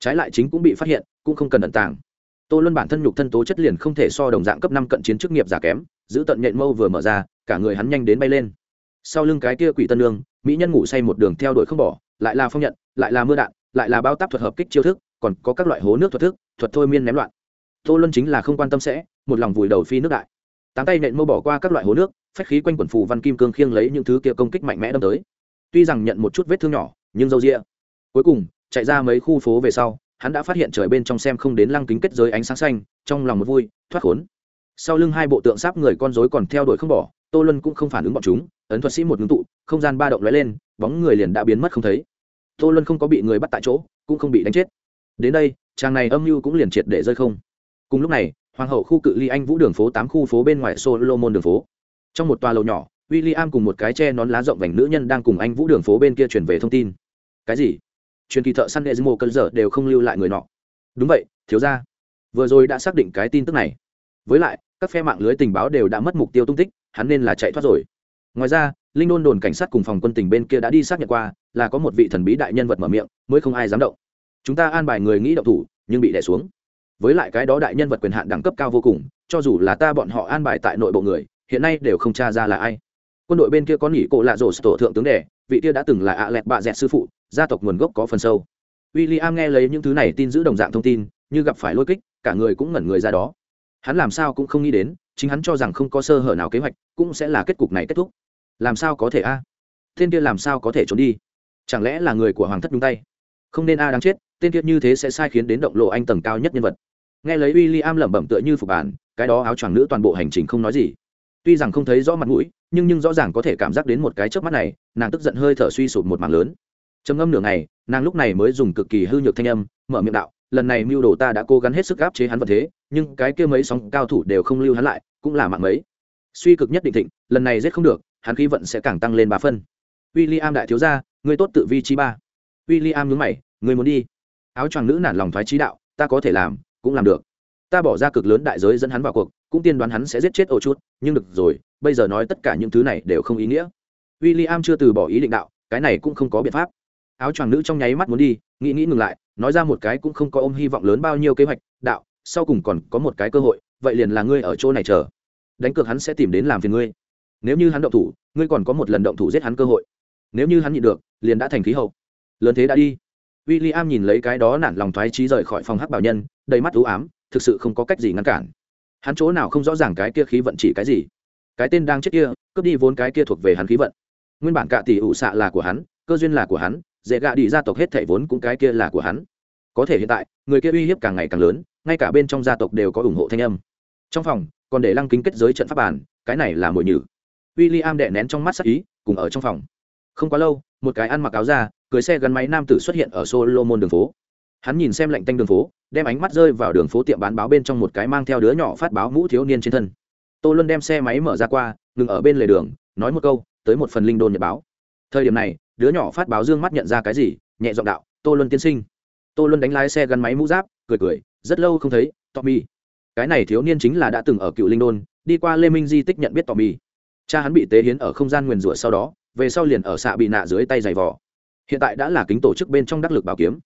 trái lại chính cũng bị phát hiện, cũng không cần ẩn tàng. Tô luân bản thân nhục thân tố chất liền không thể so đồng dạng cấp năm cận chiến chức nghiệp giả kém, giữ tận nhện mâu vừa mở ra, cả người hắn nhanh đến bay lên. Sau lưng cái kia quỷ tân lương mỹ nhân ngủ say một đường theo đuổi không bỏ, lại là phong nhận, lại là mưa đạn, lại là bao táp thuật hợp kích chiêu thức, còn có các loại hố nước thuật thức, thuật thôi miên ném loạn. Tô luân chính là không quan tâm sẽ, một lòng vùi đầu phi nước đại. Tám tay nện mâu bỏ qua các loại hố nước, phách khí quanh quần phù văn kim cương khiêng lấy những thứ kia công kích mạnh mẽ đâm tới. Tuy rằng nhận một chút vết thương nhỏ, nhưng dâu rịa cuối cùng chạy ra mấy khu phố về sau, hắn đã phát hiện trời bên trong xem không đến lăng kính kết giới ánh sáng xanh, trong lòng một vui, thoát khốn. Sau lưng hai bộ tượng sáp người con rối còn theo đuổi không bỏ, tô luân cũng không phản ứng bọn chúng, ấn thuật sĩ một ngưng tụ, không gian ba động lóe lên, bóng người liền đã biến mất không thấy. Tô luân không có bị người bắt tại chỗ, cũng không bị đánh chết. Đến đây, chàng này âm mưu cũng liền triệt để rơi không. Cùng lúc này, hoàng hậu khu cự ly anh vũ đường phố tám khu phố bên ngoài solomon đường phố. Trong một tòa lầu nhỏ w i l l i am cùng một cái tre nón lá rộng vành nữ nhân đang cùng anh vũ đường phố bên kia chuyển về thông tin. Cái gì? Truyền kỳ thợ săn đệ mô cơn giờ đều không lưu lại người nọ. Đúng vậy, thiếu ra vừa rồi đã xác định cái tin tức này. Với lại, các phe mạng lưới tình báo đều đã mất mục tiêu tung tích, hắn nên là chạy thoát rồi. Ngoài ra, linh đôn đồn cảnh sát cùng phòng quân tỉnh bên kia đã đi xác nhận qua là có một vị thần bí đại nhân vật mở miệng, mới không ai dám động. Chúng ta an bài người nghĩ động thủ, nhưng bị đẻ xuống. Với lại cái đó đại nhân vật quyền hạn đẳng cấp cao vô cùng, cho dù là ta bọn họ an bài tại nội bộ người, hiện nay đều không tra ra là ai. Quân đội bên kia có nghỉ cộ lạ rổ tổ thượng tướng đẻ, vị kia đã từng là ạ lẹt bạ dẹt sư phụ gia tộc nguồn gốc có phần sâu. W i l l i am nghe lấy những thứ này tin giữ đồng dạng thông tin, như gặp phải lôi kích, cả người cũng ngẩn người ra đó. Hắn làm sao cũng không nghĩ đến, chính hắn cho rằng không có sơ hở nào kế hoạch, cũng sẽ là kết cục này kết thúc. Làm sao có thể a? À? tên kia làm sao có thể trốn đi? Chẳng lẽ là người của hoàng thất nhúng tay? Không nên a đáng chết, tên kia như thế sẽ sai khiến đến động lộ anh tầng cao nhất nhân vật. Nghe lấy w i l l i am lẩm bẩm tựa như phục bản, cái đó áo choàng nữ toàn bộ hành trình không nói gì. Tuy rằng không thấy rõ mặt mũi, nhưng nhưng rõ ràng có thể cảm giác đến một cái trước mắt này, nàng tức giận hơi thở suy sụp một mảng lớn trầm ngâm nửa ngày, nàng lúc này mới dùng cực kỳ hư nhược thanh âm, mở miệng đạo, lần này mưu đồ ta đã cố gắng hết sức áp chế hắn vật thế, nhưng cái kia mấy sóng cao thủ đều không lưu hắn lại, cũng là mạng mấy. Suy cực nhất định thịnh, lần này giết không được, hắn khí vận sẽ càng tăng lên ba phân. W i l l i am đại thiếu gia người tốt tự vi trí ba. W i l l i am nhướng mày người muốn đi? Áo choàng nữ nản lòng thoái trí đạo, ta có thể làm, cũng làm được. Ta bỏ ra cực lớn đại giới dẫn hắn vào cuộc, cũng tiên đoán hắn sẽ giết chết ổ chút nhưng được rồi, bây giờ nói tất cả những thứ này đều không ý nghĩa. W i l l i am chưa từ bỏ ý định đạo, cái này cũng không có biện pháp áo choàng nữ trong nháy mắt muốn đi, nghĩ nghĩ ngừng lại, nói ra một cái cũng không có ôm hy vọng lớn bao nhiêu kế hoạch, đạo, sau cùng còn có một cái cơ hội, vậy liền là ngươi ở chỗ này chờ. Đánh cược hắn sẽ tìm đến làm phiền ngươi. Nếu như hắn động thủ, ngươi còn có một lần động thủ giết hắn cơ hội. Nếu như hắn nhịn được, liền đã thành khí hậu. Lớn thế đã đi. W i l l i am nhìn lấy cái đó nản lòng thoái trí rời khỏi phòng hắc bảo nhân, đầy mắt ưu ám, thực sự không có cách gì ngăn cản. Hắn chỗ nào không rõ ràng cái kia khí vận chỉ cái gì. Cái tên đang chết kia, cướp đi vốn cái kia thuộc về hắn khí vận. Nguyên bản cạ tỷ ủ xạ là của hắn, cơ duyên là của hắn dễ gạ đi gia tộc hết thảy vốn cũng cái kia là của hắn. Có thể hiện tại, người kia uy hiếp càng ngày càng lớn, ngay cả bên trong gia tộc đều có ủng hộ thanh âm. Trong phòng, còn để lăng kính kết giới trận pháp bàn, cái này là mồi nhử. W i l l i am đệ nén trong mắt sắc ý, cùng ở trong phòng. Không quá lâu, một cái ăn mặc áo ra cưới xe gắn máy nam tử xuất hiện ở solomon đường phố. Hắn nhìn xem lạnh tanh đường phố, đem ánh mắt rơi vào đường phố tiệm bán báo bên trong một cái mang theo đứa nhỏ phát báo mũ thiếu niên trên thân. Tô luân đem xe máy mở ra qua, ngừng ở bên lề đường, nói một câu, tới một phần linh đồn nhật báo. Thời điểm này đứa nhỏ phát báo dương mắt nhận ra cái gì, nhẹ giọng đạo, tô luân tiên sinh. Tô luân đánh lái xe gắn máy mũ giáp, cười cười, rất lâu không thấy, tommy. Cái này thiếu niên chính là đã từng ở cựu linh đôn, đi qua lê minh di tích nhận biết tommy. Cha hắn bị tế hiến ở không gian nguyền rủa sau đó, về sau liền ở xạ bị nạ dưới tay giày vò. Hiện tại đã là kính tổ chức bên trong đắc lực bảo kiếm.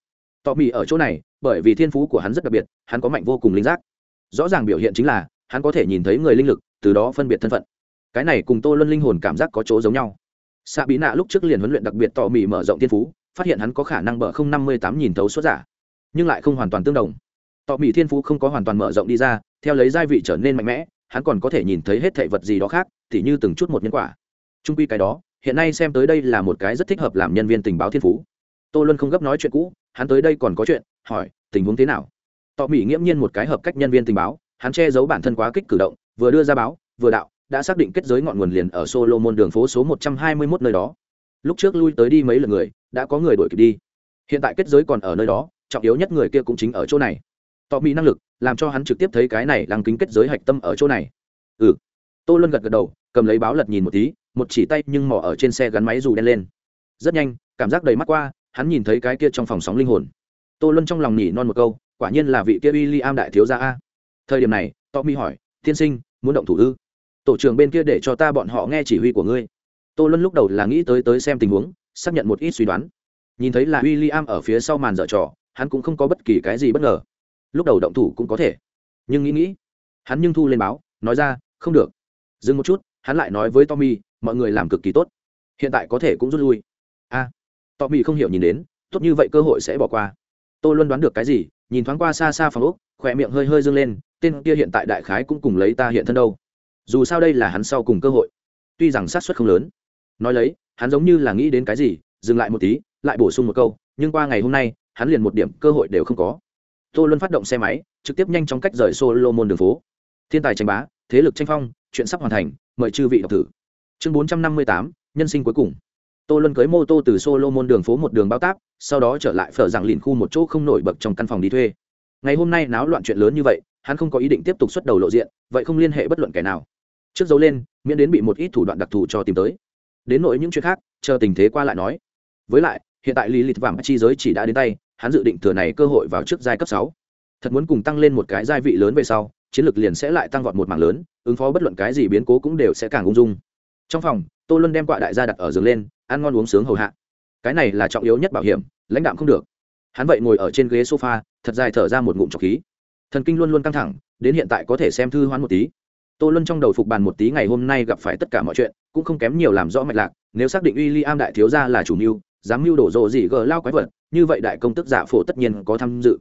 Tommy ở chỗ này, bởi vì thiên phú của hắn rất đặc biệt, hắn có mạnh vô cùng linh giác. Rõ ràng biểu hiện chính là, hắn có thể nhìn thấy người linh lực, từ đó phân biệt thân phận. Cái này cùng tô luân linh hồn cảm giác có chỗ giống nhau xạ bí nạ lúc trước liền huấn luyện đặc biệt tò mì mở rộng thiên phú, phát hiện hắn có khả năng bở không năm mươi tám nhìn thấu suốt giả, nhưng lại không hoàn toàn tương đồng. Tò mì thiên phú không có hoàn toàn mở rộng đi ra, theo lấy gia vị trở nên mạnh mẽ, hắn còn có thể nhìn thấy hết thệ vật gì đó khác t h như từng chút một nhân quả. Trung quy cái đó, hiện nay xem tới đây là một cái rất thích hợp làm nhân viên tình báo thiên phú. Tô luân không gấp nói chuyện cũ, hắn tới đây còn có chuyện, hỏi, tình huống thế nào? Tò mỹ nghiễm nhiên một cái hợp cách nhân viên tình báo, hắn che giấu bản thân quá kích cử động, vừa đưa ra báo, vừa đạo đã xác định kết giới ngọn nguồn liền ở Solomon đường phố số 121 nơi đó. Lúc trước lui tới đi mấy lần người, đã có người đuổi kịp đi. Hiện tại kết giới còn ở nơi đó, trọng yếu nhất người kia cũng chính ở chỗ này. Tọ mỹ năng lực, làm cho hắn trực tiếp thấy cái này lăng kính kết giới hạch tâm ở chỗ này. Ừ. Tô Luân gật gật đầu, cầm lấy báo lật nhìn một tí, một chỉ tay nhưng mò ở trên xe gắn máy dù đen lên. Rất nhanh, cảm giác đầy mắt qua, hắn nhìn thấy cái kia trong phòng sóng linh hồn. Tô Luân trong lòng nhỉ non một câu, quả nhiên là vị kia William đại thiếu gia a. Thời điểm này, Tommy hỏi, "Tiên sinh, muốn động thủ ư?" Tổ trưởng bên kia để cho ta bọn họ nghe chỉ huy của ngươi. Tô luân lúc đầu là nghĩ tới tới xem tình huống, xác nhận một ít suy đoán. Nhìn thấy là w i l l i am ở phía sau màn dở trò, hắn cũng không có bất kỳ cái gì bất ngờ. Lúc đầu động thủ cũng có thể, nhưng nghĩ nghĩ, hắn nhưng thu lên báo, nói ra, không được. Dừng một chút, hắn lại nói với tommy, mọi người làm cực kỳ tốt, hiện tại có thể cũng rút lui. A. Tommy không hiểu nhìn đến, tốt như vậy cơ hội sẽ bỏ qua. Tôi luôn đoán được cái gì, nhìn thoáng qua xa xa phòng úc khỏe miệng hơi hơi dâng lên, tên kia hiện tại đại khái cũng cùng lấy ta hiện thân đâu dù sao đây là hắn sau cùng cơ hội. Tuy rằng sát suất không lớn, nói lấy, hắn giống như là nghĩ đến cái gì, dừng lại một tí, lại bổ sung một câu, nhưng qua ngày hôm nay, hắn liền một điểm cơ hội đều không có. Tô luân phát động xe máy, trực tiếp nhanh chóng cách rời solo môn đường phố. Thiên tài tranh bá, thế lực tranh phong, chuyện sắp hoàn thành, mời chư vị đọc thử. Chương bốn trăm năm mươi tám, nhân sinh cuối cùng. Tô luân cưới mô tô từ solo môn đường phố một đường bao táp, sau đó trở lại phở rằng lìn khu một chỗ không nổi bật trong căn phòng đi thuê. Ngày hôm nay náo loạn chuyện lớn như vậy, hắn không có ý định tiếp tục xuất đầu lộ diện, vậy không liên hệ bất luận kẻ nào trước dấu lên, miễn đến bị một ít thủ đoạn đặc thù cho tìm tới. Đến nỗi những chuyện khác, chờ tình thế qua lại nói. Với lại, hiện tại lý lịch vàng chi giới chỉ đã đến tay, hắn dự định thừa này cơ hội vào trước giai cấp sáu. Thật muốn cùng tăng lên một cái giai vị lớn về sau, chiến lược liền sẽ lại tăng vọt một mảng lớn, ứng phó bất luận cái gì biến cố cũng đều sẽ càng ung dung. Trong phòng, tô luân đem quạ đại gia đặt ở giường lên, ăn ngon uống sướng hầu hạ. Cái này là trọng yếu nhất bảo hiểm, lãnh đạm không được. Hắn vậy ngồi ở trên ghế sofa, thật dài thở ra một ngụm trọc khí. Thần kinh luôn luôn căng thẳng, đến hiện tại có thể xem thư hoán một tí tô luân trong đầu phục bàn một tí ngày hôm nay gặp phải tất cả mọi chuyện, cũng không kém nhiều làm rõ mạch lạc, nếu xác định William đại thiếu gia là chủ mưu, dám mưu đổ rồ gì gờ lao quái vật, như vậy đại công tức giả phổ tất nhiên có tham dự.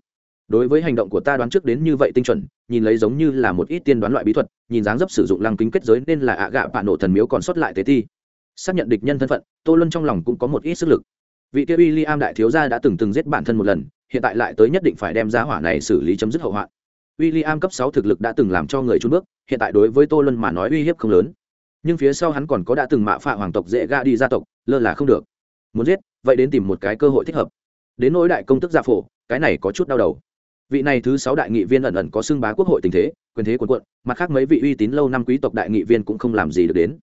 Đối với hành động của ta đoán trước đến như vậy tinh chuẩn, nhìn lấy giống như là một ít tiên đoán loại bí thuật, nhìn dáng dấp sử dụng lăng kính kết giới nên là ạ gạ bạn nổ thần miếu còn sót lại tế thi xác nhận địch nhân thân phận, tô luân trong lòng cũng có một ít sức lực. Vị kia William đại thiếu gia đã từng từng giết bản thân một lần, hiện tại lại tới nhất định phải đem giá hỏa này xử lý chấm dứt hậu hoạn w i l l i am cấp sáu thực lực đã từng làm cho người trung bước, hiện tại đối với tô luân mà nói uy hiếp không lớn. Nhưng phía sau hắn còn có đã từng mạ phạ hoàng tộc dễ ga đi gia tộc, lơ là không được. Muốn giết, vậy đến tìm một cái cơ hội thích hợp. Đến nỗi đại công tức gia phổ, cái này có chút đau đầu. Vị này thứ sáu đại nghị viên ẩn ẩn có xưng bá quốc hội tình thế, quyền thế quần quận mặt khác mấy vị uy tín lâu năm quý tộc đại nghị viên cũng không làm gì được đến.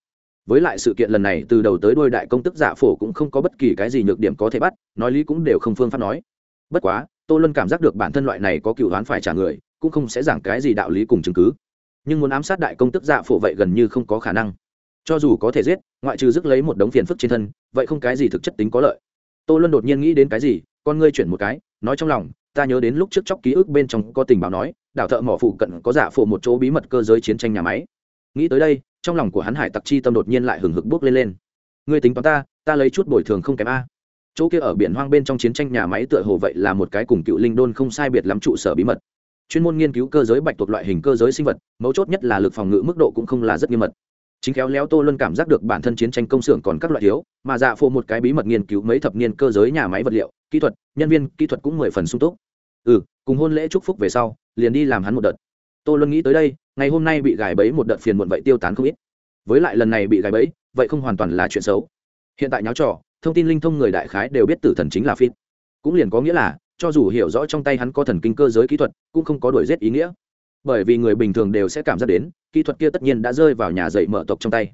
Với lại sự kiện lần này, từ đầu tới đôi đại công tức giả phổ cũng không có bất kỳ cái gì nhược điểm có thể bắt, nói lý cũng đều không phương pháp nói. Bất quá, tô luân cảm giác được bản thân loại này có cựu đoán phải trả người cũng không sẽ giảng cái gì đạo lý cùng chứng cứ. Nhưng muốn ám sát đại công tức dạ phổ vậy gần như không có khả năng. Cho dù có thể giết, ngoại trừ dứt lấy một đống phiền phức trên thân, vậy không cái gì thực chất tính có lợi. Tô luân đột nhiên nghĩ đến cái gì, con ngươi chuyển một cái, nói trong lòng, ta nhớ đến lúc trước chóc ký ức bên trong có tình báo nói, đảo thợ mỏ phụ cận có giả phổ một chỗ bí mật cơ giới chiến tranh nhà máy. Nghĩ tới đây, trong lòng của hắn hải tặc chi tâm đột nhiên lại hừng hực bước lên lên. Ngươi tính toán ta ta lấy chút bồi thường không kém a. Chỗ kia ở biển hoang bên trong chiến tranh nhà máy tựa hồ vậy là một cái cùng cựu linh đôn không sai biệt lắm trụ sở bí mật chuyên môn nghiên cứu cơ giới bạch tuộc loại hình cơ giới sinh vật, mấu chốt nhất là lực phòng ngự mức độ cũng không là rất nghiêm mật. Chính khéo léo tô luân cảm giác được bản thân chiến tranh công xưởng còn các loại thiếu, mà dạ phô một cái bí mật nghiên cứu mấy thập niên cơ giới nhà máy vật liệu, kỹ thuật, nhân viên kỹ thuật cũng mười phần sung túc. Ừ cùng hôn lễ chúc phúc về sau, liền đi làm hắn một đợt. Tô luân nghĩ tới đây, ngày hôm nay bị gài bẫy một đợt phiền muộn vậy tiêu tán không ít. Với lại lần này bị gài bẫy, vậy không hoàn toàn là chuyện xấu. Hiện tại nháo trò, thông tin linh thông người đại khái đều biết tử thần chính là phít cũng liền có nghĩa là cho dù hiểu rõ trong tay hắn có thần kinh cơ giới kỹ thuật, cũng không có đuổi giết ý nghĩa. Bởi vì người bình thường đều sẽ cảm giác đến, kỹ thuật kia tất nhiên đã rơi vào nhà dạy mở tộc trong tay.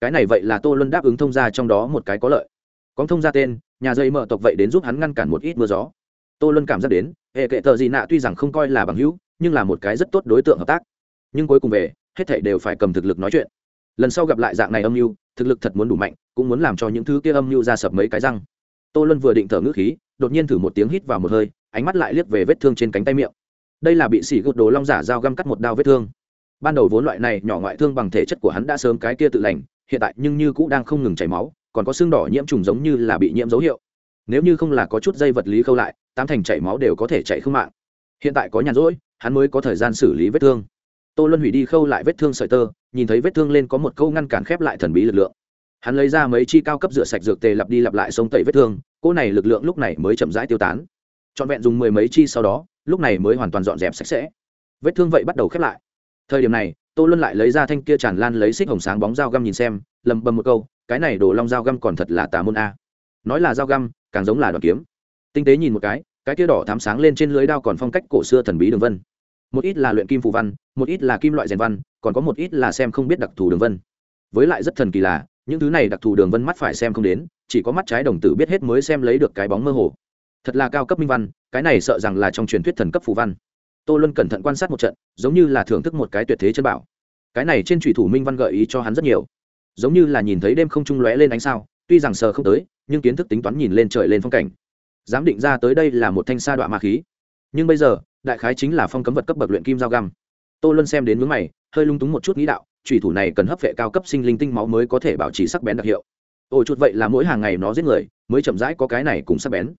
Cái này vậy là tô luân đáp ứng thông gia trong đó một cái có lợi. Có thông gia tên, nhà dạy mở tộc vậy đến giúp hắn ngăn cản một ít mưa gió. Tô luân cảm giác đến, hệ kệ tờ gì nạ tuy rằng không coi là bằng hữu, nhưng là một cái rất tốt đối tượng hợp tác. Nhưng cuối cùng về, hết thảy đều phải cầm thực lực nói chuyện. Lần sau gặp lại dạng này âm mưu, thực lực thật muốn đủ mạnh, cũng muốn làm cho những thứ kia âm mưu ra sập mấy cái răng. Tô luân vừa định thở ngữ khí, đột nhiên thử một tiếng hít vào một hơi ánh mắt lại liếc về vết thương trên cánh tay miệng. Đây là bị xỉ gột đồ long giả dao găm cắt một đao vết thương. Ban đầu vốn loại này nhỏ ngoại thương bằng thể chất của hắn đã sớm cái kia tự lành, hiện tại nhưng như cũ đang không ngừng chảy máu, còn có xương đỏ nhiễm trùng giống như là bị nhiễm dấu hiệu. Nếu như không là có chút dây vật lý khâu lại, tám thành chảy máu đều có thể chạy không mạng. Hiện tại có nhàn rỗi, hắn mới có thời gian xử lý vết thương. Tô luân hủy đi khâu lại vết thương sợi tơ, nhìn thấy vết thương lên có một câu ngăn cản khép lại thần bí lực lượng. Hắn lấy ra mấy chi cao cấp rửa sạch dược tề lặp đi lặp lại sông tẩy vết thương cô này lực lượng lúc này mới chậm rãi tiêu tán trọn vẹn dùng mười mấy chi sau đó, lúc này mới hoàn toàn dọn dẹp sạch sẽ. Vết thương vậy bắt đầu khép lại. Thời điểm này, tô luân lại lấy ra thanh kia tràn lan lấy xích hồng sáng bóng dao găm nhìn xem, lầm bầm một câu, cái này đổ long dao găm còn thật là tà môn a. Nói là dao găm, càng giống là đoàn kiếm. Tinh tế nhìn một cái cái kia đỏ thám sáng lên trên lưới đao còn phong cách cổ xưa thần bí đường vân. Một ít là luyện kim phù văn, một ít là kim loại rèn văn, còn có một ít là xem không biết đặc thù đường vân. Với lại rất thần kỳ là, những thứ này đặc thù đường vân mắt phải xem không đến, chỉ có mắt trái đồng tử biết hết mới xem lấy được cái bóng mơ hồ thật là cao cấp minh văn, cái này sợ rằng là trong truyền thuyết thần cấp phù văn. Tô luân cẩn thận quan sát một trận, giống như là thưởng thức một cái tuyệt thế chân bảo. Cái này trên thủy thủ minh văn gợi ý cho hắn rất nhiều. Giống như là nhìn thấy đêm không trung lóe lên ánh sao, tuy rằng sờ không tới, nhưng kiến thức tính toán nhìn lên trời lên phong cảnh. Dám định ra tới đây là một thanh sa đoạn ma khí. Nhưng bây giờ, đại khái chính là phong cấm vật cấp bậc luyện kim dao găm. Tô luân xem đến mướn mày, hơi lung túng một chút nghĩ đạo thủy thủ này cần hấp vệ cao cấp sinh linh tinh máu mới có thể bảo trì sắc bén đặc hiệu. Ôi chút vậy là mỗi hàng ngày nó giết người, mới chậm rãi có cái này cùng sắc bén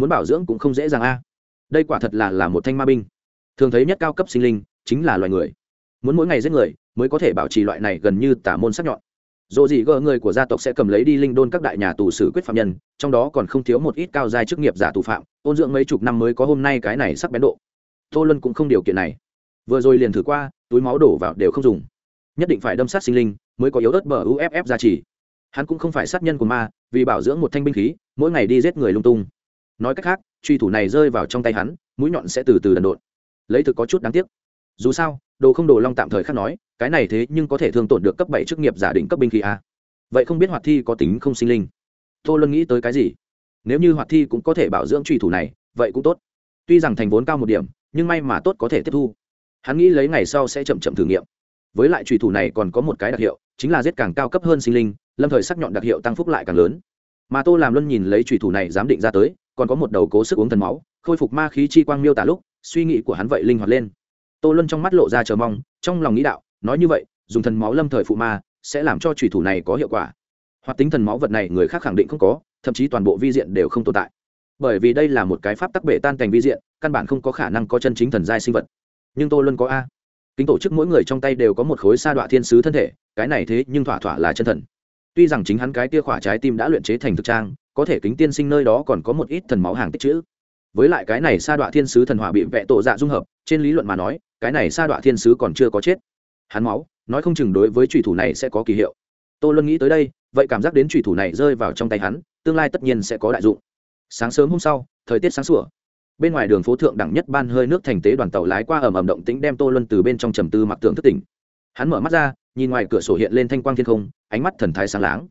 muốn bảo dưỡng cũng không dễ dàng a. À. Đây quả thật là là một thanh ma binh. Thường thấy nhất cao cấp sinh linh chính là loài người. Muốn mỗi ngày giết người mới có thể bảo trì loại này gần như tả môn sắc nhọn. Dồ gì gỡ người của gia tộc sẽ cầm lấy đi linh đôn các đại nhà tù xử quyết phạm nhân, trong đó còn không thiếu một ít cao giai chức nghiệp giả tù phạm, ôn dưỡng mấy chục năm mới có hôm nay cái này sắc bén độ. Tô luân cũng không điều kiện này. Vừa rồi liền thử qua, túi máu đổ vào đều không dùng. Nhất định phải đâm sát sinh linh mới có yếu ớt bờ uff giá trị hắn cũng không phải sát nhân của ma, vì bảo dưỡng một thanh binh khí, mỗi ngày đi giết người lung tung nói cách khác, truy thủ này rơi vào trong tay hắn, mũi nhọn sẽ từ từ đần độn. Lấy thực có chút đáng tiếc. Dù sao, đồ không đồ long tạm thời khác nói, cái này thế nhưng có thể thương tổn được cấp bảy chức nghiệp giả định cấp binh khí a. Vậy không biết hoạt thi có tính không sinh linh? Tô luân nghĩ tới cái gì? Nếu như hoạt thi cũng có thể bảo dưỡng truy thủ này, vậy cũng tốt. Tuy rằng thành vốn cao một điểm, nhưng may mà tốt có thể tiếp thu. Hắn nghĩ lấy ngày sau sẽ chậm chậm thử nghiệm. Với lại truy thủ này còn có một cái đặc hiệu, chính là giết càng cao cấp hơn sinh linh, lâm thời sắc nhọn đặc hiệu tăng phúc lại càng lớn mà tô làm luân nhìn lấy trùy thủ này dám định ra tới, còn có một đầu cố sức uống thần máu, khôi phục ma khí chi quang miêu tả lúc, suy nghĩ của hắn vậy linh hoạt lên. Tô luân trong mắt lộ ra chờ mong, trong lòng nghĩ đạo, nói như vậy, dùng thần máu lâm thời phụ ma, sẽ làm cho trùy thủ này có hiệu quả. Hoặc tính thần máu vật này người khác khẳng định không có, thậm chí toàn bộ vi diện đều không tồn tại. Bởi vì đây là một cái pháp tắc bể tan thành vi diện, căn bản không có khả năng có chân chính thần giai sinh vật. Nhưng tô luân có a. Kính tổ chức mỗi người trong tay đều có một khối sa đọa thiên sứ thân thể, cái này thế nhưng thỏa thỏa là chân thần tuy rằng chính hắn cái tia khỏa trái tim đã luyện chế thành thực trang, có thể kính tiên sinh nơi đó còn có một ít thần máu hàng tích chữ. Với lại cái này sa đọa thiên sứ thần hỏa bị vẹ tổ dạ dung hợp, trên lý luận mà nói, cái này sa đọa thiên sứ còn chưa có chết. Hắn máu, nói không chừng đối với trùy thủ này sẽ có kỳ hiệu. Tô luân nghĩ tới đây, vậy cảm giác đến trùy thủ này rơi vào trong tay hắn, tương lai tất nhiên sẽ có đại dụng. Sáng sớm hôm sau, thời tiết sáng sủa. Bên ngoài đường phố thượng đẳng nhất ban hơi nước thành tế đoàn tàu lái qua ầm ầm động tĩnh đem tô luân từ bên trong trầm tư mặc tưởng thất tỉnh hắn mở mắt ra, nhìn ngoài cửa sổ hiện lên thanh quang thiên không, ánh mắt thần thái sáng láng.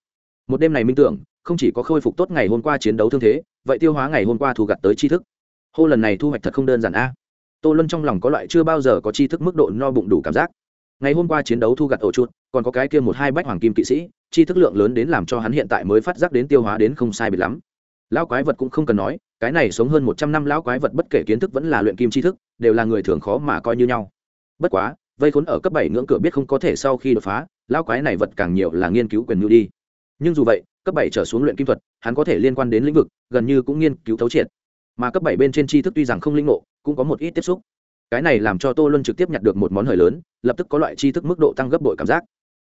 Một đêm này minh tưởng, không chỉ có khôi phục tốt ngày hôm qua chiến đấu thương thế, vậy tiêu hóa ngày hôm qua thu gặt tới tri thức. Hô, lần này thu hoạch thật không đơn giản a. Tô luân trong lòng có loại chưa bao giờ có tri thức mức độ no bụng đủ cảm giác. Ngày hôm qua chiến đấu thu gặt ổ chuột, còn có cái kia một hai bách hoàng kim kỵ sĩ chi thức lượng lớn đến làm cho hắn hiện tại mới phát giác đến tiêu hóa đến không sai biệt lắm. Lão quái vật cũng không cần nói, cái này sống hơn một trăm năm lão quái vật bất kể kiến thức vẫn là luyện kim tri thức, đều là người thường khó mà coi như nhau. Bất quá vây khốn ở cấp bảy ngưỡng cửa biết không có thể sau khi đột phá, lão quái này vật càng nhiều là nghiên cứu quyền ngữ đi. Nhưng dù vậy, cấp bảy trở xuống luyện kim thuật, hắn có thể liên quan đến lĩnh vực, gần như cũng nghiên cứu thấu triệt. Mà cấp bảy bên trên tri thức tuy rằng không linh ngộ, cũng có một ít tiếp xúc. Cái này làm cho tô luân trực tiếp nhặt được một món hời lớn, lập tức có loại tri thức mức độ tăng gấp bội cảm giác.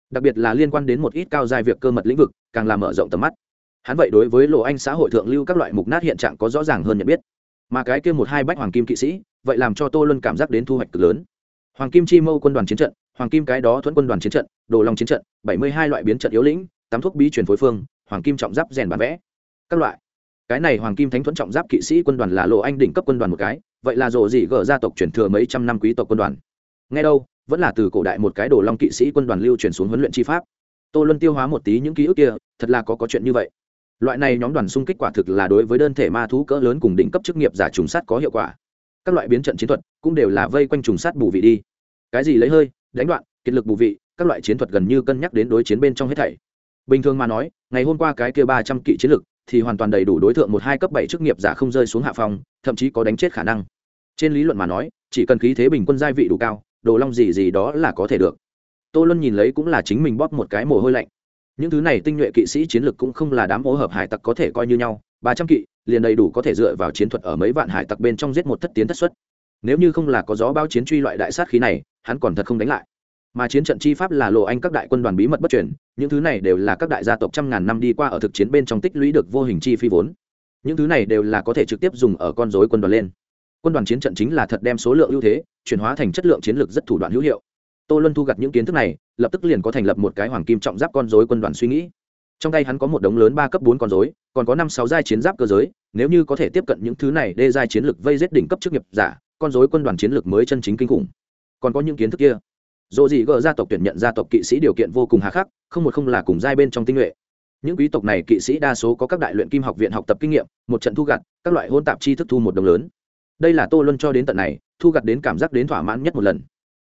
Đặc biệt là liên quan đến một ít cao dài việc cơ mật lĩnh vực, càng làm mở rộng tầm mắt. Hắn vậy đối với lộ anh xã hội thượng lưu các loại mục nát hiện trạng có rõ ràng hơn nhận biết. Mà cái kia một hai bách hoàng kim kỵ sĩ, vậy làm cho tô luân cảm giác đến thu hoạch cực lớn hoàng kim chi mâu quân đoàn chiến trận, hoàng kim cái đó thuẫn quân đoàn chiến trận, đồ long chiến trận, bảy mươi hai loại biến trận yếu lĩnh, tám thuốc bí truyền phối phương, hoàng kim trọng giáp rèn bán vẽ. Các loại. Cái này hoàng kim thánh thuẫn trọng giáp kỵ sĩ quân đoàn là lộ anh đỉnh cấp quân đoàn một cái, vậy là rộ gì gở gia tộc truyền thừa mấy trăm năm quý tộc quân đoàn. Nghe đâu, vẫn là từ cổ đại một cái đồ long kỵ sĩ quân đoàn lưu truyền xuống huấn luyện chi pháp. Tô luân tiêu hóa một tí những ký ức kia, thật là có có chuyện như vậy. Loại này nhóm đoàn xung kích quả thực là đối với đơn thể ma thú cỡ lớn cùng đỉnh cấp chức nghiệp giả trùng sát có hiệu quả các loại biến trận chiến thuật cũng đều là vây quanh trùng sát bù vị đi. Cái gì lấy hơi, đánh đoạn, kiệt lực bù vị, các loại chiến thuật gần như cân nhắc đến đối chiến bên trong hết thảy. Bình thường mà nói, ngày hôm qua cái kia ba trăm kỵ chiến lực thì hoàn toàn đầy đủ đối tượng một hai cấp bảy chức nghiệp giả không rơi xuống hạ phòng, thậm chí có đánh chết khả năng. Trên lý luận mà nói, chỉ cần khí thế bình quân gia vị đủ cao, đồ long gì gì đó là có thể được. Tô luân nhìn lấy cũng là chính mình bóp một cái mồ hôi lạnh. Những thứ này tinh nhuệ kỵ sĩ chiến lực cũng không là đám ô hợp hải tặc có thể coi như nhau, ba trăm kỵ liền đầy đủ có thể dựa vào chiến thuật ở mấy vạn hải tặc bên trong giết một thất tiến thất xuất. Nếu như không là có gió bao chiến truy loại đại sát khí này hắn còn thật không đánh lại. Mà chiến trận chi pháp là lộ anh các đại quân đoàn bí mật bất chuyển, những thứ này đều là các đại gia tộc trăm ngàn năm đi qua ở thực chiến bên trong tích lũy được vô hình chi phi vốn. Những thứ này đều là có thể trực tiếp dùng ở con dối quân đoàn lên. Quân đoàn chiến trận chính là thật đem số lượng ưu thế chuyển hóa thành chất lượng chiến lược rất thủ đoạn hữu hiệu. Tô luân thu gặt những kiến thức này lập tức liền có thành lập một cái hoàng kim trọng giáp con dối quân đoàn suy nghĩ trong tay hắn có một đống lớn ba cấp bốn con dối còn có năm sáu giai chiến giáp cơ giới, nếu như có thể tiếp cận những thứ này đê giai chiến lược vây giết đỉnh cấp chức nghiệp giả, con dối quân đoàn chiến lược mới chân chính kinh khủng. Còn có những kiến thức kia. Dỗ gì gỡ gia tộc tuyển nhận gia tộc kỵ sĩ điều kiện vô cùng hà khắc, không một không là cùng giai bên trong tinh nhuệ. Những quý tộc này kỵ sĩ đa số có các đại luyện kim học viện học tập kinh nghiệm, một trận thu gặt, các loại hôn tạp chi thức thu một đồng lớn. Đây là tô luân cho đến tận này, thu gặt đến cảm giác đến thỏa mãn nhất một lần.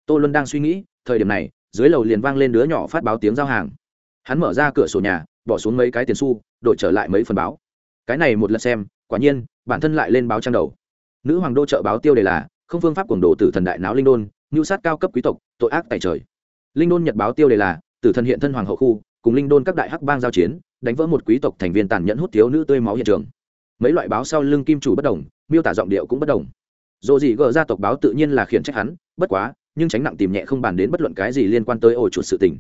Tô luân đang suy nghĩ, thời điểm này, dưới lầu liền vang lên đứa nhỏ phát báo tiếng giao hàng. Hắn mở ra cửa sổ nhà bỏ xuống mấy cái tiền xu, đổi trở lại mấy phần báo. Cái này một lần xem, quả nhiên, bản thân lại lên báo trang đầu. Nữ hoàng đô trợ báo tiêu đề là, không phương pháp cuồng đồ tử thần đại náo linh đôn ngưu sát cao cấp quý tộc, tội ác tại trời. Linh đôn nhật báo tiêu đề là, tử thần hiện thân hoàng hậu khu, cùng linh đôn các đại hắc bang giao chiến, đánh vỡ một quý tộc thành viên tàn nhẫn hút thiếu nữ tươi máu hiện trường. Mấy loại báo sau lưng kim chủ bất đồng, miêu tả giọng điệu cũng bất đồng. Dù gì gờ gia tộc báo tự nhiên là khiển trách hắn, bất quá, nhưng tránh nặng tìm nhẹ không bàn đến bất luận cái gì liên quan tới ổ chuột sự tình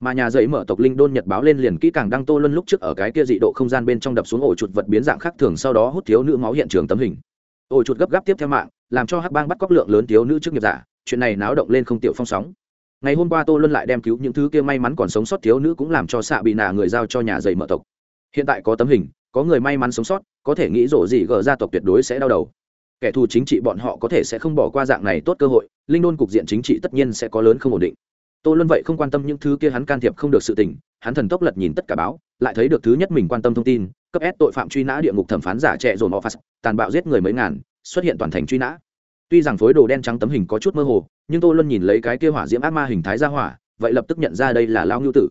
mà nhà giấy mở tộc linh đôn nhật báo lên liền kỹ càng đăng tô luân lúc trước ở cái kia dị độ không gian bên trong đập xuống ổ chuột vật biến dạng khác thường, sau đó hút thiếu nữ máu hiện trường tấm hình. Ổ chuột gấp gáp tiếp theo mạng, làm cho hắc bang bắt cóc lượng lớn thiếu nữ trước nghiệp giả, chuyện này náo động lên không tiểu phong sóng. Ngày hôm qua tô luân lại đem cứu những thứ kia may mắn còn sống sót thiếu nữ cũng làm cho xạ bị nạ người giao cho nhà giấy mở tộc. Hiện tại có tấm hình, có người may mắn sống sót, có thể nghĩ rổ gì gờ gia tộc tuyệt đối sẽ đau đầu. Kẻ thù chính trị bọn họ có thể sẽ không bỏ qua dạng này tốt cơ hội, linh đôn cục diện chính trị tất nhiên sẽ có lớn không ổn định tô luân vậy không quan tâm những thứ kia hắn can thiệp không được sự tình, hắn thần tốc lật nhìn tất cả báo, lại thấy được thứ nhất mình quan tâm thông tin, cấp s tội phạm truy nã địa ngục thẩm phán giả trẻ dồn office tàn bạo giết người mấy ngàn, xuất hiện toàn thành truy nã. Tuy rằng phối đồ đen trắng tấm hình có chút mơ hồ, nhưng tô luân nhìn lấy cái kia hỏa diễm ác ma hình thái ra hỏa, vậy lập tức nhận ra đây là lao ngưu tử.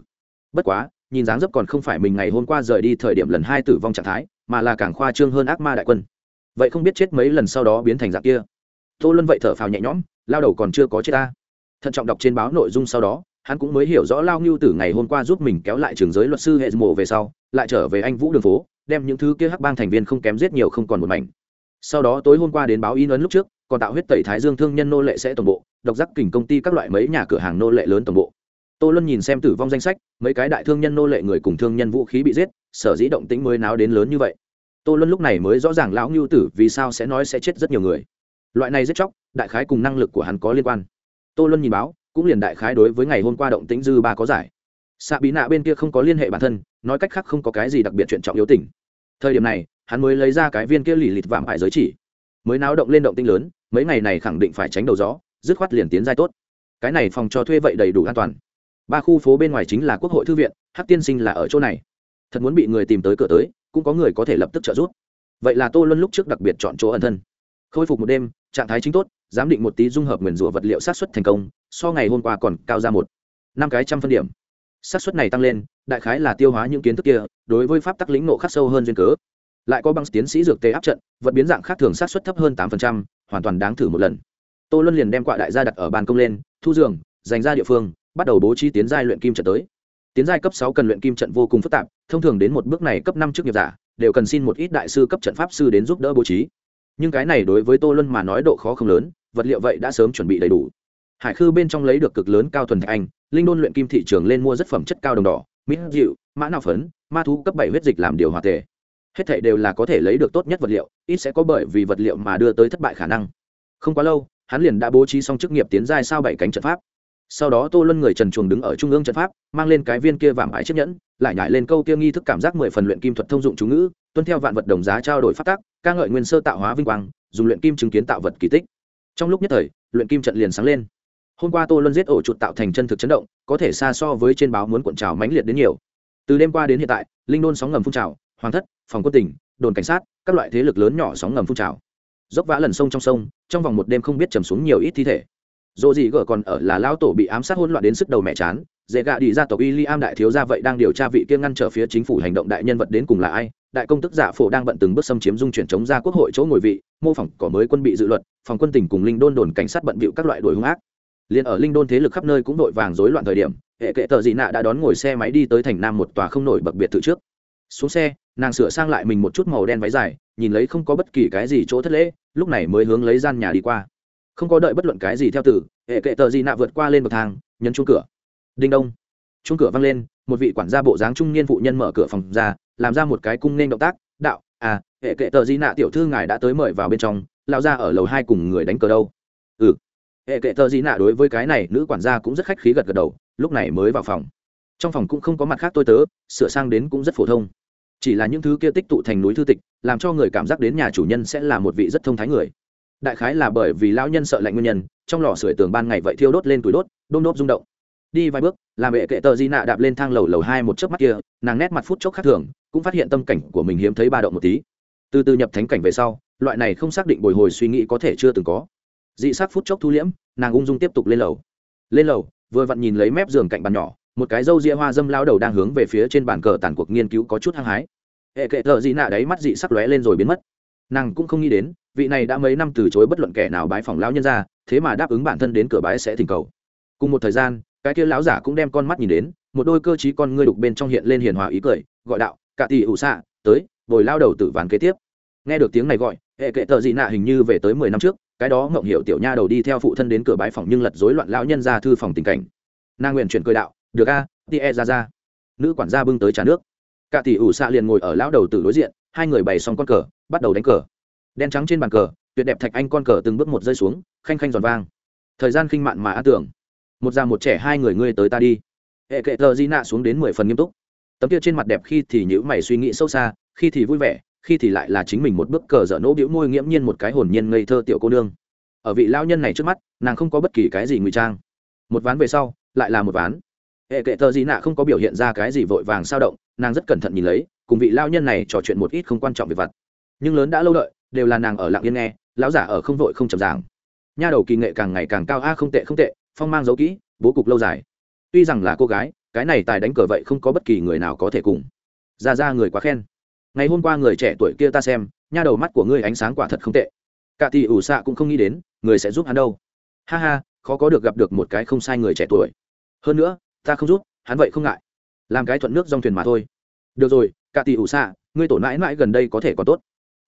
Bất quá, nhìn dáng dấp còn không phải mình ngày hôm qua rời đi thời điểm lần hai tử vong trạng thái, mà là càng khoa trương hơn ác ma đại quân. Vậy không biết chết mấy lần sau đó biến thành dạng kia. Tô luân vậy thở phào nhẹ nhõm, lao đầu còn chưa có chết ta thận trọng đọc trên báo nội dung sau đó, hắn cũng mới hiểu rõ lao ngưu tử ngày hôm qua giúp mình kéo lại trường giới luật sư hệ mộ về sau, lại trở về anh vũ đường phố, đem những thứ kia hắc bang thành viên không kém giết nhiều không còn một mảnh. Sau đó tối hôm qua đến báo in ấn lúc trước, còn tạo huyết tẩy thái dương thương nhân nô lệ sẽ tổng bộ, độc giác kình công ty các loại mấy nhà cửa hàng nô lệ lớn tổng bộ. Tô luân nhìn xem tử vong danh sách, mấy cái đại thương nhân nô lệ người cùng thương nhân vũ khí bị giết, sở dĩ động tĩnh mới náo đến lớn như vậy. Tô luân lúc này mới rõ ràng lão ngưu tử vì sao sẽ nói sẽ chết rất nhiều người. Loại này giết chóc, đại khái cùng năng lực của hắn có liên quan tô luân nhìn báo, cũng liền đại khái đối với ngày hôm qua động tĩnh dư ba có giải. Xạ bí nạ bên kia không có liên hệ bản thân, nói cách khác không có cái gì đặc biệt chuyện trọng yếu tình. Thời điểm này, hắn mới lấy ra cái viên kia lì lịt vạm hại giới chỉ. Mới náo động lên động tinh lớn, mấy ngày này khẳng định phải tránh đầu gió, dứt khoát liền tiến giai tốt. Cái này phòng cho thuê vậy đầy đủ an toàn. Ba khu phố bên ngoài chính là quốc hội thư viện hát tiên sinh là ở chỗ này. Thật muốn bị người tìm tới cửa tới, cũng có người có thể lập tức trợ giúp. Vậy là tô luân lúc trước đặc biệt chọn chỗ ẩn thân khôi phục một đêm, trạng thái chính tốt, giám định một tí dung hợp nguyền rủa vật liệu sát xuất thành công, so ngày hôm qua còn cao ra một, năm cái trăm phân điểm. Sát xuất này tăng lên, đại khái là tiêu hóa những kiến thức kia, đối với pháp tắc lĩnh nộ khắc sâu hơn duyên cớ. Lại có băng tiến sĩ dược tế áp trận, vật biến dạng khác thường sát xuất thấp hơn tám hoàn toàn đáng thử một lần. Tô luân liền đem quạ đại gia đặt ở bàn công lên, thu giường, dành ra địa phương, bắt đầu bố trí tiến giai luyện kim trận tới. Tiến giai cấp sáu cần luyện kim trận vô cùng phức tạp, thông thường đến một bước này cấp năm trước nghiệp giả, đều cần xin một ít đại sư cấp trận pháp sư đến giúp đỡ bố trí nhưng cái này đối với tô luân mà nói độ khó không lớn, vật liệu vậy đã sớm chuẩn bị đầy đủ. Hải khư bên trong lấy được cực lớn cao thuần thạch anh, linh đôn luyện kim thị trường lên mua rất phẩm chất cao đồng đỏ mỹ dịu mã nào phấn, ma thú cấp bảy huyết dịch làm điều hòa tề. Hết thảy đều là có thể lấy được tốt nhất vật liệu, ít sẽ có bởi vì vật liệu mà đưa tới thất bại khả năng. Không quá lâu, hắn liền đã bố trí xong chức nghiệp tiến giai sao bảy cánh trận pháp sau đó tô luân người trần chuồng đứng ở trung ương trận pháp, mang lên cái viên kia vàng ái chiếc nhẫn, lại nhải lên câu kia nghi thức cảm giác mười phần luyện kim thuật thông dụng chú ngữ, tuân theo vạn vật đồng giá trao đổi phát tác ca ngợi nguyên sơ tạo hóa vinh quang, dùng luyện kim chứng kiến tạo vật kỳ tích. Trong lúc nhất thời, luyện kim trận liền sáng lên. Hôm qua tô luân giết ổ chuột tạo thành chân thực chấn động, có thể xa so với trên báo muốn cuộn trào mãnh liệt đến nhiều. Từ đêm qua đến hiện tại, linh đôn sóng ngầm phun trào, hoàng thất, phòng quân tỉnh, đồn cảnh sát, các loại thế lực lớn nhỏ sóng ngầm phun trào. Dốc vã lần sông trong sông, trong vòng một đêm không biết trầm xuống nhiều ít thi thể dỗ gì gở còn ở là lão tổ bị ám sát hỗn loạn đến sức đầu mẹ chán, dễ gạ đi ra tộc y li am đại thiếu gia vậy đang điều tra vị kia ngăn trở phía chính phủ hành động đại nhân vật đến cùng là ai. Đại công tức giả phổ đang bận từng bước xâm chiếm dung chuyển chống ra quốc hội chỗ ngồi vị, mô phỏng cỏ mới quân bị dự luật, phòng quân tỉnh cùng linh đôn đồn cảnh sát bận bịu các loại đội hung ác. Liền ở linh đôn thế lực khắp nơi cũng đội vàng rối loạn thời điểm, hệ kệ tờ dị nạ đã đón ngồi xe máy đi tới thành nam một tòa không nổi bậc biệt thự trước. Xuống xe, nàng sửa sang lại mình một chút màu đen váy dài, nhìn lấy không có bất kỳ cái gì chỗ thất lễ, lúc này mới hướng lấy gian nhà đi qua không có đợi bất luận cái gì theo tử, hệ kệ tờ gì nạ vượt qua lên bậc thang, nhấn chuông cửa. Đinh đông. Chuông cửa văng lên, một vị quản gia bộ dáng trung niên phụ nhân mở cửa phòng ra, làm ra một cái cung nên động tác, đạo à hệ kệ tờ di nạ tiểu thư ngài đã tới mời vào bên trong lao ra ở lầu hai cùng người đánh cờ đâu? Ừ. Hệ kệ tờ di nạ đối với cái này, nữ quản gia cũng rất khách khí gật gật đầu, lúc này mới vào phòng. Trong phòng cũng không có mặt khác tôi tớ, sửa sang đến cũng rất phổ thông. Chỉ là những thứ kia tích tụ thành núi thư tịch, làm cho người cảm giác đến nhà chủ nhân sẽ là một vị rất thông thái người đại khái là bởi vì lão nhân sợ lạnh nguyên nhân, trong lò sưởi tường ban ngày vậy thiêu đốt lên túi đốt, đôm đốt rung động. Đi vài bước, làm bệ kệ tờ di nạ đạp lên thang lầu lầu hai một chớp mắt kia, nàng nét mặt phút chốc khác thường, cũng phát hiện tâm cảnh của mình hiếm thấy ba động một tí. Từ từ nhập thánh cảnh về sau, loại này không xác định bồi hồi suy nghĩ có thể chưa từng có. Dị sắc phút chốc thu liễm, nàng ung dung tiếp tục lên lầu. Lên lầu, vừa vặn nhìn lấy mép giường cạnh bàn nhỏ, một cái râu ria hoa dâm lao đầu đang hướng về phía trên bàn cờ tàn cuộc nghiên cứu có chút hăng hái. Hệ kệ thợ dị nạ đấy mắt dị sắc lóe lên rồi biến mất. Nàng cũng không nghĩ đến vị này đã mấy năm từ chối bất luận kẻ nào bái phòng lão nhân ra thế mà đáp ứng bản thân đến cửa bái sẽ thỉnh cầu. Cùng một thời gian, cái kia lão giả cũng đem con mắt nhìn đến, một đôi cơ t con ngươi đục bên trong hiện lên hiền hòa ý cười, gọi đạo, cả tỷ ủ xạ, tới, bồi lao đầu tử ván kế tiếp. Nghe được tiếng này gọi, hệ kệ tờ dị nạ hình như về tới mười năm trước, cái đó ngộng hiểu tiểu nha đầu đi theo phụ thân đến cửa bái phòng nhưng lật rối loạn lão nhân ra thư phòng tình cảnh. Nàng nguyện chuyển cười đạo, được a ti e ra ra. Nữ quản gia bưng tới trà nước. Cả tỷ ủ xạ liền ngồi ở lão đầu tử đối diện, hai người bày xong con cờ, bắt đầu đánh cờ đen trắng trên bàn cờ, tuyệt đẹp thạch anh con cờ từng bước một rơi xuống, khanh khanh giòn vang. Thời gian khinh mạn mà á tưởng. Một già một trẻ hai người ngươi tới ta đi. Hệ kệ tờ di nạ xuống đến mười phần nghiêm túc. Tấm kia trên mặt đẹp khi thì nhữ mày suy nghĩ sâu xa, khi thì vui vẻ, khi thì lại là chính mình một bước cờ dở nỗ bĩu môi nghiễm nhiên một cái hồn nhiên ngây thơ tiểu cô nương. Ở vị lao nhân này trước mắt, nàng không có bất kỳ cái gì ngụy trang. Một ván về sau, lại là một ván. Hệ kệ tờ di nạ không có biểu hiện ra cái gì vội vàng sao động, nàng rất cẩn thận nhìn lấy, cùng vị lao nhân này trò chuyện một ít không quan trọng về vặt. Nhưng lớn đã lâu đợi đều là nàng ở lặng yên nghe, lão giả ở không vội không chậm giảng nha đầu kỳ nghệ càng ngày càng cao, a, không tệ không tệ, phong mang dấu kỹ, bố cục lâu dài. Tuy rằng là cô gái, cái này tài đánh cờ vậy không có bất kỳ người nào có thể cùng. Ra ra người quá khen. Ngày hôm qua người trẻ tuổi kia ta xem, nha đầu mắt của ngươi ánh sáng quả thật không tệ. Cả tỷ ủ xạ cũng không nghĩ đến, người sẽ giúp hắn đâu. Ha ha, khó có được gặp được một cái không sai người trẻ tuổi. Hơn nữa, ta không giúp, hắn vậy không ngại. Làm cái thuận nước dòng thuyền mà thôi. Được rồi, cả tỷ ủ xạ, ngươi tổ mãi mãi gần đây có thể còn tốt.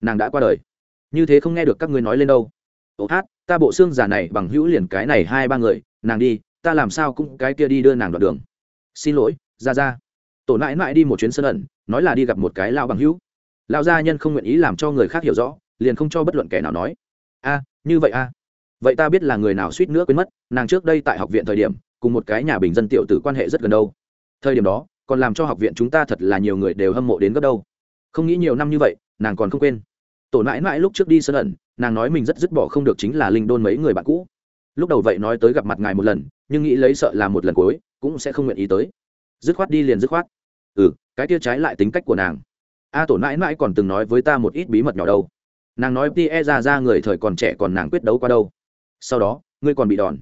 Nàng đã qua đời như thế không nghe được các ngươi nói lên đâu. Ô hát, ta bộ xương giả này bằng hữu liền cái này hai ba người, nàng đi, ta làm sao cũng cái kia đi đưa nàng đoạn đường. Xin lỗi, ra ra. Tổ nãi nãi đi một chuyến sân ẩn, nói là đi gặp một cái lao bằng hữu. Lao gia nhân không nguyện ý làm cho người khác hiểu rõ, liền không cho bất luận kẻ nào nói. A, như vậy a. Vậy ta biết là người nào suýt nữa quên mất, nàng trước đây tại học viện thời điểm, cùng một cái nhà bình dân tiểu tử quan hệ rất gần đâu. Thời điểm đó, còn làm cho học viện chúng ta thật là nhiều người đều hâm mộ đến gấp đâu. Không nghĩ nhiều năm như vậy, nàng còn không quên tổ mãi mãi lúc trước đi sân ẩn, nàng nói mình rất dứt bỏ không được chính là linh đôn mấy người bạn cũ. Lúc đầu vậy nói tới gặp mặt ngài một lần, nhưng nghĩ lấy sợ là một lần cuối, cũng sẽ không nguyện ý tới. Dứt khoát đi liền dứt khoát. Ừ cái tia trái lại tính cách của nàng. A, tổ mãi mãi còn từng nói với ta một ít bí mật nhỏ đâu. Nàng nói ti e ra ra người thời còn trẻ còn nàng quyết đấu qua đâu. Sau đó, ngươi còn bị đòn.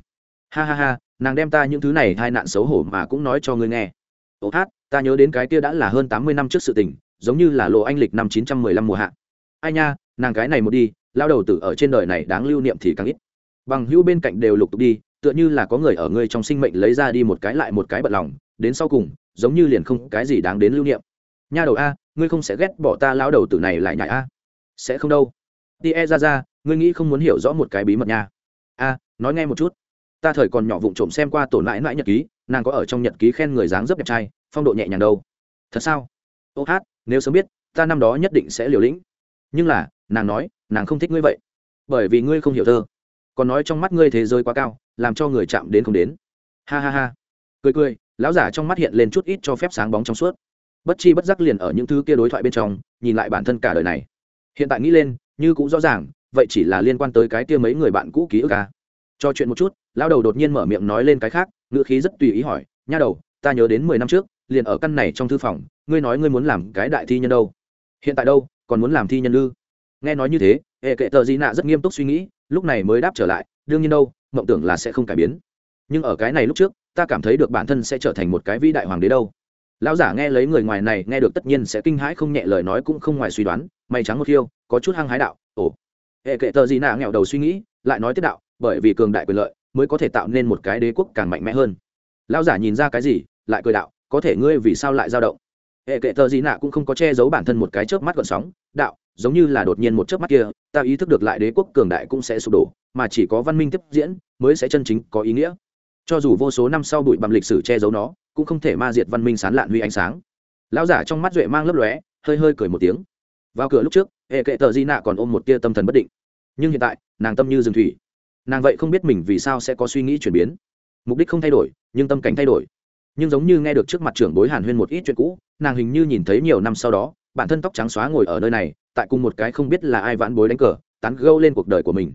Ha ha ha, nàng đem ta những thứ này hai nạn xấu hổ mà cũng nói cho ngươi nghe. Ô hát, ta nhớ đến cái kia đã là hơn tám mươi năm trước sự tình, giống như là lộ anh lịch năm chín trăm mười lăm mùa hạ ai nha, nàng cái này một đi, lao đầu tử ở trên đời này đáng lưu niệm thì càng ít. Bằng hữu bên cạnh đều lục tục đi, tựa như là có người ở ngươi trong sinh mệnh lấy ra đi một cái lại một cái bật lòng, đến sau cùng, giống như liền không cái gì đáng đến lưu niệm. Nha đầu a, ngươi không sẽ ghét bỏ ta lao đầu tử này lại nhại a? Sẽ không đâu. Đi e ra ra, ngươi nghĩ không muốn hiểu rõ một cái bí mật nha. A, nói nghe một chút. Ta thời còn nhỏ vụng trộm xem qua tổ mãi mãi nhật ký, nàng có ở trong nhật ký khen người dáng dấp đẹp trai, phong độ nhẹ nhàng đâu. Thật sao? Ô hát, nếu sớm biết, ta năm đó nhất định sẽ liều lĩnh nhưng là, nàng nói, nàng không thích ngươi vậy. Bởi vì ngươi không hiểu thơ. Còn nói trong mắt ngươi thế giới quá cao, làm cho người chạm đến không đến. Ha ha ha. Cười cười, lão giả trong mắt hiện lên chút ít cho phép sáng bóng trong suốt. Bất chi bất giác liền ở những thứ kia đối thoại bên trong, nhìn lại bản thân cả đời này. Hiện tại nghĩ lên, như cũng rõ ràng, vậy chỉ là liên quan tới cái kia mấy người bạn cũ ký ức à. cho chuyện một chút, lão đầu đột nhiên mở miệng nói lên cái khác, ngữ khí rất tùy ý hỏi, nha đầu, ta nhớ đến mười năm trước, liền ở căn này trong thư phòng, ngươi nói ngươi muốn làm cái đại thi nhân đâu? Hiện tại đâu? Còn muốn làm thi nhân ư? Nghe nói như thế, hệ kệ tờ di nạ rất nghiêm túc suy nghĩ, lúc này mới đáp trở lại, đương nhiên đâu, mộng tưởng là sẽ không cải biến. Nhưng ở cái này lúc trước, ta cảm thấy được bản thân sẽ trở thành một cái vĩ đại hoàng đế đâu. Lão giả nghe lấy người ngoài này, nghe được tất nhiên sẽ kinh hãi không nhẹ lời nói cũng không ngoài suy đoán may trắng một khiêu, có chút hăng hái đạo, ồ. Hệ kệ tờ gì nạ nghèo đầu suy nghĩ, lại nói tiếp đạo, bởi vì cường đại quyền lợi mới có thể tạo nên một cái đế quốc càng mạnh mẽ hơn. Lão giả nhìn ra cái gì, lại cười đạo, có thể ngươi vì sao lại dao động? Hệ kệ tờ gì nạ cũng không có che giấu bản thân một cái chớp mắt gọn sóng. Đạo, giống như là đột nhiên một chớp mắt kia, ta ý thức được lại đế quốc cường đại cũng sẽ sụp đổ, mà chỉ có văn minh tiếp diễn mới sẽ chân chính có ý nghĩa. Cho dù vô số năm sau bụi bằng lịch sử che giấu nó, cũng không thể ma diệt văn minh sán lạn huy ánh sáng. Lão giả trong mắt duệ mang lấp lóe, hơi hơi cười một tiếng. Vào cửa lúc trước, hệ kệ tờ di nạ còn ôm một tia tâm thần bất định. Nhưng hiện tại, nàng tâm như rừng thủy. Nàng vậy không biết mình vì sao sẽ có suy nghĩ chuyển biến. Mục đích không thay đổi, nhưng tâm cảnh thay đổi. Nhưng giống như nghe được trước mặt trưởng bối hàn huyên một ít chuyện cũ nàng hình như nhìn thấy nhiều năm sau đó, bản thân tóc trắng xóa ngồi ở nơi này, tại cùng một cái không biết là ai vãn bối đánh cờ, tán gâu lên cuộc đời của mình.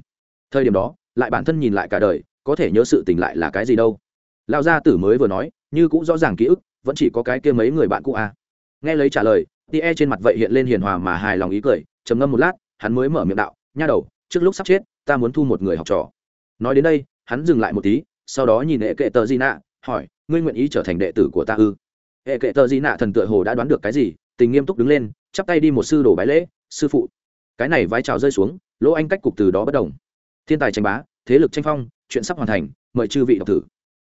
Thời điểm đó, lại bản thân nhìn lại cả đời, có thể nhớ sự tình lại là cái gì đâu. Lão gia tử mới vừa nói, như cũng rõ ràng ký ức, vẫn chỉ có cái kia mấy người bạn cũ a à. nghe lấy trả lời tie trên mặt vậy hiện lên hiền hòa mà hài lòng ý cười, trầm ngâm một lát, hắn mới mở miệng đạo, nha đầu, trước lúc sắp chết, ta muốn thu một người học trò. Nói đến đây, hắn dừng lại một tí, sau đó nhìn hệ kệ tờ di nạ hỏi, ngươi nguyện ý trở thành đệ tử của ta ư? Hệ kệ tờ di nạ thần tựa hồ đã đoán được cái gì, tình nghiêm túc đứng lên, chắp tay đi một sư đồ bái lễ, sư phụ. Cái này vái trào rơi xuống, lỗ anh cách cục từ đó bất đồng thiên tài tranh bá, thế lực tranh phong, chuyện sắp hoàn thành, mời chư vị đọc thử.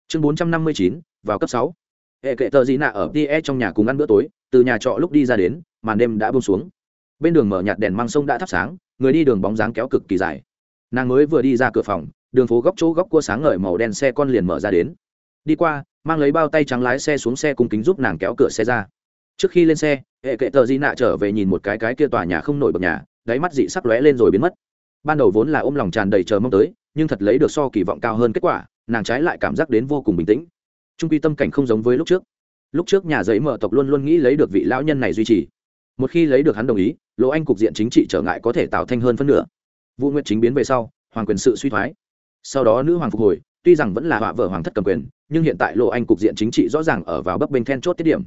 Chương bốn trăm năm mươi chín, vào cấp sáu. Hệ kệ tờ di nạ ở tia trong nhà cùng ăn bữa tối, từ nhà trọ lúc đi ra đến, màn đêm đã bông xuống. Bên đường mở nhạt đèn mang sông đã thắp sáng, người đi đường bóng dáng kéo cực kỳ dài. Nàng mới vừa đi ra cửa phòng, đường phố góc chỗ góc cua sáng ngời màu đen xe con liền mở ra đến. Đi qua mang lấy bao tay trắng lái xe xuống xe cùng kính giúp nàng kéo cửa xe ra. Trước khi lên xe, hệ kệ tờ di nạ trở về nhìn một cái cái kia tòa nhà không nổi bậc nhà, đáy mắt dị sắc lóe lên rồi biến mất. Ban đầu vốn là ôm lòng tràn đầy chờ mong tới, nhưng thật lấy được so kỳ vọng cao hơn kết quả, nàng trái lại cảm giác đến vô cùng bình tĩnh. Trung quy tâm cảnh không giống với lúc trước. Lúc trước nhà giấy mở tộc luôn luôn nghĩ lấy được vị lão nhân này duy trì. Một khi lấy được hắn đồng ý, lỗ anh cục diện chính trị trở ngại có thể tạo thanh hơn phân nửa. Vụ nguyện chính biến về sau, hoàng quyền sự suy thoái. Sau đó nữ hoàng phục hồi tuy rằng vẫn là họa vợ hoàng thất cầm quyền, nhưng hiện tại lộ anh cục diện chính trị rõ ràng ở vào bấp bên then chốt tiết điểm.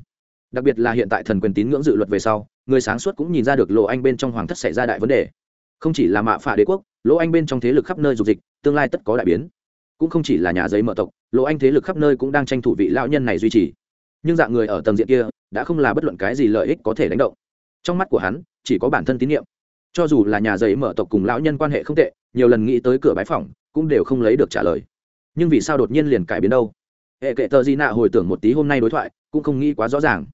Đặc biệt là hiện tại thần quyền tín ngưỡng dự luật về sau, người sáng suốt cũng nhìn ra được lộ anh bên trong hoàng thất xảy ra đại vấn đề. Không chỉ là mạ phả đế quốc lỗ anh bên trong thế lực khắp nơi dục dịch, tương lai tất có đại biến. Cũng không chỉ là nhà giấy mở tộc lỗ anh thế lực khắp nơi cũng đang tranh thủ vị lão nhân này duy trì. Nhưng dạng người ở tầng diện kia, đã không là bất luận cái gì lợi ích có thể đánh động. Trong mắt của hắn, chỉ có bản thân tín nhiệm. Cho dù là nhà giấy mở tộc cùng lão nhân quan hệ không tệ, nhiều lần nghĩ tới cửa bái phòng cũng đều không lấy được trả lời nhưng vì sao đột nhiên liền cải biến đâu? Hệ kệ tờ di nạ hồi tưởng một tí hôm nay đối thoại, cũng không nghĩ quá rõ ràng.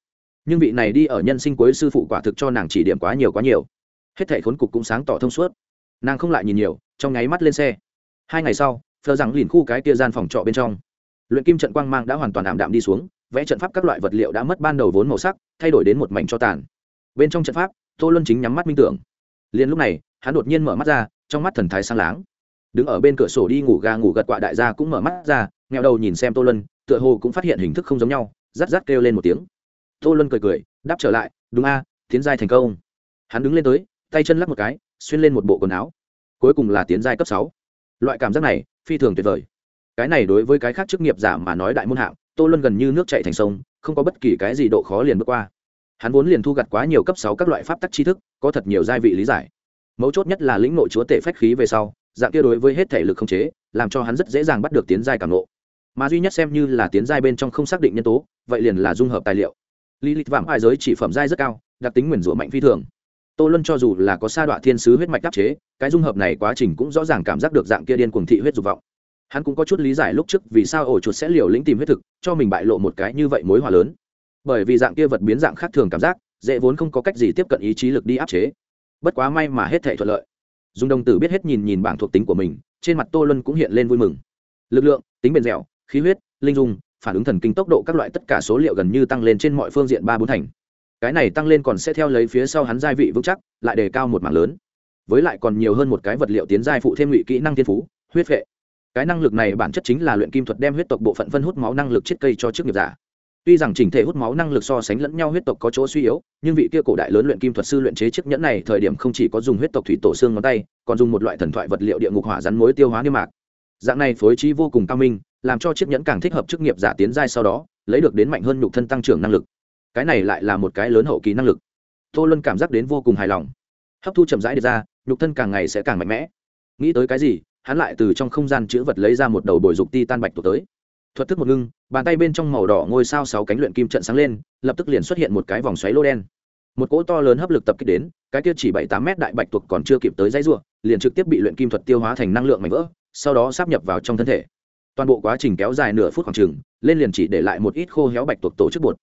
Nhưng vị này đi ở nhân sinh cuối sư phụ quả thực cho nàng chỉ điểm quá nhiều quá nhiều. Hết thẻ khốn cục cũng sáng tỏ thông suốt. Nàng không lại nhìn nhiều, trong nháy mắt lên xe. Hai ngày sau, phờ rằng liền khu cái kia gian phòng trọ bên trong. Luyện kim trận quang mang đã hoàn toàn ảm đạm đi xuống, vẽ trận pháp các loại vật liệu đã mất ban đầu vốn màu sắc, thay đổi đến một mảnh cho tàn. Bên trong trận pháp, tô luân chính nhắm mắt minh tưởng. Liền lúc này, hắn đột nhiên mở mắt ra, trong mắt thần thái sang láng đứng ở bên cửa sổ đi ngủ gà ngủ gật quạ đại gia cũng mở mắt ra nghèo đầu nhìn xem tô luân, tựa hồ cũng phát hiện hình thức không giống nhau, rát rát kêu lên một tiếng. Tô luân cười cười, đáp trở lại, đúng a, tiến giai thành công. Hắn đứng lên tới, tay chân lắc một cái, xuyên lên một bộ quần áo. Cuối cùng là tiến giai cấp sáu. Loại cảm giác này, phi thường tuyệt vời. Cái này đối với cái khác chức nghiệp giả mà nói đại môn hạng, tô luân gần như nước chạy thành sông, không có bất kỳ cái gì độ khó liền bước qua. Hắn vốn liền thu gặt quá nhiều cấp sáu các loại pháp tắc tri thức, có thật nhiều gia vị lý giải. Mấu chốt nhất là lĩnh nội chúa tể phách khí về sau dạng kia đối với hết thể lực không chế, làm cho hắn rất dễ dàng bắt được tiến giai cảm nộ mà duy nhất xem như là tiến giai bên trong không xác định nhân tố, vậy liền là dung hợp tài liệu. Lý lịch vàng hai giới chỉ phẩm giai rất cao, đặc tính nguyền rủa mạnh phi thường. Tô luân cho dù là có sa đọa thiên sứ huyết mạch đắc chế, cái dung hợp này quá trình cũng rõ ràng cảm giác được dạng kia điên cuồng thị huyết dục vọng. Hắn cũng có chút lý giải lúc trước vì sao ổ chuột sẽ liều lĩnh tìm huyết thực, cho mình bại lộ một cái như vậy mối hòa lớn. Bởi vì dạng kia vật biến dạng khác thường cảm giác, dễ vốn không có cách gì tiếp cận ý chí lực đi áp chế. Bất quá may mà hết thể thuận lợi dùng đồng tử biết hết nhìn nhìn bảng thuộc tính của mình, trên mặt tô luân cũng hiện lên vui mừng. Lực lượng, tính bền dẻo, khí huyết, linh dung, phản ứng thần kinh tốc độ các loại tất cả số liệu gần như tăng lên trên mọi phương diện ba bốn thành. Cái này tăng lên còn sẽ theo lấy phía sau hắn giai vị vững chắc, lại đề cao một mảng lớn. Với lại còn nhiều hơn một cái vật liệu tiến giai phụ thêm ngụy kỹ năng thiên phú, huyết vệ. Cái năng lực này bản chất chính là luyện kim thuật đem huyết tộc bộ phận phân hút máu năng lực chiết cây cho chức nghiệp giả tuy rằng chỉnh thể hút máu năng lực so sánh lẫn nhau huyết tộc có chỗ suy yếu, nhưng vị kia cổ đại lớn luyện kim thuật sư luyện chế chiếc nhẫn này thời điểm không chỉ có dùng huyết tộc thủy tổ xương ngón tay, còn dùng một loại thần thoại vật liệu địa ngục hỏa rắn mối tiêu hóa niêm mạc. Dạng này phối trí vô cùng cao minh, làm cho chiếc nhẫn càng thích hợp chức nghiệp giả tiến giai sau đó, lấy được đến mạnh hơn nhục thân tăng trưởng năng lực. Cái này lại là một cái lớn hậu kỳ năng lực. Tô luân cảm giác đến vô cùng hài lòng. Hấp thu chậm rãi được ra, nhục thân càng ngày sẽ càng mạnh mẽ. Nghĩ tới cái gì, hắn lại từ trong không gian chữ vật lấy ra một đầu bồi dục ti tan bạch tuộc tới thuật thức một ngưng, bàn tay bên trong màu đỏ ngôi sao sáu cánh luyện kim trận sáng lên, lập tức liền xuất hiện một cái vòng xoáy lô đen. Một cỗ to lớn hấp lực tập kích đến, cái kia chỉ bảy tám mét đại bạch tuộc còn chưa kịp tới dãy ruộng liền trực tiếp bị luyện kim thuật tiêu hóa thành năng lượng mạnh vỡ, sau đó sáp nhập vào trong thân thể. Toàn bộ quá trình kéo dài nửa phút khoảng chừng, lên liền chỉ để lại một ít khô héo bạch tuộc tổ chức bột.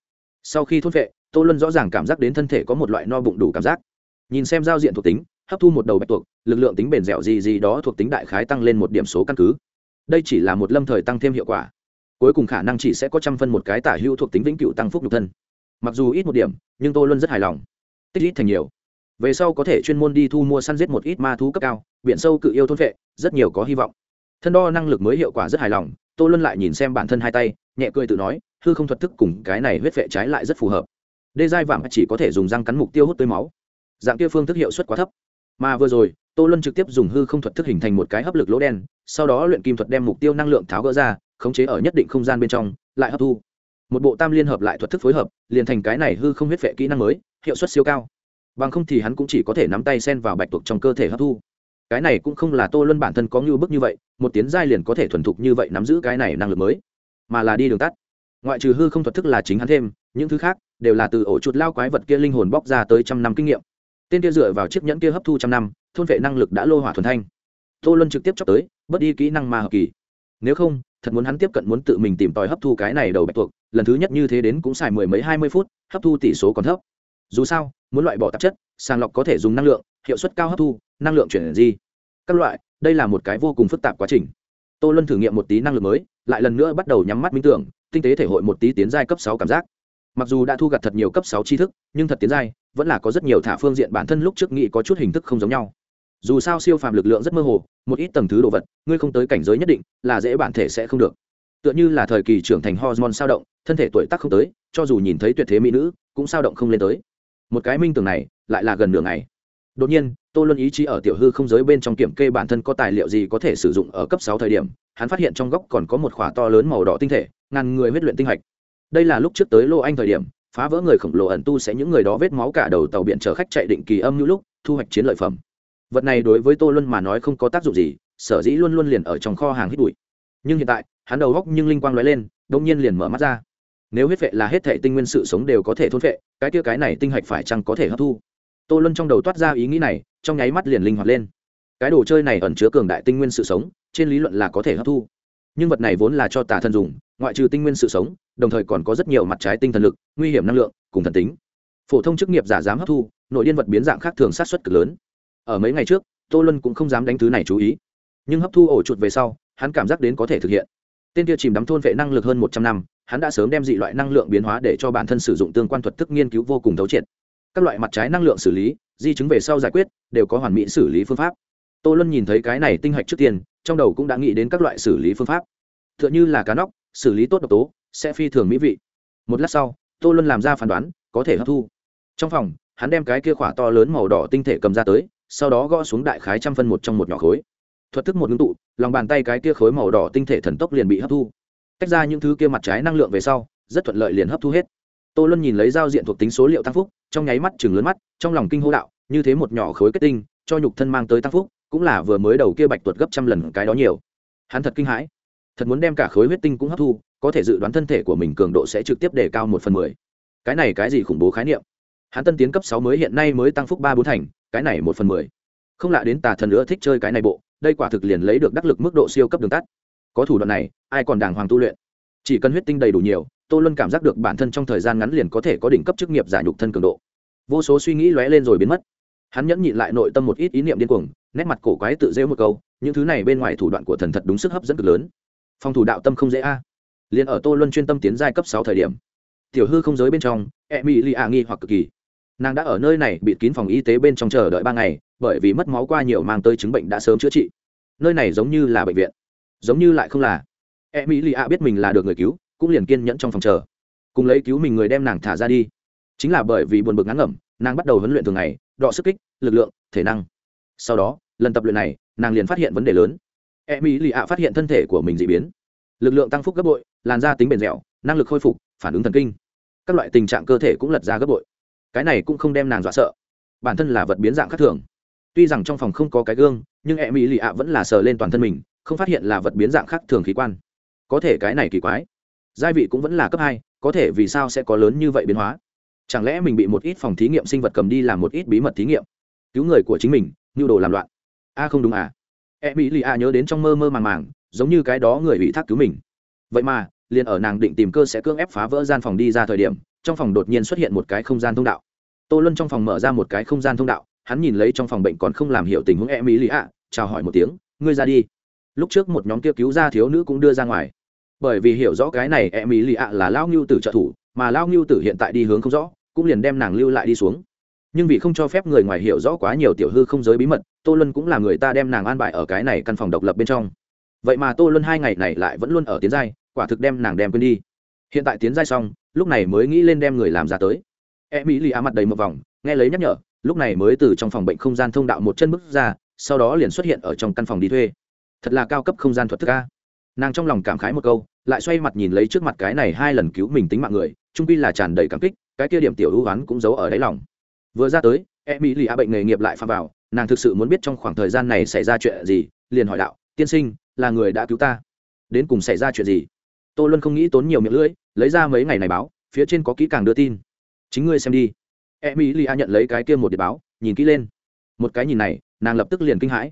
Sau khi thốt vệ, tô luân rõ ràng cảm giác đến thân thể có một loại no bụng đủ cảm giác. Nhìn xem giao diện thuộc tính, hấp thu một đầu bạch tuộc, lực lượng tính bền dẻo gì gì đó thuộc tính đại khái tăng lên một điểm số căn cứ. Đây chỉ là một lâm thời tăng thêm hiệu quả cuối cùng khả năng chỉ sẽ có trăm phân một cái tả hữu thuộc tính vĩnh cựu tăng phúc nhục thân. Mặc dù ít một điểm, nhưng tôi luôn rất hài lòng. Tích ít thành nhiều. Về sau có thể chuyên môn đi thu mua săn giết một ít ma thú cấp cao, biển sâu cự yêu thôn vệ, rất nhiều có hy vọng. Thân đo năng lực mới hiệu quả rất hài lòng tôi luôn lại nhìn xem bản thân hai tay, nhẹ cười tự nói, hư không thuật thức cùng cái này huyết vệ trái lại rất phù hợp. Đê giai vàng chỉ có thể dùng răng cắn mục tiêu hút tươi máu. Dạng kia phương thức hiệu suất quá thấp. Mà vừa rồi, tô luân trực tiếp dùng hư không thuật thức hình thành một cái hấp lực lỗ đen, sau đó luyện kim thuật đem mục tiêu năng lượng tháo gỡ ra khống chế ở nhất định không gian bên trong, lại hấp thu. Một bộ tam liên hợp lại thuật thức phối hợp, liền thành cái này hư không huyết vệ kỹ năng mới, hiệu suất siêu cao. Bằng không thì hắn cũng chỉ có thể nắm tay sen vào bạch tuộc trong cơ thể hấp thu. Cái này cũng không là tô luân bản thân có ngưu bức như vậy, một tiến giai liền có thể thuần thục như vậy nắm giữ cái này năng lực mới, mà là đi đường tắt. Ngoại trừ hư không thuật thức là chính hắn thêm, những thứ khác đều là từ ổ chuột lao quái vật kia linh hồn bóc ra tới trăm năm kinh nghiệm. Tên kia dựa vào chiếc nhẫn kia hấp thu trăm năm, thôn vệ năng lực đã lô hỏa thuần thanh. Tô luân trực tiếp chọc tới, bớt đi kỹ năng ma hợp kỳ nếu không, thật muốn hắn tiếp cận muốn tự mình tìm tòi hấp thu cái này đầu bạch tuộc, lần thứ nhất như thế đến cũng xài mười mấy hai mươi phút, hấp thu tỷ số còn thấp. Dù sao, muốn loại bỏ tạp chất, sàng lọc có thể dùng năng lượng, hiệu suất cao hấp thu, năng lượng chuyển di. Các loại, đây là một cái vô cùng phức tạp quá trình. Tô luân thử nghiệm một tí năng lực mới, lại lần nữa bắt đầu nhắm mắt minh tưởng, tinh tế thể hội một tí tiến giai cấp sáu cảm giác. Mặc dù đã thu gặt thật nhiều cấp sáu tri thức, nhưng thật tiến giai, vẫn là có rất nhiều thả phương diện bản thân lúc trước nghĩ có chút hình thức không giống nhau dù sao siêu phàm lực lượng rất mơ hồ, một ít tầng thứ đồ vật, ngươi không tới cảnh giới nhất định, là dễ bản thể sẽ không được. Tựa như là thời kỳ trưởng thành hormone sao động, thân thể tuổi tác không tới, cho dù nhìn thấy tuyệt thế mỹ nữ, cũng sao động không lên tới. Một cái minh tưởng này, lại là gần nửa ngày. Đột nhiên, tô luân ý chí ở tiểu hư không giới bên trong kiểm kê bản thân có tài liệu gì có thể sử dụng ở cấp sáu thời điểm, hắn phát hiện trong góc còn có một khỏa to lớn màu đỏ tinh thể, ngàn người huyết luyện tinh hạch. Đây là lúc trước tới lô anh thời điểm, phá vỡ người khổng lồ ẩn tu sẽ những người đó vết máu cả đầu tàu biển chở khách chạy định kỳ âm như lúc, thu hoạch chiến lợi phẩm vật này đối với tô luân mà nói không có tác dụng gì, sở dĩ luôn luôn liền ở trong kho hàng hít bụi. Nhưng hiện tại, hắn đầu góc nhưng linh quang lóe lên đông nhiên liền mở mắt ra. Nếu huyết vệ là hết thể tinh nguyên sự sống đều có thể thôn vệ cái kia cái này tinh hạch phải chăng có thể hấp thu? Tô luân trong đầu toát ra ý nghĩ này, trong nháy mắt liền linh hoạt lên. Cái đồ chơi này ẩn chứa cường đại tinh nguyên sự sống, trên lý luận là có thể hấp thu. Nhưng vật này vốn là cho tà thần dùng, ngoại trừ tinh nguyên sự sống, đồng thời còn có rất nhiều mặt trái tinh thần lực, nguy hiểm năng lượng, cùng thần tính. Phổ thông chức nghiệp giả dám hấp thu, nội điên vật biến dạng khác thường sát xuất cực lớn ở mấy ngày trước, tô luân cũng không dám đánh thứ này chú ý. Nhưng hấp thu ổ chuột về sau, hắn cảm giác đến có thể thực hiện. Tên kia chìm đắm thôn vệ năng lực hơn một trăm năm, hắn đã sớm đem dị loại năng lượng biến hóa để cho bản thân sử dụng tương quan thuật thức nghiên cứu vô cùng thấu triệt. Các loại mặt trái năng lượng xử lý, di chứng về sau giải quyết, đều có hoàn mỹ xử lý phương pháp. Tô luân nhìn thấy cái này tinh hạch trước tiên, trong đầu cũng đã nghĩ đến các loại xử lý phương pháp. T h ư ợ n h ư là cá nóc, xử lý tốt độc tố, sẽ phi thường mỹ vị. Một lát sau, tô luân làm ra phán đoán, có thể hấp thu. Trong phòng, hắn đem cái kia khỏa to lớn màu đỏ tinh thể cầm ra tới sau đó gõ xuống đại khái trăm phân một trong một nhỏ khối. Thuật thức một ngưng tụ, lòng bàn tay cái kia khối màu đỏ tinh thể thần tốc liền bị hấp thu. Tách ra những thứ kia mặt trái năng lượng về sau, rất thuận lợi liền hấp thu hết. Tô luân nhìn lấy giao diện thuộc tính số liệu tăng phúc, trong nháy mắt chừng lớn mắt, trong lòng kinh hô đạo, như thế một nhỏ khối kết tinh, cho nhục thân mang tới tăng phúc, cũng là vừa mới đầu kia bạch tuột gấp trăm lần cái đó nhiều. Hắn thật kinh hãi. Thật muốn đem cả khối huyết tinh cũng hấp thu, có thể dự đoán thân thể của mình cường độ sẽ trực tiếp đề cao một phần mười. Cái này cái gì khủng bố khái niệm? Hắn tân tiến cấp sáu mới hiện nay mới tăng phúc ba bốn thành, cái này một phần mười. Không lạ đến tà thần nữa thích chơi cái này bộ, đây quả thực liền lấy được đắc lực mức độ siêu cấp đường tắt. Có thủ đoạn này, ai còn đàng hoàng tu luyện? Chỉ cần huyết tinh đầy đủ nhiều, tô luân cảm giác được bản thân trong thời gian ngắn liền có thể có đỉnh cấp chức nghiệp giả nhục thân cường độ. Vô số suy nghĩ lóe lên rồi biến mất. Hắn nhẫn nhịn lại nội tâm một ít ý niệm điên cuồng, nét mặt cổ quái tự rêu một câu, những thứ này bên ngoài thủ đoạn của thần thật đúng sức hấp dẫn cực lớn. Phòng thủ đạo tâm không dễ a. À. liền ở tô luân chuyên tâm tiến giai cấp sáu thời điểm, tiểu hư không giới bên trong e mỹ lì a nghi hoặc cực kỳ nàng đã ở nơi này bị kín phòng y tế bên trong chờ đợi ba ngày, bởi vì mất máu qua nhiều mang tới chứng bệnh đã sớm chữa trị. Nơi này giống như là bệnh viện, giống như lại không là. E mỹ lì ạ biết mình là được người cứu, cũng liền kiên nhẫn trong phòng chờ. Cùng lấy cứu mình người đem nàng thả ra đi. Chính là bởi vì buồn bực ngắn ngẩm, nàng bắt đầu huấn luyện thường ngày, đọ sức kích, lực lượng, thể năng. Sau đó, lần tập luyện này, nàng liền phát hiện vấn đề lớn. E mỹ lì ạ phát hiện thân thể của mình d ị biến. Lực lượng tăng phúc gấp bội, làn da tính bền dẻo, năng lực khôi phục, phản ứng thần kinh. Các loại tình trạng cơ thể cũng lật ra gấp bội cái này cũng không đem nàng dọa sợ. Bản thân là vật biến dạng khác thường. Tuy rằng trong phòng không có cái gương, nhưng e mỹ lì ạ vẫn là sờ lên toàn thân mình, không phát hiện là vật biến dạng khác thường khí quan. Có thể cái này kỳ quái. Gia vị cũng vẫn là cấp hai, có thể vì sao sẽ có lớn như vậy biến hóa? Chẳng lẽ mình bị một ít phòng thí nghiệm sinh vật cầm đi làm một ít bí mật thí nghiệm? Cứu người của chính mình nhu đồ làm loạn. A không đúng à. E mỹ lì a nhớ đến trong mơ mơ màng màng, giống như cái đó người ủy thác cứu mình. Vậy mà, liền ở nàng định tìm cơ sẽ cưỡng ép phá vỡ gian phòng đi ra thời điểm trong phòng đột nhiên xuất hiện một cái không gian thông đạo. Tô luân trong phòng mở ra một cái không gian thông đạo, hắn nhìn lấy trong phòng bệnh còn không làm hiểu tình huống e mỹ lì ạ chào hỏi một tiếng, ngươi ra đi. Lúc trước một nhóm kia cứu ra thiếu nữ cũng đưa ra ngoài. Bởi vì hiểu rõ cái này e mỹ lì ạ là lao ngưu tử trợ thủ, mà lao ngưu tử hiện tại đi hướng không rõ, cũng liền đem nàng lưu lại đi xuống. Nhưng vì không cho phép người ngoài hiểu rõ quá nhiều tiểu hư không giới bí mật, tô luân cũng là người ta đem nàng an bài ở cái này căn phòng độc lập bên trong. Vậy mà tô luân hai ngày này lại vẫn luôn ở tiến giai, quả thực đem nàng đem quên đi. Hiện tại tiến giai xong lúc này mới nghĩ lên đem người làm ra tới. E mỹ lì á mặt đầy một vòng, nghe lấy nhắc nhở, lúc này mới từ trong phòng bệnh không gian thông đạo một chân bước ra, sau đó liền xuất hiện ở trong căn phòng đi thuê. Thật là cao cấp không gian thuật thức ca nàng trong lòng cảm khái một câu, lại xoay mặt nhìn lấy trước mặt cái này hai lần cứu mình tính mạng người, trung quy là tràn đầy cảm kích, cái kia điểm tiểu ưu oán cũng giấu ở đáy lòng. Vừa ra tới e mỹ lì bệnh nghề nghiệp lại pha vào, nàng thực sự muốn biết trong khoảng thời gian này xảy ra chuyện gì, liền hỏi đạo, tiên sinh, là người đã cứu ta? Đến cùng xảy ra chuyện gì? Tô luân không nghĩ tốn nhiều miệng lưỡi lấy ra mấy ngày này báo, phía trên có kỹ càng đưa tin. Chính ngươi xem đi. E mỹ li a nhận lấy cái kia một điệp báo, nhìn kỹ lên. Một cái nhìn này, nàng lập tức liền kinh hãi.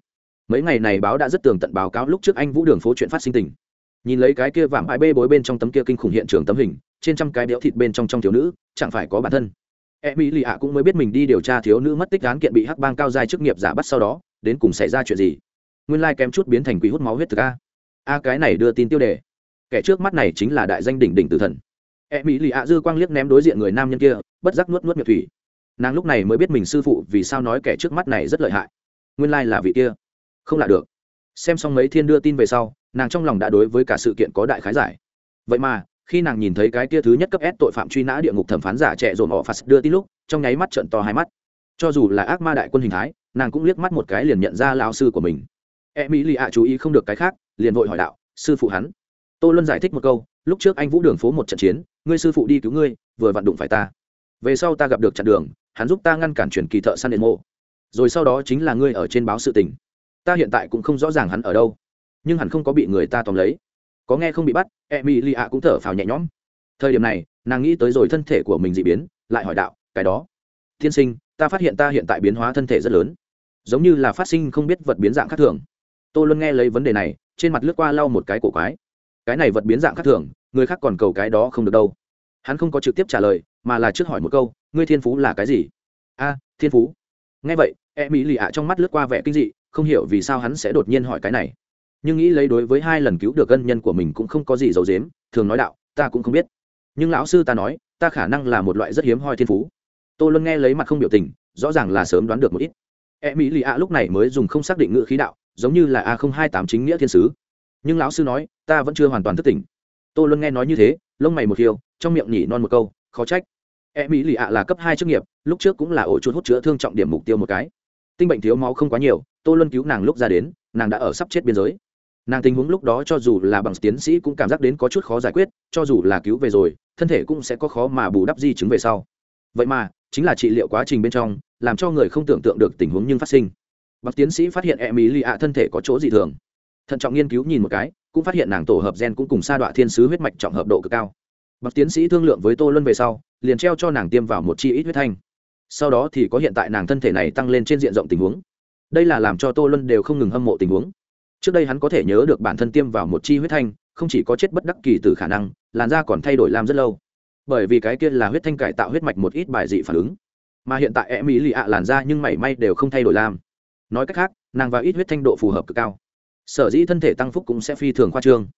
Mấy ngày này báo đã rất tường tận báo cáo lúc trước anh vũ đường phố chuyện phát sinh tình. Nhìn lấy cái kia vạm ai bê bối bên trong tấm kia kinh khủng hiện trường tấm hình, trên trăm cái béo thịt bên trong trong thiếu nữ, chẳng phải có bản thân. E mỹ lì ạ cũng mới biết mình đi điều tra thiếu nữ mất tích án kiện bị hắc bang cao dài chức nghiệp giả bắt sau đó, đến cùng xảy ra chuyện gì. Nguyên lai kém chút biến thành quỷ hút máu huyết thực a. A cái này đưa tin tiêu đề kẻ trước mắt này chính là đại danh đỉnh đỉnh tử thần. E mỹ lì ạ dư quang liếc ném đối diện người nam nhân kia, bất giác nuốt nuốt miệng thủy. Nàng lúc này mới biết mình sư phụ vì sao nói kẻ trước mắt này rất lợi hại. Nguyên lai là vị kia. Không lạ được. Xem xong mấy thiên đưa tin về sau, nàng trong lòng đã đối với cả sự kiện có đại khái giải. Vậy mà, khi nàng nhìn thấy cái kia thứ nhất cấp S tội phạm truy nã địa ngục thẩm phán giả trẻ dồn họ phạt đưa tin lúc, trong nháy mắt trận to hai mắt. Cho dù là ác ma đại quân hình thái, nàng cũng liếc mắt một cái liền nhận ra lao sư của mình. E mỹ lì ạ chú ý không được cái khác, liền vội hỏi đạo, sư phụ hắn? Tô luân giải thích một câu, lúc trước anh vũ đường phố một trận chiến, ngươi sư phụ đi cứu ngươi, vừa vặn đụng phải ta. Về sau ta gặp được chặn đường, hắn giúp ta ngăn cản chuyển kỳ thợ săn điện mộ. Rồi sau đó chính là ngươi ở trên báo sự tình. Ta hiện tại cũng không rõ ràng hắn ở đâu, nhưng hẳn không có bị người ta tóm lấy. Có nghe không bị bắt e mỹ lì ạ cũng thở phào nhẹ nhõm. Thời điểm này, nàng nghĩ tới rồi thân thể của mình d ị biến, lại hỏi đạo, cái đó, tiên sinh, ta phát hiện ta hiện tại biến hóa thân thể rất lớn. Giống như là phát sinh không biết vật biến dạng khác thường. Tôi luôn nghe lấy vấn đề này, trên mặt lướt qua lau một cái cổ quái cái này vật biến dạng khác thường, người khác còn cầu cái đó không được đâu. Hắn không có trực tiếp trả lời, mà là trước hỏi một câu, ngươi thiên phú là cái gì? A, thiên phú. Nghe vậy e mỹ lì ạ trong mắt lướt qua vẻ kinh dị, không hiểu vì sao hắn sẽ đột nhiên hỏi cái này. Nhưng nghĩ lấy đối với hai lần cứu được ân nhân của mình cũng không có gì giấu dếm thường nói đạo, ta cũng không biết. Nhưng lão sư ta nói, ta khả năng là một loại rất hiếm hoi thiên phú. Tô luân nghe lấy mặt không biểu tình, rõ ràng là sớm đoán được một ít. E mỹ lì ạ lúc này mới dùng không xác định ngữ khí đạo, giống như là a không hai tám chính nghĩa thiên sứ nhưng lão sư nói, ta vẫn chưa hoàn toàn thức tỉnh. Tô luân nghe nói như thế, lông mày một khiêu trong miệng nhỉ non một câu, khó trách. E mỹ lì ạ là cấp hai chức nghiệp, lúc trước cũng là ổ chuột hút chữa thương trọng điểm mục tiêu một cái. Tinh bệnh thiếu máu không quá nhiều, tô luân cứu nàng lúc ra đến, nàng đã ở sắp chết biên giới. Nàng tình huống lúc đó cho dù là bằng tiến sĩ cũng cảm giác đến có chút khó giải quyết, cho dù là cứu về rồi, thân thể cũng sẽ có khó mà bù đắp di chứng về sau. Vậy mà, chính là trị liệu quá trình bên trong, làm cho người không tưởng tượng được tình huống nhưng phát sinh. Bằng tiến sĩ phát hiện e mỹ lì ạ thân thể có chỗ dị thường thận trọng nghiên cứu nhìn một cái, cũng phát hiện nàng tổ hợp gen cũng cùng sa đọa thiên sứ huyết mạch trọng hợp độ cực cao. Bậc tiến sĩ thương lượng với tô luân về sau, liền treo cho nàng tiêm vào một chi ít huyết thanh. Sau đó thì có hiện tại nàng thân thể này tăng lên trên diện rộng tình huống. Đây là làm cho tô luân đều không ngừng hâm mộ tình huống. Trước đây hắn có thể nhớ được bản thân tiêm vào một chi huyết thanh, không chỉ có chết bất đắc kỳ từ khả năng, làn da còn thay đổi làm rất lâu. Bởi vì cái kia là huyết thanh cải tạo huyết mạch một ít bài dị phản ứng. Mà hiện tại em ý lì ạ làn da nhưng mảy may đều không thay đổi làm nói cách khác, nàng vào ít huyết thanh độ phù hợp cực cao sở dĩ thân thể tăng phúc cũng sẽ phi thường khoa trương.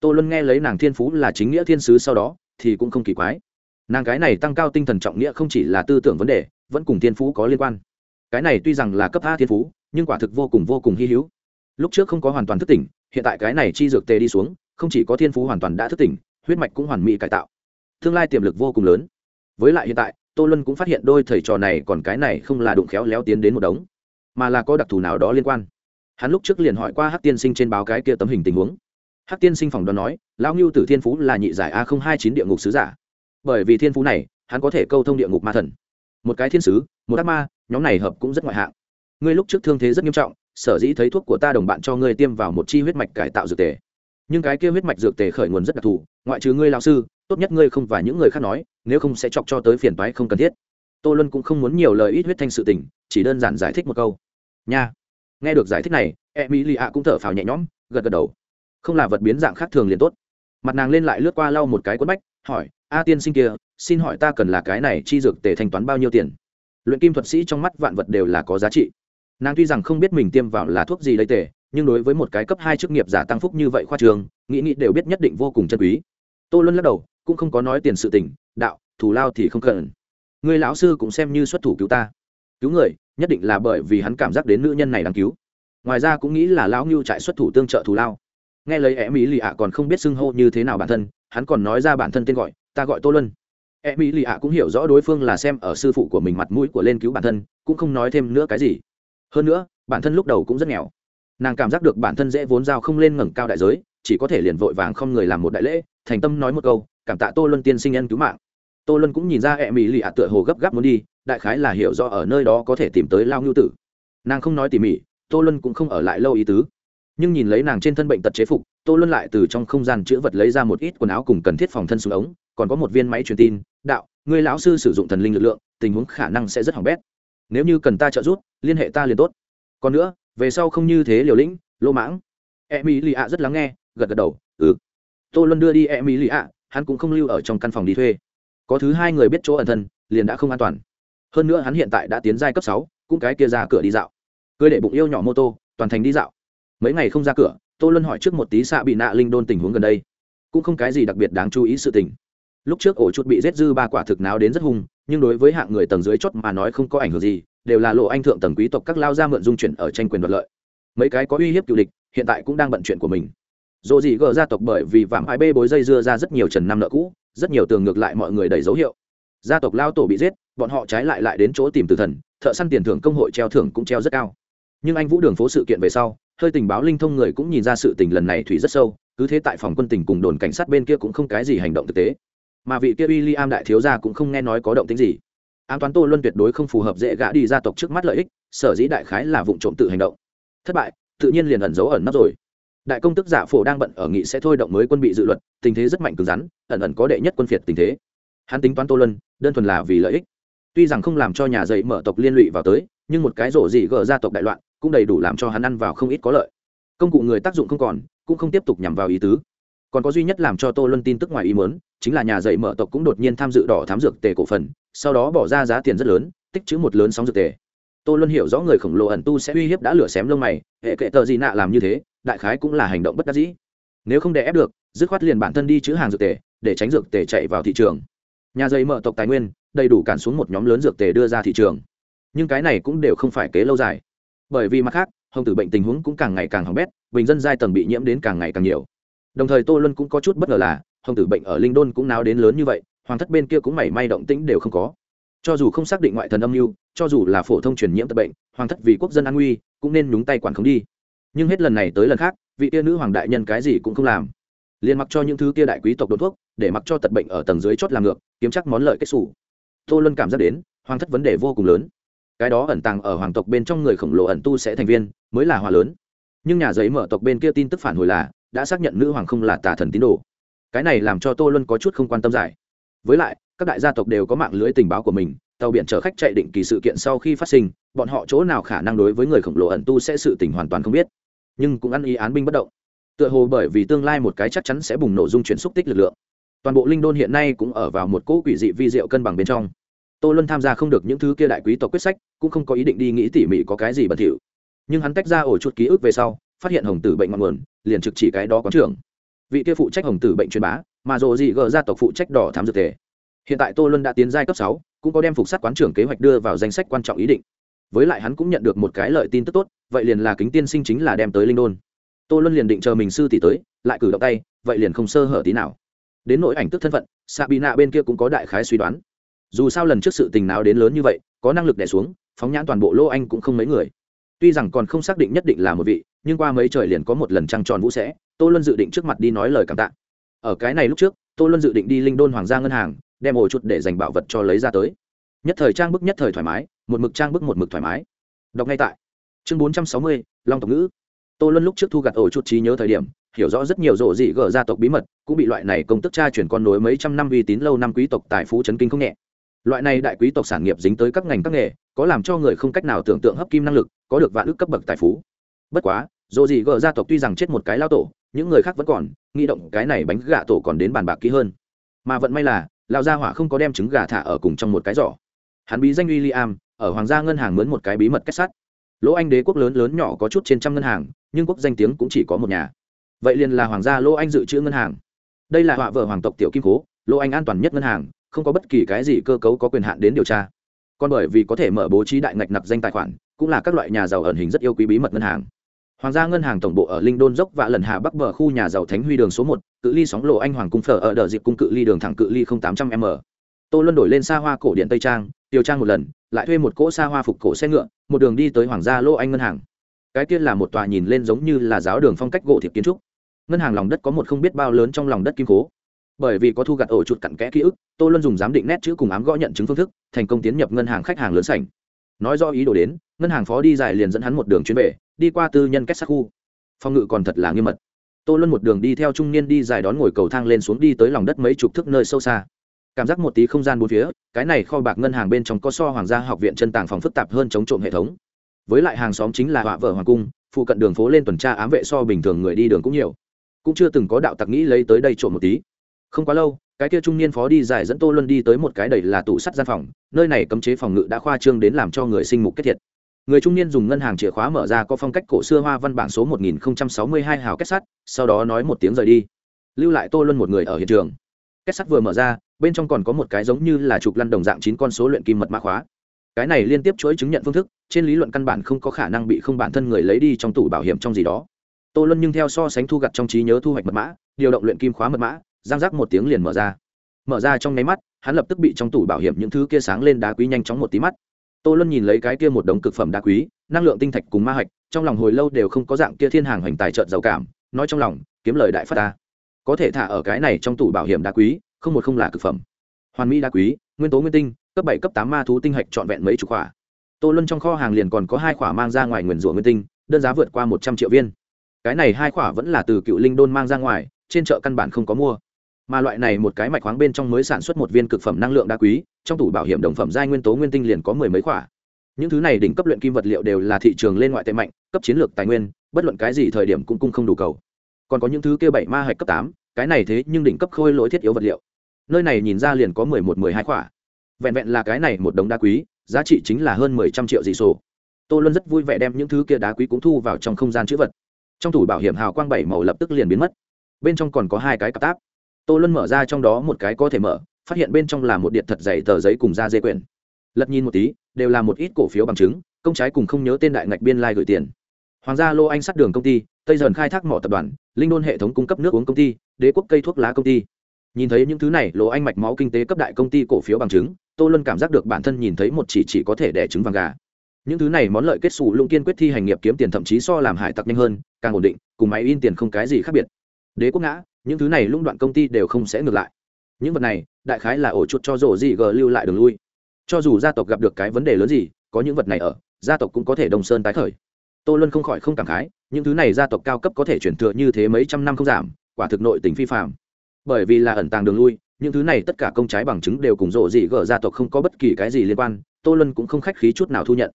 Tô luân nghe lấy nàng thiên phú là chính nghĩa thiên sứ sau đó, thì cũng không kỳ quái. Nàng cái này tăng cao tinh thần trọng nghĩa không chỉ là tư tưởng vấn đề, vẫn cùng thiên phú có liên quan. Cái này tuy rằng là cấp a thiên phú, nhưng quả thực vô cùng vô cùng hy hữu. Lúc trước không có hoàn toàn thức tỉnh, hiện tại cái này chi dược tê đi xuống, không chỉ có thiên phú hoàn toàn đã thức tỉnh, huyết mạch cũng hoàn mỹ cải tạo. Tương lai tiềm lực vô cùng lớn. Với lại hiện tại, tô luân cũng phát hiện đôi thầy trò này còn cái này không là đụng khéo léo tiến đến một đống, mà là có đặc thù nào đó liên quan hắn lúc trước liền hỏi qua hát tiên sinh trên báo cái kia tấm hình tình huống. Hát tiên sinh phòng đoán nói, lão ngưu tử thiên phú là nhị giải a hai chín địa ngục sứ giả. Bởi vì thiên phú này, hắn có thể câu thông địa ngục ma thần. Một cái thiên sứ, một ác ma, nhóm này hợp cũng rất ngoại hạng. Ngươi lúc trước thương thế rất nghiêm trọng, sở dĩ thấy thuốc của ta đồng bạn cho ngươi tiêm vào một chi huyết mạch cải tạo dược tề. Nhưng cái kia huyết mạch dược tề khởi nguồn rất đặc thù, ngoại trừ ngươi lão sư, tốt nhất ngươi không và những người khác nói, nếu không sẽ chọc cho tới phiền toái không cần thiết. Tô luân cũng không muốn nhiều lời ít huyết thanh sự tình, chỉ đơn giản giải thích một câu. Nha nghe được giải thích này e mỹ lì ạ cũng thở phào nhẹ nhõm, gật gật đầu. Không là vật biến dạng khác thường liền tốt. Mặt nàng lên lại lướt qua lau một cái quất bách, hỏi, a tiên sinh kia, xin hỏi ta cần là cái này chi dược tề thanh toán bao nhiêu tiền? Luyện kim thuật sĩ trong mắt vạn vật đều là có giá trị. Nàng tuy rằng không biết mình tiêm vào là thuốc gì lấy tề, nhưng đối với một cái cấp hai chức nghiệp giả tăng phúc như vậy khoa trường, nghĩ nghĩ đều biết nhất định vô cùng chân quý. Tô luân lắc đầu, cũng không có nói tiền sự tình, đạo, thù lao thì không cần. Người lão sư cũng xem như xuất thủ cứu ta. Cứu người nhất định là bởi vì hắn cảm giác đến nữ nhân này đáng cứu. Ngoài ra cũng nghĩ là lão ngưu trại xuất thủ tương trợ thù lao. Nghe lấy em ý lì ạ còn không biết xưng hô như thế nào bản thân, hắn còn nói ra bản thân tên gọi, ta gọi tô luân. Em ý lì ạ cũng hiểu rõ đối phương là xem ở sư phụ của mình mặt mũi của lên cứu bản thân, cũng không nói thêm nữa cái gì. Hơn nữa, bản thân lúc đầu cũng rất nghèo. Nàng cảm giác được bản thân dễ vốn giao không lên ngẩng cao đại giới, chỉ có thể liền vội vàng không người làm một đại lễ, thành tâm nói một câu, cảm tạ tô luân tiên sinh nhân cứu mạng. Tô luân cũng nhìn ra e mỹ lì ạ tựa hồ gấp gáp muốn đi đại khái là hiểu rõ ở nơi đó có thể tìm tới lao ngưu tử. Nàng không nói tỉ mỉ, tô luân cũng không ở lại lâu ý tứ. Nhưng nhìn lấy nàng trên thân bệnh tật chế phục, tô luân lại từ trong không gian chữ vật lấy ra một ít quần áo cùng cần thiết phòng thân xuống ống, còn có một viên máy truyền tin, đạo người lão sư sử dụng thần linh lực lượng, tình huống khả năng sẽ rất hỏng bét. Nếu như cần ta trợ giúp, liên hệ ta liền tốt. Còn nữa, về sau không như thế liều lĩnh lô mãng. E mỹ lì ạ rất lắng nghe, gật gật đầu ừ. Tô luân đưa đi e mỹ lì ạ hắn cũng không lưu ở trong căn phòng đi thuê. Có thứ hai người biết chỗ ẩn thân, liền đã không an toàn hơn nữa hắn hiện tại đã tiến giai cấp sáu, cũng cái kia ra cửa đi dạo. Cưới để bụng yêu nhỏ mô tô toàn thành đi dạo. Mấy ngày không ra cửa, tô luân hỏi trước một tí xạ bị nạ linh đôn tình huống gần đây. Cũng không cái gì đặc biệt đáng chú ý sự tình. Lúc trước ổ chuột bị rết dư ba quả thực náo đến rất hung, nhưng đối với hạng người tầng dưới chót mà nói không có ảnh hưởng gì, đều là lộ anh thượng tầng quý tộc các lao ra mượn dung chuyển ở tranh quyền đoạt lợi. Mấy cái có uy hiếp cựu địch, hiện tại cũng đang bận chuyện của mình. Dồ gì gờ gia tộc bởi vì vảm hai bê bối dây dưa ra rất nhiều trần năm nợ cũ, rất nhiều tường ngược lại mọi người đầy dấu hiệu gia tộc lao tổ bị giết, bọn họ trái lại lại đến chỗ tìm tử thần, thợ săn tiền thưởng công hội treo thưởng cũng treo rất cao. Nhưng anh vũ đường phố sự kiện về sau, hơi tình báo linh thông người cũng nhìn ra sự tình lần này thủy rất sâu, cứ thế tại phòng quân tình cùng đồn cảnh sát bên kia cũng không cái gì hành động thực tế. Mà vị kia w i am đại thiếu gia cũng không nghe nói có động tính gì. An toán tô luân tuyệt đối không phù hợp dễ gã đi gia tộc trước mắt lợi ích, sở dĩ đại khái là vụ trộm tự hành động. Thất bại, tự nhiên liền ẩn giấu ẩn nấp rồi. Đại công tức giả phổ đang bận ở nghị sẽ thôi động mới quân bị dự luật, tình thế rất mạnh cứng rắn, ẩn ẩn có đệ nhất quân phiệt tình thế hắn tính toán tô luân, đơn thuần là vì lợi ích. Tuy rằng không làm cho nhà dạy mở tộc liên lụy vào tới, nhưng một cái rổ gì gỡ ra tộc đại loạn, cũng đầy đủ làm cho hắn ăn vào không ít có lợi. Công cụ người tác dụng không còn, cũng không tiếp tục nhằm vào ý tứ. Còn có duy nhất làm cho tô luân tin tức ngoài ý mớn chính là nhà dạy mở tộc cũng đột nhiên tham dự đỏ thám dược tề cổ phần, sau đó bỏ ra giá tiền rất lớn, tích chữ một lớn sóng dược tề. Tô luân hiểu rõ người khổng lồ ẩn tu sẽ uy hiếp đã lửa xém lông mày, hệ kệ tờ gì nạ làm như thế, đại khái cũng là hành động bất đắc dĩ. Nếu không để ép được, dứt khoát liền bản thân đi chữ hàng dược tề, để tránh dược tề chạy vào thị trường nhà dây mở tộc tài nguyên, đầy đủ cản xuống một nhóm lớn dược tề đưa ra thị trường. Nhưng cái này cũng đều không phải kế lâu dài. Bởi vì mặt khác, hồng tử bệnh tình huống cũng càng ngày càng hỏng bét, bình dân giai tầng bị nhiễm đến càng ngày càng nhiều. Đồng thời tô luân cũng có chút bất ngờ là, hồng tử bệnh ở linh đôn cũng náo đến lớn như vậy, hoàng thất bên kia cũng mảy may động tĩnh đều không có. Cho dù không xác định ngoại thần âm mưu, cho dù là phổ thông truyền nhiễm tật bệnh, hoàng thất vì quốc dân an nguy, cũng nên nhúng tay quản không đi. Nhưng hết lần này tới lần khác, vị tia nữ hoàng đại nhân cái gì cũng không làm liền mặc cho những thứ kia đại quý tộc đột thuốc, để mặc cho tật bệnh ở tầng dưới chót làm ngược, kiếm chắc món lợi kết xù. Tô luân cảm giác đến, hoàng thất vấn đề vô cùng lớn. Cái đó ẩn tàng ở hoàng tộc bên trong người khổng lồ ẩn tu sẽ thành viên, mới là hòa lớn. Nhưng nhà giấy mở tộc bên kia tin tức phản hồi là, đã xác nhận nữ hoàng không là tà thần tín đồ. Cái này làm cho tô luân có chút không quan tâm giải. Với lại, các đại gia tộc đều có mạng lưới tình báo của mình, tàu biển chở khách chạy định kỳ sự kiện sau khi phát sinh, bọn họ chỗ nào khả năng đối với người khổng lồ ẩn tu sẽ sự tình hoàn toàn không biết. Nhưng cũng ăn ý án binh bất động tựa hồ bởi vì tương lai một cái chắc chắn sẽ bùng nổ dung chuyển xúc tích lực lượng. Toàn bộ linh đôn hiện nay cũng ở vào một cỗ quỷ dị vi diệu cân bằng bên trong. Tô luân tham gia không được những thứ kia đại quý tộc quyết sách, cũng không có ý định đi nghĩ tỉ mỉ có cái gì bẩn thỉu. Nhưng hắn tách ra ổ chuột ký ức về sau, phát hiện hồng tử bệnh ngọn nguồn, liền trực chỉ cái đó có trưởng. Vị kia phụ trách hồng tử bệnh truyền bá, mà rồ gì gờ gia tộc phụ trách đỏ thám dược thể. Hiện tại tô luân đã tiến giai cấp sáu, cũng có đem phục sát quán trưởng kế hoạch đưa vào danh sách quan trọng ý định. Với lại hắn cũng nhận được một cái lợi tin tức tốt, vậy liền là kính tiên sinh chính là đem tới linh đôn tô luân liền định chờ mình sư tỷ tới, lại cử động tay, vậy liền không sơ hở tí nào. Đến nỗi ảnh tức thân phận xạ bị nạ bên kia cũng có đại khái suy đoán. Dù sao lần trước sự tình nào đến lớn như vậy, có năng lực đẻ xuống, phóng nhãn toàn bộ lô anh cũng không mấy người. Tuy rằng còn không xác định nhất định là một vị, nhưng qua mấy trời liền có một lần trăng tròn vũ sẽ, tô luân dự định trước mặt đi nói lời cảm tạ. Ở cái này lúc trước, tô luân dự định đi linh đôn hoàng gia ngân hàng, đem ổ chút để dành bảo vật cho lấy ra tới. Nhất thời trang bức nhất thời thoải mái, một mực trang bức một mực thoải mái. Đọc ngay tại. Chương bốn trăm sáu mươi, long tộc ngữ tô luân lúc trước thu gặt ổ chút trí nhớ thời điểm, hiểu rõ rất nhiều rộ dị gở gia tộc bí mật, cũng bị loại này công tức cha chuyển con nối mấy trăm năm uy tín lâu năm quý tộc tài phú chấn kinh không nhẹ. Loại này đại quý tộc sản nghiệp dính tới các ngành các nghề, có làm cho người không cách nào tưởng tượng hấp kim năng lực, có được vạn ước cấp bậc tài phú. Bất quá, rộ gì gờ gia tộc tuy rằng chết một cái lao tổ, những người khác vẫn còn, nghi động cái này bánh gà tổ còn đến bàn bạc kỹ hơn. Mà vận may là lao gia hỏa không có đem trứng gà thả ở cùng trong một cái giỏ. Hắn bí danh William, ở hoàng gia ngân hàng mướn một cái bí mật kết sắt lỗ anh đế quốc lớn lớn nhỏ có chút trên trăm ngân hàng nhưng quốc danh tiếng cũng chỉ có một nhà. Vậy liền là hoàng gia lỗ anh dự trữ ngân hàng. Đây là họa vợ hoàng tộc tiểu kim cố lỗ anh an toàn nhất ngân hàng không có bất kỳ cái gì cơ cấu có quyền hạn đến điều tra. Còn bởi vì có thể mở bố trí đại ngạch nặc danh tài khoản cũng là các loại nhà giàu ẩn hình rất yêu quý bí mật ngân hàng. Hoàng gia ngân hàng tổng bộ ở Linh Đôn dốc và lần hạ bắc bờ khu nhà giàu Thánh Huy đường số một, cự ly sóng lộ anh hoàng cung phở ở đợt dịp cung cự ly đường thẳng cự ly tám trăm m. Tô Luân đổi lên xa hoa cổ điện Tây Trang, tiêu trang một lần, lại thuê một cỗ xa hoa phục cổ xe ngựa, một đường đi tới Hoàng gia Lô Anh ngân hàng. Cái tiên là một tòa nhìn lên giống như là giáo đường phong cách gỗ thiệp kiến trúc. Ngân hàng lòng đất có một không biết bao lớn trong lòng đất kim cố. Bởi vì có thu gặt ổ chuột cặn kẽ ký ức, Tô Luân dùng giám định nét chữ cùng ám gõ nhận chứng phương thức, thành công tiến nhập ngân hàng khách hàng lớn sảnh. Nói do ý đồ đến, ngân hàng phó đi dài liền dẫn hắn một đường chuyến về, đi qua tư nhân kết sát khu phòng ngự còn thật là nghiêm mật tô luân một đường đi theo trung niên đi dài đón ngồi cầu thang lên xuống đi tới lòng đất mấy chục thước nơi sâu xa cảm giác một tí không gian bốn phía, cái này kho bạc ngân hàng bên trong có so hoàng gia học viện chân tàng phòng phức tạp hơn chống trộm hệ thống. Với lại hàng xóm chính là họa vợ hoàng cung, phụ cận đường phố lên tuần tra ám vệ so bình thường người đi đường cũng nhiều. Cũng chưa từng có đạo tặc nghĩ lấy tới đây trộm một tí. Không quá lâu, cái kia trung niên phó đi giải dẫn tô luân đi tới một cái đầy là tủ sắt gian phòng, nơi này cấm chế phòng ngự đã khoa trương đến làm cho người sinh mục kết thiệt. Người trung niên dùng ngân hàng chìa khóa mở ra có phong cách cổ xưa hoa văn bảng số 1062 hào kết sắt, sau đó nói một tiếng rời đi. Lưu lại tô luân một người ở hiện trường. Kết sắt vừa mở ra bên trong còn có một cái giống như là trục lăn đồng dạng chín con số luyện kim mật mã khóa. Cái này liên tiếp chuỗi chứng nhận phương thức, trên lý luận căn bản không có khả năng bị không bản thân người lấy đi trong tủ bảo hiểm trong gì đó. Tô luân nhưng theo so sánh thu gặt trong trí nhớ thu hoạch mật mã, điều động luyện kim khóa mật mã, giang giác một tiếng liền mở ra. Mở ra trong nháy mắt, hắn lập tức bị trong tủ bảo hiểm những thứ kia sáng lên đá quý nhanh chóng một tí mắt. Tô luân nhìn lấy cái kia một đống cực phẩm đá quý, năng lượng tinh thạch cùng ma hạch, trong lòng hồi lâu đều không có dạng kia thiên hàng hoành tài trợn giàu cảm, nói trong lòng, kiếm lời đại phát ta. Có thể thả ở cái này trong tủ bảo hiểm đá quý không một không là cực phẩm. Hoàn mỹ đa quý, nguyên tố nguyên tinh, cấp bảy, cấp tám ma thú tinh hạch trọn vẹn mấy chục khỏa. Tô luân trong kho hàng liền còn có hai khỏa mang ra ngoài nguyền rủa nguyên tinh, đơn giá vượt qua một trăm triệu viên. Cái này hai khỏa vẫn là từ cựu linh đôn mang ra ngoài, trên chợ căn bản không có mua. Mà loại này một cái mạch khoáng bên trong mới sản xuất một viên cực phẩm năng lượng đa quý, trong tủ bảo hiểm đồng phẩm giai nguyên tố nguyên tinh liền có mười mấy khỏa. Những thứ này đỉnh cấp luyện kim vật liệu đều là thị trường lên ngoại tệ mạnh, cấp chiến lược tài nguyên, bất luận cái gì thời điểm cũng cung không đủ cầu. Còn có những thứ kia bảy ma hạch cấp tám, cái này thế nhưng đỉnh cấp khôi lỗi thiết yếu vật liệu nơi này nhìn ra liền có mười một, mười hai khỏa. Vẹn vẹn là cái này một đống đá quý, giá trị chính là hơn mười trăm triệu dị sổ. Tô luân rất vui vẻ đem những thứ kia đá quý cũng thu vào trong không gian chữ vật. Trong tủ bảo hiểm hào quang bảy màu lập tức liền biến mất. Bên trong còn có hai cái cặp táp. Tô luân mở ra trong đó một cái có thể mở, phát hiện bên trong là một điện thật dày tờ giấy cùng da dê quyển. Lật nhìn một tí, đều là một ít cổ phiếu bằng chứng, công trái cùng không nhớ tên đại ngạch biên lai、like、gửi tiền. Hoàng gia lô anh sắt đường công ty, tây dần khai thác mỏ tập đoàn, linh đôn hệ thống cung cấp nước uống công ty, đế quốc cây thuốc lá công ty nhìn thấy những thứ này lỗ anh mạch máu kinh tế cấp đại công ty cổ phiếu bằng chứng, tô luân cảm giác được bản thân nhìn thấy một chỉ chỉ có thể đẻ trứng vàng gà. Những thứ này món lợi kết xù lũng kiên quyết thi hành nghiệp kiếm tiền thậm chí so làm hải tặc nhanh hơn, càng ổn định, cùng máy in tiền không cái gì khác biệt. Đế quốc ngã, những thứ này lũng đoạn công ty đều không sẽ ngược lại. Những vật này, đại khái là ổ chuột cho rổ gì gờ lưu lại đường lui. Cho dù gia tộc gặp được cái vấn đề lớn gì, có những vật này ở, gia tộc cũng có thể đồng sơn tái khởi. Tô luân không khỏi không cảm khái, những thứ này gia tộc cao cấp có thể chuyển thừa như thế mấy trăm năm không giảm, quả thực nội tình phi phạm bởi vì là ẩn tàng đường lui, những thứ này tất cả công trái bằng chứng đều cùng rộ dị gở gia tộc không có bất kỳ cái gì liên quan, tô luân cũng không khách khí chút nào thu nhận.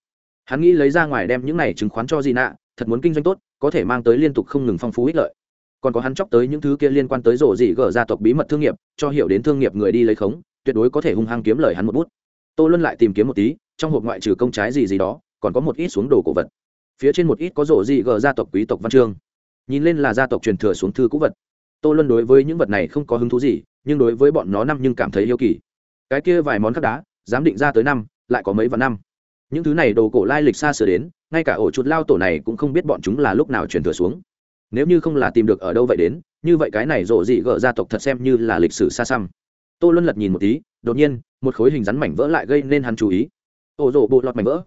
Hắn nghĩ lấy ra ngoài đem những này chứng khoán cho dị nạ, thật muốn kinh doanh tốt, có thể mang tới liên tục không ngừng phong phú ích lợi. Còn có hắn chóc tới những thứ kia liên quan tới rổ dị gở gia tộc bí mật thương nghiệp, cho hiểu đến thương nghiệp người đi lấy khống, tuyệt đối có thể hung hăng kiếm lời hắn một bút. Tô luân lại tìm kiếm một tí, trong hộp ngoại trừ công trái gì gì đó, còn có một ít xuống đồ cổ vật. Phía trên một ít có rổ dị gở gia tộc quý tộc văn chương. Nhìn lên là gia tộc truyền thừa xuống thư cũ vật tô luân đối với những vật này không có hứng thú gì, nhưng đối với bọn nó năm nhưng cảm thấy yêu kỳ. Cái kia vài món khắc đá dám định ra tới năm, lại có mấy vạn năm. Những thứ này đồ cổ lai lịch xa xưa đến, ngay cả ổ chuột lao tổ này cũng không biết bọn chúng là lúc nào truyền thừa xuống. Nếu như không là tìm được ở đâu vậy đến, như vậy cái này rộ dị gỡ gia tộc thật xem như là lịch sử xa xăm. Tô luân lật nhìn một tí, đột nhiên, một khối hình rắn mảnh vỡ lại gây nên hắn chú ý. Ổ rộ bộ lọt mảnh vỡ.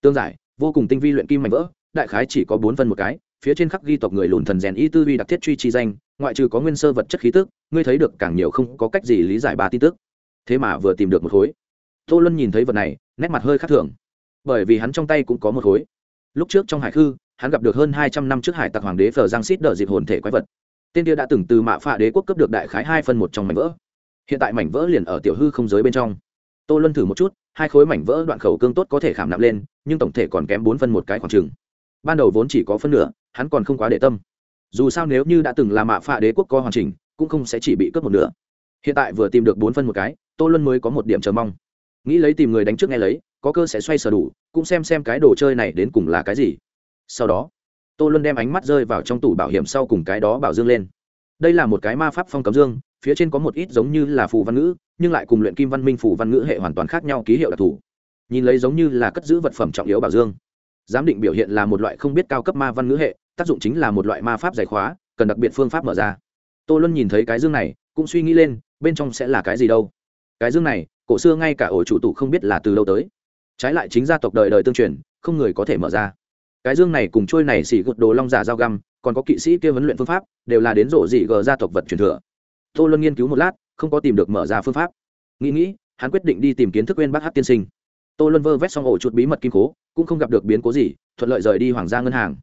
Tương giải, vô cùng tinh vi luyện kim mảnh vỡ, đại khái chỉ có bốn phân một cái, phía trên khắc ghi tộc người lùn thần rèn y tư vi đặc thiết truy chi danh ngoại trừ có nguyên sơ vật chất khí tức, ngươi thấy được càng nhiều không có cách gì lý giải ba tin tức. Thế mà vừa tìm được một khối. Tô luân nhìn thấy vật này, nét mặt hơi khác thường. Bởi vì hắn trong tay cũng có một khối. Lúc trước trong hải khư, hắn gặp được hơn hai trăm năm trước hải tặc hoàng đế phờ giang xít đỡ dịp hồn thể quái vật. Tên kia đã từng từ mạ phạ đế quốc cấp được đại khái hai phân một trong mảnh vỡ. Hiện tại mảnh vỡ liền ở tiểu hư không giới bên trong. Tô luân thử một chút, hai khối mảnh vỡ đoạn khẩu cương tốt có thể khảm nạm lên, nhưng tổng thể còn kém bốn phân một cái khoảng trừng ban đầu vốn chỉ có phân nửa, hắn còn không quá để tâm dù sao nếu như đã từng là mạ phạ đế quốc co hoàn chỉnh, cũng không sẽ chỉ bị cướp một nửa. Hiện tại vừa tìm được bốn phân một cái, tô luân mới có một điểm chờ mong. Nghĩ lấy tìm người đánh trước nghe lấy, có cơ sẽ xoay sở đủ, cũng xem xem cái đồ chơi này đến cùng là cái gì. Sau đó, tô luân đem ánh mắt rơi vào trong tủ bảo hiểm sau cùng cái đó bảo dương lên. Đây là một cái ma pháp phong cấm dương, phía trên có một ít giống như là phù văn ngữ, nhưng lại cùng luyện kim văn minh phù văn ngữ hệ hoàn toàn khác nhau ký hiệu đặc thù. Nhìn lấy giống như là cất giữ vật phẩm trọng yếu bảo dương. Giám định biểu hiện là một loại không biết cao cấp ma văn ngữ hệ tác dụng chính là một loại ma pháp giải khóa, cần đặc biệt phương pháp mở ra. Tô luân nhìn thấy cái dương này, cũng suy nghĩ lên, bên trong sẽ là cái gì đâu. Cái dương này, cổ xưa ngay cả ổ chủ tụ không biết là từ đâu tới. Trái lại chính gia tộc đời đời tương truyền, không người có thể mở ra. Cái dương này cùng trôi này xỉ gột đồ long giả dao găm, còn có kỵ sĩ kia vấn luyện phương pháp, đều là đến rộ dị gờ gia tộc vật truyền thừa. Tô luân nghiên cứu một lát, không có tìm được mở ra phương pháp. Nghĩ nghĩ, hắn quyết định đi tìm kiến thức quên bác hát tiên sinh. Tô luân vơ vét xong ổ chuột bí mật kim cố, cũng không gặp được biến cố gì, thuận lợi rời đi hoàng gia ngân hàng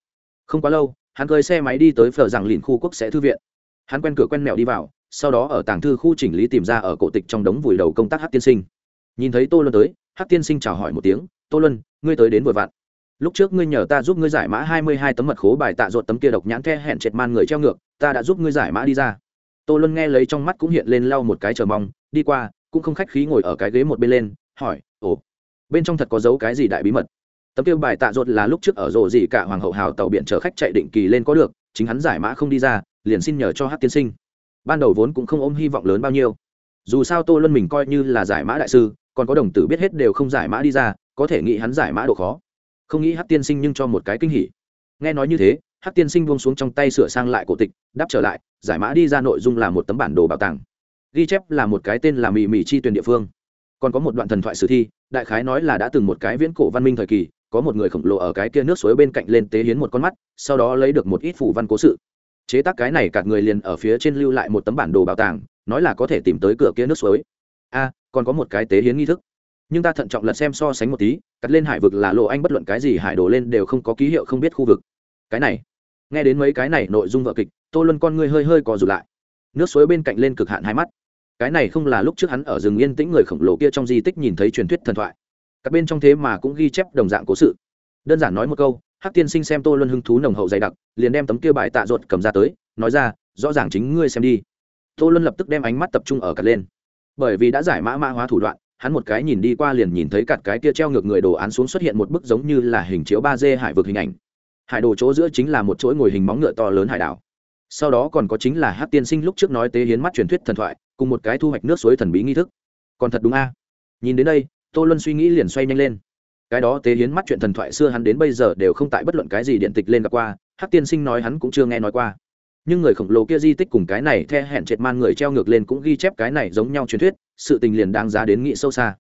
không quá lâu, hắn cơi xe máy đi tới phở rằng lìn khu quốc sẽ thư viện. Hắn quen cửa quen mẹo đi vào, sau đó ở tàng thư khu chỉnh lý tìm ra ở cổ tịch trong đống vùi đầu công tác hát tiên sinh. Nhìn thấy tô luân tới hát tiên sinh chào hỏi một tiếng, tô luân, ngươi tới đến vội vặn. Lúc trước ngươi nhờ ta giúp ngươi giải mã hai mươi hai tấm mật khố bài tạ ruột tấm kia độc nhãn the hẹn chệt man người treo ngược, ta đã giúp ngươi giải mã đi ra. Tô luân nghe lấy trong mắt cũng hiện lên lau một cái chờ mong, đi qua, cũng không khách khí ngồi ở cái ghế một bên lên, hỏi, ồ, bên trong thật có giấu cái gì đại bí mật? Tấm tiêu bài tạ ruột là lúc trước ở rộ gì cả hoàng hậu hào tàu biển chở khách chạy định kỳ lên có được, chính hắn giải mã không đi ra, liền xin nhờ cho hát tiên sinh. Ban đầu vốn cũng không ôm hy vọng lớn bao nhiêu. Dù sao tô luân mình coi như là giải mã đại sư, còn có đồng tử biết hết đều không giải mã đi ra, có thể nghĩ hắn giải mã độ khó. Không nghĩ hát tiên sinh nhưng cho một cái kinh hỉ. Nghe nói như thế, hát tiên sinh buông xuống trong tay sửa sang lại cổ tịch, đáp trở lại, giải mã đi ra nội dung là một tấm bản đồ bảo tàng. Ghi chép là một cái tên là mì mì chi tuyển địa phương. Còn có một đoạn thần thoại sử thi, đại khái nói là đã từng một cái viễn cổ văn minh thời kỳ có một người khổng lồ ở cái kia nước suối bên cạnh lên tế hiến một con mắt, sau đó lấy được một ít phủ văn cố sự. Chế tác cái này cạt người liền ở phía trên lưu lại một tấm bản đồ bảo tàng, nói là có thể tìm tới cửa kia nước suối. A, còn có một cái tế hiến nghi thức. Nhưng ta thận trọng lật xem so sánh một tí, cắt lên hải vực là lộ anh bất luận cái gì hải đồ lên đều không có ký hiệu không biết khu vực. Cái này, nghe đến mấy cái này nội dung vợ kịch, tô luân con ngươi hơi hơi cò rụt lại. Nước suối bên cạnh lên cực hạn hai mắt. Cái này không là lúc trước hắn ở rừng yên tĩnh người khổng lồ kia trong di tích nhìn thấy truyền thuyết thần thoại các bên trong thế mà cũng ghi chép đồng dạng cố sự. Đơn giản nói một câu, hắc tiên sinh xem tô luân hứng thú nồng hậu dày đặc, liền đem tấm kia bài tạ ruột cầm ra tới, nói ra, rõ ràng chính ngươi xem đi. Tô luân lập tức đem ánh mắt tập trung ở cặt lên. Bởi vì đã giải mã mã hóa thủ đoạn, hắn một cái nhìn đi qua liền nhìn thấy cặt cái kia treo ngược người đồ án xuống xuất hiện một bức giống như là hình chiếu ba d hải vực hình ảnh. Hải đồ chỗ giữa chính là một chuỗi ngồi hình móng ngựa to lớn hải đảo. Sau đó còn có chính là hát tiên sinh lúc trước nói tế hiến mắt truyền thuyết thần thoại, cùng một cái thu hoạch nước suối thần bí nghi thức. Còn thật đúng a. Nhìn đến đây tô luân suy nghĩ liền xoay nhanh lên. Cái đó tế hiến mắt chuyện thần thoại xưa hắn đến bây giờ đều không tại bất luận cái gì điện tịch lên gặp qua hát tiên sinh nói hắn cũng chưa nghe nói qua. Nhưng người khổng lồ kia di tích cùng cái này the hẹn triệt man người treo ngược lên cũng ghi chép cái này giống nhau truyền thuyết, sự tình liền đáng giá đến nghĩ sâu xa.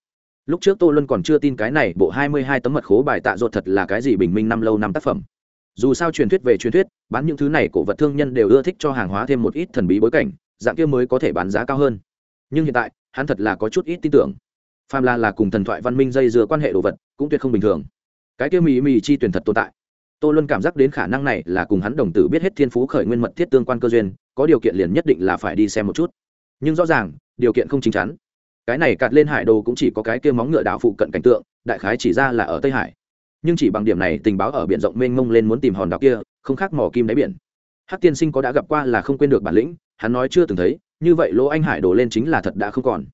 Lúc trước tô luân còn chưa tin cái này bộ hai mươi hai tấm mật khố bài tạ ruột thật là cái gì bình minh năm lâu năm tác phẩm. Dù sao truyền thuyết về truyền thuyết, bán những thứ này cổ vật thương nhân đều ưa thích cho hàng hóa thêm một ít thần bí bối cảnh, dạng kia mới có thể bán giá cao hơn. Nhưng hiện tại, hắn thật là có chút ít tin tưởng phàm là là cùng thần thoại văn minh dây dưa quan hệ đồ vật, cũng tuyệt không bình thường. Cái kia mì mì chi tuyển thật tồn tại. Tôi luôn cảm giác đến khả năng này là cùng hắn đồng tử biết hết thiên phú khởi nguyên mật thiết tương quan cơ duyên, có điều kiện liền nhất định là phải đi xem một chút. Nhưng rõ ràng, điều kiện không chính chắn. Cái này cạt lên hải đồ cũng chỉ có cái kia móng ngựa đảo phụ cận cảnh tượng, đại khái chỉ ra là ở tây hải. Nhưng chỉ bằng điểm này, tình báo ở biển rộng mênh mông lên muốn tìm hòn đảo kia, không khác mỏ kim đáy biển. Hát tiên sinh có đã gặp qua là không quên được bản lĩnh, hắn nói chưa từng thấy, như vậy lỗ anh hải đổ lên chính là thật đã không còn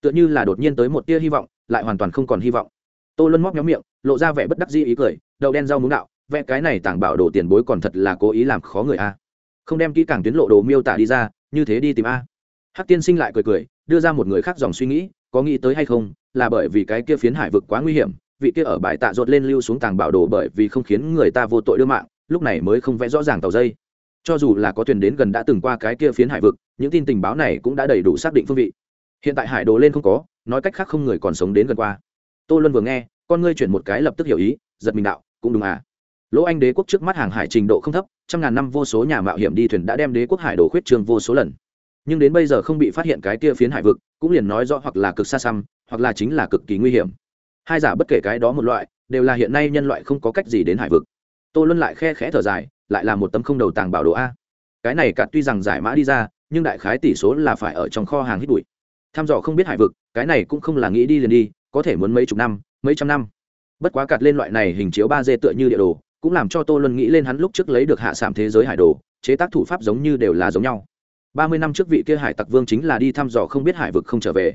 tựa như là đột nhiên tới một tia hy vọng, lại hoàn toàn không còn hy vọng. Tô luân móc nhóm miệng, lộ ra vẻ bất đắc di ý cười đậu đen rau muống đạo, vẽ cái này tảng bảo đồ tiền bối còn thật là cố ý làm khó người a. Không đem kỹ càng tuyến lộ đồ miêu tả đi ra, như thế đi tìm a. Hắc tiên sinh lại cười cười, đưa ra một người khác dòng suy nghĩ, có nghĩ tới hay không, là bởi vì cái kia phiến hải vực quá nguy hiểm, vị kia ở bãi tạ rột lên lưu xuống tàng bảo đồ bởi vì không khiến người ta vô tội đưa mạng, lúc này mới không vẽ rõ ràng tàu dây. Cho dù là có thuyền đến gần đã từng qua cái kia phiến hải vực, những tin tình báo này cũng đã đầy đủ xác định phương vị hiện tại hải đồ lên không có, nói cách khác không người còn sống đến gần qua. Tô luân vừa nghe, con ngươi chuyển một cái lập tức hiểu ý, giật mình đạo, cũng đúng à. Lỗ anh đế quốc trước mắt hàng hải trình độ không thấp, trăm ngàn năm vô số nhà mạo hiểm đi thuyền đã đem đế quốc hải đồ khuyết trường vô số lần. Nhưng đến bây giờ không bị phát hiện cái kia phiến hải vực, cũng liền nói rõ hoặc là cực xa xăm, hoặc là chính là cực kỳ nguy hiểm. Hai giả bất kể cái đó một loại, đều là hiện nay nhân loại không có cách gì đến hải vực. Tô luân lại khe khẽ thở dài, lại là một tấm không đầu tàng bảo đồ a. Cái này cạn tuy rằng giải mã đi ra, nhưng đại khái tỷ số là phải ở trong kho hàng hít bụi tham dò không biết hải vực, cái này cũng không là nghĩ đi liền đi, có thể muốn mấy chục năm, mấy trăm năm. Bất quá cạt lên loại này hình chiếu ba d tựa như địa đồ, cũng làm cho tô luân nghĩ lên hắn lúc trước lấy được hạ sạm thế giới hải đồ, chế tác thủ pháp giống như đều là giống nhau. Ba mươi năm trước vị kia hải tặc vương chính là đi thăm dò không biết hải vực không trở về.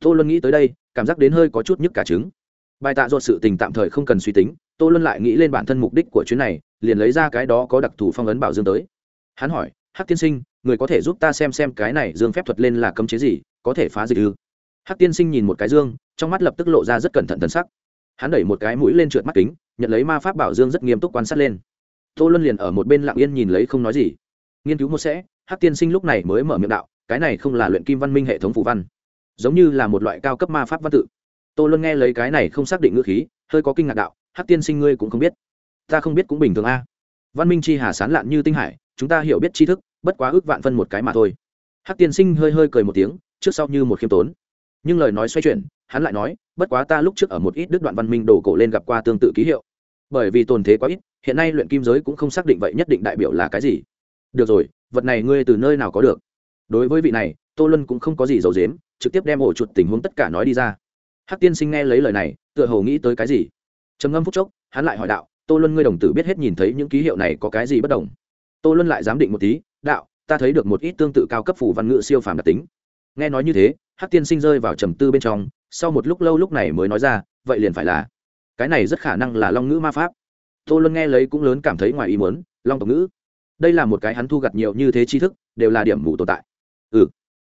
Tô luân nghĩ tới đây, cảm giác đến hơi có chút nhức cả trứng. Bài tạ do sự tình tạm thời không cần suy tính, tô luân lại nghĩ lên bản thân mục đích của chuyến này, liền lấy ra cái đó có đặc thù phong ấn bảo dương tới. Hắn hỏi, hắc tiên sinh, người có thể giúp ta xem xem cái này dương phép thuật lên là cấm chế gì? Có thể phá dịch ư? Hắc tiên sinh nhìn một cái dương, trong mắt lập tức lộ ra rất cẩn thận thân sắc. Hắn đẩy một cái mũi lên trượt mắt kính, nhận lấy ma pháp bảo dương rất nghiêm túc quan sát lên. Tô luân liền ở một bên lặng yên nhìn lấy không nói gì. Nghiên cứu một sẽ, hắc tiên sinh lúc này mới mở miệng đạo, cái này không là luyện kim văn minh hệ thống phù văn. Giống như là một loại cao cấp ma pháp văn tự. Tô luân nghe lấy cái này không xác định ngữ khí, hơi có kinh ngạc đạo, hắc tiên sinh ngươi cũng không biết. Ta không biết cũng bình thường a. Văn minh chi hà sán lạn như tinh hải, chúng ta hiểu biết tri thức, bất quá ước vạn phân một cái mà thôi. Hắc tiên sinh hơi hơi cười một tiếng trước sau như một khiêm tốn. Nhưng lời nói xoay chuyển, hắn lại nói, bất quá ta lúc trước ở một ít đức đoạn văn minh đổ cổ lên gặp qua tương tự ký hiệu. Bởi vì tồn thế quá ít, hiện nay luyện kim giới cũng không xác định vậy nhất định đại biểu là cái gì. Được rồi, vật này ngươi từ nơi nào có được? Đối với vị này, tô luân cũng không có gì giấu dếm trực tiếp đem ổ chuột tình huống tất cả nói đi ra. Hắc tiên sinh nghe lấy lời này, tựa hồ nghĩ tới cái gì? Trầm ngâm phút chốc, hắn lại hỏi đạo, tô luân ngươi đồng tử biết hết nhìn thấy những ký hiệu này có cái gì bất đồng? Tô luân lại giám định một tí, đạo, ta thấy được một ít tương tự cao cấp phủ văn ngữ siêu phàm đặc tính nghe nói như thế, hắc tiên sinh rơi vào trầm tư bên trong, sau một lúc lâu lúc này mới nói ra, vậy liền phải là, cái này rất khả năng là long ngữ ma pháp. Tô luân nghe lấy cũng lớn cảm thấy ngoài ý muốn, long tộc ngữ. Đây là một cái hắn thu gặt nhiều như thế tri thức, đều là điểm mù tồn tại. Ừ.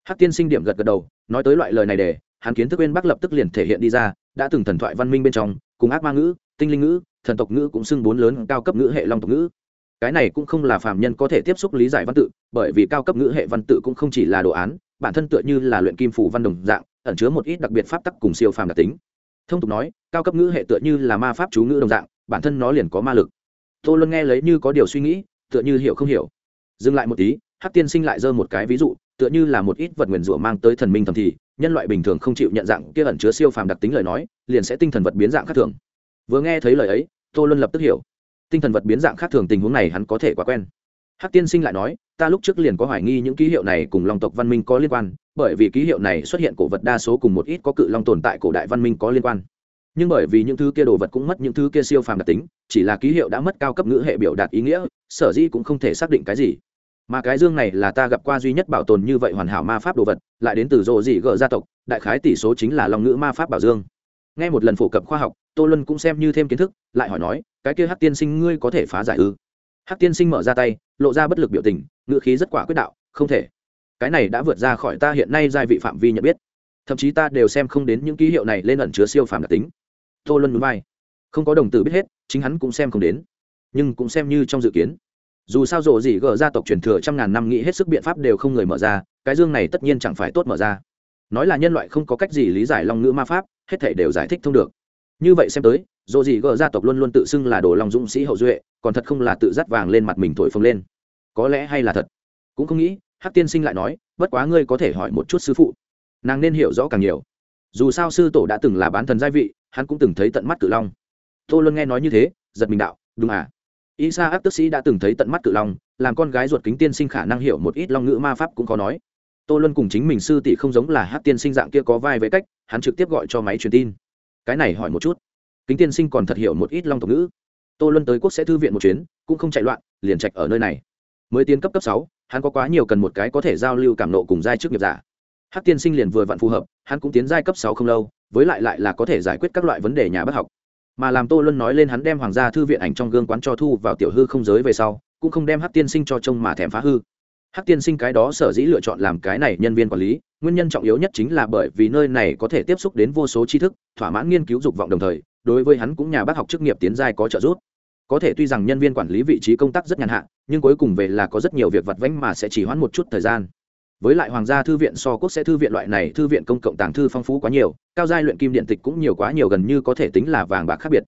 Hắc tiên sinh điểm gật gật đầu, nói tới loại lời này để, hắn kiến thức bên bắc lập tức liền thể hiện đi ra, đã từng thần thoại văn minh bên trong, cùng ác ma ngữ, tinh linh ngữ, thần tộc ngữ cũng xưng bốn lớn cao cấp ngữ hệ long tộc ngữ. Cái này cũng không là phàm nhân có thể tiếp xúc lý giải văn tự, bởi vì cao cấp ngữ hệ văn tự cũng không chỉ là đồ án bản thân tựa như là luyện kim phủ văn đồng dạng, ẩn chứa một ít đặc biệt pháp tắc cùng siêu phàm đặc tính. Thông tục nói, cao cấp ngữ hệ tựa như là ma pháp chú ngữ đồng dạng, bản thân nó liền có ma lực. Tô luân nghe lấy như có điều suy nghĩ, tựa như hiểu không hiểu. Dừng lại một tí, hắc tiên sinh lại giơ một cái ví dụ, tựa như là một ít vật nguyền rủa mang tới thần minh thầm thì, nhân loại bình thường không chịu nhận dạng kia ẩn chứa siêu phàm đặc tính lời nói, liền sẽ tinh thần vật biến dạng khác thường. Vừa nghe thấy lời ấy, tô luân lập tức hiểu. Tinh thần vật biến dạng khác thường tình huống này hắn có thể quá quen hắc tiên sinh lại nói, ta lúc trước liền có hoài nghi những ký hiệu này cùng long tộc văn minh có liên quan, bởi vì ký hiệu này xuất hiện cổ vật đa số cùng một ít có cự long tồn tại cổ đại văn minh có liên quan. Nhưng bởi vì những thứ kia đồ vật cũng mất những thứ kia siêu phàm đặc tính, chỉ là ký hiệu đã mất cao cấp ngữ hệ biểu đạt ý nghĩa, sở dĩ cũng không thể xác định cái gì. Mà cái dương này là ta gặp qua duy nhất bảo tồn như vậy hoàn hảo ma pháp đồ vật, lại đến từ rộ dị gỡ gia tộc, đại khái tỷ số chính là Long ngữ ma pháp bảo dương. Ngay một lần phổ cập khoa học, tô luân cũng xem như thêm kiến thức, lại hỏi nói, cái kia hát tiên sinh ngươi có thể phá giải ư? Hát tiên sinh mở ra tay lộ ra bất lực biểu tình ngựa khí rất quả quyết đạo, không thể. Cái này đã vượt ra khỏi ta hiện nay giai vị phạm vi nhận biết. Thậm chí ta đều xem không đến những ký hiệu này lên ẩn chứa siêu phàm đặc tính. Tô luân núi vai. Không có đồng tử biết hết, chính hắn cũng xem không đến, nhưng cũng xem như trong dự kiến. Dù sao rộ gì gờ gia tộc truyền thừa trăm ngàn năm nghĩ hết sức biện pháp đều không người mở ra, cái dương này tất nhiên chẳng phải tốt mở ra. Nói là nhân loại không có cách gì lý giải long ngữ ma pháp, hết thể đều giải thích thông được như vậy xem tới rộ gì gờ gia tộc luôn luôn tự xưng là đồ lòng dũng sĩ hậu duệ, còn thật không là tự dắt vàng lên mặt mình thổi phồng lên. Có lẽ hay là thật. Cũng không nghĩ, hắc tiên sinh lại nói, bất quá ngươi có thể hỏi một chút sư phụ. Nàng nên hiểu rõ càng nhiều. Dù sao sư tổ đã từng là bán thần gia vị, hắn cũng từng thấy tận mắt cự long. Tô luân nghe nói như thế, giật mình đạo, đúng à. Y sa ác tức sĩ đã từng thấy tận mắt cự long, làm con gái ruột kính tiên sinh khả năng hiểu một ít long ngữ ma pháp cũng có nói. Tô luân cùng chính mình sư tỷ không giống là hát tiên sinh dạng kia có vai với cách, hắn trực tiếp gọi cho máy truyền tin cái này hỏi một chút. Kính tiên sinh còn thật hiểu một ít long tộc ngữ. Tô luân tới quốc sẽ thư viện một chuyến, cũng không chạy loạn, liền trạch ở nơi này. Mới tiến cấp cấp sáu, hắn có quá nhiều cần một cái có thể giao lưu cảm nộ cùng giai trước nghiệp giả. Hát tiên sinh liền vừa vặn phù hợp, hắn cũng tiến giai cấp sáu không lâu, với lại lại là có thể giải quyết các loại vấn đề nhà bất học. Mà làm tô luân nói lên hắn đem hoàng gia thư viện ảnh trong gương quán cho thu vào tiểu hư không giới về sau, cũng không đem hát tiên sinh cho trông mà thèm phá hư. Hắc tiên sinh cái đó sở dĩ lựa chọn làm cái này nhân viên quản lý, nguyên nhân trọng yếu nhất chính là bởi vì nơi này có thể tiếp xúc đến vô số tri thức, thỏa mãn nghiên cứu dục vọng đồng thời, đối với hắn cũng nhà bác học chức nghiệp tiến giai có trợ giúp. Có thể tuy rằng nhân viên quản lý vị trí công tác rất nhàn hạ, nhưng cuối cùng về là có rất nhiều việc vặt vãnh mà sẽ chỉ hoãn một chút thời gian. Với lại hoàng gia thư viện so quốc sẽ thư viện loại này thư viện công cộng tàng thư phong phú quá nhiều, cao giai luyện kim điện tịch cũng nhiều quá nhiều gần như có thể tính là vàng bạc khác biệt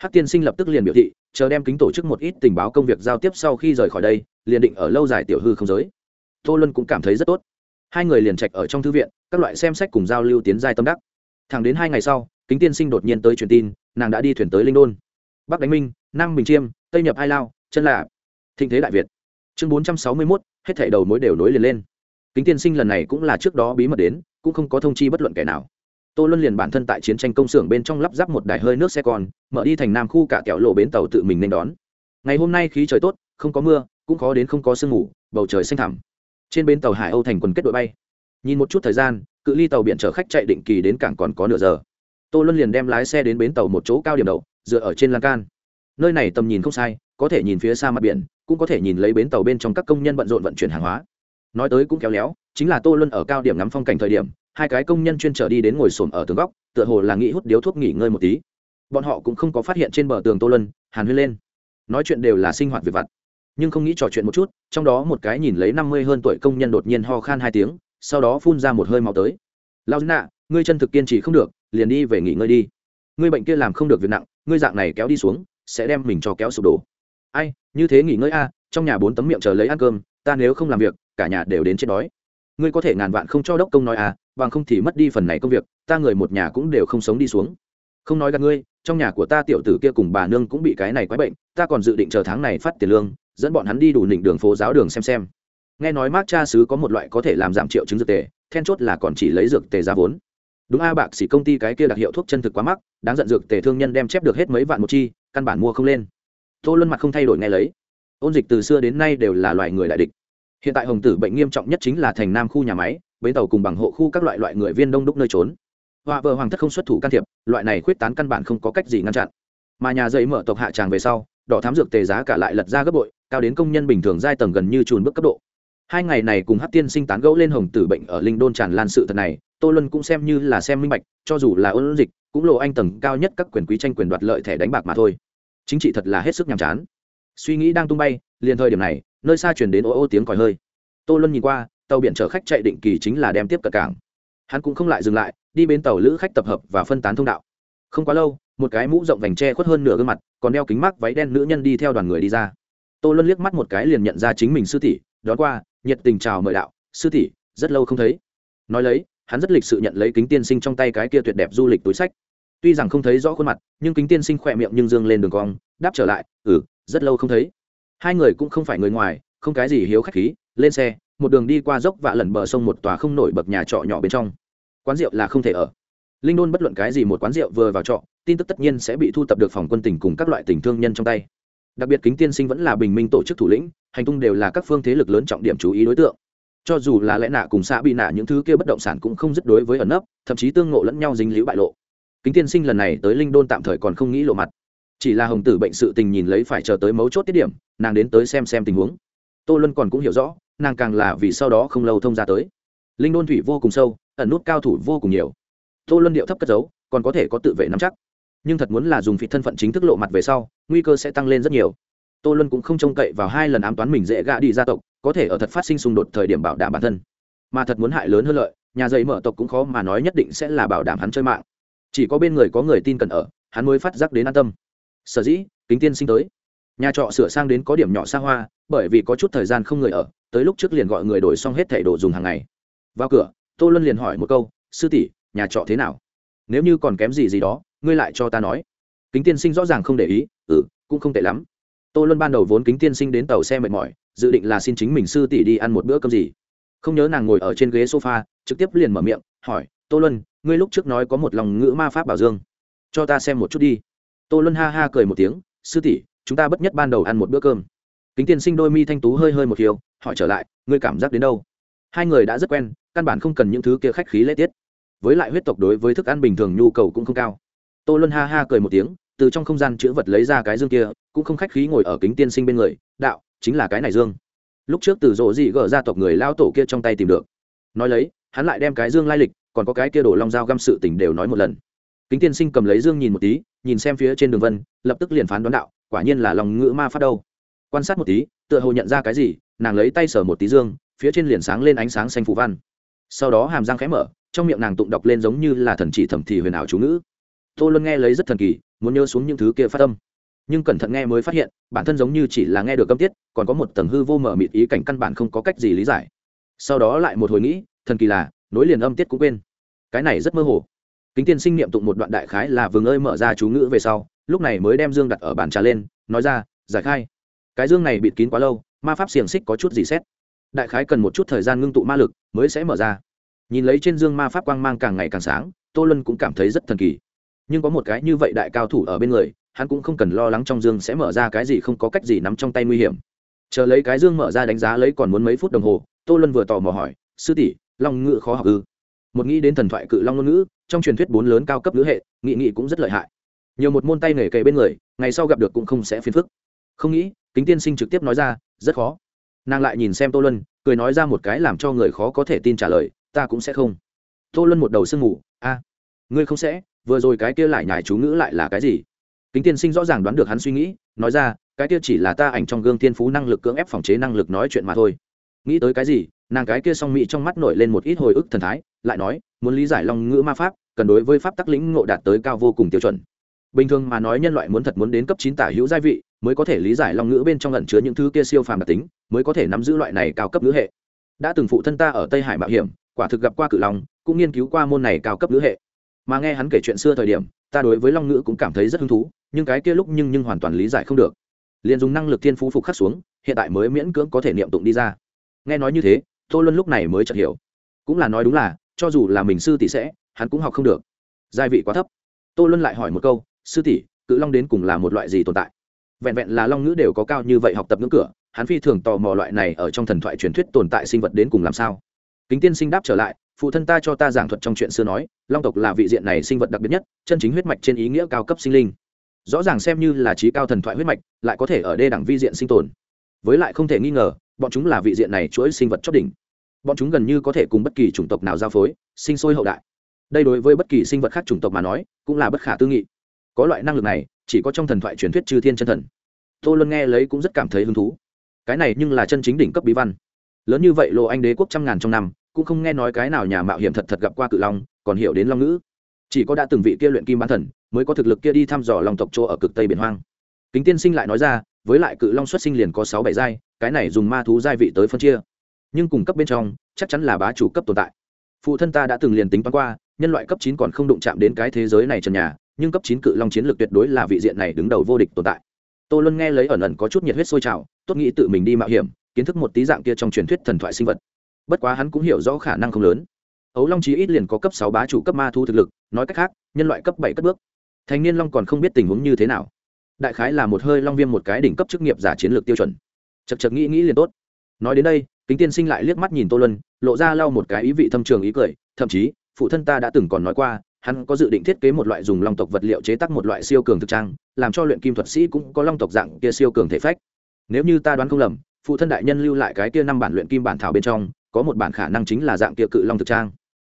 hát tiên sinh lập tức liền biểu thị, chờ đem kính tổ chức một ít tình báo công việc giao tiếp sau khi rời khỏi đây, liền định ở lâu dài tiểu hư không giới. Tô luân cũng cảm thấy rất tốt. Hai người liền trạch ở trong thư viện, các loại xem sách cùng giao lưu tiến giai tâm đắc. Thẳng đến hai ngày sau, kính tiên sinh đột nhiên tới truyền tin, nàng đã đi thuyền tới linh đôn. Bắc đánh minh, nam bình chiêm, tây nhập hai lao, chân lạ thịnh thế đại việt. Chương bốn trăm sáu mươi mốt, hết thảy đầu mối đều nối liền lên. Kính tiên sinh lần này cũng là trước đó bí mật đến, cũng không có thông chi bất luận kẻ nào tô luân liền bản thân tại chiến tranh công xưởng bên trong lắp ráp một đài hơi nước xe con, mở đi thành nam khu cả kẹo lộ bến tàu tự mình nên đón. Ngày hôm nay khí trời tốt, không có mưa, cũng khó đến không có sương mù, bầu trời xanh thẳm. Trên bến tàu hải âu thành quần kết đội bay. Nhìn một chút thời gian, cự ly tàu biển chở khách chạy định kỳ đến cảng còn có nửa giờ. Tô luân liền đem lái xe đến bến tàu một chỗ cao điểm đậu, dựa ở trên lan can. Nơi này tầm nhìn không sai, có thể nhìn phía xa mặt biển, cũng có thể nhìn lấy bến tàu bên trong các công nhân bận rộn vận chuyển hàng hóa. Nói tới cũng kéo léo, chính là tô luân ở cao điểm ngắm phong cảnh thời điểm hai cái công nhân chuyên trở đi đến ngồi xổm ở tường góc, tựa hồ là nghĩ hút điếu thuốc nghỉ ngơi một tí. Bọn họ cũng không có phát hiện trên bờ tường tô luân, hàn huyên lên. Nói chuyện đều là sinh hoạt việc vặt. Nhưng không nghĩ trò chuyện một chút, trong đó một cái nhìn lấy năm mươi hơn tuổi công nhân đột nhiên ho khan hai tiếng, sau đó phun ra một hơi máu tới. Lao nạ, ngươi chân thực kiên trì không được, liền đi về nghỉ ngơi đi. Ngươi bệnh kia làm không được việc nặng, ngươi dạng này kéo đi xuống, sẽ đem mình cho kéo sụp đổ. Ai, như thế nghỉ ngơi a, trong nhà bốn tấm miệng chờ lấy ăn cơm, ta nếu không làm việc, cả nhà đều đến chết đói. Ngươi có thể ngàn vạn không cho đốc công nói à bằng không thì mất đi phần này công việc, ta người một nhà cũng đều không sống đi xuống. Không nói gặp ngươi, trong nhà của ta tiểu tử kia cùng bà nương cũng bị cái này quái bệnh, ta còn dự định chờ tháng này phát tiền lương, dẫn bọn hắn đi đủ nịnh đường phố giáo đường xem xem. Nghe nói mác cha sứ có một loại có thể làm giảm triệu chứng dược tề, then chốt là còn chỉ lấy dược tề ra vốn. Đúng a, bạc xỉ công ty cái kia đặc hiệu thuốc chân thực quá mắc, đáng giận dược tề thương nhân đem chép được hết mấy vạn một chi, căn bản mua không lên. Tô luân mặt không thay đổi nghe lấy. Ôn dịch từ xưa đến nay đều là loài người đại địch. Hiện tại hồng tử bệnh nghiêm trọng nhất chính là thành nam khu nhà máy bến tàu cùng bằng hộ khu các loại loại người viên đông đúc nơi trốn. Họa vợ hoàng thất không xuất thủ can thiệp, loại này khuyết tán căn bản không có cách gì ngăn chặn. Mà nhà dây mở tộc hạ tràng về sau, đỏ thám dược tề giá cả lại lật ra gấp bội, cao đến công nhân bình thường giai tầng gần như trùn bước cấp độ. Hai ngày này cùng hát tiên sinh tán gẫu lên hồng tử bệnh ở linh đôn tràn lan sự thật này, tô luân cũng xem như là xem minh bạch, cho dù là ôn dịch, cũng lộ anh tầng cao nhất các quyền quý tranh quyền đoạt lợi thẻ đánh bạc mà thôi. Chính trị thật là hết sức nhàm chán. Suy nghĩ đang tung bay, liền thời điểm này, nơi xa chuyển đến ô ô tiếng còi hơi. Tô luân nhìn qua tàu biển chở khách chạy định kỳ chính là đem tiếp cận cảng. Hắn cũng không lại dừng lại, đi bên tàu lữ khách tập hợp và phân tán thông đạo. Không quá lâu, một cái mũ rộng vành tre khuất hơn nửa gương mặt, còn đeo kính mắc váy đen nữ nhân đi theo đoàn người đi ra. Tô luân liếc mắt một cái liền nhận ra chính mình sư tỷ, đón qua, nhiệt tình chào mời đạo, sư tỷ, rất lâu không thấy. Nói lấy, hắn rất lịch sự nhận lấy kính tiên sinh trong tay cái kia tuyệt đẹp du lịch túi sách. Tuy rằng không thấy rõ khuôn mặt, nhưng kính tiên sinh khỏe miệng nhưng dương lên đường cong, đáp trở lại ừ rất lâu không thấy. Hai người cũng không phải người ngoài, không cái gì hiếu khách khí, lên xe một đường đi qua dốc và lần bờ sông một tòa không nổi bậc nhà trọ nhỏ bên trong. Quán rượu là không thể ở. Linh đôn bất luận cái gì một quán rượu vừa vào trọ, tin tức tất nhiên sẽ bị thu tập được phòng quân tỉnh cùng các loại tình thương nhân trong tay. Đặc biệt kính tiên sinh vẫn là bình minh tổ chức thủ lĩnh, hành tung đều là các phương thế lực lớn trọng điểm chú ý đối tượng. Cho dù là lẽ nạ cùng xã bị nạ những thứ kia bất động sản cũng không dứt đối với ẩn nấp, thậm chí tương ngộ lẫn nhau dính líu bại lộ. Kính tiên sinh lần này tới linh đôn tạm thời còn không nghĩ lộ mặt. Chỉ là hồng tử bệnh sự tình nhìn lấy phải chờ tới mấu chốt tiết điểm, nàng đến tới xem xem tình huống. Tô luân còn cũng hiểu rõ nàng càng là vì sau đó không lâu thông ra tới. Linh đôn thủy vô cùng sâu, ẩn nút cao thủ vô cùng nhiều. Tô luân điệu thấp cất giấu, còn có thể có tự vệ nắm chắc. Nhưng thật muốn là dùng phịt thân phận chính thức lộ mặt về sau, nguy cơ sẽ tăng lên rất nhiều. Tô luân cũng không trông cậy vào hai lần ám toán mình dễ gạ đi gia tộc, có thể ở thật phát sinh xung đột thời điểm bảo đảm bản thân. Mà thật muốn hại lớn hơn lợi, nhà dạy mở tộc cũng khó mà nói nhất định sẽ là bảo đảm hắn chơi mạng. Chỉ có bên người có người tin cần ở, hắn mới phát giác đến an tâm. Sở dĩ, kính tiên sinh tới. Nhà trọ sửa sang đến có điểm nhỏ xa hoa, bởi vì có chút thời gian không người ở tới lúc trước liền gọi người đổi xong hết thẻ đồ dùng hàng ngày. Vào cửa, tô luân liền hỏi một câu, sư tỷ, nhà trọ thế nào? Nếu như còn kém gì gì đó, ngươi lại cho ta nói. Kính tiên sinh rõ ràng không để ý ừ cũng không tệ lắm. Tô luân ban đầu vốn kính tiên sinh đến tàu xe mệt mỏi, dự định là xin chính mình sư tỷ đi ăn một bữa cơm gì. Không nhớ nàng ngồi ở trên ghế sofa, trực tiếp liền mở miệng, hỏi, tô luân, ngươi lúc trước nói có một lòng ngữ ma pháp bảo dương. Cho ta xem một chút đi. Tô luân ha ha cười một tiếng, sư tỷ, chúng ta bất nhất ban đầu ăn một bữa cơm. Kính tiên sinh đôi mi thanh tú hơi hơi một chiều hỏi trở lại, ngươi cảm giác đến đâu? Hai người đã rất quen, căn bản không cần những thứ kia khách khí lễ tiết. Với lại huyết tộc đối với thức ăn bình thường nhu cầu cũng không cao. Tô luân ha ha cười một tiếng, từ trong không gian chữ vật lấy ra cái dương kia, cũng không khách khí ngồi ở kính tiên sinh bên người, đạo, chính là cái này dương. Lúc trước từ rộ dị gỡ ra tộc người lao tổ kia trong tay tìm được. Nói lấy, hắn lại đem cái dương lai lịch, còn có cái kia đổ long dao găm sự tình đều nói một lần. Kính tiên sinh cầm lấy dương nhìn một tí, nhìn xem phía trên đường vân, lập tức liền phán đoán đạo, quả nhiên là lòng ngữ ma phát đâu. Quan sát một tí, tựa hồ nhận ra cái gì nàng lấy tay sờ một tí dương, phía trên liền sáng lên ánh sáng xanh phù văn. Sau đó hàm răng khẽ mở, trong miệng nàng tụng đọc lên giống như là thần chỉ thẩm thì huyền ảo chú ngữ. Tô luân nghe lấy rất thần kỳ, muốn nhớ xuống những thứ kia phát tâm nhưng cẩn thận nghe mới phát hiện, bản thân giống như chỉ là nghe được câm tiết, còn có một tầng hư vô mở mịt ý cảnh căn bản không có cách gì lý giải. Sau đó lại một hồi nghĩ, thần kỳ là, nối liền âm tiết cũng quên. Cái này rất mơ hồ. Kính tiên sinh niệm tụng một đoạn đại khái là vừng ơi mở ra chú ngữ về sau, lúc này mới đem dương đặt ở bàn trà lên, nói ra, giải khai. Cái dương này bịt kín quá lâu ma pháp xiềng xích có chút gì xét. Đại khái cần một chút thời gian ngưng tụ ma lực mới sẽ mở ra. Nhìn lấy trên dương ma pháp quang mang càng ngày càng sáng, tô lân cũng cảm thấy rất thần kỳ. Nhưng có một cái như vậy đại cao thủ ở bên người, hắn cũng không cần lo lắng trong dương sẽ mở ra cái gì không có cách gì nắm trong tay nguy hiểm. Chờ lấy cái dương mở ra đánh giá lấy còn muốn mấy phút đồng hồ, tô lân vừa tò mò hỏi, sư tỷ, long ngữ khó học ư? Một nghĩ đến thần thoại cự long ngôn ngữ, trong truyền thuyết bốn lớn cao cấp ngữ hệ, nghị nghị cũng rất lợi hại. Nhiều một môn tay nghề kề bên người, ngày sau gặp được cũng không sẽ phiền phức. Không nghĩ kính tiên sinh trực tiếp nói ra, rất khó. Nàng lại nhìn xem tô lân cười nói ra một cái làm cho người khó có thể tin trả lời, ta cũng sẽ không. Tô lân một đầu sương ngủ a, ngươi không sẽ, vừa rồi cái kia lại nhải chú ngữ lại là cái gì? Kính tiên sinh rõ ràng đoán được hắn suy nghĩ, nói ra, cái kia chỉ là ta ảnh trong gương thiên phú năng lực cưỡng ép phòng chế năng lực nói chuyện mà thôi. Nghĩ tới cái gì, nàng cái kia song mỹ trong mắt nổi lên một ít hồi ức thần thái, lại nói, muốn lý giải long ngữ ma pháp, cần đối với pháp tắc lĩnh ngộ đạt tới cao vô cùng tiêu chuẩn bình thường mà nói nhân loại muốn thật muốn đến cấp chín tả hữu gia vị, mới có thể lý giải long ngữ bên trong lẩn chứa những thứ kia siêu phàm đặc tính, mới có thể nắm giữ loại này cao cấp ngữ hệ. Đã từng phụ thân ta ở tây hải mạo hiểm, quả thực gặp qua cự long, cũng nghiên cứu qua môn này cao cấp ngữ hệ. Mà nghe hắn kể chuyện xưa thời điểm, ta đối với long ngữ cũng cảm thấy rất hứng thú, nhưng cái kia lúc nhưng nhưng hoàn toàn lý giải không được. Liền dùng năng lực thiên phú phục khắc xuống, hiện tại mới miễn cưỡng có thể niệm tụng đi ra. Nghe nói như thế, tô luân lúc này mới chợt hiểu. Cũng là nói đúng là, cho dù là mình sư tỷ sẽ, hắn cũng học không được. Gia vị quá thấp. Tô luân lại hỏi một câu sư tỷ, cự long đến cùng là một loại gì tồn tại? Vẹn vẹn là long ngữ đều có cao như vậy học tập ngưỡng cửa, hắn phi thường tò mò loại này ở trong thần thoại truyền thuyết tồn tại sinh vật đến cùng làm sao. Kính tiên sinh đáp trở lại, phụ thân ta cho ta giảng thuật trong chuyện xưa nói, long tộc là vị diện này sinh vật đặc biệt nhất, chân chính huyết mạch trên ý nghĩa cao cấp sinh linh. Rõ ràng xem như là trí cao thần thoại huyết mạch, lại có thể ở đê đẳng vi diện sinh tồn. Với lại không thể nghi ngờ, bọn chúng là vị diện này chuỗi sinh vật chót đỉnh. Bọn chúng gần như có thể cùng bất kỳ chủng tộc nào giao phối, sinh sôi hậu đại. Đây đối với bất kỳ sinh vật khác chủng tộc mà nói, cũng là bất khả tư nghị có loại năng lực này, chỉ có trong thần thoại truyền thuyết chư thiên chân thần. Tô luân nghe lấy cũng rất cảm thấy hứng thú. Cái này nhưng là chân chính đỉnh cấp bí văn. Lớn như vậy lộ anh đế quốc trăm ngàn trong năm, cũng không nghe nói cái nào nhà mạo hiểm thật thật gặp qua cự long, còn hiểu đến long ngữ. Chỉ có đã từng vị kia luyện kim bán thần, mới có thực lực kia đi thăm dò lòng tộc chỗ ở cực tây biển hoang. Kính tiên sinh lại nói ra, với lại cự long xuất sinh liền có sáu bảy giai, cái này dùng ma thú giai vị tới phân chia. Nhưng cùng cấp bên trong, chắc chắn là bá chủ cấp tồn tại. Phụ thân ta đã từng liền tính toán qua, nhân loại cấp chín còn không đụng chạm đến cái thế giới này trần nhà nhưng cấp chín cự long chiến lược tuyệt đối là vị diện này đứng đầu vô địch tồn tại. Tô luân nghe lấy ẩn ẩn có chút nhiệt huyết sôi trào, tốt nghĩ tự mình đi mạo hiểm, kiến thức một tí dạng kia trong truyền thuyết thần thoại sinh vật. Bất quá hắn cũng hiểu rõ khả năng không lớn. Ấu long chí ít liền có cấp sáu bá chủ cấp ma thu thực lực, nói cách khác, nhân loại cấp bảy cất bước. Thành niên long còn không biết tình huống như thế nào. Đại khái là một hơi long viêm một cái đỉnh cấp chức nghiệp giả chiến lược tiêu chuẩn. Chật chật nghĩ nghĩ liền tốt. Nói đến đây, kính tiên sinh lại liếc mắt nhìn tô luân, lộ ra lau một cái ý vị thâm trường ý cười, thậm chí, phụ thân ta đã từng còn nói qua hắn có dự định thiết kế một loại dùng long tộc vật liệu chế tác một loại siêu cường thực trang, làm cho luyện kim thuật sĩ cũng có long tộc dạng kia siêu cường thể phách. Nếu như ta đoán không lầm, phụ thân đại nhân lưu lại cái kia năm bản luyện kim bản thảo bên trong, có một bản khả năng chính là dạng kia cự long thực trang.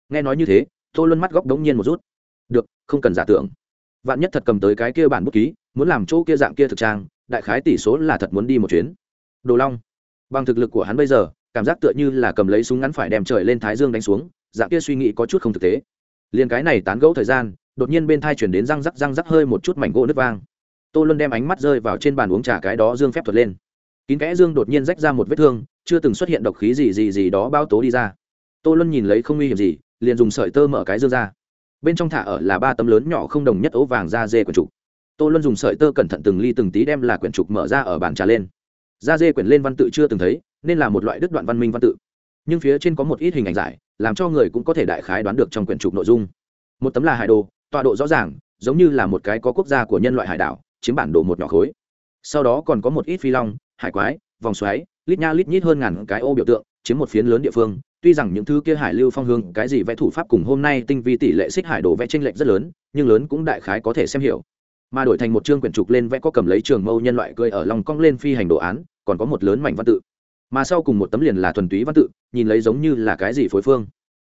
Nghe nói như thế, tô luân mắt góc đống nhiên một rút. Được, không cần giả tưởng. Vạn nhất thật cầm tới cái kia bản bút ký, muốn làm chỗ kia dạng kia thực trang, đại khái tỷ số là thật muốn đi một chuyến. Đồ long, bằng thực lực của hắn bây giờ, cảm giác tựa như là cầm lấy súng ngắn phải đem trời lên thái dương đánh xuống, dạng kia suy nghĩ có chút không thực tế liền cái này tán gẫu thời gian, đột nhiên bên thai chuyển đến răng rắc răng rắc hơi một chút mảnh gỗ nước vang. Tô luân đem ánh mắt rơi vào trên bàn uống trà cái đó dương phép thuật lên. Kín kẽ dương đột nhiên rách ra một vết thương, chưa từng xuất hiện độc khí gì gì gì đó bao tố đi ra. Tô luân nhìn lấy không nguy hiểm gì, liền dùng sợi tơ mở cái dương ra. Bên trong thả ở là ba tấm lớn nhỏ không đồng nhất ố vàng da dê quyển trục. Tô luân dùng sợi tơ cẩn thận từng ly từng tí đem là quyển trục mở ra ở bàn trà lên. Da dê quyển lên văn tự chưa từng thấy, nên là một loại đứt đoạn văn minh văn tự. Nhưng phía trên có một ít hình ảnh giải làm cho người cũng có thể đại khái đoán được trong quyển trục nội dung. Một tấm là hải đồ, tọa độ rõ ràng, giống như là một cái có quốc gia của nhân loại hải đảo, chiếm bản đồ một nhỏ khối. Sau đó còn có một ít phi long, hải quái, vòng xoáy, lít nha lít nhít hơn ngàn cái ô biểu tượng, chiếm một phiến lớn địa phương. Tuy rằng những thứ kia hải lưu phong hương, cái gì vẽ thủ pháp cùng hôm nay tinh vi tỷ lệ xích hải đồ vẽ tranh lệch rất lớn, nhưng lớn cũng đại khái có thể xem hiểu. Mà đổi thành một chương quyển trục lên vẽ có cầm lấy trường mâu nhân loại cười ở lòng cong lên phi hành đồ án, còn có một lớn mảnh văn tự mà sau cùng một tấm liền là thuần túy văn tự, nhìn lấy giống như là cái gì phối phương.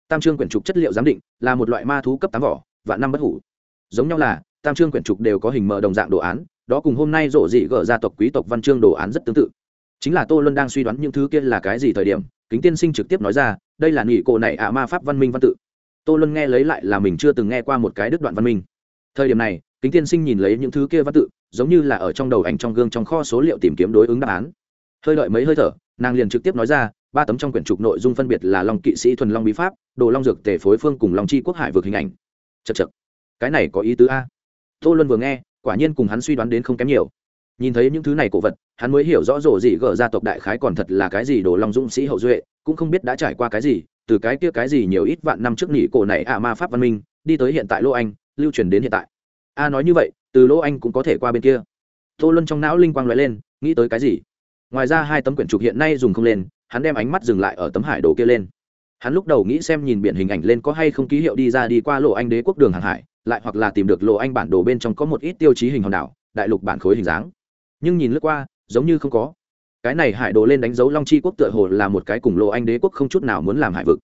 Tam trương quyển trục chất liệu giám định, là một loại ma thú cấp tám vỏ và năm bất hủ. Giống nhau là, tam trương quyển trục đều có hình mở đồng dạng đồ án, đó cùng hôm nay rộ dị gỡ gia tộc quý tộc văn chương đồ án rất tương tự. Chính là tô luân đang suy đoán những thứ kia là cái gì thời điểm, kính tiên sinh trực tiếp nói ra, đây là nghỉ cổ này ạ ma pháp văn minh văn tự. Tô luân nghe lấy lại là mình chưa từng nghe qua một cái đứt đoạn văn minh. Thời điểm này, kính tiên sinh nhìn lấy những thứ kia văn tự, giống như là ở trong đầu ảnh trong gương trong kho số liệu tìm kiếm đối ứng đáp án. Hơi đợi mấy hơi thở nàng liền trực tiếp nói ra, ba tấm trong quyển trục nội dung phân biệt là long kỵ sĩ thuần long bí pháp, đồ long dược tề phối phương cùng long chi quốc hải vượt hình ảnh. Chật chật cái này có ý tứ a. Tô luân vừa nghe, quả nhiên cùng hắn suy đoán đến không kém nhiều. Nhìn thấy những thứ này cổ vật, hắn mới hiểu rõ rổ gì gỡ gia tộc đại khái còn thật là cái gì đồ long dũng sĩ hậu duệ, cũng không biết đã trải qua cái gì, từ cái kia cái gì nhiều ít vạn năm trước nghỉ cổ này ạ ma pháp văn minh, đi tới hiện tại lô anh, lưu truyền đến hiện tại. A nói như vậy, từ lô anh cũng có thể qua bên kia. Tô luân trong não linh quang lóe lên, nghĩ tới cái gì? Ngoài ra hai tấm quyển trục hiện nay dùng không lên, hắn đem ánh mắt dừng lại ở tấm hải đồ kia lên. Hắn lúc đầu nghĩ xem nhìn biển hình ảnh lên có hay không ký hiệu đi ra đi qua lộ anh đế quốc đường hàng hải, lại hoặc là tìm được lộ anh bản đồ bên trong có một ít tiêu chí hình hòn đảo, đại lục bản khối hình dáng. Nhưng nhìn lướt qua, giống như không có. Cái này hải đồ lên đánh dấu long chi quốc tựa hồ là một cái cùng lộ anh đế quốc không chút nào muốn làm hải vực.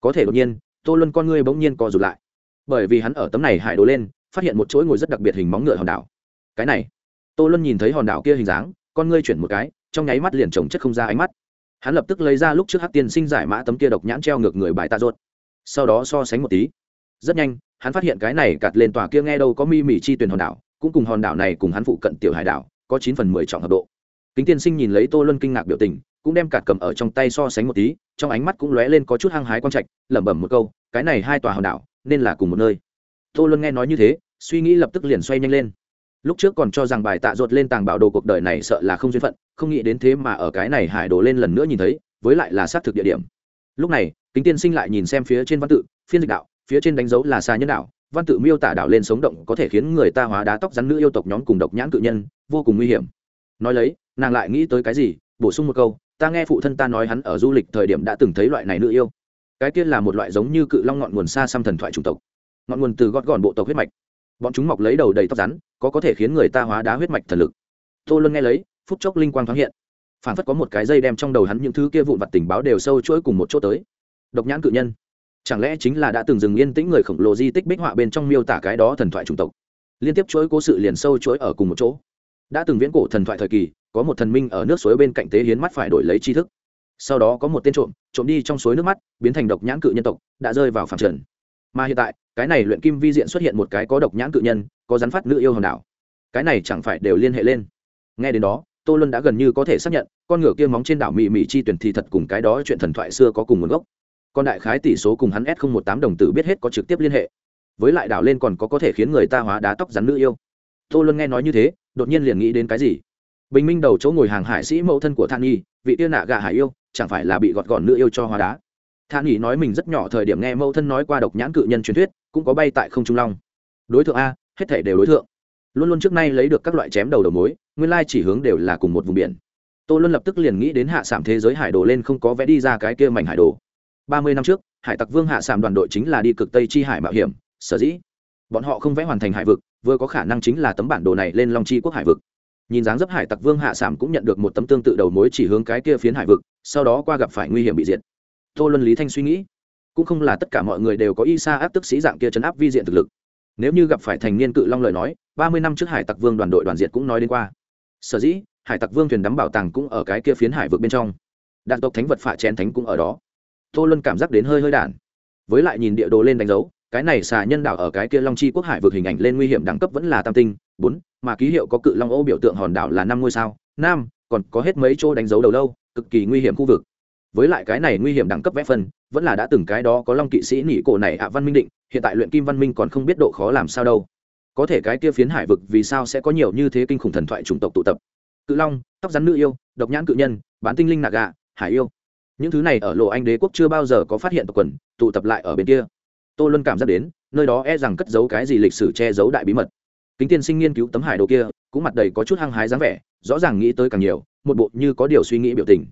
Có thể đột nhiên, tô luân con ngươi bỗng nhiên co rụt lại. Bởi vì hắn ở tấm này hải đồ lên, phát hiện một chuỗi ngồi rất đặc biệt hình móng ngựa hòn đảo. Cái này, tô luân nhìn thấy hòn đảo kia hình dáng, con ngươi chuyển một cái trong nháy mắt liền trồng chất không ra ánh mắt. Hắn lập tức lấy ra lúc trước hát tiên sinh giải mã tấm kia độc nhãn treo ngược người bài tạ ruột. Sau đó so sánh một tí. Rất nhanh, hắn phát hiện cái này cạt lên tòa kia nghe đâu có mi mỉ chi tuyển hòn đảo, cũng cùng hòn đảo này cùng hắn phụ cận tiểu hải đảo, có chín phần mười trọng hợp độ. Kính tiên sinh nhìn lấy tô luân kinh ngạc biểu tình, cũng đem cạt cầm ở trong tay so sánh một tí, trong ánh mắt cũng lóe lên có chút hăng hái quang trạch, lẩm bẩm một câu, cái này hai tòa hòn đảo, nên là cùng một nơi. Tô luân nghe nói như thế, suy nghĩ lập tức liền xoay nhanh lên lúc trước còn cho rằng bài tạ ruột lên tàng bảo đồ cuộc đời này sợ là không duyên phận, không nghĩ đến thế mà ở cái này hải đồ lên lần nữa nhìn thấy, với lại là xác thực địa điểm. Lúc này, kính tiên sinh lại nhìn xem phía trên văn tự, phiên dịch đạo, phía trên đánh dấu là xa nhân đạo, văn tự miêu tả đạo lên sống động có thể khiến người ta hóa đá tóc rắn nữ yêu tộc nhóm cùng độc nhãn cự nhân, vô cùng nguy hiểm. Nói lấy, nàng lại nghĩ tới cái gì, bổ sung một câu, ta nghe phụ thân ta nói hắn ở du lịch thời điểm đã từng thấy loại này nữ yêu. Cái kia là một loại giống như cự long ngọn nguồn xa xăm thần thoại chủng tộc. Ngọn nguồn từ gót gọn bộ tộc huyết mạch bọn chúng mọc lấy đầu đầy tóc rắn, có có thể khiến người ta hóa đá huyết mạch thần lực. Tô luân nghe lấy, phút chốc linh quang thoáng hiện. Phản phất có một cái dây đem trong đầu hắn những thứ kia vụn vặt tình báo đều sâu chuỗi cùng một chỗ tới. Độc nhãn cự nhân. Chẳng lẽ chính là đã từng dừng yên tĩnh người khổng lồ di tích bích họa bên trong miêu tả cái đó thần thoại chủng tộc? Liên tiếp chuỗi cố sự liền sâu chuỗi ở cùng một chỗ. Đã từng viễn cổ thần thoại thời kỳ, có một thần minh ở nước suối bên cạnh tế hiến mắt phải đổi lấy tri thức. Sau đó có một tên trộm trộm đi trong suối nước mắt, biến thành độc nhãn cự nhân tộc, đã rơi vào phạm trần mà hiện tại, cái này luyện kim vi diện xuất hiện một cái có độc nhãn cự nhân, có rắn phát nữ yêu hòn đảo. Cái này chẳng phải đều liên hệ lên. Nghe đến đó, tô luân đã gần như có thể xác nhận, con ngựa kia móng trên đảo mị mị chi tuyển thì thật cùng cái đó chuyện thần thoại xưa có cùng nguồn gốc. Con đại khái tỷ số cùng hắn s một tám đồng tử biết hết có trực tiếp liên hệ. Với lại đảo lên còn có có thể khiến người ta hóa đá tóc rắn nữ yêu. Tô luân nghe nói như thế, đột nhiên liền nghĩ đến cái gì? Bình minh đầu chỗ ngồi hàng hải sĩ mẫu thân của than nhi, vị tiên nạ gà hải yêu, chẳng phải là bị gọt gọn nữ yêu cho hóa đá? Than nhi nói mình rất nhỏ thời điểm nghe mẫu thân nói qua độc nhãn cự nhân truyền thuyết, cũng có bay tại không trung long. Đối tượng a, hết thể đều đối tượng luôn luôn trước nay lấy được các loại chém đầu đầu mối, nguyên lai chỉ hướng đều là cùng một vùng biển. Tô luân lập tức liền nghĩ đến hạ sảm thế giới hải đồ lên không có vẽ đi ra cái kia mảnh hải đồ. Ba mươi năm trước, hải tặc vương hạ sảm đoàn đội chính là đi cực tây chi hải mạo hiểm, sở dĩ bọn họ không vẽ hoàn thành hải vực, vừa có khả năng chính là tấm bản đồ này lên long chi quốc hải vực. Nhìn dáng dấp hải tặc vương hạ sảm cũng nhận được một tấm tương tự đầu mối chỉ hướng cái kia phiến hải vực, sau đó qua gặp phải nguy hiểm bị diệt tô luân lý thanh suy nghĩ. Cũng không là tất cả mọi người đều có y sa áp tức sĩ dạng kia chấn áp vi diện thực lực. Nếu như gặp phải thành niên cự long lời nói ba mươi năm trước hải tặc vương đoàn đội đoàn diệt cũng nói đến qua. Sở dĩ hải tặc vương thuyền đắm bảo tàng cũng ở cái kia phiến hải vực bên trong. Đạn tộc thánh vật phạ chén thánh cũng ở đó. Tô luân cảm giác đến hơi hơi đản với lại nhìn địa đồ lên đánh dấu cái này xà nhân đảo ở cái kia long chi quốc hải vực hình ảnh lên nguy hiểm đẳng cấp vẫn là tam tinh bốn mà ký hiệu có cự long ô biểu tượng hòn đảo là năm ngôi sao nam, còn có hết mấy chỗ đánh dấu đầu lâu cực kỳ nguy hiểm khu vực với lại cái này nguy hiểm đẳng cấp vẽ phân, vẫn là đã từng cái đó có long kỵ sĩ nỉ cổ này ạ, văn minh định, hiện tại luyện kim văn minh còn không biết độ khó làm sao đâu. Có thể cái kia phiến hải vực vì sao sẽ có nhiều như thế kinh khủng thần thoại chủng tộc tụ tập. Cự long, tóc rắn nữ yêu, độc nhãn cự nhân, bán tinh linh nạc gà, hải yêu. Những thứ này ở lộ anh đế quốc chưa bao giờ có phát hiện tộc quần, tụ tập lại ở bên kia. Tô luân cảm giác đến, nơi đó e rằng cất giấu cái gì lịch sử che giấu đại bí mật. Kính tiên sinh nghiên cứu tấm hải đồ kia, cũng mặt đầy có chút hăng hái dáng vẻ, rõ ràng nghĩ tới càng nhiều, một bộ như có điều suy nghĩ biểu tình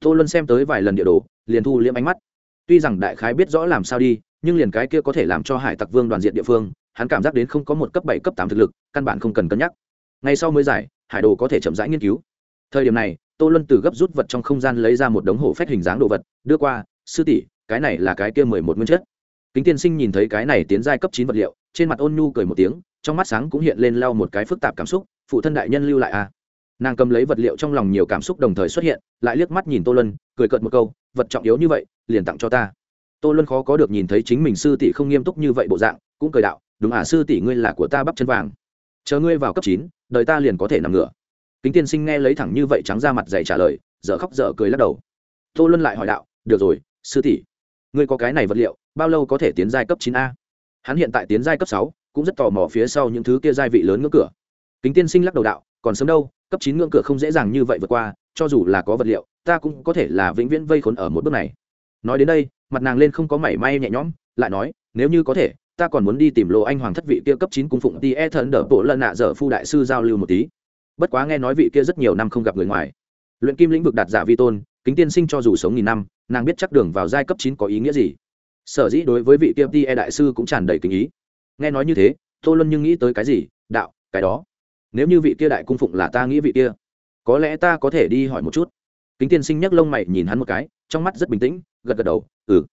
tô luân xem tới vài lần địa đồ, liền thu liễm ánh mắt. Tuy rằng đại khái biết rõ làm sao đi, nhưng liền cái kia có thể làm cho hải tặc vương đoàn diện địa phương, hắn cảm giác đến không có một cấp bảy, cấp tám thực lực, căn bản không cần cân nhắc. Ngay sau mới giải, hải đồ có thể chậm rãi nghiên cứu. Thời điểm này, tô luân từ gấp rút vật trong không gian lấy ra một đống hổ phách hình dáng đồ vật, đưa qua, sư tỷ, cái này là cái kia mười một nguyên chất. Kính tiên sinh nhìn thấy cái này tiến giai cấp chín vật liệu, trên mặt ôn nhu cười một tiếng, trong mắt sáng cũng hiện lên lau một cái phức tạp cảm xúc, phụ thân đại nhân lưu lại à? Nàng cầm lấy vật liệu trong lòng nhiều cảm xúc đồng thời xuất hiện, lại liếc mắt nhìn tô luân, cười cợt một câu, vật trọng yếu như vậy, liền tặng cho ta. Tô luân khó có được nhìn thấy chính mình sư tỷ không nghiêm túc như vậy bộ dạng, cũng cười đạo, đúng à sư tỷ ngươi là của ta bắp chân vàng. Chờ ngươi vào cấp chín, đời ta liền có thể nằm ngửa. Kính tiên sinh nghe lấy thẳng như vậy trắng ra mặt dày trả lời, dở khóc dở cười lắc đầu. Tô luân lại hỏi đạo, được rồi, sư tỷ, ngươi có cái này vật liệu, bao lâu có thể tiến giai cấp chín a? Hắn hiện tại tiến giai cấp sáu, cũng rất tò mò phía sau những thứ kia giai vị lớn ngưỡng cửa. Kính tiên sinh lắc đầu đạo, còn sớm đâu cấp chín ngưỡng cửa không dễ dàng như vậy vượt qua, cho dù là có vật liệu, ta cũng có thể là vĩnh viễn vây khốn ở một bước này. Nói đến đây, mặt nàng lên không có mảy may nhẹ nhõm, lại nói, nếu như có thể, ta còn muốn đi tìm lộ anh hoàng thất vị kia cấp chín cung phụng ti e thần đỡ bộ lần nạ dở phu đại sư giao lưu một tí. Bất quá nghe nói vị kia rất nhiều năm không gặp người ngoài. Luyện kim lĩnh vực đạt giả vi tôn, kính tiên sinh cho dù sống nghìn năm, nàng biết chắc đường vào giai cấp chín có ý nghĩa gì. Sở dĩ đối với vị kia ti e đại sư cũng tràn đầy kính ý. Nghe nói như thế, tô luân nhưng nghĩ tới cái gì? Đạo, cái đó nếu như vị kia đại cung phụng là ta nghĩ vị kia, có lẽ ta có thể đi hỏi một chút. Kính tiên sinh nhấc lông mày nhìn hắn một cái, trong mắt rất bình tĩnh, gật gật đầu ừ.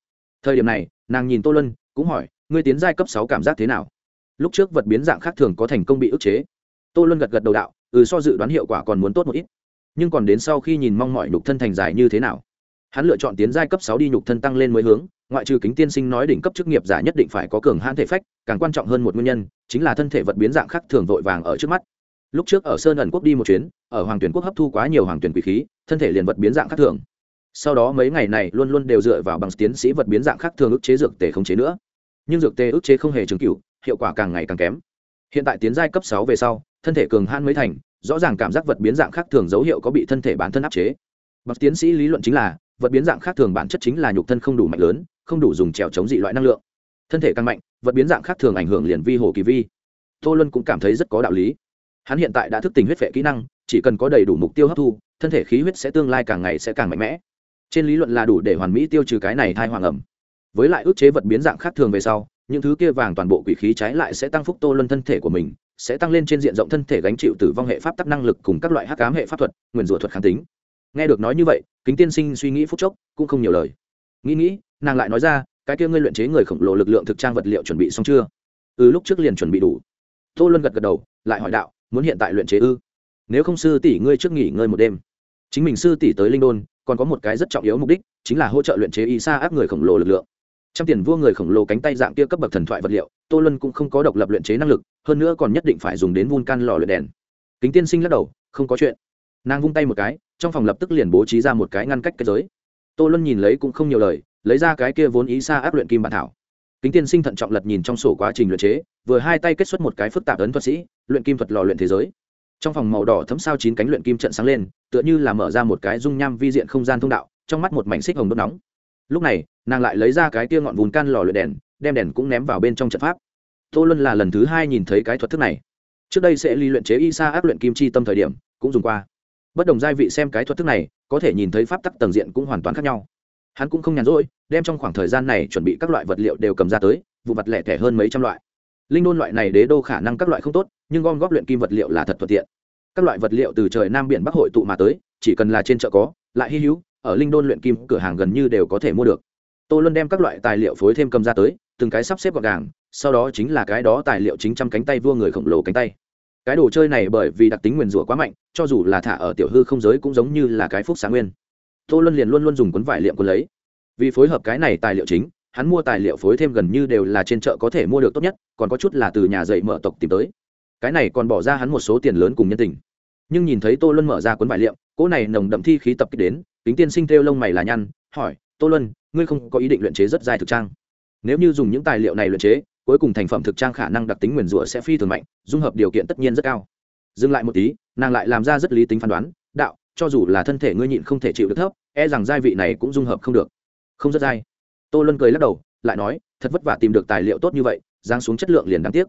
Thời điểm này, nàng nhìn tô luân, cũng hỏi, ngươi tiến giai cấp sáu cảm giác thế nào? Lúc trước vật biến dạng khác thường có thành công bị ức chế. Tô luân gật gật đầu đạo ừ so dự đoán hiệu quả còn muốn tốt một ít. Nhưng còn đến sau khi nhìn mong mọi nhục thân thành dài như thế nào? Hắn lựa chọn tiến giai cấp sáu đi nhục thân tăng lên mới hướng, ngoại trừ kính tiên sinh nói đỉnh cấp chức nghiệp giả nhất định phải có cường hãn thể phách, càng quan trọng hơn một nguyên nhân, chính là thân thể vật biến dạng khác thường vội vàng ở trước mắt lúc trước ở sơn ẩn quốc đi một chuyến, ở hoàng tuyển quốc hấp thu quá nhiều hoàng tuyển quỷ khí, thân thể liền vật biến dạng khác thường. Sau đó mấy ngày này luôn luôn đều dựa vào bằng tiến sĩ vật biến dạng khác thường ức chế dược tề không chế nữa. Nhưng dược tề ức chế không hề chứng cựu hiệu quả càng ngày càng kém. Hiện tại tiến giai cấp sáu về sau, thân thể cường han mới thành, rõ ràng cảm giác vật biến dạng khác thường dấu hiệu có bị thân thể bản thân áp chế. Bậc tiến sĩ lý luận chính là, vật biến dạng khác thường bản chất chính là nhục thân không đủ mạnh lớn, không đủ dùng trèo chống dị loại năng lượng. Thân thể càng mạnh, vật biến dạng khác thường ảnh hưởng liền vi hồ kỳ vi. Tô luân cũng cảm thấy rất có đạo lý hắn hiện tại đã thức tỉnh huyết vệ kỹ năng, chỉ cần có đầy đủ mục tiêu hấp thu, thân thể khí huyết sẽ tương lai càng ngày sẽ càng mạnh mẽ. Trên lý luận là đủ để hoàn mỹ tiêu trừ cái này thai hoàng ẩm. Với lại ức chế vật biến dạng khác thường về sau, những thứ kia vàng toàn bộ quỷ khí trái lại sẽ tăng phúc tô luân thân thể của mình, sẽ tăng lên trên diện rộng thân thể gánh chịu tử vong hệ pháp tắc năng lực cùng các loại hắc cám hệ pháp thuật nguyền rủa thuật kháng tính. Nghe được nói như vậy, kính tiên sinh suy nghĩ phút chốc, cũng không nhiều lời. Nghĩ nghĩ, nàng lại nói ra, cái kia ngươi luyện chế người khổng lồ lực lượng thực trang vật liệu chuẩn bị xong chưa? Ừ lúc trước liền chuẩn bị đủ. Tô luân gật gật đầu, lại hỏi đạo muốn hiện tại luyện chế ư? Nếu không sư tỷ ngươi trước nghỉ ngơi một đêm. Chính mình sư tỷ tới linh đôn, còn có một cái rất trọng yếu mục đích, chính là hỗ trợ luyện chế y sa áp người khổng lồ lực lượng. Trăm tiền vua người khổng lồ cánh tay dạng kia cấp bậc thần thoại vật liệu, tô lân cũng không có độc lập luyện chế năng lực, hơn nữa còn nhất định phải dùng đến vun can lò luyện đèn. Kính tiên sinh lắc đầu, không có chuyện. Nàng vung tay một cái, trong phòng lập tức liền bố trí ra một cái ngăn cách kết giới. Tô lân nhìn lấy cũng không nhiều lời, lấy ra cái kia vốn ý xa áp luyện kim bản thảo kính tiên sinh thận trọng lật nhìn trong sổ quá trình luyện chế, vừa hai tay kết xuất một cái phức tạp ấn thuật sĩ, luyện kim thuật lò luyện thế giới. Trong phòng màu đỏ thấm sao chín cánh luyện kim trận sáng lên, tựa như là mở ra một cái dung nham vi diện không gian thông đạo, trong mắt một mảnh xích hồng đốt nóng. Lúc này, nàng lại lấy ra cái tia ngọn vùn can lò luyện đèn, đem đèn cũng ném vào bên trong trận pháp. Tô luân là lần thứ hai nhìn thấy cái thuật thức này. Trước đây sẽ ly luyện chế y sa áp luyện kim chi tâm thời điểm, cũng dùng qua. Bất đồng giai vị xem cái thuật thức này, có thể nhìn thấy pháp tắc tầng diện cũng hoàn toàn khác nhau hắn cũng không nhàn rỗi, đem trong khoảng thời gian này chuẩn bị các loại vật liệu đều cầm ra tới, vụ vặt lẻ thẻ hơn mấy trăm loại. Linh đôn loại này đế đô khả năng các loại không tốt, nhưng gom góp luyện kim vật liệu là thật thuận tiện. Các loại vật liệu từ trời nam biển bắc hội tụ mà tới, chỉ cần là trên chợ có, lại hy hữu, ở linh đôn luyện kim cửa hàng gần như đều có thể mua được. Tô luân đem các loại tài liệu phối thêm cầm ra tới, từng cái sắp xếp gọn gàng, sau đó chính là cái đó tài liệu chính trăm cánh tay vua người khổng lồ cánh tay. Cái đồ chơi này bởi vì đặc tính nguyền rủa quá mạnh, cho dù là thả ở tiểu hư không giới cũng giống như là cái phúc sáng nguyên tô luân liền luôn luôn dùng cuốn vải liệm cuốn lấy. Vì phối hợp cái này tài liệu chính, hắn mua tài liệu phối thêm gần như đều là trên chợ có thể mua được tốt nhất, còn có chút là từ nhà dạy mở tộc tìm tới. Cái này còn bỏ ra hắn một số tiền lớn cùng nhân tình. Nhưng nhìn thấy tô luân mở ra cuốn vải liệm, cỗ này nồng đậm thi khí tập kích đến tính tiên sinh theo lông mày là nhăn, hỏi, tô luân, ngươi không có ý định luyện chế rất dài thực trang? Nếu như dùng những tài liệu này luyện chế, cuối cùng thành phẩm thực trang khả năng đặc tính nguyền rủa sẽ phi thường mạnh, dung hợp điều kiện tất nhiên rất cao. Dừng lại một tí, nàng lại làm ra rất lý tính phán đoán, đạo cho dù là thân thể ngươi nhịn không thể chịu được thấp e rằng giai vị này cũng dung hợp không được. Không rất dai tô luân cười lắc đầu, lại nói, thật vất vả tìm được tài liệu tốt như vậy giang xuống chất lượng liền đáng tiếc.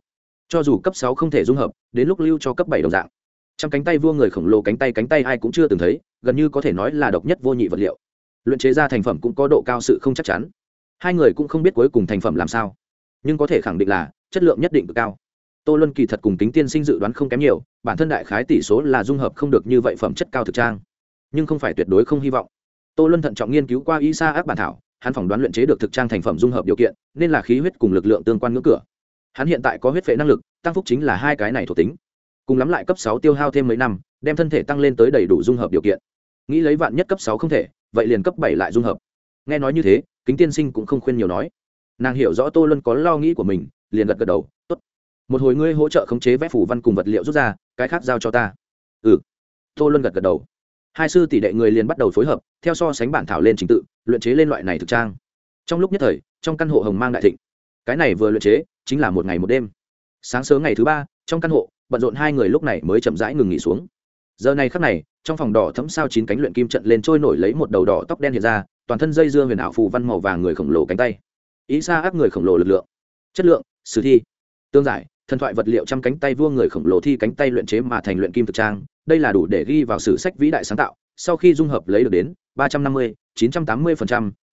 Cho dù cấp sáu không thể dung hợp, đến lúc lưu cho cấp bảy đồng dạng. Trăm cánh tay vua người khổng lồ cánh tay cánh tay ai cũng chưa từng thấy, gần như có thể nói là độc nhất vô nhị vật liệu. Luyện chế ra thành phẩm cũng có độ cao sự không chắc chắn. Hai người cũng không biết cuối cùng thành phẩm làm sao. Nhưng có thể khẳng định là, chất lượng nhất định cực cao. Tô luân kỳ thật cùng kính tiên sinh dự đoán không kém nhiều bản thân đại khái tỷ số là dung hợp không được như vậy phẩm chất cao thực trang. Nhưng không phải tuyệt đối không hy vọng. Tô luân thận trọng nghiên cứu qua y sa áp bản thảo, hắn phỏng đoán luyện chế được thực trang thành phẩm dung hợp điều kiện, nên là khí huyết cùng lực lượng tương quan ngưỡng cửa. Hắn hiện tại có huyết phệ năng lực, tăng phúc chính là hai cái này thuộc tính. Cùng lắm lại cấp sáu tiêu hao thêm mấy năm, đem thân thể tăng lên tới đầy đủ dung hợp điều kiện. Nghĩ lấy vạn nhất cấp sáu không thể, vậy liền cấp bảy lại dung hợp. Nghe nói như thế, kính tiên sinh cũng không khuyên nhiều nói. Nàng hiểu rõ tô luân có lo nghĩ của mình, liền gật gật đầu một hồi ngươi hỗ trợ khống chế vẽ phủ văn cùng vật liệu rút ra, cái khác giao cho ta. Ừ. Tô luân gật gật đầu. Hai sư tỷ đệ người liền bắt đầu phối hợp, theo so sánh bản thảo lên trình tự, luyện chế lên loại này thực trang. Trong lúc nhất thời, trong căn hộ hồng mang đại thịnh. Cái này vừa luyện chế, chính là một ngày một đêm. Sáng sớm ngày thứ ba, trong căn hộ, bận rộn hai người lúc này mới chậm rãi ngừng nghỉ xuống. Giờ này khắc này, trong phòng đỏ thấm sao chín cánh luyện kim trận lên trôi nổi lấy một đầu đỏ tóc đen hiện ra, toàn thân dây dưa huyền ảo phù văn màu vàng người khổng lồ cánh tay. Ý xa áp người khổng lồ lực lượng. Chất lượng, sử thi. Tương giải thần thoại vật liệu trăm cánh tay vua người khổng lồ thi cánh tay luyện chế mà thành luyện kim thực trang, đây là đủ để ghi vào sử sách vĩ đại sáng tạo, sau khi dung hợp lấy được đến ba trăm năm mươi, chín trăm tám mươi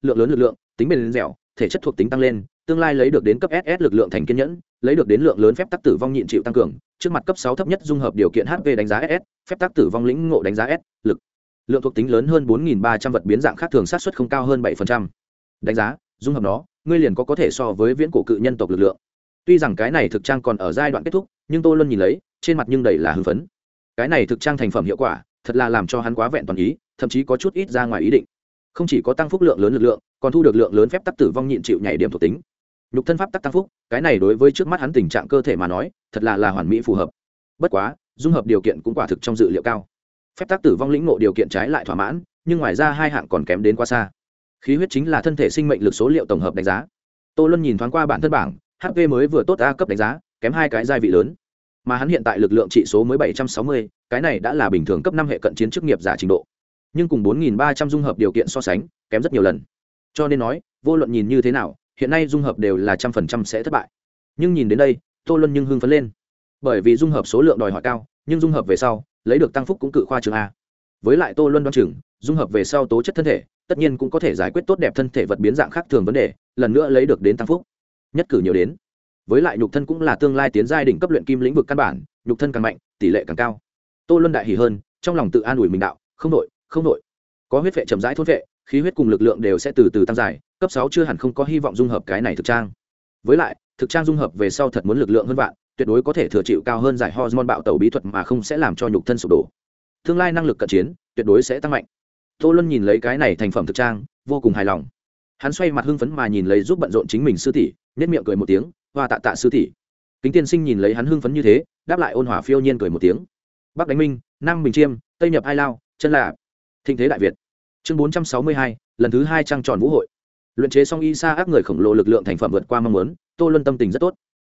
lượng lớn lực lượng, tính bền dẻo, thể chất thuộc tính tăng lên, tương lai lấy được đến cấp ss lực lượng thành kiên nhẫn, lấy được đến lượng lớn phép tắc tử vong nhịn chịu tăng cường, trước mặt cấp sáu thấp nhất dung hợp điều kiện HV đánh giá ss phép tắc tử vong lĩnh ngộ đánh giá s, lực, lượng thuộc tính lớn hơn bốn nghìn ba trăm vật biến dạng khác thường sát xuất không cao hơn bảy đánh giá, dung hợp nó, ngươi liền có có thể so với viễn cổ cự nhân tộc lực lượng tuy rằng cái này thực trang còn ở giai đoạn kết thúc, nhưng tô luân nhìn lấy, trên mặt nhưng đầy là hưng phấn. Cái này thực trang thành phẩm hiệu quả, thật là làm cho hắn quá vẹn toàn ý, thậm chí có chút ít ra ngoài ý định. Không chỉ có tăng phúc lượng lớn lực lượng, còn thu được lượng lớn phép tắc tử vong nhịn chịu nhảy điểm thuộc tính. Nhục thân pháp tắc tăng phúc, cái này đối với trước mắt hắn tình trạng cơ thể mà nói, thật là là hoàn mỹ phù hợp. Bất quá, dung hợp điều kiện cũng quả thực trong dự liệu cao. Phép tắc tử vong lĩnh ngộ điều kiện trái lại thỏa mãn, nhưng ngoài ra hai hạng còn kém đến quá xa. Khí huyết chính là thân thể sinh mệnh lực số liệu tổng hợp đánh giá. Tô luân nhìn thoáng qua bản thân bảng hp mới vừa tốt a cấp đánh giá, kém hai cái gia vị lớn. Mà hắn hiện tại lực lượng trị số mới bảy trăm sáu mươi, cái này đã là bình thường cấp năm hệ cận chiến chức nghiệp giả trình độ. Nhưng cùng 4.300 dung hợp điều kiện so sánh, kém rất nhiều lần. Cho nên nói, vô luận nhìn như thế nào, hiện nay dung hợp đều là trăm phần trăm sẽ thất bại. Nhưng nhìn đến đây, tô luân nhưng hưng phấn lên. Bởi vì dung hợp số lượng đòi hỏi cao, nhưng dung hợp về sau, lấy được tăng phúc cũng cự khoa trường a. Với lại tô luân đoan chừng, dung hợp về sau tố chất thân thể, tất nhiên cũng có thể giải quyết tốt đẹp thân thể vật biến dạng khác thường vấn đề, lần nữa lấy được đến tăng phúc nhất cử nhiều đến. Với lại nhục thân cũng là tương lai tiến giai đỉnh cấp luyện kim lĩnh vực căn bản nhục thân càng mạnh tỷ lệ càng cao. Tô luân đại hỉ hơn trong lòng tự an ủi mình đạo không nội, không nội. có huyết vệ chậm rãi thốt vệ khí huyết cùng lực lượng đều sẽ từ từ tăng dài cấp sáu chưa hẳn không có hy vọng dung hợp cái này thực trang. Với lại thực trang dung hợp về sau thật muốn lực lượng hơn vạn tuyệt đối có thể thừa chịu cao hơn giải hormone bạo tẩu bí thuật mà không sẽ làm cho nhục thân sụp đổ. Tương lai năng lực cận chiến tuyệt đối sẽ tăng mạnh. Tô luân nhìn lấy cái này thành phẩm thực trang vô cùng hài lòng. Hắn xoay mặt hưng phấn mà nhìn lấy giúp bận rộn chính mình sư tỷ nhất miệng cười một tiếng, hoa tạ tạ sư tỷ. Kính tiên sinh nhìn lấy hắn hưng phấn như thế, đáp lại ôn hòa phiêu nhiên cười một tiếng. Bắc đánh minh, nam bình chiêm, tây nhập hai lao, chân là thịnh thế đại việt. Chương bốn trăm sáu mươi hai, lần thứ hai trăng tròn vũ hội. Luyện chế xong y sa áp người khổng lồ lực lượng thành phẩm vượt qua mong muốn, tô luân tâm tình rất tốt.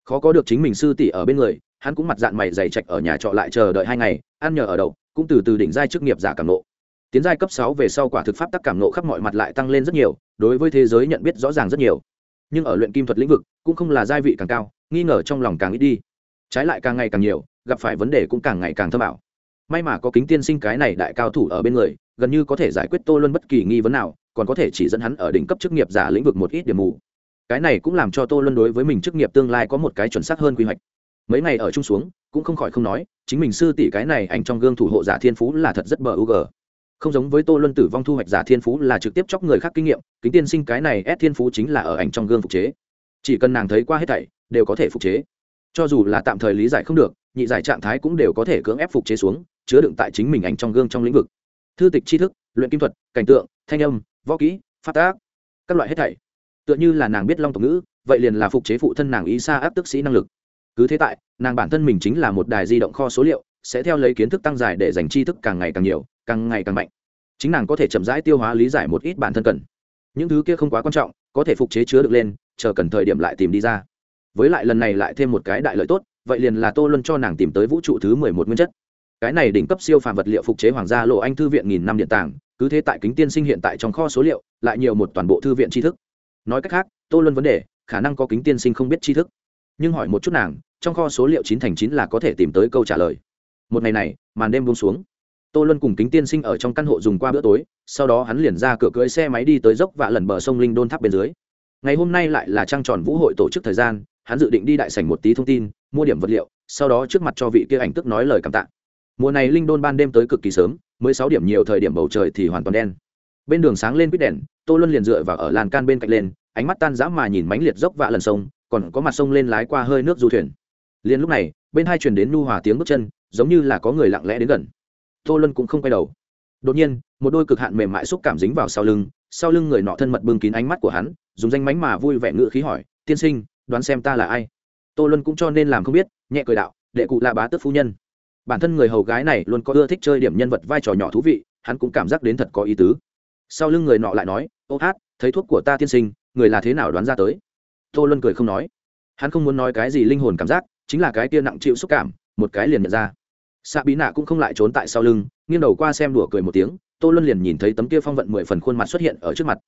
Khó có được chính mình sư tỷ ở bên người, hắn cũng mặt dạng mày dày chạch ở nhà trọ lại chờ đợi hai ngày, ăn nhờ ở đậu, cũng từ từ đỉnh giai chức nghiệp giả cảm nộ tiến giai cấp sáu về sau quả thực pháp tắc cảm nộ khắp mọi mặt lại tăng lên rất nhiều, đối với thế giới nhận biết rõ ràng rất nhiều nhưng ở luyện kim thuật lĩnh vực cũng không là giai vị càng cao, nghi ngờ trong lòng càng ít đi. Trái lại càng ngày càng nhiều, gặp phải vấn đề cũng càng ngày càng thâm ảo. May mà có kính tiên sinh cái này đại cao thủ ở bên người, gần như có thể giải quyết tô luân bất kỳ nghi vấn nào, còn có thể chỉ dẫn hắn ở đỉnh cấp chức nghiệp giả lĩnh vực một ít điểm mù. Cái này cũng làm cho tô luân đối với mình chức nghiệp tương lai có một cái chuẩn xác hơn quy hoạch. Mấy ngày ở chung xuống, cũng không khỏi không nói, chính mình sư tỷ cái này ảnh trong gương thủ hộ giả thiên phú là thật rất bờ u g không giống với tô luân tử vong thu hoạch giả thiên phú là trực tiếp chóc người khác kinh nghiệm, kính tiên sinh cái này ép thiên phú chính là ở ảnh trong gương phục chế. Chỉ cần nàng thấy qua hết thảy, đều có thể phục chế. Cho dù là tạm thời lý giải không được, nhị giải trạng thái cũng đều có thể cưỡng ép phục chế xuống, chứa đựng tại chính mình ảnh trong gương trong lĩnh vực. Thư tịch tri thức, luyện kim thuật, cảnh tượng, thanh âm, võ kỹ, phát tác, các loại hết thảy. Tựa như là nàng biết long tộc ngữ, vậy liền là phục chế phụ thân nàng ý xa áp tức sĩ năng lực. Cứ thế tại, nàng bản thân mình chính là một đài di động kho số liệu sẽ theo lấy kiến thức tăng dài để dành tri thức càng ngày càng nhiều, càng ngày càng mạnh. Chính nàng có thể chậm rãi tiêu hóa lý giải một ít bản thân cần. Những thứ kia không quá quan trọng, có thể phục chế chứa được lên, chờ cần thời điểm lại tìm đi ra. Với lại lần này lại thêm một cái đại lợi tốt, vậy liền là tô luân cho nàng tìm tới vũ trụ thứ mười một nguyên chất. Cái này đỉnh cấp siêu phàm vật liệu phục chế hoàng gia lộ anh thư viện nghìn năm điện tàng, cứ thế tại kính tiên sinh hiện tại trong kho số liệu, lại nhiều một toàn bộ thư viện tri thức. Nói cách khác, tô luân vấn đề, khả năng có kính tiên sinh không biết tri thức. Nhưng hỏi một chút nàng, trong kho số liệu chín thành chín là có thể tìm tới câu trả lời một ngày này, màn đêm buông xuống. Tô luân cùng kính tiên sinh ở trong căn hộ dùng qua bữa tối, sau đó hắn liền ra cửa cưỡi xe máy đi tới dốc và lần bờ sông linh đôn tháp bên dưới. Ngày hôm nay lại là trăng tròn vũ hội tổ chức thời gian, hắn dự định đi đại sảnh một tí thông tin, mua điểm vật liệu, sau đó trước mặt cho vị kia ảnh tức nói lời cảm tạ. Mùa này linh đôn ban đêm tới cực kỳ sớm mới sáu điểm nhiều thời điểm bầu trời thì hoàn toàn đen. Bên đường sáng lên quýt đèn, tô luân liền dựa vào ở làn can bên cạnh lên, ánh mắt tan dã mà nhìn mánh liệt dốc vạ lần sông, còn có mặt sông lên lái qua hơi nước du thuyền. Liền lúc này, bên hai chuyển đến nu hòa tiếng bước chân giống như là có người lặng lẽ đến gần. Tô luân cũng không quay đầu. Đột nhiên, một đôi cực hạn mềm mại xúc cảm dính vào sau lưng sau lưng người nọ thân mật bưng kín ánh mắt của hắn, dùng danh mánh mà vui vẻ ngự khí hỏi, tiên sinh, đoán xem ta là ai? Tô luân cũng cho nên làm không biết, nhẹ cười đạo, đệ cụ là bá tước phu nhân. Bản thân người hầu gái này luôn có ưa thích chơi điểm nhân vật vai trò nhỏ thú vị, hắn cũng cảm giác đến thật có ý tứ. Sau lưng người nọ lại nói, ô hát, thấy thuốc của ta tiên sinh, người là thế nào đoán ra tới? Tô luân cười không nói. Hắn không muốn nói cái gì linh hồn cảm giác, chính là cái kia nặng chịu xúc cảm, một cái liền nhận ra xạ bí nạ cũng không lại trốn tại sau lưng, nghiêng đầu qua xem đùa cười một tiếng, tô luân liền nhìn thấy tấm kia phong vận mười phần khuôn mặt xuất hiện ở trước mặt.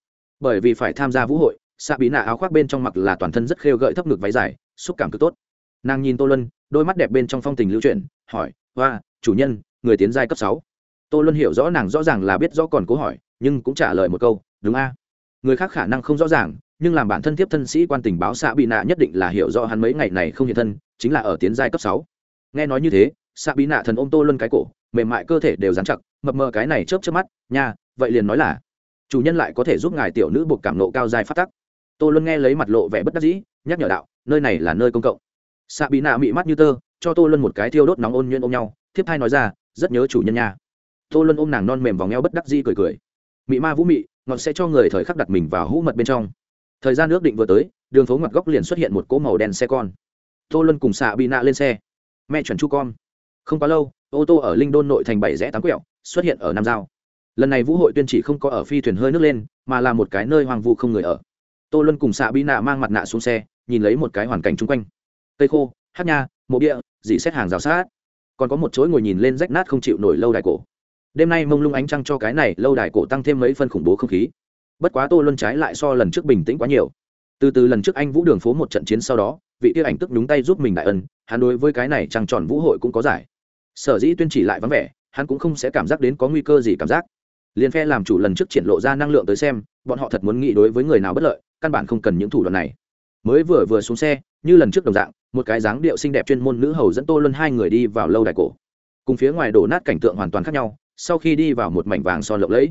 Bởi vì phải tham gia vũ hội xạ bí nạ áo khoác bên trong mặc là toàn thân rất khêu gợi thấp ngực váy dài, xúc cảm cực tốt. Nàng nhìn tô luân, đôi mắt đẹp bên trong phong tình lưu chuyển, hỏi hoa chủ nhân, người tiến giai cấp sáu? Tô luân hiểu rõ nàng rõ ràng là biết rõ còn cố hỏi, nhưng cũng trả lời một câu, đúng a. Người khác khả năng không rõ ràng, nhưng làm bản thân tiếp thân sĩ quan tình báo xạ bị nạ nhất định là hiểu rõ hắn mấy ngày này không hiện thân, chính là ở tiến giai cấp sáu. Nghe nói như thế xạ bí nạ thần ôm tô luân cái cổ, mềm mại cơ thể đều dán chặt, mập mờ cái này chớp chớp mắt, nha, vậy liền nói là, chủ nhân lại có thể giúp ngài tiểu nữ buộc cảm nộ cao dài phát tắc. Tô luân nghe lấy mặt lộ vẻ bất đắc dĩ, nhắc nhở đạo, nơi này là nơi công cộng. Xạ bí nạ mị mắt như tơ, cho tô luân một cái thiêu đốt nóng ôn nhuyễn ôm nhau, thiếp thai nói ra, rất nhớ chủ nhân nha. Tô luân ôm nàng non mềm vòng eo bất đắc dĩ cười cười. Mị ma vũ mị ngọt sẽ cho người thời khắc đặt mình vào hũ mật bên trong. Thời gian ước định vừa tới, đường phố ngoặt góc liền xuất hiện một cỗ màu đen xe con. Tô luân cùng xạ bị nạ lên xe. Mẹ chuẩn chu con không quá lâu, ô tô ở linh đôn nội thành bảy rẽ tám quẹo, xuất hiện ở nam giao. Lần này vũ hội tuyên chỉ không có ở phi thuyền hơi nước lên, mà là một cái nơi hoàng vu không người ở. Tô luân cùng xạ Bi nạ mang mặt nạ xuống xe, nhìn lấy một cái hoàn cảnh chung quanh. Cây khô, hát nha, mộ địa dị xét hàng rào sát. Còn có một chối ngồi nhìn lên rách nát không chịu nổi lâu đài cổ. Đêm nay mông lung ánh trăng cho cái này, lâu đài cổ tăng thêm mấy phân khủng bố không khí. Bất quá tô luân trái lại so lần trước bình tĩnh quá nhiều. Từ từ lần trước anh vũ đường phố một trận chiến sau đó, vị tiêu ảnh tức đúng tay giúp mình đại ân, hắn đối với cái này trăng tròn vũ hội cũng có giải sở dĩ tuyên chỉ lại vắng vẻ, hắn cũng không sẽ cảm giác đến có nguy cơ gì cảm giác. Liên phe làm chủ lần trước triển lộ ra năng lượng tới xem, bọn họ thật muốn nghĩ đối với người nào bất lợi, căn bản không cần những thủ đoạn này. Mới vừa vừa xuống xe, như lần trước đồng dạng, một cái dáng điệu xinh đẹp chuyên môn nữ hầu dẫn tô luân hai người đi vào lâu đài cổ. Cùng phía ngoài đổ nát cảnh tượng hoàn toàn khác nhau, sau khi đi vào một mảnh vàng son lộng lẫy.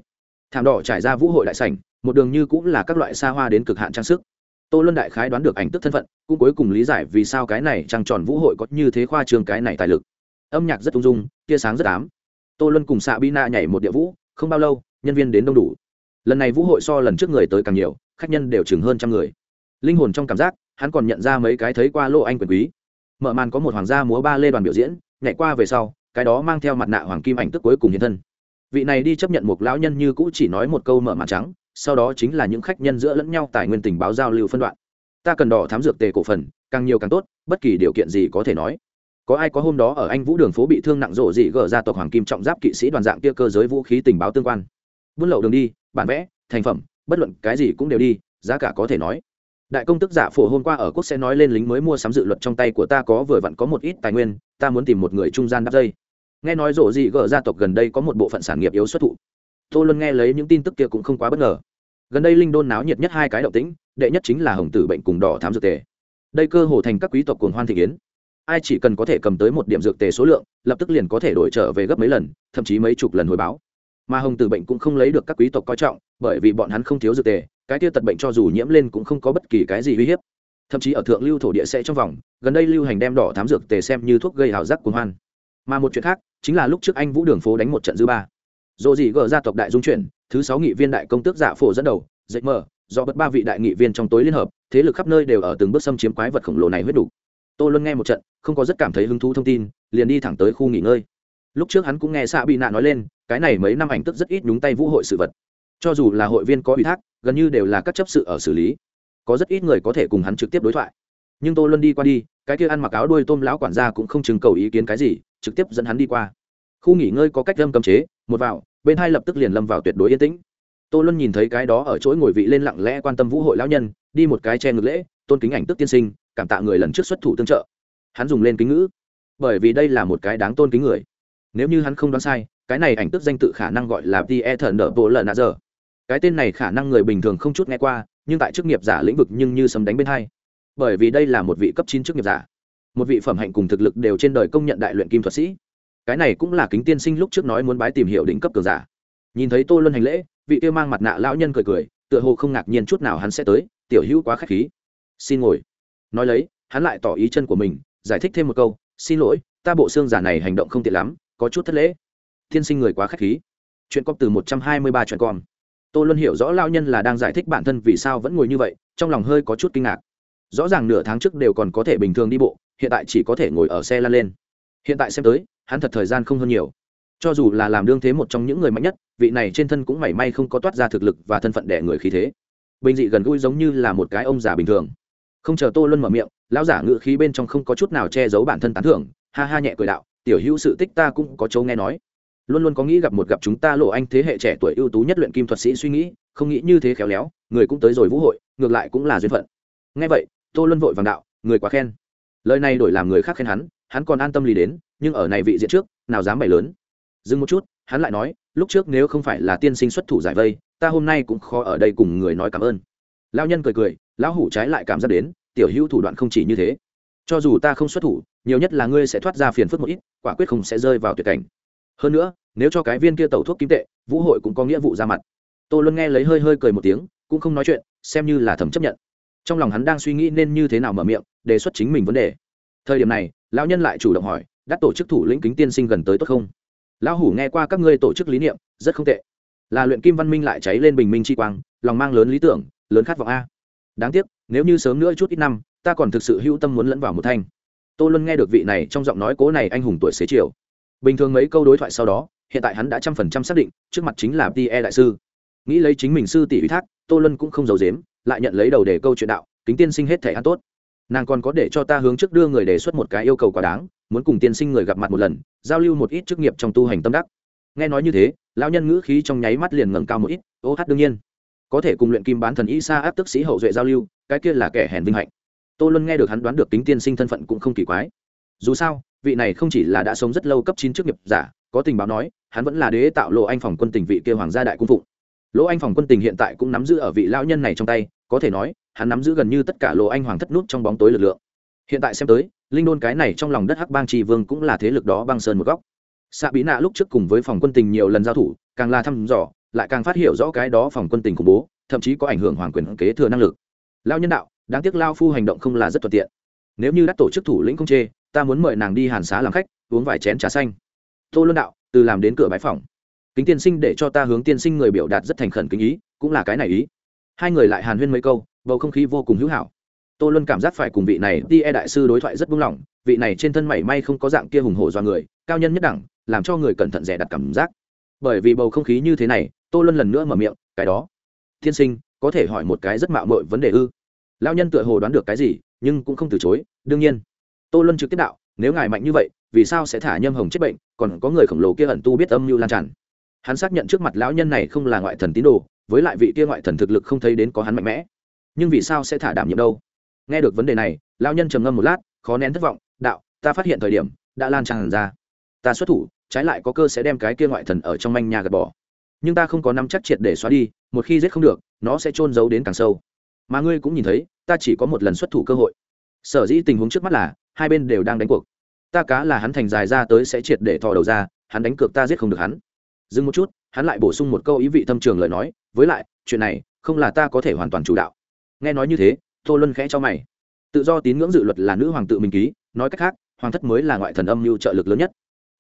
Thảm đỏ trải ra vũ hội đại sảnh, một đường như cũng là các loại xa hoa đến cực hạn trang sức. Tô luân đại khái đoán được ảnh tức thân phận, cũng cuối cùng lý giải vì sao cái này trăng tròn vũ hội có như thế khoa trường cái này tài lực âm nhạc rất ung dung, tia sáng rất ám. Tô luân cùng xạ bi na nhảy một địa vũ, không bao lâu, nhân viên đến đông đủ. Lần này vũ hội so lần trước người tới càng nhiều, khách nhân đều chừng hơn trăm người. Linh hồn trong cảm giác, hắn còn nhận ra mấy cái thấy qua lô anh quyền quý. Mở màn có một hoàng gia múa ba lê đoàn biểu diễn, nhảy qua về sau, cái đó mang theo mặt nạ hoàng kim ảnh tức cuối cùng hiện thân. Vị này đi chấp nhận một lão nhân như cũ chỉ nói một câu mở màn trắng, sau đó chính là những khách nhân giữa lẫn nhau tài nguyên tình báo giao lưu phân đoạn. Ta cần đỏ thám dược tề cổ phần, càng nhiều càng tốt, bất kỳ điều kiện gì có thể nói có ai có hôm đó ở anh vũ đường phố bị thương nặng rộ gì gỡ ra tộc hoàng kim trọng giáp kỵ sĩ đoàn dạng kia cơ giới vũ khí tình báo tương quan? Buôn lậu đường đi, bản vẽ, thành phẩm, bất luận cái gì cũng đều đi, giá cả có thể nói. Đại công tức giả phổ hôm qua ở quốc sẽ nói lên lính mới mua sắm dự luật trong tay của ta có vừa vặn có một ít tài nguyên, ta muốn tìm một người trung gian đắp dây. Nghe nói rộ gì gỡ gia tộc gần đây có một bộ phận sản nghiệp yếu xuất thụ. Tô luân nghe lấy những tin tức kia cũng không quá bất ngờ. Gần đây linh đôn náo nhiệt nhất hai cái động tĩnh, đệ nhất chính là hồng tử bệnh cùng đỏ thám dược tề. Đây cơ hồ thành các quý tộc cuồng hoan thị kiến ai chỉ cần có thể cầm tới một điểm dược tề số lượng, lập tức liền có thể đổi trở về gấp mấy lần, thậm chí mấy chục lần hồi báo. Mà hồng tử bệnh cũng không lấy được các quý tộc coi trọng, bởi vì bọn hắn không thiếu dược tề, cái tiêu tật bệnh cho dù nhiễm lên cũng không có bất kỳ cái gì uy hiếp. Thậm chí ở thượng lưu thổ địa sẽ trong vòng, gần đây lưu hành đem đỏ thám dược tề xem như thuốc gây hào giác cuồng hoan. Mà một chuyện khác, chính là lúc trước anh vũ đường phố đánh một trận dư ba. Dồ gì gờ gia tộc đại dung chuyển, thứ sáu nghị viên đại công tước dạ phổ dẫn đầu dậy mờ, do bất ba vị đại nghị viên trong tối liên hợp, thế lực khắp nơi đều ở từng bước xâm chiếm quái vật khổng lồ này huyết đủ tô luân nghe một trận, không có rất cảm thấy hứng thú thông tin, liền đi thẳng tới khu nghỉ ngơi. Lúc trước hắn cũng nghe xạ bị nạ nói lên, cái này mấy năm ảnh tức rất ít đúng tay vũ hội sự vật. Cho dù là hội viên có ủy thác, gần như đều là các chấp sự ở xử lý. Có rất ít người có thể cùng hắn trực tiếp đối thoại. Nhưng tô luân đi qua đi, cái kia ăn mặc áo đuôi tôm lão quản gia cũng không chừng cầu ý kiến cái gì, trực tiếp dẫn hắn đi qua. Khu nghỉ ngơi có cách lâm cấm chế, một vào, bên hai lập tức liền lâm vào tuyệt đối yên tĩnh. Tô luân nhìn thấy cái đó ở chỗ ngồi vị lên lặng lẽ quan tâm vũ hội lão nhân, đi một cái che ngực lễ, tôn kính ảnh tức tiên sinh cảm tạ người lần trước xuất thủ tương trợ. Hắn dùng lên kính ngữ, bởi vì đây là một cái đáng tôn kính người. Nếu như hắn không đoán sai, cái này ảnh tức danh tự khả năng gọi là tie thần nợ bộ lợn nạ giờ cái tên này khả năng người bình thường không chút nghe qua, nhưng tại chức nghiệp giả lĩnh vực nhưng như sấm đánh bên hai. Bởi vì đây là một vị cấp chín chức nghiệp giả. Một vị phẩm hạnh cùng thực lực đều trên đời công nhận đại luyện kim thuật sĩ. Cái này cũng là kính tiên sinh lúc trước nói muốn bái tìm hiểu đỉnh cấp cường giả. Nhìn thấy tô luân hành lễ, vị tiêu mang mặt nạ lão nhân cười cười, tựa hồ không ngạc nhiên chút nào hắn sẽ tới, tiểu hữu quá k h á c h khí. Xin ngồi nói lấy, hắn lại tỏ ý chân của mình, giải thích thêm một câu, xin lỗi, ta bộ xương giả này hành động không tiện lắm, có chút thất lễ. Tiên sinh người quá k h á c h khí. Chuyện cóp từ một trăm hai mươi ba chuyện con tô luân hiểu rõ lao nhân là đang giải thích bản thân vì sao vẫn ngồi như vậy, trong lòng hơi có chút kinh ngạc. Rõ ràng nửa tháng trước đều còn có thể bình thường đi bộ, hiện tại chỉ có thể ngồi ở xe lan lên. Hiện tại xem tới, hắn thật thời gian không hơn nhiều. Cho dù là làm đương thế một trong những người mạnh nhất, vị này trên thân cũng mảy may không có toát ra thực lực và thân phận đẻ người khí thế. Bình dị gần gũi giống như là một cái ông già bình thường không chờ tô luân mở miệng, lão giả ngự khí bên trong không có chút nào che giấu bản thân tán thưởng, ha ha nhẹ cười đạo, tiểu hữu sự tích ta cũng có châu nghe nói. Luôn luôn có nghĩ gặp một gặp chúng ta lộ anh thế hệ trẻ tuổi ưu tú nhất luyện kim thuật sĩ suy nghĩ, không nghĩ như thế khéo léo, người cũng tới rồi vũ hội, ngược lại cũng là duyên phận. Nghe vậy, tô luân vội vàng đạo, người quá khen. Lời này đổi làm người khác khen hắn hắn còn an tâm lý đến, nhưng ở này vị diện trước, nào dám bày lớn. Dừng một chút, hắn lại nói, lúc trước nếu không phải là tiên sinh xuất thủ giải vây, ta hôm nay cũng khó ở đây cùng người nói cảm ơn lao nhân cười cười, lão hủ trái lại cảm giác đến, tiểu hữu thủ đoạn không chỉ như thế. Cho dù ta không xuất thủ, nhiều nhất là ngươi sẽ thoát ra phiền phức một ít, quả quyết không sẽ rơi vào tuyệt cảnh. Hơn nữa, nếu cho cái viên kia tẩu thuốc kim tệ, vũ hội cũng có nghĩa vụ ra mặt. Tô luân nghe lấy hơi hơi cười một tiếng, cũng không nói chuyện, xem như là thầm chấp nhận. Trong lòng hắn đang suy nghĩ nên như thế nào mở miệng, đề xuất chính mình vấn đề. Thời điểm này, lão nhân lại chủ động hỏi, đã tổ chức thủ lĩnh kính tiên sinh gần tới tốt không? Lão hủ nghe qua các ngươi tổ chức lý niệm, rất không tệ. Là luyện kim văn minh lại cháy lên bình minh chi quang, lòng mang lớn lý tưởng lớn khát vọng a. Đáng tiếc, nếu như sớm nữa chút ít năm, ta còn thực sự hữu tâm muốn lẫn vào một thanh. Tô luân nghe được vị này trong giọng nói cố này anh hùng tuổi xế chiều. Bình thường mấy câu đối thoại sau đó, hiện tại hắn đã trăm phần trăm xác định, trước mặt chính là tie đại sư. Nghĩ lấy chính mình sư tỷ ủy thác, tô luân cũng không giấu dếm lại nhận lấy đầu để câu chuyện đạo, kính tiên sinh hết thể ăn tốt. Nàng còn có để cho ta hướng trước đưa người đề xuất một cái yêu cầu quá đáng, muốn cùng tiên sinh người gặp mặt một lần, giao lưu một ít chức nghiệp trong tu hành tâm đắc. Nghe nói như thế, lão nhân ngữ khí trong nháy mắt liền ngẩng cao một ít, ô hát đương nhiên có thể cùng luyện kim bán thần y sa áp tức sĩ hậu duệ giao lưu, cái kia là kẻ hèn vinh hạnh. Tô luân nghe được hắn đoán được tính tiên sinh thân phận cũng không kỳ quái. Dù sao, vị này không chỉ là đã sống rất lâu cấp chín chức nghiệp giả, có tình báo nói, hắn vẫn là đế tạo lộ anh phòng quân tình vị kia hoàng gia đại cung phụng. Lỗ anh phòng quân tình hiện tại cũng nắm giữ ở vị lão nhân này trong tay, có thể nói, hắn nắm giữ gần như tất cả lỗ anh hoàng thất nút trong bóng tối lực lượng. Hiện tại xem tới, linh đôn cái này trong lòng đất hắc bang tri vương cũng là thế lực đó băng sơn một góc. Xạ bí nạ lúc trước cùng với phòng quân tình nhiều lần giao thủ, càng là thăm dò lại càng phát hiểu rõ cái đó phòng quân tình khủng bố, thậm chí có ảnh hưởng hoàng quyền kế thừa năng lực. Lao nhân đạo, đáng tiếc lao phu hành động không là rất thuận tiện. Nếu như đã tổ chức thủ lĩnh không chê, ta muốn mời nàng đi hàn xá làm khách, uống vài chén trà xanh. Tô luân đạo, từ làm đến cửa bãi phòng. Kính tiên sinh để cho ta hướng tiên sinh người biểu đạt rất thành khẩn kính ý, cũng là cái này ý. Hai người lại hàn huyên mấy câu, bầu không khí vô cùng hữu hảo. Tô luân cảm giác phải cùng vị này đi e đại sư đối thoại rất buông lỏng, vị này trên thân mảy may không có dạng kia hùng hổ do người, cao nhân nhất đẳng, làm cho người cẩn thận rẻ đặt cảm giác. Bởi vì bầu không khí như thế này tô luân lần nữa mở miệng, cái đó, tiên sinh, có thể hỏi một cái rất mạo mội vấn đề ư? Lao nhân tựa hồ đoán được cái gì, nhưng cũng không từ chối, đương nhiên. Tô luân trực tiếp đạo, nếu ngài mạnh như vậy, vì sao sẽ thả nhâm hồng chết bệnh, còn có người khổng lồ kia ẩn tu biết âm mưu lan tràn? Hắn xác nhận trước mặt lão nhân này không là ngoại thần tín đồ, với lại vị kia ngoại thần thực lực không thấy đến có hắn mạnh mẽ. Nhưng vì sao sẽ thả đảm nhiệm đâu? Nghe được vấn đề này, lão nhân trầm ngâm một lát, khó nén thất vọng, đạo, ta phát hiện thời điểm, đã lan tràn ra. Ta xuất thủ, trái lại có cơ sẽ đem cái kia ngoại thần ở trong manh nhà gạt bỏ nhưng ta không có nắm chắc triệt để xóa đi, một khi giết không được, nó sẽ trôn giấu đến càng sâu. Mà ngươi cũng nhìn thấy, ta chỉ có một lần xuất thủ cơ hội. Sở dĩ tình huống trước mắt là, hai bên đều đang đánh cuộc. Ta cá là hắn thành dài ra tới sẽ triệt để thò đầu ra, hắn đánh cược ta giết không được hắn. Dừng một chút, hắn lại bổ sung một câu ý vị thâm trường lời nói, với lại, chuyện này, không là ta có thể hoàn toàn chủ đạo. Nghe nói như thế, tô luân khẽ cho mày. Tự do tín ngưỡng dự luật là nữ hoàng tự mình ký, nói cách khác, hoàng thất mới là ngoại thần âm mưu trợ lực lớn nhất.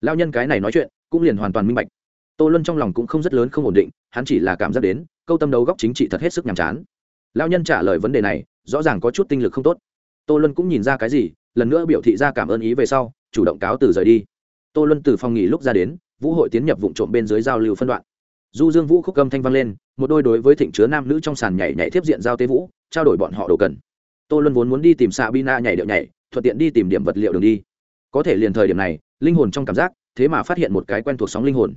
Lao nhân cái này nói chuyện, cũng liền hoàn toàn minh bạch tô luân trong lòng cũng không rất lớn không ổn định, hắn chỉ là cảm giác đến, câu tâm đấu góc chính trị thật hết sức nhàm chán. Lao nhân trả lời vấn đề này, rõ ràng có chút tinh lực không tốt. Tô luân cũng nhìn ra cái gì, lần nữa biểu thị ra cảm ơn ý về sau, chủ động cáo từ rời đi. Tô luân từ phòng nghỉ lúc ra đến, vũ hội tiến nhập vụ trộm bên dưới giao lưu phân đoạn. Du dương vũ khúc cầm thanh vang lên, một đôi đối với thịnh chứa nam nữ trong sàn nhảy nhảy tiếp diện giao tế vũ, trao đổi bọn họ đồ cần. Tô luân vốn muốn đi tìm xạ bina nhảy điệu nhảy, thuận tiện đi tìm điểm vật liệu đường đi. Có thể liền thời điểm này, linh hồn trong cảm giác, thế mà phát hiện một cái quen thuộc sóng linh hồn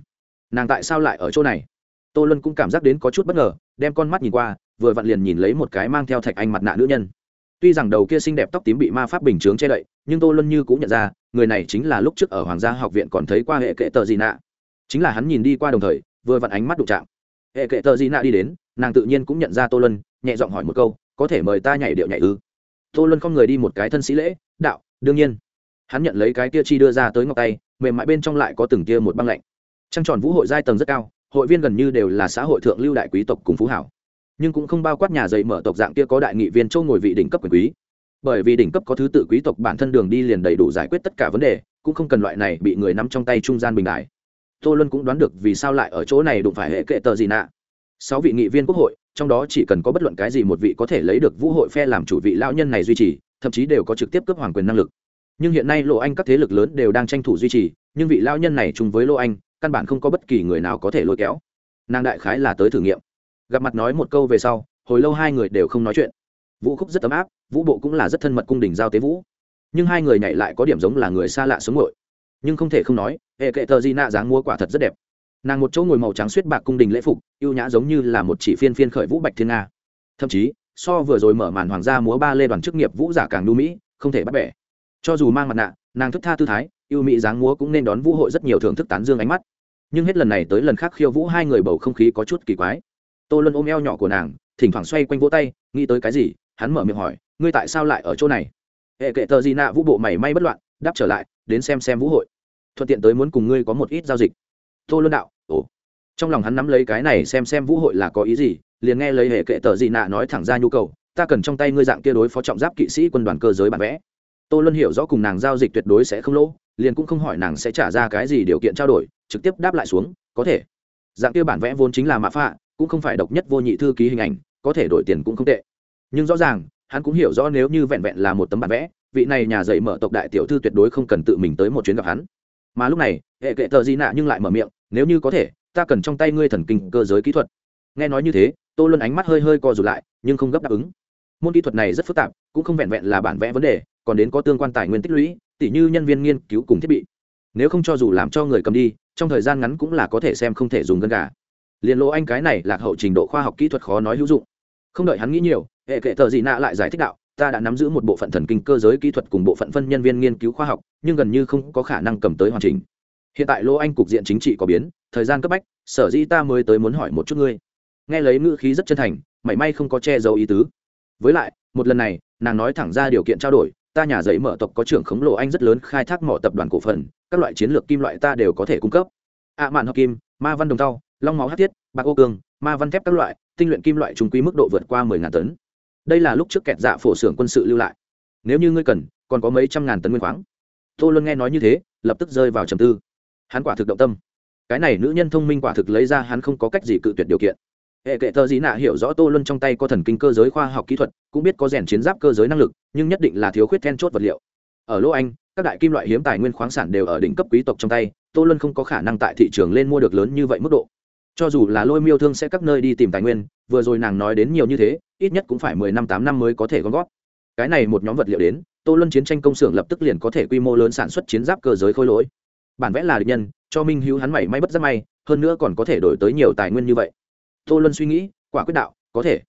nàng tại sao lại ở chỗ này? Tô luân cũng cảm giác đến có chút bất ngờ, đem con mắt nhìn qua, vừa vặn liền nhìn lấy một cái mang theo thạch anh mặt nạ nữ nhân. Tuy rằng đầu kia xinh đẹp tóc tím bị ma pháp bình chướng che đậy, nhưng tô luân như cũng nhận ra, người này chính là lúc trước ở hoàng gia học viện còn thấy qua hệ kệ tờ gì nạ. Chính là hắn nhìn đi qua đồng thời, vừa vặn ánh mắt đụng chạm. Hệ kệ tờ gì nạ đi đến, nàng tự nhiên cũng nhận ra tô luân, nhẹ giọng hỏi một câu, có thể mời ta nhảy điệu nhảy ư? Tô luân không người đi một cái thân sĩ lễ, đạo, đương nhiên. Hắn nhận lấy cái kia chi đưa ra tới ngọc tay, mềm mại bên trong lại có từng kia một băng lạnh trăng tròn vũ hội giai tầng rất cao, hội viên gần như đều là xã hội thượng lưu đại quý tộc cùng phú hảo. Nhưng cũng không bao quát nhà dạy mở tộc dạng kia có đại nghị viên châu ngồi vị đỉnh cấp quyền quý. Bởi vì đỉnh cấp có thứ tự quý tộc bản thân đường đi liền đầy đủ giải quyết tất cả vấn đề, cũng không cần loại này bị người nắm trong tay trung gian bình đại. Tô luân cũng đoán được vì sao lại ở chỗ này đụng phải hệ kệ tờ gì nạ. Sáu vị nghị viên quốc hội, trong đó chỉ cần có bất luận cái gì một vị có thể lấy được vũ hội phe làm chủ vị lão nhân này duy trì, thậm chí đều có trực tiếp cấp hoàng quyền năng lực. Nhưng hiện nay lộ anh các thế lực lớn đều đang tranh thủ duy trì, nhưng vị lão nhân này chung với lộ anh căn bản không có bất kỳ người nào có thể lôi kéo. Nàng đại khái là tới thử nghiệm. Gặp mặt nói một câu về sau, hồi lâu hai người đều không nói chuyện. Vũ khúc rất ấm áp, vũ bộ cũng là rất thân mật cung đình giao tế vũ. Nhưng hai người nhảy lại có điểm giống là người xa lạ xuống ngội nhưng không thể không nói, hệ kệ tờ di nạ dáng mua quả thật rất đẹp. Nàng một chỗ ngồi màu trắng suýt bạc cung đình lễ phục ưu nhã giống như là một chỉ phiên phiên khởi vũ bạch thiên nga. Thậm chí, so vừa rồi mở màn hoàng gia múa ba lê đoàn chức nghiệp vũ giả càng lưu mỹ không thể bắt bẻ. Cho dù mang mặt nạ, nàng thức tha tư thái ưu mỹ dáng múa cũng nên đón vũ hội rất nhiều thưởng thức tán dương ánh mắt nhưng hết lần này tới lần khác khiêu vũ hai người bầu không khí có chút kỳ quái. Tô luân ôm eo nhỏ của nàng, thỉnh thoảng xoay quanh vỗ tay, nghĩ tới cái gì, hắn mở miệng hỏi, ngươi tại sao lại ở chỗ này? Hệ kệ tờ gì nạ vũ bộ mảy may bất loạn, đáp trở lại, đến xem xem vũ hội. Thuận tiện tới muốn cùng ngươi có một ít giao dịch. Tô luân đạo, ồ. Trong lòng hắn nắm lấy cái này xem xem vũ hội là có ý gì, liền nghe lấy hệ kệ tờ gì nạ nói thẳng ra nhu cầu, ta cần trong tay ngươi dạng kia đối phó trọng giáp kỵ sĩ quân đoàn cơ giới bản vẽ. Tô luân hiểu rõ cùng nàng giao dịch tuyệt đối sẽ không lỗ, liền cũng không hỏi nàng sẽ trả ra cái gì điều kiện trao đổi trực tiếp đáp lại xuống, có thể. Dạng kia bản vẽ vốn chính là mạ phạ, cũng không phải độc nhất vô nhị thư ký hình ảnh, có thể đổi tiền cũng không tệ. Nhưng rõ ràng, hắn cũng hiểu rõ nếu như vẹn vẹn là một tấm bản vẽ, vị này nhà dạy mở tộc đại tiểu thư tuyệt đối không cần tự mình tới một chuyến gặp hắn. Mà lúc này, hệ kệ tờ di nạ nhưng lại mở miệng, nếu như có thể, ta cần trong tay ngươi thần kinh cơ giới kỹ thuật. Nghe nói như thế, tô luân ánh mắt hơi hơi co rụt lại, nhưng không gấp đáp ứng. Môn kỹ thuật này rất phức tạp, cũng không vẹn vẹn là bản vẽ vấn đề, còn đến có tương quan tài nguyên tích lũy, tỉ như nhân viên nghiên cứu cùng thiết bị nếu không cho dù làm cho người cầm đi, trong thời gian ngắn cũng là có thể xem không thể dùng gân gà. Liền lỗ anh cái này lạc hậu trình độ khoa học kỹ thuật khó nói hữu dụng. Không đợi hắn nghĩ nhiều, hệ kệ tờ gì nạ lại giải thích đạo, ta đã nắm giữ một bộ phận thần kinh cơ giới kỹ thuật cùng bộ phận phân nhân viên nghiên cứu khoa học, nhưng gần như không có khả năng cầm tới hoàn chỉnh. Hiện tại lỗ anh cục diện chính trị có biến, thời gian cấp bách, sở dĩ ta mới tới muốn hỏi một chút ngươi. Nghe lấy ngữ khí rất chân thành, mảy may không có che giấu ý tứ. Với lại, một lần này, nàng nói thẳng ra điều kiện trao đổi, ta nhà giấy mở tộc có trưởng khống lộ anh rất lớn khai thác mỏ tập đoàn cổ phần các loại chiến lược kim loại ta đều có thể cung cấp. Ạ mạn hợp kim, ma văn đồng tàu long máu hát thiết, bạc ô cường, ma văn thép các loại, tinh luyện kim loại trung quy mức độ vượt qua mười ngàn tấn. Đây là lúc trước kẹt dạ phổ xưởng quân sự lưu lại. Nếu như ngươi cần, còn có mấy trăm ngàn tấn nguyên khoáng. Tô luân nghe nói như thế, lập tức rơi vào trầm tư. Hắn quả thực động tâm. Cái này nữ nhân thông minh quả thực lấy ra hắn không có cách gì cự tuyệt điều kiện. Hệ kệ tờ gì nạ hiểu rõ tô luân trong tay có thần kinh cơ giới khoa học kỹ thuật, cũng biết có rèn chiến giáp cơ giới năng lực, nhưng nhất định là thiếu khuyết then chốt vật liệu. Ở lỗ anh các đại kim loại hiếm tài nguyên khoáng sản đều ở đỉnh cấp quý tộc trong tay, tô luân không có khả năng tại thị trường lên mua được lớn như vậy mức độ. Cho dù là lôi miêu thương sẽ các nơi đi tìm tài nguyên, vừa rồi nàng nói đến nhiều như thế, ít nhất cũng phải mười năm tám năm mới có thể gom góp. Cái này một nhóm vật liệu đến, tô luân chiến tranh công xưởng lập tức liền có thể quy mô lớn sản xuất chiến giáp cơ giới khôi lỗi. Bản vẽ là địch nhân, cho minh hữu hắn mảy may bất rất may, hơn nữa còn có thể đổi tới nhiều tài nguyên như vậy. Tô luân suy nghĩ, quả quyết đạo, có thể.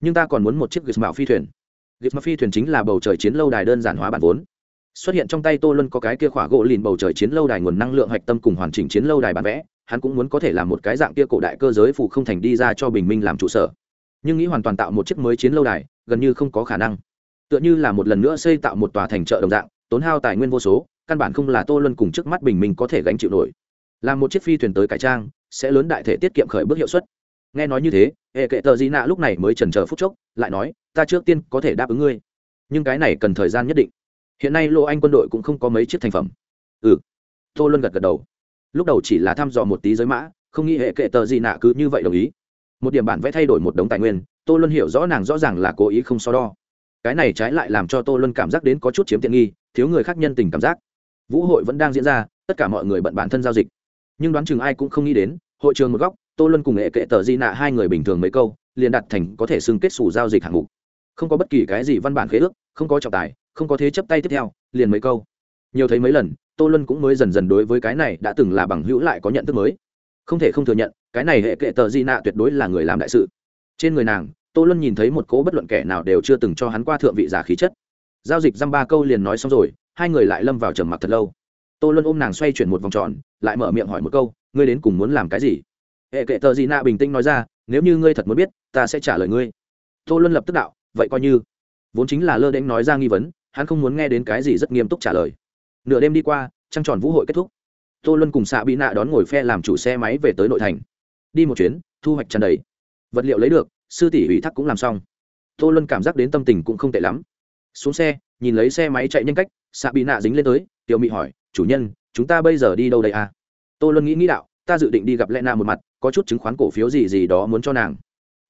Nhưng ta còn muốn một chiếc gizmao phi thuyền. Gizmao phi thuyền chính là bầu trời chiến lâu đài đơn giản hóa bản vốn xuất hiện trong tay tô luân có cái kia khỏa gỗ lìn bầu trời chiến lâu đài nguồn năng lượng hạch tâm cùng hoàn chỉnh chiến lâu đài bản vẽ, hắn cũng muốn có thể làm một cái dạng kia cổ đại cơ giới phụ không thành đi ra cho bình minh làm trụ sở. Nhưng nghĩ hoàn toàn tạo một chiếc mới chiến lâu đài, gần như không có khả năng. Tựa như là một lần nữa xây tạo một tòa thành chợ đồng dạng, tốn hao tài nguyên vô số, căn bản không là tô luân cùng trước mắt bình minh có thể gánh chịu nổi. Làm một chiếc phi thuyền tới cải trang, sẽ lớn đại thể tiết kiệm khởi bước hiệu suất. Nghe nói như thế, hệ kệ tờ di nạ lúc này mới trần chờ phút chốc, lại nói, ta trước tiên có thể đáp ứng ngươi, nhưng cái này cần thời gian nhất định hiện nay lô anh quân đội cũng không có mấy chiếc thành phẩm. Ừ. Tô luân gật gật đầu. Lúc đầu chỉ là thăm dò một tí giới mã, không nghĩ hệ kệ tờ gì nạ cứ như vậy đồng ý. Một điểm bản vẽ thay đổi một đống tài nguyên, tô luân hiểu rõ nàng rõ ràng là cố ý không so đo. Cái này trái lại làm cho tô luân cảm giác đến có chút chiếm tiện nghi, thiếu người khác nhân tình cảm giác. Vũ hội vẫn đang diễn ra, tất cả mọi người bận bản thân giao dịch. Nhưng đoán chừng ai cũng không nghĩ đến, hội trường một góc, tô luân cùng hệ kệ tờ di nạ hai người bình thường mấy câu, liền đặt thành có thể xưng kết xù giao dịch hạng mục. Không có bất kỳ cái gì văn bản khế ước, không có trọng tài không có thế chấp tay tiếp theo, liền mấy câu. Nhiều thấy mấy lần, tô luân cũng mới dần dần đối với cái này đã từng là bằng hữu lại có nhận thức mới. Không thể không thừa nhận, cái này hệ kệ tờ di nạ tuyệt đối là người làm đại sự. Trên người nàng, tô luân nhìn thấy một cố bất luận kẻ nào đều chưa từng cho hắn qua thượng vị giả khí chất. Giao dịch dăm ba câu liền nói xong rồi, hai người lại lâm vào trầm mặc thật lâu. Tô luân ôm nàng xoay chuyển một vòng tròn, lại mở miệng hỏi một câu, ngươi đến cùng muốn làm cái gì? Hệ kệ tờ di nạ bình tĩnh nói ra, nếu như ngươi thật muốn biết, ta sẽ trả lời ngươi. Tô luân lập tức đạo, vậy coi như. Vốn chính là lơ đễnh nói ra nghi vấn hắn không muốn nghe đến cái gì rất nghiêm túc trả lời. Nửa đêm đi qua, trăng tròn vũ hội kết thúc. Tô luân cùng xạ bị nạ đón ngồi phe làm chủ xe máy về tới nội thành. Đi một chuyến, thu hoạch tràn đầy. Vật liệu lấy được, sư tỷ ủy thác cũng làm xong. Tô luân cảm giác đến tâm tình cũng không tệ lắm. Xuống xe, nhìn lấy xe máy chạy nhanh cách xạ bị nạ dính lên tới, tiểu mị hỏi, chủ nhân, chúng ta bây giờ đi đâu đây à? Tô luân nghĩ nghĩ đạo, ta dự định đi gặp lẽ nạ một mặt, có chút chứng khoán cổ phiếu gì gì đó muốn cho nàng.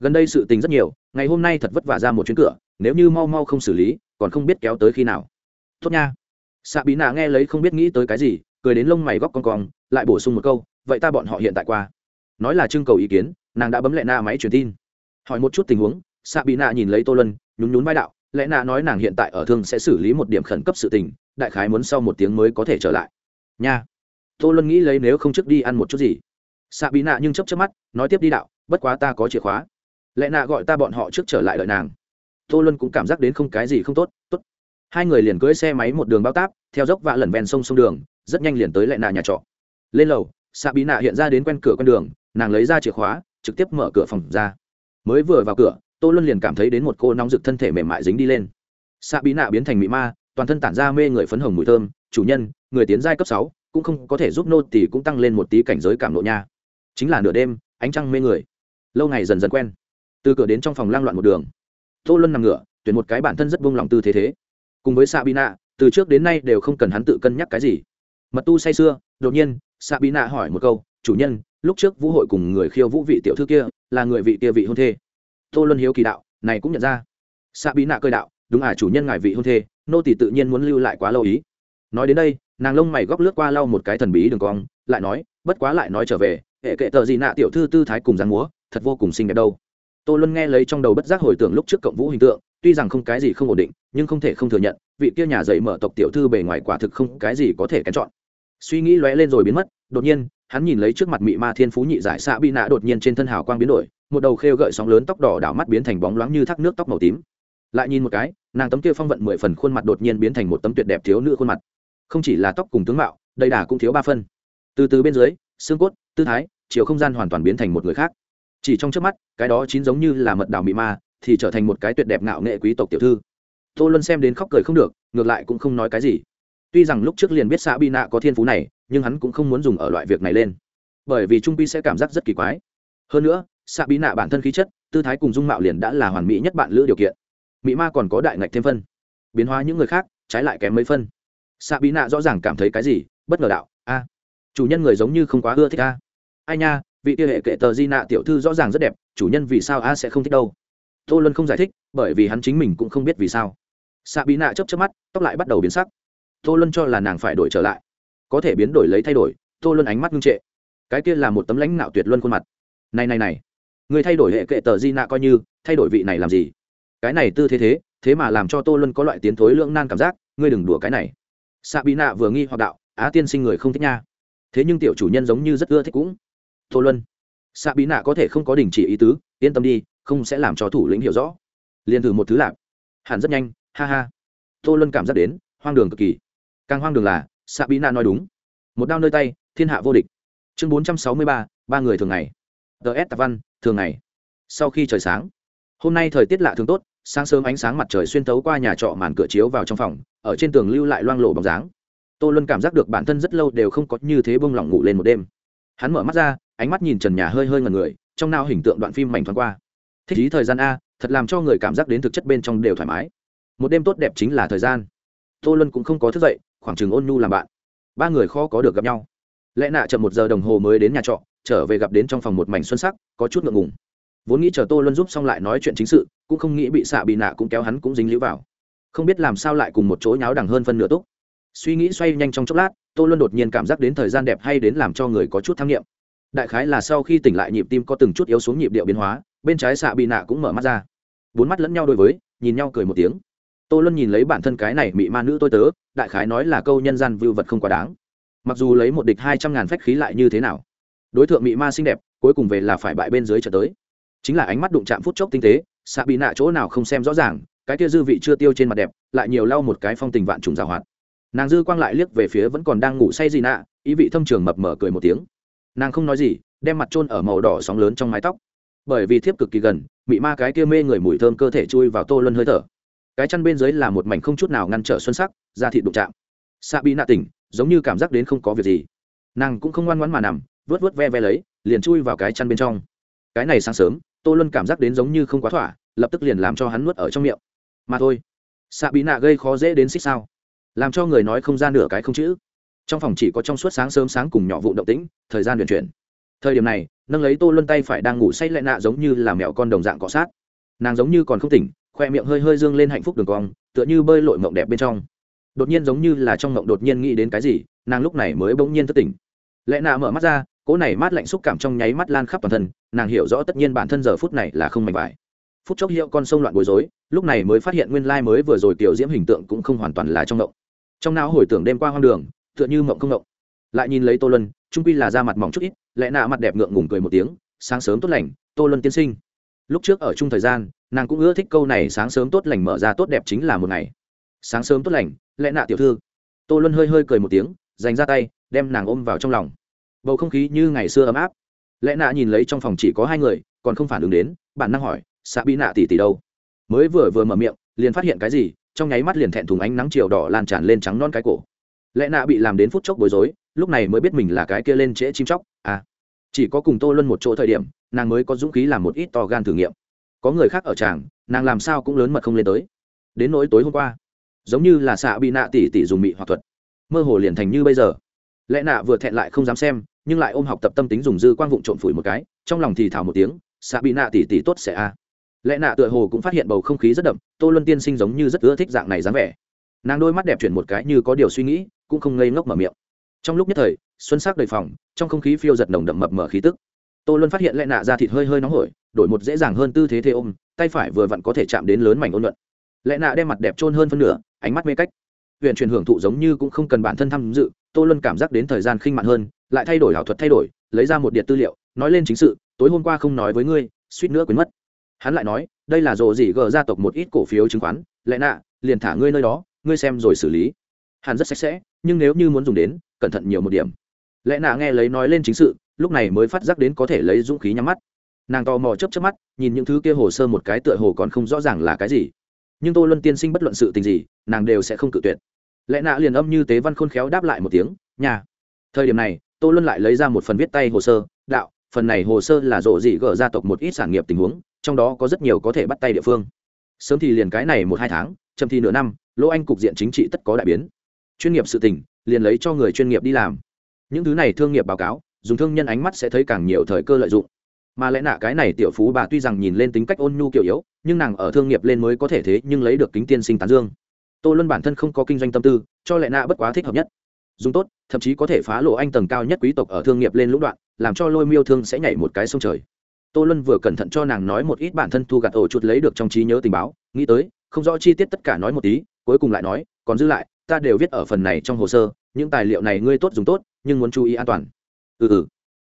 Gần đây sự tình rất nhiều, ngày hôm nay thật vất vả ra một chuyến cửa nếu như mau mau không xử lý, còn không biết kéo tới khi nào. Tốt nha. Xạ bí nạ nghe lấy không biết nghĩ tới cái gì, cười đến lông mày góc con cong, lại bổ sung một câu, vậy ta bọn họ hiện tại qua. Nói là trưng cầu ý kiến, nàng đã bấm lẹ na máy truyền tin. Hỏi một chút tình huống xạ bí nạ nhìn lấy tô lân nhún nhún vai đạo, lẽ nạ nói nàng hiện tại ở thương sẽ xử lý một điểm khẩn cấp sự tình, đại khái muốn sau một tiếng mới có thể trở lại. Nha. Tô lân nghĩ lấy nếu không trước đi ăn một chút gì. Xạ bí nạ nhưng chấp chấp mắt, nói tiếp đi đạo, bất quá ta có chìa khóa. Lẽ nạ gọi ta bọn họ trước trở lại đợi nàng tô Luân cũng cảm giác đến không cái gì không tốt tốt. Hai người liền cưỡi xe máy một đường bao táp, theo dốc vạ lần ven sông sông đường, rất nhanh liền tới lại nạ nhà trọ. Lên lầu xạ bí nạ hiện ra đến quen cửa con đường, nàng lấy ra chìa khóa, trực tiếp mở cửa phòng ra. Mới vừa vào cửa, tô luân liền cảm thấy đến một cô nóng rực thân thể mềm mại dính đi lên. Xạ bí nạ biến thành mị ma, toàn thân tản ra mê người phấn hồng mùi thơm, chủ nhân, người tiến giai cấp sáu, cũng không có thể giúp nô thì cũng tăng lên một tí cảnh giới cảm nộ nha. Chính là nửa đêm, ánh trăng mê người. Lâu ngày dần dần quen. Từ cửa đến trong phòng lang loạn một đường tô luân nằm ngửa, tuyển một cái bản thân rất buông lòng tư thế thế. Cùng với sabina, từ trước đến nay đều không cần hắn tự cân nhắc cái gì. Mật tu say sưa, đột nhiên, sabina hỏi một câu, chủ nhân, lúc trước vũ hội cùng người khiêu vũ vị tiểu thư kia, là người vị kia vị hôn thê? Tô luân hiếu kỳ đạo, này cũng nhận ra. Sabina cơ đạo, đúng à chủ nhân ngài vị hôn thê, nô tỷ tự nhiên muốn lưu lại quá lâu ý. Nói đến đây, nàng lông mày góc lướt qua lau một cái thần bí đường cong, lại nói, bất quá lại nói trở về, hệ kệ tờ gì nạ tiểu thư tư thái cùng dáng múa, thật vô cùng xinh đẹp đâu tô luân nghe lấy trong đầu bất giác hồi tưởng lúc trước cộng vũ hình tượng, tuy rằng không cái gì không ổn định, nhưng không thể không thừa nhận, vị kia nhà dạy mở tộc tiểu thư bề ngoài quả thực không cái gì có thể kén chọn. Suy nghĩ lóe lên rồi biến mất, đột nhiên, hắn nhìn lấy trước mặt mị ma thiên phú nhị giải xạ bị nạ đột nhiên trên thân hào quang biến đổi, một đầu khêu gợi sóng lớn tóc đỏ đảo mắt biến thành bóng loáng như thác nước tóc màu tím. Lại nhìn một cái, nàng tấm kia phong vận mười phần khuôn mặt đột nhiên biến thành một tấm tuyệt đẹp thiếu nữ khuôn mặt. Không chỉ là tóc cùng tướng mạo, đầy đà cũng thiếu ba phân. Từ từ bên dưới, xương cốt, tư thái, chiều không gian hoàn toàn biến thành một người khác chỉ trong trước mắt, cái đó chín giống như là mật đào mị ma, thì trở thành một cái tuyệt đẹp ngạo nghệ quý tộc tiểu thư. Tô luân xem đến khóc cười không được, ngược lại cũng không nói cái gì. Tuy rằng lúc trước liền biết xã bi nạ có thiên phú này, nhưng hắn cũng không muốn dùng ở loại việc này lên. Bởi vì trung pi sẽ cảm giác rất kỳ quái. Hơn nữa xã bi nạ bản thân khí chất, tư thái cùng dung mạo liền đã là hoàn mỹ nhất bạn lữ điều kiện. Mỹ ma còn có đại ngạch thêm phân. Biến hóa những người khác, trái lại kém mấy phân. Xã bí nạ rõ ràng cảm thấy cái gì, bất ngờ đạo, a, chủ nhân người giống như không quá ưa thích a ai nha vị kia hệ kệ tờ di nạ tiểu thư rõ ràng rất đẹp, chủ nhân vì sao a sẽ không thích đâu? Tô luân không giải thích, bởi vì hắn chính mình cũng không biết vì sao. Xạ bí nạ chấp chấp mắt, tóc lại bắt đầu biến sắc. Tô luân cho là nàng phải đổi trở lại. Có thể biến đổi lấy thay đổi, tô luân ánh mắt ngưng trệ. Cái kia là một tấm lãnh nạo tuyệt luân khuôn mặt. Này này này, người thay đổi hệ kệ tờ di nạ coi như, thay đổi vị này làm gì? Cái này tư thế thế thế mà làm cho tô luân có loại tiến thối lưỡng nan cảm giác, ngươi đừng đùa cái này. Xạ bí nạ vừa nghi hoặc đạo, á tiên sinh người không thích nha. Thế nhưng tiểu chủ nhân giống như rất ưa thích cũng tô luân. Xạ Bí nạ có thể không có đình chỉ ý tứ, yên tâm đi, không sẽ làm cho thủ lĩnh hiểu rõ. Liền thử một thứ lạp. Hẳn rất nhanh, ha ha. Tô luân cảm giác đến, hoang đường cực kỳ. Càng hoang đường là xạ Bí nạ nói đúng. Một đao nơi tay, thiên hạ vô địch. Chương bốn trăm sáu mươi ba ba người thường ngày. Ts tạp văn, thường ngày. Sau khi trời sáng, hôm nay thời tiết lạ thường tốt, sáng sớm ánh sáng mặt trời xuyên tấu qua nhà trọ màn cửa chiếu vào trong phòng, ở trên tường lưu lại loang lộ bóng dáng. Tô luân cảm giác được bản thân rất lâu đều không có như thế bông lỏng ngủ lên một đêm. Hắn mở mắt ra ánh mắt nhìn trần nhà hơi hơi ngần người, trong nao hình tượng đoạn phim mảnh thoáng qua. Thích ý thời gian a, thật làm cho người cảm giác đến thực chất bên trong đều thoải mái. Một đêm tốt đẹp chính là thời gian. Tô luân cũng không có thức dậy, khoảng chừng ôn nhu làm bạn. Ba người khó có được gặp nhau. Lẽ nạ chậm một giờ đồng hồ mới đến nhà trọ, trở về gặp đến trong phòng một mảnh xuân sắc, có chút ngượng ngùng. Vốn nghĩ chờ tô luân giúp xong lại nói chuyện chính sự, cũng không nghĩ bị xạ bị nạ cũng kéo hắn cũng dính lũ vào. Không biết làm sao lại cùng một chỗ nháo đằng hơn phân nửa túc. Suy nghĩ xoay nhanh trong chốc lát, tô luân đột nhiên cảm giác đến thời gian đẹp hay đến làm cho người có chút tham nghiệm đại khái là sau khi tỉnh lại nhịp tim có từng chút yếu xuống nhịp điệu biến hóa, bên trái xạ bị nạ cũng mở mắt ra. Bốn mắt lẫn nhau đối với, nhìn nhau cười một tiếng. Tô luân nhìn lấy bản thân cái này mị ma nữ tôi tớ, đại khái nói là câu nhân gian vưu vật không quá đáng. Mặc dù lấy một địch hai trăm ngàn phách khí lại như thế nào, đối tượng mị ma xinh đẹp, cuối cùng về là phải bại bên dưới trở tới. Chính là ánh mắt đụng chạm phút chốc tinh tế, xạ bị nạ chỗ nào không xem rõ ràng, cái kia dư vị chưa tiêu trên mặt đẹp, lại nhiều lau một cái phong tình vạn trùng rào hoạt. Nàng dư quang lại liếc về phía vẫn còn đang ngủ say gì nạ, ý vị thâm trường mập mở cười một tiếng nàng không nói gì, đem mặt trôn ở màu đỏ sóng lớn trong mái tóc. Bởi vì thiếp cực kỳ gần, mị ma cái kia mê người mùi thơm cơ thể chui vào tô luân hơi thở. Cái chăn bên dưới là một mảnh không chút nào ngăn trở xuân sắc ra thị đụng chạm. Xạ bị nạ tỉnh, giống như cảm giác đến không có việc gì. Nàng cũng không ngoan ngoãn mà nằm, vớt vớt ve ve lấy, liền chui vào cái chăn bên trong. Cái này sáng sớm, tô luân cảm giác đến giống như không quá thỏa, lập tức liền làm cho hắn nuốt ở trong miệng. Mà thôi xạ bị nạ gây khó dễ đến xích sao? Làm cho người nói không ra nửa cái không chữ trong phòng chỉ có trong suốt sáng sớm sáng cùng nhỏ vụ động tĩnh, thời gian luyện chuyển. Thời điểm này, nâng lấy tô luân tay phải đang ngủ say lại nạ giống như là mẹo con đồng dạng cọ sát. Nàng giống như còn không tỉnh, khoe miệng hơi hơi dương lên hạnh phúc đường cong, tựa như bơi lội mộng đẹp bên trong. Đột nhiên giống như là trong mộng đột nhiên nghĩ đến cái gì, nàng lúc này mới bỗng nhiên thất tỉnh. Lẽ nạ mở mắt ra, cỗ này mát lạnh xúc cảm trong nháy mắt lan khắp toàn thân, nàng hiểu rõ tất nhiên bản thân giờ phút này là không mạnh vải. Phút chốc hiệu con sông loạn bối rối, lúc này mới phát hiện nguyên lai mới vừa rồi tiểu diễm hình tượng cũng không hoàn toàn là trong động trong não hồi tưởng đêm qua hoang đường tựa như mộng không động lại nhìn lấy tô luân, trung quy là da mặt mỏng chút ít, lẽ nạ mặt đẹp ngượng ngùng cười một tiếng, sáng sớm tốt lành, tô luân tiên sinh. Lúc trước ở chung thời gian, nàng cũng ưa thích câu này, sáng sớm tốt lành mở ra tốt đẹp chính là một ngày. Sáng sớm tốt lành, lẽ nạ tiểu thư? Tô luân hơi hơi cười một tiếng dành ra tay, đem nàng ôm vào trong lòng. Bầu không khí như ngày xưa ấm áp. Lẽ nạ nhìn lấy trong phòng chỉ có hai người, còn không phản ứng đến, bản năng hỏi xạ bị nạ tỷ tỷ đâu? Mới vừa vừa mở miệng, liền phát hiện cái gì, trong nháy mắt liền thẹn thùng ánh nắng chiều đỏ lan tràn lên trắng non cái cổ lẽ nạ bị làm đến phút chốc bối rối, lúc này mới biết mình là cái kia lên trễ chim chóc à. Chỉ có cùng tô luân một chỗ thời điểm, nàng mới có dũng khí làm một ít to gan thử nghiệm. Có người khác ở tràng, nàng làm sao cũng lớn mật không lên tới. Đến nỗi tối hôm qua, giống như là xạ bị nạ tỉ tỉ dùng mị hoặc thuật. Mơ hồ liền thành như bây giờ. Lẽ nạ vừa thẹn lại không dám xem, nhưng lại ôm học tập tâm tính dùng dư quang vụng trộm phủi một cái, trong lòng thì thào một tiếng, xạ bị nạ tỉ tỉ tốt sẽ a. Lẽ nạ tựa hồ cũng phát hiện bầu không khí rất đậm, tô luân tiên sinh giống như rất ưa thích dạng này dáng vẻ nàng đôi mắt đẹp chuyển một cái như có điều suy nghĩ, cũng không ngây ngốc mở miệng. Trong lúc nhất thời, xuân sắc đầy phòng, trong không khí phiêu giật nồng đậm mập mở khí tức. Tô luân phát hiện lẽ nạ ra thịt hơi hơi nóng hổi, đổi một dễ dàng hơn tư thế thế ôm, tay phải vừa vặn có thể chạm đến lớn mảnh ôn luận lẽ nạ đem mặt đẹp trôn hơn phân nửa, ánh mắt mê cách. Huyện truyền hưởng thụ giống như cũng không cần bản thân tham dự, tô luân cảm giác đến thời gian khinh mạn hơn, lại thay đổi ảo thuật thay đổi, lấy ra một điện tư liệu, nói lên chính sự, tối hôm qua không nói với ngươi, suýt nữa quên mất. Hắn lại nói, đây là rồ gì gờ gia tộc một ít cổ phiếu chứng khoán, lẽ nạ, liền thả ngươi nơi đó ngươi xem rồi xử lý. Hàn rất sạch sẽ, nhưng nếu như muốn dùng đến, cẩn thận nhiều một điểm. Lẽ nạ nghe lấy nói lên chính sự, lúc này mới phát giác đến có thể lấy dũng khí nhắm mắt. Nàng tò mò chấp chấp mắt, nhìn những thứ kia hồ sơ một cái tựa hồ còn không rõ ràng là cái gì. Nhưng tô luân tiên sinh bất luận sự tình gì, nàng đều sẽ không cự tuyệt. Lẽ nạ liền âm như tế văn khôn khéo đáp lại một tiếng, nhà. Thời điểm này, tô luân lại lấy ra một phần viết tay hồ sơ, đạo, phần này hồ sơ là rộ dị gỡ gia tộc một ít sản nghiệp tình huống, trong đó có rất nhiều có thể bắt tay địa phương. Sớm thì liền cái này một hai tháng, chậm thì nửa năm lỗ anh cục diện chính trị tất có đại biến. Chuyên nghiệp sự tình, liền lấy cho người chuyên nghiệp đi làm. Những thứ này thương nghiệp báo cáo, dùng thương nhân ánh mắt sẽ thấy càng nhiều thời cơ lợi dụng. Mà lẽ nạ cái này tiểu phú bà tuy rằng nhìn lên tính cách ôn nhu kiểu yếu, nhưng nàng ở thương nghiệp lên mới có thể thế nhưng lấy được kính tiên sinh tán dương. Tô luân bản thân không có kinh doanh tâm tư, cho lẽ nạ bất quá thích hợp nhất. Dùng tốt, thậm chí có thể phá lộ anh tầng cao nhất quý tộc ở thương nghiệp lên lũng đoạn, làm cho lôi miêu thương sẽ nhảy một cái sông trời. Tô luân vừa cẩn thận cho nàng nói một ít bản thân thu gặt ổ chuột lấy được trong trí nhớ tình báo, nghĩ tới không rõ chi tiết tất cả nói một tí, cuối cùng lại nói, còn giữ lại, ta đều viết ở phần này trong hồ sơ, những tài liệu này ngươi tốt dùng tốt, nhưng muốn chú ý an toàn. Ừ ừ.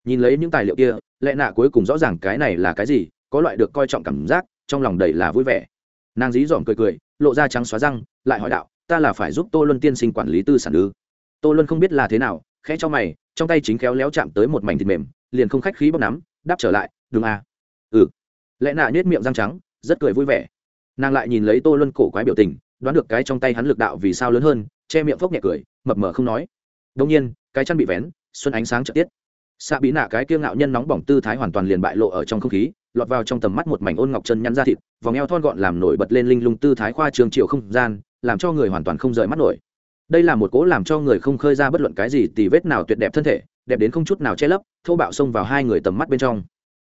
Nhìn lấy những tài liệu kia lẽ nạ cuối cùng rõ ràng cái này là cái gì, có loại được coi trọng cảm giác, trong lòng đầy là vui vẻ. Nàng dí dỏm cười cười, lộ ra trắng xóa răng, lại hỏi đạo, ta là phải giúp tô luân tiên sinh quản lý tư sản ư? Tô luân không biết là thế nào, khẽ cho mày, trong tay chính khéo léo chạm tới một mảnh thịt mềm, liền không khách khí bóc nắm, đáp trở lại, đúng à. Ừ. Lẽ nạ nhét miệng răng trắng, rất cười vui vẻ nàng lại nhìn lấy tô luân cổ quái biểu tình, đoán được cái trong tay hắn lực đạo vì sao lớn hơn, che miệng phốc nhẹ cười, mập mờ không nói. Đông nhiên, cái chăn bị vén, xuân ánh sáng trợ tiết. Xạ bí nạ cái kiêng ngạo nhân nóng bỏng tư thái hoàn toàn liền bại lộ ở trong không khí, lọt vào trong tầm mắt một mảnh ôn ngọc chân nhăn ra thịt, vòng eo thon gọn làm nổi bật lên linh lung tư thái khoa trường triệu không gian, làm cho người hoàn toàn không rời mắt nổi. Đây là một cố làm cho người không khơi ra bất luận cái gì tì vết nào tuyệt đẹp thân thể, đẹp đến không chút nào che lấp, thô bạo xông vào hai người tầm mắt bên trong.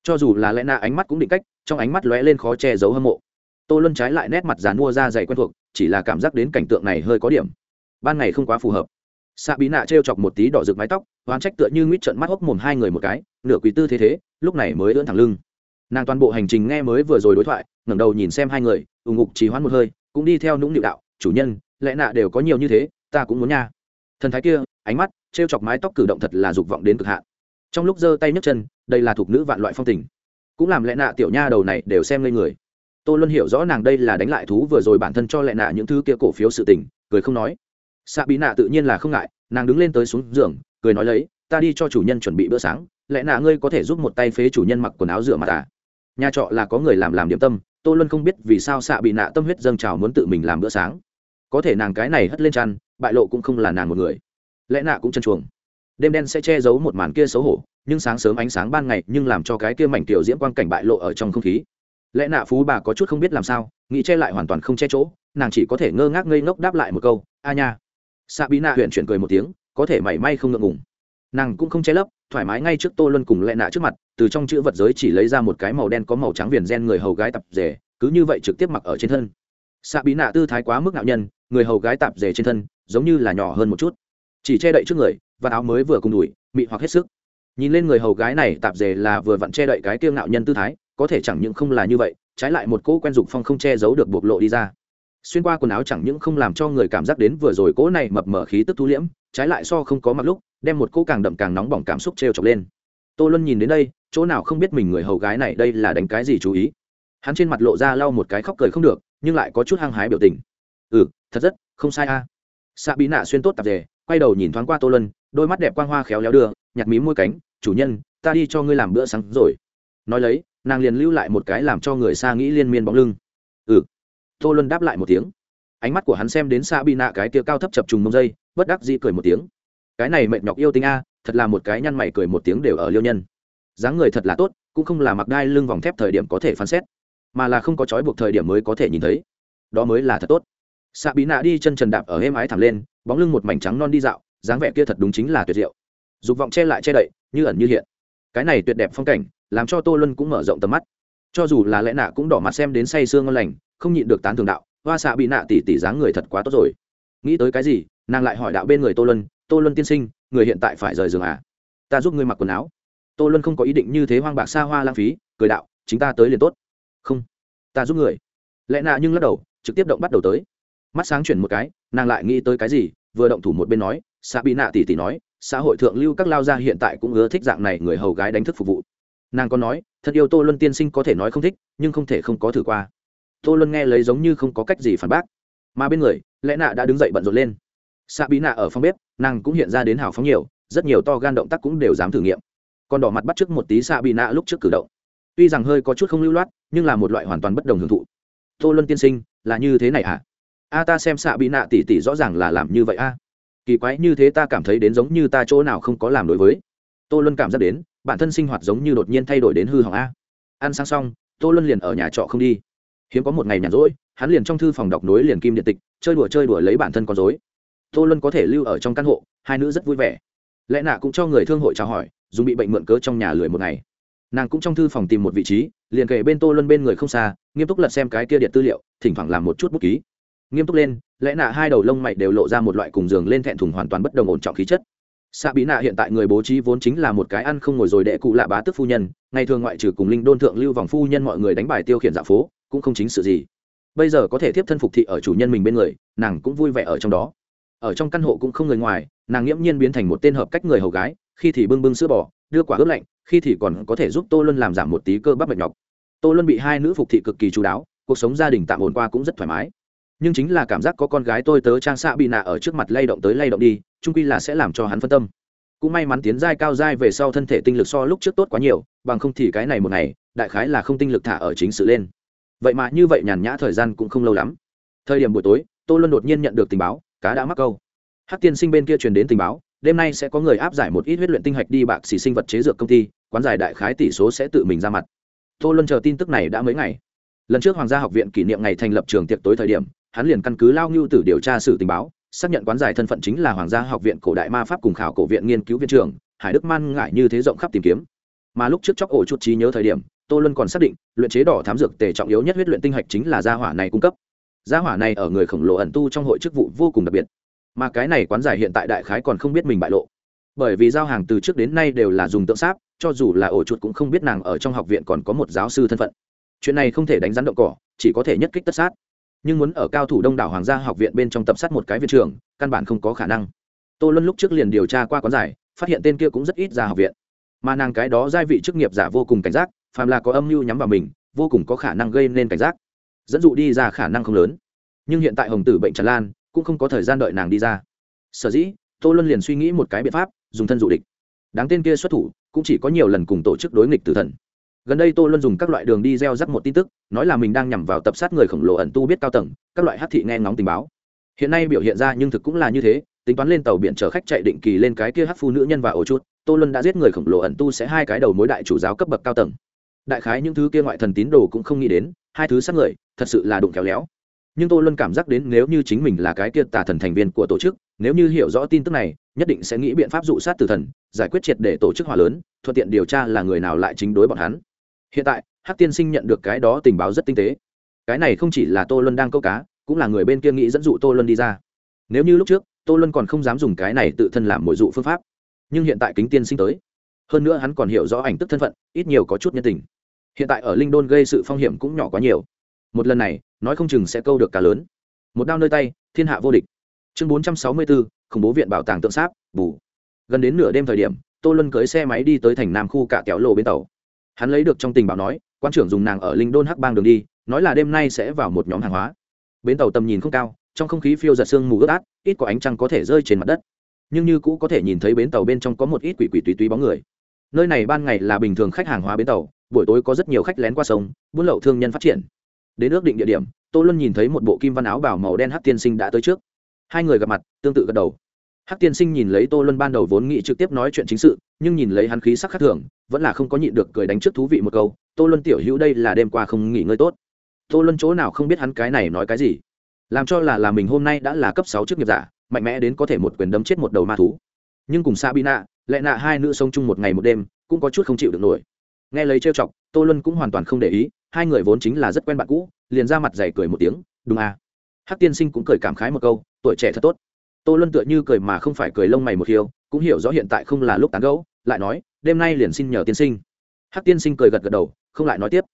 Cho dù là lẽ nạ ánh mắt cũng định cách, trong ánh mắt lóe lên khó che giấu hâm mộ tô luân trái lại nét mặt dán mua ra dày quen thuộc, chỉ là cảm giác đến cảnh tượng này hơi có điểm. Ban ngày không quá phù hợp. Xạ bí nạ t r e o chọc một tí đỏ rực mái tóc, oán trách tựa như nguyết trận mắt hốc mồm hai người một cái, nửa quý tư thế thế, lúc này mới ưỡn thẳng lưng. Nàng toàn bộ hành trình nghe mới vừa rồi đối thoại, ngẩng đầu nhìn xem hai người, ù ngục trì hoãn một hơi, cũng đi theo nũng nịu đạo, chủ nhân, lẽ nạ đều có nhiều như thế, ta cũng muốn nha. Thần thái kia, ánh mắt t r e o chọc mái tóc cử động thật là dục vọng đến cực hạn. Trong lúc giơ tay nhấc chân, đây là thuộc nữ vạn loại phong tình. Cũng làm lẽ nạ tiểu nha đầu này đều xem lên người tôi luôn hiểu rõ nàng đây là đánh lại thú vừa rồi bản thân cho lẹ nạ những thứ kia cổ phiếu sự tình, cười không nói. Xạ bí nạ tự nhiên là không ngại, nàng đứng lên tới xuống giường, cười nói lấy, ta đi cho chủ nhân chuẩn bị bữa sáng lẽ nạ ngươi có thể giúp một tay phế chủ nhân mặc quần áo rửa mặt à? Nhà trọ là có người làm làm điểm tâm, tô luân không biết vì sao xạ bị nạ tâm huyết dâng trào muốn tự mình làm bữa sáng. Có thể nàng cái này hất lên chăn, bại lộ cũng không là nàng một người. Lẽ nạ cũng chân chuồng. Đêm đen sẽ che giấu một màn kia xấu hổ, nhưng sáng sớm ánh sáng ban ngày nhưng làm cho cái kia mảnh tiểu diễm quang cảnh bại lộ ở trong không khí lẽ nạ phú bà có chút không biết làm sao, nghĩ che lại hoàn toàn không che chỗ, nàng chỉ có thể ngơ ngác ngây ngốc đáp lại một câu, a nha. Xạ bí nạ huyện chuyển cười một tiếng, có thể mảy may không ngượng ngùng. Nàng cũng không che lấp, thoải mái ngay trước tô luân cùng lẹ nạ trước mặt, từ trong chữ vật giới chỉ lấy ra một cái màu đen có màu trắng viền gen người hầu gái tập rể cứ như vậy trực tiếp mặc ở trên thân. Xạ bí nạ tư thái quá mức nạo nhân, người hầu gái tạp rể trên thân, giống như là nhỏ hơn một chút. Chỉ che đậy trước người và áo mới vừa cùng đùi, mị hoặc hết sức. Nhìn lên người hầu gái này tạp dề là vừa vặn che đậy cái kiêng nạo nhân tư thái có thể chẳng những không là như vậy, trái lại một cỗ quen dục phong không che giấu được bộc lộ đi ra. Xuyên qua quần áo chẳng những không làm cho người cảm giác đến vừa rồi cỗ này mập mờ khí tức thu liễm, trái lại so không có mặt lúc, đem một cỗ càng đậm càng nóng bỏng cảm xúc t r e o chọc lên. Tô luân nhìn đến đây, chỗ nào không biết mình người hầu gái này đây là đánh cái gì chú ý. Hắn trên mặt lộ ra lau một cái khóc cười không được, nhưng lại có chút hăng hái biểu tình. Ừ thật rất, không sai a. À. xạ bí nạ xuyên tốt tạp dề, quay đầu nhìn thoáng qua tô luân, đôi mắt đẹp quang hoa khéo léo đưa nhặt mí môi cánh, chủ nhân, ta đi cho ngươi làm bữa sáng rồi. Nói lấy nàng liền lưu lại một cái làm cho người xa nghĩ liên miên bóng lưng. Ừ. Tô luân đáp lại một tiếng. Ánh mắt của hắn xem đến xa bị nạ cái tia cao thấp chập trùng mông dây, bất đắc dĩ cười một tiếng. Cái này mệt nhọc yêu tinh a, thật là một cái nhăn mày cười một tiếng đều ở liêu nhân. Dáng người thật là tốt, cũng không là mặc đai lưng vòng thép thời điểm có thể phán xét, mà là không có trói buộc thời điểm mới có thể nhìn thấy. Đó mới là thật tốt. Xạ bí nạ đi chân trần đạp ở êm ái thẳng lên, bóng lưng một mảnh trắng non đi dạo, dáng vẻ kia thật đúng chính là tuyệt diệu. Dục vọng che lại che đậy, như ẩn như hiện. Cái này tuyệt đẹp phong cảnh làm cho tô luân cũng mở rộng tầm mắt. Cho dù là lẽ nạ cũng đỏ mặt xem đến say sương ngon lành, không nhịn được tán thường đạo, hoa xạ bị nạ tỷ tỷ dáng người thật quá tốt rồi. Nghĩ tới cái gì, nàng lại hỏi đạo bên người tô luân tô luân tiên sinh, người hiện tại phải rời giường à? Ta giúp ngươi mặc quần áo. Tô luân không có ý định như thế hoang bạc xa hoa lãng phí, cười đạo, chính ta tới liền tốt. Không, ta giúp người. Lẽ nạ nhưng lắc đầu, trực tiếp động bắt đầu tới. Mắt sáng chuyển một cái, nàng lại nghĩ tới cái gì, vừa động thủ một bên nói xã bị nạ tỷ tỷ nói, xã hội thượng lưu các lao gia hiện tại cũng ưa thích dạng này người hầu gái đánh thức phục vụ nàng còn nói, thật yêu tô luân tiên sinh có thể nói không thích, nhưng không thể không có thử qua. Tô luân nghe lấy giống như không có cách gì phản bác. Mà bên người, lẽ nạ đã đứng dậy bận rộn lên. Xạ bí nạ ở phòng bếp, nàng cũng hiện ra đến hào phóng nhiều, rất nhiều to gan động tác cũng đều dám thử nghiệm. Còn đỏ mặt bắt trước một tí xạ bị nạ lúc trước cử động. Tuy rằng hơi có chút không lưu loát, nhưng là một loại hoàn toàn bất đồng hưởng thụ. Tô luân tiên sinh, là như thế này à a, ta xem xạ bị nạ tỉ tỉ rõ ràng là làm như vậy a. Kỳ quái như thế ta cảm thấy đến giống như ta chỗ nào không có làm đối với. Tô luân cảm giác đến bản thân sinh hoạt giống như đột nhiên thay đổi đến hư hỏng a. Ăn sang xong, tô luân liền ở nhà trọ không đi. Hiếm có một ngày nhàn rỗi, hắn liền trong thư phòng đọc nối liền kim điện tịch, chơi đùa chơi đùa lấy bản thân con dối tô luân có thể lưu ở trong căn hộ, hai nữ rất vui vẻ. Lẽ nạ cũng cho người thương hội chào hỏi, dùng bị bệnh mượn cớ trong nhà lười một ngày. Nàng cũng trong thư phòng tìm một vị trí, liền kể bên tô luân bên người không xa, nghiêm túc lật xem cái kia điện tư liệu, thỉnh thoảng làm một chút bút ký. Nghiêm túc lên, lẽ nạ hai đầu lông mày đều lộ ra một loại cùng giường lên thẹn thùng hoàn toàn bất đồng ổn trọng khí chất xạ bí nạ hiện tại người bố trí vốn chính là một cái ăn không ngồi rồi đệ cụ lạ bá tức phu nhân, ngày thường ngoại trừ cùng linh đôn thượng lưu vòng phu nhân mọi người đánh bài tiêu khiển dạ phố, cũng không chính sự gì. Bây giờ có thể tiếp thân phục thị ở chủ nhân mình bên người, nàng cũng vui vẻ ở trong đó. Ở trong căn hộ cũng không người ngoài, nàng nghiễm nhiên biến thành một tên hợp cách người hầu gái, khi thì bưng bưng sữa bò, đưa quả ướp lạnh, khi thì còn có thể giúp tô luân làm giảm một tí cơ bắp mệt nhọc. Tô luân bị hai nữ phục thị cực kỳ chú đáo, cuộc sống gia đình tạm ổn qua cũng rất thoải mái nhưng chính là cảm giác có con gái tôi tớ trang xạ bị nạ ở trước mặt lay động tới lay động đi trung quy là sẽ làm cho hắn phân tâm. Cũng may mắn tiến giai cao giai về sau thân thể tinh lực so lúc trước tốt quá nhiều, bằng không thì cái này một ngày, đại khái là không tinh lực thả ở chính sự lên. Vậy mà như vậy nhàn nhã thời gian cũng không lâu lắm. Thời điểm buổi tối, tô luân đột nhiên nhận được tình báo, cá đã mắc câu. Hát tiên sinh bên kia truyền đến tình báo, đêm nay sẽ có người áp giải một ít huyết luyện tinh hạch đi bạc xỉ sinh vật chế dược công ty, quán giải đại khái tỷ số sẽ tự mình ra mặt. Tô luân chờ tin tức này đã mấy ngày. Lần trước hoàng gia học viện kỷ niệm ngày thành lập trường tiệc tối thời điểm hắn liền căn cứ lao ngưu tử điều tra sự tình báo, xác nhận quán giải thân phận chính là hoàng gia học viện cổ đại ma pháp cùng khảo cổ viện nghiên cứu viện trưởng, hải đức man ngại như thế rộng khắp tìm kiếm. Mà lúc trước chóc ổ chút trí nhớ thời điểm, tô luân còn xác định, luyện chế đỏ thám dược tề trọng yếu nhất huyết luyện tinh hạch chính là gia hỏa này cung cấp. Gia hỏa này ở người khổng lồ ẩn tu trong hội chức vụ vô cùng đặc biệt. Mà cái này quán giải hiện tại đại khái còn không biết mình bại lộ. Bởi vì giao hàng từ trước đến nay đều là dùng tượng sáp, cho dù là ổ chuột cũng không biết nàng ở trong học viện còn có một giáo sư thân phận. Chuyện này không thể đánh rắn động cỏ, chỉ có thể nhất kích tất sát nhưng muốn ở cao thủ đông đảo hoàng gia học viện bên trong tập sát một cái viện trưởng, căn bản không có khả năng. Tô luân lúc trước liền điều tra qua quán giải, phát hiện tên kia cũng rất ít ra học viện. Mà nàng cái đó giai vị chức nghiệp giả vô cùng cảnh giác, phàm là có âm mưu nhắm vào mình, vô cùng có khả năng gây nên cảnh giác. Dẫn dụ đi ra khả năng không lớn. Nhưng hiện tại hồng tử bệnh tràn lan, cũng không có thời gian đợi nàng đi ra. Sở dĩ, tô luân liền suy nghĩ một cái biện pháp, dùng thân dụ địch. Đáng tên kia xuất thủ, cũng chỉ có nhiều lần cùng tổ chức đối nghịch tử thần gần đây tô luân dùng các loại đường đi gieo rắc một tin tức, nói là mình đang nhằm vào tập sát người khổng lồ ẩn tu biết cao tầng, các loại hát thị nghe ngóng tình báo. Hiện nay biểu hiện ra nhưng thực cũng là như thế, tính toán lên tàu biển chở khách chạy định kỳ lên cái kia hát phu nữ nhân và ổ chút tô luân đã giết người khổng lồ ẩn tu sẽ hai cái đầu mối đại chủ giáo cấp bậc cao tầng. Đại khái những thứ kia ngoại thần tín đồ cũng không nghĩ đến, hai thứ sát người, thật sự là đụng kéo léo. Nhưng tôi luôn cảm giác đến nếu như chính mình là cái kia tà thần thành viên của tổ chức, nếu như hiểu rõ tin tức này, nhất định sẽ nghĩ biện pháp dụ sát tử thần, giải quyết triệt để tổ chức hòa lớn, thuận tiện điều tra là người nào lại chính đối bọn hắn hiện tại, hắc tiên sinh nhận được cái đó tình báo rất tinh tế. Cái này không chỉ là tô luân đang câu cá, cũng là người bên kia nghĩ dẫn dụ tô luân đi ra. Nếu như lúc trước, tô luân còn không dám dùng cái này tự thân làm mồi dụ phương pháp. Nhưng hiện tại kính tiên sinh tới. Hơn nữa hắn còn hiểu rõ ảnh tức thân phận, ít nhiều có chút nhân tình. Hiện tại ở linh đôn gây sự phong hiểm cũng nhỏ quá nhiều. Một lần này, nói không chừng sẽ câu được cá lớn. Một đao nơi tay, thiên hạ vô địch. Chương bốn trăm sáu mươi bốn khủng bố viện bảo tàng tượng sáp, bù. Gần đến nửa đêm thời điểm, tô luân cưới xe máy đi tới thành nam khu cả kéo lộ bên tàu hắn lấy được trong tình báo nói, quan trưởng dùng nàng ở linh đôn hắc bang đường đi, nói là đêm nay sẽ vào một nhóm hàng hóa. Bến tàu tầm nhìn không cao, trong không khí phiêu giật sương mù ướt át, ít có ánh trăng có thể rơi trên mặt đất. Nhưng như cũ có thể nhìn thấy bến tàu bên trong có một ít quỷ quỷ tùy tùy bóng người. Nơi này ban ngày là bình thường khách hàng hóa bến tàu, buổi tối có rất nhiều khách lén qua sông, buôn lậu thương nhân phát triển. Đến ước định địa điểm, tô luân nhìn thấy một bộ kim văn áo bảo màu đen hắc tiên sinh đã tới trước. Hai người gặp mặt, tương tự gật đầu hắc tiên sinh nhìn lấy tô luân ban đầu vốn nghĩ trực tiếp nói chuyện chính sự, nhưng nhìn lấy hắn khí sắc khác thường, vẫn là không có nhịn được cười đánh trước thú vị một câu, tô luân tiểu hữu đây là đêm qua không nghỉ ngơi tốt. Tô luân chỗ nào không biết hắn cái này nói cái gì. Làm cho là là mình hôm nay đã là cấp sáu chức nghiệp giả, mạnh mẽ đến có thể một quyền đấm chết một đầu ma thú. Nhưng cùng sabina lẽ nạ hai nữ sống chung một ngày một đêm, cũng có chút không chịu được nổi. Nghe lấy trêu chọc, tô luân cũng hoàn toàn không để ý, hai người vốn chính là rất quen bạn cũ, liền ra mặt dày cười một tiếng, đúng à. Hắc tiên sinh cũng cười cảm khái một câu, tuổi trẻ thật tốt tô luân tựa như cười mà không phải cười lông mày một hiếu, cũng hiểu rõ hiện tại không là lúc tán gẫu, lại nói, đêm nay liền xin nhờ tiên sinh. Hắc tiên sinh cười gật gật đầu, không lại nói tiếp.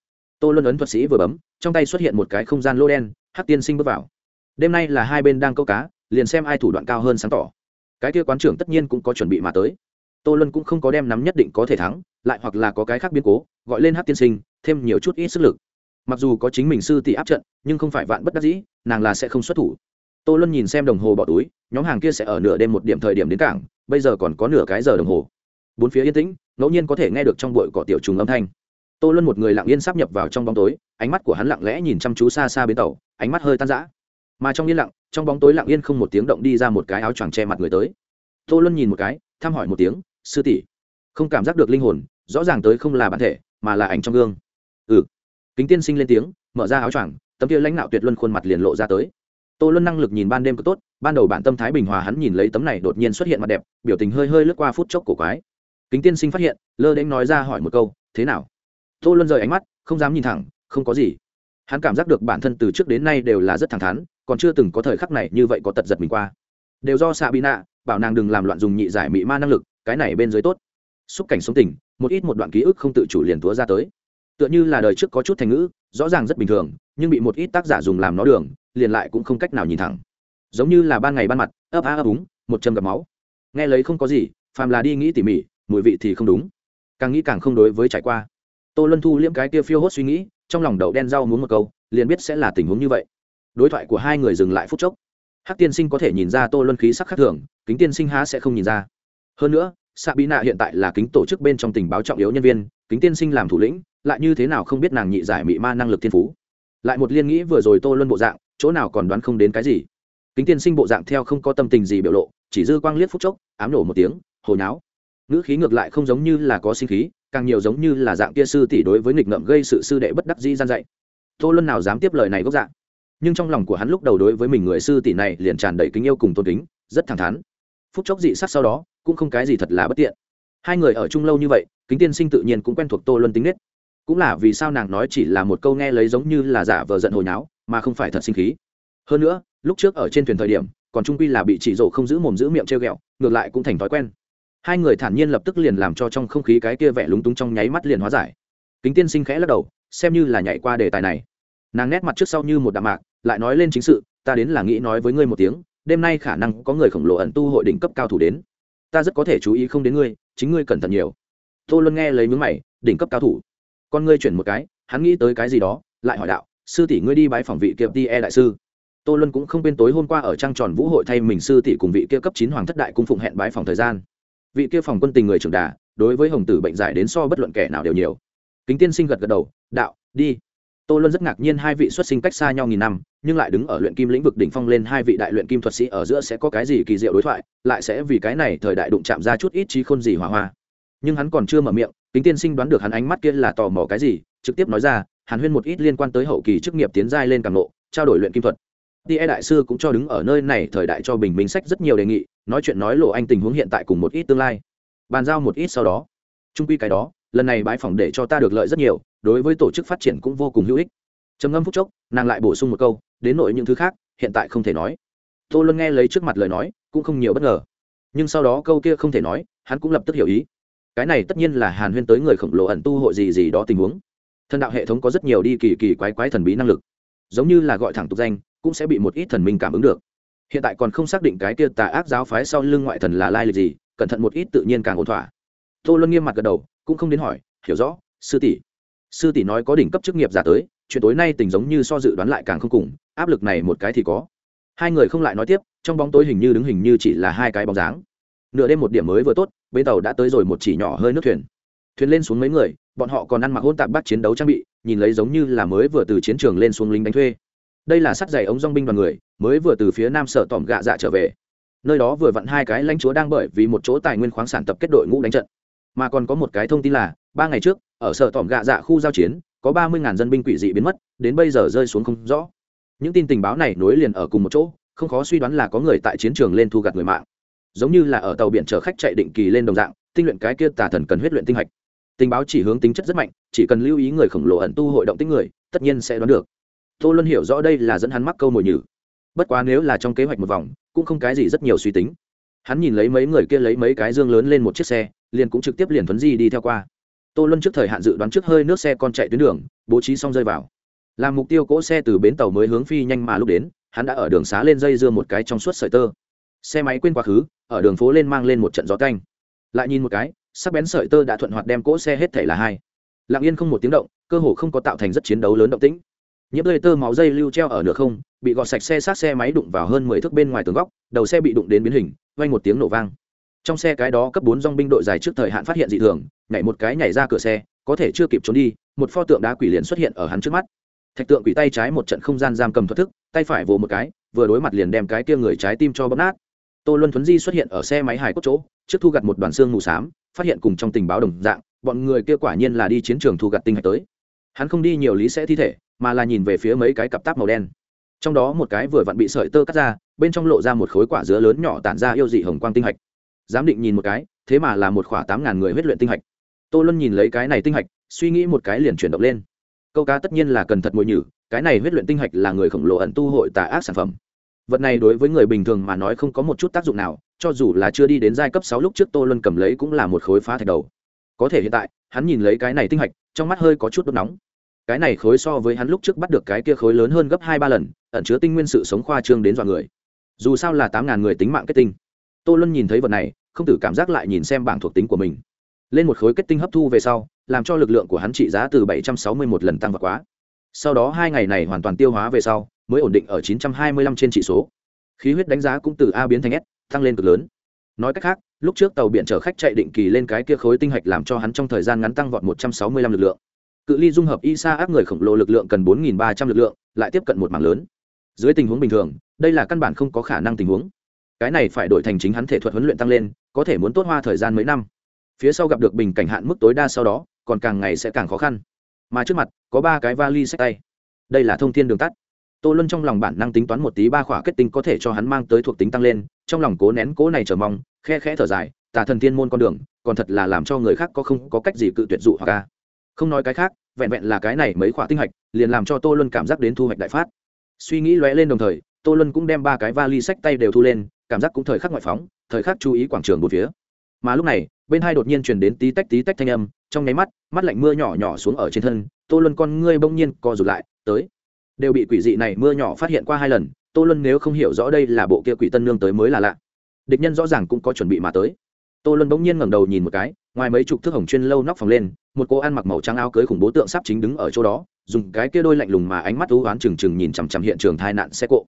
Tô luân ấn thuật sĩ vừa bấm, trong tay xuất hiện một cái không gian lô đen, hắc tiên sinh bước vào. Đêm nay là hai bên đang câu cá, liền xem ai thủ đoạn cao hơn sáng tỏ. Cái kia quán trưởng tất nhiên cũng có chuẩn bị mà tới. Tô luân cũng không có đem nắm nhất định có thể thắng, lại hoặc là có cái khác biến cố, gọi lên hát tiên sinh, thêm nhiều chút ít sức lực. Mặc dù có chính mình sư tỷ áp trận, nhưng không phải vạn bất đắc dĩ, nàng là sẽ không xuất thủ tô luân nhìn xem đồng hồ bỏ túi, nhóm hàng kia sẽ ở nửa đêm một điểm thời điểm đến cảng, bây giờ còn có nửa cái giờ đồng hồ. Bốn phía yên tĩnh, ngẫu nhiên có thể nghe được trong bụi cỏ tiểu trùng âm thanh. Tô luân một người lặng yên sắp nhập vào trong bóng tối, ánh mắt của hắn lặng lẽ nhìn chăm chú xa xa bến tàu, ánh mắt hơi tan rã. Mà trong yên lặng, trong bóng tối lặng yên không một tiếng động đi ra một cái áo choàng che mặt người tới. Tô luân nhìn một cái, thăm hỏi một tiếng, sư tỷ, không cảm giác được linh hồn, rõ ràng tới không là bản thể, mà là ảnh trong gương. Ừ. Kính tiên sinh lên tiếng, mở ra áo choàng, tấm kia lãnh đạo tuyệt luân khuôn mặt liền lộ ra tới tô luân năng lực nhìn ban đêm có tốt, ban đầu bản tâm thái bình hòa hắn nhìn lấy tấm này đột nhiên xuất hiện mặt đẹp, biểu tình hơi hơi lướt qua phút chốc cổ quái. Kính tiên sinh phát hiện, lơ đễnh nói ra hỏi một câu, thế nào? Tô luân rời ánh mắt, không dám nhìn thẳng, không có gì. Hắn cảm giác được bản thân từ trước đến nay đều là rất thẳng thắn, còn chưa từng có thời khắc này như vậy có tật giật mình qua. Đều do xạ bị nạ, bảo nàng đừng làm loạn dùng nhị giải mị ma năng lực, cái này bên dưới tốt. Xúc cảnh sống tình một ít một đoạn ký ức không tự chủ liền túa ra tới. Tựa như là đời trước có chút thành ngữ, rõ ràng rất bình thường, nhưng bị một ít tác giả dùng làm nó đường liền lại cũng không cách nào nhìn thẳng. Giống như là ban ngày ban mặt, ấp á ấp úng, một châm gặp máu. Nghe lấy không có gì, phàm là đi nghĩ tỉ mỉ, mùi vị thì không đúng. Càng nghĩ càng không đối với trải qua. Tô luân thu liễm cái kia phiêu hốt suy nghĩ, trong lòng đậu đen rau muốn một câu, liền biết sẽ là tình huống như vậy. Đối thoại của hai người dừng lại phút chốc. Hắc tiên sinh có thể nhìn ra tô luân khí sắc khác thường, kính tiên sinh há sẽ không nhìn ra. Hơn nữa xạ bí nạ hiện tại là kính tổ chức bên trong tình báo trọng yếu nhân viên, kính tiên sinh làm thủ lĩnh, lại như thế nào không biết nàng nhị giải mị ma năng lực thiên phú. Lại một liên nghĩ vừa rồi tô luân bộ dạng chỗ nào còn đoán không đến cái gì. Kính tiên sinh bộ dạng theo không có tâm tình gì biểu lộ, chỉ dư quang liếc phút chốc, ám nổ một tiếng hồi náo ngữ khí ngược lại không giống như là có sinh khí, càng nhiều giống như là dạng kia sư tỷ đối với nghịch ngợm gây sự sư đệ bất đắc dĩ gian dạy. Tô luân nào dám tiếp lời này gốc dạng? Nhưng trong lòng của hắn lúc đầu đối với mình người sư tỷ này liền tràn đầy kính yêu cùng tôn kính, rất thẳng thắn. Phút chốc dị sắc sau đó, cũng không cái gì thật là bất tiện. Hai người ở chung lâu như vậy, kính tiên sinh tự nhiên cũng quen thuộc tô luân tính nết cũng là vì sao nàng nói chỉ là một câu nghe lấy giống như là giả vờ giận hồi nháo, mà không phải thật sinh khí. Hơn nữa, lúc trước ở trên thuyền thời điểm, còn trung quy là bị chỉ rổ không giữ mồm giữ miệng treo ghẹo, ngược lại cũng thành thói quen. Hai người thản nhiên lập tức liền làm cho trong không khí cái kia vẻ lúng túng trong nháy mắt liền hóa giải. Kính tiên sinh khẽ lắc đầu, xem như là nhảy qua đề tài này. Nàng nét mặt trước sau như một đạm mạc, lại nói lên chính sự, ta đến là nghĩ nói với ngươi một tiếng, đêm nay khả năng có người khổng lồ ẩn tu hội đỉnh cấp cao thủ đến. Ta rất có thể chú ý không đến ngươi, chính ngươi cẩn thận nhiều. Tô luân nghe lấy mướn mày, đỉnh cấp cao thủ? Con ngươi chuyển một cái, hắn nghĩ tới cái gì đó, lại hỏi đạo, sư tỷ ngươi đi bái phòng vị kiệp ti e đại sư. Tô luân cũng không bên tối hôm qua ở trang tròn vũ hội thay mình sư tỷ cùng vị kia cấp chín hoàng thất đại cung phụng hẹn bái phòng thời gian. Vị kia phòng quân tình người trưởng đà, đối với hồng tử bệnh giải đến so bất luận kẻ nào đều nhiều. Kính tiên sinh gật gật đầu, đạo, đi. Tô luân rất ngạc nhiên hai vị xuất sinh cách xa nhau nghìn năm, nhưng lại đứng ở luyện kim lĩnh vực đỉnh phong lên hai vị đại luyện kim thuật sĩ ở giữa sẽ có cái gì kỳ diệu đối thoại, lại sẽ vì cái này thời đại đụng chạm ra chút ít trí khôn gì hỏa hoa. Nhưng hắn còn chưa mở miệng kính tiên sinh đoán được hắn ánh mắt kia là tò mò cái gì, trực tiếp nói ra, hàn huyên một ít liên quan tới hậu kỳ chức nghiệp tiến giai lên càng lộ, trao đổi luyện kim thuật. Đi e đại sư cũng cho đứng ở nơi này thời đại cho bình minh sách rất nhiều đề nghị, nói chuyện nói lộ anh tình huống hiện tại cùng một ít tương lai. Bàn giao một ít sau đó. Trung quy cái đó, lần này bãi phỏng để cho ta được lợi rất nhiều, đối với tổ chức phát triển cũng vô cùng hữu ích. Trầm ngâm phút chốc, nàng lại bổ sung một câu, đến nội những thứ khác, hiện tại không thể nói. Tô luân nghe lấy trước mặt lời nói, cũng không nhiều bất ngờ. Nhưng sau đó câu kia không thể nói, hắn cũng lập tức hiểu ý cái này tất nhiên là hàn huyên tới người khổng lồ ẩn tu hội gì gì đó tình huống. Thần đạo hệ thống có rất nhiều đi kỳ kỳ quái quái thần bí năng lực. Giống như là gọi thẳng tục danh, cũng sẽ bị một ít thần minh cảm ứng được. Hiện tại còn không xác định cái kia tà ác giáo phái sau lưng ngoại thần là lai lịch gì, cẩn thận một ít tự nhiên càng ổn thỏa. Tô luân nghiêm mặt gật đầu, cũng không đến hỏi, hiểu rõ, sư tỷ. Sư tỷ nói có đỉnh cấp chức nghiệp giả tới, chuyện tối nay tình giống như so dự đoán lại càng không cùng, áp lực này một cái thì có. Hai người không lại nói tiếp, trong bóng tối hình như đứng hình như chỉ là hai cái bóng dáng nửa đêm một điểm mới vừa tốt, bến tàu đã tới rồi một chỉ nhỏ hơi nước thuyền. Thuyền lên xuống mấy người, bọn họ còn ăn mặc hôn tạp bắt chiến đấu trang bị, nhìn lấy giống như là mới vừa từ chiến trường lên xuống lính đánh thuê. Đây là sắt giày ống dong binh đoàn người, mới vừa từ phía nam sở tỏm gạ dạ trở về. Nơi đó vừa vặn hai cái lãnh chúa đang bởi vì một chỗ tài nguyên khoáng sản tập kết đội ngũ đánh trận. Mà còn có một cái thông tin là, ba ngày trước, ở sở tỏm gạ dạ khu giao chiến, có ba mươi ngàn dân binh quỷ dị biến mất, đến bây giờ rơi xuống không rõ. Những tin tình báo này nối liền ở cùng một chỗ, không khó suy đoán là có người tại chiến trường lên thu gặt người mạng giống như là ở tàu biển chở khách chạy định kỳ lên đồng dạng, tinh luyện cái kia tà thần cần huyết luyện tinh hạch. Tình báo chỉ hướng tính chất rất mạnh, chỉ cần lưu ý người khổng lồ ẩn tu hội động tích người, tất nhiên sẽ đoán được. Tô luân hiểu rõ đây là dẫn hắn mắc câu mồi nhử. Bất quá nếu là trong kế hoạch một vòng, cũng không cái gì rất nhiều suy tính. Hắn nhìn lấy mấy người kia lấy mấy cái dương lớn lên một chiếc xe, liền cũng trực tiếp liền thuấn di đi theo qua. Tô luân trước thời hạn dự đoán trước hơi nước xe con chạy tuyến đường, bố trí xong rơi vào. Làm mục tiêu cỗ xe từ bến tàu mới hướng phi nhanh mà lúc đến, hắn đã ở đường xá lên dây dưa một cái trong suốt sợi tơ xe máy quên quá khứ, ở đường phố lên mang lên một trận gió canh lại nhìn một cái, sắc bén sợi tơ đã thuận hoạt đem cỗ xe hết thể là hai. Lặng yên không một tiếng động, cơ hồ không có tạo thành rất chiến đấu lớn động tĩnh. Nhiễm lơi tơ máu dây lưu treo ở nửa không, bị gọt sạch xe sát xe máy đụng vào hơn mười thước bên ngoài tường góc, đầu xe bị đụng đến biến hình, vang một tiếng nổ vang. Trong xe cái đó cấp bốn dong binh đội dài trước thời hạn phát hiện dị thường, nhảy một cái nhảy ra cửa xe, có thể chưa kịp trốn đi, một pho tượng đá quỷ liền xuất hiện ở hắn trước mắt. Thạch tượng quỷ tay trái một trận không gian giam cầm thoát thức, tay phải vồ một cái, vừa đối mặt liền đem cái kia người trái tim cho bóp nát tô luân thuấn di xuất hiện ở xe máy hải cốt chỗ, trước thu gặt một đoàn xương mù s á m phát hiện cùng trong tình báo đồng dạng, bọn người kia quả nhiên là đi chiến trường thu gặt tinh hạch tới. Hắn không đi nhiều lý sẽ thi thể, mà là nhìn về phía mấy cái cặp táp màu đen. Trong đó một cái vừa vặn bị sợi tơ cắt ra, bên trong lộ ra một khối quả dứa lớn nhỏ tản ra yêu dị hồng quang tinh hạch. Giám định nhìn một cái, thế mà là một khoảng tám ngàn người huyết luyện tinh hạch. Tô luân nhìn lấy cái này tinh hạch, suy nghĩ một cái liền chuyển động lên. Câu cá tất nhiên là cần thật mùi nhử, cái này huyết luyện tinh hạch là người khổng lồ ẩn tu hội tà ác sản phẩm vật này đối với người bình thường mà nói không có một chút tác dụng nào, cho dù là chưa đi đến giai cấp sáu lúc trước tô luân cầm lấy cũng là một khối phá thạch đầu. Có thể hiện tại, hắn nhìn lấy cái này tinh hạch, trong mắt hơi có chút đốt nóng. Cái này khối so với hắn lúc trước bắt được cái kia khối lớn hơn gấp hai ba lần, ẩn chứa tinh nguyên sự sống khoa trương đến dọa người. Dù sao là tám ngàn người tính mạng kết tinh. Tô luân nhìn thấy vật này, không tử cảm giác lại nhìn xem bảng thuộc tính của mình. Lên một khối kết tinh hấp thu về sau, làm cho lực lượng của hắn trị giá từ bảy trăm sáu mươi một lần tăng vọt quá sau đó hai ngày này hoàn toàn tiêu hóa về sau, mới ổn định ở chín trăm hai mươi lăm trên chỉ số. Khí huyết đánh giá cũng từ a biến thành s, tăng lên cực lớn. Nói cách khác, lúc trước tàu biển chở khách chạy định kỳ lên cái kia khối tinh hạch làm cho hắn trong thời gian ngắn tăng vọt một trăm sáu mươi lăm lực lượng. Cự ly dung hợp y sa áp người khổng lồ lực lượng cần bốn nghìn ba trăm lực lượng, lại tiếp cận một mảng lớn. Dưới tình huống bình thường, đây là căn bản không có khả năng tình huống. Cái này phải đổi thành chính hắn thể thuật huấn luyện tăng lên, có thể muốn tốt hoa thời gian mấy năm. Phía sau gặp được bình cảnh hạn mức tối đa sau đó, còn càng ngày sẽ càng khó khăn mà trước mặt, có ba cái vali sách tay. Đây là thông tin đường tắt. Tô luân trong lòng bản năng tính toán một tí ba khỏa kết tinh có thể cho hắn mang tới thuộc tính tăng lên, trong lòng cố nén cố này chờ mong, khe khẽ thở dài, tà thần thiên môn con đường, còn thật là làm cho người khác có không có cách gì cự tuyệt dụ hoặc ca không nói cái khác, vẹn vẹn là cái này mấy khỏa tinh hạch, liền làm cho tô luân cảm giác đến thu hoạch đại phát. Suy nghĩ lóe lên đồng thời, tô luân cũng đem ba cái vali sách tay đều thu lên, cảm giác cũng thời khắc ngoại phóng, thời khắc chú ý quảng trường một phía. Mà lúc này, bên hai đột nhiên truyền đến tí tách tí tách thanh âm trong nháy mắt mắt lạnh mưa nhỏ nhỏ xuống ở trên thân, tô luân con ngươi bỗng nhiên co rụt lại, tới. Đều bị quỷ dị này mưa nhỏ phát hiện qua hai lần, tô luân nếu không hiểu rõ đây là bộ kia quỷ tân nương tới mới là lạ. Địch nhân rõ ràng cũng có chuẩn bị mà tới. Tô luân bỗng nhiên ngẩng đầu nhìn một cái, ngoài mấy chục thước hồng chuyên lâu nóc phòng lên, một cô ăn mặc màu trắng áo cưới khủng bố tượng sắp chính đứng ở chỗ đó, dùng cái kia đôi lạnh lùng mà ánh mắt u oán trừng trừng nhìn chằm chằm hiện trường tai nạn xe cộ.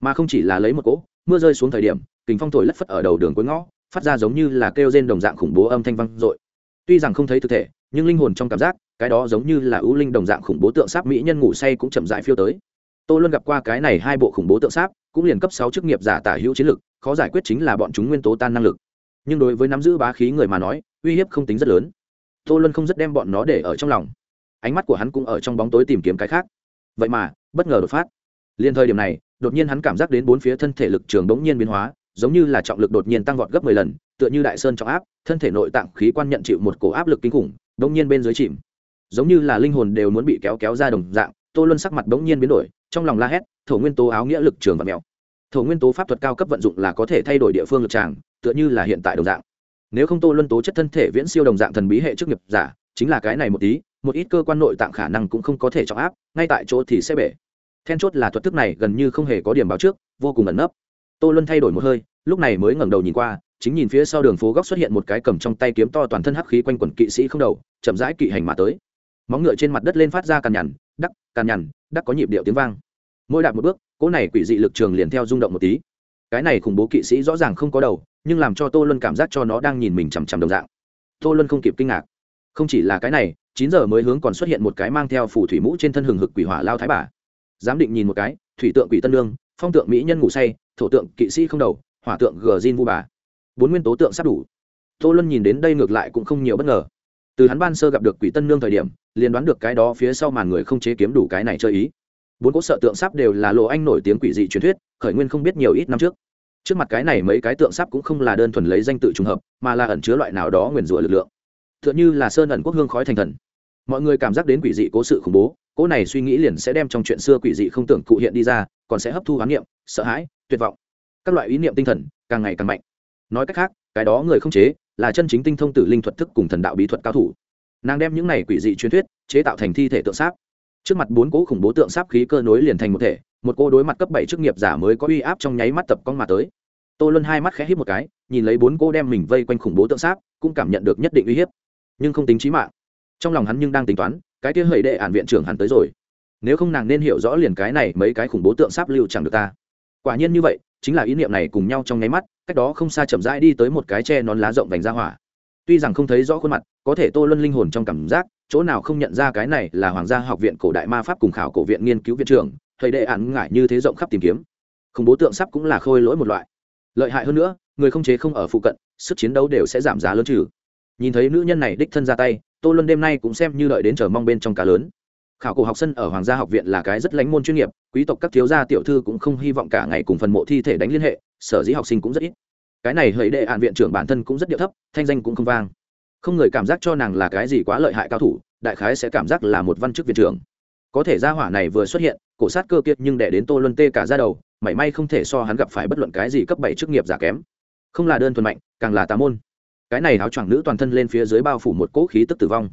Mà không chỉ là lấy một cỗ, mưa rơi xuống thời điểm kính phong thổi lất phất ở đầu đường cuối ngõ, phát ra giống như là kêu rên đồng dạng khủng bố âm thanh vang dội tuy rằng không thấy thực thể, nhưng linh hồn trong cảm giác, cái đó giống như là ưu linh đồng dạng khủng bố tượng sáp mỹ nhân ngủ say cũng chậm rãi phiêu tới. Tôi luôn gặp qua cái này hai bộ khủng bố tượng sáp, cũng liền cấp sáu chức nghiệp giả tả hữu chiến lực, khó giải quyết chính là bọn chúng nguyên tố tan năng lực. Nhưng đối với nắm giữ bá khí người mà nói, uy hiếp không tính rất lớn. Tô luân không rất đem bọn nó để ở trong lòng. Ánh mắt của hắn cũng ở trong bóng tối tìm kiếm cái khác. Vậy mà, bất ngờ đột phát. Liền thời điểm này, đột nhiên hắn cảm giác đến bốn phía thân thể lực trường đống nhiên biến hóa giống như là trọng lực đột nhiên tăng vọt gấp mười lần, tựa như đại sơn trọng áp, thân thể nội tạng khí quan nhận chịu một cổ áp lực kinh khủng đống nhiên bên dưới chìm. Giống như là linh hồn đều muốn bị kéo kéo ra đồng dạng, tô luân sắc mặt đống nhiên biến đổi, trong lòng la hét, thổ nguyên tố áo nghĩa lực trường và mèo. Thổ nguyên tố pháp thuật cao cấp vận dụng là có thể thay đổi địa phương lực tràng, tựa như là hiện tại đồng dạng. Nếu không tô luân tố chất thân thể viễn siêu đồng dạng thần bí hệ chức nghiệp giả, chính là cái này một tí, một ít cơ quan nội tạng khả năng cũng không có thể trọng áp, ngay tại chỗ thì sẽ bể. Then chốt là thuật thức này gần như không hề có điểm báo trước, vô cùng ẩn nấp. Tô luân thay đổi một hơi lúc này mới ngẩng đầu nhìn qua, chính nhìn phía sau đường phố góc xuất hiện một cái cầm trong tay kiếm to toàn thân hắc khí quanh quẩn kỵ sĩ không đầu, chậm rãi kỵ hành mà tới. Móng ngựa trên mặt đất lên phát ra càn nhằn, đắc, càn nhằn, đắc có nhịp điệu tiếng vang. Mỗi đạp một bước, cỗ này quỷ dị lực trường liền theo rung động một tí. Cái này khủng bố kỵ sĩ rõ ràng không có đầu, nhưng làm cho tô luân cảm giác cho nó đang nhìn mình chằm chằm đồng dạng. Tô luân không kịp kinh ngạc. Không chỉ là cái này, chín giờ mới hướng còn xuất hiện một cái mang theo phủ thủy mũ trên thân hừng hực quỷ hỏa lao thái bà. Giám định nhìn một cái, thủy tượng quỷ tân lương, phong tượng mỹ nhân ngủ say, thổ tượng kỵ sĩ không đầu hỏa tượng gờ zin vu bà. Bốn nguyên tố tượng sắp đủ. Tô luân nhìn đến đây ngược lại cũng không nhiều bất ngờ. Từ hắn ban sơ gặp được quỷ tân nương thời điểm, liền đoán được cái đó phía sau màn người không chế kiếm đủ cái này chơi ý. Bốn cỗ sợ tượng sắp đều là lộ anh nổi tiếng quỷ dị truyền thuyết, khởi nguyên không biết nhiều ít năm trước. Trước mặt cái này mấy cái tượng sắp cũng không là đơn thuần lấy danh tự trùng hợp, mà là ẩn chứa loại nào đó nguyền rủa lực lượng. T h ư ợ n như là sơn ẩn quốc hương khói thành thần. Mọi người cảm giác đến quỷ dị cố sự khủng bố, cỗ này suy nghĩ liền sẽ đem trong chuyện xưa quỷ dị không tưởng cụ hiện đi ra, còn sẽ hấp thu hoán niệm, sợ hãi, tuyệt vọng các loại ý niệm tinh thần càng ngày càng mạnh. Nói cách khác, cái đó người không chế là chân chính tinh thông tử linh thuật thức cùng thần đạo bí thuật cao thủ. Nàng đem những này quỷ dị truyền thuyết chế tạo thành thi thể tượng sáp. Trước mặt bốn cỗ khủng bố tượng sáp khí cơ nối liền thành một thể, một cô đối mặt cấp bảy chức nghiệp giả mới có uy áp trong nháy mắt tập con mà tới. Tô luân hai mắt khẽ hít một cái, nhìn lấy bốn cô đem mình vây quanh khủng bố tượng sáp, cũng cảm nhận được nhất định uy hiếp. Nhưng không tính trí mạng. Trong lòng hắn nhưng đang tính toán, cái kia hầy đệ ản viện trưởng hắn tới rồi. Nếu không nàng nên hiểu rõ liền cái này mấy cái khủng bố tượng sáp lưu chẳng được ta. Quả nhiên như vậy chính là ý niệm này cùng nhau trong nháy mắt, cách đó không xa chậm rãi đi tới một cái tre nón lá rộng vành ra hỏa. Tuy rằng không thấy rõ khuôn mặt, có thể tô luân linh hồn trong cảm giác, chỗ nào không nhận ra cái này là hoàng gia học viện cổ đại ma pháp cùng khảo cổ viện nghiên cứu viện trưởng, thầy đệ án ngại như thế rộng khắp tìm kiếm. Khủng bố tượng sắp cũng là khôi lỗi một loại. Lợi hại hơn nữa, người không chế không ở phụ cận, sức chiến đấu đều sẽ giảm giá lớn trừ. Nhìn thấy nữ nhân này đích thân ra tay, tô luân đêm nay cũng xem như đợi đến chờ mong bên trong cá lớn khảo cổ học sinh ở hoàng gia học viện là cái rất lánh môn chuyên nghiệp, quý tộc các thiếu gia tiểu thư cũng không hy vọng cả ngày cùng phần mộ thi thể đánh liên hệ, sở dĩ học sinh cũng rất ít. Cái này hãy đệ hạn viện trưởng bản thân cũng rất điệu thấp, thanh danh cũng không vang. Không người cảm giác cho nàng là cái gì quá lợi hại cao thủ, đại khái sẽ cảm giác là một văn chức viện trưởng. Có thể gia hỏa này vừa xuất hiện, cổ sát cơ kiệt nhưng đẻ đến tô luân tê cả ra đầu, mảy may không thể so hắn gặp phải bất luận cái gì cấp bảy chức nghiệp giả kém. Không là đơn thuần mạnh, càng là tà môn. Cái này áo choàng nữ toàn thân lên phía dưới bao phủ một cỗ khí tức tử vong.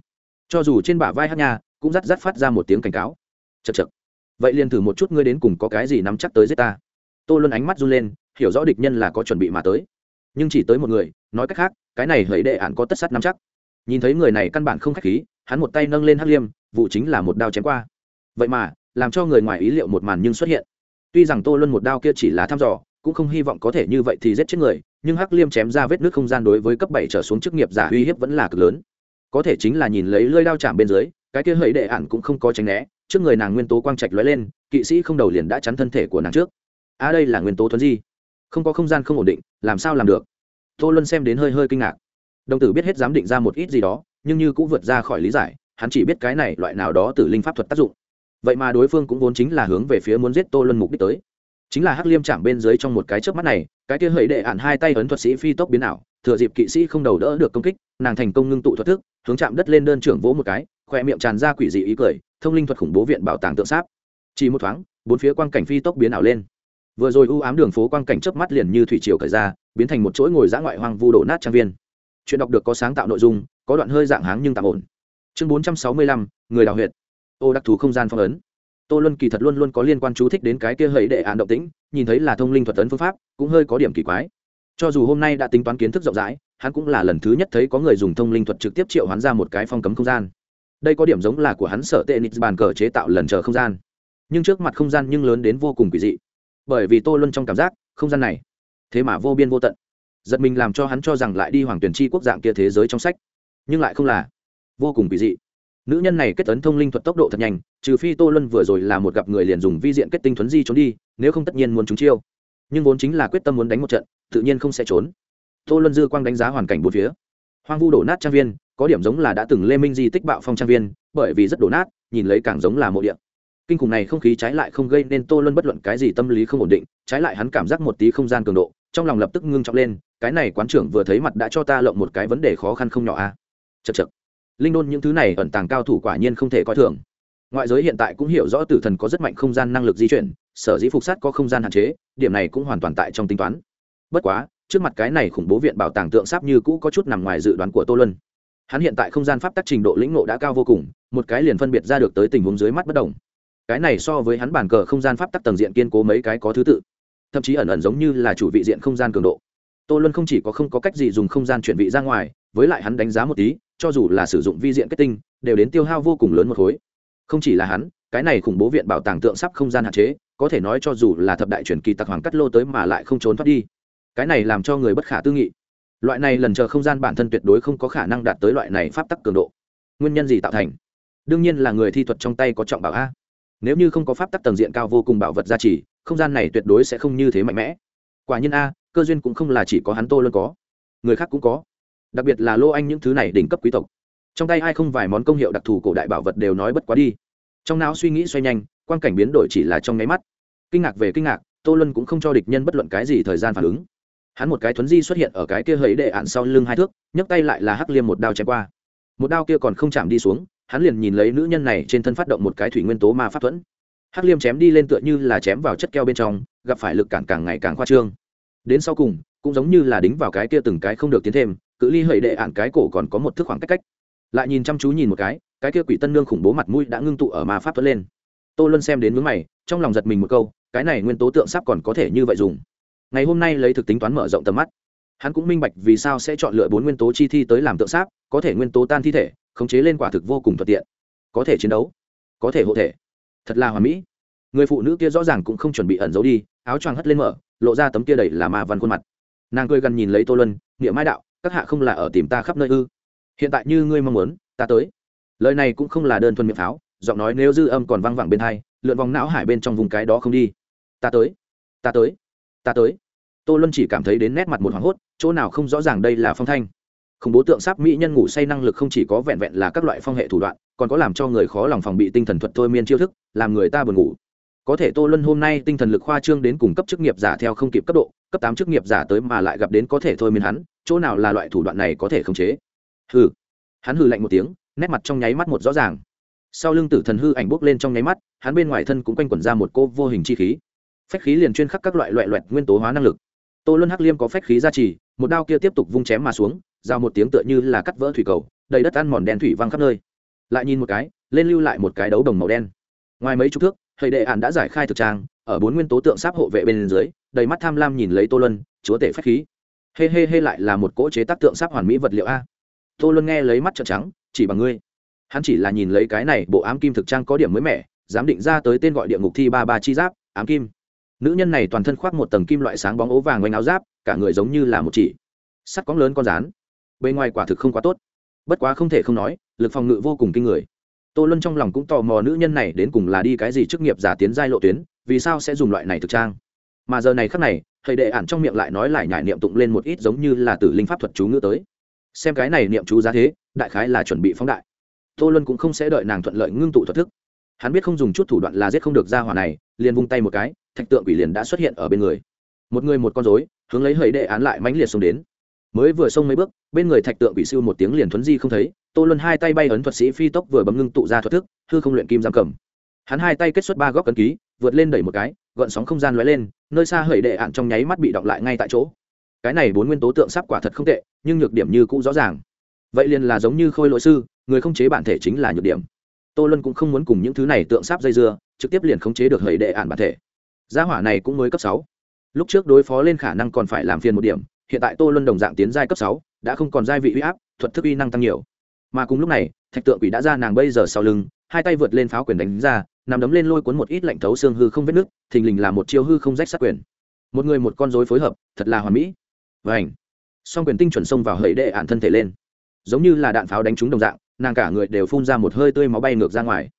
Cho dù trên bả vai hát nha cũng rắt rắt phát ra một tiếng cảnh cáo. Chật chật vậy liền thử một chút ngươi đến cùng có cái gì nắm chắc tới giết ta. Tô luân ánh mắt run lên, hiểu rõ địch nhân là có chuẩn bị mà tới. Nhưng chỉ tới một người, nói cách khác, cái này hẫy đệ ạn có tất sắt nắm chắc. Nhìn thấy người này căn bản không k h á c h khí, hắn một tay nâng lên hắc liêm, vụ chính là một đao chém qua. Vậy mà, làm cho người ngoài ý liệu một màn nhưng xuất hiện. Tuy rằng tô luân một đao kia chỉ là thăm dò, cũng không hy vọng có thể như vậy thì giết chết người, nhưng hắc liêm chém ra vết nước không gian đối với cấp bảy trở xuống chức nghiệp giả uy hiếp vẫn là cực lớn. Có thể chính là nhìn lấy lơi đao chạm bên dưới cái kia hẫy đệ ản cũng không có tránh né, trước người nàng nguyên tố quang trạch lóe lên, kỵ sĩ không đầu liền đã chắn thân thể của nàng trước. A à đây là nguyên tố thuấn di. Không có không gian không ổn định, làm sao làm được? Tô luân xem đến hơi hơi kinh ngạc. Đồng tử biết hết dám định ra một ít gì đó, nhưng như cũng vượt ra khỏi lý giải, hắn chỉ biết cái này loại nào đó từ linh pháp thuật tác dụng. Vậy mà đối phương cũng vốn chính là hướng về phía muốn giết tô luân mục đích tới. Chính là hắc liêm chạm bên dưới trong một cái trước mắt này, cái kia hẫy đệ ạn hai tay ấn thuật sĩ phi tốc biến ảo, thừa dịp kỵ sĩ không đầu đỡ được công kích, nàng thành công ngưng tụ thuật thức, hướng chạm đất lên đơn trưởng vỗ một cái khoe miệng tràn ra quỷ dị ý cười, thông linh thuật khủng bố viện bảo tàng tượng sáp. Chỉ một thoáng, bốn phía quang cảnh phi tốc biến ảo lên. Vừa rồi u ám đường phố quang cảnh chớp mắt liền như thủy triều cởi ra, biến thành một chuỗi ngồi dã ngoại hoang vu đổ nát trang viên. Chuyện đọc được có sáng tạo nội dung, có đoạn hơi dạng háng nhưng tạm ổn. Chương bốn trăm sáu mươi lăm, người đào huyệt. Ô, đặc thù không gian phong ấn. Tô luân kỳ thật luôn luôn có liên quan chú thích đến cái kia hẫy đệ án động tĩnh, nhìn thấy là thông linh thuật tấn phương pháp, cũng hơi có điểm kỳ quái. Cho dù hôm nay đã tính toán kiến thức rộng rãi, hắn cũng là lần thứ nhất thấy có người dùng thông linh thuật trực tiếp triệu hoán ra một cái phong cấm không gian đây có điểm giống là của hắn sở tệ nịt bàn cờ chế tạo lần chờ không gian. Nhưng trước mặt không gian nhưng lớn đến vô cùng kỳ dị. Bởi vì tô luân trong cảm giác, không gian này, thế mà vô biên vô tận. Giật mình làm cho hắn cho rằng lại đi hoàng tuyển chi quốc dạng kia thế giới trong sách. Nhưng lại không là. Vô cùng kỳ dị. Nữ nhân này kết tấn thông linh thuật tốc độ thật nhanh, trừ phi tô luân vừa rồi là một gặp người liền dùng vi diện kết tinh thuấn di trốn đi, nếu không tất nhiên muốn trúng chiêu. Nhưng vốn chính là quyết tâm muốn đánh một trận, tự nhiên không sẽ trốn. Tô luân dư quang đánh giá hoàn cảnh bốn phía. Hoang vu đổ nát trang viên có điểm giống là đã từng lê minh di tích bạo phong trang viên, bởi vì rất đổ nát, nhìn lấy càng giống là mộ điện kinh khủng này không khí trái lại không gây nên tô luân bất luận cái gì tâm lý không ổn định, trái lại hắn cảm giác một tí không gian cường độ, trong lòng lập tức ngưng trọng lên, cái này quán trưởng vừa thấy mặt đã cho ta lộng một cái vấn đề khó khăn không nhỏ a. À? chật chật linh đôn những thứ này ẩn tàng cao thủ quả nhiên không thể coi thường. Ngoại giới hiện tại cũng hiểu rõ tử thần có rất mạnh không gian năng lực di chuyển, sở dĩ phục sát có không gian hạn chế, điểm này cũng hoàn toàn tại trong tính toán. Bất quá, trước mặt cái này khủng bố viện bảo tàng tượng sáp như cũ có chút nằm ngoài dự đoán của tô luân hắn hiện tại không gian pháp tắc trình độ lĩnh ngộ đã cao vô cùng, một cái liền phân biệt ra được tới tình huống dưới mắt bất đồng. Cái này so với hắn bản cờ không gian pháp tắc tầng diện kiên cố mấy cái có thứ tự. Thậm chí ẩn ẩn giống như là chủ vị diện không gian cường độ. Tô luân không chỉ có không có cách gì dùng không gian chuyển vị ra ngoài, với lại hắn đánh giá một tí, cho dù là sử dụng vi diện kết tinh, đều đến tiêu hao vô cùng lớn một khối. Không chỉ là hắn, cái này khủng bố viện bảo tàng tượng sắp không gian hạn chế, có thể nói cho dù là thập đại truyền kỳ tặc hoàng cắt lô tới mà lại không trốn thoát đi. Cái này làm cho người bất khả tư nghị loại này lần chờ không gian bản thân tuyệt đối không có khả năng đạt tới loại này pháp tắc cường độ. Nguyên nhân gì tạo thành? Đương nhiên là người thi thuật trong tay có trọng bảo a. Nếu như không có pháp tắc tầng diện cao vô cùng bảo vật gia trì, không gian này tuyệt đối sẽ không như thế mạnh mẽ. Quả nhiên a, cơ duyên cũng không là chỉ có hắn tô luôn có. Người khác cũng có. Đặc biệt là lô anh những thứ này đỉnh cấp quý tộc. Trong tay ai không vài món công hiệu đặc thù cổ đại bảo vật đều nói bất quá đi. Trong não suy nghĩ xoay nhanh quan cảnh biến đổi chỉ là trong nháy mắt. Kinh ngạc về kinh ngạc, tô luân cũng không cho địch nhân bất luận cái gì thời gian phản ứng hắn một cái thuấn di xuất hiện ở cái kia hấy đệ ạn sau lưng hai thước, nhấc tay lại là hắc liêm một đao chém qua. Một đao kia còn không chạm đi xuống, hắn liền nhìn lấy nữ nhân này trên thân phát động một cái thủy nguyên tố ma pháp thuẫn. Hắc liêm chém đi lên tựa như là chém vào chất keo bên trong, gặp phải lực cản càng ngày càng khoa trương. Đến sau cùng, cũng giống như là đính vào cái kia từng cái không được tiến thêm, cự ly hầy đệ ạn cái cổ còn có một thước khoảng cách cách. Lại nhìn chăm chú nhìn một cái cái kia quỷ tân nương khủng bố mặt mũi đã ngưng tụ ở ma pháp thuẫn lên. Tô luân xem đến mướn mày, trong lòng giật mình một câu, cái này nguyên tố tượng sắp còn có thể như vậy dùng ngày hôm nay lấy thực tính toán mở rộng tầm mắt. Hắn cũng minh bạch vì sao sẽ chọn lựa bốn nguyên tố chi thi tới làm tượng sáp, có thể nguyên tố tan thi thể, khống chế lên quả thực vô cùng thuận tiện. Có thể chiến đấu, có thể hộ thể. Thật là hoàn mỹ. Người phụ nữ kia rõ ràng cũng không chuẩn bị ẩn giấu đi, áo choàng hất lên mở, lộ ra tấm kia đầy là ma văn khuôn mặt. Nàng cười gần nhìn lấy tô luân nghĩa mai đạo, các hạ không là ở tìm ta khắp nơi ư? Hiện tại như ngươi mong muốn, ta tới. Lời này cũng không là đơn thuần miệng pháo, giọng nói nếu dư âm còn văng vẳng bên hai, lượn vòng não hải bên trong vùng cái đó không đi. Ta tới ta tới ta tới. Tô luân chỉ cảm thấy đến nét mặt một hoảng hốt, chỗ nào không rõ ràng đây là phong thanh. Khủng bố tượng sáp mỹ nhân ngủ say năng lực không chỉ có vẹn vẹn là các loại phong hệ thủ đoạn, còn có làm cho người khó lòng phòng bị tinh thần thuật thôi miên chiêu thức, làm người ta buồn ngủ. Có thể tô luân hôm nay tinh thần lực khoa trương đến cùng cấp chức nghiệp giả theo không kịp cấp độ, cấp tám chức nghiệp giả tới mà lại gặp đến có thể thôi miên hắn, chỗ nào là loại thủ đoạn này có thể khống chế? Hừ. Hắn hừ lạnh một tiếng, nét mặt trong nháy mắt một rõ ràng. Sau lưng tử thần hư ảnh bốc lên trong nháy mắt, hắn bên ngoài thân cũng quanh quẩn ra một cô vô hình chi khí phách khí liền chuyên khắc các loại loại loẹt nguyên tố hóa năng lực. Tô luân hắc liêm có phách khí gia trì, một đao kia tiếp tục vung chém mà xuống, giao một tiếng tựa như là cắt vỡ thủy cầu, đầy đất ăn mòn đen thủy văng khắp nơi. Lại nhìn một cái, lên lưu lại một cái đấu đồng màu đen. Ngoài mấy chục thước thầy đệ ản đã giải khai thực trang, ở bốn nguyên tố tượng sáp hộ vệ bên dưới, đầy mắt tham lam nhìn lấy tô luân, chúa tể phách khí. Hê hê hê lại là một cỗ chế tác tượng sáp hoàn mỹ vật liệu a. Tô luân nghe lấy mắt trợn trắng, chỉ bằng ngươi. Hắn chỉ là nhìn lấy cái này bộ ám kim thực trang có điểm mới mẻ dám định ra tới tên gọi địa ngục thi ba ba chi giáp, ám kim nữ nhân này toàn thân khoác một tầng kim loại sáng bóng ố vàng quanh áo giáp, cả người giống như là một chỉ. Sắt cóng lớn con rán. Bên ngoài quả thực không quá tốt. Bất quá không thể không nói, lực phòng ngự vô cùng kinh người. Tô luân trong lòng cũng tò mò nữ nhân này đến cùng là đi cái gì chức nghiệp giả tiến giai lộ tuyến, vì sao sẽ dùng loại này thực trang. Mà giờ này khắc này, thầy đệ ản trong miệng lại nói lại nhải niệm tụng lên một ít giống như là tử linh pháp thuật chú ngữ tới. Xem cái này niệm chú giá thế, đại khái là chuẩn bị phóng đại. Tô luân cũng không sẽ đợi nàng thuận lợi ngưng tụ thuật thức. Hắn biết không dùng chút thủ đoạn là giết không được ra hỏa này, liền vung tay một cái thạch tượng quỷ liền đã xuất hiện ở bên người. Một người một con rối, hướng lấy hầy đệ án lại mãnh liệt xông đến. Mới vừa xông mấy bước, bên người thạch tượng quỷ siêu một tiếng liền thuấn di không thấy, tô luân hai tay bay ấn thuật sĩ phi tốc vừa bấm ngưng tụ ra thuật thức, hư không luyện kim giam cầm. Hắn hai tay kết xuất ba góc cấn ký, vượt lên đẩy một cái gợn sóng không gian lóe lên, nơi xa hầy đệ ạn trong nháy mắt bị động lại ngay tại chỗ. Cái này bốn nguyên tố tượng sắp quả thật không tệ, nhưng nhược điểm như cũ rõ ràng. Vậy liền là giống như khôi lỗi sư, người không chế bản thể chính là nhược điểm. Tô luân cũng không muốn cùng những thứ này tượng sáp dây dưa, trực tiếp liền khống chế được hầy đệ ạn bản thể gia hỏa này cũng mới cấp sáu. Lúc trước đối phó lên khả năng còn phải làm phiền một điểm, hiện tại tô luân đồng dạng tiến giai cấp sáu, đã không còn giai vị uy áp, thuật thức uy năng tăng nhiều. Mà cùng lúc này, thạch tượng quỷ đã ra nàng bây giờ sau lưng, hai tay vượt lên pháo quyền đánh ra, nằm đấm lên lôi cuốn một ít lạnh thấu xương hư không vết nước thình lình là một chiêu hư không rách sát quyền. Một người một con rối phối hợp, thật là hoàn mỹ. Và ảnh song quyền tinh chuẩn xông vào hẫy đệ ạn thân thể lên. Giống như là đạn pháo đánh trúng đồng dạng, nàng cả người đều phun ra một hơi tươi máu bay ngược ra ngoài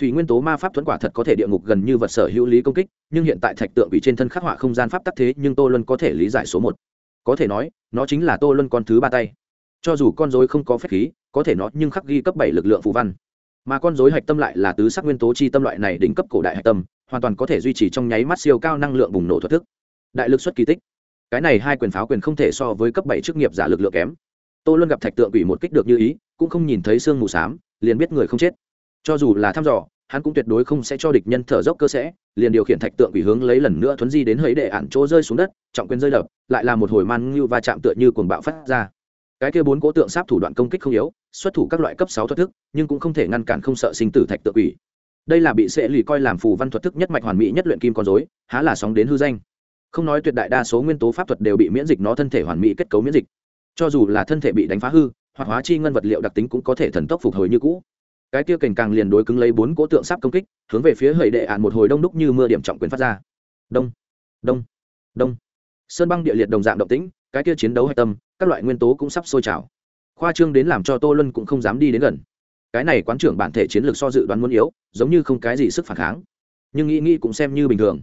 thủy nguyên tố ma pháp thuẫn quả thật có thể địa ngục gần như vật sở hữu lý công kích, nhưng hiện tại thạch tượng bị trên thân khắc họa không gian pháp tắc thế, nhưng tô luân có thể lý giải số một. Có thể nói, nó chính là tô luân con thứ ba tay. Cho dù con dối không có phép khí, có thể nó nhưng khắc ghi cấp bảy lực lượng phù văn. Mà con dối hạch tâm lại là tứ sắc nguyên tố chi tâm loại này đỉnh cấp cổ đại hạch tâm, hoàn toàn có thể duy trì trong nháy mắt siêu cao năng lượng bùng nổ thoát thức. Đại lực xuất kỳ tích. Cái này hai quyền pháo quyền không thể so với cấp bảy chức nghiệp giả lực lượng kém. Tô luân gặp thạch tượng quỷ một kích được như ý, cũng không nhìn thấy sương mù xám, liền biết người không chết cho dù là thăm dò, hắn cũng tuyệt đối không sẽ cho địch nhân thở dốc cơ sẽ, liền điều khiển thạch tượng quỷ hướng lấy lần nữa thuấn di đến hấy đệ ản chỗ rơi xuống đất, trọng quyền rơi đập, lại là một hồi man ngưu va chạm tựa như cuồng bạo phát ra. Cái kia bốn cố tượng sáp thủ đoạn công kích không yếu, xuất thủ các loại cấp sáu thuật thức, nhưng cũng không thể ngăn cản không sợ sinh tử thạch tượng quỷ. Đây là bị sẽ lì coi làm phù văn thuật thức nhất mạch hoàn mỹ nhất luyện kim con dối há là sóng đến hư danh. Không nói tuyệt đại đa số nguyên tố pháp thuật đều bị miễn dịch, nó thân thể hoàn mỹ kết cấu miễn dịch. Cho dù là thân thể bị đánh phá hư, hoặc hóa chi ngân vật liệu đặc tính cũng có thể thần tốc phục hồi như cũ cái kia cành càng liền đối cứng lấy bốn cỗ tượng sắp công kích, hướng về phía hầy đệ ạn một hồi đông đúc như mưa điểm trọng quyền phát ra. Đông đông đông. Sơn băng địa liệt đồng dạng động tĩnh, cái kia chiến đấu hạch tâm, các loại nguyên tố cũng sắp sôi trào. Khoa trương đến làm cho tô luân cũng không dám đi đến gần. Cái này quán trưởng bản thể chiến lược so dự đoán muốn yếu, giống như không cái gì sức phản kháng. Nhưng nghĩ nghĩ cũng xem như bình thường.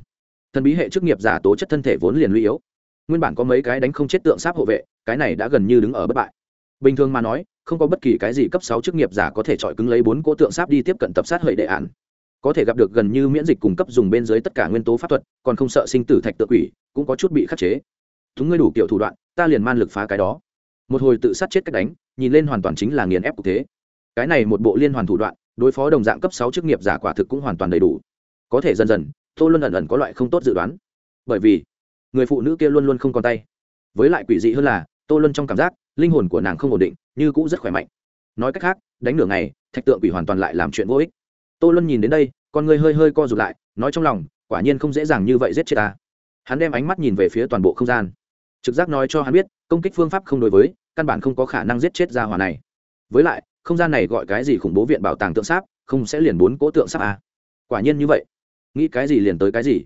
Thần bí hệ chức nghiệp giả tố chất thân thể vốn liền lũy yếu. Nguyên bản có mấy cái đánh không chết tượng sáp hộ vệ, cái này đã gần như đứng ở bất bại. Bình thường mà nói không có bất kỳ cái gì cấp sáu chức nghiệp giả có thể chọi cứng lấy bốn cỗ tượng sáp đi tiếp cận tập sát hợi đệ án. Có thể gặp được gần như miễn dịch cung cấp dùng bên dưới tất cả nguyên tố pháp thuật, còn không sợ sinh tử thạch tự quỷ, cũng có chút bị khắc chế. Chúng ngươi đủ kiểu thủ đoạn, ta liền man lực phá cái đó. Một hồi tự sát chết cách đánh, nhìn lên hoàn toàn chính là nghiền ép cục thế. Cái này một bộ liên hoàn thủ đoạn, đối phó đồng dạng cấp sáu chức nghiệp giả quả thực cũng hoàn toàn đầy đủ. Có thể dần dần, tô luân ẩn ẩn có loại không tốt dự đoán. Bởi vì, người phụ nữ kia luôn luôn không còn tay. Với lại quỷ dị hơn là, tô luân trong cảm giác, linh hồn của nàng không ổn định như cũ rất khỏe mạnh. Nói cách khác, đánh nửa ngày, thạch tượng quỷ hoàn toàn lại làm chuyện vô ích. Tô luân nhìn đến đây, con người hơi hơi co rụt lại, nói trong lòng, quả nhiên không dễ dàng như vậy giết chết ta. Hắn đem ánh mắt nhìn về phía toàn bộ không gian. Trực giác nói cho hắn biết, công kích phương pháp không đối với, căn bản không có khả năng giết chết ra hỏa này. Với lại, không gian này gọi cái gì khủng bố viện bảo tàng tượng sáp, không sẽ liền bốn cỗ tượng sáp à. quả nhiên như vậy. Nghĩ cái gì liền tới cái gì.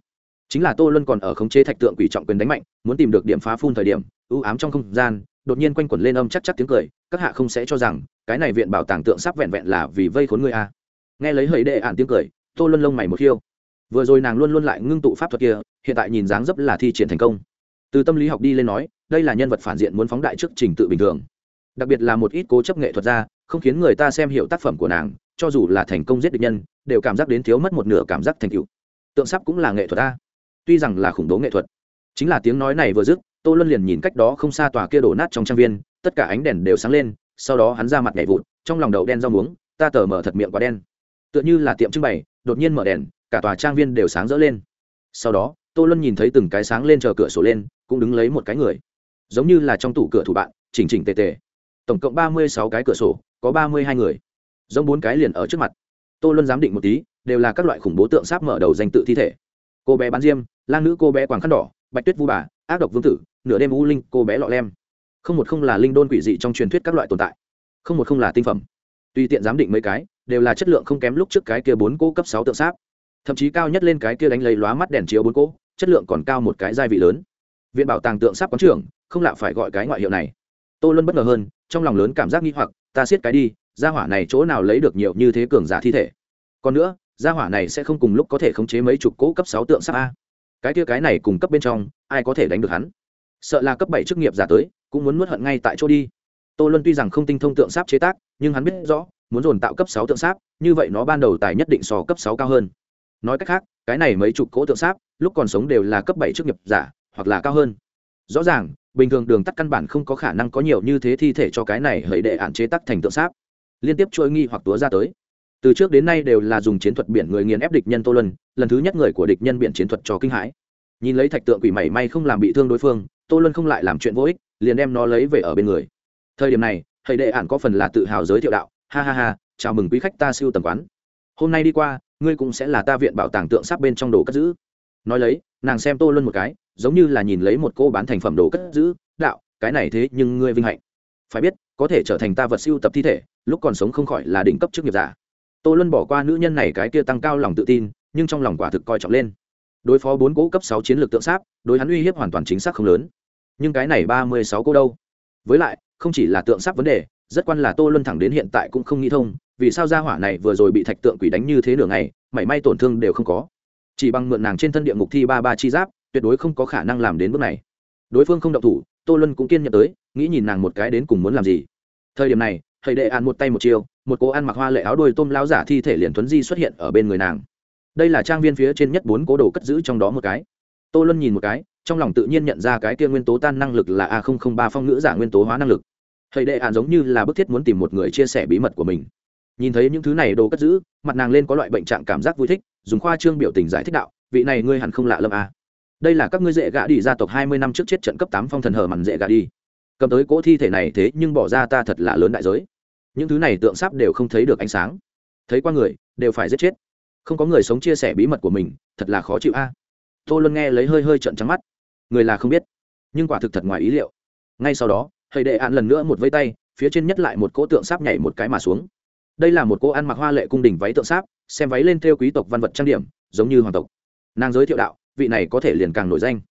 Chính là tô luân còn ở khống chế thạch tượng quỷ trọng quyền đánh mạnh, muốn tìm được điểm phá phun thời điểm, ưu ám trong không gian đột nhiên quanh quẩn lên âm chắc chắc tiếng cười, các hạ không sẽ cho rằng, cái này viện bảo tàng tượng sắp vẹn vẹn là vì vây khốn người a. Nghe lấy hơi đệ ạn tiếng cười, tô luân lông mày một khiêu. Vừa rồi nàng luôn luôn lại ngưng tụ pháp thuật kia, hiện tại nhìn dáng dấp là thi triển thành công. Từ tâm lý học đi lên nói, đây là nhân vật phản diện muốn phóng đại trước trình tự bình thường. Đặc biệt là một ít cố chấp nghệ thuật ra, không khiến người ta xem hiểu tác phẩm của nàng, cho dù là thành công giết địch nhân, đều cảm giác đến thiếu mất một nửa cảm giác thành tựu. Tượng sắp cũng là nghệ thuật ta tuy rằng là khủng bố nghệ thuật, chính là tiếng nói này vừa dứt tô luân liền nhìn cách đó không xa tòa kia đổ nát trong trang viên, tất cả ánh đèn đều sáng lên, sau đó hắn ra mặt nhảy vụt, trong lòng đậu đen rau muống, ta tờ mở thật miệng quá đen. Tựa như là tiệm trưng bày, đột nhiên mở đèn, cả tòa trang viên đều sáng rỡ lên. Sau đó, tô luân nhìn thấy từng cái sáng lên chờ cửa sổ lên, cũng đứng lấy một cái người. Giống như là trong tủ cửa thủ bạn, chỉnh chỉnh tề tề. Tổng cộng ba mươi sáu cái cửa sổ, có ba mươi hai người. Giống bốn cái liền ở trước mặt. Tô luân giám định một tí, đều là các loại khủng bố tượng sáp mở đầu danh tự thi thể. Cô bé bán diêm, lang nữ cô bé quàng khăn đỏ, bạch tuyết vu bà ác độc vương tử, nửa đêm u linh, cô bé lọ lem. Không một không là linh đôn quỷ dị trong truyền thuyết các loại tồn tại. Không một không là tinh phẩm. Tùy tiện giám định mấy cái, đều là chất lượng không kém lúc trước cái kia bốn cỗ cấp sáu tượng sáp. Thậm chí cao nhất lên cái kia đánh lấy lóa mắt đèn chiếu bốn cỗ, chất lượng còn cao một cái gia vị lớn. Viện bảo tàng tượng sáp quán trưởng, không lạ phải gọi cái ngoại hiệu này. Tôi luôn bất ngờ hơn, trong lòng lớn cảm giác nghi hoặc, ta siết cái đi, gia hỏa này chỗ nào lấy được nhiều như thế cường giả thi thể? Còn nữa, gia hỏa này sẽ không cùng lúc có thể khống chế mấy chục cỗ cấp sáu tượng sáp a cái kia cái này cùng cấp bên trong, ai có thể đánh được hắn? Sợ là cấp bảy chức nghiệp giả tới, cũng muốn nuốt hận ngay tại chỗ đi. Tô luân tuy rằng không tinh thông tượng sáp chế tác, nhưng hắn biết rõ, muốn dồn tạo cấp sáu tượng sáp, như vậy nó ban đầu tài nhất định sò cấp sáu cao hơn. Nói cách khác, cái này mấy chục cỗ tượng sáp, lúc còn sống đều là cấp bảy chức nghiệp giả, hoặc là cao hơn. Rõ ràng, bình thường đường tắt căn bản không có khả năng có nhiều như thế thi thể cho cái này hãy đệ hạn chế tắc thành tượng sáp. Liên tiếp trôi nghi hoặc túa ra tới từ trước đến nay đều là dùng chiến thuật biển người nghiền ép địch nhân tô lân lần thứ nhất người của địch nhân biển chiến thuật cho kinh hãi. Nhìn lấy thạch tượng quỷ mảy may không làm bị thương đối phương, tô lân không lại làm chuyện vô ích, liền đem nó lấy về ở bên người. Thời điểm này, thầy đệ ản có phần là tự hào giới thiệu đạo, ha ha ha, chào mừng quý khách ta siêu tầm quán. Hôm nay đi qua, ngươi cũng sẽ là ta viện bảo tàng tượng sắp bên trong đồ cất giữ. Nói lấy, nàng xem tô luân một cái, giống như là nhìn lấy một cô bán thành phẩm đồ cất giữ, đạo, cái này thế nhưng ngươi vinh hạnh. Phải biết, có thể trở thành ta vật siêu tập thi thể, lúc còn sống không khỏi là đỉnh cấp chức nghiệp giả tô luân bỏ qua nữ nhân này cái kia tăng cao lòng tự tin, nhưng trong lòng quả thực coi trọng lên. Đối phó bốn cỗ cấp sáu chiến lược tượng sáp, đối hắn uy hiếp hoàn toàn chính xác không lớn. Nhưng cái này ba mươi sáu cô đâu? Với lại, không chỉ là tượng sáp vấn đề, rất quan là tô luân thẳng đến hiện tại cũng không nghĩ thông, vì sao gia hỏa này vừa rồi bị thạch tượng quỷ đánh như thế nửa ngày, mảy may tổn thương đều không có. Chỉ bằng mượn nàng trên thân địa ngục thi ba ba chi giáp, tuyệt đối không có khả năng làm đến bước này. Đối phương không động thủ, tô luân cũng kiên nhẫn tới, nghĩ nhìn nàng một cái đến cùng muốn làm gì. Thời điểm này, thầy đệ ăn một tay một chiều một cô ăn mặc hoa lệ áo đôi tôm lao giả thi thể liền thuấn di xuất hiện ở bên người nàng. Đây là trang viên phía trên nhất bốn cố đồ cất giữ trong đó một cái. Tô luân nhìn một cái, trong lòng tự nhiên nhận ra cái kia nguyên tố tan năng lực là a ba phong ngữ giả nguyên tố hóa năng lực. Thầy đệ ạn giống như là bức thiết muốn tìm một người chia sẻ bí mật của mình. Nhìn thấy những thứ này đồ cất giữ, mặt nàng lên có loại bệnh trạng cảm giác vui thích, dùng khoa trương biểu tình giải thích đạo, vị này ngươi hẳn không lạ lâm a à. đây là các ngươi dễ gã đi gia tộc hai mươi năm trước chết trận cấp tám phong thần hờ mằn dễ gã đi. Cầm tới cỗ thi thể này thế nhưng bỏ ra ta thật là lớn đại giới những thứ này tượng sáp đều không thấy được ánh sáng. Thấy qua người, đều phải giết chết. Không có người sống chia sẻ bí mật của mình, thật là khó chịu a. Tô luân nghe lấy hơi hơi trận trắng mắt. Người là không biết, nhưng quả thực thật ngoài ý liệu. Ngay sau đó thầy đệ ạn lần nữa một vây tay, phía trên nhất lại một cỗ tượng sáp nhảy một cái mà xuống. Đây là một cô ăn mặc hoa lệ cung đình váy tượng sáp, xem váy lên theo quý tộc văn vật trang điểm, giống như hoàng tộc. Nàng giới thiệu đạo, vị này có thể liền càng nổi danh.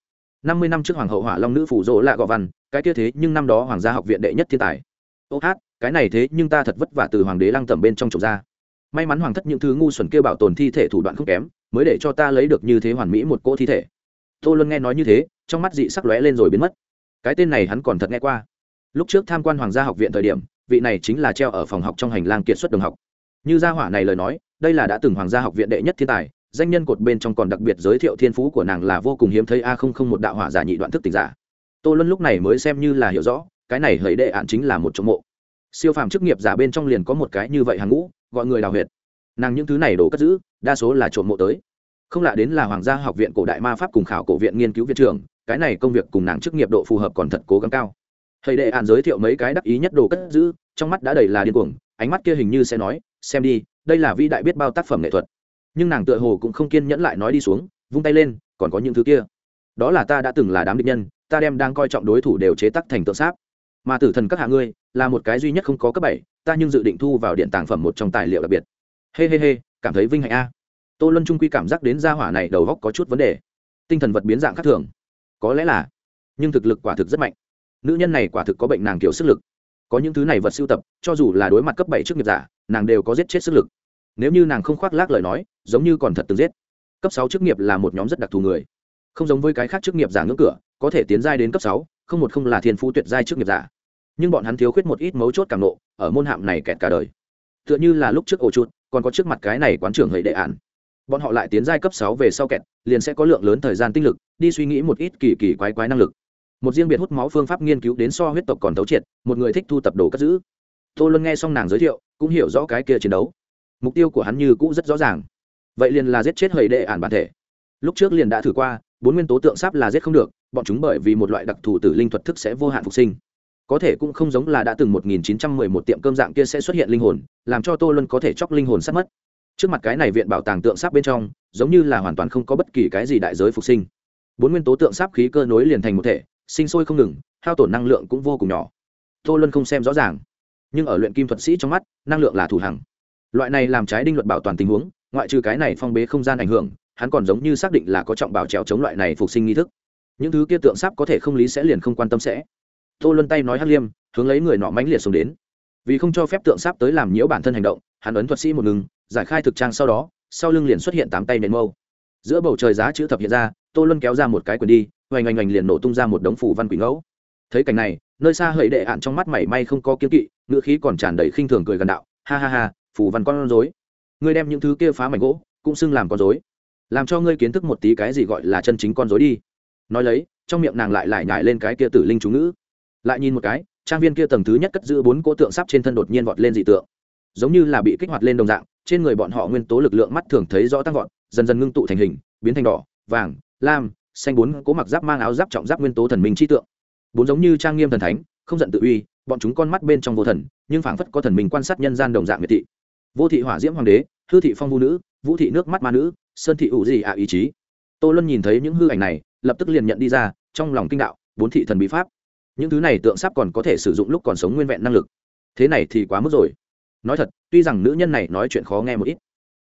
Năm mươi năm trước hoàng hậu hỏa long nữ phủ rỗ lạ gò văn, cái kia thế nhưng năm đó hoàng gia học viện đệ nhất thiên tài. Ô hát cái này thế nhưng ta thật vất vả từ hoàng đế lăng tẩm bên trong trồng ra. May mắn hoàng thất những thứ ngu xuẩn kêu bảo tồn thi thể thủ đoạn không kém, mới để cho ta lấy được như thế hoàn mỹ một cỗ thi thể. Tô luân nghe nói như thế, trong mắt dị sắc lóe lên rồi biến mất. Cái tên này hắn còn thật nghe qua. Lúc trước tham quan hoàng gia học viện thời điểm, vị này chính là treo ở phòng học trong hành lang kiệt xuất đường học. Như gia hỏa này lời nói, đây là đã từng hoàng gia học viện đệ nhất thiên tài, danh nhân cột bên trong còn đặc biệt giới thiệu thiên phú của nàng là vô cùng hiếm thấy a không không một đạo hỏa giả nhị đoạn thức tình giả. Tô luân lúc này mới xem như là hiểu rõ, cái này hầy đệ ạn chính là một trong mộ siêu phàm chức nghiệp giả bên trong liền có một cái như vậy hàng ngũ, gọi người đào huyệt. Nàng những thứ này đổ cất giữ, đa số là trộm mộ tới. Không lạ đến là hoàng gia học viện cổ đại ma pháp cùng khảo cổ viện nghiên cứu viện trưởng, cái này công việc cùng nàng chức nghiệp độ phù hợp còn thật cố gắng cao. Thầy đệ ạn giới thiệu mấy cái đắc ý nhất đồ cất giữ, trong mắt đã đầy là điên cuồng, ánh mắt kia hình như sẽ nói, xem đi, đây là vĩ đại biết bao tác phẩm nghệ thuật. Nhưng nàng tựa hồ cũng không kiên nhẫn lại nói đi xuống, vung tay lên, còn có những thứ kia. Đó là ta đã từng là đám địch nhân, ta đem đang coi trọng đối thủ đều chế tắc thành tượng sáp. Mà tử thần các hạ ngươi là một cái duy nhất không có cấp bảy ta nhưng dự định thu vào điện tàng phẩm một trong tài liệu đặc biệt. Hê、hey、hê、hey、hê、hey, cảm thấy vinh hạnh a. Tô luân trung quy cảm giác đến gia hỏa này đầu góc có chút vấn đề. Tinh thần vật biến dạng khác thường. Có lẽ là nhưng thực lực quả thực rất mạnh. Nữ nhân này quả thực có bệnh nàng kiểu sức lực. Có những thứ này vật sưu tập cho dù là đối mặt cấp bảy trước nghiệp giả nàng đều có giết chết sức lực. Nếu như nàng không khoác lác lời nói giống như còn thật từng giết. Cấp sáu chức nghiệp là một nhóm rất đặc thù người. Không giống với cái khác chức nghiệp giả ngưỡng cửa có thể tiến giai đến cấp sáu không một không là thiên phú tuyệt giai chức nghiệp giả nhưng bọn hắn thiếu khuyết một ít mấu chốt cảm nộ, ở môn hạm này kẹt cả đời. Tựa như là lúc trước ổ chuột, còn có trước mặt cái này quán trưởng hệ đệ ản bọn họ lại tiến giai cấp sáu về sau kẹt, liền sẽ có lượng lớn thời gian tinh lực, đi suy nghĩ một ít kỳ kỳ quái quái năng lực. Một riêng biệt hút máu phương pháp nghiên cứu đến so huyết tộc còn thấu triệt, một người thích thu tập đồ cất giữ. Tô luân nghe xong nàng giới thiệu, cũng hiểu rõ cái kia chiến đấu. Mục tiêu của hắn như cũ rất rõ ràng. Vậy liền là giết chết hầy đệ ản bản thể. Lúc trước liền đã thử qua, bốn nguyên tố tượng sáp là giết không được, bọn chúng bởi vì một loại đặc thù tử linh thuật thức sẽ vô hạn phục sinh có thể cũng không giống là đã từng 1911 tiệm cơm dạng kia sẽ xuất hiện linh hồn, làm cho tô luân có thể chóc linh hồn sắp mất. Trước mặt cái này viện bảo tàng tượng sáp bên trong, giống như là hoàn toàn không có bất kỳ cái gì đại giới phục sinh. Bốn nguyên tố tượng sáp khí cơ nối liền thành một thể, sinh sôi không ngừng, hao tổn năng lượng cũng vô cùng nhỏ. Tô luân không xem rõ ràng, nhưng ở luyện kim thuật sĩ trong mắt, năng lượng là thủ hằng. Loại này làm trái đinh luật bảo toàn tình huống, ngoại trừ cái này phong bế không gian ảnh hưởng, hắn còn giống như xác định là có trọng bảo trèo chống loại này phục sinh nghi thức. Những thứ kia tượng sáp có thể không lý sẽ liền không quan tâm sẽ tô luân tay nói hắc liêm, hướng lấy người nọ mãnh liệt xuống đến. Vì không cho phép tượng sáp tới làm nhiễu bản thân hành động, hắn ấn thuật sĩ một ngừng, giải khai thực trang sau đó, sau lưng liền xuất hiện tám tay nền mâu. Giữa bầu trời giá chữ thập hiện ra, tô luân kéo ra một cái quyền đi hoành hoành liền nổ tung ra một đống phủ văn quỷ ngẫu. Thấy cảnh này, nơi xa hỡi đệ hạn trong mắt mảy may không có kiếm kỵ ngựa khí còn tràn đầy khinh thường cười gần đạo, ha ha ha phủ văn con rối. Ngươi đem những thứ kia phá mảnh gỗ, cũng xưng làm con rối. Làm cho ngươi kiến thức một tí cái gì gọi là chân chính con rối đi. Nói lấy, trong miệng nàng lại lại nhải lên cái kia tử linh chú ngữ lại nhìn một cái, trang viên kia tầng thứ nhất cất giữ bốn cỗ tượng sắp trên thân đột nhiên vọt lên dị tượng. Giống như là bị kích hoạt lên đồng dạng, trên người bọn họ nguyên tố lực lượng mắt thường thấy rõ tăng vọt, dần dần ngưng tụ thành hình, biến thành đỏ, vàng, lam, xanh bốn cố mặc giáp mang áo giáp trọng giáp nguyên tố thần minh chi tượng. Bốn giống như trang nghiêm thần thánh, không giận tự uy, bọn chúng con mắt bên trong vô thần, nhưng phảng phất có thần minh quan sát nhân gian đồng dạng miệt thị. Vô thị hỏa diễm hoàng đế, hư thị phong vũ nữ, vũ thị nước mắt ma nữ, sơn thị ủ gì ạ ý chí. Tô luân nhìn thấy những hư ảnh này, lập tức liền nhận đi ra, trong lòng kinh đạo, bốn thị thần bí pháp những thứ này tượng sắp còn có thể sử dụng lúc còn sống nguyên vẹn năng lực. Thế này thì quá mức rồi. Nói thật, tuy rằng nữ nhân này nói chuyện khó nghe một ít,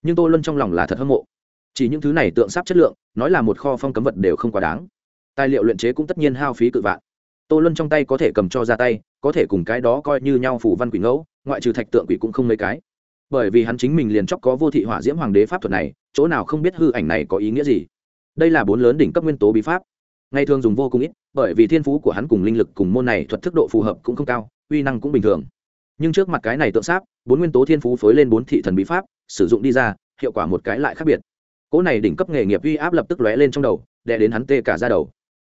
nhưng tôi luôn trong lòng là thật hâm mộ. Chỉ những thứ này tượng sắp chất lượng, nói là một kho phong cấm vật đều không quá đáng. Tài liệu luyện chế cũng tất nhiên hao phí cự vạn. Tô luân trong tay có thể cầm cho ra tay, có thể cùng cái đó coi như nhau phủ văn quỷ ngẫu, ngoại trừ thạch tượng quỷ cũng không mấy cái. Bởi vì hắn chính mình liền chóc có vô thị hỏa diễm hoàng đế pháp thuật này, chỗ nào không biết hư ảnh này có ý nghĩa gì. Đây là bốn lớn đỉnh cấp nguyên tố bí pháp ngày thường dùng vô cùng ít, bởi vì thiên phú của hắn cùng linh lực cùng môn này thuật thức độ phù hợp cũng không cao, uy năng cũng bình thường. Nhưng trước mặt cái này tượng sáp, bốn nguyên tố thiên phú phối lên bốn thị thần bí pháp, sử dụng đi ra, hiệu quả một cái lại khác biệt. Cỗ này đỉnh cấp nghề nghiệp uy áp lập tức lóe lên trong đầu, đè đến hắn tê cả ra đầu.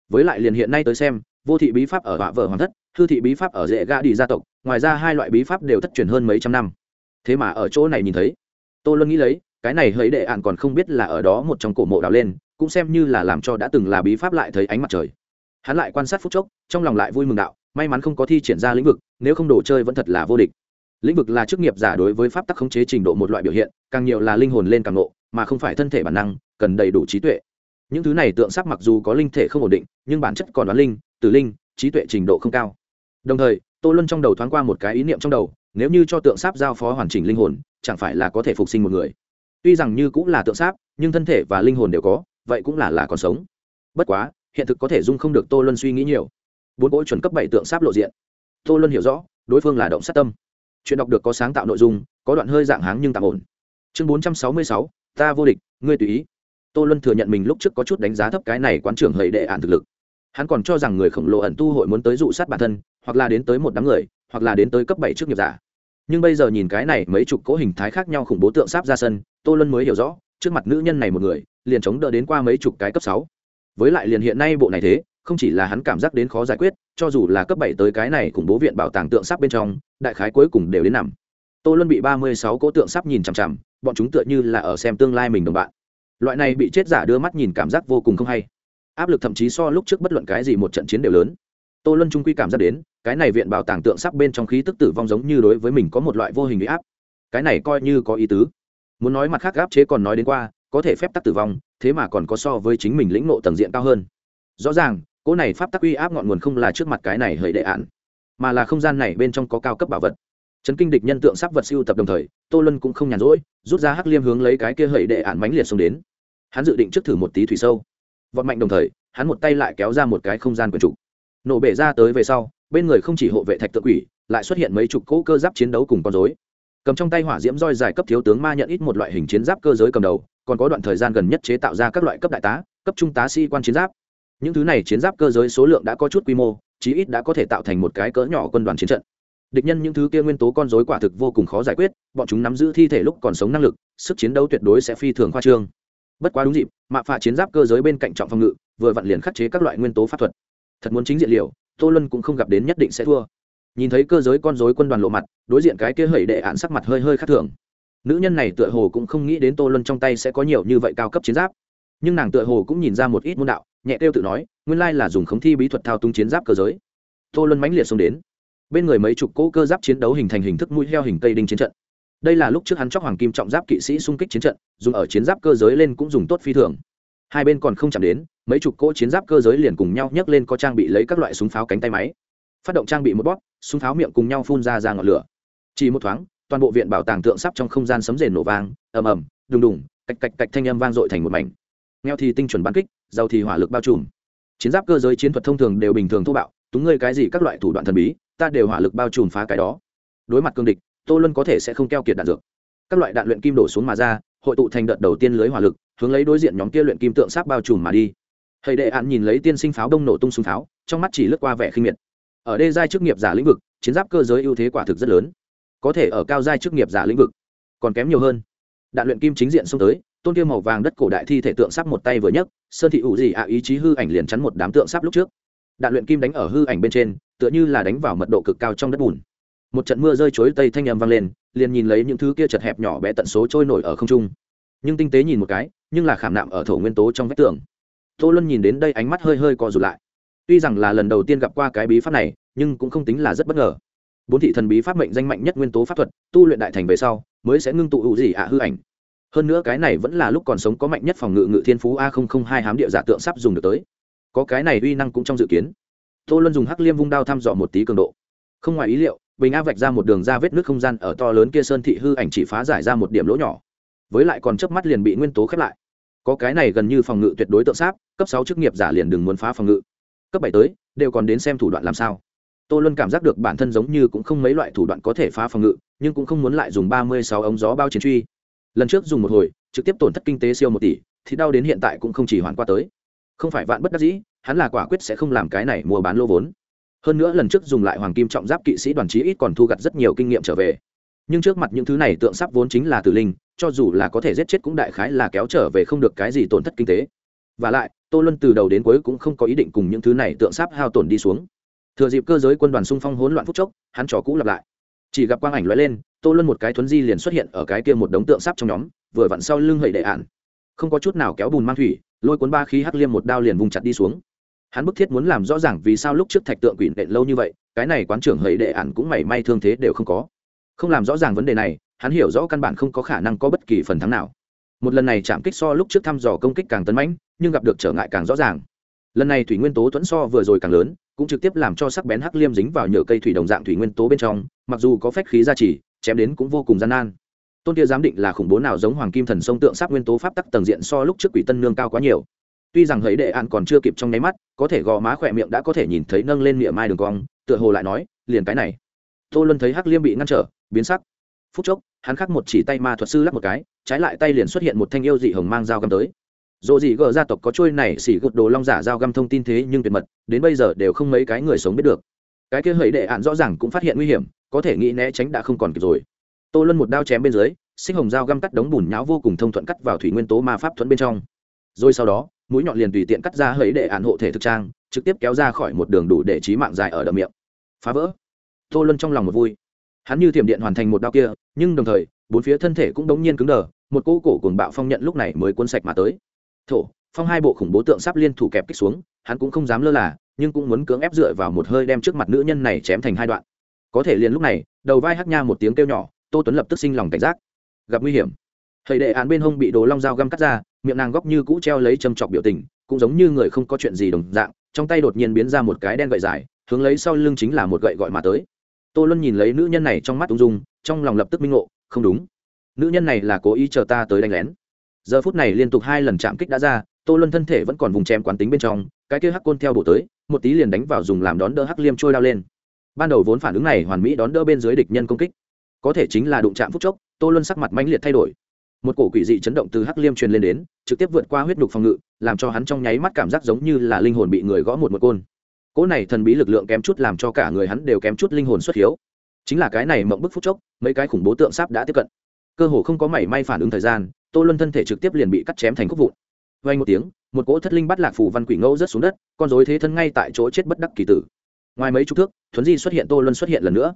Với lại liền hiện nay tới xem, vô thị bí pháp ở họa vợ hoàng thất thư thị bí pháp ở dễ ga đi gia tộc, ngoài ra hai loại bí pháp đều thất truyền hơn mấy trăm năm. Thế mà ở chỗ này nhìn thấy tôi luôn nghĩ lấy, cái này hơi đệ ạn còn không biết là ở đó một trong cổ mộ đào lên cũng xem như là làm cho đã từng là bí pháp lại thấy ánh mặt trời. Hắn lại quan sát phút chốc, trong lòng lại vui mừng đạo, may mắn không có thi triển ra lĩnh vực, nếu không đồ chơi vẫn thật là vô địch. Lĩnh vực là chức nghiệp giả đối với pháp tắc khống chế trình độ một loại biểu hiện, càng nhiều là linh hồn lên càng nộ mà không phải thân thể bản năng, cần đầy đủ trí tuệ. Những thứ này tượng sắc mặc dù có linh thể không ổn định, nhưng bản chất còn đoán linh, tử linh, trí tuệ trình độ không cao. Đồng thời, tô luân trong đầu thoáng qua một cái ý niệm trong đầu, nếu như cho tượng sáp giao phó hoàn chỉnh linh hồn, chẳng phải là có thể phục sinh một người. Tuy rằng như cũng là tượng sáp, nhưng thân thể và linh hồn đều có vậy cũng là là còn sống. Bất quá, hiện thực có thể dung không được tô luân suy nghĩ nhiều. Bốn cỗ chuẩn cấp bảy tượng sáp lộ diện. Tô luân hiểu rõ, đối phương là động sát tâm. Chuyện đọc được có sáng tạo nội dung, có đoạn hơi dạng háng nhưng tạm ổn. Chương bốn trăm sáu mươi sáu, ta vô địch, ngươi tùy ý. Tô luân thừa nhận mình lúc trước có chút đánh giá thấp cái này quán trưởng hầy đệ ạn thực lực. Hắn còn cho rằng người khổng lồ ẩn tu hội muốn tới dụ sát bản thân, hoặc là đến tới một đám người, hoặc là đến tới cấp bảy trước nghiệp giả. Nhưng bây giờ nhìn cái này mấy chục cỗ hình thái khác nhau khủng bố tượng sáp ra sân, tô luân mới hiểu rõ, trước mặt nữ nhân này một người liền chống đỡ đến qua mấy chục cái cấp sáu. Với lại liền hiện nay bộ này thế, không chỉ là hắn cảm giác đến khó giải quyết, cho dù là cấp bảy tới cái này khủng bố viện bảo tàng tượng sắp bên trong, đại khái cuối cùng đều đến nằm. Tô luân bị ba mươi sáu cỗ tượng sắp nhìn chằm chằm, bọn chúng tựa như là ở xem tương lai mình đồng bạn. Loại này bị chết giả đưa mắt nhìn cảm giác vô cùng không hay. Áp lực thậm chí so lúc trước bất luận cái gì một trận chiến đều lớn. Tô luân trung quy cảm giác đến, cái này viện bảo tàng tượng sắp bên trong khí tức tử vong giống như đối với mình có một loại vô hình bị áp. Cái này coi như có ý tứ. Muốn nói mặt khác áp chế còn nói đến qua có thể phép tắc tử vong, thế mà còn có so với chính mình lĩnh ngộ tầng diện cao hơn. Rõ ràng, cỗ này pháp tắc uy áp ngọn nguồn không là trước mặt cái này hời đệ ạn mà là không gian này bên trong có cao cấp bảo vật. Chấn kinh địch nhân tượng sắc vật siêu tập đồng thời, tô lân cũng không nhàn rỗi, rút ra hắc liêm hướng lấy cái kia hầy đệ ạn mánh liệt xông đến. Hắn dự định trước thử một tí thủy sâu. Vọt mạnh đồng thời, hắn một tay lại kéo ra một cái không gian quần trục nổ bể ra tới về sau, bên người không chỉ hộ vệ thạch tự quỷ, lại xuất hiện mấy chục cỗ cơ giáp chiến đấu cùng con dối cầm trong tay hỏa diễm roi dài cấp thiếu tướng ma nhận ít một loại hình chiến giáp cơ giới cầm đầu còn có đoạn thời gian gần nhất chế tạo ra các loại cấp đại tá, cấp trung tá sĩ quan chiến giáp. Những thứ này chiến giáp cơ giới số lượng đã có chút quy mô, chí ít đã có thể tạo thành một cái cỡ nhỏ quân đoàn chiến trận. Địch nhân những thứ kia nguyên tố con dối quả thực vô cùng khó giải quyết, bọn chúng nắm giữ thi thể lúc còn sống năng lực, sức chiến đấu tuyệt đối sẽ phi thường khoa trương. Bất quá đúng dịp, mạ phạ chiến giáp cơ giới bên cạnh trọng phòng ngự, vừa vặn liền khắc chế các loại nguyên tố pháp thuật. Thật muốn chính diện liệu, tô lân cũng không gặp đến nhất định sẽ thua. Nhìn thấy cơ giới con dối quân đoàn lộ mặt, đối diện cái kia hẩy đệ ạn sắc mặt hơi hơi khác thường nữ nhân này tựa hồ cũng không nghĩ đến tô lân trong tay sẽ có nhiều như vậy cao cấp chiến giáp. Nhưng nàng tựa hồ cũng nhìn ra một ít môn đạo, nhẹ kêu tự nói, nguyên lai là dùng khống thi bí thuật thao túng chiến giáp cơ giới. Tô lân mãnh liệt xông đến. Bên người mấy chục cỗ cơ giáp chiến đấu hình thành hình thức mũi heo hình cây đinh chiến trận. Đây là lúc trước hắn chóc hoàng kim trọng giáp kỵ sĩ xung kích chiến trận, dùng ở chiến giáp cơ giới lên cũng dùng tốt phi thường. Hai bên còn không chạm đến, mấy chục cỗ chiến giáp cơ giới liền cùng nhau nhấc lên có trang bị lấy các loại súng pháo cánh tay máy. Phát động trang bị một bóp, súng pháo miệng cùng nhau phun ra ra ngọn lửa. Chỉ một thoáng toàn bộ viện bảo tàng tượng sắp trong không gian sấm rền nổ vang, ầm ầm, đùng đùng, cạch cạch cạch thanh âm vang dội thành một mảnh. Nghèo thì tinh chuẩn bắn kích, giàu thì hỏa lực bao trùm. Chiến giáp cơ giới chiến thuật thông thường đều bình thường thô bạo, túng ngươi cái gì các loại thủ đoạn thần bí, ta đều hỏa lực bao trùm phá cái đó. Đối mặt cương địch, tô luân có thể sẽ không keo kiệt đạn dược. Các loại đạn luyện kim đổ xuống mà ra, hội tụ thành đợt đầu tiên lưới hỏa lực, hướng lấy đối diện nhóm kia luyện kim tượng sáp bao trùm mà đi. Thầy đệ hạn nhìn lấy tiên sinh pháo đông nổ tung súng pháo, trong mắt chỉ lướt qua vẻ khinh miệt. Ở đây giai chức nghiệp giả lĩnh vực, chiến giáp cơ giới ưu thế quả thực rất lớn có thể ở cao giai chức nghiệp giả lĩnh vực, còn kém nhiều hơn. Đạn luyện kim chính diện xông tới, tôn kia màu vàng đất cổ đại thi thể tượng sắp một tay vừa nhấc, sơn thị ủ gì ạ, ý chí hư ảnh liền chắn một đám tượng sắp lúc trước. Đạn luyện kim đánh ở hư ảnh bên trên, tựa như là đánh vào mật độ cực cao trong đất bùn. Một trận mưa rơi chối tây thanh âm vang lên, liền nhìn lấy những thứ kia chật hẹp nhỏ bé tận số trôi nổi ở không trung. Nhưng tinh tế nhìn một cái, nhưng là khảm nạm ở thổ nguyên tố trong vách tường. Tô luân nhìn đến đây ánh mắt hơi hơi co rụt lại. Tuy rằng là lần đầu tiên gặp qua cái bí pháp này, nhưng cũng không tính là rất bất ngờ bốn thị thần bí pháp mệnh danh mạnh nhất nguyên tố pháp thuật, tu luyện đại thành về sau, mới sẽ ngưng tụ hữu gì ạ hư ảnh. Hơn nữa cái này vẫn là lúc còn sống có mạnh nhất phòng ngự ngự thiên phú a hai hám địa giả tượng sắp dùng được tới. Có cái này uy năng cũng trong dự kiến. Tô luân dùng hắc liêm vung đao thăm dò một tí cường độ. Không ngoài ý liệu, bình a vạch ra một đường ra vết nước không gian ở to lớn kia sơn thị hư ảnh chỉ phá giải ra một điểm lỗ nhỏ. Với lại còn chớp mắt liền bị nguyên tố khép lại. Có cái này gần như phòng ngự tuyệt đối tượng sáp, cấp sáu chức nghiệp giả liền đừng muốn phá phòng ngự. Cấp bảy tới, đều còn đến xem thủ đoạn làm sao tô luân cảm giác được bản thân giống như cũng không mấy loại thủ đoạn có thể phá phòng ngự, nhưng cũng không muốn lại dùng ba mươi sáu ống gió bao chiến truy. Lần trước dùng một hồi, trực tiếp tổn thất kinh tế siêu một tỷ, thì đau đến hiện tại cũng không chỉ hoàn qua tới. Không phải vạn bất đắc dĩ, hắn là quả quyết sẽ không làm cái này mua bán lô vốn. Hơn nữa lần trước dùng lại hoàng kim trọng giáp kỵ sĩ đoàn chí ít còn thu gặt rất nhiều kinh nghiệm trở về. Nhưng trước mặt những thứ này tượng sắp vốn chính là tử linh, cho dù là có thể giết chết cũng đại khái là kéo trở về không được cái gì tổn thất kinh tế. Và lại, tô luân từ đầu đến cuối cũng không có ý định cùng những thứ này tượng sắp hao tổn đi xuống thừa dịp cơ giới quân đoàn xung phong hỗn loạn phút chốc, hắn trò cũ lặp lại. Chỉ gặp quang ảnh lóe lên, tô luân một cái thuấn di liền xuất hiện ở cái kia một đống tượng sắp trong nhóm, vừa vặn sau lưng hậy đệ ạn. Không có chút nào kéo bùn mang thủy, lôi cuốn ba khí hắc liêm một đao liền vùng chặt đi xuống. Hắn bức thiết muốn làm rõ ràng vì sao lúc trước thạch tượng quỷ nện lâu như vậy, cái này quán trưởng hầy đệ ạn cũng mảy may thương thế đều không có. Không làm rõ ràng vấn đề này, hắn hiểu rõ căn bản không có khả năng có bất kỳ phần thắng nào. Một lần này chạm kích so lúc trước thăm dò công kích càng tấn mãnh, nhưng gặp được trở ngại càng rõ ràng. Lần này thủy nguyên tố thuẫn so vừa rồi càng lớn cũng trực tiếp làm cho sắc bén hắc liêm dính vào nhựa cây thủy đồng dạng thủy nguyên tố bên trong, mặc dù có phách khí gia trì, chém đến cũng vô cùng gian nan. Tôn kia giám định là khủng bố nào giống hoàng kim thần sông tượng sắc nguyên tố pháp tắc tầng diện so lúc trước quỷ tân nương cao quá nhiều. Tuy rằng thấy đệ an còn chưa kịp trong nháy mắt, có thể gò má khỏe miệng đã có thể nhìn thấy nâng lên miệng mai đường cong, tựa hồ lại nói, liền cái này. Tô luân thấy hắc liêm bị ngăn trở, biến sắc. Phút chốc, hắn khắc một chỉ tay ma thuật sư lắc một cái, trái lại tay liền xuất hiện một thanh yêu dị hồng mang dao găm tới dồ dị gờ gia tộc có trôi này xỉ gột đồ long giả giao găm thông tin thế nhưng tuyệt mật, đến bây giờ đều không mấy cái người sống biết được. Cái kia hầy đệ ạn rõ ràng cũng phát hiện nguy hiểm, có thể nghĩ né tránh đã không còn kịp rồi. Tô luân một đao chém bên dưới sinh hồng dao găm cắt đống bùn nhão vô cùng thông thuận cắt vào thủy nguyên tố ma pháp thuẫn bên trong. Rồi sau đó, mũi nhọn liền tùy tiện cắt ra hẫy đệ ạn hộ thể thực trang, trực tiếp kéo ra khỏi một đường đủ để trí mạng dài ở đầm miệng. Phá vỡ. Tô luân trong lòng một vui. Hắn như thiểm điện hoàn thành một đao kia, nhưng đồng thời, bốn phía thân thể cũng đống nhiên cứng đờ, một cỗ cổ cuồng bạo phong nhận lúc này mới cuốn sạch mà tới thổ, phong hai bộ khủng bố tượng sắp liên thủ kẹp kích xuống, hắn cũng không dám lơ là, nhưng cũng muốn cưỡng ép dựa vào một hơi đem trước mặt nữ nhân này chém thành hai đoạn. Có thể liền lúc này, đầu vai hắc nha một tiếng kêu nhỏ, tô tuấn lập tức sinh lòng cảnh giác. Gặp nguy hiểm. Thầy đệ án bên hông bị đồ long dao găm cắt ra, miệng nàng góc như cũ treo lấy châm chọc biểu tình, cũng giống như người không có chuyện gì đồng dạng, trong tay đột nhiên biến ra một cái đen gậy dài, hướng lấy sau lưng chính là một gậy gọi mà tới. Tô luân nhìn lấy nữ nhân này trong mắt ung dung, trong lòng lập tức minh ngộ, không đúng. Nữ nhân này là cố ý chờ ta tới đánh lén giờ phút này liên tục hai lần chạm kích đã ra, tô luân thân thể vẫn còn vùng chém quán tính bên trong, cái kia hắc côn theo bổ tới, một tí liền đánh vào dùng làm đón đỡ hắc liêm trôi lao lên. Ban đầu vốn phản ứng này hoàn mỹ đón đỡ bên dưới địch nhân công kích. Có thể chính là đụng chạm phúc chốc, tô luân sắc mặt mãnh liệt thay đổi. Một cổ quỷ dị chấn động từ hắc liêm truyền lên đến, trực tiếp vượt qua huyết đục phòng ngự, làm cho hắn trong nháy mắt cảm giác giống như là linh hồn bị người gõ một một côn. Cỗ này thần bí lực lượng kém chút làm cho cả người hắn đều kém chút linh hồn xuất hiếu. Chính là cái này mộng bức phúc chốc, mấy cái khủng bố tượng sáp đã tiếp cận. Cơ hồ không có mảy may phản ứng thời gian tô luân thân thể trực tiếp liền bị cắt chém thành khúc vụn. Vây một tiếng, một cỗ thất linh bắt lạc phù văn quỷ ngẫu rớt xuống đất, con dối thế thân ngay tại chỗ chết bất đắc kỳ tử. Ngoài mấy chục thước, thuấn di xuất hiện tô luân xuất hiện lần nữa.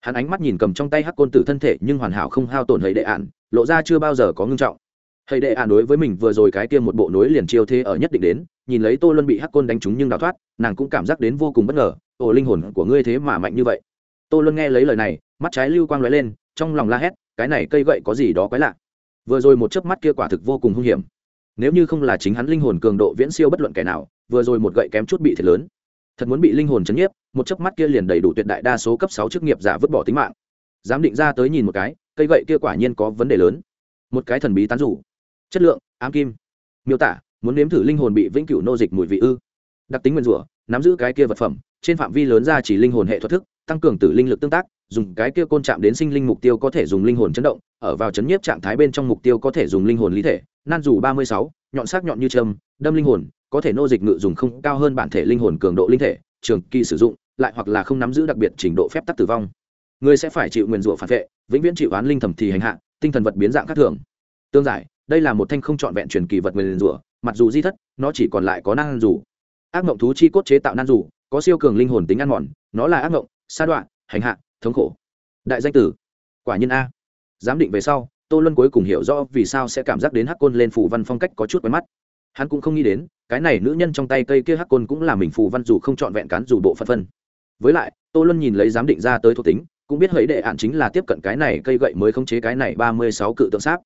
Hắn ánh mắt nhìn cầm trong tay hắc côn tử thân thể nhưng hoàn hảo không hao tổn hầy đệ ạn lộ ra chưa bao giờ có ngưng trọng. Hầy đệ ạn đối với mình vừa rồi cái tiêm một bộ nối liền chiêu thế ở nhất định đến, nhìn lấy tô luân bị hắc côn đánh trúng nhưng đào thoát, nàng cũng cảm giác đến vô cùng bất ngờ, ồ, linh hồn của ngươi thế mà mạnh như vậy. Tô luân nghe lấy lời này, mắt trái lưu quang lóe lên, trong lòng la hét, cái này cây gậy có gì đó quái lạ vừa rồi một chớp mắt kia quả thực vô cùng hung hiểm. Nếu như không là chính hắn linh hồn cường độ viễn siêu bất luận kẻ nào, vừa rồi một gậy kém chút bị thiệt lớn. Thật muốn bị linh hồn chấn nhiếp, một chớp mắt kia liền đầy đủ tuyệt đại đa số cấp sáu chức nghiệp giả vứt bỏ tính mạng. Dám định ra tới nhìn một cái, cây gậy kia quả nhiên có vấn đề lớn. Một cái thần bí tán rủ. Chất lượng, ám kim. Miêu tả, muốn nếm thử linh hồn bị vĩnh cửu nô dịch mùi vị ư. Đặc tính nguyên rủa, nắm giữ cái kia vật phẩm, trên phạm vi lớn ra chỉ linh hồn hệ thoát thức tăng cường tử linh lực tương tác, dùng cái kia côn chạm đến sinh linh mục tiêu có thể dùng linh hồn chấn động, ở vào chấn nhiếp trạng thái bên trong mục tiêu có thể dùng linh hồn lý thể, nan dù ba mươi sáu, nhọn sắc nhọn như châm, đâm linh hồn, có thể nô dịch ngự dùng không cao hơn bản thể linh hồn cường độ linh thể, trường kỳ sử dụng, lại hoặc là không nắm giữ đặc biệt trình độ phép tắc tử vong. Người sẽ phải chịu nguyền rủa phản vệ, vĩnh viễn chịu oán linh thẩm thì hành hạ, tinh thần vật biến dạng khác thường. Tương giải, đây là một thanh không trọn vẹn truyền kỳ vật nguyền rủa, mặc dù di thất, nó chỉ còn lại có năng dù. Ác mộng thú chi cốt chế tạo nan dù, có siêu cường linh hồn tính ăn mòn, nó là ác mộng sa đoạn, hành hạ, thống khổ. Đại danh tử. Quả nhiên a. Giám định về sau, tô luân cuối cùng hiểu rõ vì sao sẽ cảm giác đến hắc côn lên phù văn phong cách có chút quen mắt. Hắn cũng không nghĩ đến, cái này nữ nhân trong tay cây kia hắc côn cũng là mình phù văn dù không trọn vẹn cán dù bộ phân phân. Với lại, tô luân nhìn lấy giám định ra tới thuộc tính, cũng biết hấy đệ ạn chính là tiếp cận cái này cây gậy mới khống chế cái này ba mươi sáu cự tượng sáp.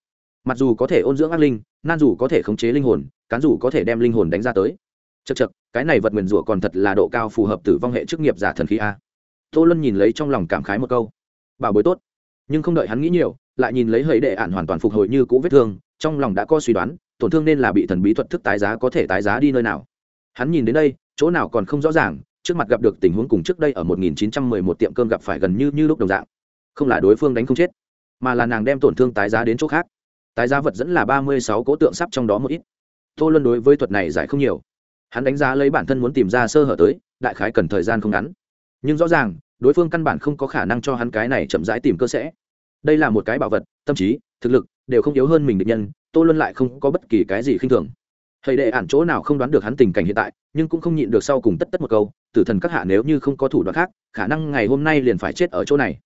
Mặc dù có thể ôn dưỡng ác linh, nan dù có thể khống chế linh hồn, cán dù có thể đem linh hồn đánh ra tới. Chật chật cái này vật nguyền rủa còn thật là độ cao phù hợp tử vong hệ chức nghiệp giả thần khí a tô luân nhìn lấy trong lòng cảm khái một câu. Bảo bối tốt. Nhưng không đợi hắn nghĩ nhiều, lại nhìn lấy hầy đệ ạn hoàn toàn phục hồi như cũ vết thương, trong lòng đã có suy đoán, tổn thương nên là bị thần bí thuật thức tái giá có thể tái giá đi nơi nào. Hắn nhìn đến đây, chỗ nào còn không rõ ràng, trước mặt gặp được tình huống cùng trước đây ở 1911 tiệm cơm gặp phải gần như như lúc đồng dạng. Không là đối phương đánh không chết, mà là nàng đem tổn thương tái giá đến chỗ khác. Tái giá vật dẫn là 36 cố tượng sắp trong đó một ít. Tô luân đối với thuật này giải không nhiều. Hắn đánh giá lấy bản thân muốn tìm ra sơ hở tới, đại khái cần thời gian không ngắn nhưng rõ ràng, đối phương căn bản không có khả năng cho hắn cái này chậm rãi tìm cơ sẽ. Đây là một cái bảo vật, tâm trí, thực lực đều không yếu hơn mình định nhân, tô luân lại không có bất kỳ cái gì khinh thường. Thầy đệ ản chỗ nào không đoán được hắn tình cảnh hiện tại, nhưng cũng không nhịn được sau cùng tất tất một câu, tử thần các hạ nếu như không có thủ đoạn khác, khả năng ngày hôm nay liền phải chết ở chỗ này.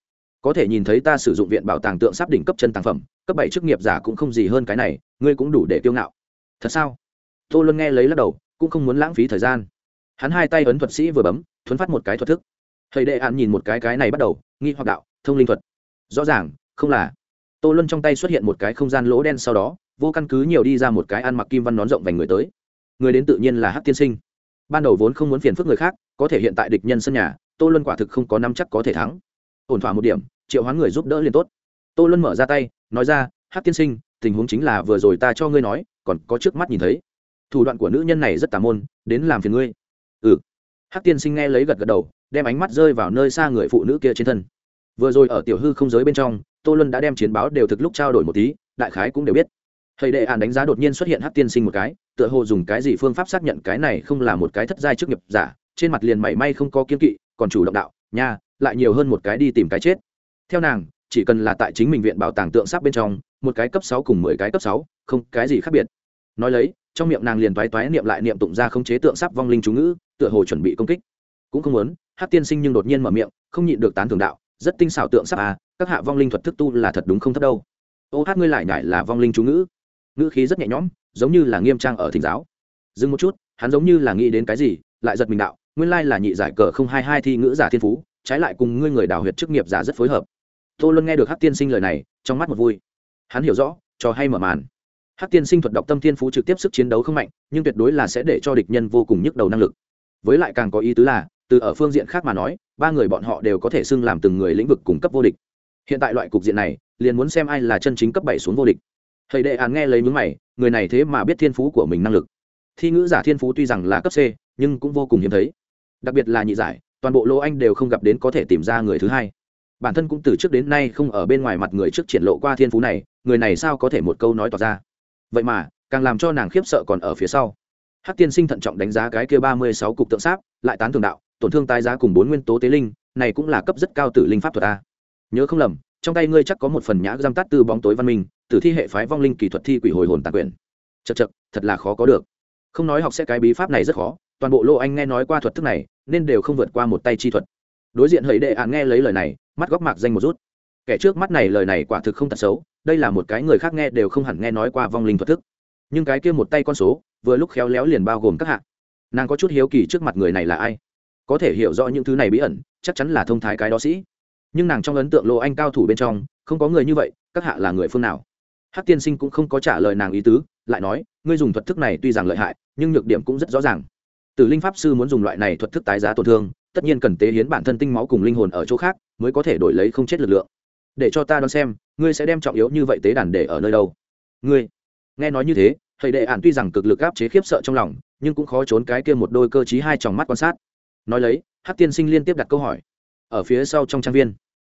Có thể nhìn thấy ta sử dụng viện bảo tàng tượng sắp đỉnh cấp chân tàng phẩm, cấp bảy chức nghiệp giả cũng không gì hơn cái này, ngươi cũng đủ để tiêu ngạo. Thật sao? Tô luân nghe lấy lắc đầu, cũng không muốn lãng phí thời gian. Hắn hai tay ấn thuật sĩ vừa bấm, thuấn phát một cái thuật thức thầy đệ ạn nhìn một cái cái này bắt đầu, nghi hoặc đạo, thông linh thuật. Rõ ràng, không là. Tô luân trong tay xuất hiện một cái không gian lỗ đen sau đó, vô căn cứ nhiều đi ra một cái ăn mặc kim văn nón rộng vành người tới. Người đến tự nhiên là hát tiên sinh. Ban đầu vốn không muốn phiền phức người khác, có thể hiện tại địch nhân sân nhà, tô luân quả thực không có năm chắc có thể thắng. Ổn thỏa một điểm, triệu hoán người giúp đỡ liền tốt. Tô luân mở ra tay, nói ra hát tiên sinh, tình huống chính là vừa rồi ta cho ngươi nói, còn có trước mắt nhìn thấy. Thủ đoạn của nữ nhân này rất tà môn, đến làm phiền ngươi. Ừ. Hát tiên sinh nghe lấy gật gật đầu đem ánh mắt rơi vào nơi xa người phụ nữ kia trên thân. Vừa rồi ở tiểu hư không giới bên trong, tô luân đã đem chiến báo đều thực lúc trao đổi một tí, đại khái cũng đều biết. Thầy đệ ạn đánh giá đột nhiên xuất hiện hát tiên sinh một cái, tựa hồ dùng cái gì phương pháp xác nhận cái này không là một cái thất giai trước nghiệp giả, trên mặt liền mảy may không có kiên kỵ, còn chủ động đạo, nha, lại nhiều hơn một cái đi tìm cái chết. Theo nàng, chỉ cần là tại chính mình viện bảo tàng tượng sáp bên trong, một cái cấp sáu cùng mười cái cấp sáu, không, cái gì khác biệt. Nói lấy, trong miệng nàng liền toái toái niệm lại niệm tụng ra không chế tượng sáp vong linh chú ngữ, tựa hồ chuẩn bị công kích. Cũng không muốn hát tiên sinh nhưng đột nhiên mở miệng, không nhịn được tán thường đạo, rất tinh xảo tượng sắc à các hạ vong linh thuật thức tu là thật đúng không thấp đâu. Ô hát, ngươi lại nhải là vong linh chú ngữ. Ngữ khí rất nhẹ nhõm, giống như là nghiêm trang ở thỉnh giáo. Dừng một chút, hắn giống như là nghĩ đến cái gì, lại giật mình đạo, nguyên lai là nhị giải cờ không hai hai thi ngữ giả thiên phú, trái lại cùng ngươi người đào huyệt chức nghiệp giả rất phối hợp. Tô luân nghe được hát tiên sinh lời này, trong mắt một vui. Hắn hiểu rõ cho hay mở màn. Hát tiên sinh thuật đọc tâm thiên phú trực tiếp sức chiến đấu không mạnh, nhưng tuyệt đối là sẽ để cho địch nhân vô cùng nhức đầu năng lực. Với lại càng có ý tứ là từ ở phương diện khác mà nói, ba người bọn họ đều có thể xưng làm từng người lĩnh vực cung cấp vô địch. Hiện tại loại cục diện này, liền muốn xem ai là chân chính cấp bảy xuống vô địch. Thầy đệ án nghe lấy mướn mày, người này thế mà biết thiên phú của mình năng lực. Thi ngữ giả thiên phú tuy rằng là cấp c, nhưng cũng vô cùng hiếm thấy. Đặc biệt là nhị giải, toàn bộ lô anh đều không gặp đến có thể tìm ra người thứ hai. Bản thân cũng từ trước đến nay không ở bên ngoài mặt người trước triển lộ qua thiên phú này, người này sao có thể một câu nói tỏ ra? Vậy mà, càng làm cho nàng khiếp sợ còn ở phía sau. Hát tiên sinh thận trọng đánh giá cái kia ba mươi sáu cục tượng sáp, lại tán thường đạo tổn thương tái giá cùng bốn nguyên tố tế linh, này cũng là cấp rất cao tử linh pháp thuật a. Nhớ không lầm, trong tay ngươi chắc có một phần nhã giam tát từ bóng tối văn minh, tử thi hệ phái vong linh kỹ thuật thi quỷ hồi hồn tàn quyền. Chật chật thật là khó có được. Không nói học sẽ cái bí pháp này rất khó, toàn bộ lô anh nghe nói qua thuật thức này, nên đều không vượt qua một tay chi thuật. Đối diện hầy đệ ạn nghe lấy lời này, mắt góc mạc danh một rút. Kẻ trước mắt này lời này quả thực không tật xấu, đây là một cái người khác nghe đều không hẳn nghe nói qua vong linh thuật thức. Nhưng cái kia một tay con số, vừa lúc khéo léo liền bao gồm các hạng nàng có chút hiếu kỳ trước mặt người này là ai? Có thể hiểu rõ những thứ này bí ẩn, chắc chắn là thông thái cái đó sĩ. Nhưng nàng trong ấn tượng lộ anh cao thủ bên trong, không có người như vậy, các hạ là người phương nào? Hát tiên sinh cũng không có trả lời nàng ý tứ, lại nói, ngươi dùng thuật thức này tuy rằng lợi hại, nhưng nhược điểm cũng rất rõ ràng. Tử linh pháp sư muốn dùng loại này thuật thức tái giá tổn thương, tất nhiên cần tế hiến bản thân tinh máu cùng linh hồn ở chỗ khác, mới có thể đổi lấy không chết lực lượng. Để cho ta đoán xem, ngươi sẽ đem trọng yếu như vậy tế đàn để ở nơi đâu? Ngươi, nghe nói như thế, thầy đệ ản tuy rằng cực lực áp chế khiếp sợ trong lòng, nhưng cũng khó trốn cái kia một đôi cơ t hai tròng mắt quan sát nói lấy hát tiên sinh liên tiếp đặt câu hỏi. Ở phía sau trong trang viên.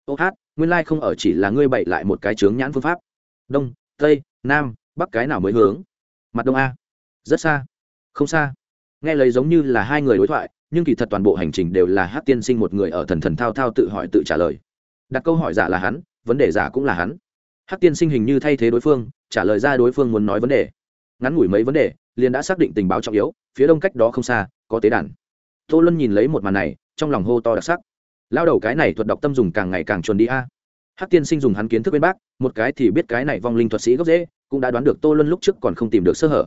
Ô hát, nguyên lai không ở chỉ là ngươi bậy lại một cái chướng nhãn phương pháp. Đông, tây, nam, bắc cái nào mới hướng? Mặt đông a. Rất xa. Không xa. Nghe lấy giống như là hai người đối thoại, nhưng kỳ thật toàn bộ hành trình đều là hát tiên sinh một người ở thần thần thao thao tự hỏi tự trả lời. Đặt câu hỏi giả là hắn, vấn đề giả cũng là hắn. Hát tiên sinh hình như thay thế đối phương, trả lời ra đối phương muốn nói vấn đề. Ngắn ngủi mấy vấn đề, liền đã xác định tình báo trọng yếu, phía đông cách đó không xa, có tế đàn tô luân nhìn lấy một màn này, trong lòng hô to đặc sắc. Lao đầu cái này thuật đọc tâm dùng càng ngày càng chuẩn đi a. Hắc tiên sinh dùng hắn kiến thức bên bác, một cái thì biết cái này vong linh thuật sĩ gốc dễ, cũng đã đoán được tô luân lúc trước còn không tìm được sơ hở.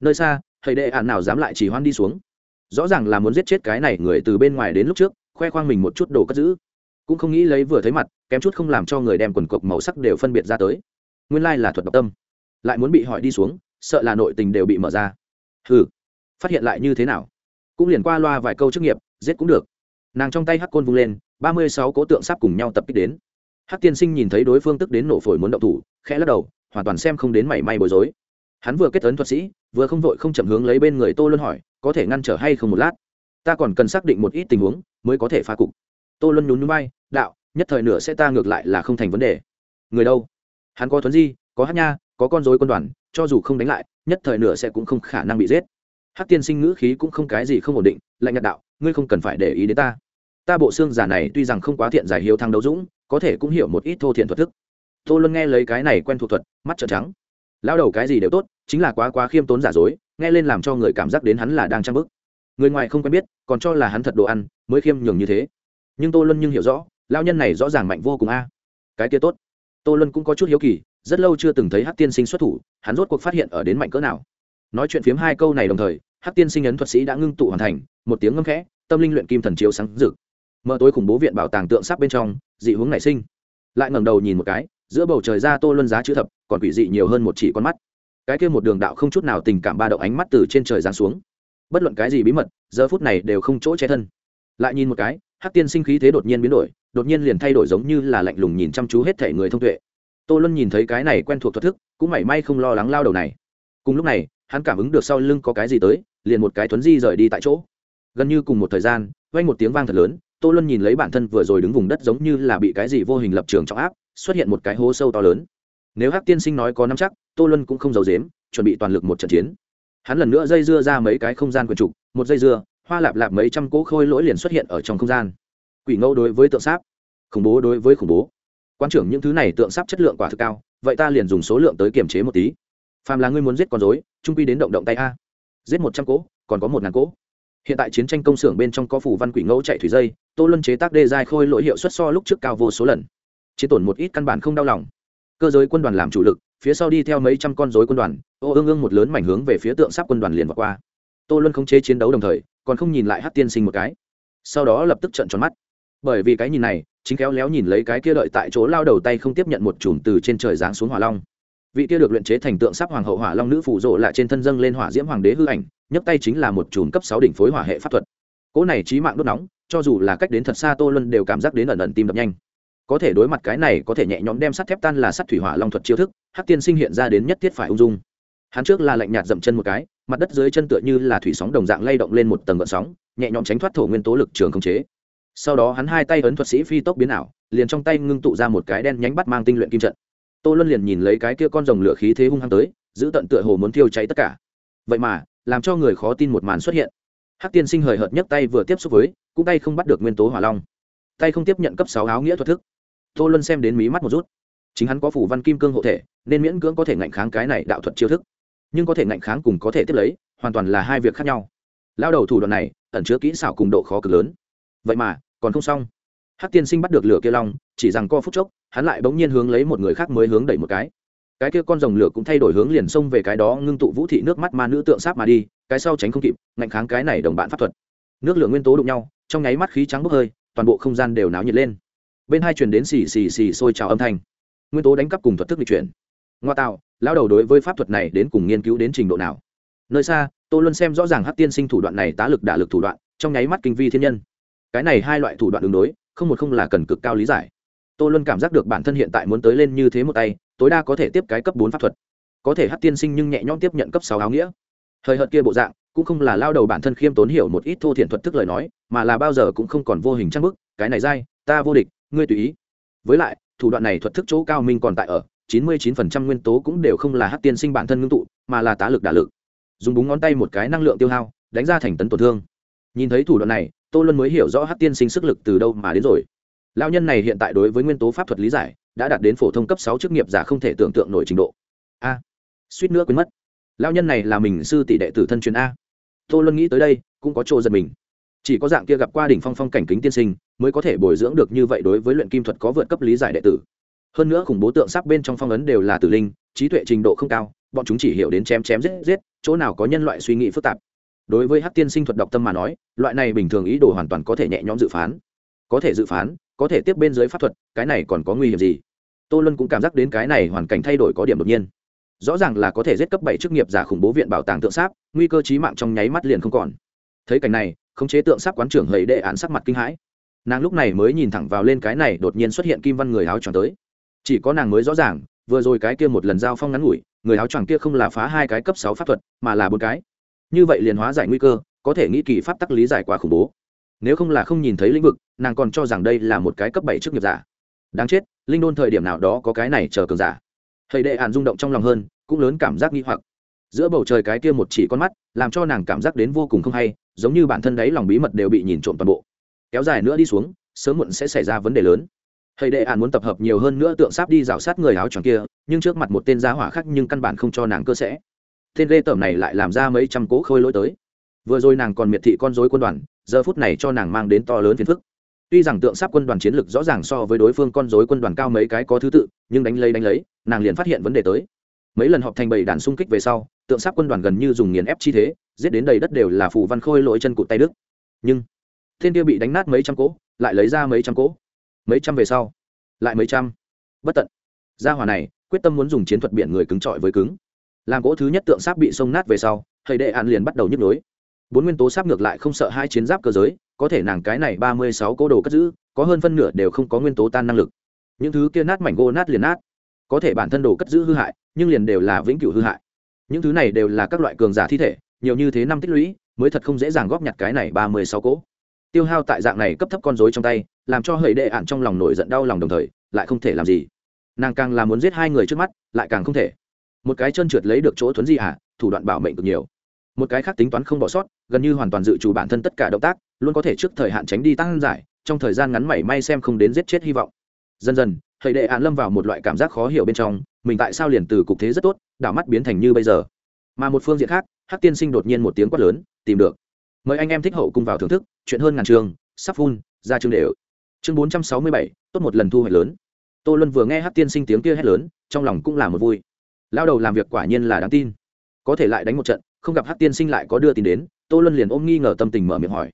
Nơi xa, thầy đệ ạn nào dám lại chỉ hoan đi xuống. Rõ ràng là muốn giết chết cái này người từ bên ngoài đến lúc trước, khoe khoang mình một chút đồ cất giữ. Cũng không nghĩ lấy vừa thấy mặt, kém chút không làm cho người đem quần cộc màu sắc đều phân biệt ra tới. Nguyên lai là thuật độc tâm. Lại muốn bị hỏi đi xuống, sợ là nội tình đều bị mở ra. Hừ, phát hiện lại như thế nào? Cũng liền qua loa vài câu chức nghiệp, giết cũng được. Nàng trong tay hắc côn vung lên, ba mươi sáu cố tượng sắp cùng nhau tập kích đến. Hắc tiên sinh nhìn thấy đối phương tức đến nổ phổi muốn động thủ, khẽ lắc đầu, hoàn toàn xem không đến mảy may bối rối. Hắn vừa kết tấn thuật sĩ, vừa không vội không chậm hướng lấy bên người tô luân hỏi, có thể ngăn trở hay không một lát? Ta còn cần xác định một ít tình huống, mới có thể phá cục. Tô luân nhún nhún bay đạo, nhất thời nửa sẽ ta ngược lại là không thành vấn đề. Người đâu? Hắn có thuấn di, có hát nha, có con dối quân đoàn, cho dù không đánh lại, nhất thời nửa sẽ cũng không khả năng bị giết hát tiên sinh ngữ khí cũng không cái gì không ổn định, lạnh nhạt đạo, ngươi không cần phải để ý đến ta. Ta bộ xương giả này tuy rằng không quá thiện giải hiếu thăng đấu dũng, có thể cũng hiểu một ít thô thiện thuật thức. Tô luân nghe lấy cái này quen thuộc thuật, mắt trợn trắng. Lao đầu cái gì đều tốt, chính là quá quá khiêm tốn giả dối, nghe lên làm cho người cảm giác đến hắn là đang trang bức. Người ngoài không quen biết, còn cho là hắn thật đồ ăn, mới khiêm nhường như thế. Nhưng tô luân nhưng hiểu rõ lao nhân này rõ ràng mạnh vô cùng a. Cái kia tốt. Tô luân cũng có chút hiếu kỳ, rất lâu chưa từng thấy hát tiên sinh xuất thủ, hắn rốt cuộc phát hiện ở đến mạnh cỡ nào nói chuyện phiếm hai câu này đồng thời hát tiên sinh ấn thuật sĩ đã ngưng tụ hoàn thành, một tiếng ngâm khẽ, tâm linh luyện kim thần chiếu sáng rực. Mở tối khủng bố viện bảo tàng tượng sắp bên trong, dị hướng nảy sinh. Lại ngẩng đầu nhìn một cái, giữa bầu trời ra tô luân giá chữ thập, còn quỷ dị nhiều hơn một chỉ con mắt. Cái kia một đường đạo không chút nào tình cảm ba động ánh mắt từ trên trời giáng xuống. Bất luận cái gì bí mật, giờ phút này đều không chỗ che thân. Lại nhìn một cái, hắc tiên sinh khí thế đột nhiên biến đổi, đột nhiên liền thay đổi giống như là lạnh lùng nhìn chăm chú hết thể người thông tuệ. Tô luân nhìn thấy cái này quen thuộc thoát thức, cũng mảy may không lo lắng lao đầu này. Cùng lúc này hắn cảm ứng được sau lưng có cái gì tới, liền một cái thuấn di rời đi tại chỗ. Gần như cùng một thời gian, vang một tiếng vang thật lớn, tô luân nhìn lấy bản thân vừa rồi đứng vùng đất giống như là bị cái gì vô hình lập trường trọng áp, xuất hiện một cái hố sâu to lớn. Nếu hắc tiên sinh nói có nắm chắc, tô luân cũng không giàu dếm chuẩn bị toàn lực một trận chiến. Hắn lần nữa dây dưa ra mấy cái không gian quần trục, một dây dưa, hoa lạp lạp mấy trăm cỗ khôi lỗi liền xuất hiện ở trong không gian. Quỷ ngẫu đối với tượng sáp, khủng bố đối với khủng bố. Quan trưởng những thứ này tượng sáp chất lượng quả thực cao, vậy ta liền dùng số lượng tới kiềm chế một tí phàm là ngươi muốn giết con dối trung quy đến động động tay a. Giết một trăm cỗ, còn có một ngàn cỗ. Hiện tại chiến tranh công xưởng bên trong có phủ văn quỷ ngẫu chạy thủy dây, tô luân chế tác đê dài khôi lỗi hiệu suất so lúc trước cao vô số lần. Chiến tổn một ít căn bản không đau lòng. Cơ giới quân đoàn làm chủ lực, phía sau đi theo mấy trăm con dối quân đoàn, ô ương ương một lớn mảnh hướng về phía tượng sắp quân đoàn liền vào qua. Tô luân không chế chiến đấu đồng thời, còn không nhìn lại hát tiên sinh một cái. Sau đó lập tức trận tròn mắt. Bởi vì cái nhìn này, chính kéo léo nhìn lấy cái kia đợi tại chỗ lao đầu tay không tiếp nhận một chùm từ trên trời giáng xuống hỏa long vị kia được luyện chế thành tượng sắp hoàng hậu hỏa long nữ phủ rộ lại trên thân dâng lên hỏa diễm hoàng đế hư ảnh, nhấc tay chính là một chùm cấp sáu đỉnh phối hỏa hệ pháp thuật. Cỗ này trí mạng đốt nóng, cho dù là cách đến thật xa tô luân đều cảm giác đến ẩn ẩn tim đập nhanh. Có thể đối mặt cái này có thể nhẹ nhõm đem sắt thép tan là sắt thủy hỏa long thuật chiêu thức, hắc tiên sinh hiện ra đến nhất thiết phải ung dung. Hắn trước là lạnh nhạt dậm chân một cái, mặt đất dưới chân tựa như là thủy sóng đồng dạng lay động lên một tầng gợn sóng, nhẹ nhõm tránh thoát thổ nguyên tố lực trường không chế. Sau đó hắn hai tay ấn thuật sĩ phi tốc biến ảo, liền trong tay ngưng tụ ra một cái đen nhánh bắt mang tinh luyện kim trận tô luân liền nhìn lấy cái kia con rồng lửa khí thế hung hăng tới, giữ tận tựa hồ muốn thiêu cháy tất cả. Vậy mà, làm cho người khó tin một màn xuất hiện. Hắc tiên sinh hời hợt nhấc tay vừa tiếp xúc với, cũng tay không bắt được nguyên tố hỏa long. Tay không tiếp nhận cấp sáu áo nghĩa thuật thức. Tô luân xem đến mí mắt một rút chính hắn có phủ văn kim cương hộ thể, nên miễn cưỡng có thể ngạnh kháng cái này đạo thuật chiêu thức. Nhưng có thể ngạnh kháng cùng có thể tiếp lấy, hoàn toàn là hai việc khác nhau. Lao đầu thủ đoạn này, ẩn chứa kỹ xảo cùng độ khó cực lớn. Vậy mà, còn không xong hắc tiên sinh bắt được lửa kia long, chỉ rằng co phút chốc, hắn lại bỗng nhiên hướng lấy một người khác mới hướng đẩy một cái. Cái kia con rồng lửa cũng thay đổi hướng liền xông về cái đó ngưng tụ vũ thị nước mắt ma nữ tượng sáp mà đi, cái sau tránh không kịp, ngạnh kháng cái này đồng bạn pháp thuật. Nước lửa nguyên tố đụng nhau, trong nháy mắt khí trắng bốc hơi, toàn bộ không gian đều náo nhiệt lên. Bên hai truyền đến xì xì xì sôi trào âm thanh. Nguyên tố đánh cắp cùng thuật thức lịch chuyển. Ngoa tạo lao đầu đối với pháp thuật này đến cùng nghiên cứu đến trình độ nào? Nơi xa tôi luôn xem rõ ràng hát tiên sinh thủ đoạn này tá lực đả lực thủ đoạn, trong nháy mắt kinh vi thiên nhân. Cái này hai loại thủ đoạn đường đối không một không là cần cực cao lý giải. Tôi luôn cảm giác được bản thân hiện tại muốn tới lên như thế một tay, tối đa có thể tiếp cái cấp bốn pháp thuật. Có thể hát tiên sinh nhưng nhẹ nhõm tiếp nhận cấp sáu áo nghĩa. Thời hợt kia bộ dạng, cũng không là lao đầu bản thân khiêm tốn hiểu một ít thô thiện thuật thức lời nói, mà là bao giờ cũng không còn vô hình trang bức, cái này dai, ta vô địch, ngươi tùy ý. Với lại, thủ đoạn này thuật thức chỗ cao minh còn tại ở, chín mươi chín phần trăm nguyên tố cũng đều không là hát tiên sinh bản thân ngưng tụ, mà là tá lực đả lực. Dùng búng ngón tay một cái năng lượng tiêu hao, đánh ra thành tấn tổn thương. Nhìn thấy thủ đoạn này tô luân mới hiểu rõ hát tiên sinh sức lực từ đâu mà đến rồi. Lao nhân này hiện tại đối với nguyên tố pháp thuật lý giải, đã đạt đến phổ thông cấp sáu chức nghiệp giả không thể tưởng tượng nổi trình độ. A. Suýt nữa quên mất. Lao nhân này là mình sư tỷ đệ tử thân truyền a. Tô luân nghĩ tới đây, cũng có chỗ giật mình. Chỉ có dạng kia gặp qua đỉnh phong phong cảnh kính tiên sinh, mới có thể bồi dưỡng được như vậy đối với luyện kim thuật có vượt cấp lý giải đệ tử. Hơn nữa khủng bố tượng sắc bên trong phong ấn đều là tử linh, trí tuệ trình độ không cao, bọn chúng chỉ hiểu đến chém chém giết giết, chỗ nào có nhân loại suy nghĩ phức tạp đối với hát tiên sinh thuật độc tâm mà nói, loại này bình thường ý đồ hoàn toàn có thể nhẹ nhõm dự phán. Có thể dự phán, có thể tiếp bên dưới pháp thuật, cái này còn có nguy hiểm gì? Tô luân cũng cảm giác đến cái này hoàn cảnh thay đổi có điểm đột nhiên. Rõ ràng là có thể giết cấp bảy chức nghiệp giả khủng bố viện bảo tàng tượng sáp, nguy cơ chí mạng trong nháy mắt liền không còn. Thấy cảnh này, khống chế tượng sáp quán trưởng hầy đệ án sắc mặt kinh hãi. Nàng lúc này mới nhìn thẳng vào lên cái này đột nhiên xuất hiện kim văn người áo tròn tới. Chỉ có nàng mới rõ ràng, vừa rồi cái kia một lần giao phong ngắn ngủi, người áo choàng kia không là phá hai cái cấp sáu pháp thuật, mà là bốn cái như vậy liền hóa giải nguy cơ, có thể nghĩ kỳ pháp tắc lý giải quá khủng bố. Nếu không là không nhìn thấy lĩnh vực, nàng còn cho rằng đây là một cái cấp bảy chức nghiệp giả. Đáng chết, linh đôn thời điểm nào đó có cái này chờ cường giả. Thầy đệ ạn rung động trong lòng hơn, cũng lớn cảm giác nghi hoặc. Giữa bầu trời cái kia một chỉ con mắt, làm cho nàng cảm giác đến vô cùng không hay, giống như bản thân đấy lòng bí mật đều bị nhìn trộm toàn bộ. Kéo dài nữa đi xuống, sớm muộn sẽ xảy ra vấn đề lớn. Thầy đệ ạn muốn tập hợp nhiều hơn nữa tượng sáp đi rào sát người áo tròn kia, nhưng trước mặt một tên giá hỏa khác nhưng căn bản không cho nàng cơ sẽ tên lê tởm này lại làm ra mấy trăm cỗ khôi lỗi tới. Vừa rồi nàng còn miệt thị con dối quân đoàn, giờ phút này cho nàng mang đến to lớn phiền phức. Tuy rằng tượng sáp quân đoàn chiến lược rõ ràng so với đối phương con dối quân đoàn cao mấy cái có thứ tự, nhưng đánh lấy đánh lấy, nàng liền phát hiện vấn đề tới. Mấy lần họp thành bầy đàn xung kích về sau, tượng sáp quân đoàn gần như dùng nghiền ép chi thế, giết đến đầy đất đều là phù văn khôi lỗi chân cụt tay đức nhưng, thiên kia bị đánh nát mấy trăm cỗ, lại lấy ra mấy trăm cỗ. Mấy trăm về sau, lại mấy trăm. Bất tận. Gia hòa này, quyết tâm muốn dùng chiến thuật biển người cứng trọi với cứng làm gỗ thứ nhất tượng sáp bị sông nát về sau, thầy đệ an liền bắt đầu nhức nhối. Bốn nguyên tố sáp ngược lại không sợ hai chiến giáp cơ giới, có thể nàng cái này ba mươi sáu cố đồ cất giữ, có hơn phân nửa đều không có nguyên tố tan năng lực. Những thứ kia nát mảnh gỗ nát liền nát. Có thể bản thân đồ cất giữ hư hại, nhưng liền đều là vĩnh cửu hư hại. Những thứ này đều là các loại cường giả thi thể, nhiều như thế năm tích lũy, mới thật không dễ dàng góp nhặt cái này ba mươi sáu cỗ. Tiêu hao tại dạng này cấp thấp con dối trong tay, làm cho hầy đệ ạn trong lòng nổi giận đau lòng đồng thời, lại không thể làm gì. Nàng càng là muốn giết hai người trước mắt, lại càng không thể một cái chân trượt lấy được chỗ thuấn di hạ thủ đoạn bảo mệnh cực nhiều. Một cái khác tính toán không bỏ sót, gần như hoàn toàn dự trù bản thân tất cả động tác, luôn có thể trước thời hạn tránh đi tăng giải, trong thời gian ngắn mảy may xem không đến giết chết hy vọng. Dần dần thầy đệ hạn lâm vào một loại cảm giác khó hiểu bên trong, mình tại sao liền từ cục thế rất tốt, đảo mắt biến thành như bây giờ. Mà một phương diện khác, hắc tiên sinh đột nhiên một tiếng quát lớn, tìm được. Mời anh em thích hậu cùng vào thưởng thức, chuyện hơn ngàn trường, sắp phun ra chương đều. Chương bốn trăm sáu mươi bảy, tốt một lần thu hoạch lớn. Tô luân vừa nghe hắc tiên sinh tiếng kia hét lớn, trong lòng cũng là một vui lao đầu làm việc quả nhiên là đáng tin. Có thể lại đánh một trận không gặp Hát tiên sinh lại có đưa tin đến tô luân liền ôm nghi ngờ tâm tình mở miệng hỏi.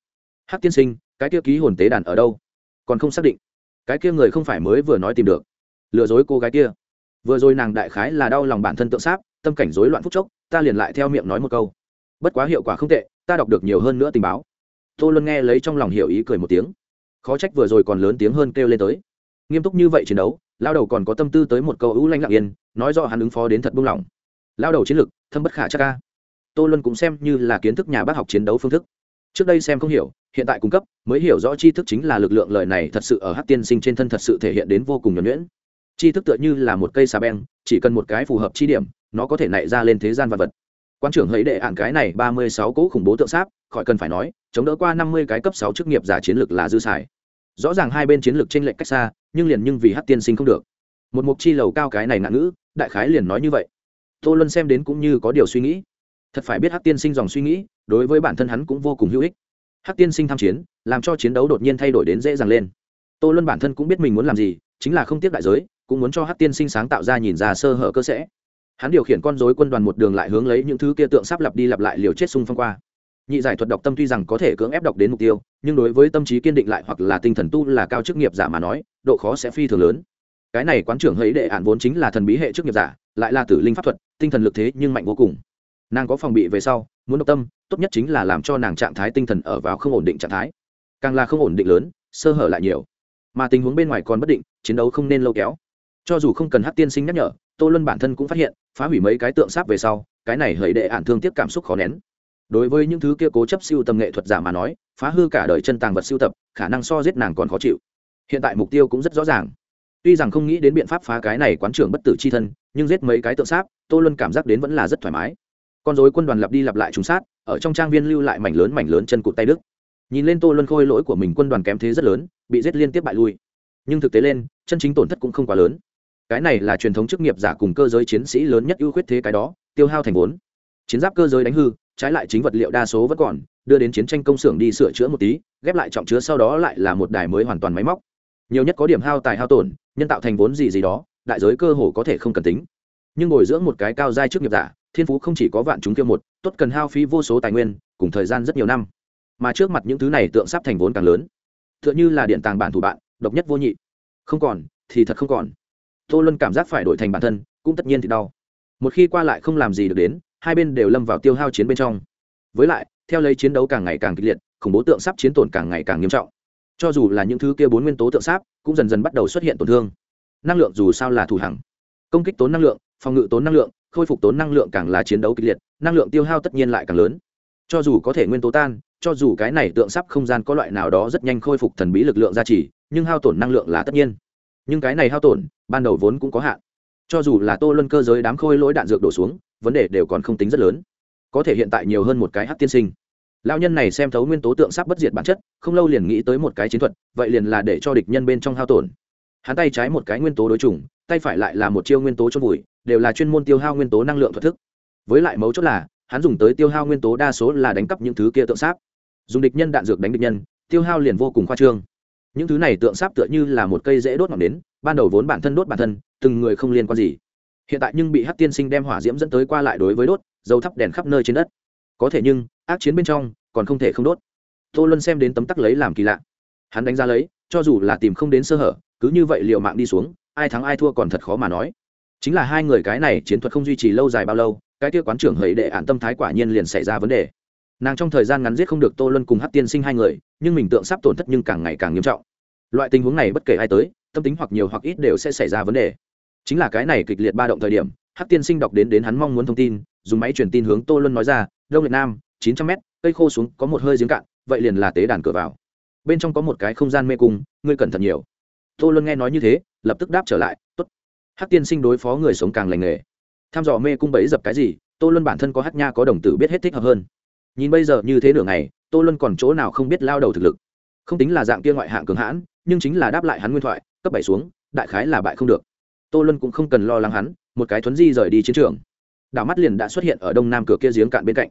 Hát tiên sinh cái kia ký hồn tế đàn ở đâu? Còn không xác định. Cái kia người không phải mới vừa nói tìm được. Lừa dối cô gái kia. Vừa rồi nàng đại khái là đau lòng bản thân tự sát, tâm cảnh rối loạn phúc chốc ta liền lại theo miệng nói một câu. Bất quá hiệu quả không tệ ta đọc được nhiều hơn nữa tình báo. Tô luân nghe lấy trong lòng hiểu ý cười một tiếng. Khó trách vừa rồi còn lớn tiếng hơn kêu lên tới. Nghiêm túc như vậy chiến đấu lao đầu còn có tâm tư tới một câu ưu lanh lặng yên, nói do hắn ứng phó đến thật buông lỏng. Lao đầu chiến lược thâm bất khả chắc ca tô luân cũng xem như là kiến thức nhà bác học chiến đấu phương thức. Trước đây xem không hiểu, hiện tại cung cấp, mới hiểu rõ tri thức chính là lực lượng lời này thật sự ở hát tiên sinh trên thân thật sự thể hiện đến vô cùng nhuẩn nhuyễn. Tri thức tựa như là một cây xà beng, chỉ cần một cái phù hợp chi điểm, nó có thể nảy ra lên thế gian vật vật. Quan trưởng hãy đệ ạn cái này ba mươi sáu cỗ khủng bố tượng sáp, khỏi cần phải nói, chống đỡ qua năm mươi cái cấp sáu chức nghiệp giả chiến lược là dư xài. Rõ ràng hai bên chiến lược trên lệnh cách xa nhưng liền nhưng vì hát tiên sinh không được. Một mục chi lầu cao cái này ngạn ngữ, đại khái liền nói như vậy. Tô luân xem đến cũng như có điều suy nghĩ. Thật phải biết hát tiên sinh dòng suy nghĩ, đối với bản thân hắn cũng vô cùng hữu ích. Hát tiên sinh tham chiến, làm cho chiến đấu đột nhiên thay đổi đến dễ dàng lên. Tô luân bản thân cũng biết mình muốn làm gì, chính là không tiếp đại giới, cũng muốn cho hát tiên sinh sáng tạo ra nhìn ra sơ hở cơ sẽ. Hắn điều khiển con dối quân đoàn một đường lại hướng lấy những thứ kia tượng sắp lặp đi lặp lại liều chết xung phong qua nhị giải thuật đọc tâm tuy rằng có thể cưỡng ép đọc đến mục tiêu, nhưng đối với tâm trí kiên định lại hoặc là tinh thần tu là cao chức nghiệp giả mà nói, độ khó sẽ phi thường lớn. Cái này quán trưởng hấy đệ ạn vốn chính là thần bí hệ chức nghiệp giả, lại là tử linh pháp thuật, tinh thần lực thế nhưng mạnh vô cùng. Nàng có phòng bị về sau, muốn độc tâm, tốt nhất chính là làm cho nàng trạng thái tinh thần ở vào không ổn định trạng thái. Càng là không ổn định lớn, sơ hở lại nhiều. Mà tình huống bên ngoài còn bất định, chiến đấu không nên lâu kéo. Cho dù không cần hát tiên sinh nhắc nhở, tô luân bản thân cũng phát hiện, phá hủy mấy cái tượng sáp về sau, cái này hãy đệ ạn thương tiếc cảm xúc khó nén đối với những thứ kia cố chấp siêu tầm nghệ thuật giả mà nói, phá hư cả đời chân tàng vật siêu tập, khả năng so giết nàng còn khó chịu. Hiện tại mục tiêu cũng rất rõ ràng. Tuy rằng không nghĩ đến biện pháp phá cái này quán trưởng bất tử c h i thân, nhưng giết mấy cái tượng sáp, tô luân cảm giác đến vẫn là rất thoải mái. Con dối quân đoàn lặp đi lặp lại trúng sát, ở trong trang viên lưu lại mảnh lớn mảnh lớn chân cụt tay đức. Nhìn lên tô luân khôi lỗi của mình, quân đoàn kém thế rất lớn, bị giết liên tiếp bại lui. Nhưng thực tế lên, chân chính tổn thất cũng không quá lớn. Cái này là truyền thống chức nghiệp giả cùng cơ giới chiến sĩ lớn nhất ưu khuyết thế cái đó, tiêu hao thành vốn. Chiến giáp cơ giới đánh hư trái lại chính vật liệu đa số vẫn còn, đưa đến chiến tranh công xưởng đi sửa chữa một tí, ghép lại trọng chứa sau đó lại là một đài mới hoàn toàn máy móc. Nhiều nhất có điểm hao tài hao tổn, nhân tạo thành vốn gì gì đó, đại giới cơ hồ có thể không cần tính. Nhưng bồi dưỡng một cái cao giai trước nghiệp giả, thiên phú không chỉ có vạn chúng kia một, tốt cần hao phí vô số tài nguyên, cùng thời gian rất nhiều năm. Mà trước mặt những thứ này tượng sắp thành vốn càng lớn. T h ư ợ n h ư là điện tàng bản thủ bạn, độc nhất vô nhị. Không còn, thì thật không còn. Tô luân cảm giác phải đổi thành bản thân, cũng tất nhiên thì đau. Một khi qua lại không làm gì được đến hai bên đều lâm vào tiêu hao chiến bên trong. Với lại, theo lấy chiến đấu càng ngày càng kịch liệt, khủng bố tượng sắp chiến tổn càng ngày càng nghiêm trọng. Cho dù là những thứ kia bốn nguyên tố tượng sáp, cũng dần dần bắt đầu xuất hiện tổn thương. Năng lượng dù sao là thủ hằng. Công kích tốn năng lượng, phòng ngự tốn năng lượng, khôi phục tốn năng lượng càng là chiến đấu kịch liệt, năng lượng tiêu hao tất nhiên lại càng lớn. Cho dù có thể nguyên tố tan, cho dù cái này tượng sắp không gian có loại nào đó rất nhanh khôi phục thần bí lực lượng gia trì, nhưng hao tổn năng lượng là tất nhiên. Nhưng cái này hao tổn, ban đầu vốn cũng có hạn cho dù là tô luân cơ giới đám khôi lỗi đạn dược đổ xuống, vấn đề đều còn không tính rất lớn. Có thể hiện tại nhiều hơn một cái hát tiên sinh. Lao nhân này xem thấu nguyên tố tượng sắp bất diệt bản chất, không lâu liền nghĩ tới một cái chiến thuật, vậy liền là để cho địch nhân bên trong hao tổn. Hắn tay trái một cái nguyên tố đối chủng tay phải lại là một chiêu nguyên tố chôn vùi, đều là chuyên môn tiêu hao nguyên tố năng lượng thuật thức. Với lại mấu chốt là, hắn dùng tới tiêu hao nguyên tố đa số là đánh cắp những thứ kia tượng sáp. Dùng địch nhân đạn dược đánh địch nhân, tiêu hao liền vô cùng khoa trương. Những thứ này tượng sáp tựa như là một cây dễ đốt ngọn nến, ban đầu vốn bản thân đốt bản thân từng người không liên quan gì. Hiện tại nhưng bị hát tiên sinh đem hỏa diễm dẫn tới qua lại đối với đốt, dầu thắp đèn khắp nơi trên đất. Có thể nhưng, ác chiến bên trong, còn không thể không đốt. Tô luân xem đến tấm tắc lấy làm kỳ lạ. Hắn đánh giá lấy, cho dù là tìm không đến sơ hở, cứ như vậy liệu mạng đi xuống, ai thắng ai thua còn thật khó mà nói. Chính là hai người cái này chiến thuật không duy trì lâu dài bao lâu, cái kia quán trưởng hầy đệ ản tâm thái quả nhiên liền xảy ra vấn đề. Nàng trong thời gian ngắn giết không được tô luân cùng hát tiên sinh hai người, nhưng mình tượng sắp tổn thất nhưng càng ngày càng nghiêm trọng. Loại tình huống này bất kể ai tới, tâm tính hoặc nhiều hoặc ít đều sẽ xảy ra vấn đề chính là cái này kịch liệt ba động thời điểm hát tiên sinh đọc đến đến hắn mong muốn thông tin, dùng máy truyền tin hướng tô luân nói ra, đông việt nam, chín trăm mét, cây khô xuống, có một hơi giếng cạn, vậy liền là tế đàn cửa vào. Bên trong có một cái không gian mê cung, ngươi cẩn thận nhiều. Tô luân nghe nói như thế, lập tức đáp trở lại t ố t hắc tiên sinh đối phó người sống càng lành nghề. Tham dò mê cung bẫy dập cái gì, tô luân bản thân có hát nha có đồng tử biết hết thích hợp hơn. Nhìn bây giờ như thế nửa ngày, tô luân còn chỗ nào không biết lao đầu thực lực. Không tính là dạng kia ngoại hạng cường hãn, nhưng chính là đáp lại hắn nguyên thoại, cấp bảy xuống, đại khái là bại không được tô luân cũng không cần lo lắng hắn, một cái thuấn di rời đi chiến trường. Đảo mắt liền đã xuất hiện ở đông nam cửa kia giếng cạn bên cạnh.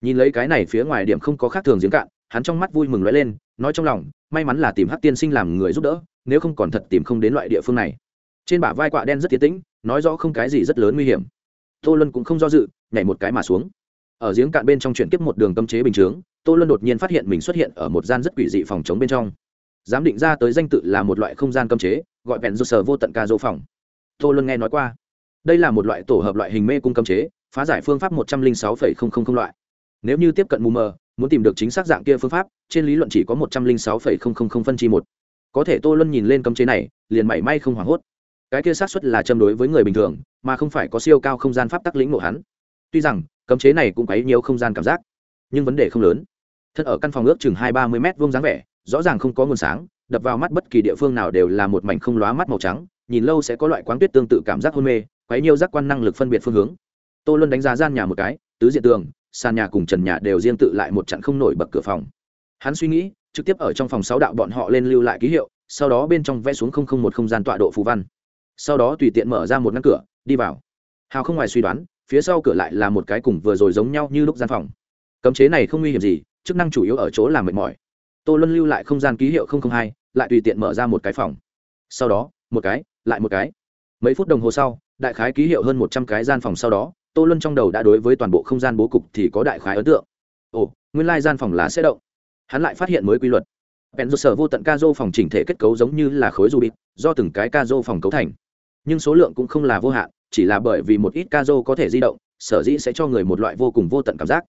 Nhìn lấy cái này phía ngoài điểm không có khác thường giếng cạn, hắn trong mắt vui mừng lóe lên, nói trong lòng, may mắn là tìm hắc tiên sinh làm người giúp đỡ, nếu không còn thật tìm không đến loại địa phương này. Trên bả vai quạ đen rất tiến tĩnh, nói rõ không cái gì rất lớn nguy hiểm. Tô luân cũng không do dự, nhảy một cái mà xuống. Ở giếng cạn bên trong chuyển kiếp một đường cấm chế bình chướng, tô luân đột nhiên phát hiện mình xuất hiện ở một gian rất quỷ dị phòng chống bên trong. Giám định ra tới danh tự là một loại không gian cấm chế, gọi vẹn do sở vô tận ca dỗ phòng tô luân nghe nói qua. Đây là một loại tổ hợp loại hình mê cung cấm chế, phá giải phương pháp một trăm linh sáu loại. Nếu như tiếp cận mù mờ, muốn tìm được chính xác dạng kia phương pháp, trên lý luận chỉ có một trăm linh sáu phân chi một. Có thể tô luân nhìn lên cấm chế này, liền mảy may không hoảng hốt. Cái kia xác suất là châm đối với người bình thường, mà không phải có siêu cao không gian pháp tắc lĩnh ngộ hắn. Tuy rằng, cấm chế này cũng quấy nhiều không gian cảm giác, nhưng vấn đề không lớn. Thân ở căn phòng ước chừng hai ba mươi m vông dáng vẻ, rõ ràng không có nguồn sáng, đập vào mắt bất kỳ địa phương nào đều là một mảnh không lóa mắt màu trắng nhìn lâu sẽ có loại quáng tuyết tương tự cảm giác hôn mê, quấy nhiều giác quan năng lực phân biệt phương hướng. Tô luân đánh giá gian nhà một cái, tứ diện tường, sàn nhà cùng trần nhà đều riêng tự lại một trận không nổi bậc cửa phòng. Hắn suy nghĩ, trực tiếp ở trong phòng sáu đạo bọn họ lên lưu lại ký hiệu, sau đó bên trong vẽ xuống không không một không gian tọa độ phù văn. Sau đó tùy tiện mở ra một ngăn cửa, đi vào. Hào không ngoài suy đoán, phía sau cửa lại là một cái cùng vừa rồi giống nhau như lúc gian phòng. Cấm chế này không nguy hiểm gì, chức năng chủ yếu ở chỗ làm mệt mỏi. Tô luân lưu lại không gian ký hiệu hai, lại tùy tiện mở ra một cái phòng. Sau đó một cái, lại một cái. Mấy phút đồng hồ sau, đại khái ký hiệu hơn một trăm cái gian phòng sau đó, tô luân trong đầu đã đối với toàn bộ không gian bố cục thì có đại khái ấn tượng. Ồ, nguyên lai gian phòng lá sẽ động. Hắn lại phát hiện mới quy luật. Bèn do sở vô tận ca dô phòng chỉnh thể kết cấu giống như là khối du bịt do từng cái ca dô phòng cấu thành. Nhưng số lượng cũng không là vô hạn, chỉ là bởi vì một ít ca dô có thể di động, sở dĩ sẽ cho người một loại vô cùng vô tận cảm giác.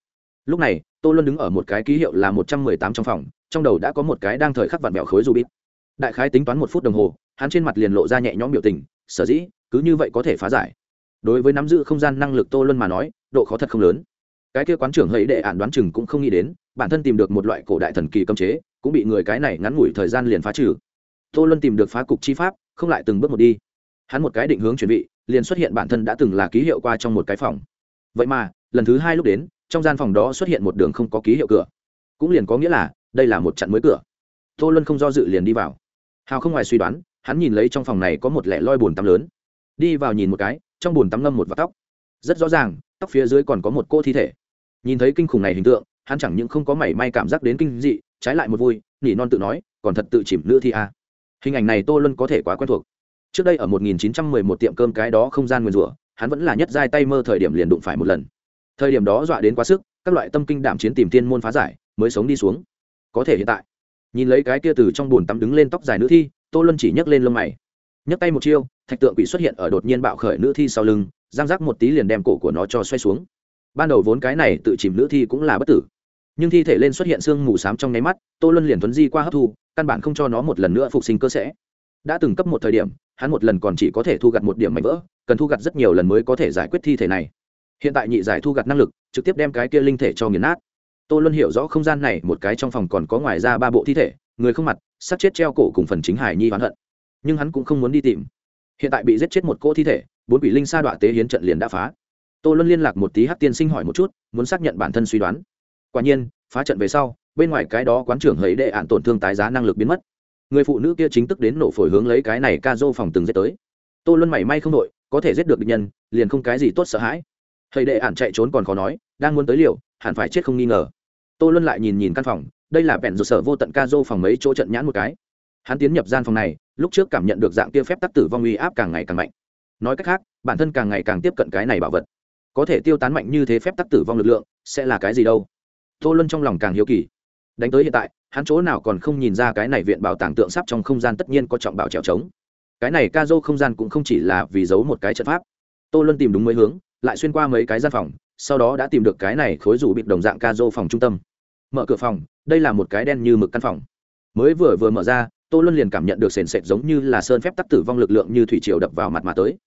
Lúc này, tô luân đứng ở một cái ký hiệu là một trăm mười tám trong phòng, trong đầu đã có một cái đang thời khắc vặn vẹo khối du bịt đại khái tính toán một phút đồng hồ, hắn trên mặt liền lộ ra nhẹ nhõm biểu tình, sở dĩ, cứ như vậy có thể phá giải. Đối với nắm giữ không gian năng lực tô luân mà nói, độ khó thật không lớn. Cái kia quán trưởng hẫy đệ ản đoán chừng cũng không nghĩ đến, bản thân tìm được một loại cổ đại thần kỳ cấm chế, cũng bị người cái này ngắn ngủi thời gian liền phá trừ. Tô luân tìm được phá cục chi pháp, không lại từng bước một đi. Hắn một cái định hướng chuẩn bị, liền xuất hiện bản thân đã từng là ký hiệu qua trong một cái phòng. Vậy mà, lần thứ hai lúc đến, trong gian phòng đó xuất hiện một đường không có ký hiệu cửa. Cũng liền có nghĩa là, đây là một chặn mới cửa. Tô luân không do dự liền đi vào hào không ngoài suy đoán, hắn nhìn lấy trong phòng này có một lẻ loi bồn tắm lớn. Đi vào nhìn một cái, trong bồn tắm ngâm một vạt tóc. Rất rõ ràng, tóc phía dưới còn có một cô thi thể. Nhìn thấy kinh khủng này hình tượng, hắn chẳng những không có mảy may cảm giác đến kinh dị, trái lại một vui, nỉ non tự nói, còn thật tự chìm nữa thi a. Hình ảnh này tô luân có thể quá quen thuộc. Trước đây ở 1911 tiệm cơm cái đó không gian nguyên rủa, hắn vẫn là nhất giai tay mơ thời điểm liền đụng phải một lần. Thời điểm đó dọa đến quá sức, các loại tâm kinh đảm chiến tìm tiên môn phá giải, mới sống đi xuống. Có thể hiện tại nhìn lấy cái kia từ trong bồn tắm đứng lên tóc dài nữ thi, tô luân chỉ nhấc lên lông mày. Nhấc tay một chiêu, thạch tượng quỷ xuất hiện ở đột nhiên bạo khởi nữ thi sau lưng, giang rác một tí liền đem cổ của nó cho xoay xuống. Ban đầu vốn cái này tự chìm nữ thi cũng là bất tử. Nhưng thi thể lên xuất hiện sương mù s á m trong nháy mắt, tô luân liền thuấn di qua hấp thu, căn bản không cho nó một lần nữa phục sinh cơ sẽ. Đã từng cấp một thời điểm, hắn một lần còn chỉ có thể thu gặt một điểm mảnh vỡ, cần thu gặt rất nhiều lần mới có thể giải quyết thi thể này. Hiện tại nhị giải thu gặt năng lực, trực tiếp đem cái kia linh thể cho nghiền nát tô luân hiểu rõ không gian này một cái trong phòng còn có ngoài ra ba bộ thi thể người không mặt sát chết treo cổ cùng phần chính hải nhi oán hận. Nhưng hắn cũng không muốn đi tìm. Hiện tại bị giết chết một cỗ thi thể bốn quỷ linh sa đoạ tế hiến trận liền đã phá. Tô luân liên lạc một tí hắc tiên sinh hỏi một chút muốn xác nhận bản thân suy đoán. Quả nhiên phá trận về sau bên ngoài cái đó quán trưởng hấy đệ án tổn thương tái giá năng lực biến mất. Người phụ nữ kia chính tức đến nổ phổi hướng lấy cái này ca dô phòng từng giết tới. Tô luân mảy may không đội có thể giết được địch nhân liền không cái gì tốt sợ hãi. Hầy đệ án chạy trốn còn khó nói đang muốn tới liệu, hẳn phải chết không nghi ngờ tô luân lại nhìn nhìn căn phòng, đây là vẹn rột sở vô tận ca dô phòng mấy chỗ trận nhãn một cái. Hắn tiến nhập gian phòng này, lúc trước cảm nhận được dạng kia phép tắc tử vong uy áp càng ngày càng mạnh. Nói cách khác, bản thân càng ngày càng tiếp cận cái này bảo vật. Có thể tiêu tán mạnh như thế phép tắc tử vong lực lượng, sẽ là cái gì đâu? Tô luân trong lòng càng hiếu kỳ. Đánh tới hiện tại, hắn chỗ nào còn không nhìn ra cái này viện bảo tàng tượng sắp trong không gian tất nhiên có trọng bảo trèo trống. Cái này ca dô không gian cũng không chỉ là vì giấu một cái trận pháp. Tô luân tìm đúng mới hướng, lại xuyên qua mấy cái gian phòng sau đó đã tìm được cái này khối rủ bịt đồng dạng ca dô phòng trung tâm. Mở cửa phòng, đây là một cái đen như mực căn phòng. Mới vừa vừa mở ra, tô luân liền cảm nhận được sền sệt giống như là sơn phép tắc tử vong lực lượng như thủy triều đập vào mặt mà tới.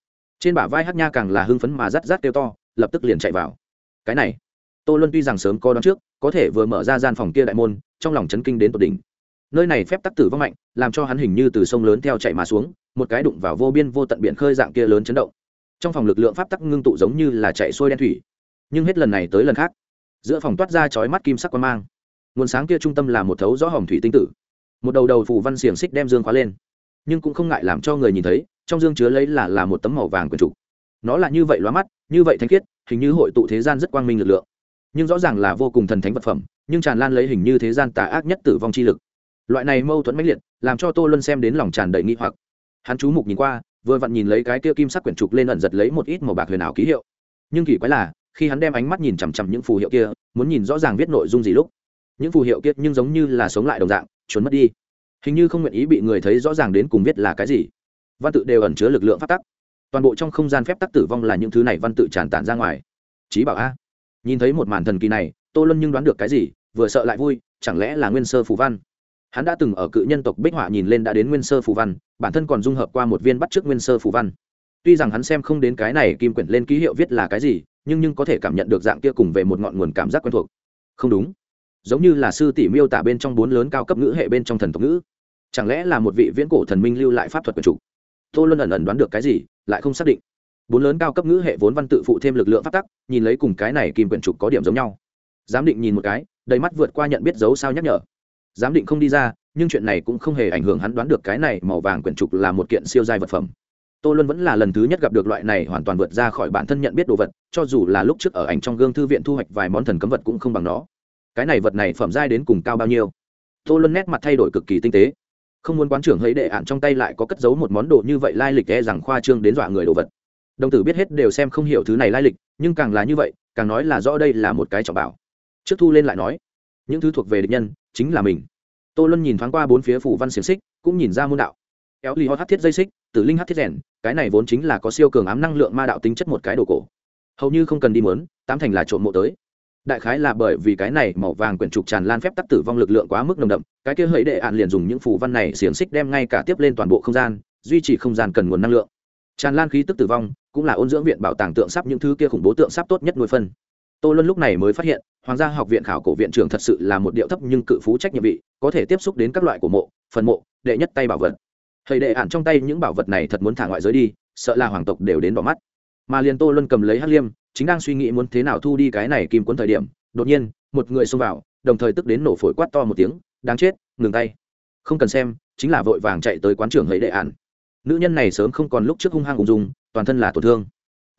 Trên bả vai hát nha càng là hưng phấn mà rát rát kêu to, lập tức liền chạy vào. Cái này, tô luân tuy rằng sớm có đón trước, có thể vừa mở ra gian phòng kia đại môn, trong lòng chấn kinh đến tột đỉnh. Nơi này phép tắc tử vong mạnh, làm cho hắn hình như từ sông lớn theo chạy mà xuống, một cái đụng vào vô biên vô tận biển khơi dạng kia lớn chấn động. Trong phòng lực lượng pháp tắc ngưng tụ giống như là chạy xuôi đen thủy nhưng hết lần này tới lần khác, giữa phòng toát ra chói mắt kim sắc quang mang. Nguồn sáng kia trung tâm là một thấu rõ hồng thủy tinh tử. Một đầu đầu phù văn xiềng xích đem dương khóa lên. Nhưng cũng không ngại làm cho người nhìn thấy, trong dương chứa lấy là là một tấm màu vàng quần trục. Nó là như vậy loa mắt, như vậy thanh khiết, hình như hội tụ thế gian rất quang minh lực lượng. Nhưng rõ ràng là vô cùng thần thánh vật phẩm, nhưng tràn lan lấy hình như thế gian tà ác nhất tử vong chi lực. Loại này mâu thuẫn mãnh liệt, làm cho tô luân xem đến lòng tràn đầy nghi hoặc. Hắn chú mục nhìn qua, vừa vặn nhìn lấy cái kia kim sắc quyển trục lên ẩn giật lấy một ít màu bạc huyền ảo ký hiệu. Nhưng kỳ quái là khi hắn đem ánh mắt nhìn chằm chằm những phù hiệu kia, muốn nhìn rõ ràng viết nội dung gì lúc. Những phù hiệu kia nhưng giống như là sống lại đồng dạng, trốn mất đi. Hình như không nguyện ý bị người thấy rõ ràng đến cùng viết là cái gì. Văn tự đều ẩn chứa lực lượng phát tắc. Toàn bộ trong không gian phép tắc tử vong là những thứ này văn tự tràn tản ra ngoài. Chí bảo a. Nhìn thấy một màn thần kỳ này, tô luân nhưng đoán được cái gì, vừa sợ lại vui, chẳng lẽ là nguyên sơ phù văn? Hắn đã từng ở cự nhân tộc bích họa nhìn lên đã đến nguyên sơ phù văn, bản thân còn dung hợp qua một viên bắt trước nguyên sơ phù văn. Tuy rằng hắn xem không đến cái này kim quyển lên ký hiệu viết là cái gì nhưng nhưng có thể cảm nhận được dạng kia cùng về một ngọn nguồn cảm giác quen thuộc. Không đúng. Giống như là sư tỷ miêu tả bên trong bốn lớn cao cấp ngữ hệ bên trong thần tộc ngữ. Chẳng lẽ là một vị viễn cổ thần minh lưu lại pháp thuật quần chủ? Tô luân ẩn ẩn đoán được cái gì, lại không xác định. Bốn lớn cao cấp ngữ hệ vốn văn tự phụ thêm lực lượng phát tắc, nhìn lấy cùng cái này kim quyển trục có điểm giống nhau. Giám định nhìn một cái, đầy mắt vượt qua nhận biết dấu sao nhắc nhở. Giám định không đi ra, nhưng chuyện này cũng không hề ảnh hưởng hắn đoán được cái này màu vàng quyển trục là một kiện siêu giai vật phẩm tô luân vẫn là lần thứ nhất gặp được loại này hoàn toàn vượt ra khỏi bản thân nhận biết đồ vật, cho dù là lúc trước ở ảnh trong gương thư viện thu hoạch vài món thần cấm vật cũng không bằng nó. Cái này vật này phẩm giai đến cùng cao bao nhiêu? Tô luân nét mặt thay đổi cực kỳ tinh tế. Không muốn quán trưởng thấy đệ ạn trong tay lại có cất giấu một món đồ như vậy lai lịch e rằng khoa trương đến dọa người đồ vật. Đồng tử biết hết đều xem không hiểu thứ này lai lịch, nhưng càng là như vậy, càng nói là rõ đây là một cái trọng bảo. Trước thu lên lại nói, những thứ thuộc về địch nhân, chính là mình. Tô luân nhìn thoáng qua bốn phía phủ văn xiềng xích, cũng nhìn ra môn đạo. Kéo ly hót hát thiết dây xích tử linh hát thiết rèn, cái này vốn chính là có siêu cường ám năng lượng ma đạo tính chất một cái đồ cổ. Hầu như không cần đi mớn tám thành là trộm mộ tới. Đại khái là bởi vì cái này màu vàng quyển trục tràn lan phép tắc tử vong lực lượng quá mức nồng đậm, cái kia hẫy đệ ạn liền dùng những phù văn này xiềng xích đem ngay cả tiếp lên toàn bộ không gian, duy trì không gian cần nguồn năng lượng. Tràn lan khí tức tử vong, cũng là ôn dưỡng viện bảo tàng tượng sắp những thứ kia khủng bố tượng sắp tốt nhất nuôi phân. Tô luân lúc này mới phát hiện, hoàng gia học viện khảo cổ viện trưởng thật sự là một điệu thấp nhưng cự phú trách nhiệm vị, có thể tiếp xúc đến các loại của mộ, phần mộ, đệ nhất tay bảo vật thầy đệ ạn trong tay những bảo vật này thật muốn thả ngoại giới đi, sợ là hoàng tộc đều đến bỏ mắt. Mà liền tô luân cầm lấy hắc liêm, chính đang suy nghĩ muốn thế nào thu đi cái này kim cuốn thời điểm, đột nhiên, một người xông vào, đồng thời tức đến nổ phổi quát to một tiếng, đáng chết, ngừng tay. Không cần xem, chính là vội vàng chạy tới quán trưởng hầy đệ ạn nữ nhân này sớm không còn lúc trước hung hăng ung dung, toàn thân là tổn thương.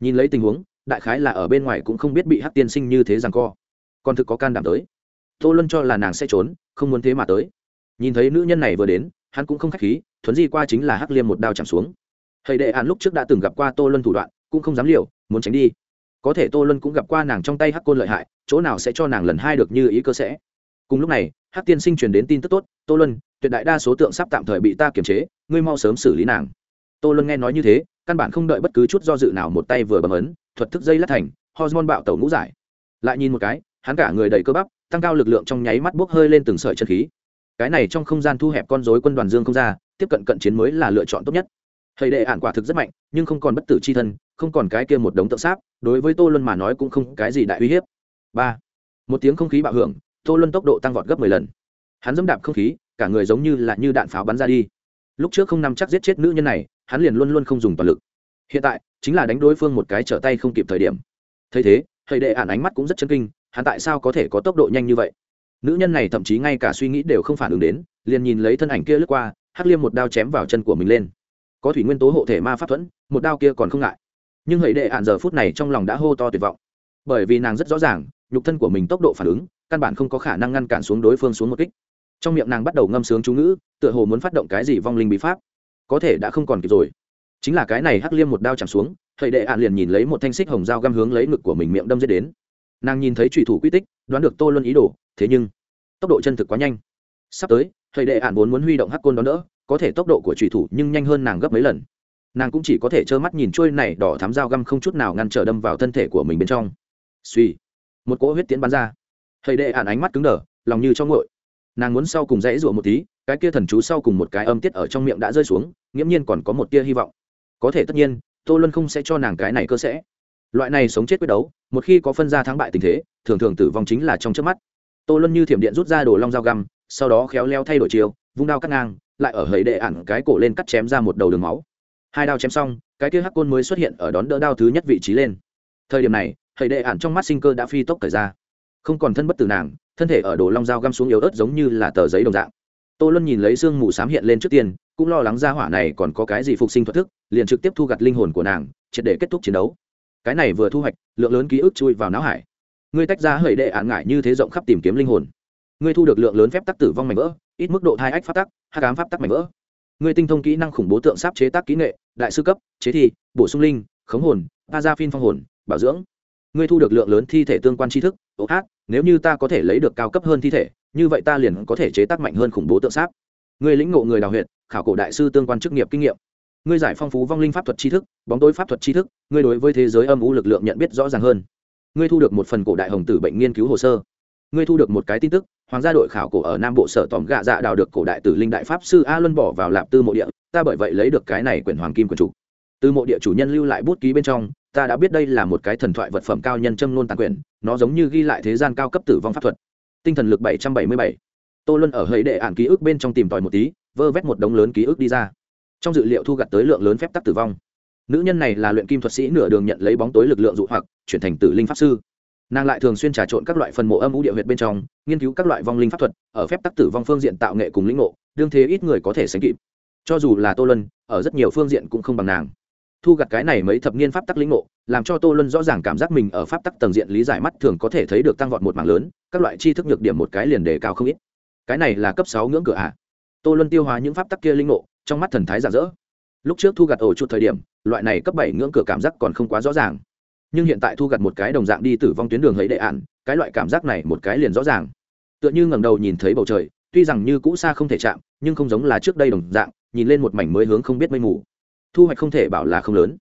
Nhìn lấy tình huống, đại khái là ở bên ngoài cũng không biết bị hắc tiên sinh như thế rằng co. Còn thực có can đảm tới. Tô luân cho là nàng sẽ trốn, không muốn thế mà tới. Nhìn thấy nữ nhân này vừa đến hắn cũng không khách khí, thuấn di qua chính là hắc liêm một đao chạm xuống. Hầy đệ ạn lúc trước đã từng gặp qua tô luân thủ đoạn, cũng không dám liều, muốn tránh đi. Có thể tô luân cũng gặp qua nàng trong tay hắc côn lợi hại, chỗ nào sẽ cho nàng lần hai được như ý cơ sẽ. Cùng lúc này, hắc tiên sinh truyền đến tin tức tốt, tô luân, tuyệt đại đa số tượng sắp tạm thời bị ta kiềm chế, ngươi mau sớm xử lý nàng. Tô luân nghe nói như thế, căn bản không đợi bất cứ chút do dự nào một tay vừa bấm ấn, thuật thức dây lát thành, hormone bạo tẩu ngũ giải. Lại nhìn một cái, hắn cả người đầy cơ bắp, tăng cao lực lượng trong nháy mắt bốc hơi lên từng sợi chân khí cái này trong không gian thu hẹp con rối quân đoàn dương không ra, tiếp cận cận chiến mới là lựa chọn tốt nhất. Thầy đệ ạn quả thực rất mạnh, nhưng không còn bất tử c h i thân, không còn cái kia một đống tượng sáp, đối với tô luân mà nói cũng không cái gì đại uy hiếp. Ba, một tiếng không khí bạo hưởng, tô luân tốc độ tăng vọt gấp mười lần. Hắn dẫm đạp không khí, cả người giống như là như đạn pháo bắn ra đi. Lúc trước không nằm chắc giết chết nữ nhân này, hắn liền luôn luôn không dùng toàn lực. Hiện tại, chính là đánh đối phương một cái trở tay không kịp thời điểm. Thấy thế thầy đệ ạn ánh mắt cũng rất chân kinh, hắn tại sao có thể có tốc độ nhanh như vậy? Nữ nhân này thậm chí ngay cả suy nghĩ đều không phản ứng đến, liền nhìn lấy thân ảnh kia lướt qua, hắc liêm một đao chém vào chân của mình lên. Có thủy nguyên tố hộ thể ma pháp thuẫn, một đao kia còn không ngại. Nhưng hãy đệ hạn giờ phút này trong lòng đã hô to tuyệt vọng. Bởi vì nàng rất rõ ràng, nhục thân của mình tốc độ phản ứng, căn bản không có khả năng ngăn cản xuống đối phương xuống một kích. Trong miệng nàng bắt đầu ngâm sướng chú ngữ, tựa hồ muốn phát động cái gì vong linh bí pháp. Có thể đã không còn kịp rồi. Chính là cái này hắc liêm một đao chạm xuống hãy đệ hạn liền nhìn lấy một thanh xích hồng dao găm hướng lấy ngực của mình miệng đâm giết đến. Nàng nhìn thấy trùy thủ quy tích, đoán được tô luân ý đồ thế nhưng, tốc độ chân thực quá nhanh. Sắp tới thầy đệ ạn vốn muốn huy động hắc côn đón đỡ, có thể tốc độ của trùy thủ nhưng nhanh hơn nàng gấp mấy lần. Nàng cũng chỉ có thể trơ mắt nhìn trôi này đỏ thám dao găm không chút nào ngăn trở đâm vào thân thể của mình bên trong. Suy một cỗ huyết tiễn bắn ra. Thầy đệ ạn ánh mắt cứng đờ, lòng như cho ngội nàng muốn sau cùng dãy rụa một tí, cái kia thần chú sau cùng một cái âm tiết ở trong miệng đã rơi xuống, nghiễm nhiên còn có một tia hy vọng. Có thể tất nhiên, tô luân không sẽ cho nàng cái này cơ sẽ. Loại này sống chết quyết đấu, một khi có phân ra thắng bại tình thế, thường thường tử vong chính là trong trước mắt tô luân như thiểm điện rút ra đồ long dao găm, sau đó khéo leo thay đổi chiều vung đao cắt ngang, lại ở hầy đệ ản cái cổ lên cắt chém ra một đầu đường máu. Hai đao chém xong, cái kia hắc côn mới xuất hiện ở đón đỡ đao thứ nhất vị trí lên. Thời điểm này, hầy đệ ản trong mắt sinh cơ đã phi tốc thời ra. Không còn thân bất tử nàng, thân thể ở đồ long dao găm xuống yếu ớt giống như là tờ giấy đồng dạng. Tô luân nhìn lấy sương mù xám hiện lên trước tiên, cũng lo lắng ra hỏa này còn có cái gì phục sinh thuật thức, liền trực tiếp thu gặt linh hồn của nàng, triệt để kết thúc chiến đấu. Cái này vừa thu hoạch, lượng lớn ký ức chui vào não hải ngươi tách ra hầy đệ ạn ngại như thế rộng khắp tìm kiếm linh hồn. Ngươi thu được lượng lớn phép tắc tử vong mảnh vỡ, ít mức độ thai ách pháp tắc hát cám pháp tắc mảnh vỡ. Ngươi tinh thông kỹ năng khủng bố tượng sáp chế tác kỹ nghệ, đại sư cấp, chế thi, bổ sung linh, khống hồn pa gia phin phong hồn, bảo dưỡng. Ngươi thu được lượng lớn thi thể tương quan tri thức ố hát, nếu như ta có thể lấy được cao cấp hơn thi thể, như vậy ta liền có thể chế tác mạnh hơn khủng bố tượng sáp. Ngươi lĩnh ngộ người đào huyện khảo cổ đại sư tương quan chức nghiệp kinh nghiệm. Ngươi giải phong phú vong linh pháp thuật tri thức, bóng tối pháp thuật tri thức, ngươi đối với thế giới âm u lực lượng nhận biết rõ ràng hơn ngươi thu được một phần cổ đại hồng tử bệnh nghiên cứu hồ sơ. Ngươi thu được một cái tin tức, hoàng gia đội khảo cổ ở nam bộ sở tòm gạ dạ đào được cổ đại tử linh đại pháp sư a luân bỏ vào lạp tư mộ địa, ta bởi vậy lấy được cái này quyển hoàng kim quyển chủ. Từ mộ địa chủ nhân lưu lại bút ký bên trong, ta đã biết đây là một cái thần thoại vật phẩm cao nhân châm nôn tàn quyển, nó giống như ghi lại thế gian cao cấp tử vong pháp thuật. Tinh thần lực bảy trăm bảy mươi bảy. Tô luân ở hơi đệ ạn ký ức bên trong tìm tòi một tí, vơ vét một đống lớn ký ức đi ra. Trong dự liệu thu gặt tới lượng lớn phép tắc tử vong. Nữ nhân này là luyện kim thuật sĩ nửa đường nhận lấy bóng tối lực lượng dụ hoặc chuyển thành tử linh pháp sư. Nàng lại thường xuyên trà trộn các loại phần mộ âm ú địa huyệt bên trong, nghiên cứu các loại vong linh pháp thuật, ở phép tắc tử vong phương diện tạo nghệ cùng lĩnh ngộ, đương thế ít người có thể sánh kịp. Cho dù là tô lân ở rất nhiều phương diện cũng không bằng nàng. Thu gặt cái này mấy thập niên pháp tắc lĩnh ngộ, làm cho tô lân rõ ràng cảm giác mình ở pháp tắc tầng diện lý giải mắt thường có thể thấy được tăng vọt một mảng lớn, các loại tri thức nhược điểm một cái liền đề cao không ít. Cái này là cấp sáu ngưỡng cửa ạ. À. tô lân tiêu hóa những pháp tắc kia lĩnh ngộ, trong mắt thần thái giả dỡ lúc trước thu gặt ổ chút thời điểm, loại này cấp bảy ngưỡng cửa cảm giác còn không quá rõ ràng nhưng hiện tại thu gặt một cái đồng dạng đi tử vong tuyến đường ấy đệ ạn, cái loại cảm giác này một cái liền rõ ràng. Tựa như ngẩng đầu nhìn thấy bầu trời, tuy rằng như cũ xa không thể chạm, nhưng không giống là trước đây đồng dạng, nhìn lên một mảnh mới hướng không biết mây mù. Thu hoạch không thể bảo là không lớn.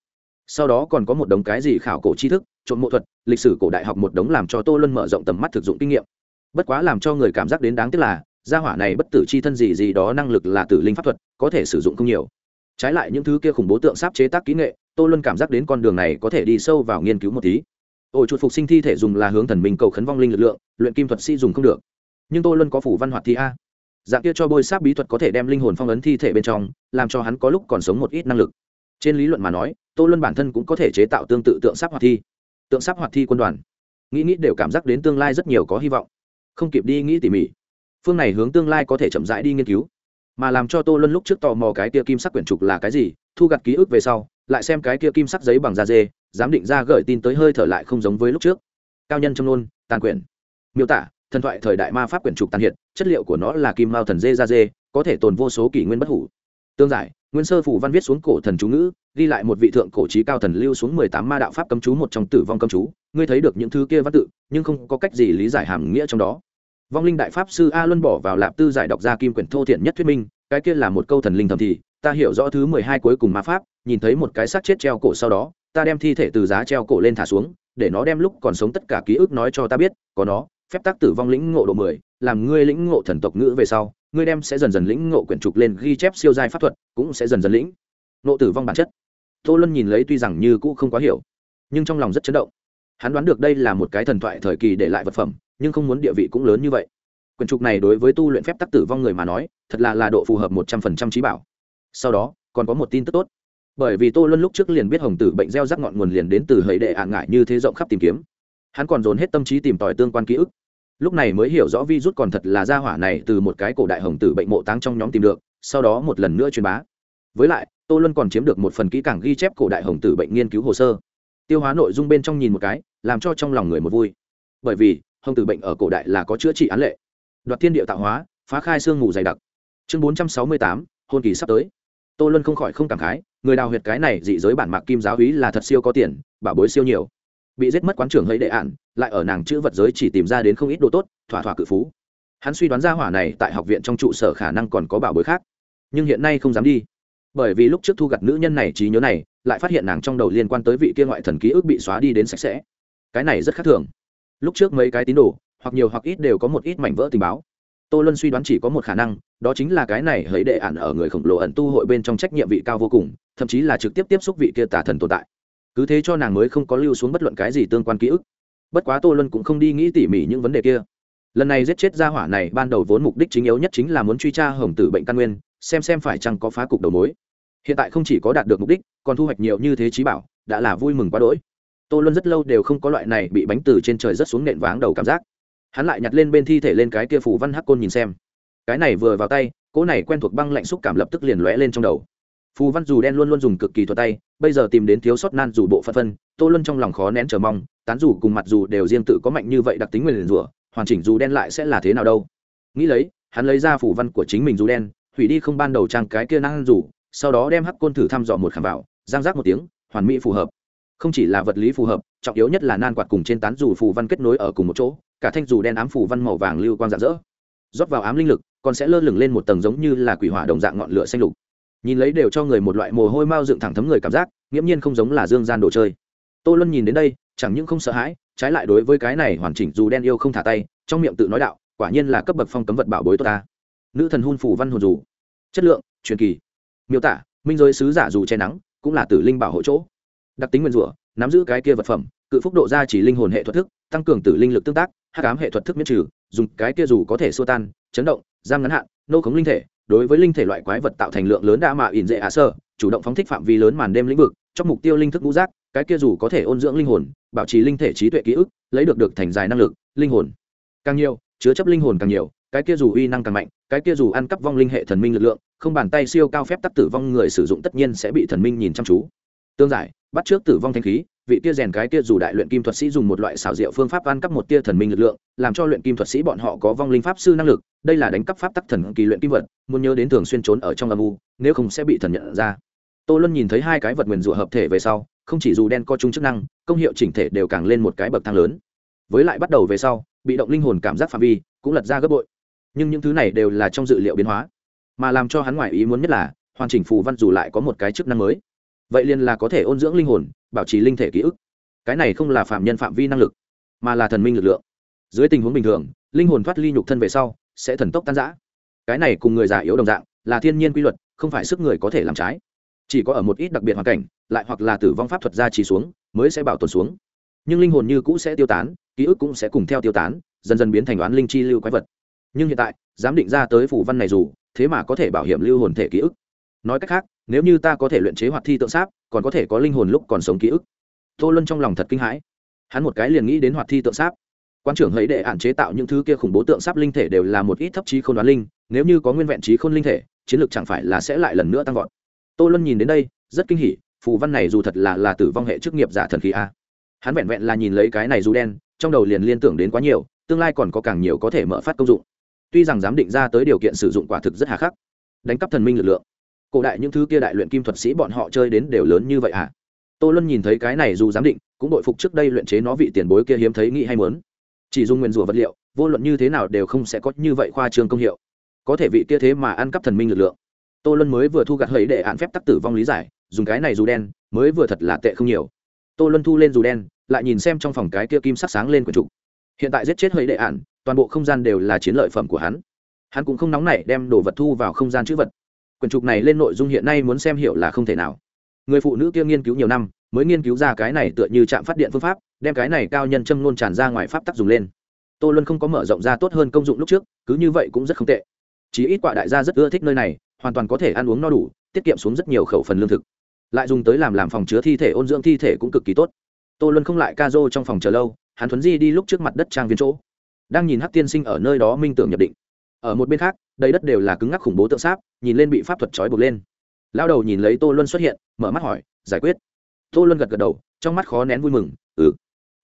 Sau đó còn có một đống cái gì khảo cổ tri thức trộn mộ thuật, lịch sử cổ đại học một đống làm cho tô luân mở rộng tầm mắt thực dụng kinh nghiệm. Bất quá làm cho người cảm giác đến đáng tiếc là, gia hỏa này bất tử c h i thân gì gì đó năng lực là tử linh pháp thuật, có thể sử dụng không nhiều. Trái lại những thứ kia khủng bố tượng sáp chế tác kỹ nghệ tô luân cảm giác đến con đường này có thể đi sâu vào nghiên cứu một tí. Ổ chuột phục sinh thi thể dùng là hướng thần minh cầu khấn vong linh lực lượng, luyện kim thuật sĩ dùng không được. Nhưng tô luân có phủ văn hoạt thi a. Dạng kia cho bôi sáp bí thuật có thể đem linh hồn phong ấn thi thể bên trong, làm cho hắn có lúc còn sống một ít năng lực. Trên lý luận mà nói, tô luân bản thân cũng có thể chế tạo tương tự tượng sáp hoạt thi. Tượng sáp hoạt thi quân đoàn. Nghĩ nghĩ đều cảm giác đến tương lai rất nhiều có hy vọng. Không kịp đi nghĩ tỉ mỉ. Phương này hướng tương lai có thể chậm rãi đi nghiên cứu. Mà làm cho tô luân lúc trước tò mò cái kia kim sắc quyển trục là cái gì, thu gặt ký ức về sau lại xem cái kia kim sắc giấy bằng da dê, dám định ra gửi tin tới hơi thở lại không giống với lúc trước. Cao nhân trong nôn, tàn quyển. Miêu tả, thần thoại thời đại ma pháp quyển trục tàn hiện, chất liệu của nó là kim mao thần dê da dê, có thể tồn vô số kỷ nguyên bất hủ. Tương giải, nguyên sơ phủ văn viết xuống cổ thần chú ngữ, ghi lại một vị thượng cổ trí cao thần lưu xuống mười tám ma đạo pháp cấm chú một trong tử vong cấm chú. Ngươi thấy được những thứ kia văn tự, nhưng không có cách gì lý giải hàm nghĩa trong đó. Vong linh đại pháp sư a luân bỏ vào lạp tư giải đọc ra kim quyển thô thiện nhất thuyết minh, cái kia là một câu thần linh thầm thì ta hiểu rõ thứ mười hai cuối cùng ma pháp, nhìn thấy một cái xác chết treo cổ sau đó, ta đem thi thể từ giá treo cổ lên thả xuống, để nó đem lúc còn sống tất cả ký ức nói cho ta biết, có nó, phép tác tử vong lĩnh ngộ độ mười, làm ngươi lĩnh ngộ thần tộc ngữ về sau, ngươi đem sẽ dần dần lĩnh ngộ quyển trục lên ghi chép siêu giai pháp thuật, cũng sẽ dần dần lĩnh ngộ tử vong bản chất. Tô luân nhìn lấy tuy rằng như cũ không quá hiểu, nhưng trong lòng rất chấn động. Hắn đoán được đây là một cái thần thoại thời kỳ để lại vật phẩm, nhưng không muốn địa vị cũng lớn như vậy. Quyển trục này đối với tu luyện phép tắc tử vong người mà nói, thật là là độ phù hợp một trăm phần trăm trí bảo sau đó, còn có một tin tức tốt. Bởi vì tô luân lúc trước liền biết hồng tử bệnh gieo rắc ngọn nguồn liền đến từ hầy đệ ạn ngại như thế rộng khắp tìm kiếm. Hắn còn dồn hết tâm trí tìm tòi tương quan ký ức. Lúc này mới hiểu rõ vi rút còn thật là gia hỏa này từ một cái cổ đại hồng tử bệnh mộ táng trong nhóm tìm được, sau đó một lần nữa truyền bá. Với lại, tô luân còn chiếm được một phần kỹ càng ghi chép cổ đại hồng tử bệnh nghiên cứu hồ sơ. Tiêu hóa nội dung bên trong nhìn một cái, làm cho trong lòng người một vui. Bởi vì, hồng tử bệnh ở cổ đại là có chữa trị án lệ. Đoạt thiên địa tạo hóa, phá khai xương ngủ dày đặc. Chương bốn trăm sáu mươi tám, hôn kỳ sắp tới tô luân không khỏi không cảm khái, người đào huyệt cái này dị giới bản mạc kim giáo úy là thật siêu có tiền, bảo bối siêu nhiều. Bị giết mất quán trưởng hơi đệ ạn, lại ở nàng chữ vật giới chỉ tìm ra đến không ít đồ tốt, thỏa thỏa cự phú. Hắn suy đoán ra hỏa này tại học viện trong trụ sở khả năng còn có bảo bối khác, nhưng hiện nay không dám đi. Bởi vì lúc trước thu gặt nữ nhân này trí nhớ này, lại phát hiện nàng trong đầu liên quan tới vị kia ngoại thần ký ức bị xóa đi đến sạch sẽ. Cái này rất khác thường. Lúc trước mấy cái tín đồ, hoặc nhiều hoặc ít đều có một ít mảnh vỡ tình báo tô luân suy đoán chỉ có một khả năng, đó chính là cái này hấy đệ ản ở người khổng lồ ẩn tu hội bên trong trách nhiệm vị cao vô cùng, thậm chí là trực tiếp tiếp xúc vị kia tả thần tồn tại. Cứ thế cho nàng mới không có lưu xuống bất luận cái gì tương quan ký ức. Bất quá tô luân cũng không đi nghĩ tỉ mỉ những vấn đề kia. Lần này giết chết gia hỏa này, ban đầu vốn mục đích chính yếu nhất chính là muốn truy tra hồng tử bệnh căn nguyên, xem xem phải chăng có phá cục đầu mối. Hiện tại không chỉ có đạt được mục đích, còn thu hoạch nhiều như thế trí bảo, đã là vui mừng quá đỗi. Tô luân rất lâu đều không có loại này bị bánh từ trên trời rất xuống nện váng đầu cảm giác hắn lại nhặt lên bên thi thể lên cái kia phủ văn hắc côn nhìn xem. Cái này vừa vào tay, cỗ này quen thuộc băng lạnh xúc cảm lập tức liền lóe lên trong đầu. Phù văn dù đen luôn luôn dùng cực kỳ thuật tay, bây giờ tìm đến thiếu sót nan dù bộ phận phân, tô luân trong lòng khó nén chờ mong, tán dù cùng mặt dù đều riêng tự có mạnh như vậy đặc tính nguyền rủa, hoàn chỉnh dù đen lại sẽ là thế nào đâu? Nghĩ lấy, hắn lấy ra phủ văn của chính mình dù đen, hủy đi không ban đầu trang cái kia năng dù, sau đó đem hắc côn thử thăm dò một khảm vào, giang giác một tiếng, hoàn mỹ phù hợp. Không chỉ là vật lý phù hợp, trọng yếu nhất là nan quạt cùng trên tán dù phù văn kết nối ở cùng một chỗ cả thanh dù đen ám phủ văn màu vàng lưu quang rạng rỡ. Rót vào ám linh lực, còn sẽ lơ lửng lên một tầng giống như là quỷ hỏa đồng dạng ngọn lửa xanh lục. Nhìn lấy đều cho người một loại mồ hôi mau dựng thẳng thấm người cảm giác, nghiễm nhiên không giống là dương gian đồ chơi. Tô luân nhìn đến đây, chẳng những không sợ hãi, trái lại đối với cái này hoàn chỉnh dù đen yêu không thả tay, trong miệng tự nói đạo, quả nhiên là cấp bậc phong cấm vật bảo bối tốt ta. Nữ thần hun phủ văn hồn dù. Chất lượng, truyền kỳ. Miêu tả, minh giới sứ giả dù che nắng, cũng là tử linh bảo hộ chỗ. Đặc tính nguyên rủa, nắm giữ cái kia vật phẩm, cự phúc độ ra chỉ linh hồn hệ thuật thức, tăng cường tử linh lực tương tác hắc ám hệ thuật thức miễn trừ, dùng cái kia dù có thể xua tan, chấn động, giam ngắn hạn, nô khống linh thể, đối với linh thể loại quái vật tạo thành lượng lớn đa mạ ỉn dễ hạ sơ, chủ động phóng thích phạm vi lớn màn đêm lĩnh vực trong mục tiêu linh thức ngũ giác, cái kia dù có thể ôn dưỡng linh hồn, bảo trì linh thể trí tuệ ký ức, lấy được được thành dài năng lực, linh hồn. Càng nhiều, chứa chấp linh hồn càng nhiều, cái kia dù uy năng càng mạnh, cái kia dù ăn cắp vong linh hệ thần minh lực lượng, không bàn tay siêu cao phép tắc tử vong người sử dụng tất nhiên sẽ bị thần minh nhìn chăm chú. Tương giải, bắt trước tử vong thanh khí vị kia rèn cái kia dù đại luyện kim thuật sĩ dùng một loại xảo diệu phương pháp ăn cắp một tia thần minh lực lượng, làm cho luyện kim thuật sĩ bọn họ có vong linh pháp sư năng lực. Đây là đánh cắp pháp tắc thần kỳ luyện kim vật, muốn nhớ đến thường xuyên trốn ở trong âm u, nếu không sẽ bị thần nhận ra. Tô luân nhìn thấy hai cái vật nguyền rủa hợp thể về sau, không chỉ dù đen co chung chức năng, công hiệu chỉnh thể đều càng lên một cái bậc thang lớn. Với lại bắt đầu về sau, bị động linh hồn cảm giác phạm vi cũng lật ra gấp bội. Nhưng những thứ này đều là trong dự liệu biến hóa. Mà làm cho hắn ngoại ý muốn nhất là, hoàn chỉnh phù văn dù lại có một cái chức năng mới. Vậy liền là có thể ôn dưỡng linh hồn bảo trì linh thể ký ức. Cái này không là phạm nhân phạm vi năng lực, mà là thần minh lực lượng. Dưới tình huống bình thường, linh hồn thoát ly nhục thân về sau, sẽ thần tốc tan giã cái này cùng người già yếu đồng dạng, là thiên nhiên quy luật, không phải sức người có thể làm trái. Chỉ có ở một ít đặc biệt hoàn cảnh, lại hoặc là tử vong pháp thuật ra trì xuống, mới sẽ bảo tồn xuống. Nhưng linh hồn như cũ sẽ tiêu tán, ký ức cũng sẽ cùng theo tiêu tán, dần dần biến thành đoán linh chi lưu quái vật. Nhưng hiện tại, giám định ra tới phủ văn này dù, thế mà có thể bảo hiểm lưu hồn thể ký ức. Nói cách khác nếu như ta có thể luyện chế hoạt thi tượng sáp, còn có thể có linh hồn lúc còn sống ký ức. Tô luân trong lòng thật kinh hãi. Hắn một cái liền nghĩ đến hoạt thi tượng sáp. Quan trưởng hãy để hạn chế tạo những thứ kia khủng bố tượng sáp linh thể đều là một ít thấp trí không đoán linh, nếu như có nguyên vẹn trí khôn linh thể, chiến lược chẳng phải là sẽ lại lần nữa tăng vọt. Tô luân nhìn đến đây, rất kinh hỉ, phù văn này dù thật là là tử vong hệ chức nghiệp giả thần khí a. Hắn vẹn vẹn là nhìn lấy cái này dù đen, trong đầu liền liên tưởng đến quá nhiều, tương lai còn có càng nhiều có thể mở phát công dụng. Tuy rằng giám định ra tới điều kiện sử dụng quả thực rất hà khắc, đánh cắp thần minh lực lượng cổ đại những thứ kia đại luyện kim thuật sĩ bọn họ chơi đến đều lớn như vậy à? Tô luân nhìn thấy cái này dù giám định, cũng đội phục trước đây luyện chế nó vị tiền bối kia hiếm thấy nghĩ hay muốn. Chỉ dùng nguyên rủa vật liệu, vô luận như thế nào đều không sẽ có như vậy khoa trương công hiệu. Có thể vị kia thế mà ăn cắp thần minh lực lượng. Tô luân mới vừa thu gặt hấy để án phép tắc tử vong lý giải, dùng cái này dù đen, mới vừa thật là tệ không nhiều. Tô luân thu lên dù đen, lại nhìn xem trong phòng cái kia kim sắc sáng lên của trục hiện tại giết chết hấy đệ ạn toàn bộ không gian đều là chiến lợi phẩm của hắn. Hắn cũng không nóng nảy đem đồ vật thu vào không gian chữ vật quyển trục này lên nội dung hiện nay muốn xem hiểu là không thể nào. Người phụ nữ kia nghiên cứu nhiều năm, mới nghiên cứu ra cái này tựa như trạm phát điện phương pháp, đem cái này cao nhân châm ngôn tràn ra ngoài pháp tắc dùng lên. Tô luân không có mở rộng ra tốt hơn công dụng lúc trước, cứ như vậy cũng rất không tệ. Chỉ ít quả đại gia rất ưa thích nơi này, hoàn toàn có thể ăn uống no đủ, tiết kiệm xuống rất nhiều khẩu phần lương thực. Lại dùng tới làm làm phòng chứa thi thể, ôn dưỡng thi thể cũng cực kỳ tốt. Tô luân không lại ca dô trong phòng chờ lâu, hắn thuấn di đi lúc trước mặt đất trang viên chỗ. Đang nhìn hát tiên sinh ở nơi đó minh tưởng nhập định. Ở một bên khác đầy đất đều là cứng ngắc khủng bố tượng sáp, nhìn lên bị pháp thuật trói buộc lên. Lao đầu nhìn lấy tô luân xuất hiện, mở mắt hỏi, giải quyết? Tô luân gật gật đầu, trong mắt khó nén vui mừng ừ.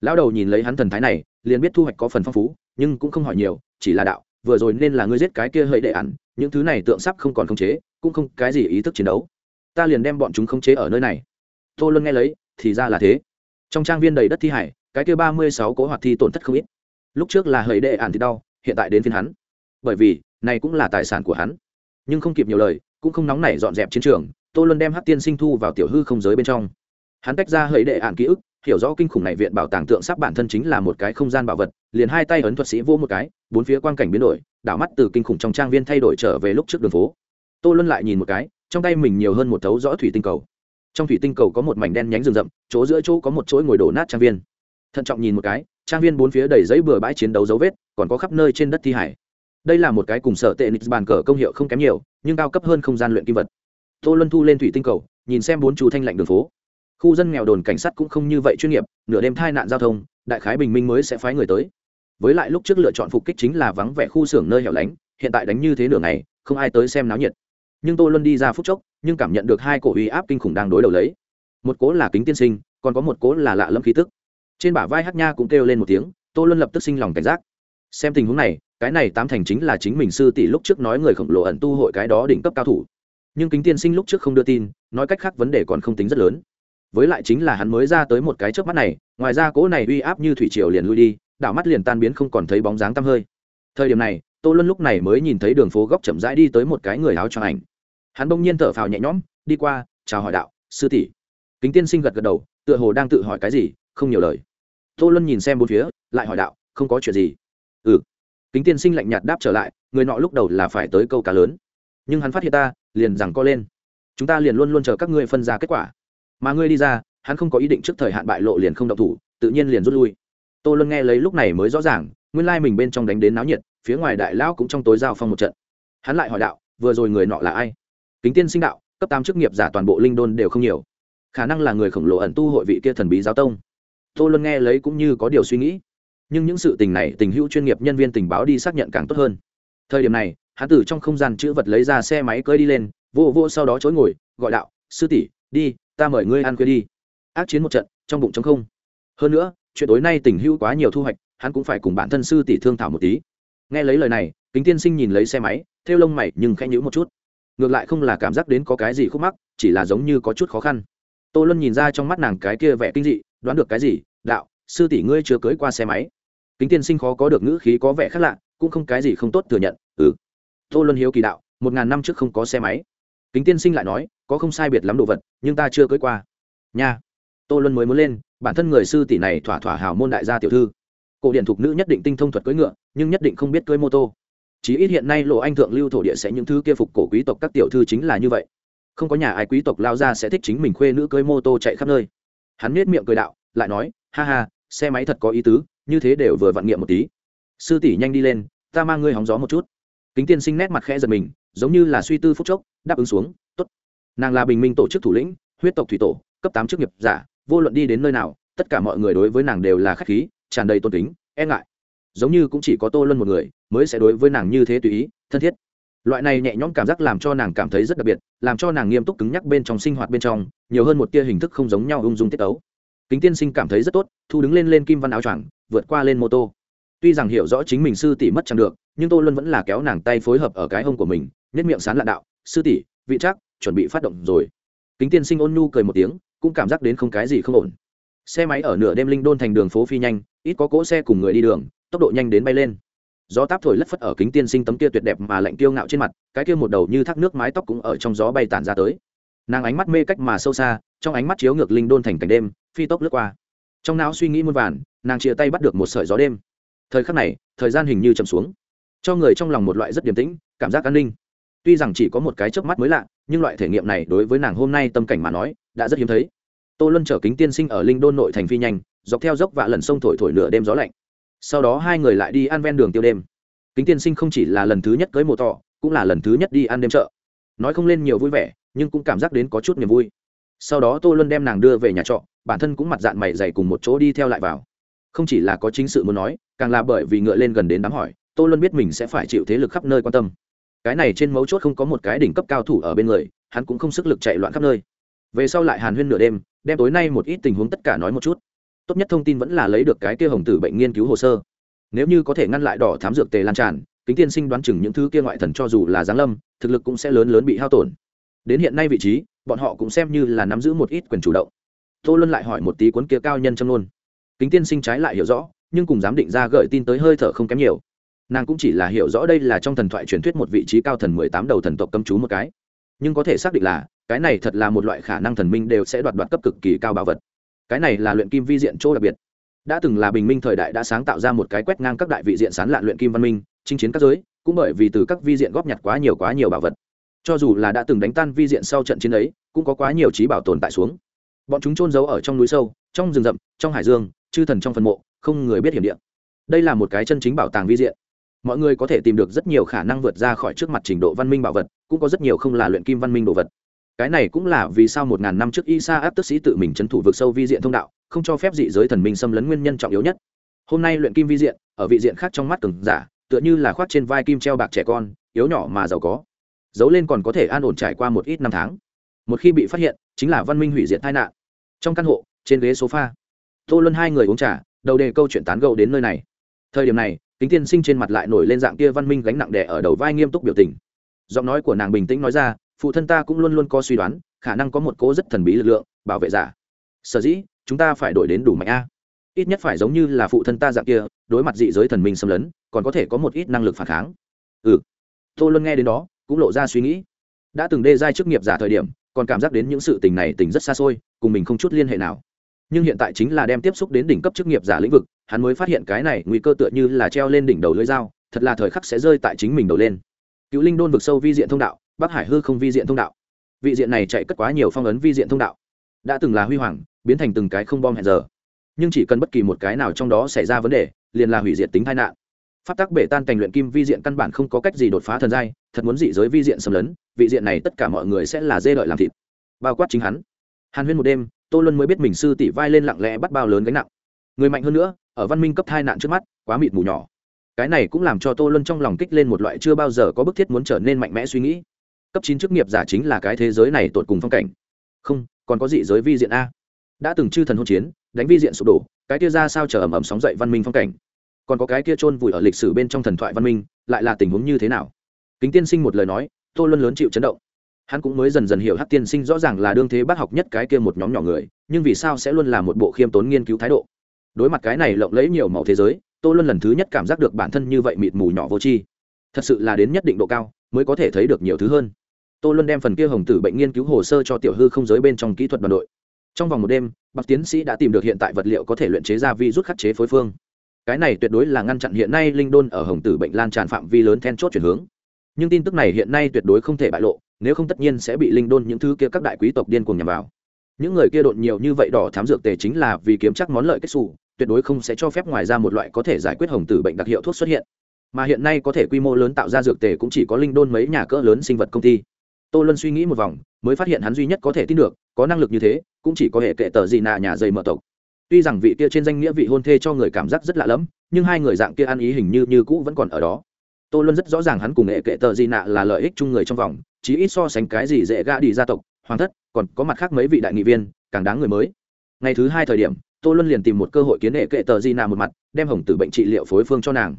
Lao đầu nhìn lấy hắn thần thái này, liền biết thu hoạch có phần phong phú, nhưng cũng không hỏi nhiều, chỉ là đạo, vừa rồi nên là ngươi giết cái kia hơi đệ ẩn, những thứ này tượng sắp không còn khống chế, cũng không cái gì ý thức chiến đấu. Ta liền đem bọn chúng khống chế ở nơi này. Tô luân nghe lấy, thì ra là thế. Trong trang viên đầy đất thi hải, cái kia ba mươi sáu cố hoạt thi tổn thất không ít. Lúc trước là hơi đệ ản thì đau, hiện tại đến phiên hắn. Bởi vì này cũng là tài sản của hắn. Nhưng không kịp nhiều lời, cũng không nóng nảy dọn dẹp chiến trường, tô luân đem hát tiên sinh thu vào tiểu hư không giới bên trong. Hắn tách ra hầy đệ ản ký ức, hiểu rõ kinh khủng này viện bảo tàng tượng sắp bản thân chính là một cái không gian bảo vật, liền hai tay ấn thuật sĩ vô một cái, bốn phía quan cảnh biến đổi, đảo mắt từ kinh khủng trong trang viên thay đổi trở về lúc trước đường phố. Tô luân lại nhìn một cái, trong tay mình nhiều hơn một thấu rõ thủy tinh cầu. Trong thủy tinh cầu có một mảnh đen nhánh rừng rậm, chỗ giữa chỗ có một chuỗi ngồi đổ nát trang viên. Thận trọng nhìn một cái, trang viên bốn phía đầy giấy bừa bãi chiến đấu dấu vết, còn có khắp nơi trên đất thi hải đây là một cái cùng sở tệ nix bàn cờ công hiệu không kém nhiều, nhưng cao cấp hơn không gian luyện kim vật. Tô luân thu lên thủy tinh cầu, nhìn xem bốn chú thanh lạnh đường phố. Khu dân nghèo đồn cảnh sát cũng không như vậy chuyên nghiệp, nửa đêm tai nạn giao thông, đại khái bình minh mới sẽ phái người tới. Với lại lúc trước lựa chọn phục kích chính là vắng vẻ khu xưởng nơi hẻo lánh, hiện tại đánh như thế nửa ngày, không ai tới xem náo nhiệt. Nhưng tô luân đi ra phút chốc, nhưng cảm nhận được hai cổ uy áp kinh khủng đang đối đầu lấy. Một cố là kính tiên sinh, còn có một cố là lạ lâm khí tức. Trên bả vai hát nha cũng kêu lên một tiếng, tô luân lập tức sinh lòng cảnh giác. Xem tình huống này cái này tám thành chính là chính mình sư tỷ lúc trước nói người khổng lồ ẩn tu hội cái đó đỉnh cấp cao thủ. Nhưng kính tiên sinh lúc trước không đưa tin, nói cách khác vấn đề còn không tính rất lớn. Với lại chính là hắn mới ra tới một cái trước mắt này, ngoài ra cỗ này uy áp như thủy triều liền lui đi, đảo mắt liền tan biến không còn thấy bóng dáng tăm hơi. Thời điểm này, tô luân lúc này mới nhìn thấy đường phố góc chậm rãi đi tới một cái người áo cho ảnh. Hắn bỗng nhiên thở phào nhẹ nhõm, đi qua, chào hỏi đạo, sư tỷ. Kính tiên sinh gật gật đầu, tựa hồ đang tự hỏi cái gì, không nhiều lời. Tô luân nhìn xem bốn phía, lại hỏi đạo, không có chuyện gì? Ừ kính tiên sinh lạnh nhạt đáp trở lại, người nọ lúc đầu là phải tới câu cá lớn. Nhưng hắn phát hiện ta, liền rằng co lên. Chúng ta liền luôn luôn chờ các ngươi phân ra kết quả. Mà ngươi đi ra, hắn không có ý định trước thời hạn bại lộ liền không động thủ, tự nhiên liền rút lui. Tôi luôn nghe lấy lúc này mới rõ ràng, nguyên lai mình bên trong đánh đến náo nhiệt, phía ngoài đại lão cũng trong tối giao phong một trận. Hắn lại hỏi đạo, vừa rồi người nọ là ai? Kính tiên sinh đạo, cấp tám chức nghiệp giả toàn bộ linh đôn đều không nhiều. Khả năng là người khổng lồ ẩn tu hội vị kia thần bí giáo tông. Tôi luôn nghe lấy cũng như có điều suy nghĩ nhưng những sự tình này tình hữu chuyên nghiệp nhân viên tình báo đi xác nhận càng tốt hơn. Thời điểm này, hắn từ trong không gian chữ vật lấy ra xe máy cơi đi lên, vô vô sau đó chối ngồi, gọi đạo, sư tỷ, đi, ta mời ngươi ăn khuya đi. Ác chiến một trận, trong bụng trống không. Hơn nữa, chuyện tối nay tình hữu quá nhiều thu hoạch, hắn cũng phải cùng bản thân sư tỷ thương thảo một tí. Nghe lấy lời này, kính tiên sinh nhìn lấy xe máy theo lông mày nhưng khẽ nhữ một chút. Ngược lại không là cảm giác đến có cái gì khúc mắc, chỉ là giống như có chút khó khăn. Tô luân nhìn ra trong mắt nàng cái kia vẻ kinh dị, đoán được cái gì, đạo sư tỷ ngươi chưa cưới qua xe máy. Kính tiên sinh khó có được ngữ khí có vẻ khác lạ, cũng không cái gì không tốt thừa nhận ừ. Tô luân hiếu kỳ đạo, một ngàn năm trước không có xe máy. Kính tiên sinh lại nói, có không sai biệt lắm đồ vật, nhưng ta chưa cưới qua. Nha. Tô luân mới muốn lên, bản thân người sư tỷ này thỏa thỏa hào môn đại gia tiểu thư. Cổ điển thục nữ nhất định tinh thông thuật cưỡi ngựa, nhưng nhất định không biết cưỡi mô tô. Chí ít hiện nay lộ anh thượng lưu thổ địa sẽ những thứ kia phục cổ quý tộc các tiểu thư chính là như vậy. Không có nhà ai quý tộc lao ra sẽ thích chính mình khuê nữ cưỡi mô tô chạy khắp nơi. Hắn nết miệng cười đạo, lại nói, ha ha xe máy thật có ý tứ, như thế đều vừa vặn nghiệm một tí. Sư tỷ nhanh đi lên, ta mang ngươi hóng gió một chút. Kính tiên sinh nét mặt khẽ giật mình, giống như là suy tư phúc chốc, đáp ứng xuống t ố t nàng là bình minh tổ chức thủ lĩnh, huyết tộc thủy tổ, cấp tám chức nghiệp giả, vô luận đi đến nơi nào, tất cả mọi người đối với nàng đều là k h á c h khí, tràn đầy tôn kính e ngại. Giống như cũng chỉ có tô luân một người, mới sẽ đối với nàng như thế tùy ý, thân thiết. Loại này nhẹ nhõm cảm giác làm cho nàng cảm thấy rất đặc biệt, làm cho nàng nghiêm túc cứng nhắc bên trong sinh hoạt bên trong, nhiều hơn một tia hình thức không giống nhau ung dung tiết ấu kính tiên sinh cảm thấy rất tốt, thu đứng lên lên kim văn áo choàng, vượt qua lên mô tô. Tuy rằng hiểu rõ chính mình sư tỷ mất chẳng được, nhưng tô luân vẫn là kéo nàng tay phối hợp ở cái hông của mình, nhất miệng sán lạ đạo, sư tỷ, vị chắc, chuẩn bị phát động rồi. Kính tiên sinh ôn nhu cười một tiếng, cũng cảm giác đến không cái gì không ổn. Xe máy ở nửa đêm linh đôn thành đường phố phi nhanh, ít có cỗ xe cùng người đi đường, tốc độ nhanh đến bay lên. Gió táp thổi lất phất ở kính tiên sinh tấm kia tuyệt đẹp mà lạnh kiêu ngạo trên mặt, cái kia một đầu như thác nước mái tóc cũng ở trong gió bay tản ra tới nàng ánh mắt mê cách mà sâu xa, trong ánh mắt chiếu ngược linh đôn thành cảnh đêm, phi tốc lướt qua. Trong não suy nghĩ muôn vàn, nàng chia tay bắt được một sợi gió đêm. Thời khắc này, thời gian hình như chậm xuống. Cho người trong lòng một loại rất điềm tĩnh, cảm giác an ninh. Tuy rằng chỉ có một cái chớp mắt mới lạ, nhưng loại thể nghiệm này đối với nàng hôm nay tâm cảnh mà nói, đã rất hiếm thấy. Tô luân chở kính tiên sinh ở linh đôn nội thành phi nhanh, dọc theo dốc vạ lần sông thổi thổi nửa đêm gió lạnh. Sau đó hai người lại đi ăn ven đường tiêu đêm. Kính tiên sinh không chỉ là lần thứ nhất cưới mộ tọ cũng là lần thứ nhất đi ăn đêm chợ. Nói không lên nhiều vui vẻ nhưng cũng cảm giác đến có chút niềm vui. Sau đó tô luân đem nàng đưa về nhà trọ, bản thân cũng mặt dạng mày dày cùng một chỗ đi theo lại vào. Không chỉ là có chính sự muốn nói, càng là bởi vì ngựa lên gần đến đám hỏi, tô luân biết mình sẽ phải chịu thế lực khắp nơi quan tâm. Cái này trên mấu chốt không có một cái đỉnh cấp cao thủ ở bên người, hắn cũng không sức lực chạy loạn khắp nơi. Về sau lại hàn huyên nửa đêm, đem tối nay một ít tình huống tất cả nói một chút. Tốt nhất thông tin vẫn là lấy được cái kia hồng tử bệnh nghiên cứu hồ sơ. Nếu như có thể ngăn lại đỏ thám dược tề lan tràn, kính tiên sinh đoán chừng những thứ kia ngoại thần cho dù là giáng lâm, thực lực cũng sẽ lớn lớn bị hao tổn đến hiện nay vị trí, bọn họ cũng xem như là nắm giữ một ít quyền chủ động. Tô luân lại hỏi một tí cuốn kia cao nhân châm luôn kính tiên sinh trái lại hiểu rõ, nhưng cùng giám định ra gợi tin tới hơi thở không kém nhiều. Nàng cũng chỉ là hiểu rõ đây là trong thần thoại truyền thuyết một vị trí cao thần mười tám đầu thần tộc cấm chú một cái. Nhưng có thể xác định là, cái này thật là một loại khả năng thần minh đều sẽ đoạt đoạt cấp cực kỳ cao bảo vật. Cái này là luyện kim vi diện chỗ đặc biệt. Đã từng là bình minh thời đại đã sáng tạo ra một cái quét ngang các đại vị diện sán lạn luyện kim văn minh, chinh chiến các giới, cũng bởi vì từ các vi diện góp nhặt quá nhiều quá nhiều bảo vật cho dù là đã từng đánh tan vi diện sau trận chiến ấy, cũng có quá nhiều trí bảo tồn tại xuống. Bọn chúng trôn giấu ở trong núi sâu, trong rừng rậm, trong hải dương, chư thần trong phần mộ, không người biết hiểm địa. Đây là một cái chân chính bảo tàng vi diện. Mọi người có thể tìm được rất nhiều khả năng vượt ra khỏi trước mặt trình độ văn minh bảo vật, cũng có rất nhiều không là luyện kim văn minh đồ vật. Cái này cũng là vì sao một ngàn năm trước isa áp tức sĩ tự mình trấn thủ vực sâu vi diện thông đạo, không cho phép dị giới thần minh xâm lấn nguyên nhân trọng yếu nhất. Hôm nay luyện kim vi diện, ở vị diện khác trong mắt từng giả, tựa như là khoác trên vai kim treo bạc trẻ con, yếu nhỏ mà giàu có giấu lên còn có thể an ổn trải qua một ít năm tháng. Một khi bị phát hiện, chính là văn minh hủy diệt tai nạn. Trong căn hộ, trên ghế sofa, tô luân hai người uống trà, đầu đề câu chuyện tán gẫu đến nơi này. Thời điểm này, kính tiên sinh trên mặt lại nổi lên dạng kia văn minh gánh nặng đè ở đầu vai nghiêm túc biểu tình. Giọng nói của nàng bình tĩnh nói ra, phụ thân ta cũng luôn luôn có suy đoán, khả năng có một cố rất thần bí lực lượng, bảo vệ giả. Sở dĩ, chúng ta phải đổi đến đủ mạnh a. Ít nhất phải giống như là phụ thân ta dạng kia, đối mặt dị giới thần minh xâm lấn, còn có thể có một ít năng lực phản kháng. Ừ. Tô luân nghe đến đó cũng lộ ra suy nghĩ. Đã từng đê giai chức nghiệp giả thời điểm, còn cảm giác đến những sự tình này tình rất xa xôi, cùng mình không chút liên hệ nào. Nhưng hiện tại chính là đem tiếp xúc đến đỉnh cấp chức nghiệp giả lĩnh vực, hắn mới phát hiện cái này nguy cơ tựa như là treo lên đỉnh đầu lưỡi dao, thật là thời khắc sẽ rơi tại chính mình đầu lên. Cựu linh đôn vực sâu vi diện thông đạo, bắc hải hư không vi diện thông đạo. Vị diện này chạy cất quá nhiều phong ấn vi diện thông đạo. Đã từng là huy hoàng, biến thành từng cái không bom hẹn giờ. Nhưng chỉ cần bất kỳ một cái nào trong đó xảy ra vấn đề, liền là hủy diệt tính tai nạn. Pháp tắc bể tan cảnh luyện kim vi diện căn bản không có cách gì đột phá thần giai, thật muốn dị giới vi diện xâm lấn, vị diện này tất cả mọi người sẽ là dê lợi làm thịt. Bao quát chính hắn. Hàn huyên một đêm, tô luân mới biết mình sư tỷ vai lên lặng lẽ bắt bao lớn gánh nặng. Người mạnh hơn nữa, ở văn minh cấp hai nạn trước mắt, quá mịt mù nhỏ. Cái này cũng làm cho tô luân trong lòng kích lên một loại chưa bao giờ có bức thiết muốn trở nên mạnh mẽ suy nghĩ. Cấp chín chức nghiệp giả chính là cái thế giới này tột cùng phong cảnh. Không, còn có dị giới vi diện a. Đã từng chư thần hôn chiến, đánh vi diện sụp đổ, cái kia ra sao chờ ẩm ẩm sóng dậy văn minh phong cảnh còn có cái kia chôn vùi ở lịch sử bên trong thần thoại văn minh, lại là tình huống như thế nào? Kính tiên sinh một lời nói, tô luân lớn chịu chấn động. Hắn cũng mới dần dần hiểu hát tiên sinh rõ ràng là đương thế bác học nhất cái kia một nhóm nhỏ người, nhưng vì sao sẽ luôn là một bộ khiêm tốn nghiên cứu thái độ? Đối mặt cái này lộng lẫy nhiều màu thế giới, tô luân lần thứ nhất cảm giác được bản thân như vậy mịt mù nhỏ vô tri. Thật sự là đến nhất định độ cao, mới có thể thấy được nhiều thứ hơn. Tô luân đem phần kia hồng tử bệnh nghiên cứu hồ sơ cho tiểu hư không giới bên trong kỹ thuật đoàn đội. Trong vòng một đêm, bác tiến sĩ đã tìm được hiện tại vật liệu có thể luyện chế ra vi rút khắc chế phối phương cái này tuyệt đối là ngăn chặn hiện nay linh đôn ở hồng tử bệnh lan tràn phạm vi lớn then chốt chuyển hướng. Nhưng tin tức này hiện nay tuyệt đối không thể bại lộ, nếu không tất nhiên sẽ bị linh đôn những thứ kia các đại quý tộc điên cuồng nhằm vào. Những người kia đột nhiều như vậy đỏ thám dược tề chính là vì kiếm chắc món lợi kết xù, tuyệt đối không sẽ cho phép ngoài ra một loại có thể giải quyết hồng tử bệnh đặc hiệu thuốc xuất hiện. Mà hiện nay có thể quy mô lớn tạo ra dược tề cũng chỉ có linh đôn mấy nhà cỡ lớn sinh vật công ty. Tô luân suy nghĩ một vòng, mới phát hiện hắn duy nhất có thể tin được, có năng lực như thế, cũng chỉ có hệ kệ tờ gì nạ nhà dày mở tộc tuy rằng vị kia trên danh nghĩa vị hôn thê cho người cảm giác rất lạ lẫm, nhưng hai người dạng kia ăn ý hình như như cũ vẫn còn ở đó. Tô luân rất rõ ràng hắn cùng nghệ kệ tờ Di nạ là lợi ích chung người trong vòng, chí ít so sánh cái gì dễ gã đi gia tộc, hoàng thất, còn có mặt khác mấy vị đại nghị viên, càng đáng người mới. Ngày thứ hai thời điểm, tô luân liền tìm một cơ hội kiến nghệ kệ tờ di nạ một mặt, đem hồng tử bệnh trị liệu phối phương cho nàng.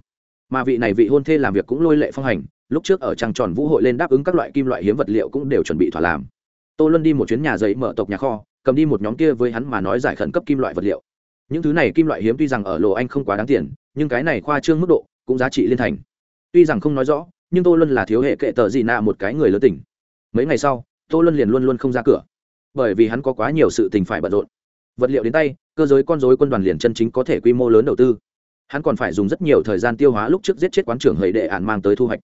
Mà vị này vị hôn thê làm việc cũng lôi lệ phong hành, lúc trước ở trăng tròn vũ hội lên đáp ứng các loại kim loại hiếm vật liệu cũng đều chuẩn bị thỏa làm. Tô luân đi một chuyến nhà giấy mở tộc nhà kho cầm đi một nhóm kia với hắn mà nói giải khẩn cấp kim loại vật liệu. Những thứ này kim loại hiếm tuy rằng ở lộ anh không quá đáng tiền, nhưng cái này khoa trương mức độ cũng giá trị liên thành. Tuy rằng không nói rõ, nhưng tô luân là thiếu hệ kệ tờ gì nạ một cái người lớn tỉnh. Mấy ngày sau, tô luân liền luôn luôn không ra cửa. Bởi vì hắn có quá nhiều sự tình phải bận rộn. Vật liệu đến tay, cơ giới con dối quân đoàn liền chân chính có thể quy mô lớn đầu tư. Hắn còn phải dùng rất nhiều thời gian tiêu hóa lúc trước giết chết quán trưởng hầy đệ ạn mang tới thu hoạch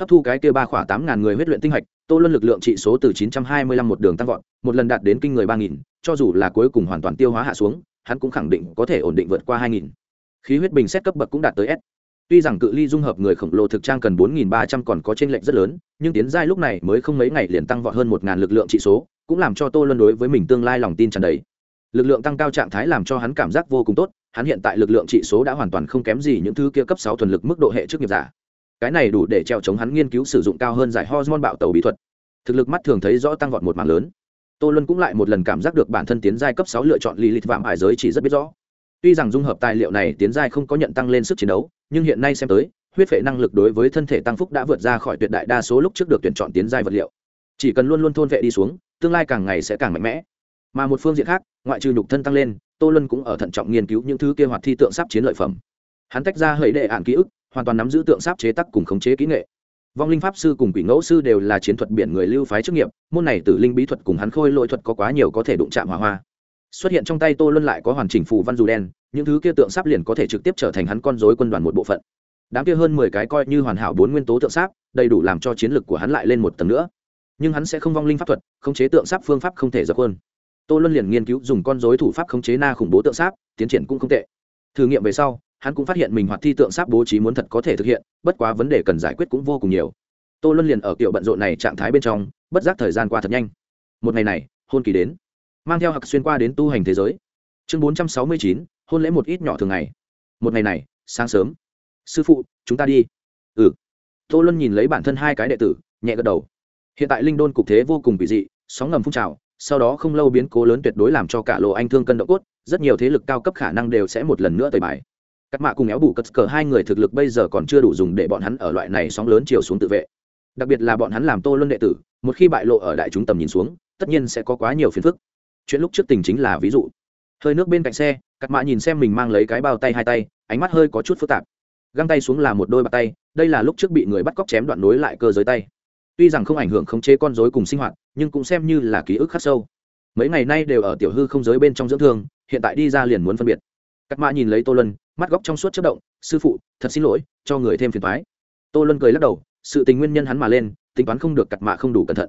hấp thu cái kia ba khoảng tám ngàn người huyết luyện tinh hạch, tô luân lực lượng trị số từ chín trăm hai mươi lăm một đường tăng vọt, một lần đạt đến kinh người ba nghìn, cho dù là cuối cùng hoàn toàn tiêu hóa hạ xuống, hắn cũng khẳng định có thể ổn định vượt qua hai nghìn. Khí huyết bình xét cấp bậc cũng đạt tới s. Tuy rằng cự ly dung hợp người khổng lồ thực trang cần bốn nghìn ba trăm còn có trên lệnh rất lớn, nhưng tiến giai lúc này mới không mấy ngày liền tăng vọt hơn một ngàn lực lượng trị số, cũng làm cho tô luân đối với mình tương lai lòng tin tràn đầy. Lực lượng tăng cao trạng thái làm cho hắn cảm giác vô cùng tốt, hắn hiện tại lực lượng trị số đã hoàn toàn không kém gì những thứ kia cấp sáu thuần lực mức độ hệ chức nghiệp giả cái này đủ để treo chống hắn nghiên cứu sử dụng cao hơn giải hormone bạo tàu bí thuật. Thực lực mắt thường thấy rõ tăng vọt một mảng lớn. Tô luân cũng lại một lần cảm giác được bản thân tiến giai cấp sáu lựa chọn lý lịch vạm hải giới chỉ rất biết rõ. Tuy rằng dung hợp tài liệu này tiến giai không có nhận tăng lên sức chiến đấu, nhưng hiện nay xem tới, huyết phệ năng lực đối với thân thể tăng phúc đã vượt ra khỏi tuyệt đại đa số lúc trước được tuyển chọn tiến giai vật liệu. Chỉ cần luôn luôn thôn vệ đi xuống, tương lai càng ngày sẽ càng mạnh mẽ. Mà một phương diện khác, ngoại trừ nhục thân tăng lên, tô luân cũng ở thận trọng nghiên cứu những thứ kia hoạt thi tượng sắp chiến lợi phẩm. Hắn tách ra hệ đệ ạn ký ức hoàn toàn nắm giữ tượng sáp chế tắc cùng khống chế kỹ nghệ. Vong linh pháp sư cùng quỷ ngẫu sư đều là chiến thuật biển người lưu phái chức nghiệp, môn này tử linh bí thuật cùng hắn khôi lỗi thuật có quá nhiều có thể đụng chạm hỏa hoa. Xuất hiện trong tay tô luân lại có hoàn chỉnh phù văn dù đen, những thứ kia tượng sáp liền có thể trực tiếp trở thành hắn con dối quân đoàn một bộ phận. Đám kia hơn mười cái coi như hoàn hảo bốn nguyên tố tượng sáp, đầy đủ làm cho chiến lược của hắn lại lên một tầng nữa. Nhưng hắn sẽ không vong linh pháp thuật, khống chế tượng sáp phương pháp không thể dập hơn tô luân liền nghiên cứu dùng con dối thủ pháp khống chế na khủng bố tượng sáp, tiến triển cũng không tệ. Thử nghiệm về sau hắn cũng phát hiện mình hoạt thi tượng sáp bố trí muốn thật có thể thực hiện, bất quá vấn đề cần giải quyết cũng vô cùng nhiều. Tô luân liền ở kiểu bận rộn này trạng thái bên trong, bất giác thời gian qua thật nhanh. Một ngày này, hôn kỳ đến. Mang theo hạc xuyên qua đến tu hành thế giới. Chương bốn trăm sáu mươi chín, hôn lễ một ít nhỏ thường ngày. Một ngày này, sáng sớm. Sư phụ, chúng ta đi. Ừ. Tô luân nhìn lấy bản thân hai cái đệ tử, nhẹ gật đầu. Hiện tại linh đôn cục thế vô cùng kỳ dị, sóng ngầm phun trào, sau đó không lâu biến cố lớn tuyệt đối làm cho cả lộ anh thương cân độ cốt, rất nhiều thế lực cao cấp khả năng đều sẽ một lần nữa tời bài cắt mạ cùng éo bù cất cờ hai người thực lực bây giờ còn chưa đủ dùng để bọn hắn ở loại này sóng lớn chiều xuống tự vệ. Đặc biệt là bọn hắn làm tô luân đệ tử, một khi bại lộ ở đại chúng tầm nhìn xuống, tất nhiên sẽ có quá nhiều phiền phức. Chuyện lúc trước tình chính là ví dụ. Hơi nước bên cạnh xe, cắt mạ nhìn xem mình mang lấy cái bao tay hai tay, ánh mắt hơi có chút phức tạp. Găng tay xuống là một đôi bàn tay, đây là lúc trước bị người bắt cóc chém đoạn nối lại cơ giới tay. Tuy rằng không ảnh hưởng khống chế con dối cùng sinh hoạt, nhưng cũng xem như là ký ức khắc sâu. Mấy ngày nay đều ở tiểu hư không giới bên trong dưỡng thương, hiện tại đi ra liền muốn phân biệt. Cắt mạ nhìn lấy tô lân mắt góc trong suốt chất động, sư phụ, thật xin lỗi, cho người thêm phiền thoái tô lân cười lắc đầu, sự tình nguyên nhân hắn mà lên, tính toán không được cắt mạ không đủ cẩn thận.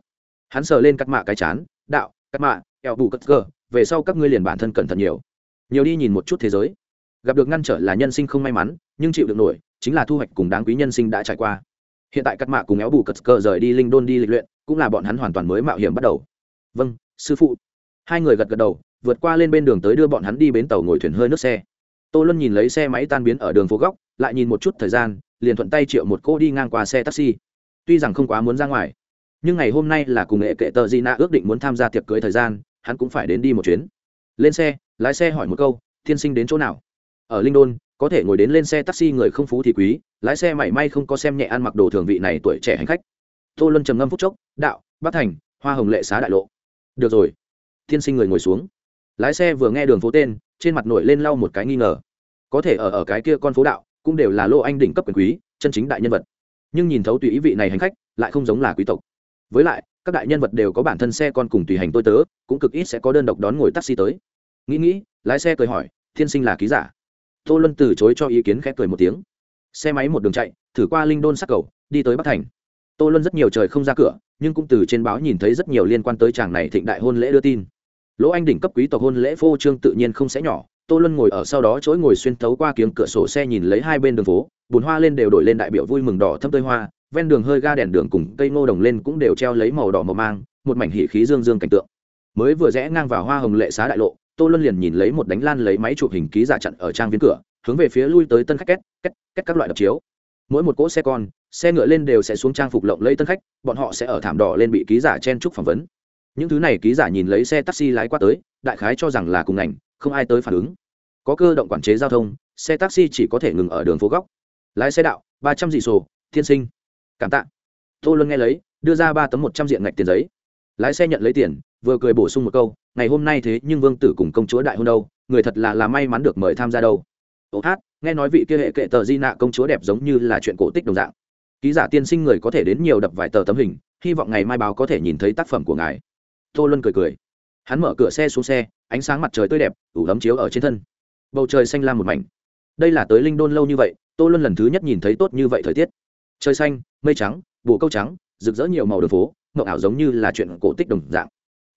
Hắn sờ lên cắt mạ cái chán, đạo, cắt mạ eo bù cất gờ, về sau các ngươi liền bản thân cẩn thận nhiều. Nhiều đi nhìn một chút thế giới. Gặp được ngăn trở là nhân sinh không may mắn, nhưng chịu được nổi, chính là thu hoạch cùng đáng quý nhân sinh đã trải qua. Hiện tại cắt mạ cùng éo bù cất cơ rời đi linh đôn đi lịch luyện, cũng là bọn hắn hoàn toàn mới mạo hiểm bắt đầu. Vâng sư phụ. Hai người gật gật đầu, vượt qua lên bên đường tới đưa bọn hắn đi bến tàu ngồi thuyền hơi nước xe tô luân nhìn lấy xe máy tan biến ở đường phố góc, lại nhìn một chút thời gian, liền thuận tay triệu một cô đi ngang qua xe taxi. Tuy rằng không quá muốn ra ngoài, nhưng ngày hôm nay là cùng nghệ kệ tờ di nạ ước định muốn tham gia tiệc cưới thời gian, hắn cũng phải đến đi một chuyến. Lên xe, lái xe hỏi một câu, tiên sinh đến chỗ nào? Ở linh đôn, có thể ngồi đến lên xe taxi người không phú thì quý, lái xe mảy may không có xem nhẹ ăn mặc đồ thường vị này tuổi trẻ hành khách. Tô luân trầm ngâm phút chốc, đạo, bắc thành, hoa hồng lệ xá đại lộ. Được rồi. Tiên sinh người ngồi xuống lái xe vừa nghe đường phố tên, trên mặt nổi lên lau một cái nghi ngờ. Có thể ở ở cái kia con phố đạo, cũng đều là lô anh đỉnh cấp quyền quý, chân chính đại nhân vật. Nhưng nhìn thấu tùy ý vị này hành khách, lại không giống là quý tộc. Với lại, các đại nhân vật đều có bản thân xe con cùng tùy hành tôi tớ, cũng cực ít sẽ có đơn độc đón ngồi taxi tới. Nghĩ nghĩ, lái xe cười hỏi, thiên sinh là ký giả? Tô luân từ chối cho ý kiến khẽ cười một tiếng. Xe máy một đường chạy, thử qua linh đôn sắc cầu, đi tới bắc thành. Tô luân rất nhiều trời không ra cửa, nhưng cũng từ trên báo nhìn thấy rất nhiều liên quan tới chàng này thịnh đại hôn lễ đưa tin lỗ anh đỉnh cấp quý tộc hôn lễ phô trương tự nhiên không sẽ nhỏ. Tô luân ngồi ở sau đó chối ngồi xuyên thấu qua kiếng cửa sổ xe nhìn lấy hai bên đường phố. Bùn hoa lên đều đổi lên đại biểu vui mừng đỏ thâm tơi hoa. Ven đường hơi ga đèn đường cùng cây ngô đồng lên cũng đều treo lấy màu đỏ màu mang, một mảnh hỉ khí dương dương cảnh tượng. Mới vừa rẽ ngang vào hoa hồng lệ xá đại lộ, tô luân liền nhìn lấy một đánh lan lấy máy chụp hình ký giả chặn ở trang viên cửa, hướng về phía lui tới tân khách két két két các loại đập chiếu. Mỗi một cỗ xe con, xe ngựa lên đều sẽ xuống trang phục lộng lấy tân khách, bọn họ sẽ ở thảm đỏ lên bị ký giả chen trúc phỏng vấn những thứ này ký giả nhìn lấy xe taxi lái qua tới, đại khái cho rằng là cùng ngành, không ai tới phản ứng. Có cơ động quản chế giao thông, xe taxi chỉ có thể ngừng ở đường phố góc. Lái xe đạo, ba trăm dị sổ, thiên sinh. Cảm tạ. Tô luân nghe lấy, đưa ra ba tấm một trăm diện ngạch tiền giấy. Lái xe nhận lấy tiền, vừa cười bổ sung một câu, ngày hôm nay thế nhưng vương tử cùng công chúa đại hôn đâu, người thật là là may mắn được mời tham gia đâu. Ô hát, nghe nói vị kia hệ kệ tờ di nạ công chúa đẹp giống như là chuyện cổ tích đồng dạng. Ký giả tiên sinh người có thể đến nhiều đập vài tờ tấm hình, hy vọng ngày mai báo có thể nhìn thấy tác phẩm của ngài tô luân cười cười. Hắn mở cửa xe xuống xe, ánh sáng mặt trời tươi đẹp, ủ ấm chiếu ở trên thân. Bầu trời xanh lam một mảnh. Đây là tới linh đôn lâu như vậy, tô luân lần thứ nhất nhìn thấy tốt như vậy thời tiết. Trời xanh, mây trắng bồ câu trắng, rực rỡ nhiều màu đường phố mậu ảo giống như là chuyện cổ tích đồng dạng.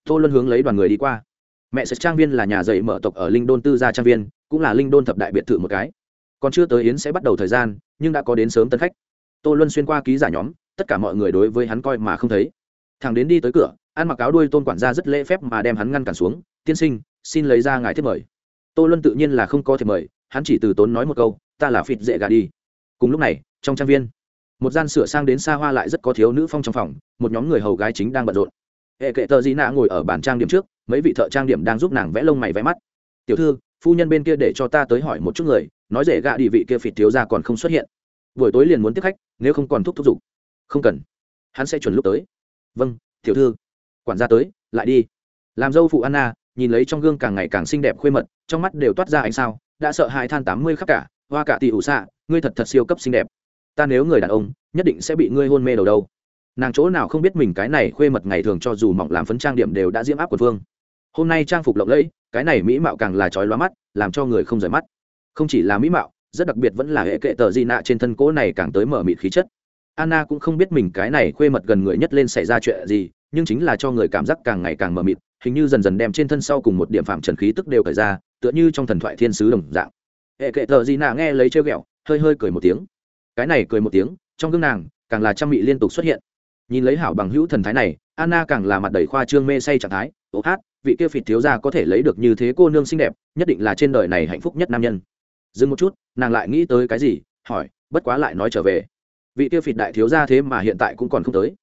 Tô luân hướng lấy đoàn người đi qua. Mẹ sẽ trang viên là nhà dạy mở tộc ở linh đôn tư gia trang viên, cũng là linh đôn thập đại biệt thự một cái. Còn chưa tới yến sẽ bắt đầu thời gian, nhưng đã có đến sớm tân khách. Tô luân xuyên qua ký giả nhóm, tất cả mọi người đối với hắn coi mà không thấy. Thằng đến đi tới cửa ăn mặc áo đuôi tôn quản gia rất lễ phép mà đem hắn ngăn cản xuống, tiên sinh, xin lấy ra ngài thiết mời. Tô luân tự nhiên là không có thể mời, hắn chỉ từ tốn nói một câu, ta là phịt dễ gà đi. Cùng lúc này, trong trang viên, một gian sửa sang đến xa hoa lại rất có thiếu nữ phong trong phòng, một nhóm người hầu gái chính đang bận rộn. Hệ kệ tờ Di nạ ngồi ở bàn trang điểm trước, mấy vị thợ trang điểm đang giúp nàng vẽ lông mày vẽ mắt. Tiểu thư, phu nhân bên kia để cho ta tới hỏi một chút người, nói dễ gạ đi vị kia phịt thiếu ra còn không xuất hiện. Buổi tối liền muốn tiếp khách, nếu không còn thúc thúc giục. Không cần, hắn sẽ chuẩn lúc tới. Vâng tiểu thư quản gia tới, lại đi. Làm dâu phụ anna, nhìn lấy trong gương càng ngày càng xinh đẹp khuê mật, trong mắt đều toát ra ánh sao, đã sợ hai than tám mươi khắp cả, hoa cả tỷ ủ xạ, ngươi thật thật siêu cấp xinh đẹp. Ta nếu người đàn ông, nhất định sẽ bị ngươi hôn mê đầu đâu. Nàng chỗ nào không biết mình cái này khuê mật ngày thường cho dù mỏng làm phấn trang điểm đều đã diễm áp của phương hôm nay trang phục lộng lẫy, cái này mỹ mạo càng là trói lóa mắt, làm cho người không rời mắt. Không chỉ là mỹ mạo, rất đặc biệt vẫn là hệ kệ tờ di nạ trên thân cỗ này càng tới mở mịt khí chất. Anna cũng không biết mình cái này khuê mật gần người nhất lên xảy ra chuyện gì nhưng chính là cho người cảm giác càng ngày càng mờ mịt, hình như dần dần đem trên thân sau cùng một điểm phạm trần khí tức đều cởi ra, tựa như trong thần thoại thiên sứ đồng dạng. Hệ kệ thợ gì nạ nghe lấy trêu ghẹo, hơi hơi cười một tiếng. Cái này cười một tiếng, trong gương nàng, càng là trang bị liên tục xuất hiện. Nhìn lấy hảo bằng hữu thần thái này, anna càng là mặt đầy khoa trương mê say trạng thái ố hát, vị kia phịt thiếu gia có thể lấy được như thế cô nương xinh đẹp, nhất định là trên đời này hạnh phúc nhất nam nhân. Dừng một chút, nàng lại nghĩ tới cái gì, hỏi, bất quá lại nói trở về. Vị kia phịt đại thiếu gia thế mà hiện tại cũng còn không tới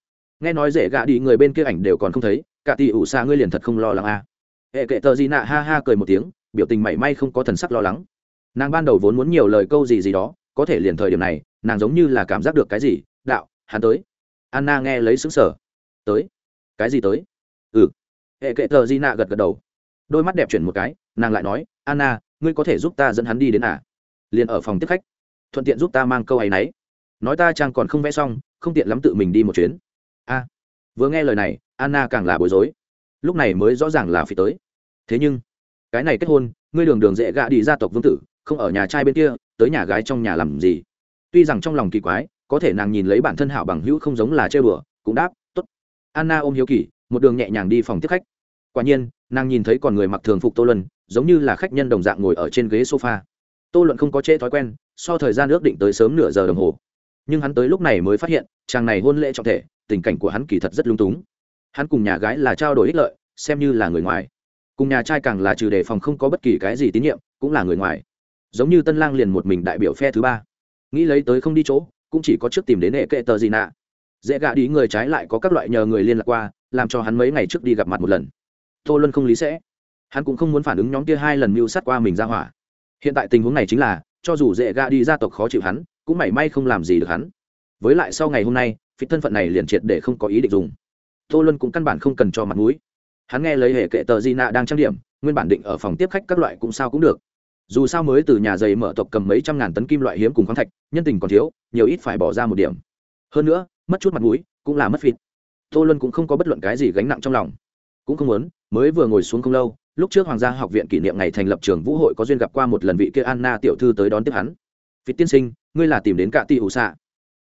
nghe nói dễ gạ đi người bên kia ảnh đều còn không thấy, cả tỷ ủ xa ngươi liền thật không lo lắng à. hệ kệ tờ gì nạ ha ha cười một tiếng, biểu tình mảy may không có thần sắc lo lắng. Nàng ban đầu vốn muốn nhiều lời câu gì gì đó, có thể liền thời điểm này, nàng giống như là cảm giác được cái gì, đạo, hắn tới. Anna nghe lấy xứng sở tới. Cái gì tới? Ừ. Hệ kệ tờ di nạ gật gật đầu. Đôi mắt đẹp chuyển một cái, nàng lại nói, anna, ngươi có thể giúp ta dẫn hắn đi đến à? Liền ở phòng tiếp khách. Thuận tiện giúp ta mang câu ấ y n ấ y nói ta trang còn không vẽ xong, không tiện lắm tự mình đi một chuyến a, vừa nghe lời này, anna càng là bối rối. Lúc này mới rõ ràng là phi tới. Thế nhưng, cái này kết hôn, ngươi đường đường dễ gạ đi gia tộc vương tử, không ở nhà trai bên kia, tới nhà gái trong nhà làm gì? Tuy rằng trong lòng kỳ quái, có thể nàng nhìn lấy bản thân hảo bằng hữu không giống là chơi bừa cũng đáp t ố t anna ôm hiếu kỳ, một đường nhẹ nhàng đi phòng tiếp khách. Quả nhiên, nàng nhìn thấy còn người mặc thường phục tô luân, giống như là khách nhân đồng dạng ngồi ở trên ghế sofa. Tô luận không có chê thói quen, so thời gian ước định tới sớm nửa giờ đồng hồ. Nhưng hắn tới lúc này mới phát hiện, chàng này hôn lễ trọng thể tình cảnh của hắn kỳ thật rất lung túng. Hắn cùng nhà gái là trao đổi ích lợi, xem như là người ngoài. Cùng nhà trai càng là trừ đề phòng không có bất kỳ cái gì tín nhiệm, cũng là người ngoài. Giống như tân lang liền một mình đại biểu phe thứ ba. Nghĩ lấy tới không đi chỗ, cũng chỉ có trước tìm đến hệ kệ tờ gì nạ dễ gạ đi người trái lại có các loại nhờ người liên lạc qua, làm cho hắn mấy ngày trước đi gặp mặt một lần. Tô luân không lý sẽ. Hắn cũng không muốn phản ứng nhóm kia hai lần mưu sát qua mình ra hỏa. Hiện tại tình huống này chính là, cho dù dễ gạ đi gia tộc khó chịu hắn, cũng mảy may không làm gì được hắn. Với lại sau ngày hôm nay phí thân phận này liền triệt để không có ý định dùng. Tô luân cũng căn bản không cần cho mặt mũi. Hắn nghe lấy hệ kệ tờ di nạ đang trang điểm, nguyên bản định ở phòng tiếp khách các loại cũng sao cũng được. Dù sao mới từ nhà giày mở tộc cầm mấy trăm ngàn tấn kim loại hiếm cùng khoáng thạch, nhân tình còn thiếu, nhiều ít phải bỏ ra một điểm. Hơn nữa, mất chút mặt mũi cũng là mất phịt. Tô luân cũng không có bất luận cái gì gánh nặng trong lòng. Cũng không muốn, mới vừa ngồi xuống không lâu, lúc trước hoàng gia học viện kỷ niệm ngày thành lập trường vũ hội có duyên gặp qua một lần vị kia anna tiểu thư tới đón tiếp hắn. Vị tiên sinh, ngươi là tìm đến cả tỷ ủ xạ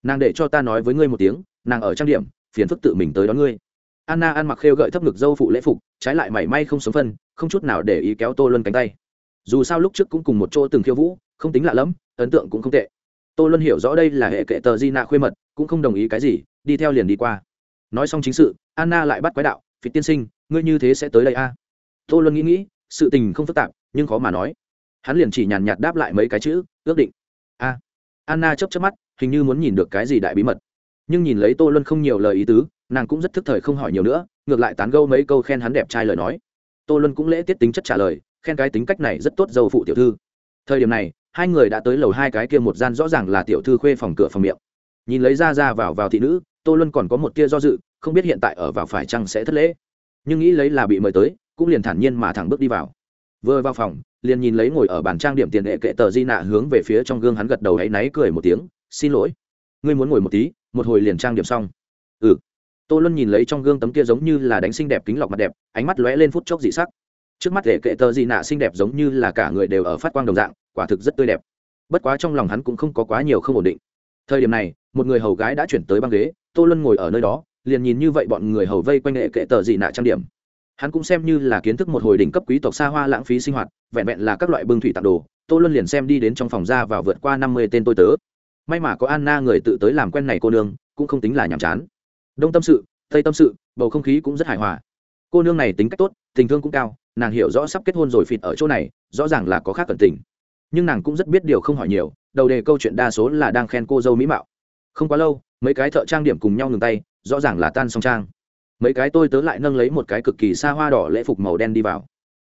nàng để cho ta nói với ngươi một tiếng, nàng ở trang điểm, phiền phức tự mình tới đón ngươi. Anna ăn mặc khêu gợi thấp ngực dâu phụ lễ phục, trái lại mảy may không sống phân, không chút nào để ý kéo tô luân cánh tay. Dù sao lúc trước cũng cùng một chỗ từng khiêu vũ, không tính lạ lẫm, ấn tượng cũng không tệ. Tô luân hiểu rõ đây là hệ kệ tờ di nạ khuê mật, cũng không đồng ý cái gì, đi theo liền đi qua. Nói xong chính sự, anna lại bắt quái đạo phí tiên sinh, ngươi như thế sẽ tới đây a? À? tô luân nghĩ nghĩ, sự tình không phức tạp, nhưng khó mà nói. Hắn liền chỉ nhàn nhạt đáp lại mấy cái chữ, ước định anna chấp chấp mắt, hình như muốn nhìn được cái gì đại bí mật. Nhưng nhìn lấy tô luân không nhiều lời ý tứ, nàng cũng rất thức thời không hỏi nhiều nữa, ngược lại tán gâu mấy câu khen hắn đẹp trai lời nói. Tô luân cũng lễ tiết tính chất trả lời, khen cái tính cách này rất tốt dâu phụ tiểu thư. Thời điểm này, hai người đã tới lầu hai cái kia một gian rõ ràng là tiểu thư khuê phòng cửa phòng miệng. Nhìn lấy ra ra vào vào thị nữ, tô luân còn có một tia do dự, không biết hiện tại ở vào phải chăng sẽ thất lễ. Nhưng nghĩ lấy là bị mời tới, cũng liền thản nhiên mà thẳng bước đi vào. Vừa vào phòng liền nhìn lấy ngồi ở bàn trang điểm tiền hệ kệ tờ di nạ hướng về phía trong gương hắn gật đầu áy náy cười một tiếng, xin lỗi, ngươi muốn ngồi một tí, một hồi liền trang điểm xong. Ừ. Tô luân nhìn lấy trong gương tấm kia giống như là đánh xinh đẹp kính lọc mặt đẹp, ánh mắt lóe lên phút chốc dị sắc. Trước mắt hệ kệ tờ di nạ xinh đẹp giống như là cả người đều ở phát quang đồng dạng, quả thực rất tươi đẹp. Bất quá trong lòng hắn cũng không có quá nhiều không ổn định. Thời điểm này, một người hầu gái đã chuyển tới băng ghế, tô luân ngồi ở nơi đó, liền nhìn như vậy bọn người hầu vây quanh hệ kệ tờ dị nạ trang điểm hắn cũng xem như là kiến thức một hồi đỉnh cấp quý tộc xa hoa lãng phí sinh hoạt, vẹn vẹn là các loại bưng thủy tặng đồ, tô luân liền xem đi đến trong phòng ra và vượt qua năm mươi tên tôi tớ. May mà có anna người tự tới làm quen này cô nương, cũng không tính là nhàm chán. Đông tâm sự, tây tâm sự, bầu không khí cũng rất hài hòa. Cô nương này tính cách tốt, tình thương cũng cao, nàng hiểu rõ sắp kết hôn rồi phịt ở chỗ này, rõ ràng là có khác cẩn tình. Nhưng nàng cũng rất biết điều không hỏi nhiều, đầu đề câu chuyện đa số là đang khen cô dâu mỹ mạo. Không quá lâu, mấy cái thợ trang điểm cùng nhau ngừng tay, rõ ràng là tan song trang mấy cái tôi tớ lại nâng lấy một cái cực kỳ xa hoa đỏ lễ phục màu đen đi vào.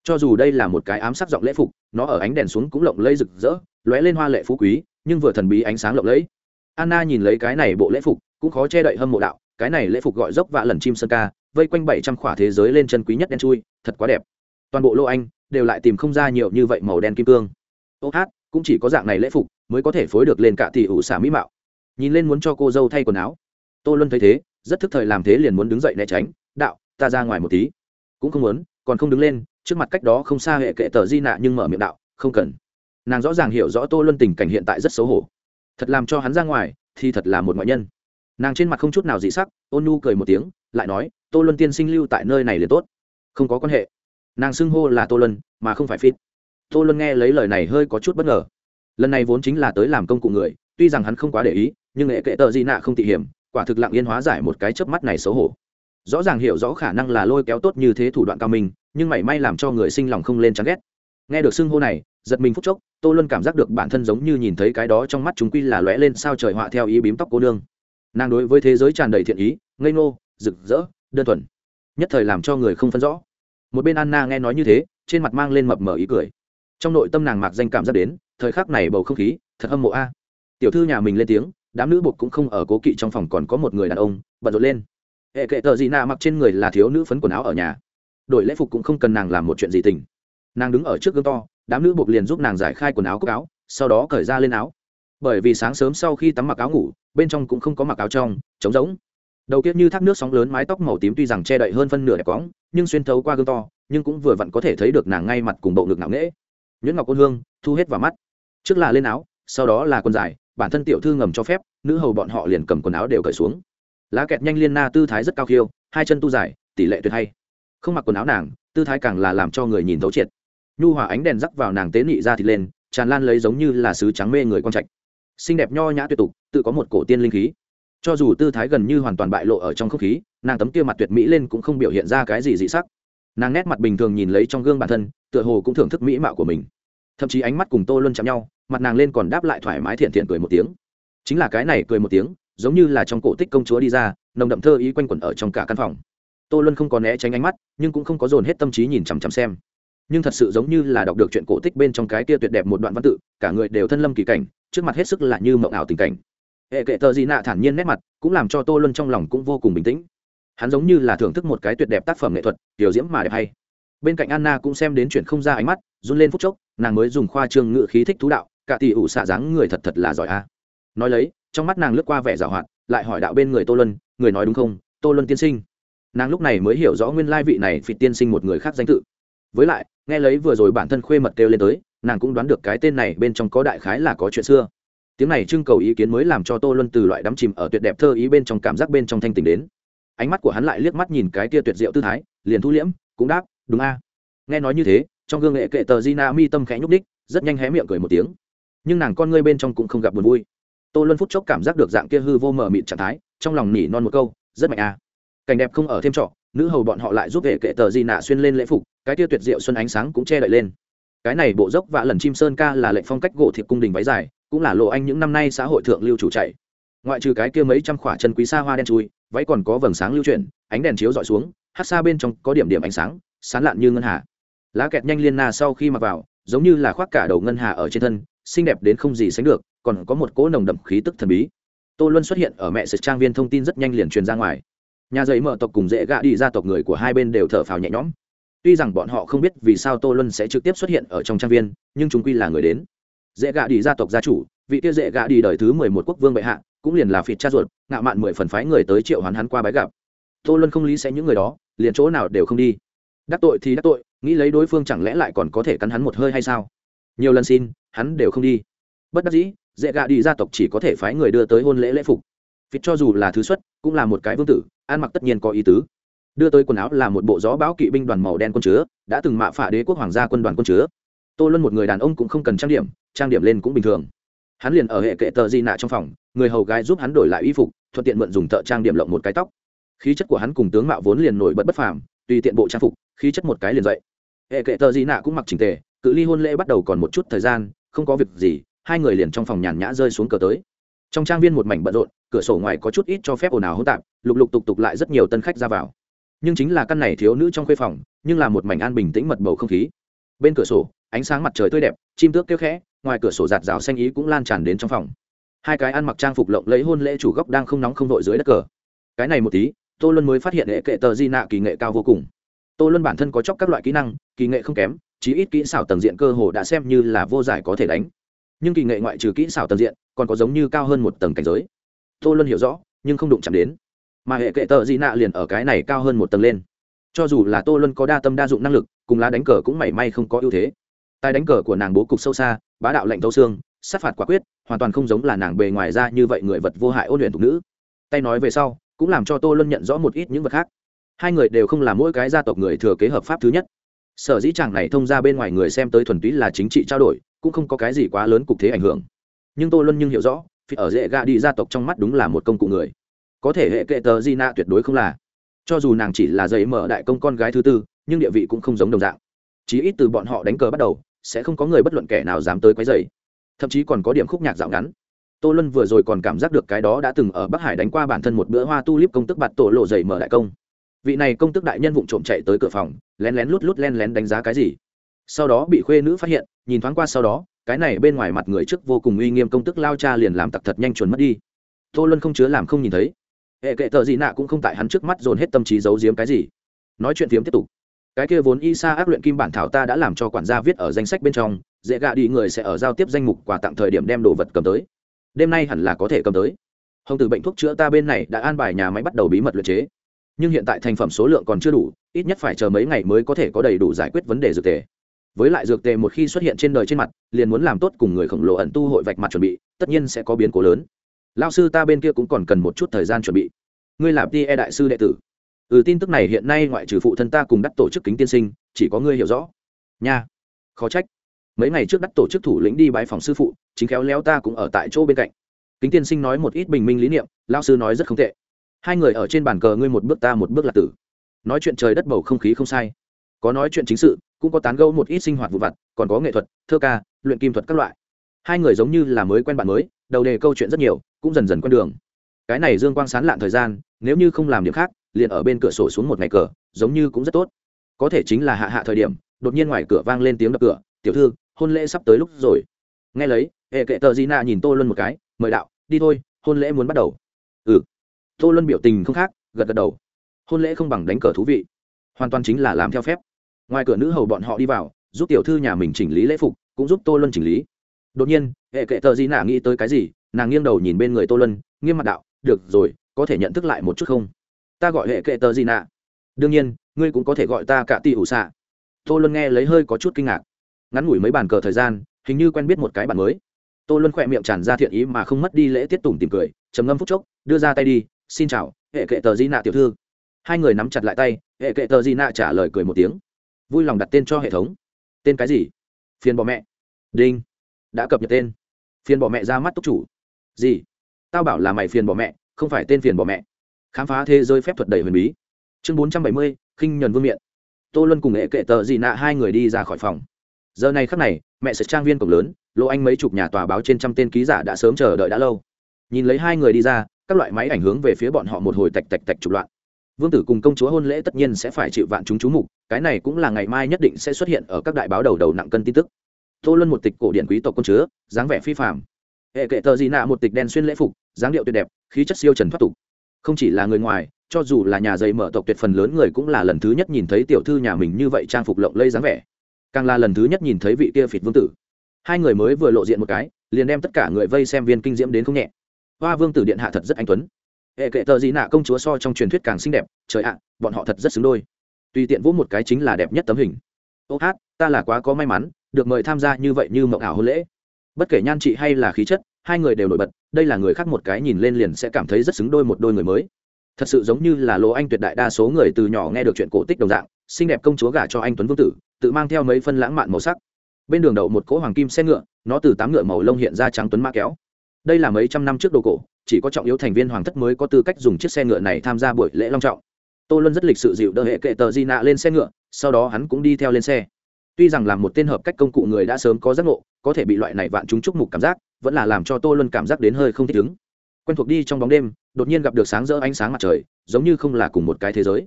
Cho dù đây là một cái ám sắc giọng lễ phục, nó ở ánh đèn xuống cũng lộng lẫy rực rỡ, lóe lên hoa lệ phú quý, nhưng vừa thần bí ánh sáng lộng lẫy. Anna nhìn lấy cái này bộ lễ phục, cũng khó che đậy hâm mộ đạo, cái này lễ phục gọi dốc vạ lần chim sơn ca, vây quanh bảy trăm khỏa thế giới lên chân quý nhất đen chui, thật quá đẹp. Toàn bộ lô anh, đều lại tìm không ra nhiều như vậy màu đen kim cương. Ô hát, cũng chỉ có dạng này lễ phục, mới có thể phối được lên cả tỷ ủ xả mỹ mạo. Nhìn lên muốn cho cô dâu thay quần áo. Tô luân thấy thế rất thức thời làm thế liền muốn đứng dậy né tránh, đạo, ta ra ngoài một tí. Cũng không muốn, còn không đứng lên, trước mặt cách đó không xa hệ kệ tờ di nạ nhưng mở miệng đạo, không cần. Nàng rõ ràng hiểu rõ tô luân tình cảnh hiện tại rất xấu hổ. Thật làm cho hắn ra ngoài thì thật là một ngoại nhân. Nàng trên mặt không chút nào dị sắc, ôn nu cười một tiếng, lại nói, tô luân tiên sinh lưu tại nơi này liền tốt. Không có quan hệ. Nàng xưng hô là tô luân, mà không phải phít. Tô luân nghe lấy lời này hơi có chút bất ngờ. Lần này vốn chính là tới làm công cụ người, tuy rằng hắn không quá để ý, nhưng hệ kệ tờ di nạ không tỉ hiểm quả thực lặng yên hóa giải một cái chớp mắt này xấu hổ. Rõ ràng hiểu rõ khả năng là lôi kéo tốt như thế thủ đoạn cao minh, nhưng mảy may làm cho người sinh lòng không lên chán ghét. Nghe được xưng hô này, giật mình phút chốc, tô luân cảm giác được bản thân giống như nhìn thấy cái đó trong mắt chúng quy là lóe lên sao trời họa theo ý bím tóc cô nương. Nàng đối với thế giới tràn đầy thiện ý, ngây ngô, rực rỡ, đơn thuần. Nhất thời làm cho người không phân rõ. Một bên anna nghe nói như thế, trên mặt mang lên mập mờ ý cười. Trong nội tâm nàng mạc danh cảm giác đến, thời khắc này bầu không khí, thật âm mộ a. Tiểu thư nhà mình lên tiếng đám nữ bột cũng không ở cố kỵ trong phòng còn có một người đàn ông, bận rộn lên. Hệ kệ tờ gì nạ mặc trên người là thiếu nữ phấn quần áo ở nhà. Đổi lễ phục cũng không cần nàng làm một chuyện gì tình. Nàng đứng ở trước gương to, đám nữ bột liền giúp nàng giải khai quần áo cúc áo, sau đó cởi ra lên áo. Bởi vì sáng sớm sau khi tắm mặc áo ngủ, bên trong cũng không có mặc áo trong, trống rỗng. Đầu kiết như thác nước sóng lớn mái tóc màu tím tuy rằng che đậy hơn phân nửa đẹp cóng, nhưng xuyên thấu qua gương to, nhưng cũng vừa vặn có thể thấy được nàng ngay mặt cùng bộ ngực nặng nễ nhuyễn ngọc ôn hương thu hết vào mắt. Trước là lên áo, sau đó là quần dài bản thân tiểu thư ngầm cho phép, nữ hầu bọn họ liền cầm quần áo đều cởi xuống. Lá kẹt nhanh liên na tư thái rất cao khiêu, hai chân tu dài, tỷ lệ tuyệt hay. Không mặc quần áo nàng, tư thái càng là làm cho người nhìn thấu triệt. Nhu hòa ánh đèn rắc vào nàng tế nị ra thịt lên, tràn lan lấy giống như là sứ trắng mê người con trạch. Xinh đẹp nho nhã tuyệt tục, tự có một cổ tiên linh khí. Cho dù tư thái gần như hoàn toàn bại lộ ở trong không khí, nàng tấm kia mặt tuyệt mỹ lên cũng không biểu hiện ra cái gì dị sắc. Nàng nét mặt bình thường nhìn lấy trong gương bản thân, tựa hồ cũng thưởng thức mỹ mạo của mình. Thậm chí ánh mắt cùng tô luân chạm nhau mặt nàng lên còn đáp lại thoải mái thiện thiện cười một tiếng. Chính là cái này cười một tiếng, giống như là trong cổ tích công chúa đi ra, nồng đậm thơ ý quanh quẩn ở trong cả căn phòng. Tô luân không có né tránh ánh mắt, nhưng cũng không có dồn hết tâm trí nhìn chằm chằm xem. Nhưng thật sự giống như là đọc được chuyện cổ tích bên trong cái kia tuyệt đẹp một đoạn văn tự, cả người đều thân lâm kỳ cảnh, trước mặt hết sức là như mộng ảo tình cảnh. Hệ kệ tờ gì nạ thản nhiên nét mặt, cũng làm cho tô luân trong lòng cũng vô cùng bình tĩnh. Hắn giống như là thưởng thức một cái tuyệt đẹp tác phẩm nghệ thuật, tiểu diễm mà đẹp hay. Bên cạnh anna cũng xem đến chuyện không ra ánh mắt, run lên phút chốc, nàng mới dùng khoa trương ngự khí thích thú đạo cả tỷ ủ xạ dáng người thật thật là giỏi a. Nói lấy, trong mắt nàng lướt qua vẻ giảo hoạt, lại hỏi đạo bên người tô luân, người nói đúng không? Tô luân tiên sinh. Nàng lúc này mới hiểu rõ nguyên lai vị này phịt tiên sinh một người khác danh tự. Với lại, nghe lấy vừa rồi bản thân khuê mật kêu lên tới, nàng cũng đoán được cái tên này bên trong có đại khái là có chuyện xưa. Tiếng này trưng cầu ý kiến mới làm cho tô luân từ loại đắm chìm ở tuyệt đẹp thơ ý bên trong cảm giác bên trong thanh tình đến. Ánh mắt của hắn lại liếc mắt nhìn cái tia tuyệt diệu tư thái, liền thu liễm, cũng đáp, đúng a. Nghe nói như thế, trong gương nghệ kệ tờ Gina mi tâm khẽ nhúc đích rất nhanh hé miệng cười một tiếng nhưng nàng con ngươi bên trong cũng không gặp buồn vui. Tô luân phút chốc cảm giác được dạng kia hư vô mờ mịt trạng thái, trong lòng nỉ non một câu, rất mạnh à. cảnh đẹp không ở thêm trọ, nữ hầu bọn họ lại giúp vệ kệ tờ di nạ xuyên lên lễ phục, cái tia tuyệt diệu xuân ánh sáng cũng che đậy lên. Cái này bộ dốc vạ lần chim sơn ca là lệnh phong cách gỗ thiệp cung đình váy dài, cũng là lộ anh những năm nay xã hội thượng lưu chủ chạy. Ngoại trừ cái kia mấy trăm khỏa chân quý xa hoa đen chui, váy còn có vầng sáng lưu chuyển, ánh đèn chiếu dọi xuống, hát xa bên trong có điểm điểm ánh sáng sán lạn như ngân hà. Lá kẹt nhanh liên na sau khi mặc vào, giống như là khoác cả đầu ngân hà ở trên thân xinh đẹp đến không gì sánh được, còn có một cỗ nồng đậm khí tức thần bí. Tô luân xuất hiện ở mẹ sệt trang viên thông tin rất nhanh liền truyền ra ngoài. Nhà giấy mở tộc cùng dễ gạ đi ra tộc người của hai bên đều thở phào nhẹ nhõm. Tuy rằng bọn họ không biết vì sao tô luân sẽ trực tiếp xuất hiện ở trong trang viên, nhưng chúng quy là người đến. Dễ gạ đi gia tộc gia chủ, vị kia dễ gạ đi đời thứ mười một quốc vương bệ hạ, cũng liền là phịt cha ruột, ngạo mạn mười phần phái người tới triệu hoán hắn qua bái gặp. Tô luân không lý sẽ những người đó, liền chỗ nào đều không đi. Đắc tội thì đắc tội, nghĩ lấy đối phương chẳng lẽ lại còn có thể cắn hắn một hơi hay sao? Nhiều lần xin hắn đều không đi. Bất đắc dĩ, dễ gạ đi gia tộc chỉ có thể phái người đưa tới hôn lễ lễ phục. Vì cho dù là thứ xuất, cũng là một cái vương tử, ăn mặc tất nhiên có ý tứ. Đưa tới quần áo là một bộ gió báo kỵ binh đoàn màu đen quân chứa, đã từng mạ phả đế quốc hoàng gia quân đoàn quân chứa. Tô luân một người đàn ông cũng không cần trang điểm trang điểm lên cũng bình thường. Hắn liền ở hệ kệ tờ di nạ trong phòng, người hầu gái giúp hắn đổi lại y phục, thuận tiện mượn dùng thợ trang điểm lộng một cái tóc. Khí chất của hắn cùng tướng mạo vốn liền nổi bật bất phàm, tùy tiện bộ trang phục, khí chất một cái liền dậy. Hệ kệ tờ di nạ cũng mặc trình tề, cự ly hôn lễ bắt đầu còn một chút thời gian không có việc gì, hai người liền trong phòng nhàn nhã rơi xuống cờ tới. Trong trang viên một mảnh bận rộn, cửa sổ ngoài có chút ít cho phép ồn ào hỗn tạp, lục lục tục tục lại rất nhiều tân khách ra vào. Nhưng chính là căn này thiếu nữ trong khuê phòng, nhưng là một mảnh an bình tĩnh mật bầu không khí. Bên cửa sổ, ánh sáng mặt trời tươi đẹp, chim tước kêu khẽ, ngoài cửa sổ giạt rào xanh ý cũng lan tràn đến trong phòng. Hai cái ăn mặc trang phục lộng lấy hôn lễ chủ góc đang không nóng không vội dưới đất cờ. Cái này một tí, tô luân mới phát hiện hệ kệ tờ di nạ kỳ nghệ cao vô cùng. Tô luân bản thân có chóc các loại kỹ năng, kỳ nghệ không kém chí ít kỹ xảo tầng diện cơ hồ đã xem như là vô giải có thể đánh. Nhưng kỳ nghệ ngoại trừ kỹ xảo tầng diện, còn có giống như cao hơn một tầng cảnh giới. Tô luân hiểu rõ, nhưng không đụng chạm đến. Mà hệ kệ tờ di nạ liền ở cái này cao hơn một tầng lên. Cho dù là tô luân có đa tâm đa dụng năng lực, cùng lá đánh cờ cũng mảy may không có ưu thế. Tài đánh cờ của nàng bố cục sâu xa, bá đạo lệnh thấu xương, sát phạt quả quyết, hoàn toàn không giống là nàng bề ngoài ra như vậy người vật vô hại ôn luyện thục nữ. Tay nói về sau, cũng làm cho tô luân nhận rõ một ít những vật khác. Hai người đều không là mỗi cái gia tộc người thừa kế hợp pháp thứ nhất sở dĩ chàng này thông ra bên ngoài người xem tới thuần túy là chính trị trao đổi, cũng không có cái gì quá lớn cục thế ảnh hưởng. Nhưng tô luân nhưng hiểu rõ phi ở dễ gạ đi gia tộc trong mắt đúng là một công cụ người. Có thể hệ kệ tờ di na tuyệt đối không là. Cho dù nàng chỉ là giấy mở đại công con gái thứ tư, nhưng địa vị cũng không giống đồng dạng. Chí ít từ bọn họ đánh cờ bắt đầu, sẽ không có người bất luận kẻ nào dám tới quấy dày thậm chí còn có điểm khúc nhạc dạo ngắn. Tô luân vừa rồi còn cảm giác được cái đó đã từng ở bắc hải đánh qua bản thân một bữa hoa tulip công tức bạt tổ lộ dày mở đại công vị này công tức đại nhân vụng trộm chạy tới cửa phòng, lén lén lút lút len lén đánh giá cái gì. Sau đó bị khuê nữ phát hiện, nhìn thoáng qua sau đó, cái này bên ngoài mặt người trước vô cùng uy nghiêm công tức lao cha liền làm tặc thật nhanh chuẩn mất đi. Tô luân không chứa làm không nhìn thấy. Hệ kệ tờ gì nạ cũng không tại hắn trước mắt dồn hết tâm trí giấu giếm cái gì. Nói chuyện phiếm tiếp tục. Cái kia vốn y sa ác luyện kim bản thảo ta đã làm cho quản gia viết ở danh sách bên trong, dễ gạ đi người sẽ ở giao tiếp danh mục quà tặng thời điểm đem đồ vật cầm tới. Đêm nay hẳn là có thể cầm tới. Hồng từ bệnh thuốc chữa ta bên này đã an bài nhà máy bắt đầu bí mật luyện chế nhưng hiện tại thành phẩm số lượng còn chưa đủ, ít nhất phải chờ mấy ngày mới có thể có đầy đủ giải quyết vấn đề dược tề. Với lại dược tề một khi xuất hiện trên đời trên mặt, liền muốn làm tốt cùng người khổng lồ ẩn tu hội vạch mặt chuẩn bị, tất nhiên sẽ có biến cố lớn. Lao sư ta bên kia cũng còn cần một chút thời gian chuẩn bị. Ngươi làm ti e đại sư đệ tử. Ừ tin tức này hiện nay ngoại trừ phụ thân ta cùng đắc tổ chức kính tiên sinh, chỉ có ngươi hiểu rõ. Nha. Khó trách. Mấy ngày trước đắc tổ chức thủ lĩnh đi bãi phòng sư phụ, chính khéo léo ta cũng ở tại chỗ bên cạnh. Kính tiên sinh nói một ít bình minh lý niệm lao sư nói rất không tệ hai người ở trên bàn cờ ngươi một bước ta một bước là tử. Nói chuyện trời đất bầu không khí không sai. Có nói chuyện chính sự, cũng có tán gẫu một ít sinh hoạt vụ vặt, còn có nghệ thuật, thơ ca, luyện kim thuật các loại. Hai người giống như là mới quen bạn mới, đầu đề câu chuyện rất nhiều, cũng dần dần quen đường. Cái này dương quang sán lạn thời gian, nếu như không làm điểm khác, liền ở bên cửa sổ xuống một ngày cờ, giống như cũng rất tốt. Có thể chính là hạ hạ thời điểm, đột nhiên ngoài cửa vang lên tiếng đập cửa, tiểu thư, hôn lễ sắp tới lúc rồi. Nghe lấy, hệ kệ tờ di na nhìn tô luân một cái, mời đạo, đi thôi, hôn lễ muốn bắt đầu. Ừ tô luân biểu tình không khác, gật gật đầu. Hôn lễ không bằng đánh cờ thú vị. Hoàn toàn chính là làm theo phép. Ngoài cửa nữ hầu bọn họ đi vào, giúp tiểu thư nhà mình chỉnh lý lễ phục, cũng giúp tô luân chỉnh lý. Đột nhiên, hệ kệ tờ di nạ nghĩ tới cái gì, nàng nghiêng đầu nhìn bên người tô luân, nghiêm mặt đạo, được rồi, có thể nhận thức lại một chút không? Ta gọi hệ kệ tờ di nạ. Đương nhiên, ngươi cũng có thể gọi ta cả tỷ ủ xạ. Tô luân nghe lấy hơi có chút kinh ngạc. Ngắn ngủi mấy bàn cờ thời gian, hình như quen biết một cái bản mới. Tô luân khỏe miệng tràn ra thiện ý mà không mất đi lễ tiết tùng tìm cười, trầm ngâm phút chốc, đưa ra tay đi xin chào, hệ kệ tờ di nạ tiểu thư. Hai người nắm chặt lại tay, hệ kệ tờ di nạ trả lời cười một tiếng. Vui lòng đặt tên cho hệ thống. Tên cái gì? Phiền bỏ mẹ. Đinh. Đã cập nhật tên. Phiền bỏ mẹ ra mắt túc chủ. Gì? Tao bảo là mày phiền bỏ mẹ, không phải tên phiền bỏ mẹ. Khám phá thế giới phép thuật đầy huyền bí. Chương bốn trăm bảy mươi, khinh nhuần vương miện. Tô luân cùng hệ kệ tờ dị nạ hai người đi ra khỏi phòng. Giờ này khắc này, mẹ sẽ trang viên cổng lớn, lỗ anh mấy chục nhà tòa báo trên trăm tên ký giả đã sớm chờ đợi đã lâu. Nhìn lấy hai người đi ra các loại máy ảnh hướng về phía bọn họ một hồi tạch tạch tạch trục loạn. Vương tử cùng công chúa hôn lễ tất nhiên sẽ phải chịu vạn chúng chú mục, cái này cũng là ngày mai nhất định sẽ xuất hiện ở các đại báo đầu đầu nặng cân tin tức. Tô luân một tịch cổ điển quý tộc quân chứa, dáng vẻ phi phạm hệ kệ tờ gì nạ một tịch đen xuyên lễ phục, dáng điệu tuyệt đẹp, khí chất siêu trần thoát tục. Không chỉ là người ngoài, cho dù là nhà dày mở tộc tuyệt phần lớn người cũng là lần thứ nhất nhìn thấy tiểu thư nhà mình như vậy trang phục lộng lây dáng vẻ. Càng là lần thứ nhất nhìn thấy vị kia phịt vương tử. Hai người mới vừa lộ diện một cái, liền đem tất cả người vây xem viên kinh diễm đến không nhẹ hoa vương tử điện hạ thật rất anh tuấn. Hệ kệ tờ gì nạ công chúa so trong truyền thuyết càng xinh đẹp, trời ạ, bọn họ thật rất xứng đôi. Tùy tiện vỗ một cái chính là đẹp nhất tấm hình. Ô hát, ta là quá có may mắn, được mời tham gia như vậy như mộng ảo hôn lễ. Bất kể nhan trị hay là khí chất, hai người đều nổi bật, đây là người khác một cái nhìn lên liền sẽ cảm thấy rất xứng đôi một đôi người mới. Thật sự giống như là lỗ anh tuyệt đại đa số người từ nhỏ nghe được chuyện cổ tích đồng dạng, xinh đẹp công chúa gả cho anh tuấn vương tử, tự mang theo mấy phân lãng mạn màu sắc. Bên đường đậu một cỗ hoàng kim xe ngựa, nó từ tám ngựa màu lông hiện ra trắng tuấn mã kéo đây là mấy trăm năm trước đồ cổ, chỉ có trọng yếu thành viên hoàng thất mới có tư cách dùng chiếc xe ngựa này tham gia buổi lễ long trọng. Tô luân rất lịch sự dịu đỡ hệ kệ tờ di nạ lên xe ngựa, sau đó hắn cũng đi theo lên xe. Tuy rằng là một tên hợp cách công cụ người đã sớm có giác ngộ, có thể bị loại này vạn chúng chúc mục cảm giác, vẫn là làm cho tô luân cảm giác đến hơi không thích ứng. Quen thuộc đi trong bóng đêm, đột nhiên gặp được sáng rỡ ánh sáng mặt trời, giống như không là cùng một cái thế giới.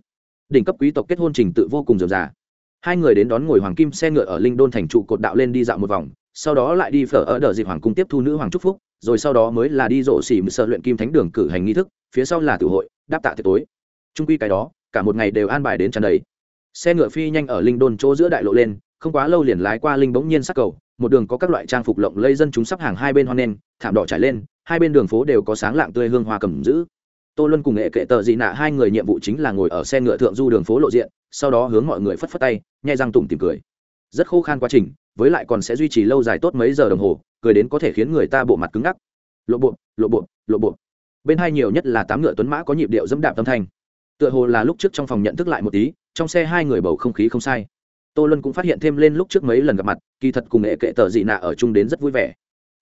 Đỉnh cấp quý tộc kết hôn trình tự vô cùng dườm già hai người đến đón ngồi hoàng kim xe ngựa ở linh đôn thành trụ cột đạo lên đi dạo một vòng sau đó lại đi phở ở đờ dịp hoàng cung tiếp thu nữ hoàng trúc phúc, rồi sau đó mới là đi rộ xỉ sợ luyện kim thánh đường cử hành nghi thức, phía sau là tử hội, đáp tạ tiệc tối. Trung quy cái đó, cả một ngày đều an bài đến tràn đầy. Xe ngựa phi nhanh ở linh đôn chỗ giữa đại lộ lên, không quá lâu liền lái qua linh bỗng nhiên sắc cầu, một đường có các loại trang phục lộng lây dân chúng sắp hàng hai bên hoan nen thảm đỏ trải lên, hai bên đường phố đều có sáng lạng tươi hương hoa cầm giữ. Tô luân cùng nghệ kệ tờ dị nạ hai người nhiệm vụ chính là ngồi ở xe ngựa thượng du đường phố lộ diện, sau đó hướng mọi người phất phất tay, nhai răng tủm tìm cười. Rất khô khan quá trình với lại còn sẽ duy trì lâu dài tốt mấy giờ đồng hồ, cười đến có thể khiến người ta bộ mặt cứng ngắc. Lộ bộ lộ bộ lộ bộ. Bên hai nhiều nhất là tám ngựa tuấn mã có nhịp điệu dẫm đạp tâm thanh. Tựa hồ là lúc trước trong phòng nhận thức lại một tí, trong xe hai người bầu không khí không sai. Tô luân cũng phát hiện thêm lên lúc trước mấy lần gặp mặt, kỳ thật cùng nghệ kệ tờ dị nạ ở chung đến rất vui vẻ.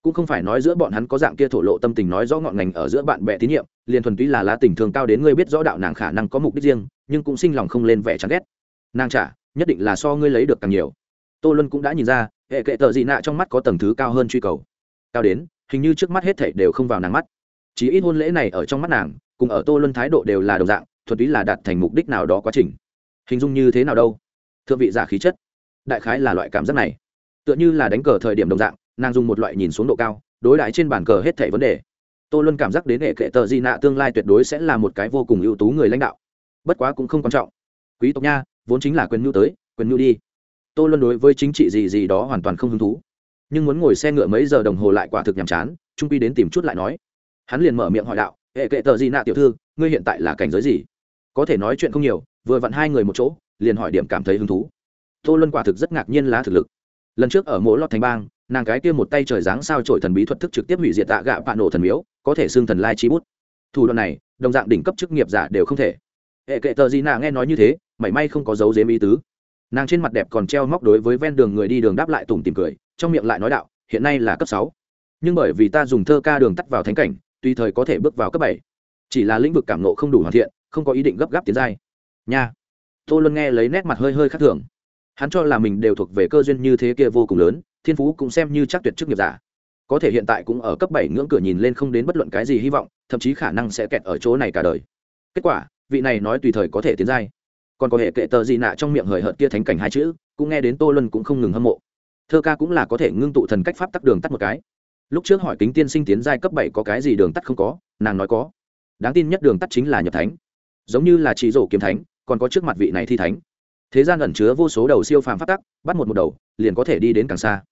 Cũng không phải nói giữa bọn hắn có dạng kia thổ lộ tâm tình nói rõ ngọn ngành ở giữa bạn bè tín nhiệm, liền thuần túy là lá tình thường cao đến ngươi biết rõ đạo nàng khả năng có mục đích riêng, nhưng cũng sinh lòng không lên vẻ chán ghét. Nàng trả, nhất định là so ngươi lấy được càng nhiều tô luân cũng đã nhìn ra, hệ kệ tờ dị nạ trong mắt có tầng thứ cao hơn truy cầu. Cao đến, hình như trước mắt hết thảy đều không vào nàng mắt. Chỉ ít hôn lễ này ở trong mắt nàng, cùng ở tô luân thái độ đều là đồng dạng thuật ý là đạt thành mục đích nào đó quá trình. Hình dung như thế nào đâu? Thượng vị giả khí chất. Đại khái là loại cảm giác này. Tựa như là đánh cờ thời điểm đồng dạng, nàng dùng một loại nhìn xuống độ cao, đối đãi trên bàn cờ hết thảy vấn đề. Tô luân cảm giác đến hệ kệ tờ di nạ tương lai tuyệt đối sẽ là một cái vô cùng ưu tú người lãnh đạo. Bất quá cũng không quan trọng. Quý tộc nha, vốn chính là quyền nhu tới, quyền nhu đi tô luân đối với chính trị gì gì đó hoàn toàn không hứng thú. Nhưng muốn ngồi xe ngựa mấy giờ đồng hồ lại quả thực nhàm chán, trung quy đến tìm chút lại nói. Hắn liền mở miệng hỏi đạo hệ kệ tờ gì nạ tiểu thư, ngươi hiện tại là cảnh giới gì? Có thể nói chuyện không nhiều, vừa vặn hai người một chỗ, liền hỏi điểm cảm thấy hứng thú. Tô luân quả thực rất ngạc nhiên lá thực lực. Lần trước ở mỗi lọt thành bang, nàng cái kia một tay trời dáng sao trổi thần bí thuật thức trực tiếp hủy diệt tạ gạ bạ nổ thần miếu, có thể xưng thần lai chi bút. Thủ đoạn này, đồng dạng đỉnh cấp chức nghiệp giả đều không thể. Hệ kệ tờ gì nạ nghe nói như thế, mảy may không có dấu dếm ý tứ nàng trên mặt đẹp còn treo móc đối với ven đường người đi đường đáp lại tùng tìm cười, trong miệng lại nói đạo, hiện nay là cấp sáu. Nhưng bởi vì ta dùng thơ ca đường tắt vào thánh cảnh, tùy thời có thể bước vào cấp bảy. Chỉ là lĩnh vực cảm nộ không đủ hoàn thiện, không có ý định gấp gáp tiến giai. Nha. Tô luân nghe lấy nét mặt hơi hơi khác thường. Hắn cho là mình đều thuộc về cơ duyên như thế kia vô cùng lớn, thiên phú cũng xem như chắc tuyệt chức nghiệp giả. Có thể hiện tại cũng ở cấp bảy ngưỡng cửa nhìn lên không đến bất luận cái gì hy vọng, thậm chí khả năng sẽ kẹt ở chỗ này cả đời. Kết quả, vị này nói tùy thời có thể tiến giai còn có hệ kệ tờ gì nạ trong miệng hời hợt kia thánh cảnh hai chữ, cũng nghe đến tô luân cũng không ngừng hâm mộ. Thơ ca cũng là có thể ngưng tụ thần cách pháp tắc đường tắt một cái. Lúc trước hỏi kính tiên sinh tiến giai cấp bảy có cái gì đường tắt không có, nàng nói có. Đáng tin nhất đường tắt chính là nhập thánh. Giống như là chỉ rổ kiếm thánh, còn có trước mặt vị này thi thánh. Thế gian ẩn chứa vô số đầu siêu phàm phát tắc, bắt một một đầu, liền có thể đi đến càng xa.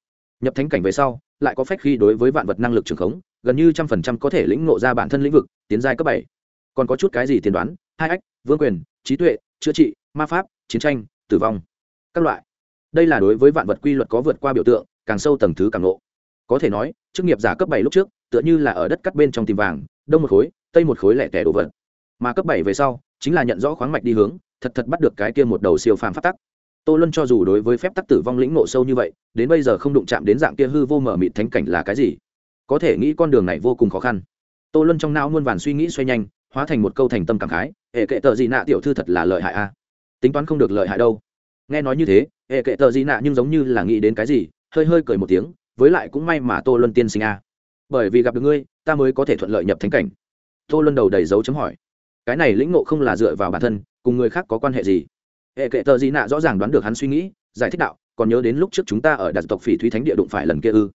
Nhập thánh cảnh về sau, lại có phép khi đối với vạn vật năng lực trường khống, gần như trăm phần trăm có thể lĩnh ngộ ra bản thân lĩnh vực, tiến giai cấp bảy. Còn có chút cái gì tiên đoán, hai ách, vương quyền, trí tuệ, chữa trị ma pháp, chiến tranh, tử vong, các loại. Đây là đối với vạn vật quy luật có vượt qua biểu tượng, càng sâu tầng thứ càng lộ có thể nói, chức nghiệp giả cấp bảy lúc trước, tựa như là ở đất cắt bên trong tìm vàng, đông một khối, tây một khối lẻ tẻ đồ vật. Mà cấp bảy về sau, chính là nhận rõ khoáng mạch đi hướng, thật thật bắt được cái kia một đầu siêu phàm phát tắc. Tô luân cho dù đối với phép tắc tử vong lĩnh nộ sâu như vậy, đến bây giờ không đụng chạm đến dạng kia hư vô mở mịt thánh cảnh là cái gì? Có thể nghĩ con đường này vô cùng khó khăn. Tô luân trong não muôn vàn suy nghĩ xoay nhanh, hóa thành một câu thành tâm cảm khái hệ kệ tờ gì nạ, tiểu thư thật là lợi hại a tính toán không được lợi hại đâu. Nghe nói như thế, hệ kệ tờ gì nạ nhưng giống như là nghĩ đến cái gì, hơi hơi cười một tiếng, với lại cũng may mà tô luân tiên sinh a. Bởi vì gặp được ngươi, ta mới có thể thuận lợi nhập thánh cảnh. Tô luân đầu đầy dấu chấm hỏi. Cái này lĩnh ngộ không là dựa vào bản thân, cùng người khác có quan hệ gì? Hệ kệ tờ gì nạ rõ ràng đoán được hắn suy nghĩ, giải thích đạo, còn nhớ đến lúc trước chúng ta ở đặc tộc phỉ thúy thánh địa đụng phải lần kia ư.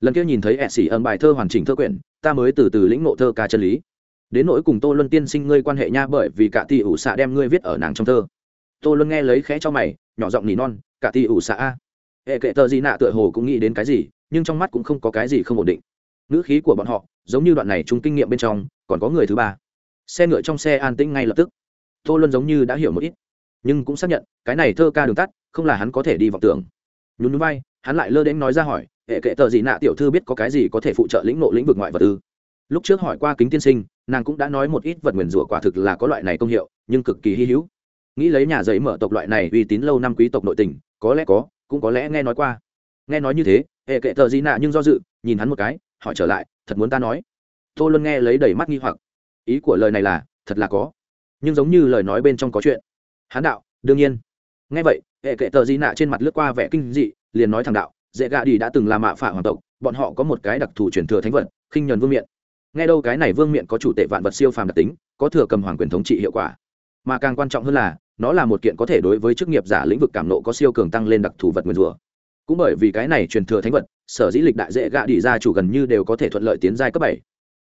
Lần kia nhìn thấy ẹ xỉ ân bài thơ hoàn chỉnh thơ quyển, ta mới từ từ lĩnh ngộ thơ ca chân lý. Đến nỗi cùng tô luân tiên sinh ngươi quan hệ nha, bởi vì cả tỷ ủ xạ đem ngươi viết ở nàng trong thơ tô luôn nghe lấy khẽ cho mày, nhỏ giọng nỉ non, cả tỷ ủ xạ a. Hệ kệ tờ gì nạ tựa hồ cũng nghĩ đến cái gì, nhưng trong mắt cũng không có cái gì không ổn định. Ngữ khí của bọn họ giống như đoạn này chung kinh nghiệm bên trong, còn có người thứ ba. Xe ngựa trong xe an tĩnh ngay lập tức. Tô luôn giống như đã hiểu một ít, nhưng cũng xác nhận, cái này thơ ca đường tắt, không là hắn có thể đi vào tưởng. Nhún núi bay hắn lại lơ đến nói ra hỏi, hệ kệ tờ gì nạ tiểu thư biết có cái gì có thể phụ trợ lĩnh nộ lĩnh vực ngoại vật ư? Lúc trước hỏi qua kính tiên sinh, nàng cũng đã nói một ít vật nguyền rủa quả thực là có loại này công hiệu, nhưng cực kỳ hy hữu nghĩ lấy nhà giấy mở tộc loại này uy tín lâu năm quý tộc nội tình, có lẽ có, cũng có lẽ nghe nói qua. Nghe nói như thế, hệ kệ tờ gì nạ nhưng do dự, nhìn hắn một cái, hỏi trở lại, thật muốn ta nói? Tô luân nghe lấy đầy mắt nghi hoặc. Ý của lời này là, thật là có, nhưng giống như lời nói bên trong có chuyện. Hán đạo, đương nhiên. Nghe vậy, hệ kệ tờ di nạ trên mặt lướt qua vẻ kinh dị, liền nói thằng đạo dễ gạ đi đã từng là mạ phả hoàng tộc, bọn họ có một cái đặc thù truyền thừa thánh vật, khinh nhuần vương miện. Nghe đâu cái này vương miện có chủ tệ vạn vật siêu phàm đặc tính, có thừa cầm hoàng quyền thống trị hiệu quả mà càng quan trọng hơn là, nó là một kiện có thể đối với chức nghiệp giả lĩnh vực cảm nộ có siêu cường tăng lên đặc thù vật nguyên rùa cũng bởi vì cái này truyền thừa thánh vật, sở dĩ lịch đại dễ gạ đi ra chủ gần như đều có thể thuận lợi tiến giai cấp bảy.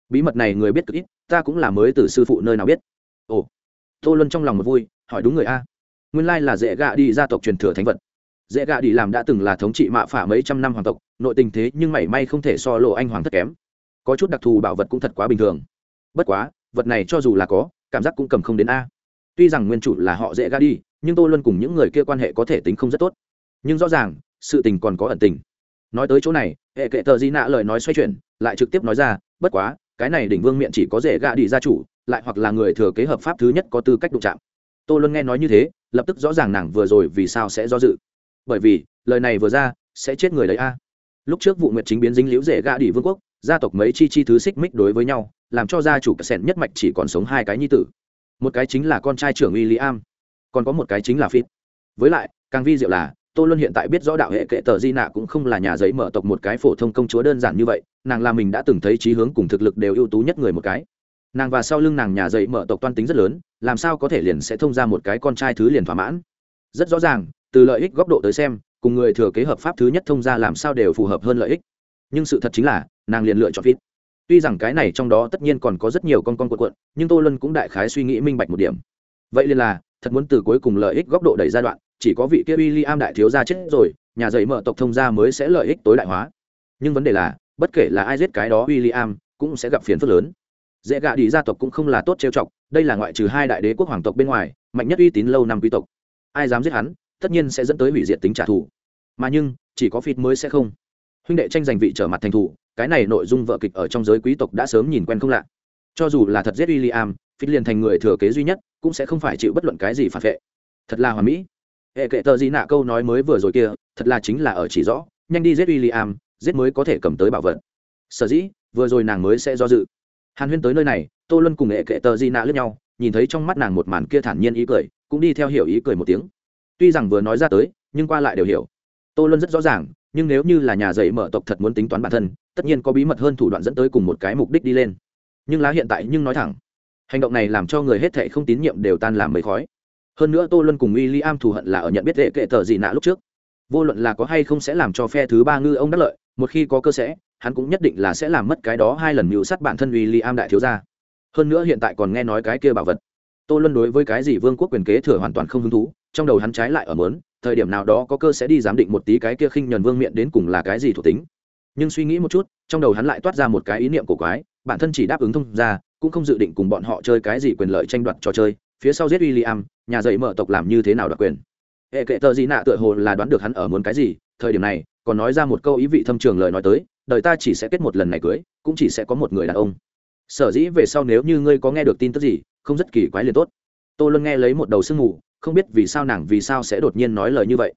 Bí mật này người biết cực ít, ta cũng là mới từ sư phụ nơi nào biết. Ồ, tô luân trong lòng một vui, hỏi đúng người a. Nguyên lai là dễ gạ đi gia tộc truyền thừa thánh vật. Dễ gạ đi làm đã từng là thống trị mạ phả mấy trăm năm hoàng tộc, nội tình thế nhưng mảy may không thể so lộ anh hoàng thất kém. Có chút đặc thù bảo vật cũng thật quá bình thường. Bất quá, vật này cho dù là có, cảm giác cũng cầm không đến a tuy rằng nguyên chủ là họ dễ ga đi, nhưng tô luân cùng những người kia quan hệ có thể tính không rất tốt. Nhưng rõ ràng, sự tình còn có ẩn tình. Nói tới chỗ này, hệ kệ tờ di nạ lời nói xoay chuyển, lại trực tiếp nói ra, bất quá, cái này đỉnh vương miệng chỉ có dễ gạ đi gia chủ, lại hoặc là người thừa kế hợp pháp thứ nhất có tư cách đụng chạm. Tô luân nghe nói như thế, lập tức rõ ràng nàng vừa rồi vì sao sẽ do dự. Bởi vì, lời này vừa ra, sẽ chết người đấy a. Lúc trước vụ nguyệt chính biến dính liễu rễ gạ đi vương quốc, gia tộc mấy chi chi thứ xích mích đối với nhau, làm cho gia chủ cả nhất mạch chỉ còn sống hai cái nhi tử một cái chính là con trai trưởng w i am còn có một cái chính là phít với lại, càng vi diệu là, tô luân hiện tại biết rõ đạo hệ kệ tờ di nạ cũng không là nhà giấy mở tộc một cái phổ thông công chúa đơn giản như vậy, nàng là mình đã từng thấy trí hướng cùng thực lực đều ưu tú nhất người một cái. Nàng và sau lưng nàng nhà giấy mở tộc toan tính rất lớn, làm sao có thể liền sẽ thông ra một cái con trai thứ liền thỏa mãn? Rất rõ ràng, từ lợi ích góc độ tới xem, cùng người thừa kế hợp pháp thứ nhất thông ra làm sao đều phù hợp hơn lợi ích. Nhưng sự thật chính là, nàng liền lựa chọn phít tuy rằng cái này trong đó tất nhiên còn có rất nhiều con con cuộn cuộn, nhưng tô lân cũng đại khái suy nghĩ minh bạch một điểm. Vậy liền là, thật muốn từ cuối cùng lợi ích góc độ đẩy giai đoạn, chỉ có vị kia w i l l i am đại thiếu gia chết rồi, nhà giấy mở tộc thông gia mới sẽ lợi ích tối đại hóa. Nhưng vấn đề là, bất kể là ai giết cái đó w i l l i am cũng sẽ gặp phiền phức lớn. Dễ gạ đi gia tộc cũng không là tốt trêu chọc, đây là ngoại trừ hai đại đế quốc hoàng tộc bên ngoài, mạnh nhất uy tín lâu năm quý tộc. Ai dám giết hắn, tất nhiên sẽ dẫn tới hủy diệt tính trả thù. Mà nhưng, chỉ có phít mới sẽ không. Huynh đệ tranh giành vị trở mặt thành thủ cái này nội dung vợ kịch ở trong giới quý tộc đã sớm nhìn quen không lạ. Cho dù là thật giết William, phít liền thành người thừa kế duy nhất cũng sẽ không phải chịu bất luận cái gì phản vệ. Thật là hoàn mỹ. Hệ kệ tờ gì nạ câu nói mới vừa rồi kia thật là chính là ở chỉ rõ nhanh đi giết William, giết mới có thể cầm tới bảo vật. Sở dĩ vừa rồi nàng mới sẽ do dự. Hàn huyên tới nơi này tô luân cùng hệ kệ tờ gì nạ lướt nhau nhìn thấy trong mắt nàng một màn kia thản nhiên ý cười cũng đi theo hiểu ý cười một tiếng. Tuy rằng vừa nói ra tới nhưng qua lại đều hiểu. Tô luân rất rõ ràng nhưng nếu như là nhà dạy mở tộc thật muốn tính toán bản thân, tất nhiên có bí mật hơn thủ đoạn dẫn tới cùng một cái mục đích đi lên. Nhưng lá hiện tại nhưng nói thẳng, hành động này làm cho người hết thệ không tín nhiệm đều tan làm mấy khói. Hơn nữa tô luân cùng w i l l i am thù hận là ở nhận biết lệ kệ tờ gì nạ lúc trước. Vô luận là có hay không sẽ làm cho phe thứ ba ngư ông đắc lợi, một khi có cơ sẽ, hắn cũng nhất định là sẽ làm mất cái đó hai lần mưu sát bản thân w i l l i am đại thiếu gia. Hơn nữa hiện tại còn nghe nói cái kia bảo vật. Tô luân đối với cái gì vương quốc quyền kế thừa hoàn toàn không hứng thú trong đầu hắn trái lại ở mớn thời điểm nào đó có cơ sẽ đi giám định một tí cái kia khinh nhuần vương miệng đến cùng là cái gì thuộc tính. Nhưng suy nghĩ một chút trong đầu hắn lại toát ra một cái ý niệm cổ quái bản thân chỉ đáp ứng thông ra cũng không dự định cùng bọn họ chơi cái gì quyền lợi tranh đoạt trò chơi phía sau giết William, nhà dạy mở tộc làm như thế nào đoạt quyền. Hệ kệ tờ gì nạ tựa hồ là đoán được hắn ở muốn cái gì thời điểm này còn nói ra một câu ý vị thâm trường lời nói tới đời ta chỉ sẽ kết một lần này cưới cũng chỉ sẽ có một người đàn ông. Sở dĩ về sau nếu như ngươi có nghe được tin tức gì không rất kỳ quái liền tốt. Tôi luôn nghe lấy một đầu sương mù không biết vì sao nàng vì sao sẽ đột nhiên nói lời như vậy.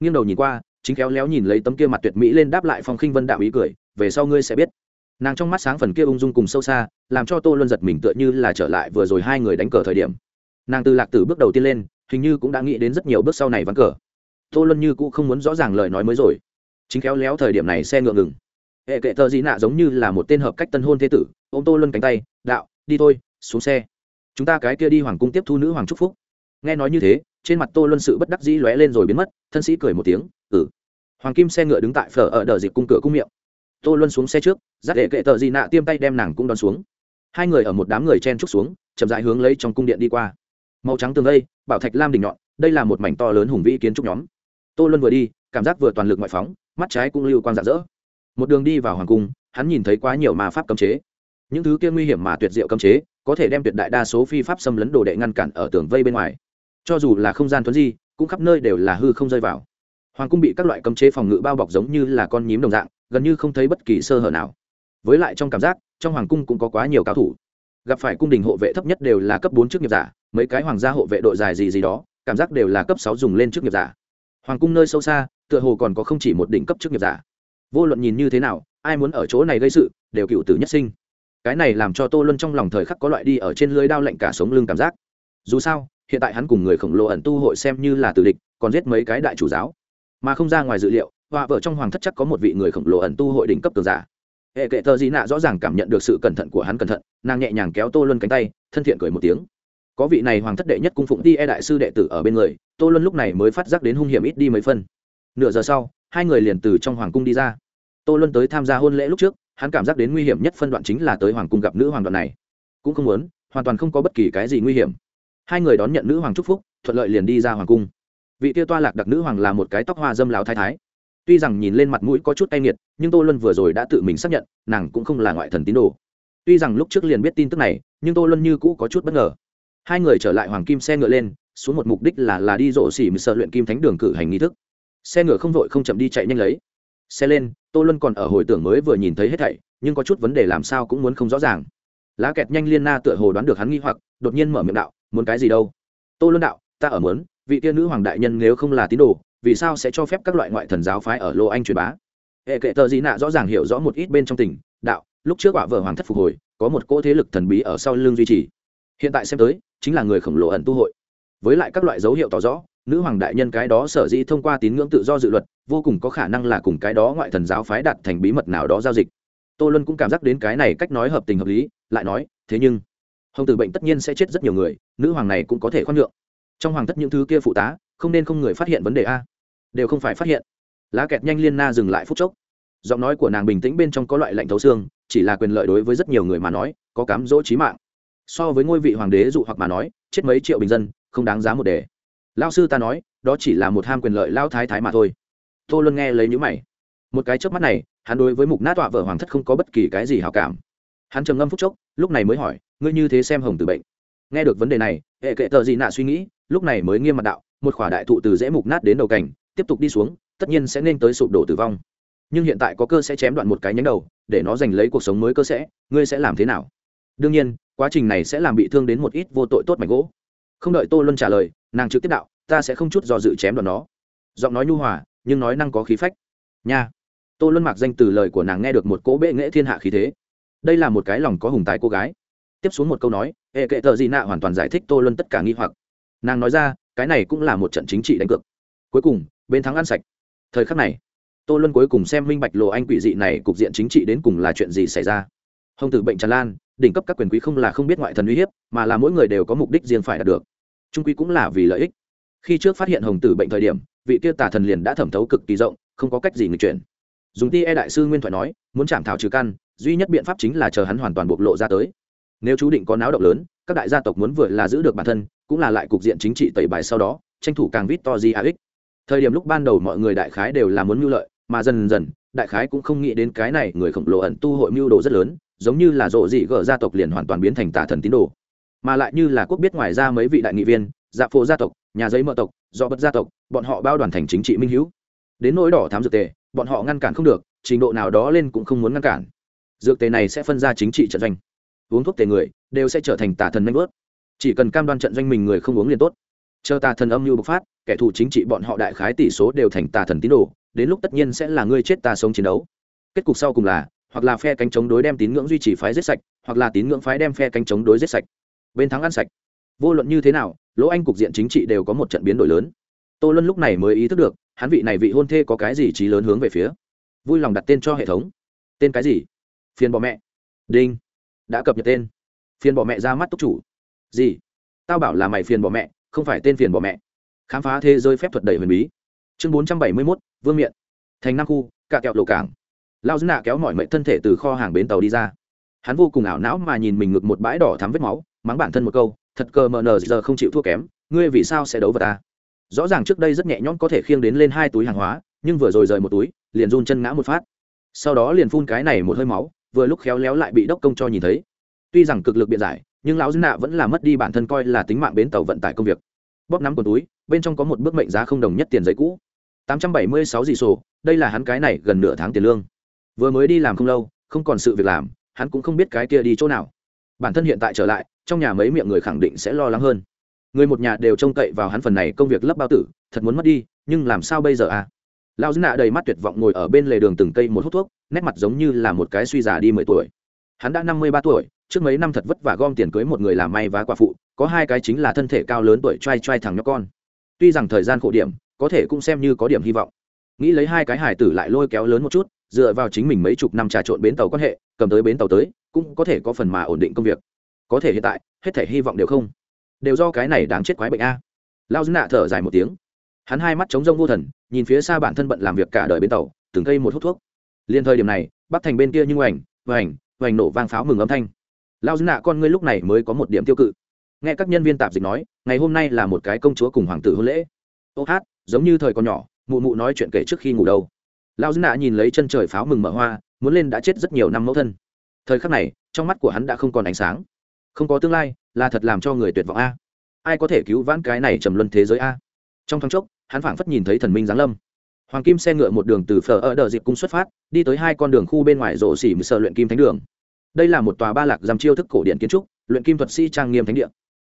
Nghiêng đầu nhìn qua, chính khéo léo nhìn lấy tấm kia mặt tuyệt mỹ lên đáp lại phong khinh vân đạo ý cười, về sau ngươi sẽ biết. Nàng trong mắt sáng phần kia ung dung cùng sâu xa, làm cho tô luân giật mình tựa như là trở lại vừa rồi hai người đánh cờ thời điểm. Nàng từ lạc tử bước đầu tiên lên, hình như cũng đã nghĩ đến rất nhiều bước sau này vắng cờ. Tô luân như cũng không muốn rõ ràng lời nói mới rồi. Chính khéo léo thời điểm này xe ngựa ngừng. Hệ kệ thợ dị nạ giống như là một tên hợp cách tân hôn thế tử ô m tô luân cánh tay, đạo, đi thôi, xuống xe. Chúng ta cái kia đi hoàng cung tiếp thu nữ hoàng trúc phúc nghe nói như thế, trên mặt tô luân sự bất đắc dĩ lóe lên rồi biến mất, thân sĩ cười một tiếng ừ. Hoàng kim xe ngựa đứng tại phở ở đờ dịp cung cửa cung miệng. Tô luân xuống xe trước, dắt để kệ tờ gì nạ tiêm tay đem nàng cũng đón xuống. Hai người ở một đám người chen trúc xuống, chậm dại hướng lấy trong cung điện đi qua. Màu trắng tường đây, bảo thạch lam đỉnh nhọn, đây là một mảnh to lớn hùng vĩ kiến trúc nhóm. Tô luân vừa đi, cảm giác vừa toàn lực ngoại phóng, mắt trái cũng lưu quang rạng rỡ. Một đường đi vào hoàng cung, hắn nhìn thấy quá nhiều ma pháp cấm chế. Những thứ kia nguy hiểm mà tuyệt diệu cấm chế, có thể đem tuyệt đại đa số phi pháp xâm lấn đồ đệ ngăn cản ở tường vây bên ngoài cho dù là không gian thuấn di, cũng khắp nơi đều là hư không rơi vào. Hoàng cung bị các loại cấm chế phòng ngự bao bọc giống như là con nhím đồng dạng, gần như không thấy bất kỳ sơ hở nào. Với lại trong cảm giác, trong hoàng cung cũng có quá nhiều cao thủ. Gặp phải cung đình hộ vệ thấp nhất đều là cấp bốn chức nghiệp giả, mấy cái hoàng gia hộ vệ đội dài gì gì đó, cảm giác đều là cấp sáu dùng lên chức nghiệp giả. Hoàng cung nơi sâu xa, tựa hồ còn có không chỉ một đỉnh cấp chức nghiệp giả. Vô luận nhìn như thế nào, ai muốn ở chỗ này gây sự, đều cựu tử nhất sinh. Cái này làm cho tô luân trong lòng thời khắc có loại đi ở trên lưới đao lạnh cả sống lưng cảm giác. Dù sao hiện tại hắn cùng người khổng lồ ẩn tu hội xem như là tử địch, còn giết mấy cái đại chủ giáo. Mà không ra ngoài dự liệu, họa vợ trong hoàng thất chắc có một vị người khổng lồ ẩn tu hội đỉnh cấp cường giả. Hệ kệ thơ di nạ rõ ràng cảm nhận được sự cẩn thận của hắn cẩn thận, nàng nhẹ nhàng kéo tô luân cánh tay, thân thiện cười một tiếng. Có vị này hoàng thất đệ nhất cung phụng đi e đại sư đệ tử ở bên người, tô luân lúc này mới phát giác đến hung hiểm ít đi mấy phân nửa giờ sau, hai người liền từ trong hoàng cung đi ra. Tô luân tới tham gia hôn lễ lúc trước, hắn cảm giác đến nguy hiểm nhất phân đoạn chính là tới hoàng cung gặp nữ hoàng đoạn này. Cũng không muốn, hoàn toàn không có bất kỳ cái gì nguy hiểm hai người đón nhận nữ hoàng chúc phúc, thuận lợi liền đi ra hoàng cung. Vị tiêu toa lạc đặc nữ hoàng là một cái tóc hoa dâm láo thái thái. Tuy rằng nhìn lên mặt mũi có chút tay nghiệt, nhưng tô luân vừa rồi đã tự mình xác nhận, nàng cũng không là ngoại thần tín đồ. Tuy rằng lúc trước liền biết tin tức này, nhưng tô luân như cũ có chút bất ngờ. Hai người trở lại hoàng kim xe ngựa lên, xuống một mục đích là là đi rộ xỉ mười sợ luyện kim thánh đường cử hành nghi thức. Xe ngựa không vội không chậm đi chạy nhanh lấy. Xe lên, tô luân còn ở hồi tưởng mới vừa nhìn thấy hết thảy, nhưng có chút vấn đề làm sao cũng muốn không rõ ràng. Lá kẹt nhanh liên na tựa hồ đoán được hắn nghi hoặc, đột nhiên mở miệng đạo muốn cái gì đâu. Tô luân đạo, ta ở muốn, vị tiên nữ hoàng đại nhân nếu không là tín đồ, vì sao sẽ cho phép các loại ngoại thần giáo phái ở lô anh truyền bá? Hệ kệ tờ gì nạ rõ ràng hiểu rõ một ít bên trong tình, đạo, lúc trước quả vợ hoàng thất phục hồi, có một cỗ thế lực thần bí ở sau lưng duy trì. Hiện tại xem tới, chính là người khổng lồ ẩn tu hội. Với lại các loại dấu hiệu tỏ rõ, nữ hoàng đại nhân cái đó sở dĩ thông qua tín ngưỡng tự do dự luật, vô cùng có khả năng là cùng cái đó ngoại thần giáo phái đặt thành bí mật nào đó giao dịch. Tô luân cũng cảm giác đến cái này cách nói hợp tình hợp lý, lại nói, thế nhưng hồng tử bệnh tất nhiên sẽ chết rất nhiều người, nữ hoàng này cũng có thể khoan nhượng. Trong hoàng thất những thứ kia phụ tá, không nên không người phát hiện vấn đề a. Đều không phải phát hiện. Lá kẹt nhanh liên na dừng lại phút chốc. Giọng nói của nàng bình tĩnh bên trong có loại lạnh thấu xương, chỉ là quyền lợi đối với rất nhiều người mà nói, có cám dỗ trí mạng. So với ngôi vị hoàng đế dụ hoặc mà nói, chết mấy triệu bình dân, không đáng giá một đề. Lao sư ta nói, đó chỉ là một ham quyền lợi lao thái thái mà thôi. Tô luân nghe lấy nhữ mày. Một cái trước mắt này, hắn đối với mục nát tọa vợ hoàng thất không có bất kỳ cái gì hào cảm. Hắn trầm ngâm phúc chốc lúc này mới hỏi, ngươi như thế xem hồng tử bệnh? Nghe được vấn đề này, hệ kệ tờ gì nạ suy nghĩ, lúc này mới nghiêm mặt đạo, một khỏa đại thụ từ dễ mục nát đến đầu cảnh tiếp tục đi xuống, tất nhiên sẽ nên tới sụp đổ tử vong. Nhưng hiện tại có cơ sẽ chém đoạn một cái nhánh đầu, để nó giành lấy cuộc sống mới cơ sẽ, ngươi sẽ làm thế nào? Đương nhiên, quá trình này sẽ làm bị thương đến một ít vô tội tốt mảnh gỗ. Không đợi tô luân trả lời, nàng trực tiếp đạo, ta sẽ không chút do dự chém đoạn nó. Giọng nói nhu hòa, nhưng nói năng có khí phách. Nha. Tô luân mặc danh từ lời của nàng nghe được một cỗ bệ nghệ thiên hạ khí thế đây là một cái lòng có hùng tài cô gái. Tiếp xuống một câu nói hệ kệ tờ gì nạ hoàn toàn giải thích tô luân tất cả nghi hoặc. Nàng nói ra, cái này cũng là một trận chính trị đánh cược. Cuối cùng, bên thắng ăn sạch. Thời khắc này, tô luân cuối cùng xem minh bạch lộ anh quỷ dị này cục diện chính trị đến cùng là chuyện gì xảy ra. Hồng tử bệnh tràn lan, đỉnh cấp các quyền quý không là không biết ngoại thần uy hiếp, mà là mỗi người đều có mục đích riêng phải đạt được. Trung quy cũng là vì lợi ích. Khi trước phát hiện hồng tử bệnh thời điểm, vị kia tà thần liền đã thẩm thấu cực kỳ rộng, không có cách gì người chuyển dùng ti e đại sư nguyên thoại nói, muốn chạm thảo trừ căn, duy nhất biện pháp chính là chờ hắn hoàn toàn bộc lộ ra tới. Nếu chú định có náo động lớn, các đại gia tộc muốn vừa là giữ được bản thân, cũng là lại cục diện chính trị tẩy bài sau đó, tranh thủ càng vít to gì a ích thời điểm lúc ban đầu mọi người đại khái đều là muốn mưu lợi, mà dần dần, đại khái cũng không nghĩ đến cái này người khổng lồ ẩn tu hội mưu đồ rất lớn, giống như là rộ dị gỡ gia tộc liền hoàn toàn biến thành tà thần tín đồ. Mà lại như là quốc biết ngoài ra mấy vị đại nghị viên dạ phổ gia tộc, nhà giấy mợ tộc, do bất gia tộc, bọn họ bao đoàn thành chính trị minh hữu. Đến nỗi đỏ thám dược tề bọn họ ngăn cản không được, trình độ nào đó lên cũng không muốn ngăn cản. Dược tề này sẽ phân ra chính trị trận doanh. Uống thuốc tề người đều sẽ trở thành tà thần nanh vớt chỉ cần cam đoan trận doanh mình người không uống liền tốt. Chờ tà thần âm mưu bộc phát, kẻ thù chính trị bọn họ đại khái tỷ số đều thành tà thần tín đồ, đến lúc tất nhiên sẽ là ngươi chết ta sống chiến đấu. Kết cục sau cùng là, hoặc là phe cánh chống đối đem tín ngưỡng duy trì phái giết sạch, hoặc là tín ngưỡng phái đem phe cánh chống đối giết sạch. Bên thắng ăn sạch. Vô luận như thế nào, lỗ anh cục diện chính trị đều có một trận biến đổi lớn. Tô luân lúc này mới ý thức được hắn vị này vị hôn thê có cái gì trí lớn hướng về phía? Vui lòng đặt tên cho hệ thống. Tên cái gì? Phiền bỏ mẹ. Đinh. Đã cập nhật tên. Phiền bỏ mẹ ra mắt túc chủ. Gì? Tao bảo là mày phiền bỏ mẹ, không phải tên phiền bỏ mẹ. Khám phá thế giới phép thuật đầy huyền bí. Chương bốn trăm bảy mươi mốt, vương miện. Thành năm khu cạ kẹo lộ cảng. Lao dân nạ kéo mọi mệnh thân thể từ kho hàng bến tàu đi ra. Hắn vô cùng ảo não mà nhìn mình ngực một bãi đỏ thắm vết máu, mắng bản thân một câu, thật cờ mờ nờ, giờ không chịu thua kém, ngươi vì sao sẽ đấu vào ta? Rõ ràng trước đây rất nhẹ nhõm có thể khiêng đến lên hai túi hàng hóa, nhưng vừa rồi rời một túi, liền run chân ngã một phát. Sau đó liền phun cái này một hơi máu, vừa lúc khéo léo lại bị đốc công cho nhìn thấy. Tuy rằng cực lực biện giải, nhưng lão dư nạ vẫn là mất đi bản thân coi là tính mạng bến tàu vận tải công việc. Bóp nắm quần túi, bên trong có một bước mệnh giá không đồng nhất tiền giấy cũ. Tám trăm bảy mươi sáu dị sổ, đây là hắn cái này gần nửa tháng tiền lương. Vừa mới đi làm không lâu, không còn sự việc làm, hắn cũng không biết cái kia đi chỗ nào. Bản thân hiện tại trở lại, trong nhà mấy miệng người khẳng định sẽ lo lắng hơn người một nhà đều trông cậy vào hắn phần này công việc lấp bao tử, thật muốn mất đi, nhưng làm sao bây giờ à? Lao dư nạ đầy mắt tuyệt vọng ngồi ở bên lề đường từng cây một hút thuốc, nét mặt giống như là một cái suy già đi mười tuổi. Hắn đã năm mươi ba tuổi, trước mấy năm thật vất vả gom tiền cưới một người làm may vá quả phụ, có hai cái chính là thân thể cao lớn tuổi t r a i t r a i thằng nhóc con. Tuy rằng thời gian khổ điểm, có thể cũng xem như có điểm hy vọng. Nghĩ lấy hai cái hải tử lại lôi kéo lớn một chút, dựa vào chính mình mấy chục năm trà trộn bến tàu quan hệ, cầm tới bến tàu tới, cũng có thể có phần mà ổn định công việc. Có thể hiện tại, hết thể hy vọng đều không đều do cái này đáng chết quái bệnh a. Lao dân nạ thở dài một tiếng. Hắn hai mắt trống rông vô thần, nhìn phía xa bản thân bận làm việc cả đời bên tàu, từng cây một hút thuốc. Liên thời điểm này, bắc thành bên kia như oành oành oành nổ vang pháo mừng âm thanh. Lao dân nạ con ngươi lúc này mới có một điểm tiêu cự. Nghe các nhân viên tạp dịch nói, ngày hôm nay là một cái công chúa cùng hoàng tử hôn lễ. Ô hát, giống như thời còn nhỏ, mụ mụ nói chuyện kể trước khi ngủ đâu lao dân nạ nhìn lấy chân trời pháo mừng mở hoa, muốn lên đã chết rất nhiều năm mẫu thân. Thời khắc này, trong mắt của hắn đã không còn ánh sáng không có tương lai, là thật làm cho người tuyệt vọng a. Ai có thể cứu vãn cái này trầm luân thế giới a? Trong thoáng chốc, hắn phảng phất nhìn thấy thần minh giáng lâm. Hoàng kim xe ngựa một đường từ phở ở đờ dịp cung xuất phát, đi tới hai con đường khu bên ngoài rộ xỉ sợ luyện kim thánh đường. Đây là một tòa ba lạc dằm chiêu thức cổ điện kiến trúc, luyện kim thuật sĩ trang nghiêm thánh điện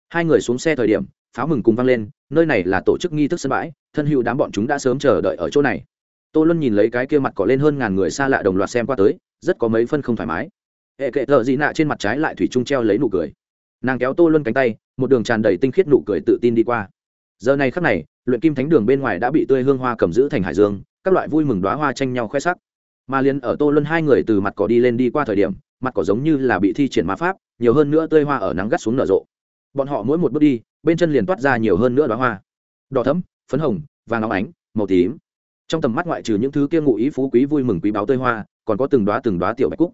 hai người xuống xe thời điểm, pháo mừng cùng vang lên, nơi này là tổ chức nghi thức sân bãi, thân hữu đám bọn chúng đã sớm chờ đợi ở chỗ này. Tô luân nhìn lấy cái kia mặt cỏ lên hơn ngàn người xa lạ đồng loạt xem qua tới, rất có mấy phân không thoải mái hệ kệ thợ dị nạ trên mặt trái lại thủy chung treo lấy nụ cười. Nàng kéo tô luân cánh tay, một đường tràn đầy tinh khiết nụ cười tự tin đi qua. Giờ này khắc này, luyện kim thánh đường bên ngoài đã bị tươi hương hoa cầm giữ thành hải dương, các loại vui mừng đoá hoa tranh nhau khoe sắc. Mà liền ở tô luân hai người từ mặt cỏ đi lên đi qua thời điểm, mặt cỏ giống như là bị thi triển ma pháp, nhiều hơn nữa tươi hoa ở nắng gắt xuống nở rộ. Bọn họ mỗi một bước đi, bên chân liền toát ra nhiều hơn nữa đoá hoa. Đỏ thấm phấn hồng, vàng óng ánh, màu tím. Trong tầm mắt ngoại trừ những thứ kia ngụ ý phú quý vui mừng quý báo tươi hoa, còn có từng đoá từng đoá tiểu bạch cúc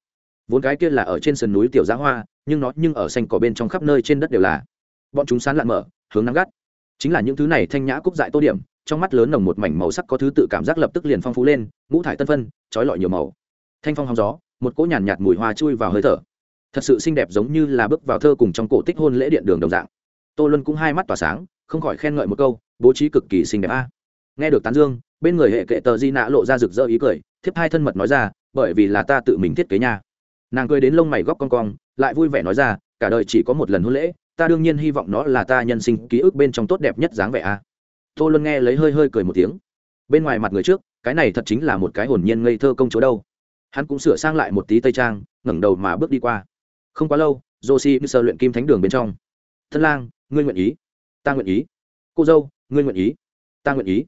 vốn cái kia là ở trên sườn núi tiểu giá hoa nhưng nó nhưng ở xanh cỏ bên trong khắp nơi trên đất đều là. Bọn chúng sán lạn mở hướng nắng gắt. Chính là những thứ này thanh nhã cúc dại tô điểm trong mắt lớn nồng một mảnh màu sắc có thứ tự cảm giác lập tức liền phong phú lên ngũ thải tân phân trói lọi nhiều màu. Thanh phong hóng gió một cỗ nhàn nhạt, nhạt mùi hoa chui vào hơi thở. Thật sự xinh đẹp giống như là bước vào thơ cùng trong cổ tích hôn lễ điện đường đồng dạng. Tô luân cũng hai mắt tỏa sáng không khỏi khen ngợi một câu bố trí cực kỳ xinh đẹp a. Nghe được tán dương bên người hệ kệ tờ di nạ lộ ra rực rỡ ý cười thiếp hai thân mật nói ra bởi vì là ta tự mình thiết kế nha nàng cười đến lông mày góc con cong, lại vui vẻ nói ra, cả đời chỉ có một lần hôn lễ, ta đương nhiên hy vọng nó là ta nhân sinh ký ức bên trong tốt đẹp nhất dáng vẻ a. Tô luân nghe lấy hơi hơi cười một tiếng. Bên ngoài mặt người trước, cái này thật chính là một cái hồn nhiên ngây thơ công chúa đâu. Hắn cũng sửa sang lại một tí tây trang, ngẩng đầu mà bước đi qua. Không quá lâu joshi sơ luyện kim thánh đường bên trong. Thân lang, ngươi nguyện ý? Ta nguyện ý. Cô dâu, ngươi nguyện ý? Ta nguyện ý.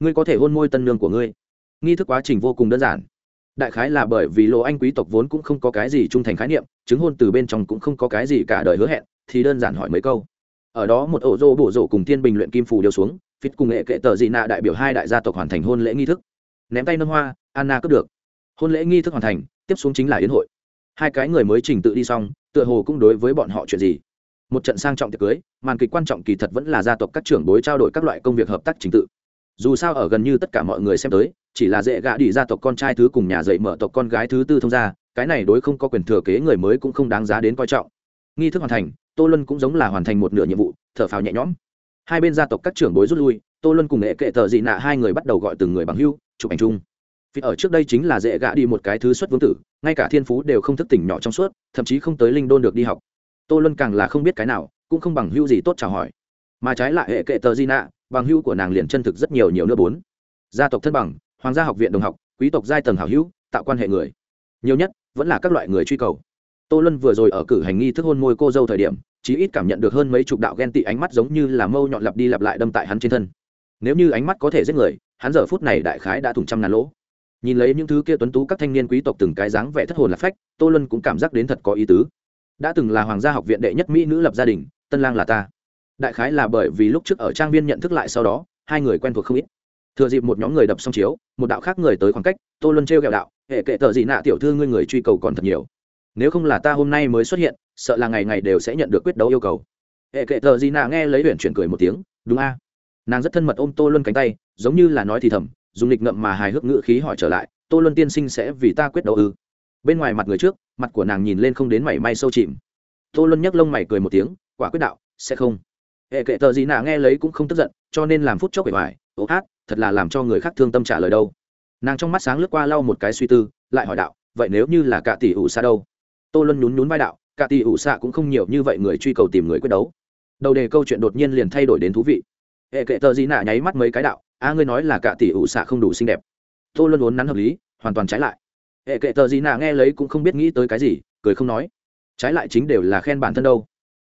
Ngươi có thể hôn môi tân nương của ngươi. Nghi thức quá trình vô cùng đơn giản đại khái là bởi vì lộ anh quý tộc vốn cũng không có cái gì trung thành khái niệm, chứng hôn từ bên trong cũng không có cái gì cả đời hứa hẹn, thì đơn giản hỏi mấy câu. Ở đó một ổ rô bổ rộ cùng tiên bình luyện kim phù đều xuống phít cùng nghệ kệ tờ dị nạ đại biểu hai đại gia tộc hoàn thành hôn lễ nghi thức. Ném tay nâng hoa, anna cướp được. Hôn lễ nghi thức hoàn thành, tiếp xuống chính là yến hội. Hai cái người mới trình tự đi xong, tựa hồ cũng đối với bọn họ chuyện gì. Một trận sang trọng tiệc cưới, màn kịch quan trọng kỳ thật vẫn là gia tộc các trưởng bối trao đổi các loại công việc hợp tác trình tự dù sao ở gần như tất cả mọi người xem tới, chỉ là dễ gạ đi gia tộc con trai thứ cùng nhà dạy mở tộc con gái thứ tư thông gia, cái này đối không có quyền thừa kế người mới cũng không đáng giá đến coi trọng. Nghi thức hoàn thành, tô luân cũng giống là hoàn thành một nửa nhiệm vụ, thở phào nhẹ nhõm. Hai bên gia tộc các trưởng bối rút lui, tô luân cùng nghệ kệ tờ dị nạ hai người bắt đầu gọi từng người bằng hưu, chụp ảnh chung. Vì ở trước đây chính là dễ gạ đi một cái thứ xuất vương tử, ngay cả thiên phú đều không thức tỉnh nhỏ trong suốt, thậm chí không tới linh đôn được đi học. Tô luân càng là không biết cái nào, cũng không bằng hưu gì tốt chào hỏi mà trái lại hệ kệ tờ di nạ bằng hữu của nàng liền chân thực rất nhiều nhiều nữa bốn. Gia tộc thân bằng, hoàng gia học viện đồng học, quý tộc giai tầng hảo hữu, tạo quan hệ người. Nhiều nhất, vẫn là các loại người truy cầu. Tô luân vừa rồi ở cử hành nghi thức hôn môi cô dâu thời điểm, chí ít cảm nhận được hơn mấy chục đạo ghen tị ánh mắt giống như là mâu nhọn lặp đi lặp lại đâm tại hắn trên thân. Nếu như ánh mắt có thể giết người, hắn giờ phút này đại khái đã thủng trăm ngàn lỗ. Nhìn lấy những thứ kia tuấn tú các thanh niên quý tộc từng cái dáng vẻ thất hồn lạc phách, tô luân cũng cảm giác đến thật có ý tứ. Đã từng là hoàng gia học viện đệ nhất mỹ nữ lập gia đình, tân lang là ta đại khái là bởi vì lúc trước ở trang viên nhận thức lại sau đó, hai người quen thuộc không ít. Thừa dịp một nhóm người đập xong chiếu, một đạo khác người tới khoảng cách, tô luân trêu ghẹo đạo, hệ kệ tờ gì nạ tiểu thư ngươi người truy cầu còn thật nhiều. Nếu không là ta hôm nay mới xuất hiện, sợ là ngày ngày đều sẽ nhận được quyết đấu yêu cầu. Hệ kệ tờ gì nạ nghe lấy huyện chuyển cười một tiếng, đúng a. Nàng rất thân mật ôm tô luân cánh tay, giống như là nói thì thầm, dùng lịch ngậm mà hài hước ngữ khí hỏi trở lại, tô luân tiên sinh sẽ vì ta quyết đấu ư? Bên ngoài mặt người trước, mặt của nàng nhìn lên không đến mảy may sâu chìm. Tô luân nhấc lông mày cười một tiếng, quả quyết đạo, sẽ không hệ kệ tờ gì nạ nghe lấy cũng không tức giận, cho nên làm phút chốc bể bài ố hát, thật là làm cho người khác thương tâm trả lời đâu. Nàng trong mắt sáng lướt qua lau một cái suy tư, lại hỏi đạo, vậy nếu như là cả tỷ ủ xa đâu? Tô luân nhún nhún vai đạo cả tỷ ủ xạ cũng không nhiều như vậy người truy cầu tìm người quyết đấu. Đầu đề câu chuyện đột nhiên liền thay đổi đến thú vị. Hệ kệ tờ gì nạ nháy mắt mấy cái đạo, a, ngươi nói là cả tỷ ủ xạ không đủ xinh đẹp. Tô luân vốn nắn hợp lý, hoàn toàn trái lại. Hệ kệ tờ gì nạ nghe lấy cũng không biết nghĩ tới cái gì, cười không nói. Trái lại chính đều là khen bản thân đâu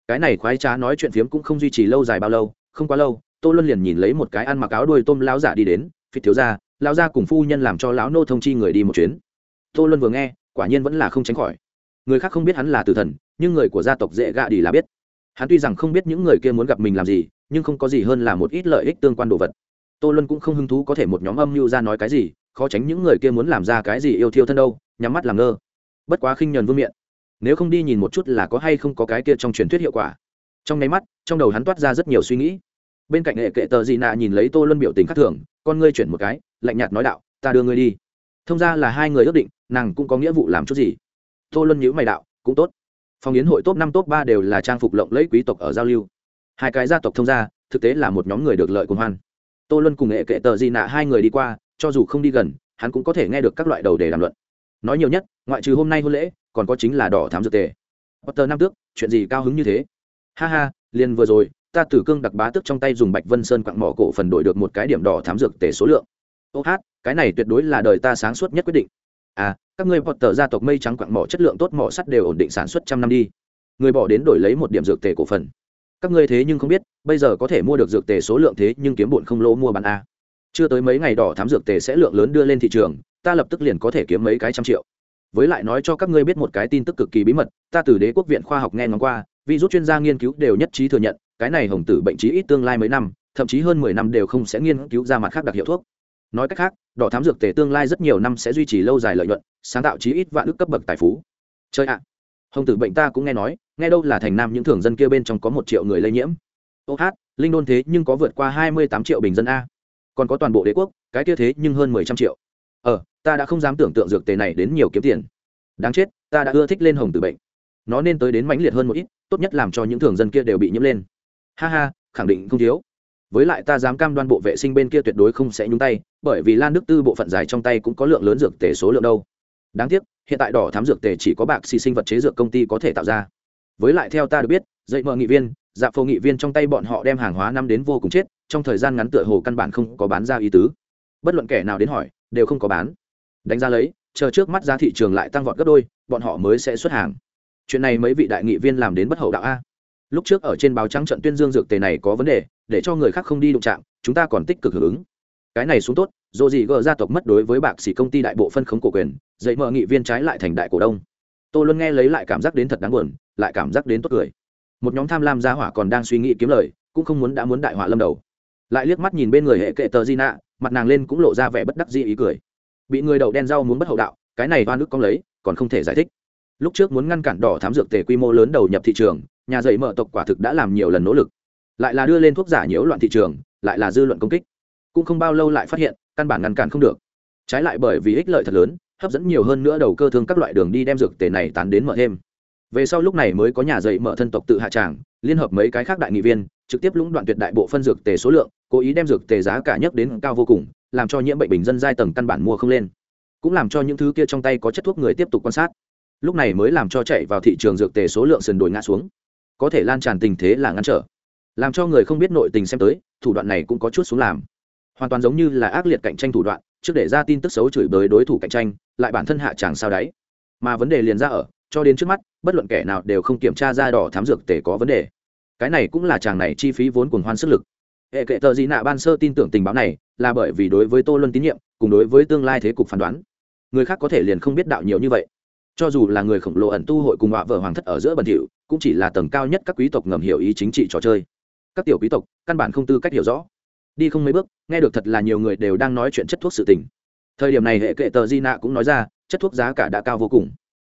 cái này khoái trá nói chuyện phiếm cũng không duy trì lâu dài bao lâu, không quá lâu, tô luân liền nhìn lấy một cái ăn mặc áo đuôi tôm lão giả đi đến, phi thiếu ra lão gia cùng phu nhân làm cho lão nô thông chi người đi một chuyến. Tô luân vừa nghe, quả nhiên vẫn là không tránh khỏi. Người khác không biết hắn là tử thần, nhưng người của gia tộc dễ gạ đi là biết. Hắn tuy rằng không biết những người kia muốn gặp mình làm gì, nhưng không có gì hơn là một ít lợi ích tương quan đồ vật. Tô luân cũng không hứng thú có thể một nhóm âm mưu ra nói cái gì, khó tránh những người kia muốn làm ra cái gì yêu thiêu thân đâu, nhắm mắt làm ngơ. Bất quá khinh nhuần vương miện nếu không đi nhìn một chút là có hay không có cái kia trong truyền thuyết hiệu quả. Trong nháy mắt, trong đầu hắn toát ra rất nhiều suy nghĩ. Bên cạnh hệ kệ tờ dị nạ nhìn lấy tô luân biểu tình khắc thường, con ngươi chuyển một cái, lạnh nhạt nói đạo, ta đưa ngươi đi. Thông ra là hai người ước định, nàng cũng có nghĩa vụ làm chút gì. Tô luân nhữ mày đạo, cũng tốt. Phòng yến hội top năm, top ba đều là trang phục lộng lẫy quý tộc ở giao lưu. Hai cái gia tộc thông gia thực tế là một nhóm người được lợi cùng hoan. Tô luân cùng hệ kệ tờ dị nạ hai người đi qua, cho dù không đi gần, hắn cũng có thể nghe được các loại đầu để làm luận. Nói nhiều nhất, ngoại trừ hôm nay hôn lễ còn có chính là đỏ thám dược tề. Potter năm tước, chuyện gì cao hứng như thế? Ha ha, liền vừa rồi, ta tử cương đặc bá tước trong tay dùng bạch vân sơn quặng mỏ cổ phần đổi được một cái điểm đỏ thám dược tề số lượng. Ô hát, cái này tuyệt đối là đời ta sáng suốt nhất quyết định. À các ngươi potter gia tộc mây trắng quặng mỏ chất lượng tốt, mỏ sắt đều ổn định sản xuất trăm năm đi. Người bỏ đến đổi lấy một điểm dược tề cổ phần. Các ngươi thế nhưng không biết, bây giờ có thể mua được dược tề số lượng thế nhưng kiếm bụn không lỗ mua bán a. Chưa tới mấy ngày đỏ thám dược tề sẽ lượng lớn đưa lên thị trường, ta lập tức liền có thể kiếm mấy cái trăm triệu với lại nói cho các ngươi biết một cái tin tức cực kỳ bí mật, ta từ đế quốc viện khoa học nghe ngóng qua vì rút chuyên gia nghiên cứu đều nhất trí thừa nhận, cái này hồng tử bệnh trí ít tương lai mấy năm, thậm chí hơn mười năm đều không sẽ nghiên cứu ra mặt khác đặc hiệu thuốc. Nói cách khác, đỏ thám dược tề tương lai rất nhiều năm sẽ duy trì lâu dài lợi nhuận, sáng tạo chí ít vạn ước cấp bậc tài phú. Chơi ạ! Hồng tử bệnh ta cũng nghe nói, nghe đâu là thành nam những thường dân kia bên trong có một triệu người lây nhiễm. Ô hát, linh đôn thế nhưng có vượt qua hai mươi tám triệu bình dân a. Còn có toàn bộ đế quốc, cái kia thế nhưng hơn mười trăm triệu. Ờ ta đã không dám tưởng tượng dược tề này đến nhiều kiếm tiền. Đáng chết, ta đã ưa thích lên hồng từ bệnh. Nó nên tới đến mãnh liệt hơn một ít, tốt nhất làm cho những thường dân kia đều bị nhiễm lên. Ha ha, khẳng định không thiếu. Với lại ta dám cam đoan bộ vệ sinh bên kia tuyệt đối không sẽ nhúng tay, bởi vì lan đức tư bộ phận dài trong tay cũng có lượng lớn dược tề số lượng đâu. Đáng tiếc, hiện tại đỏ thám dược tề chỉ có bạc xì sinh vật chế dược công ty có thể tạo ra. Với lại theo ta được biết, dạy mờ nghị viên dạ phô nghị viên trong tay bọn họ đem hàng hóa năm đến vô cùng chết, trong thời gian ngắn tựa hồ căn bản không có bán ra ý tứ. Bất luận kẻ nào đến hỏi, đều không có bán đánh ra lấy, chờ trước mắt giá thị trường lại tăng vọt gấp đôi, bọn họ mới sẽ xuất hàng. Chuyện này mấy vị đại nghị viên làm đến bất hậu đạo a. Lúc trước ở trên báo trắng trận tuyên dương dược tề này có vấn đề, để cho người khác không đi đụng chạm, chúng ta còn tích cực hưởng ứng. Cái này xuống tốt, dù gì gờ gia tộc mất đối với bạc xỉ công ty đại bộ phân khống cổ quyền dạy mở nghị viên trái lại thành đại cổ đông. Tôi luôn nghe lấy lại cảm giác đến thật đáng buồn, lại cảm giác đến tốt cười. Một nhóm tham lam gia hỏa còn đang suy nghĩ kiếm lời, cũng không muốn đã muốn đại họa lâm đầu. Lại liếc mắt nhìn bên người hệ kệ tờ di nạ mặt nàng lên cũng lộ ra vẻ bất đắc di ý cười bị người đậu đen rau muốn bất hậu đạo, cái này oan ức con lấy, còn không thể giải thích. Lúc trước muốn ngăn cản đỏ thám dược tề quy mô lớn đầu nhập thị trường, nhà dạy mở tộc quả thực đã làm nhiều lần nỗ lực. Lại là đưa lên thuốc giả nhiễu loạn thị trường, lại là dư luận công kích. Cũng không bao lâu lại phát hiện, căn bản ngăn cản không được. Trái lại bởi vì ích lợi thật lớn, hấp dẫn nhiều hơn nữa đầu cơ thương các loại đường đi đem dược tề này tán đến mở thêm. Về sau lúc này mới có nhà dạy mở thân tộc tự hạ tràng, liên hợp mấy cái khác đại nghị viên, trực tiếp lũng đoạn tuyệt đại bộ phân dược tề số lượng, cố ý đem dược tề giá cả nhất đến cao vô cùng làm cho nhiễm bệnh bình dân giai tầng căn bản mua không lên. Cũng làm cho những thứ kia trong tay có chất thuốc người tiếp tục quan sát. Lúc này mới làm cho chạy vào thị trường dược tề số lượng sườn đồi ngã xuống. Có thể lan tràn tình thế là ngăn trở. Làm cho người không biết nội tình xem tới, thủ đoạn này cũng có chút xuống làm. Hoàn toàn giống như là ác liệt cạnh tranh thủ đoạn, trước để ra tin tức xấu chửi bới đối thủ cạnh tranh, lại bản thân hạ chẳng sao đáy. Mà vấn đề liền ra ở, cho đến trước mắt, bất luận kẻ nào đều không kiểm tra ra đỏ thám dược tề có vấn đề. Cái này cũng là chàng này chi phí vốn cuồng hoan sức lực. Hệ kệ tờ gì nạ ban sơ tin tưởng tình báo này là bởi vì đối với tô luân tín nhiệm, cùng đối với tương lai thế cục phán đoán. Người khác có thể liền không biết đạo nhiều như vậy. Cho dù là người khổng lồ ẩn tu hội cùng họa vợ hoàng thất ở giữa bẩn thỉu, cũng chỉ là tầng cao nhất các quý tộc ngầm hiểu ý chính trị trò chơi. Các tiểu quý tộc, căn bản không tư cách hiểu rõ. Đi không mấy bước, nghe được thật là nhiều người đều đang nói chuyện chất thuốc sự tình. Thời điểm này hệ kệ tờ di nạ cũng nói ra, chất thuốc giá cả đã cao vô cùng.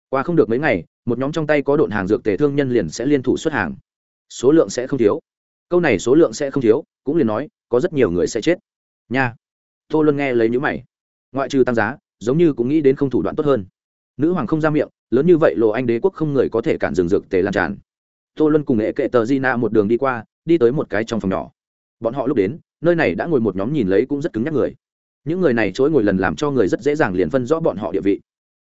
Qua không được mấy ngày, một nhóm trong tay có độn hàng dược tề thương nhân liền sẽ liên thủ xuất hàng. Số lượng sẽ không thiếu. Câu này số lượng sẽ không thiếu, cũng liền nói, có rất nhiều người sẽ chết nha, tô luân nghe lấy nhữ mày. Ngoại trừ tăng giá, giống như cũng nghĩ đến không thủ đoạn tốt hơn. Nữ hoàng không ra miệng, lớn như vậy lộ anh đế quốc không người có thể cản dừng dược tề lan tràn. Tô luân cùng nghệ kệ tờ di na một đường đi qua, đi tới một cái trong phòng nhỏ. Bọn họ lúc đến, nơi này đã ngồi một nhóm nhìn lấy cũng rất cứng nhắc người. Những người này chối ngồi lần làm cho người rất dễ dàng liền phân rõ bọn họ địa vị.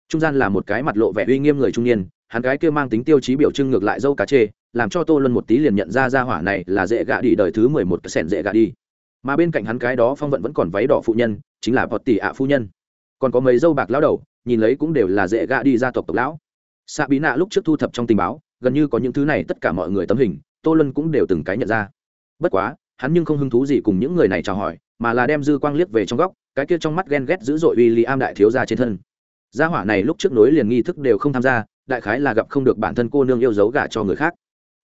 Trung gian là một cái mặt lộ vẻ uy nghiêm người trung niên, hắn gái kia mang tính tiêu chí biểu trưng ngược lại dâu cá chê, làm cho tô luân một tí liền nhận ra ra hỏa này là dễ gạ đi đời thứ mười một cái sẻn dễ gạ đi mà bên cạnh hắn cái đó phong vận vẫn còn váy đỏ phụ nhân, chính là vọt tỷ ạ phu nhân. Còn có mấy dâu bạc lão đầu, nhìn lấy cũng đều là dễ gạ đi gia tộc tộc lão. Xạ bí nạ lúc trước thu thập trong tình báo, gần như có những thứ này tất cả mọi người tấm hình, tô lân cũng đều từng cái nhận ra. Bất quá, hắn nhưng không hứng thú gì cùng những người này chào hỏi, mà là đem dư quang liếc về trong góc, cái kia trong mắt ghen ghét dữ dội uy li am đại thiếu gia trên thân. Gia hỏa này lúc trước nối liền nghi thức đều không tham gia, đại khái là gặp không được bản thân cô nương yêu dấu gả cho người khác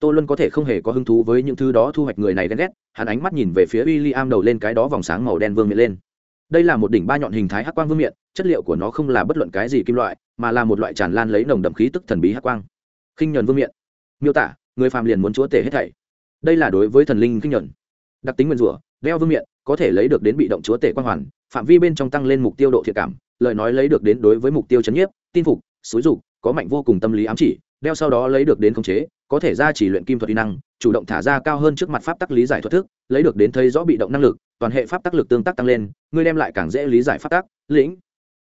tô luân có thể không hề có hứng thú với những thứ đó thu hoạch người này ghen ghét, hắn ánh mắt nhìn về phía w i l l i am đầu lên cái đó vòng sáng màu đen vương miệng lên. Đây là một đỉnh ba nhọn hình thái hắc quang vương miện chất liệu của nó không là bất luận cái gì kim loại, mà là một loại tràn lan lấy nồng đậm khí tức thần bí hắc quang. Khinh nhuần vương miện miêu tả, người phàm liền muốn chúa tể hết thảy. Đây là đối với thần linh khinh nhuần. Đặc tính nguyên rủa, đeo vương miện có thể lấy được đến bị động chúa tể quang hoàn, phạm vi bên trong tăng lên mục tiêu độ thiệt cảm, lời nói lấy được đến đối với mục tiêu chấn nhiếp, tin phục, xúi dục, có mạnh vô cùng tâm lý ám chỉ, đeo sau đó lấy được đến khống chế có thể ra chỉ luyện kim thuật kỹ năng, chủ động thả ra cao hơn trước mặt pháp tắc lý giải thuật thức, lấy được đến thấy rõ bị động năng lực, toàn hệ pháp tắc lực tương tác tăng lên, ngươi đem lại càng dễ lý giải pháp tắc, lĩnh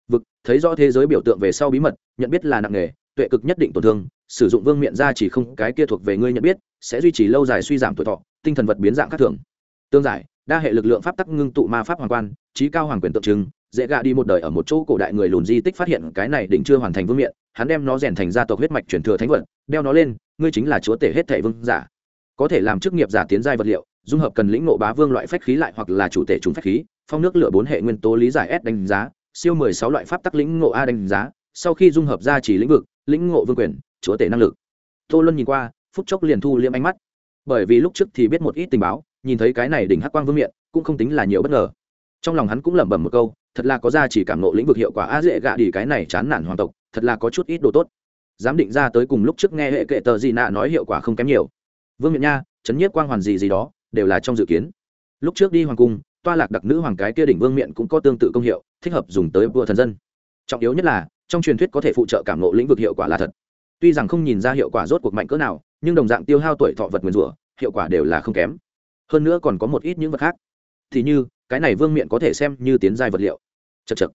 vực, thấy rõ thế giới biểu tượng về sau bí mật, nhận biết là nặng nghề tuệ cực nhất định tổn thương, sử dụng vương miện ra chỉ không, cái kia thuộc về ngươi nhận biết, sẽ duy trì lâu dài suy giảm tuổi thọ, tinh thần vật biến dạng khác thường. Tương giải, đa hệ lực lượng pháp tắc ngưng tụ ma pháp hoàng quan, trí cao hoàng quyền tượng trưng, dễ gạ đi một đời ở một chỗ cổ đại người lùn di tích phát hiện cái này đỉnh chưa hoàn thành vương miện hắn đem nó rèn thành gia tộc huyết mạch truyền thừa thánh vật, đeo nó lên, ngươi chính là chúa tể hết thệ vương giả. Có thể làm chức nghiệp giả tiến giai vật liệu, dung hợp cần lĩnh nộ bá vương loại phách khí lại hoặc là chủ tể trùng phách khí, phong nước lửa bốn hệ nguyên tố lý giải s đánh giá, siêu mười sáu loại pháp tắc lĩnh ngộ a đánh giá, sau khi dung hợp ra chỉ lĩnh vực, lĩnh ngộ vương quyền, chúa tể năng lực. Tô luân nhìn qua, phút chốc liền thu liêm ánh mắt. Bởi vì lúc trước thì biết một ít tình báo, nhìn thấy cái này đỉnh hắc quang vương miện, cũng không tính là nhiều bất ngờ. Trong lòng hắn cũng lẩm bẩm một câu, thật là có ra chỉ cảm nộ lĩnh vực hiệu quả a dễ gạ đi cái này chán nản hoàng tộc thật là có chút ít đồ tốt. Dám định ra tới cùng lúc trước nghe hệ kệ tờ gì nạ nói hiệu quả không kém nhiều. Vương miện nha chấn nhiếp quang hoàn gì gì đó, đều là trong dự kiến. Lúc trước đi hoàng cung, toa lạc đặc nữ hoàng cái kia đỉnh vương miện cũng có tương tự công hiệu, thích hợp dùng tới vua thần dân. Trọng yếu nhất là, trong truyền thuyết có thể phụ trợ cảm nộ lĩnh vực hiệu quả là thật. Tuy rằng không nhìn ra hiệu quả rốt cuộc mạnh cỡ nào, nhưng đồng dạng tiêu hao tuổi thọ vật nguyền rủa, hiệu quả đều là không kém. Hơn nữa còn có một ít những vật khác. Thì như, cái này vương miện có thể xem như tiến giai vật liệu. Chật chật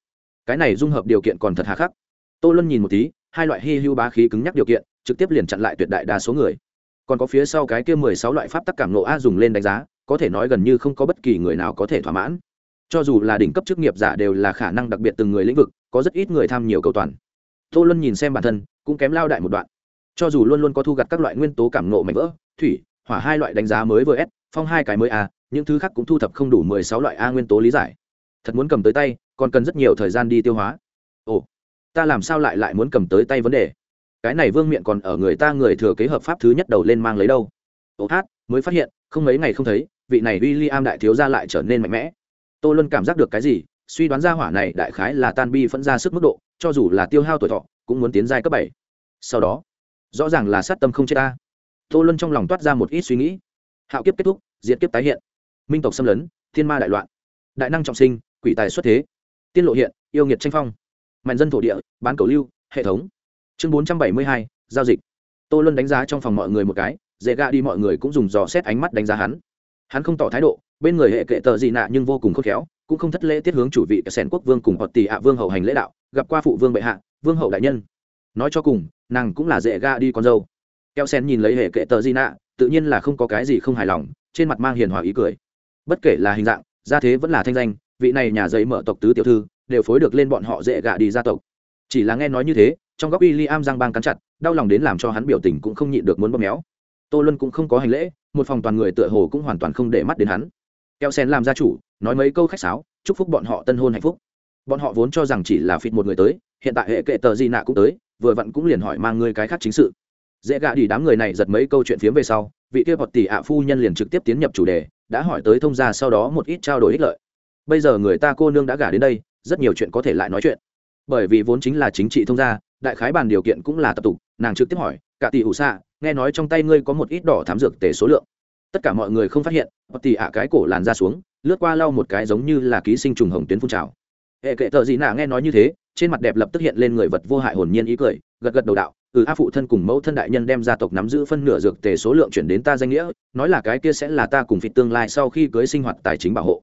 cái này dung hợp điều kiện còn thật hà khắc tô luân nhìn một tí, hai loại hy hữu bá khí cứng nhắc điều kiện, trực tiếp liền chặn lại tuyệt đại đa số người. Còn có phía sau cái kia mười sáu loại pháp tắc cảm nộ a dùng lên đánh giá, có thể nói gần như không có bất kỳ người nào có thể thỏa mãn. Cho dù là đỉnh cấp chức nghiệp giả đều là khả năng đặc biệt từng người lĩnh vực, có rất ít người tham nhiều cầu toàn. Tô luân nhìn xem bản thân, cũng kém lao đại một đoạn. Cho dù luôn luôn có thu gặt các loại nguyên tố cảm nộ mạnh vỡ, thủy, hỏa hai loại đánh giá mới vừa s, phong hai cái mới a, những thứ khác cũng thu thập không đủ mười sáu loại a nguyên tố lý giải. Thật muốn cầm tới tay, còn cần rất nhiều thời gian đi tiêu hóa. Ồ ta làm sao lại lại muốn cầm tới tay vấn đề? Cái này vương miện còn ở người ta người thừa kế hợp pháp thứ nhất đầu lên mang lấy đâu? Ô hát, mới phát hiện, không mấy ngày không thấy, vị này w i l l i am đại thiếu gia lại trở nên mạnh mẽ. Tô luôn cảm giác được cái gì, suy đoán ra hỏa này đại khái là tan bi phẫn ra sức mức độ, cho dù là tiêu hao tuổi thọ, cũng muốn tiến giai cấp bảy. Sau đó, rõ ràng là sát tâm không chết ta. Tô luôn trong lòng toát ra một ít suy nghĩ. Hạo kiếp kết thúc, diệt kiếp tái hiện. Minh tộc xâm lấn, thiên ma đại loạn. Đại năng trọng sinh, quỷ tài xuất thế. Tiên lộ hiện, yêu nghiệt tranh phong mạnh dân thổ địa, bán cầu lưu, hệ thống. Chương bốn trăm bảy mươi hai, giao dịch. Tô luân đánh giá trong phòng mọi người một cái, dễ gạ đi mọi người cũng dùng dò xét ánh mắt đánh giá hắn. Hắn không tỏ thái độ, bên người hệ kệ tờ gì nạ nhưng vô cùng khôn khéo, cũng không thất lễ tiết hướng chủ vị sẻn quốc vương cùng họ tỷ ạ vương hậu hành lễ đạo, gặp qua phụ vương bệ hạ, vương hậu đại nhân. Nói cho cùng, nàng cũng là dễ ga đi con dâu. Keo sen nhìn lấy hệ kệ tờ di nạ, tự nhiên là không có cái gì không hài lòng, trên mặt mang hiền hòa ý cười. Bất kể là hình dạng, gia thế vẫn là thanh danh, vị này nhà giấy mở tộc tứ tiểu thư đều phối được lên bọn họ dễ gạ đi gia tộc. Chỉ là nghe nói như thế, trong góc w i am giang bang cắn chặt, đau lòng đến làm cho hắn biểu tình cũng không nhịn được muốn bóp méo. Tô luân cũng không có hành lễ, một phòng toàn người tựa hồ cũng hoàn toàn không để mắt đến hắn. Keo sen làm gia chủ, nói mấy câu khách sáo, chúc phúc bọn họ tân hôn hạnh phúc. Bọn họ vốn cho rằng chỉ là phịt một người tới, hiện tại hệ kệ tờ di nạ cũng tới, vừa vặn cũng liền hỏi mang người cái khác chính sự. Dễ gạ đi đám người này giật mấy câu chuyện phiếm về sau, vị kia bọt tỷ ạ phu nhân liền trực tiếp tiến nhập chủ đề, đã hỏi tới thông gia sau đó một ít trao đổi ích lợi. Bây giờ người ta cô nương đã gả đến đây rất nhiều chuyện có thể lại nói chuyện. Bởi vì vốn chính là chính trị thông gia, đại khái bàn điều kiện cũng là tập tục, nàng trực tiếp hỏi, cả tỷ ủ xạ nghe nói trong tay ngươi có một ít đỏ thám dược tể số lượng? Tất cả mọi người không phát hiện, bọt tỷ ạ cái cổ làn ra xuống, lướt qua lau một cái giống như là ký sinh trùng hồng tuyến phun trào. Hệ kệ tờ gì nạ nghe nói như thế? Trên mặt đẹp lập tức hiện lên người vật vô hại hồn nhiên ý cười, gật gật đầu đạo ừ a phụ thân cùng mẫu thân đại nhân đem gia tộc nắm giữ phân nửa dược tề số lượng chuyển đến ta danh nghĩa, nói là cái kia sẽ là ta cùng phịt tương lai sau khi cưới sinh hoạt tài chính bảo hộ.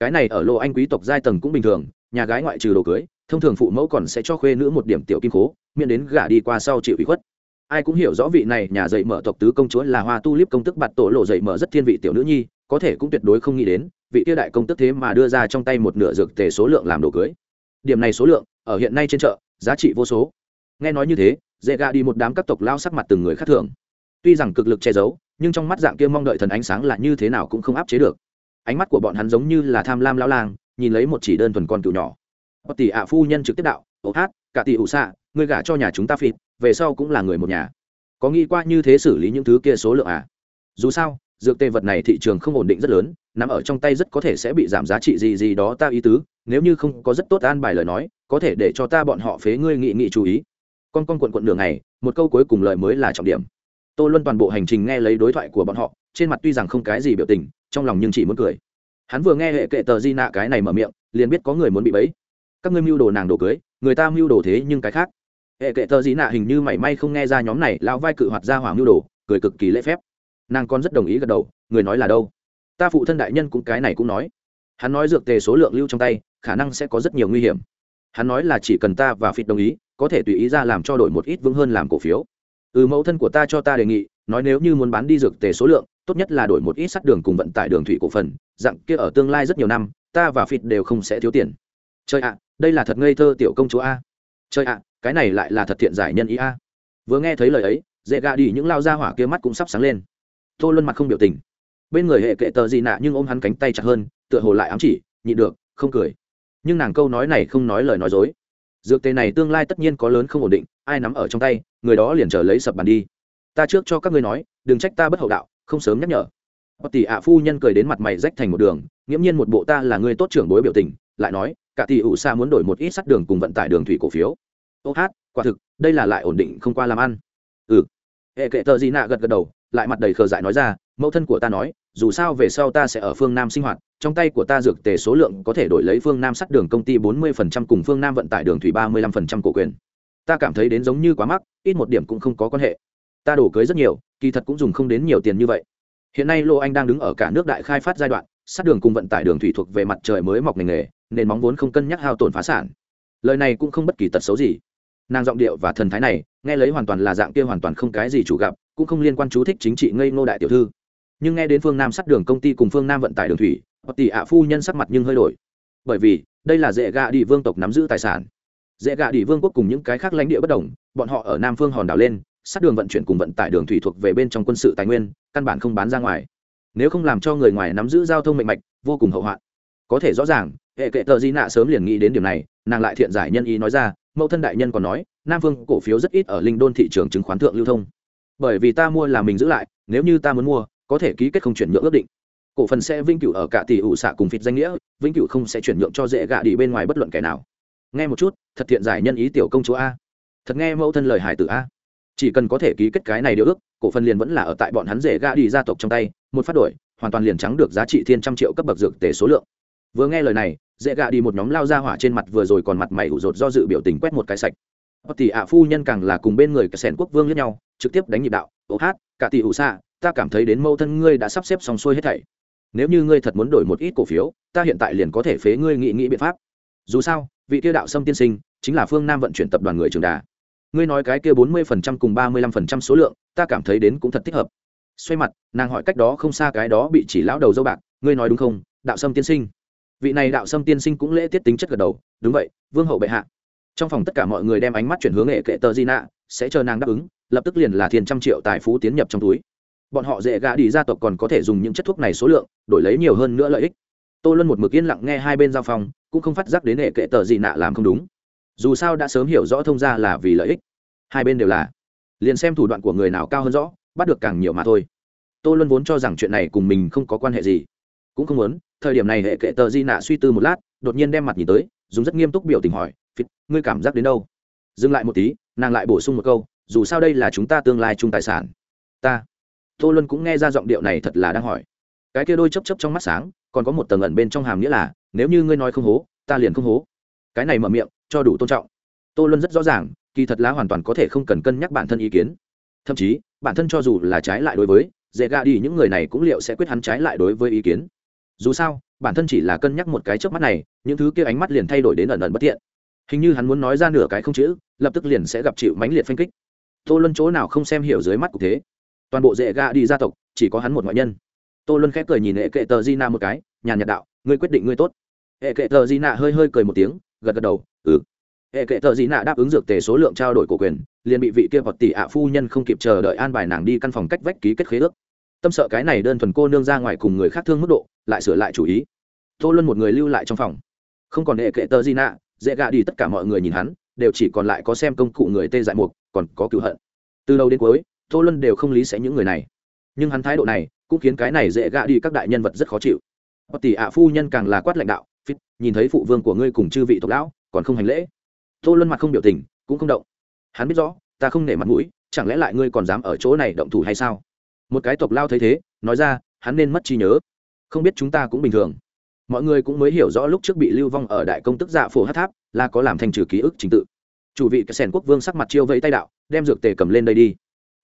Cái này ở lô anh quý tộc giai tầng cũng bình thường nhà gái ngoại trừ đồ cưới, thông thường phụ mẫu còn sẽ cho khuê nữ một điểm tiểu kim cố miễn đến gả đi qua sau chịu ủy khuất. Ai cũng hiểu rõ vị này nhà dạy mở tộc tứ công chúa là hoa tu líp công tức bạt tổ lộ dạy mở rất thiên vị tiểu nữ nhi, có thể cũng tuyệt đối không nghĩ đến, vị tiêu đại công tức thế mà đưa ra trong tay một nửa dược tề số lượng làm đồ cưới. Điểm này số lượng, ở hiện nay trên chợ, giá trị vô số. Nghe nói như thế, dễ gạ đi một đám các tộc lao sắc mặt từng người khác thường. Tuy rằng cực lực che giấu, nhưng trong mắt dạng kia mong đợi thần ánh sáng là như thế nào cũng không áp chế được. Ánh mắt của bọn hắn giống như là tham lam lao lang nhìn lấy một chỉ đơn thuần con cựu nhỏ. Bất tỷ ạ phu nhân trực tiếp đạo ố hát, cả tỷ ủ xạ người gả cho nhà chúng ta phịt, về sau cũng là người một nhà. Có nghĩ qua như thế xử lý những thứ kia số lượng à? Dù sao, dược tê vật này thị trường không ổn định rất lớn, nằm ở trong tay rất có thể sẽ bị giảm giá trị gì gì đó ta ý tứ, nếu như không có rất tốt an bài lời nói, có thể để cho ta bọn họ phế ngươi nghị nghị chú ý. Con con quận quận đường này một câu cuối cùng lời mới là trọng điểm. Tô luân toàn bộ hành trình nghe lấy đối thoại của bọn họ, trên mặt tuy rằng không cái gì biểu tình, trong lòng nhưng chỉ muốn cười hắn vừa nghe hệ kệ tờ di nạ cái này mở miệng, liền biết có người muốn bị bẫy. Các ngươi mưu đồ nàng đồ cưới, người ta mưu đồ thế nhưng cái khác. Hệ kệ tờ di nạ hình như mảy may không nghe ra nhóm này lao vai cự hoạt ra hoàng mưu đồ, cười cực kỳ lễ phép. Nàng con rất đồng ý gật đầu, người nói là đâu? Ta phụ thân đại nhân cũng cái này cũng nói. Hắn nói dược tề số lượng lưu trong tay, khả năng sẽ có rất nhiều nguy hiểm. Hắn nói là chỉ cần ta và phịt đồng ý, có thể tùy ý ra làm cho đổi một ít vững hơn làm cổ phiếu. Ừ mẫu thân của ta cho ta đề nghị, nói nếu như muốn bán đi dược tề số lượng, tốt nhất là đổi một ít sắt đường cùng vận tải đường thủy cổ phần dạng kia ở tương lai rất nhiều năm, ta và phịt đều không sẽ thiếu tiền. Chơi ạ, đây là thật ngây thơ tiểu công chúa a. Chơi ạ, cái này lại là thật thiện giải nhân ý a. Vừa nghe thấy lời ấy dễ gạ đi những lao ra hỏa kia mắt cũng sắp sáng lên. Tô luân mặt không biểu tình. Bên người hệ kệ tờ gì nạ nhưng ôm hắn cánh tay chặt hơn, tựa hồ lại ám chỉ, nhịn được, không cười. Nhưng nàng câu nói này không nói lời nói dối. Dược tề này tương lai tất nhiên có lớn không ổn định, ai nắm ở trong tay, người đó liền trở lấy sập bàn đi. Ta trước cho các ngươi nói, đừng trách ta bất hậu đạo, không sớm nhắc nhở bất tỷ ạ phu nhân cười đến mặt mày rách thành một đường, nghiễm nhiên một bộ ta là người tốt trưởng bối biểu tình, lại nói, cả tỷ ủ xa muốn đổi một ít sắt đường cùng vận tải đường thủy cổ phiếu. Ô hát, quả thực, đây là lại ổn định không qua làm ăn. Ừ. Hệ kệ tờ gì nạ gật gật đầu, lại mặt đầy khờ dại nói ra, mẫu thân của ta nói, dù sao về sau ta sẽ ở phương nam sinh hoạt, trong tay của ta dược tề số lượng có thể đổi lấy phương nam sắt đường công ty bốn mươi phần trăm cùng phương nam vận tải đường thủy ba mươi lăm phần trăm cổ quyền. Ta cảm thấy đến giống như quá mắc, ít một điểm cũng không có quan hệ. Ta đổ cưới rất nhiều, kỳ thật cũng dùng không đến nhiều tiền như vậy hiện nay lô anh đang đứng ở cả nước đại khai phát giai đoạn, sát đường cùng vận tải đường thủy thuộc về mặt trời mới mọc ngành nghề nên móng vốn không cân nhắc hao tổn phá sản. Lời này cũng không bất kỳ tật xấu gì. Nàng giọng điệu và thần thái này, nghe lấy hoàn toàn là dạng kia hoàn toàn không cái gì chủ gặp, cũng không liên quan chú thích chính trị ngây ngô đại tiểu thư. Nhưng nghe đến phương nam sát đường công ty cùng phương nam vận tải đường thủy họ tỷ ạ phu nhân sắc mặt nhưng hơi đổi. Bởi vì, đây là dễ gạ đi vương tộc nắm giữ tài sản. Dễ gạ đi vương quốc cùng những cái khác lãnh địa bất đồng, bọn họ ở nam phương hòn đảo lên sát đường vận chuyển cùng vận tải đường thủy thuộc về bên trong quân sự tài nguyên, căn bản không bán ra ngoài. Nếu không làm cho người ngoài nắm giữ giao thông mạnh mạch, vô cùng hậu hoạn. Có thể rõ ràng, hệ kệ tờ di nạ sớm liền nghĩ đến điểm này, nàng lại thiện giải nhân ý nói ra, mẫu thân đại nhân còn nói, nam phương cổ phiếu rất ít ở linh đôn thị trường chứng khoán thượng lưu thông. Bởi vì ta mua là mình giữ lại, nếu như ta muốn mua, có thể ký kết không chuyển nhượng ước định. Cổ phần sẽ vĩnh cửu ở cả tỷ ủ xạ cùng phịt danh nghĩa, vĩnh cửu không sẽ chuyển nhượng cho dễ gạ đi bên ngoài bất luận kẻ nào. Nghe một chút, thật thiện giải nhân ý tiểu công chúa a. Thật nghe mẫu thân lời hải tử a chỉ cần có thể ký kết cái này điều ước, cổ phần liền vẫn là ở tại bọn hắn dễ gạ đi gia tộc trong tay, một phát đổi, hoàn toàn liền trắng được giá trị thiên trăm triệu cấp bậc dược tể số lượng. Vừa nghe lời này dễ gạ đi một nhóm lao ra hỏa trên mặt vừa rồi còn mặt mày ủ rột do dự biểu tình quét một cái sạch. Tỷ ạ, phu nhân càng là cùng bên người cả sẻn quốc vương lẫn nhau, trực tiếp đánh nhịp đạo, ô hát, cả tỷ ủ xạ, ta cảm thấy đến mâu thân ngươi đã sắp xếp xong xuôi hết thảy. Nếu như ngươi thật muốn đổi một ít cổ phiếu, ta hiện tại liền có thể phế ngươi nghị nghĩ biện pháp. Dù sao, vị tiêu đạo sâm tiên sinh chính là phương nam vận chuyển tập đoàn người trường đà ngươi nói cái kia bốn mươi phần trăm cùng ba mươi lăm phần trăm số lượng, ta cảm thấy đến cũng thật thích hợp. Xoay mặt, nàng hỏi cách đó không xa cái đó bị chỉ lão đầu dâu bạc, ngươi nói đúng không, đạo sâm tiên sinh. Vị này đạo sâm tiên sinh cũng lễ tiết tính chất gật đầu, đúng vậy, vương hậu bệ hạ. Trong phòng tất cả mọi người đem ánh mắt chuyển hướng nghệ kệ tờ di nạ, sẽ chờ nàng đáp ứng, lập tức liền là thiền trăm triệu tài phú tiến nhập trong túi. Bọn họ dễ gã đi gia tộc còn có thể dùng những chất thuốc này số lượng, đổi lấy nhiều hơn nữa lợi ích. Tô luân một mực yên lặng nghe hai bên giao phòng, cũng không phát giác đến hệ kệ tờ gì nạ làm không đúng dù sao đã sớm hiểu rõ thông ra là vì lợi ích. Hai bên đều là. Liền xem thủ đoạn của người nào cao hơn rõ, bắt được càng nhiều mà thôi. Tô luân vốn cho rằng chuyện này cùng mình không có quan hệ gì. Cũng không muốn, thời điểm này hệ kệ tờ di nạ suy tư một lát, đột nhiên đem mặt nhìn tới, dùng rất nghiêm túc biểu tình hỏi phít ngươi cảm giác đến đâu? Dừng lại một tí, nàng lại bổ sung một câu, dù sao đây là chúng ta tương lai chung tài sản. Ta. Tô luân cũng nghe ra giọng điệu này thật là đang hỏi. Cái kia đôi chấp chấp trong mắt sáng, còn có một tầng ẩn bên trong hàm nghĩa là, nếu như ngươi nói không hố, ta liền không hố. Cái này mở miệng cho đủ tôn trọng. Tô luân rất rõ ràng, kỳ thật lá hoàn toàn có thể không cần cân nhắc bản thân ý kiến. Thậm chí, bản thân cho dù là trái lại đối với, dễ gạ đi những người này cũng liệu sẽ quyết hắn trái lại đối với ý kiến. Dù sao, bản thân chỉ là cân nhắc một cái trước mắt này, những thứ kia ánh mắt liền thay đổi đến ẩn ẩn bất tiện. Hình như hắn muốn nói ra nửa cái không chữ, lập tức liền sẽ gặp chịu mãnh liệt phanh kích. Tô luân chỗ nào không xem hiểu dưới mắt cục thế. Toàn bộ dễ gạ đi gia tộc, chỉ có hắn một ngoại nhân. Tô luân khép cười nhìn hệ kệ tờ di na một cái, nhàn nhạt đạo, ngươi quyết định ngươi tốt. Hệ kệ tờ di Na hơi hơi cười một tiếng gật gật đầu ừ. Hệ kệ tờ dị nạ đáp ứng dược tề số lượng trao đổi cổ quyền, liền bị vị kia hoặc tỷ ạ phu nhân không kịp chờ đợi an bài nàng đi căn phòng cách vách ký kết khế ước. Tâm sợ cái này đơn thuần cô nương ra ngoài cùng người khác thương mức độ, lại sửa lại chủ ý. Tô luân một người lưu lại trong phòng. Không còn hệ kệ tờ gì nạ, dễ gạ đi tất cả mọi người nhìn hắn, đều chỉ còn lại có xem công cụ người tê dại mục, còn có cựu hận. Từ đầu đến cuối, tô luân đều không lý sẽ những người này. Nhưng hắn thái độ này cũng khiến cái này dễ gạ đi các đại nhân vật rất khó chịu. Hoặc tỷ ạ phu nhân càng là quát lãnh đạo phít, nhìn thấy phụ vương của ngươi cùng chư vị tộc lão, còn không hành lễ. Tô luân mặt không biểu tình, cũng không động. Hắn biết rõ, ta không nể mặt mũi, chẳng lẽ lại ngươi còn dám ở chỗ này động thủ hay sao? Một cái tộc lao thấy thế, nói ra, hắn nên mất trí nhớ. Không biết chúng ta cũng bình thường. Mọi người cũng mới hiểu rõ lúc trước bị lưu vong ở đại công tức dạ phổ hát tháp, là có làm thành trừ ký ức trình tự. Chủ vị cái sèn quốc vương sắc mặt chiêu vẫy tay đạo, đem dược tề cầm lên đây đi.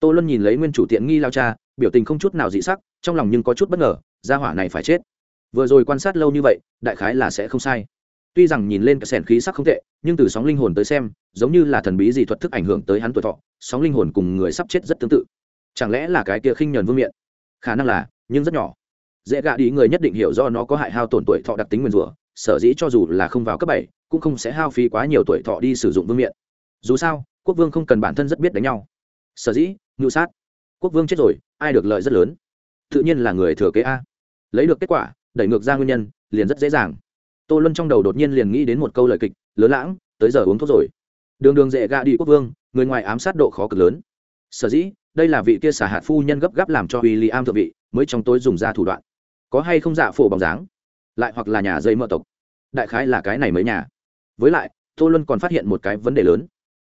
Tô luân nhìn lấy nguyên chủ tiện nghi lao cha, biểu tình không chút nào dị sắc, trong lòng nhưng có chút bất ngờ, gia hỏa này phải chết vừa rồi quan sát lâu như vậy, đại khái là sẽ không sai. Tuy rằng nhìn lên cái sẻn khí sắc không tệ, nhưng từ sóng linh hồn tới xem, giống như là thần bí gì thuật thức ảnh hưởng tới hắn tuổi thọ, sóng linh hồn cùng người sắp chết rất tương tự. Chẳng lẽ là cái kia khinh nhờn vương miện? Khả năng là, nhưng rất nhỏ. Dễ gạ đi người nhất định hiểu do nó có hại hao tổn tuổi thọ đặc tính nguyên rủa, sở dĩ cho dù là không vào cấp bảy, cũng không sẽ hao phí quá nhiều tuổi thọ đi sử dụng vương miện. Dù sao, quốc vương không cần bản thân rất biết đánh nhau. Sở dĩ, ngự sát. Quốc vương chết rồi, ai được lợi rất lớn? Tự nhiên là người thừa kế a. Lấy được kết quả đẩy ngược ra nguyên nhân, liền rất dễ dàng. Tô luân trong đầu đột nhiên liền nghĩ đến một câu lời kịch, lớn lãng, tới giờ uống thuốc rồi. Đường đường dễ gạ đi quốc vương, người ngoài ám sát độ khó cực lớn. Sở dĩ, đây là vị kia xả hạt phu nhân gấp gáp làm cho w i l l i am thượng vị, mới trong tối dùng ra thủ đoạn. Có hay không dạ phổ bằng dáng? Lại hoặc là nhà dây mỡ tộc. Đại khái là cái này mới nhà. Với lại, tô luân còn phát hiện một cái vấn đề lớn.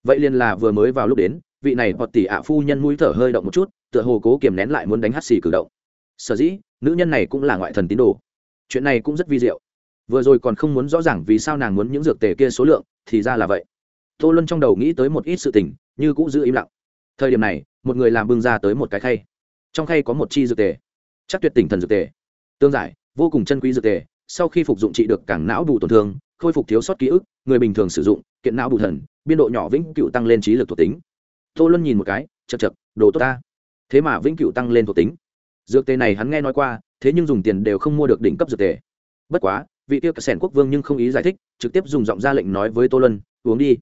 Vậy liền là vừa mới vào lúc đến, vị này hoặc tỷ ạ phu nhân mũi thở hơi động một chút, tựa hồ cố kiềm nén lại muốn đánh hắt xì cử động. Sở dĩ, nữ nhân này cũng là ngoại thần tín đồ chuyện này cũng rất vi diệu. Vừa rồi còn không muốn rõ ràng vì sao nàng muốn những dược tề kia số lượng, thì ra là vậy. Tô luân trong đầu nghĩ tới một ít sự tình, như cũng giữ im lặng. Thời điểm này, một người làm bưng ra tới một cái khay. Trong khay có một chi dược tề. Chắc tuyệt tỉnh thần dược tề. Tương giải, vô cùng chân quý dược tề, sau khi phục dụng trị được cảng não bù tổn thương, khôi phục thiếu sót ký ức, người bình thường sử dụng, kiện não bù thần, biên độ nhỏ vĩnh cựu tăng lên trí lực thuộc tính. Tô luân nhìn một cái chật chật đồ tốt ta. Thế mà vĩnh cựu tăng lên thuộc tính dược tề này hắn nghe nói qua, thế nhưng dùng tiền đều không mua được đỉnh cấp dược tề. Bất quá, vị tiêu sẻn quốc vương nhưng không ý giải thích, trực tiếp dùng giọng ra lệnh nói với tô luân, uống đi.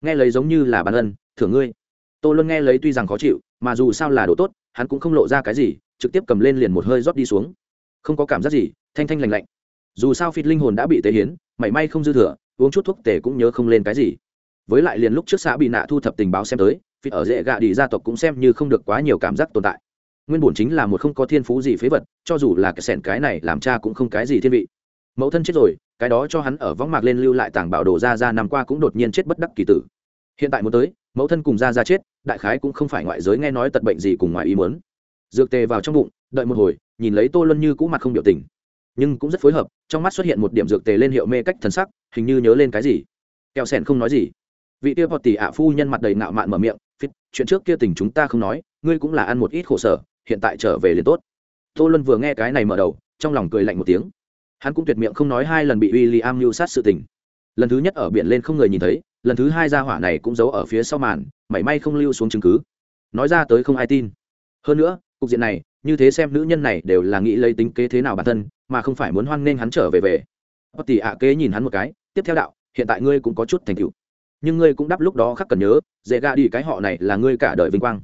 Nghe lấy giống như là bản ân, thưởng ngươi. Tô luân nghe lấy tuy rằng khó chịu, mà dù sao là đồ tốt, hắn cũng không lộ ra cái gì, trực tiếp cầm lên liền một hơi rót đi xuống. Không có cảm giác gì, thanh thanh lành lạnh. Dù sao phịt linh hồn đã bị tế hiến, mảy may không dư thừa, uống chút thuốc tề cũng nhớ không lên cái gì. Với lại liền lúc trước xã bị nạ thu thập tình báo xem tới, phịt ở dễ gạ đi gia tộc cũng xem như không được quá nhiều cảm giác tồn tại nguyên bổn chính là một không có thiên phú gì phế vật, cho dù là cái sẻn cái này làm cha cũng không cái gì thiên vị. Mẫu thân chết rồi, cái đó cho hắn ở võng mạc lên lưu lại tảng bảo đồ ra ra năm qua cũng đột nhiên chết bất đắc kỳ tử. Hiện tại muốn tới, mẫu thân cùng ra ra chết, đại khái cũng không phải ngoại giới nghe nói tật bệnh gì cùng ngoài ý muốn. Dược tề vào trong bụng, đợi một hồi, nhìn lấy tô luân như cũ mặt không biểu tình. Nhưng cũng rất phối hợp, trong mắt xuất hiện một điểm dược tề lên hiệu mê cách thần sắc, hình như nhớ lên cái gì. Kẹo sẻn không nói gì. Vị tiêu hoặc tỷ ạ phu nhân mặt đầy nạo mạn mở miệng phít chuyện trước kia tình chúng ta không nói, ngươi cũng là ăn một ít khổ sở hiện tại trở về liền tốt. Tô luân vừa nghe cái này mở đầu, trong lòng cười lạnh một tiếng. Hắn cũng tuyệt miệng không nói hai lần bị w i l l i am mưu sát sự tình. Lần thứ nhất ở biển lên không người nhìn thấy, lần thứ hai ra hỏa này cũng giấu ở phía sau màn, mảy may không lưu xuống chứng cứ. Nói ra tới không ai tin. Hơn nữa, cục diện này, như thế xem nữ nhân này đều là nghĩ lấy tính kế thế nào bản thân, mà không phải muốn hoan nghênh hắn trở về về. Bất tỷ ạ kế nhìn hắn một cái, tiếp theo đạo, hiện tại ngươi cũng có chút thành tựu. Nhưng ngươi cũng đáp lúc đó khắc cần nhớ, dễ gạ đi cái họ này là ngươi cả đời vinh quang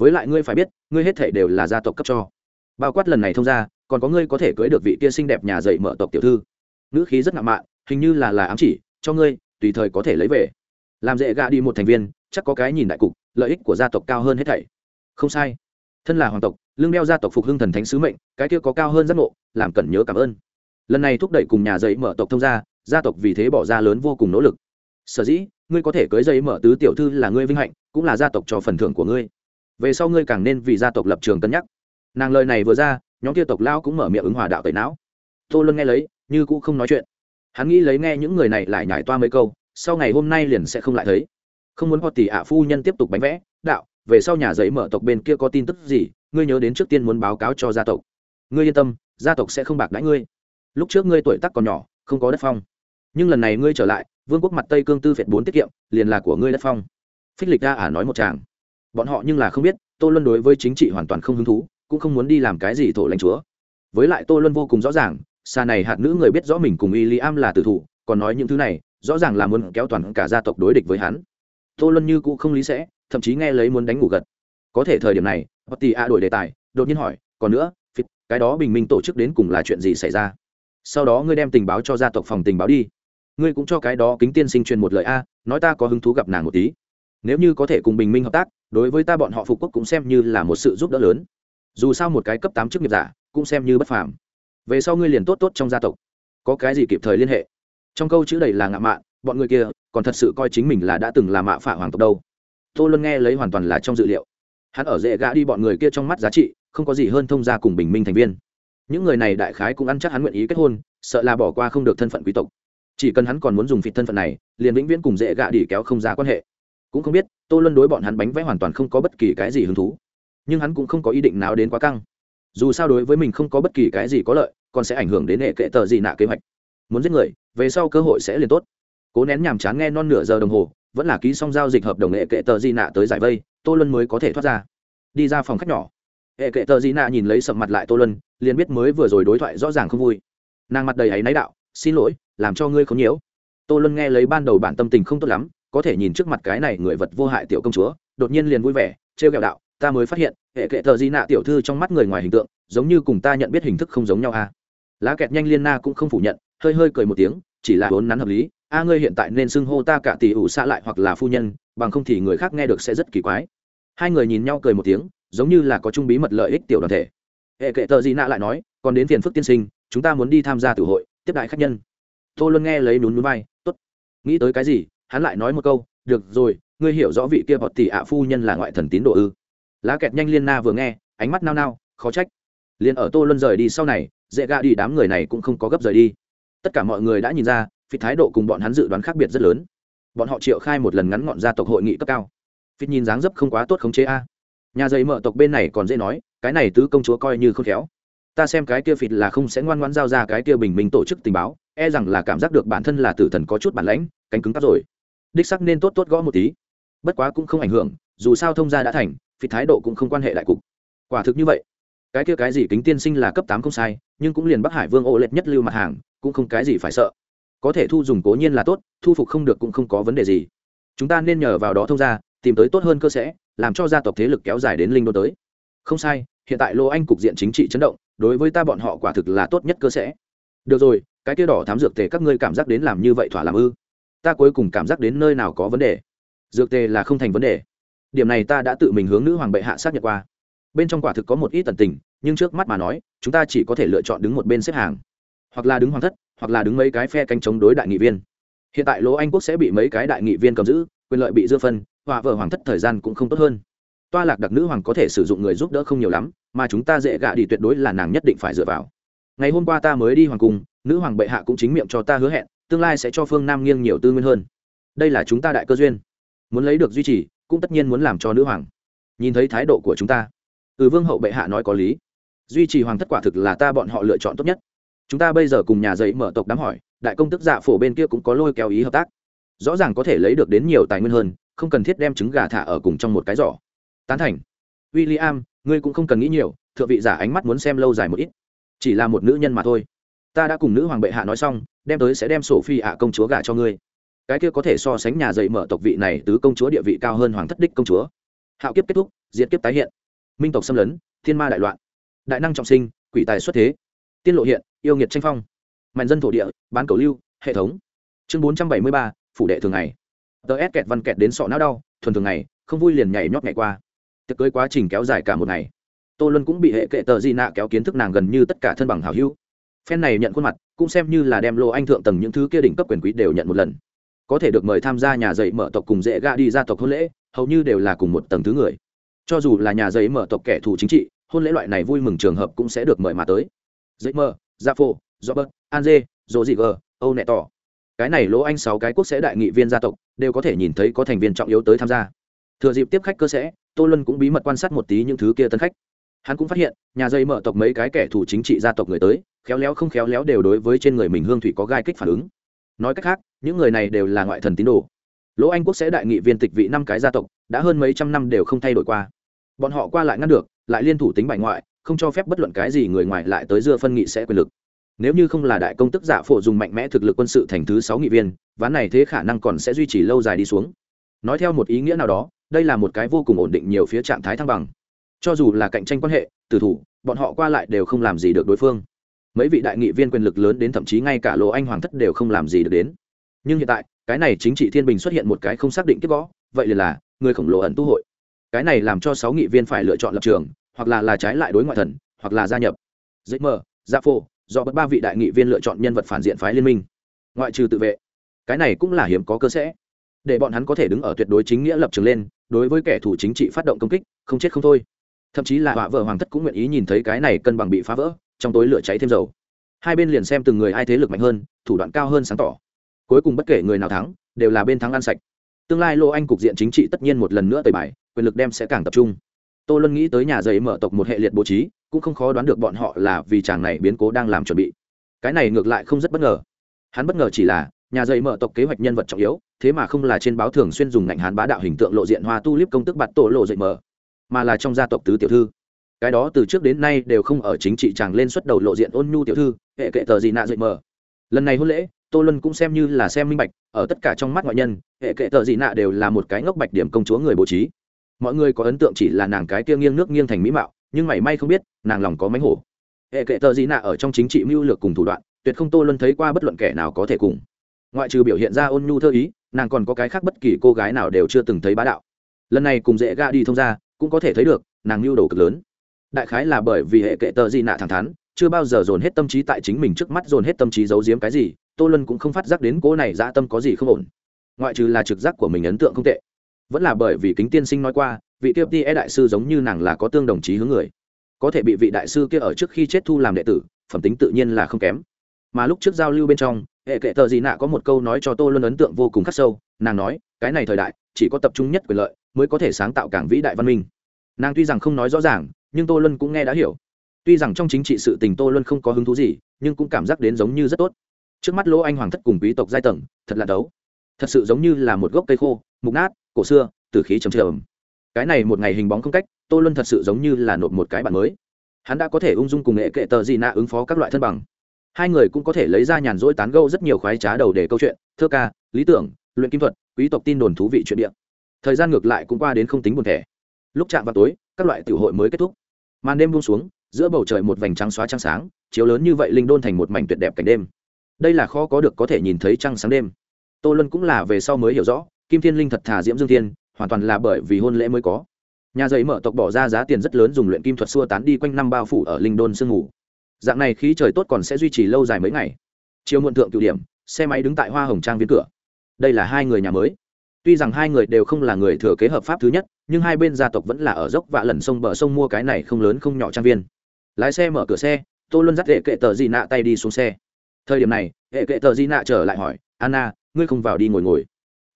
với lại ngươi phải biết, ngươi hết thể đều là gia tộc cấp cho. Bao quát lần này thông ra, còn có ngươi có thể cưới được vị kia xinh đẹp nhà dạy mở tộc tiểu thư. Nữ khí rất ngạo mạn, hình như là là ám chỉ, cho ngươi, tùy thời có thể lấy về. Làm dễ gạ đi một thành viên, chắc có cái nhìn đại cục, lợi ích của gia tộc cao hơn hết thảy. Không sai. Thân là hoàng tộc, lương đeo gia tộc phục hưng thần thánh sứ mệnh, cái kia có cao hơn giác ngộ, làm cần nhớ cảm ơn. Lần này thúc đẩy cùng nhà dạy mở tộc thông gia gia tộc vì thế bỏ ra lớn vô cùng nỗ lực. Sở dĩ, ngươi có thể cưới dây mở tứ tiểu thư là ngươi vinh hạnh, cũng là gia tộc cho phần thưởng của ngươi về sau ngươi càng nên vì gia tộc lập trường cân nhắc. Nàng lời này vừa ra, nhóm kia tộc lao cũng mở miệng ứng hòa đạo tẩy não. Tô luân nghe lấy, như cũ không nói chuyện. Hắn nghĩ lấy nghe những người này lại nhải toa mấy câu, sau ngày hôm nay liền sẽ không lại thấy. Không muốn họ tỷ ạ phu nhân tiếp tục bánh vẽ, đạo, về sau nhà giấy mở tộc bên kia có tin tức gì, ngươi nhớ đến trước tiên muốn báo cáo cho gia tộc. Ngươi yên tâm, gia tộc sẽ không bạc đãi ngươi. Lúc trước ngươi tuổi tắc còn nhỏ, không có đất phong. Nhưng lần này ngươi trở lại, vương quốc mặt tây cương tư việt bốn tiết kiệm, liền là của ngươi đất phong. Phích lịch ra ả nói một chàng bọn họ nhưng là không biết, tô luân đối với chính trị hoàn toàn không hứng thú, cũng không muốn đi làm cái gì thổ lãnh chúa. Với lại tô luân vô cùng rõ ràng, xa này hạt nữ người biết rõ mình cùng y li am là tử thủ, còn nói những thứ này, rõ ràng là muốn kéo toàn cả gia tộc đối địch với hắn. Tô luân như cũ không lý sẽ, thậm chí nghe lấy muốn đánh ngủ gật. Có thể thời điểm này, bất tì a đổi đề tài, đột nhiên hỏi, còn nữa phịt cái đó bình minh tổ chức đến cùng là chuyện gì xảy ra? Sau đó ngươi đem tình báo cho gia tộc phòng tình báo đi. Ngươi cũng cho cái đó kính tiên sinh truyền một lời a, nói ta có hứng thú gặp nàng một tí. Nếu như có thể cùng bình minh hợp tác đối với ta bọn họ phục quốc cũng xem như là một sự giúp đỡ lớn. Dù sao một cái cấp tám chức nghiệp giả, cũng xem như bất phàm. Về sau ngươi liền tốt tốt trong gia tộc. Có cái gì kịp thời liên hệ? Trong câu chữ đầy là ngạ mạn, bọn người kia còn thật sự coi chính mình là đã từng là mạ phả hoàng tộc đâu. Tô luân nghe lấy hoàn toàn là trong dự liệu. Hắn ở dễ gã đi bọn người kia trong mắt giá trị, không có gì hơn thông gia cùng bình minh thành viên. Những người này đại khái cũng ăn chắc hắn nguyện ý kết hôn, sợ là bỏ qua không được thân phận quý tộc. Chỉ cần hắn còn muốn dùng phịt thân phận này, liền vĩnh viễn cùng dễ gạ đi kéo không ra quan hệ cũng không biết, tô luân đối bọn hắn bánh vẽ hoàn toàn không có bất kỳ cái gì hứng thú. Nhưng hắn cũng không có ý định nào đến quá căng. Dù sao đối với mình không có bất kỳ cái gì có lợi, còn sẽ ảnh hưởng đến hệ kệ tờ gì nạ kế hoạch. Muốn giết người, về sau cơ hội sẽ liền tốt. Cố nén nhàm chán nghe non nửa giờ đồng hồ, vẫn là ký xong giao dịch hợp đồng hệ kệ tờ di nạ tới giải vây, tô luân mới có thể thoát ra. Đi ra phòng khách nhỏ. Hệ kệ tờ di nạ nhìn lấy sầm mặt lại tô luân, liền biết mới vừa rồi đối thoại rõ ràng không vui. Nàng mặt đầy áy náy đạo, xin lỗi, làm cho ngươi không nhiễu. Tô luân nghe lấy ban đầu bản tâm tình không tốt lắm có thể nhìn trước mặt cái này người vật vô hại tiểu công chúa, đột nhiên liền vui vẻ, trêu ghẹo đạo, ta mới phát hiện, hệ kệ tờ di nạ tiểu thư trong mắt người ngoài hình tượng, giống như cùng ta nhận biết hình thức không giống nhau a. À. lá kẹt nhanh liên na cũng không phủ nhận, hơi hơi cười một tiếng, chỉ là vốn nắn hợp lý, a ngươi hiện tại nên xưng hô ta cả tỷ ủ xạ lại hoặc là phu nhân, bằng không thì người khác nghe được sẽ rất kỳ quái. Hai người nhìn nhau cười một tiếng, giống như là có chung bí mật lợi ích tiểu đoàn thể. Hệ kệ tờ di nạ lại nói, còn đến phiền phức tiên sinh, chúng ta muốn đi tham gia tử hội, tiếp đại khách nhân. Tô luân nghe lấy nún núi bay tốt. Nghĩ tới cái gì hắn lại nói một câu, được rồi, ngươi hiểu rõ vị kia bọt tỷ ạ phu nhân là ngoại thần tín đồ ư? Lá kẹt nhanh liên na vừa nghe, ánh mắt nao nao, khó trách. Liền ở tô luân rời đi sau này dễ gạ đi đám người này cũng không có gấp rời đi. Tất cả mọi người đã nhìn ra phi thái độ cùng bọn hắn dự đoán khác biệt rất lớn. Bọn họ triệu khai một lần ngắn ngọn gia tộc hội nghị cấp cao. Phi nhìn dáng dấp không quá tốt khống chế a. Nhà dây mở tộc bên này còn dễ nói, cái này tứ công chúa coi như không khéo. Ta xem cái kia phịt là không sẽ ngoan ngoan giao ra cái kia bình minh tổ chức tình báo e rằng là cảm giác được bản thân là tử thần có chút bản lãnh, cánh cứng tắt rồi đích sắc nên tốt tốt gõ một tí. Bất quá cũng không ảnh hưởng, dù sao thông gia đã thành phi thái độ cũng không quan hệ đại cục. Quả thực như vậy. Cái kia cái gì kính tiên sinh là cấp tám không sai, nhưng cũng liền bắc hải vương ô lệch nhất lưu mặt hàng, cũng không cái gì phải sợ. Có thể thu dùng cố nhiên là tốt, thu phục không được cũng không có vấn đề gì. Chúng ta nên nhờ vào đó thông gia, tìm tới tốt hơn cơ sẽ, làm cho gia tộc thế lực kéo dài đến linh đô tới. Không sai, hiện tại lô anh cục diện chính trị chấn động, đối với ta bọn họ quả thực là tốt nhất cơ sẽ. Được rồi, cái kia đỏ thám dược tề các ngươi cảm giác đến làm như vậy thỏa làm ư? Ta cuối cùng cảm giác đến nơi nào có vấn đề. Dược tề là không thành vấn đề. Điểm này ta đã tự mình hướng nữ hoàng bệ hạ xác nhận qua. Bên trong quả thực có một ít tần tình, nhưng trước mắt mà nói, chúng ta chỉ có thể lựa chọn đứng một bên xếp hàng. Hoặc là đứng hoàng thất, hoặc là đứng mấy cái phe canh chống đối đại nghị viên. Hiện tại lỗ anh quốc sẽ bị mấy cái đại nghị viên cầm giữ, quyền lợi bị dư phân, hòa vợ hoàng thất thời gian cũng không tốt hơn. Toa lạc đặc nữ hoàng có thể sử dụng người giúp đỡ không nhiều lắm, mà chúng ta dễ gạ đi tuyệt đối là nàng nhất định phải dựa vào. Ngày hôm qua ta mới đi hoàng cung, nữ hoàng bệ hạ cũng chính miệng cho ta hứa hẹn tương lai sẽ cho phương nam nghiêng nhiều tư nguyên hơn đây là chúng ta đại cơ duyên muốn lấy được duy trì cũng tất nhiên muốn làm cho nữ hoàng nhìn thấy thái độ của chúng ta ừ vương hậu bệ hạ nói có lý duy trì hoàng thất quả thực là ta bọn họ lựa chọn tốt nhất chúng ta bây giờ cùng nhà giấy mở tộc đám hỏi đại công tức dạ phổ bên kia cũng có lôi kéo ý hợp tác rõ ràng có thể lấy được đến nhiều tài nguyên hơn không cần thiết đem trứng gà thả ở cùng trong một cái giỏ tán thành w i l l i am ngươi cũng không cần nghĩ nhiều, thượng vị giả ánh mắt muốn xem lâu dài một ít. Chỉ là một nữ nhân mà thôi ta đã cùng nữ hoàng bệ hạ nói xong, đem tới sẽ đem sổ phi ạ công chúa gả cho ngươi. Cái kia có thể so sánh nhà dạy mở tộc vị này tứ công chúa địa vị cao hơn hoàng thất đích công chúa. Hạo kiếp kết thúc diễn kiếp tái hiện. Minh tộc xâm lấn, thiên ma đại loạn. Đại năng trọng sinh, quỷ tài xuất thế. Tiên lộ hiện, yêu nghiệt tranh phong. Mạnh dân thổ địa, bán cầu lưu, hệ thống. Chương bốn trăm bảy mươi ba, phủ đệ thường ngày. Tờ ép kẹt văn kẹt đến sọ não đau, thuần thường ngày, không vui liền nhảy nhót ngày qua. Tiệc cưới quá trình kéo dài cả một ngày. Tô luân cũng bị hệ kệ tờ di nạ kéo kiến thức nàng gần như tất cả thân bằng hảo hữu phen này nhận khuôn mặt, cũng xem như là đem lô anh thượng tầng những thứ kia đỉnh cấp quyền quý đều nhận một lần. Có thể được mời tham gia nhà dạy mở tộc cùng dễ gạ đi gia tộc hôn lễ, hầu như đều là cùng một tầng thứ người. Cho dù là nhà giấy mở tộc kẻ thù chính trị, hôn lễ loại này vui mừng trường hợp cũng sẽ được mời mà tới. Giấy mơ gia phô, robert, anze dô dị gờ âu nẹ tỏ cái này lỗ anh sáu cái quốc sẽ đại nghị viên gia tộc, đều có thể nhìn thấy có thành viên trọng yếu tới tham gia. Thừa dịp tiếp khách cơ sẽ, tô luân cũng bí mật quan sát một tí những thứ kia tân khách. Hắn cũng phát hiện, nhà dây mở tộc mấy cái kẻ thù chính trị gia tộc người tới khéo léo không khéo léo đều đối với trên người mình hương thủy có gai kích phản ứng. Nói cách khác, những người này đều là ngoại thần tín đồ. Lỗ anh quốc sẽ đại nghị viên tịch vị năm cái gia tộc, đã hơn mấy trăm năm đều không thay đổi qua. Bọn họ qua lại ngăn được, lại liên thủ tính bài ngoại, không cho phép bất luận cái gì người ngoài lại tới dưa phân nghị sẽ quyền lực. Nếu như không là đại công tức giả phổ dùng mạnh mẽ thực lực quân sự thành thứ sáu nghị viên, ván này thế khả năng còn sẽ duy trì lâu dài đi xuống. Nói theo một ý nghĩa nào đó, đây là một cái vô cùng ổn định nhiều phía trạng thái thăng bằng. Cho dù là cạnh tranh quan hệ từ thủ, bọn họ qua lại đều không làm gì được đối phương mấy vị đại nghị viên quyền lực lớn đến thậm chí ngay cả lỗ anh hoàng thất đều không làm gì được đến. Nhưng hiện tại, cái này chính trị thiên bình xuất hiện một cái không xác định kết võ, vậy liền là người khổng lồ ẩn tu hội. Cái này làm cho sáu nghị viên phải lựa chọn lập trường, hoặc là là trái lại đối ngoại thần, hoặc là gia nhập. Dễ mờ dạ gia phô do bất ba vị đại nghị viên lựa chọn nhân vật phản diện phái liên minh. Ngoại trừ tự vệ, cái này cũng là hiếm có cơ sẽ. Để bọn hắn có thể đứng ở tuyệt đối chính nghĩa lập trường lên, đối với kẻ thù chính trị phát động công kích, không chết không thôi. Thậm chí là họa vợ hoàng thất cũng nguyện ý nhìn thấy cái này cân bằng bị phá vỡ trong tối lửa cháy thêm dầu. Hai bên liền xem từng người ai thế lực mạnh hơn, thủ đoạn cao hơn sáng tỏ. Cuối cùng bất kể người nào thắng, đều là bên thắng ăn sạch. Tương lai lô anh cục diện chính trị tất nhiên một lần nữa tời bài, quyền lực đem sẽ càng tập trung. Tô luân nghĩ tới nhà giấy mở tộc một hệ liệt bố trí, cũng không khó đoán được bọn họ là vì chàng này biến cố đang làm chuẩn bị. Cái này ngược lại không rất bất ngờ. Hắn bất ngờ chỉ là, nhà giấy mở tộc kế hoạch nhân vật trọng yếu, thế mà không là trên báo thường xuyên dùng ngạnh hán bá đạo hình tượng lộ diện hoa tu líp công tức bạt tổ lộ dậy mở, mà là trong gia tộc tứ tiểu thư cái đó từ trước đến nay đều không ở chính trị chàng lên xuất đầu lộ diện ôn nhu tiểu thư, hệ kệ tờ gì nạ dậy mở lần này hôn lễ, tô luân cũng xem như là xem minh bạch, ở tất cả trong mắt ngoại nhân, hệ kệ tờ gì nạ đều là một cái ngốc bạch điểm công chúa người bố trí. Mọi người có ấn tượng chỉ là nàng cái kia nghiêng nước nghiêng thành mỹ mạo, nhưng mảy may không biết, nàng lòng có mánh hổ. Hệ kệ tờ gì nạ ở trong chính trị mưu lược cùng thủ đoạn, tuyệt không tô luân thấy qua bất luận kẻ nào có thể cùng. Ngoại trừ biểu hiện ra ôn nhu thơ ý, nàng còn có cái khác bất kỳ cô gái nào đều chưa từng thấy bá đạo. Lần này cùng dễ ga đi thông ra cũng có thể thấy được, nàng mưu đồ cực lớn đại khái là bởi vì hệ kệ tờ gì nạ thẳng thắn, chưa bao giờ dồn hết tâm trí tại chính mình trước mắt, dồn hết tâm trí giấu giếm cái gì, tô lân cũng không phát giác đến cố này dã tâm có gì không ổn. Ngoại trừ là trực giác của mình ấn tượng không tệ. Vẫn là bởi vì kính tiên sinh nói qua, vị kia ti e đại sư giống như nàng là có tương đồng chí hướng người. Có thể bị vị đại sư kia ở trước khi chết thu làm đệ tử, phẩm tính tự nhiên là không kém. Mà lúc trước giao lưu bên trong, hệ kệ tờ gì nạ có một câu nói cho tô lân ấn tượng vô cùng khắc sâu, nàng nói, cái này thời đại, chỉ có tập trung nhất quyền lợi mới có thể sáng tạo cảng vĩ đại văn minh. Nàng tuy rằng không nói rõ ràng nhưng tô luân cũng nghe đã hiểu. Tuy rằng trong chính trị sự tình tô luân không có hứng thú gì, nhưng cũng cảm giác đến giống như rất tốt. Trước mắt lỗ anh hoàng thất cùng quý tộc giai tầng, thật là đấu. Thật sự giống như là một gốc cây khô, mục nát, cổ xưa từ khí trầm trầm. Cái này một ngày hình bóng không cách, tô luân thật sự giống như là nộp một cái bản mới. Hắn đã có thể ung dung cùng nghệ kệ tờ gì nạ ứng phó các loại thân bằng. Hai người cũng có thể lấy ra nhàn rỗi tán gâu rất nhiều khoái trá đầu để câu chuyện, thơ ca, lý tưởng, luyện kim thuật, quý tộc tin đồn thú vị chuyện điện thời gian ngược lại cũng qua đến không tính buồn thẻ. Lúc chạm vào tối, các loại tiểu hội mới kết thúc màn đêm buông xuống, giữa bầu trời một vành trắng xóa trăng sáng, chiếu lớn như vậy linh đôn thành một mảnh tuyệt đẹp cảnh đêm. Đây là khó có được có thể nhìn thấy trăng sáng đêm. Tô luân cũng là về sau mới hiểu rõ, kim thiên linh thật thà diễm dương thiên, hoàn toàn là bởi vì hôn lễ mới có. Nhà giấy mở tộc bỏ ra giá tiền rất lớn dùng luyện kim thuật xua tán đi quanh năm bao phủ ở linh đôn sương ngủ dạng này khí trời tốt còn sẽ duy trì lâu dài mấy ngày. Chiều muộn thượng cựu điểm, xe máy đứng tại hoa hồng trang viên cửa. Đây là hai người nhà mới. Tuy rằng hai người đều không là người thừa kế hợp pháp thứ nhất nhưng hai bên gia tộc vẫn là ở dốc vạ lần sông bờ sông mua cái này không lớn không nhỏ trang viên. Lái xe mở cửa xe, tô luân dắt hệ kệ tờ di nạ tay đi xuống xe. Thời điểm này, hệ kệ tờ di nạ trở lại hỏi, anna, ngươi không vào đi ngồi ngồi.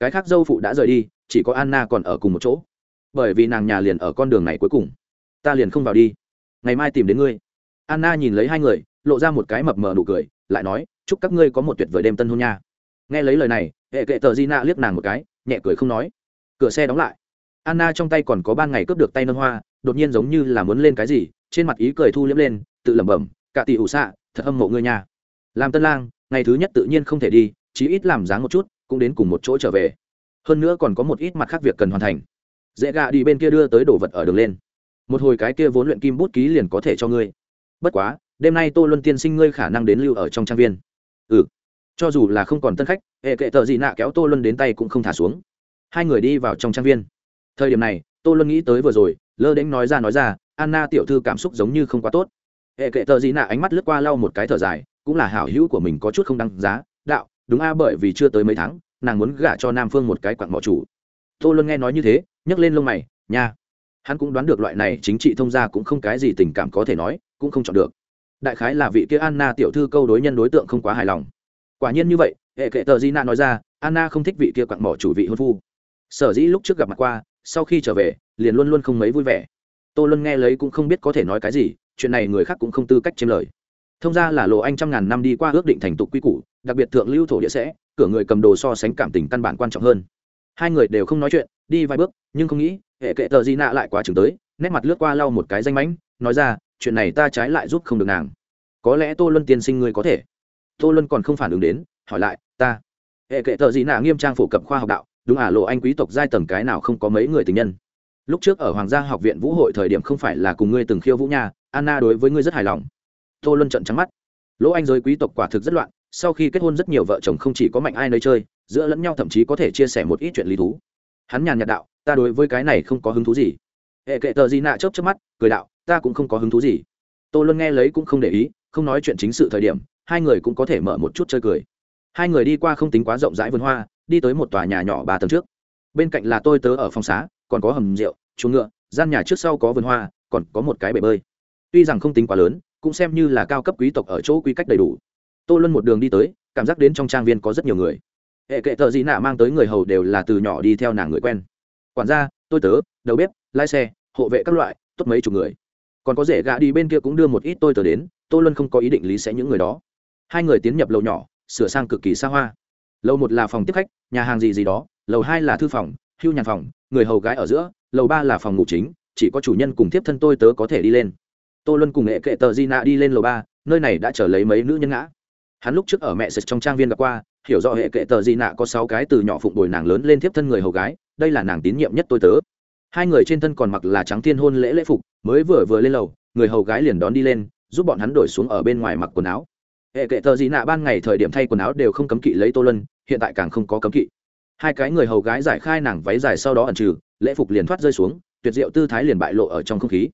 Cái khác dâu phụ đã rời đi, chỉ có anna còn ở cùng một chỗ. Bởi vì nàng nhà liền ở con đường này cuối cùng. Ta liền không vào đi. Ngày mai tìm đến ngươi. Anna nhìn lấy hai người, lộ ra một cái mập mờ nụ cười, lại nói, chúc các ngươi có một tuyệt vời đêm tân hôn nha. Nghe lấy lời này, hệ kệ tờ di nạ liếc nàng một cái, nhẹ cười không nói. Cửa xe đóng lại anna trong tay còn có ban ngày cướp được tay nâng hoa, đột nhiên giống như là muốn lên cái gì, trên mặt ý cười thu liếm lên, tự lẩm bẩm, cả tỷ ủ xạ, thật âm mộ ngươi nha. Làm tân lang, ngày thứ nhất tự nhiên không thể đi, chí ít làm dáng một chút, cũng đến cùng một chỗ trở về. Hơn nữa còn có một ít mặt khác việc cần hoàn thành. Dễ gạ đi bên kia đưa tới đồ vật ở đường lên. Một hồi cái kia vốn luyện kim bút ký liền có thể cho ngươi. Bất quá, đêm nay tô luân tiên sinh ngươi khả năng đến lưu ở trong trang viên. Ừ. Cho dù là không còn tân khách, hệ kệ tờ gì nạ kéo tô luân đến tay cũng không thả xuống. Hai người đi vào trong trang viên thời điểm này, tô luân nghĩ tới vừa rồi, lơ đễnh nói ra nói ra, anna tiểu thư cảm xúc giống như không quá tốt. Hệ kệ tờ gì nạ ánh mắt lướt qua lau một cái thở dài, cũng là hảo hữu của mình có chút không đăng giá, đạo, đúng a, bởi vì chưa tới mấy tháng, nàng muốn gả cho nam phương một cái quặng mỏ chủ. Tô luân nghe nói như thế, nhấc lên lông mày, nha. Hắn cũng đoán được loại này chính trị thông gia cũng không cái gì tình cảm có thể nói, cũng không chọn được. Đại khái là vị kia anna tiểu thư câu đối nhân đối tượng không quá hài lòng. Quả nhiên như vậy, hệ kệ tờ di nạ nói ra, anna không thích vị kia quặng mỏ chủ vị hôn phu. Sở dĩ lúc trước gặp mặt qua sau khi trở về, liền luôn luôn không mấy vui vẻ. Tô luân nghe lấy cũng không biết có thể nói cái gì, chuyện này người khác cũng không tư cách chiếm lời. Thông ra là lộ anh trăm ngàn năm đi qua ước định thành tục quy củ, đặc biệt thượng lưu thổ địa sẽ, cửa người cầm đồ so sánh cảm tình căn bản quan trọng hơn. Hai người đều không nói chuyện, đi vài bước, nhưng không nghĩ, hệ kệ tờ di nạ lại quá chừng tới, nét mặt lướt qua lau một cái danh mãnh nói ra, chuyện này ta trái lại giúp không được nàng. Có lẽ tô luân tiên sinh ngươi có thể. Tô luân còn không phản ứng đến, hỏi lại, ta. Hệ kệ tờ di nạ nghiêm trang phổ cập khoa học đạo đúng à lộ anh quý tộc giai tầng cái nào không có mấy người tình nhân. Lúc trước ở hoàng gia học viện vũ hội thời điểm không phải là cùng ngươi từng khiêu vũ nha, anna đối với ngươi rất hài lòng. Tô luân trận trắng mắt. Lỗ anh giới quý tộc quả thực rất loạn, sau khi kết hôn rất nhiều vợ chồng không chỉ có mạnh ai nơi chơi, giữa lẫn nhau thậm chí có thể chia sẻ một ít chuyện lý thú. Hắn nhàn nhạt đạo, ta đối với cái này không có hứng thú gì. Hệ kệ tờ gì nạ chớp chớp mắt, cười đạo, ta cũng không có hứng thú gì. Tô luân nghe lấy cũng không để ý, không nói chuyện chính sự thời điểm, hai người cũng có thể mở một chút chơi cười. Hai người đi qua không tính quá rộng rãi vườn hoa đi tới một tòa nhà nhỏ ba tầng trước. Bên cạnh là tôi tớ ở phòng xá, còn có hầm rượu, chuồng ngựa, gian nhà trước sau có vườn hoa, còn có một cái bể bơi. Tuy rằng không tính quá lớn, cũng xem như là cao cấp quý tộc ở chỗ quy cách đầy đủ. Tô luân một đường đi tới, cảm giác đến trong trang viên có rất nhiều người. Hệ kệ thợ dị nạ mang tới người hầu đều là từ nhỏ đi theo nàng người quen. Quản gia, tôi tớ, đầu bếp, lái xe, hộ vệ các loại, tốt mấy chục người. Còn có rể gạ đi bên kia cũng đưa một ít tôi tớ đến, tô luân không có ý định lý sẽ những người đó. Hai người tiến nhập lầu nhỏ, sửa sang cực kỳ xa hoa lầu một là phòng tiếp khách, nhà hàng gì gì đó, lầu hai là thư phòng, hưu nhàn phòng, người hầu gái ở giữa, lầu ba là phòng ngủ chính, chỉ có chủ nhân cùng tiếp thân tôi tớ có thể đi lên. Tô luân cùng nghệ kệ tờ di nạ đi lên lầu ba, nơi này đã trở lấy mấy nữ nhân ngã. Hắn lúc trước ở mẹ sệt trong trang viên gặp qua, hiểu rõ hệ kệ tờ di nạ có sáu cái từ nhỏ phụng bồi nàng lớn lên tiếp thân người hầu gái, đây là nàng tín nhiệm nhất tôi tớ. Hai người trên thân còn mặc là trắng thiên hôn lễ lễ phục, mới vừa vừa lên lầu, người hầu gái liền đón đi lên, giúp bọn hắn đổi xuống ở bên ngoài mặc quần áo. Hệ kệ tờ di nạ ban ngày thời điểm thay quần áo đều không cấm kỵ lấy tô lân hiện tại càng không có cấm kỵ. Hai cái người hầu gái giải khai nàng váy dài sau đó ẩn trừ, lễ phục liền thoát rơi xuống, tuyệt diệu tư thái liền bại lộ ở trong không khí.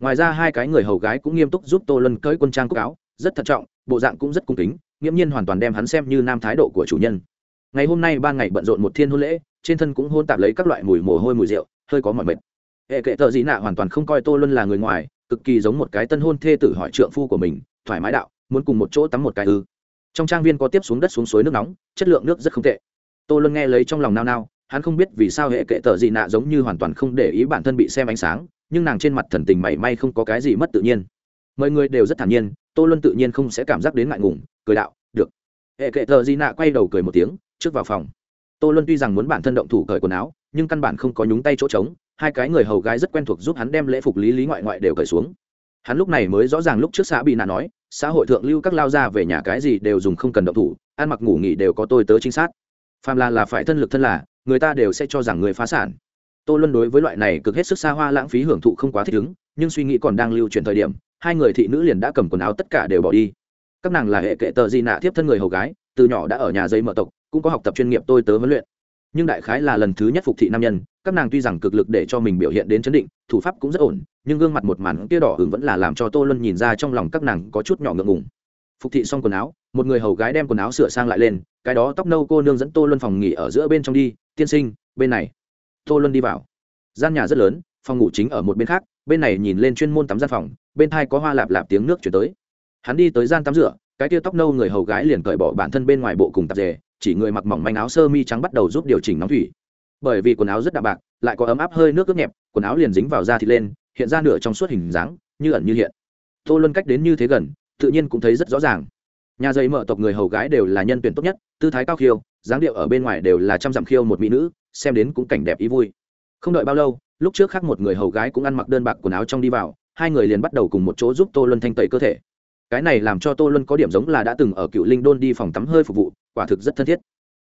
Ngoài ra hai cái người hầu gái cũng nghiêm túc giúp tô lân cởi quân trang cúc áo, rất thận trọng, bộ dạng cũng rất cung kính, nghiễm nhiên hoàn toàn đem hắn xem như nam thái độ của chủ nhân. Ngày hôm nay ba ngày bận rộn một thiên hôn lễ, trên thân cũng hôn tạp lấy các loại mùi mồ hôi mùi rượu, hơi có mọi mệt. Hệ kệ tờ dị nạ hoàn toàn không coi tô luân là người ngoài, cực kỳ giống một cái tân hôn thê tử hỏi trượng phu của mình, thoải mái đạo, muốn cùng một chỗ tắm một cái ư trong trang viên có tiếp xuống đất xuống suối nước nóng, chất lượng nước rất không tệ. Tô luân nghe lấy trong lòng nao nao, hắn không biết vì sao hệ kệ tờ gì nạ giống như hoàn toàn không để ý bản thân bị xem ánh sáng, nhưng nàng trên mặt thần tình mảy may không có cái gì mất tự nhiên. Mọi người đều rất thản nhiên, tô luân tự nhiên không sẽ cảm giác đến ngại ngùng, cười đạo, được. Hệ kệ tờ gì nạ quay đầu cười một tiếng, trước vào phòng. Tô luân tuy rằng muốn bản thân động thủ cởi quần áo, nhưng căn bản không có nhúng tay chỗ trống, hai cái người hầu gái rất quen thuộc giúp hắn đem lễ phục lý lý ngoại ngoại đều cởi xuống hắn lúc này mới rõ ràng lúc trước xã bị nạ nói, xã hội thượng lưu các lao ra về nhà cái gì đều dùng không cần động thủ, ăn mặc ngủ nghỉ đều có tôi tớ chính xác phàm là là phải thân lực thân là, người ta đều sẽ cho rằng người phá sản. Tô luân đối với loại này cực hết sức xa hoa lãng phí hưởng thụ không quá thích ứng, nhưng suy nghĩ còn đang lưu chuyển thời điểm, hai người thị nữ liền đã cầm quần áo tất cả đều bỏ đi. Các nàng là hệ kệ tờ di nạ tiếp thân người hầu gái, từ nhỏ đã ở nhà dây mở tộc, cũng có học tập chuyên nghiệp tôi tớ huấn luyện nhưng đại khái là lần thứ nhất phục thị nam nhân, các nàng tuy rằng cực lực để cho mình biểu hiện đến chấn định, thủ pháp cũng rất ổn, nhưng gương mặt một màn kia đỏ hứng vẫn là làm cho tô luân nhìn ra trong lòng các nàng có chút nhỏ ngượng ngùng. Phục thị xong quần áo, một người hầu gái đem quần áo sửa sang lại lên, cái đó tóc nâu cô nương dẫn tô luân phòng nghỉ ở giữa bên trong đi, tiên sinh, bên này. Tô luân đi vào. Gian nhà rất lớn, phòng ngủ chính ở một bên khác, bên này nhìn lên chuyên môn tắm gian phòng, bên thai có hoa lạp lạp tiếng nước chuyển tới. Hắn đi tới gian tắm rửa, cái tia tóc nâu người hầu gái liền cởi bỏ bản thân bên ngoài bộ cùng tạp dề chỉ người mặc mỏng manh áo sơ mi trắng bắt đầu giúp điều chỉnh nóng thủy. Bởi vì quần áo rất đạm bạc, lại có ấm áp hơi nước ướt nhẹp, quần áo liền dính vào da thịt lên, hiện ra nửa trong suốt hình dáng, như ẩn như hiện. Tô luân cách đến như thế gần, tự nhiên cũng thấy rất rõ ràng. Nhà dây mở tộc người hầu gái đều là nhân tuyển tốt nhất, tư thái cao khiêu, dáng điệu ở bên ngoài đều là trăm dặm khiêu một mỹ nữ, xem đến cũng cảnh đẹp ý vui. Không đợi bao lâu, lúc trước khác một người hầu gái cũng ăn mặc đơn bạc quần áo trong đi vào, hai người liền bắt đầu cùng một chỗ giúp tô luân thanh tẩy cơ thể. Cái này làm cho tô luân có điểm giống là đã từng ở cựu linh đôn đi phòng tắm hơi phục vụ quả thực rất thân thiết.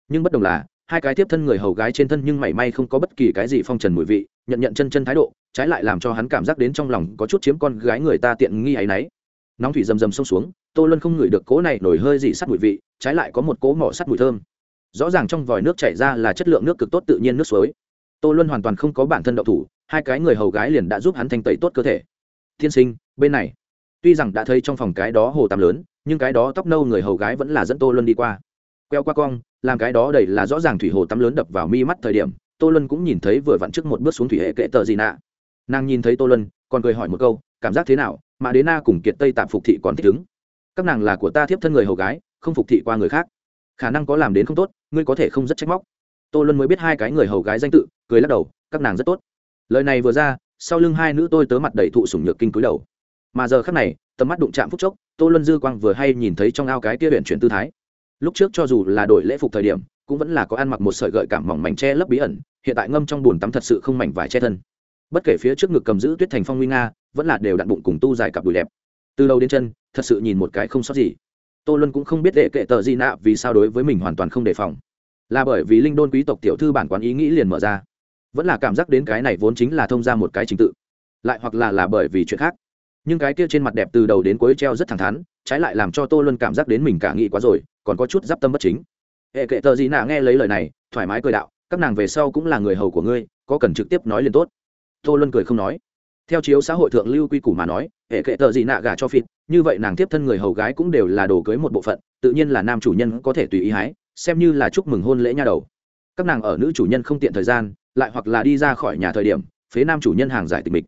Nhưng bất đồng là, hai cái tiếp thân người hầu gái trên thân nhưng mảy may không có bất kỳ cái gì phong trần mùi vị, nhận nhận chân chân thái độ, trái lại làm cho hắn cảm giác đến trong lòng có chút chiếm con gái người ta tiện nghi áy náy. Nóng thủy rầm rầm xông xuống, tô luân không ngửi được cỗ này nổi hơi dị sắt mùi vị, trái lại có một cỗ mỏ sắt mùi thơm. Rõ ràng trong vòi nước chảy ra là chất lượng nước cực tốt tự nhiên nước suối. Tô luân hoàn toàn không có bản thân đậu thủ, hai cái người hầu gái liền đã giúp hắn thanh tẩy tốt cơ thể. Tiên sinh, bên này. Tuy rằng đã thấy trong phòng cái đó hồ tắm lớn, nhưng cái đó tóc nâu người hầu gái vẫn là dẫn tô luân đi qua queo qua cong, làm cái đó đầy là rõ ràng thủy hồ tắm lớn đập vào mi mắt thời điểm, tô luân cũng nhìn thấy vừa vặn trước một bước xuống thủy hệ kệ tờ gì nạ. Nàng nhìn thấy tô luân, còn cười hỏi một câu, cảm giác thế nào? Mà đế na cùng kiệt tây tạm phục thị còn thích ứng. Các nàng là của ta thiếp thân người hầu gái, không phục thị qua người khác. Khả năng có làm đến không tốt, ngươi có thể không rất trách móc. Tô luân mới biết hai cái người hầu gái danh tự, cười lắc đầu, các nàng rất tốt. Lời này vừa ra, sau lưng hai nữ tôi tớ mặt đầy thụ sủng nhược kinh cúi đầu. Mà giờ khắc này, tầm mắt đụng chạm phúc chốc, tô luân dư quang vừa hay nhìn thấy trong ao cái kia huyện chuyển tư thái lúc trước cho dù là đổi lễ phục thời điểm, cũng vẫn là có ăn mặc một sợi gợi cảm mỏng mảnh che lấp bí ẩn, hiện tại ngâm trong bùn tắm thật sự không mảnh vải che thân. Bất kể phía trước ngực cầm giữ tuyết thành phong nguy nga, vẫn là đều đặn bụng cùng tu dài cặp đùi đẹp. Từ đầu đến chân, thật sự nhìn một cái không sót gì. Tô luân cũng không biết đệ kệ tờ gì nạ vì sao đối với mình hoàn toàn không đề phòng. Là bởi vì linh đôn quý tộc tiểu thư bản quán ý nghĩ liền mở ra. Vẫn là cảm giác đến cái này vốn chính là thông ra một cái trình tự. Lại hoặc là là bởi vì chuyện khác nhưng cái kia trên mặt đẹp từ đầu đến cuối treo rất thẳng thắn, trái lại làm cho tô luân cảm giác đến mình cả nghĩ quá rồi, còn có chút d i p tâm bất chính. Hệ kệ tờ gì nạ nghe lấy lời này, thoải mái cười đạo, các nàng về sau cũng là người hầu của ngươi, có cần trực tiếp nói liền tốt. Tô luân cười không nói. Theo chiếu xã hội thượng lưu quy củ mà nói, hệ kệ tờ gì nạ gả cho phịt, như vậy nàng tiếp thân người hầu gái cũng đều là đồ cưới một bộ phận, tự nhiên là nam chủ nhân có thể tùy ý hái, xem như là chúc mừng hôn lễ nha đầu. Các nàng ở nữ chủ nhân không tiện thời gian, lại hoặc là đi ra khỏi nhà thời điểm, phế nam chủ nhân hàng giải tình mịch,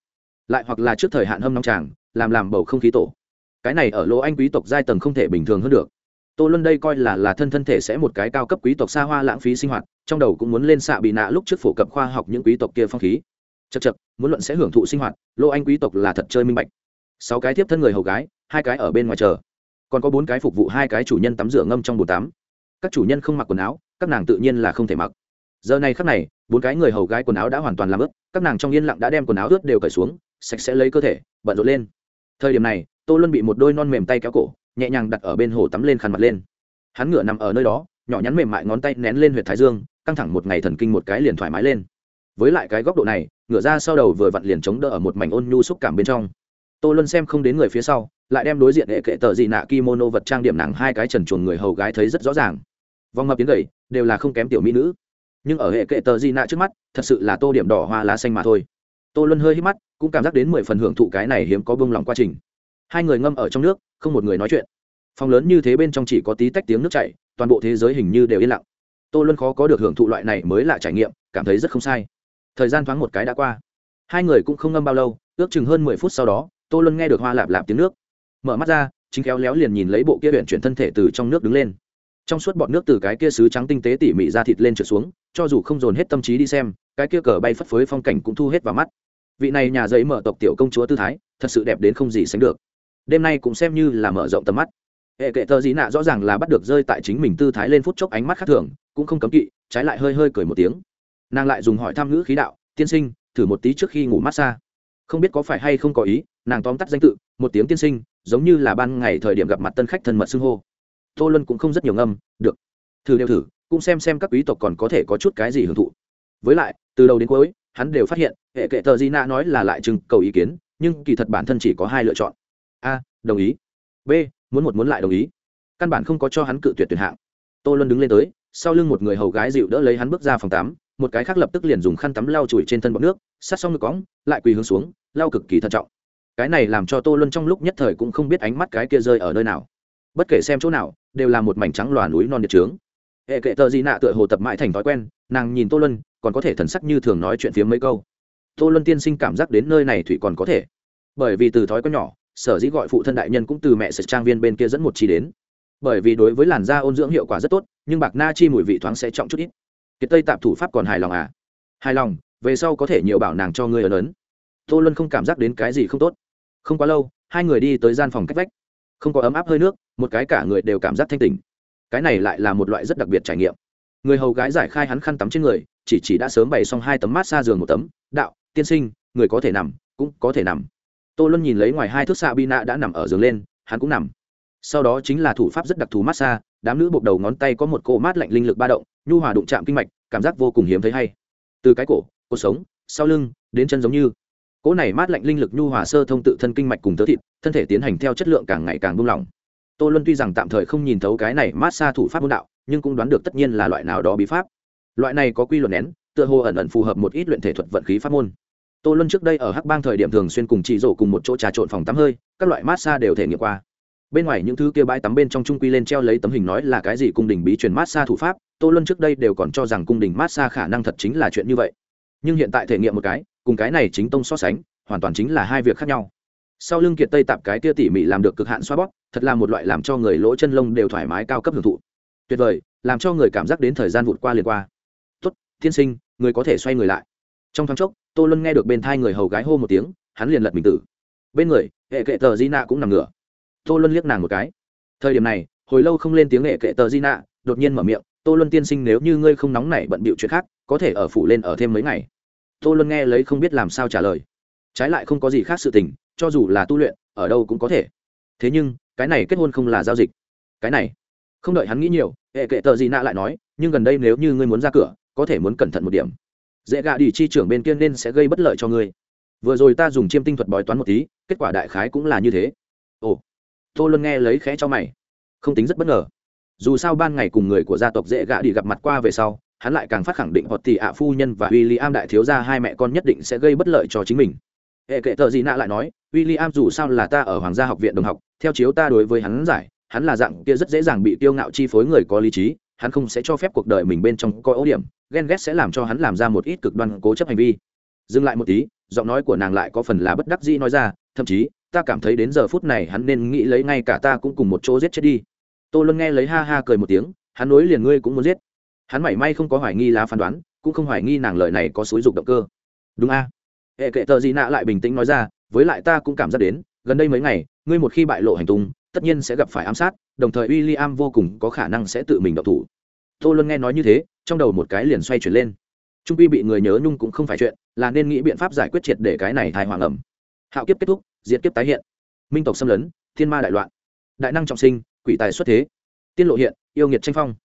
lại hoặc là trước thời hạn hâm nóng tràng làm làm bầu không khí tổ. Cái này ở lỗ anh quý tộc giai tầng không thể bình thường hơn được. Tô luân đây coi là là thân thân thể sẽ một cái cao cấp quý tộc xa hoa lãng phí sinh hoạt, trong đầu cũng muốn lên xạ bị nạ lúc trước phổ cập khoa học những quý tộc kia phong khí. Chật chật muốn luận sẽ hưởng thụ sinh hoạt, lỗ anh quý tộc là thật chơi minh bạch. Sáu cái tiếp thân người hầu gái, hai cái ở bên ngoài chờ. Còn có bốn cái phục vụ hai cái chủ nhân tắm rửa ngâm trong bồn tắm. Các chủ nhân không mặc quần áo, các nàng tự nhiên là không thể mặc. Giờ này khắc này, bốn cái người hầu gái quần áo đã hoàn toàn làm ướt, các nàng trong yên lặng đã đem quần áo ướt đều cởi xuống, sạch sẽ lấy cơ thể, bận rộn lên thời điểm này, tô luân bị một đôi non mềm tay kéo cổ, nhẹ nhàng đặt ở bên hồ tắm lên khăn mặt lên. Hắn ngựa nằm ở nơi đó, nhỏ nhắn mềm mại ngón tay nén lên huyệt thái dương, căng thẳng một ngày thần kinh một cái liền thoải mái lên. Với lại cái góc độ này, ngựa ra sau đầu vừa vặn liền chống đỡ ở một mảnh ôn nhu xúc cảm bên trong. Tô luân xem không đến người phía sau, lại đem đối diện hệ kệ tờ dị nạ kimono vật trang điểm nặng hai cái trần chuồn người hầu gái thấy rất rõ ràng. Vòng mập tiếng gầy, đều là không kém tiểu mỹ nữ. Nhưng ở hệ kệ tờ dị nạ trước mắt, thật sự là tô điểm đỏ hoa lá xanh mà thôi tô luân hơi hít mắt, cũng cảm giác đến mười phần hưởng thụ cái này hiếm có bông lòng quá trình. Hai người ngâm ở trong nước, không một người nói chuyện. Phòng lớn như thế bên trong chỉ có tí tách tiếng nước chảy, toàn bộ thế giới hình như đều yên lặng. Tô luân khó có được hưởng thụ loại này mới là trải nghiệm, cảm thấy rất không sai. Thời gian thoáng một cái đã qua. Hai người cũng không ngâm bao lâu, ước chừng hơn mười phút sau đó, tô luân nghe được hoa lạp lạp tiếng nước. Mở mắt ra, chính khéo léo liền nhìn lấy bộ kia huyện chuyển thân thể từ trong nước đứng lên. Trong suốt bọn nước từ cái kia sứ trắng tinh tế tỉ mỉ ra thịt lên trượt xuống, cho dù không dồn hết tâm trí đi xem, cái kia cờ bay phất phới phong cảnh cũng thu hết vào mắt vị này nhà giấy mở tộc tiểu công chúa tư thái, thật sự đẹp đến không gì sánh được. Đêm nay cũng xem như là mở rộng tầm mắt. Hệ kệ tờ gì nạ rõ ràng là bắt được rơi tại chính mình tư thái lên phút chốc ánh mắt khác thường, cũng không cấm kỵ, trái lại hơi hơi cười một tiếng. Nàng lại dùng hỏi tham ngữ khí đạo, tiên sinh, thử một tí trước khi ngủ massage không biết có phải hay không có ý, nàng tóm tắt danh tự, một tiếng tiên sinh giống như là ban ngày thời điểm gặp mặt tân khách thân mật xưng hô. Tô luân cũng không rất nhiều ngâm, được, thử đều thử, cũng xem xem các quý tộc còn có thể có chút cái gì hưởng thụ. Với lại, từ đầu đến cuối hắn đều phát hiện, hệ kệ tờ di nạ nói là lại chừng cầu ý kiến, nhưng kỳ thật bản thân chỉ có hai lựa chọn. A, đồng ý. B, muốn một muốn lại đồng ý. Căn bản không có cho hắn cự tuyệt tuyển hạng. Tô luân đứng lên tới, sau lưng một người hầu gái dịu đỡ lấy hắn bước ra phòng tắm, một cái khác lập tức liền dùng khăn tắm lau chùi trên thân bọc nước, sát xong ngực cõng, lại quỳ hướng xuống, lau cực kỳ thận trọng. Cái này làm cho tô luân trong lúc nhất thời cũng không biết ánh mắt cái kia rơi ở nơi nào. Bất kể xem chỗ nào, đều là một mảnh trắng lòa núi non nhiệt trướng hệ kệ tờ gì nạ tựa hồ tập mãi thành thói quen, nàng nhìn tô luân, còn có thể thần sắc như thường nói chuyện phiếm mấy câu. Tô luân tiên sinh cảm giác đến nơi này thủy còn có thể. Bởi vì từ thói quen nhỏ, sở dĩ gọi phụ thân đại nhân cũng từ mẹ sạch trang viên bên kia dẫn một chi đến. Bởi vì đối với làn da ôn dưỡng hiệu quả rất tốt, nhưng bạc na chi mùi vị thoáng sẽ trọng chút ít. Kiệt tây tạp thủ pháp còn hài lòng à? Hài lòng, về sau có thể nhiều bảo nàng cho ngươi ở lớn. Tô luân không cảm giác đến cái gì không tốt. Không quá lâu, hai người đi tới gian phòng cách vách. Không có ấm áp hơi nước, một cái cả người đều cảm giác thanh tỉnh cái này lại là một loại rất đặc biệt trải nghiệm. Người hầu gái giải khai hắn khăn tắm trên người, chỉ chỉ đã sớm bày xong hai tấm mát xa giường một tấm, đạo, tiên sinh, người có thể nằm, cũng có thể nằm. Tô luân nhìn lấy ngoài hai thước xạ bi nạ đã nằm ở giường lên, hắn cũng nằm. Sau đó chính là thủ pháp rất đặc thù mát xa, đám nữ buộc đầu ngón tay có một cỗ mát lạnh linh lực ba động, nhu hòa đụng chạm kinh mạch, cảm giác vô cùng hiếm thấy hay. Từ cái cổ cuộc sống, sau lưng, đến chân giống như. Cỗ này mát lạnh linh lực nhu hòa sơ thông tự thân kinh mạch cùng tớ thịt, thân thể tiến hành theo chất lượng càng ngày càng buông lỏng tô luân tuy rằng tạm thời không nhìn thấu cái này mát xa thủ pháp môn đạo, nhưng cũng đoán được tất nhiên là loại nào đó bí pháp. Loại này có quy luật nén, tựa hồ ẩn ẩn phù hợp một ít luyện thể thuật vận khí pháp môn. Tô luân trước đây ở hắc bang thời điểm thường xuyên cùng chị rổ cùng một chỗ trà trộn phòng tắm hơi, các loại mát xa đều thể nghiệm qua. Bên ngoài những thứ kia bãi tắm bên trong trung quy lên treo lấy tấm hình nói là cái gì cung đình bí truyền mát xa thủ pháp, tô luân trước đây đều còn cho rằng cung đình mát xa khả năng thật chính là chuyện như vậy. Nhưng hiện tại thể nghiệm một cái, cùng cái này chính tông so sánh, hoàn toàn chính là hai việc khác nhau sau lưng kiệt tây tạp cái kia tỉ mỉ làm được cực hạn xoa bóp, thật là một loại làm cho người lỗ chân lông đều thoải mái cao cấp hưởng thụ. Tuyệt vời, làm cho người cảm giác đến thời gian vụt qua liền qua. Tốt, tiên sinh, người có thể xoay người lại. Trong thoáng chốc, tô luân nghe được bên thai người hầu gái hô một tiếng, hắn liền lật mình tử. Bên người, hệ kệ tờ di nạ cũng nằm ngửa. Tô luân liếc nàng một cái. Thời điểm này, hồi lâu không lên tiếng hệ kệ tờ di nạ đột nhiên mở miệng, tô luân tiên sinh nếu như ngươi không nóng nảy bận bịu chuyện khác, có thể ở phủ lên ở thêm mấy ngày. Tô luân nghe lấy không biết làm sao trả lời. Trái lại không có gì khác sự tình cho dù là tu luyện, ở đâu cũng có thể. Thế nhưng, cái này kết hôn không là giao dịch. Cái này, không đợi hắn nghĩ nhiều, hệ kệ tờ gì nạ lại nói, nhưng gần đây nếu như ngươi muốn ra cửa, có thể muốn cẩn thận một điểm. Dễ gạ đi chi trưởng bên kia nên sẽ gây bất lợi cho ngươi. Vừa rồi ta dùng chiêm tinh thuật bói toán một tí, kết quả đại khái cũng là như thế. Ồ, tô luân nghe lấy khẽ cho mày. Không tính rất bất ngờ. Dù sao ban ngày cùng người của gia tộc dễ gạ đi gặp mặt qua về sau, hắn lại càng phát khẳng định hoặc tỷ ạ phu nhân và w i l l i am đại thiếu gia hai mẹ con nhất định sẽ gây bất lợi cho chính mình hệ kệ tờ gì nạ lại nói w i l l i am dù sao là ta ở hoàng gia học viện đồng học, theo chiếu ta đối với hắn giải, hắn là dạng kia rất dễ dàng bị tiêu ngạo chi phối người có lý trí, hắn không sẽ cho phép cuộc đời mình bên trong coi ấu điểm, ghen ghét sẽ làm cho hắn làm ra một ít cực đoan cố chấp hành vi. Dừng lại một tí, giọng nói của nàng lại có phần là bất đắc dĩ nói ra, thậm chí, ta cảm thấy đến giờ phút này hắn nên nghĩ lấy ngay cả ta cũng cùng một chỗ giết chết đi. Tô luân nghe lấy ha ha cười một tiếng, hắn nối liền ngươi cũng muốn giết. Hắn mảy may không có hoài nghi lá phán đoán, cũng không hoài nghi nàng lời này có xúi dục động cơ. Đúng a hệ kệ tờ gì nạ lại bình tĩnh nói ra, với lại ta cũng cảm giác đến, gần đây mấy ngày, ngươi một khi bại lộ hành tung, tất nhiên sẽ gặp phải ám sát, đồng thời w i l l i am vô cùng có khả năng sẽ tự mình động thủ. Tô luân nghe nói như thế, trong đầu một cái liền xoay chuyển lên. Trung quy bị người nhớ nhung cũng không phải chuyện, là nên nghĩ biện pháp giải quyết triệt để cái này thai hoàng ẩm hạo kiếp kết thúc, diệt kiếp tái hiện. Minh tộc xâm lấn, thiên ma đại loạn. Đại năng trọng sinh, quỷ tài xuất thế. Tiên lộ hiện, yêu nghiệt tranh phong.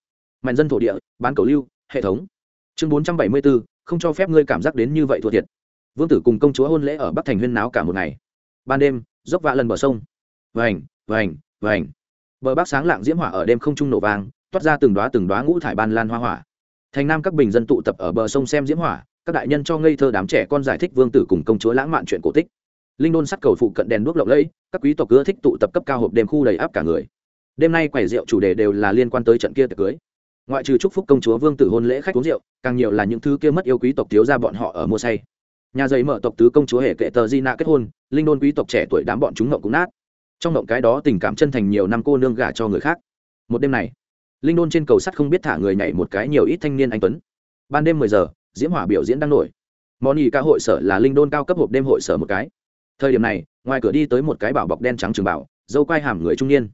Mạnh dân thổ địa, bán cầu lưu, hệ thống. Chương bốn trăm bảy mươi bốn không cho phép ngươi cảm giác đến như vậy thua thiệt vương tử cùng công chúa hôn lễ ở bắc thành huyên náo cả một ngày ban đêm dốc vạ lần bờ sông vành vành vành. bờ bắc sáng lạng diễm hỏa ở đêm không trung nổ vàng toát ra từng đoá từng đoá ngũ thải ban lan hoa hỏa. thành nam các bình dân tụ tập ở bờ sông xem diễm hỏa, các đại nhân cho ngây thơ đám trẻ con giải thích vương tử cùng công chúa lãng mạn chuyện cổ tích. linh đôn sắt cầu phụ cận đèn đuốc lộng lẫy, các quý tộc ưa thích tụ tập cấp cao hộp đêm khu đầy áp cả người. đêm nay quầy rượu chủ đề đều là liên quan tới trận kia tiệc cưới. ngoại trừ chúc phúc công chúa vương tử hôn lễ khách uống rượu, càng nhiều là những thứ kia mất yêu quý tộc thiếu ra bọn họ ở mua say nhà giấy mở tộc tứ công chúa hệ kệ tờ di nạ kết hôn, linh đôn quý tộc trẻ tuổi đám bọn chúng ngộng cũng nát. Trong ngộng cái đó tình cảm chân thành nhiều năm cô nương gả cho người khác. Một đêm này, linh đôn trên cầu sắt không biết thả người nhảy một cái nhiều ít thanh niên anh tuấn. Ban đêm mười giờ, diễm hỏa biểu diễn đang nổi. Món ý ca hội sở là linh đôn cao cấp hộp đêm hội sở một cái. Thời điểm này, ngoài cửa đi tới một cái bảo bọc đen trắng trường bảo, dâu quai hàm người trung niên.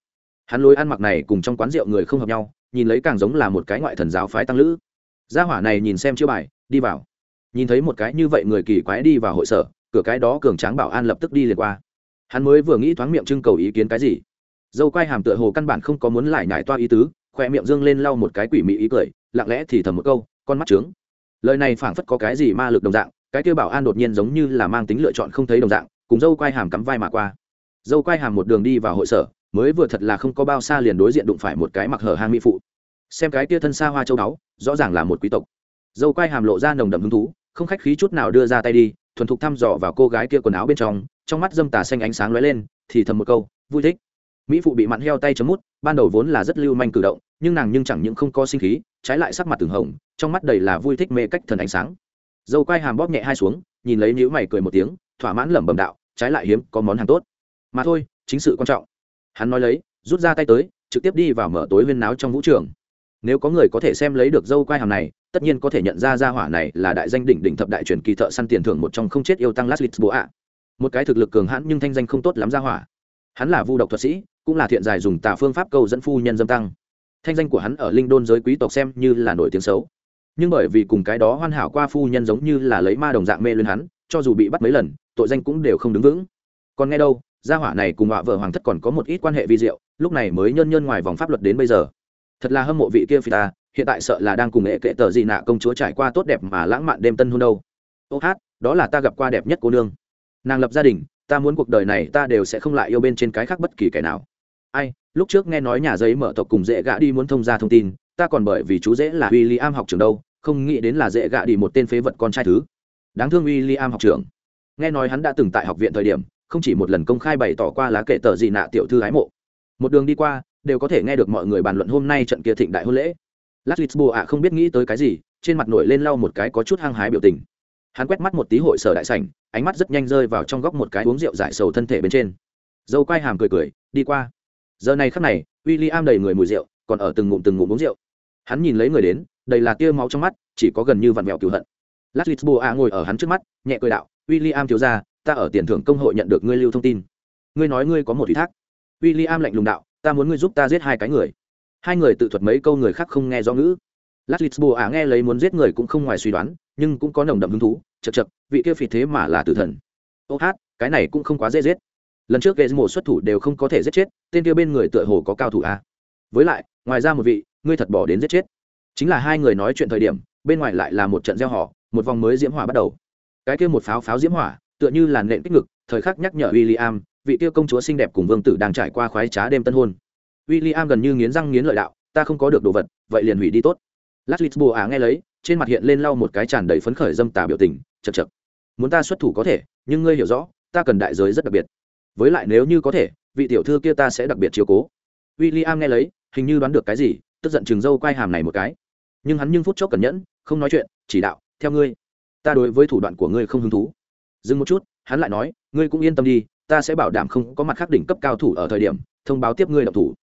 Hắn lối ăn mặc này cùng trong quán rượu người không hợp nhau, nhìn lấy càng giống là một cái ngoại thần giáo phái tăng lữ. Gia hỏa này nhìn xem chiêu bài, đi vào nhìn thấy một cái như vậy người kỳ quái đi vào hội sở, cửa cái đó cường tráng bảo an lập tức đi liền qua. Hắn mới vừa nghĩ thoáng miệng trưng cầu ý kiến cái gì. Dâu quai hàm tựa hồ căn bản không có muốn lại nhải toa ý tứ, khoe miệng dương lên lau một cái quỷ mị ý cười, lặng lẽ thì thầm một câu, con mắt trướng. Lời này phảng phất có cái gì ma lực đồng dạng, cái kêu bảo an đột nhiên giống như là mang tính lựa chọn không thấy đồng dạng, cùng dâu quai hàm cắm vai mà qua. Dâu quai hàm một đường đi vào hội sở, mới vừa thật là không có bao xa liền đối diện đụng phải một cái mặc hở hang mỹ phụ. Xem cái tia thân xa hoa châu đáo rõ ràng là một quý tộc dâu quai hàm lộ ra nồng đậm hứng thú, không khách khí chút nào đưa ra tay đi, thuần thục thăm dò vào cô gái kia quần áo bên trong trong mắt dâm tà xanh ánh sáng lóe lên, thì thầm một câu, vui thích. Mỹ phụ bị mặn heo tay chấm mút, ban đầu vốn là rất lưu manh cử động, nhưng nàng nhưng chẳng những không có sinh khí, trái lại sắc mặt từng hồng, trong mắt đầy là vui thích mê cách thần ánh sáng. Dâu quai hàm bóp nhẹ hai xuống, nhìn lấy nhữ mày cười một tiếng, thỏa mãn lẩm bẩm đạo, trái lại hiếm, có món hàng tốt. Mà thôi, chính sự quan trọng. Hắn nói lấy, rút ra tay tới, trực tiếp đi vào mở tối viên náo trong vũ trường. Nếu có người có thể xem lấy được dâu quai hàm này tất nhiên có thể nhận ra gia hỏa này là đại danh đỉnh đỉnh thập đại truyền kỳ thợ săn tiền thưởng một trong không chết yêu tăng lát lịch bố ạ một cái thực lực cường hãn nhưng thanh danh không tốt lắm gia hỏa. Hắn là vu độc thuật sĩ, cũng là thiện giải dùng tà phương pháp câu dẫn phu nhân dâm tăng. Thanh danh của hắn ở linh đôn giới quý tộc xem như là nổi tiếng xấu. Nhưng bởi vì cùng cái đó hoàn hảo qua phu nhân giống như là lấy ma đồng dạng mê lên hắn, cho dù bị bắt mấy lần, tội danh cũng đều không đứng vững. Còn nghe đâu, gia hỏa này cùng họa vợ hoàng thất còn có một ít quan hệ vi diệu, lúc này mới nhân nhân ngoài vòng pháp luật đến bây giờ. Thật là hâm mộ vị kia phi ta hiện tại sợ là đang cùng nghệ kệ tờ gì nạ công chúa trải qua tốt đẹp mà lãng mạn đêm tân hôn đâu. Ô hát, đó là ta gặp qua đẹp nhất cô nương. Nàng lập gia đình, ta muốn cuộc đời này ta đều sẽ không lại yêu bên trên cái khác bất kỳ kẻ nào. Ai, lúc trước nghe nói nhà giấy mở tộc cùng dễ gã đi muốn thông ra thông tin, ta còn bởi vì chú dễ là w i l l i am học trường đâu, không nghĩ đến là dễ gã đi một tên phế vật con trai thứ. Đáng thương w i l l i am học trường nghe nói hắn đã từng tại học viện thời điểm, không chỉ một lần công khai bày tỏ qua lá kệ tờ gì nạ tiểu thư ái mộ. Một đường đi qua, đều có thể nghe được mọi người bàn luận hôm nay trận kia thịnh đại hôn lễ lát lisbo không biết nghĩ tới cái gì, trên mặt nổi lên lau một cái có chút hăng hái biểu tình. Hắn quét mắt một tí hội sở đại sảnh, ánh mắt rất nhanh rơi vào trong góc một cái uống rượu giải sầu thân thể bên trên. Dâu quai hàm cười cười, đi qua. Giờ này khắc này w i l l i am đầy người mùi rượu, còn ở từng ngụm từng ngụm uống rượu. Hắn nhìn lấy người đến, đầy là tia máu trong mắt, chỉ có gần như vặn vẹo cựu hận. Lát lisbo ngồi ở hắn trước mắt, nhẹ cười đạo w i l l i am thiếu ra ta ở tiền thưởng công hội nhận được ngươi lưu thông tin. Ngươi nói ngươi có một ủy thác. W i l l i am lạnh lùng đạo, ta muốn ngươi giúp ta giết hai cái người hai người tự thuật mấy câu người khác không nghe do ngữ. Lát à ả nghe lấy muốn giết người cũng không ngoài suy đoán, nhưng cũng có nồng đậm hứng thú. Chật chật vị kia phì thế mà là tử thần. Ô hát, cái này cũng không quá dễ giết. Lần trước ghế mổ xuất thủ đều không có thể giết chết, tên kia bên người tựa hồ có cao thủ a với lại, ngoài ra một vị, ngươi thật bỏ đến giết chết. Chính là hai người nói chuyện thời điểm, bên ngoài lại là một trận gieo họ, một vòng mới diễm hỏa bắt đầu. Cái kia một pháo pháo diễm hỏa, tựa như là nện kích ngực, thời khắc nhắc nhở w i l l i am vị kia công chúa xinh đẹp cùng vương tử đang trải qua khoái trá đêm tân hôn w i l l i am gần như nghiến răng nghiến lợi đạo, ta không có được đồ vật, vậy liền hủy đi tốt. Lát lít bồ ả nghe lấy, trên mặt hiện lên lau một cái tràn đầy phấn khởi dâm tà biểu tình chật chật muốn ta xuất thủ có thể, nhưng ngươi hiểu rõ, ta cần đại giới rất đặc biệt. Với lại nếu như có thể, vị tiểu thư kia ta sẽ đặc biệt chiếu cố. W i l l i am nghe lấy, hình như đoán được cái gì, tức giận chừng dâu quai hàm này một cái. Nhưng hắn nhưng phút chốc cẩn nhẫn, không nói chuyện, chỉ đạo, theo ngươi, ta đối với thủ đoạn của ngươi không hứng thú. Dừng một chút, hắn lại nói, ngươi cũng yên tâm đi, ta sẽ bảo đảm không có mặt khắc đỉnh cấp cao thủ ở thời điểm, thông báo tiếp ngươi độc thủ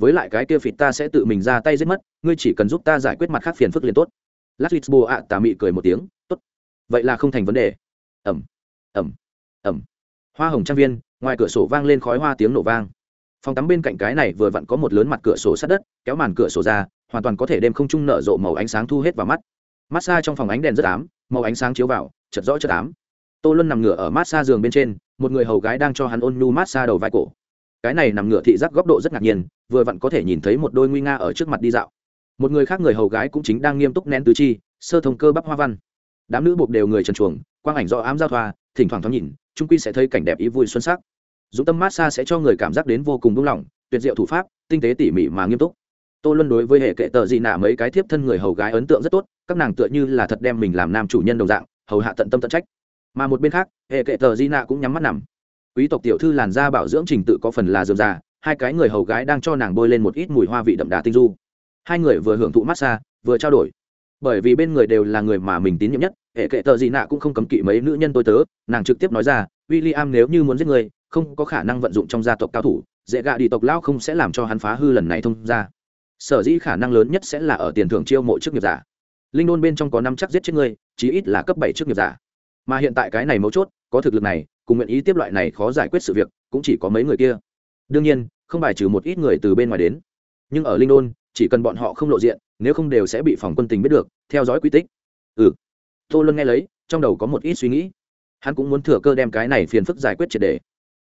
với lại cái kia phịt ta sẽ tự mình ra tay giết mất, ngươi chỉ cần giúp ta giải quyết mặt khác phiền phức liền tốt. Lát bồ ạ tà mị cười một tiếng, tốt. Vậy là không thành vấn đề. Ẩm ẩm ẩm hoa hồng trang viên, ngoài cửa sổ vang lên khói hoa tiếng nổ vang. Phòng tắm bên cạnh cái này vừa vặn có một lớn mặt cửa sổ sát đất, kéo màn cửa sổ ra, hoàn toàn có thể đem không trung nở rộ màu ánh sáng thu hết vào mắt. Massage trong phòng ánh đèn rất ám, màu ánh sáng chiếu vào chật rõ chật ám. Tô luân nằm ngửa ở massage giường bên trên, một người hầu gái đang cho hắn ôn nhu massage đầu vai cổ cái này nằm ngửa thị giác góc độ rất ngạc nhiên, vừa vặn có thể nhìn thấy một đôi nguy nga ở trước mặt đi dạo. Một người khác người hầu gái cũng chính đang nghiêm túc nén tứ chi, sơ thông cơ bắp hoa văn. Đám nữ buộc đều người trần chuồng, quang ảnh do ám giao thoa, thỉnh thoảng thoáng nhìn trung quy sẽ thấy cảnh đẹp ý vui xuân sắc. Dũng tâm massage sẽ cho người cảm giác đến vô cùng buông lỏng, tuyệt diệu thủ pháp, tinh tế tỉ mỉ mà nghiêm túc. Tô luân đối với hệ kệ tờ gì nạ mấy cái thiếp thân người hầu gái ấn tượng rất tốt, các nàng tựa như là thật đem mình làm nam chủ nhân đồng dạng, hầu hạ tận tâm tận trách. Mà một bên khác, hệ kệ tờ di nạ cũng nhắm mắt nằm quý tộc tiểu thư làn da bảo dưỡng trình tự có phần là dườm già, hai cái người hầu gái đang cho nàng bôi lên một ít mùi hoa vị đậm đà tinh du. Hai người vừa hưởng thụ massage vừa trao đổi. Bởi vì bên người đều là người mà mình tín nhiệm nhất, hệ kệ tờ gì nạ cũng không cấm kỵ mấy nữ nhân tôi tớ, nàng trực tiếp nói ra w i l l i am nếu như muốn giết người, không có khả năng vận dụng trong gia tộc cao thủ, dễ gạ đi tộc lao không sẽ làm cho hắn phá hư lần này thông ra sở dĩ khả năng lớn nhất sẽ là ở tiền thưởng chiêu mộ chức nghiệp giả. Linh đôn bên trong có năm chắc giết chết ngươi chí ít là cấp bảy chức nghiệp giả. Mà hiện tại cái này mấu chốt có thực lực này, cùng nguyện ý tiếp loại này khó giải quyết sự việc, cũng chỉ có mấy người kia. Đương nhiên, không bài trừ một ít người từ bên ngoài đến. Nhưng ở linh đôn, chỉ cần bọn họ không lộ diện, nếu không đều sẽ bị phòng quân tình biết được, theo dõi quy tích. Ừ. Tô luân nghe lấy, trong đầu có một ít suy nghĩ. Hắn cũng muốn thừa cơ đem cái này phiền phức giải quyết triệt đề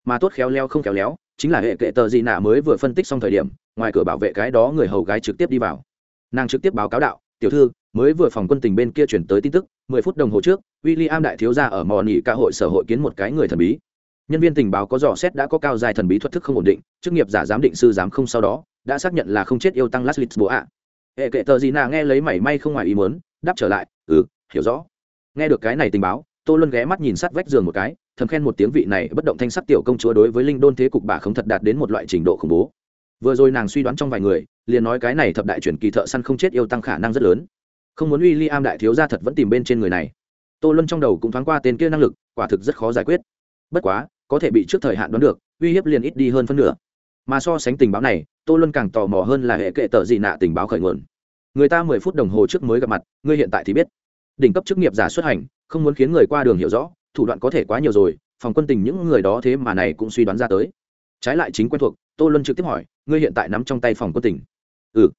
mà tốt khéo leo không khéo léo, chính là hệ kệ tờ gì nạ mới vừa phân tích xong thời điểm, ngoài cửa bảo vệ cái đó người hầu gái trực tiếp đi vào. Nàng trực tiếp báo cáo đạo, tiểu thư, mới vừa phòng quân tình bên kia chuyển tới tin tức mười phút đồng hồ trước, William đại thiếu gia ở Mòn Nghị ca hội sở hội kiến một cái người thần bí. Nhân viên tình báo có dò xét đã có cao dài thần bí thuật thức không ổn định, chức nghiệp giả giám định sư giám không sau đó, đã xác nhận là không chết yêu tăng lát lịch bố ạ. Hệ kệ tờ gì nà nghe lấy mảy may không ngoài ý muốn, đáp trở lại ừ hiểu rõ. Nghe được cái này tình báo, tô luân ghé mắt nhìn sát vách giường một cái, thầm khen một tiếng vị này bất động thanh sắc tiểu công chúa đối với linh đôn thế cục bà không thật đạt đến một loại trình độ khủng bố. Vừa rồi nàng suy đoán trong vài người, liền nói cái này thập đại truyền kỳ thợ săn không chết yêu tăng khả năng rất lớn không muốn uy ly am đại thiếu gia thật vẫn tìm bên trên người này. Tô luân trong đầu cũng thoáng qua tên kia năng lực, quả thực rất khó giải quyết. Bất quá, có thể bị trước thời hạn đoán được, uy hiếp liền ít đi hơn phân nửa. Mà so sánh tình báo này, tô luân càng tò mò hơn là hệ kệ tờ gì nạ tình báo khởi nguồn. Người ta mười phút đồng hồ trước mới gặp mặt, ngươi hiện tại thì biết. Đỉnh cấp chức nghiệp giả xuất hành, không muốn khiến người qua đường hiểu rõ, thủ đoạn có thể quá nhiều rồi, phòng quân tình những người đó thế mà này cũng suy đoán ra tới. Trái lại chính quen thuộc, tô luân trực tiếp hỏi, ngươi hiện tại nắm trong tay phòng quân tình. Ừ.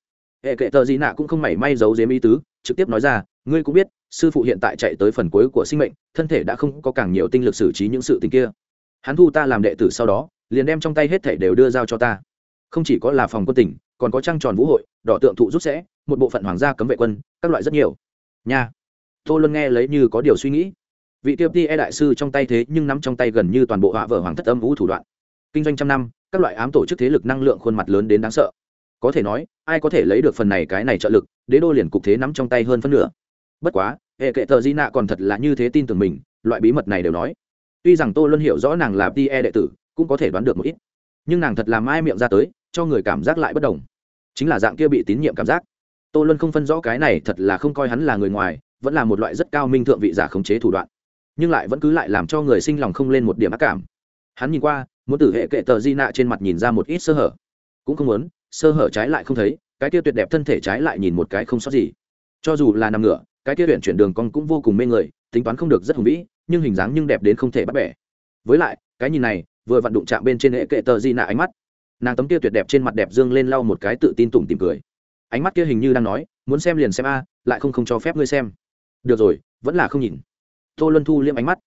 Hệ kệ tờ gì nạ cũng không mảy may giấu dếm ý tứ trực tiếp nói ra, ngươi cũng biết, sư phụ hiện tại chạy tới phần cuối của sinh mệnh, thân thể đã không có càng nhiều tinh lực xử trí những sự tình kia. Hắn thu ta làm đệ tử sau đó, liền đem trong tay hết thảy đều đưa giao cho ta. Không chỉ có là phòng quân tỉnh, còn có trăng tròn vũ hội, đỏ tượng thụ rút sẽ, một bộ phận hoàng gia cấm vệ quân, các loại rất nhiều. Nha. Tô luân nghe lấy như có điều suy nghĩ. Vị tiêu ti e đại sư trong tay thế nhưng nắm trong tay gần như toàn bộ họa vở hoàng thất âm vũ thủ đoạn. Kinh doanh trăm năm, các loại ám tổ chức thế lực năng lượng khuôn mặt lớn đến đáng sợ có thể nói, ai có thể lấy được phần này cái này trợ lực, đế đô liền cục thế nắm trong tay hơn phân nửa. Bất quá, hệ kệ tờ di nạ còn thật là như thế tin tưởng mình, loại bí mật này đều nói. Tuy rằng tô luân hiểu rõ nàng là ti e đệ tử, cũng có thể đoán được một ít. Nhưng nàng thật làm ai miệng ra tới, cho người cảm giác lại bất đồng. Chính là dạng kia bị tín nhiệm cảm giác. Tô luân không phân rõ cái này thật là không coi hắn là người ngoài, vẫn là một loại rất cao minh thượng vị giả khống chế thủ đoạn. Nhưng lại vẫn cứ lại làm cho người sinh lòng không lên một điểm ác cảm. Hắn nhìn qua, muốn tử hệ kệ tờ di nạ trên mặt nhìn ra một ít sơ hở. Cũng không muốn sơ hở trái lại không thấy, cái kia tuyệt đẹp thân thể trái lại nhìn một cái không sót gì. Cho dù là nằm ngửa, cái kia huyện chuyển đường con cũng vô cùng mê người, tính toán không được rất hùng vĩ, nhưng hình dáng nhưng đẹp đến không thể bắt bẻ. Với lại, cái nhìn này, vừa vặn đụng chạm bên trên hệ kệ tờ di nạ ánh mắt. Nàng tấm kia tuyệt đẹp trên mặt đẹp dương lên lau một cái tự tin tủm tìm cười. Ánh mắt kia hình như đang nói, muốn xem liền xem a, lại không không cho phép ngươi xem. Được rồi, vẫn là không nhìn. Tô luân thu liêm ánh mắt,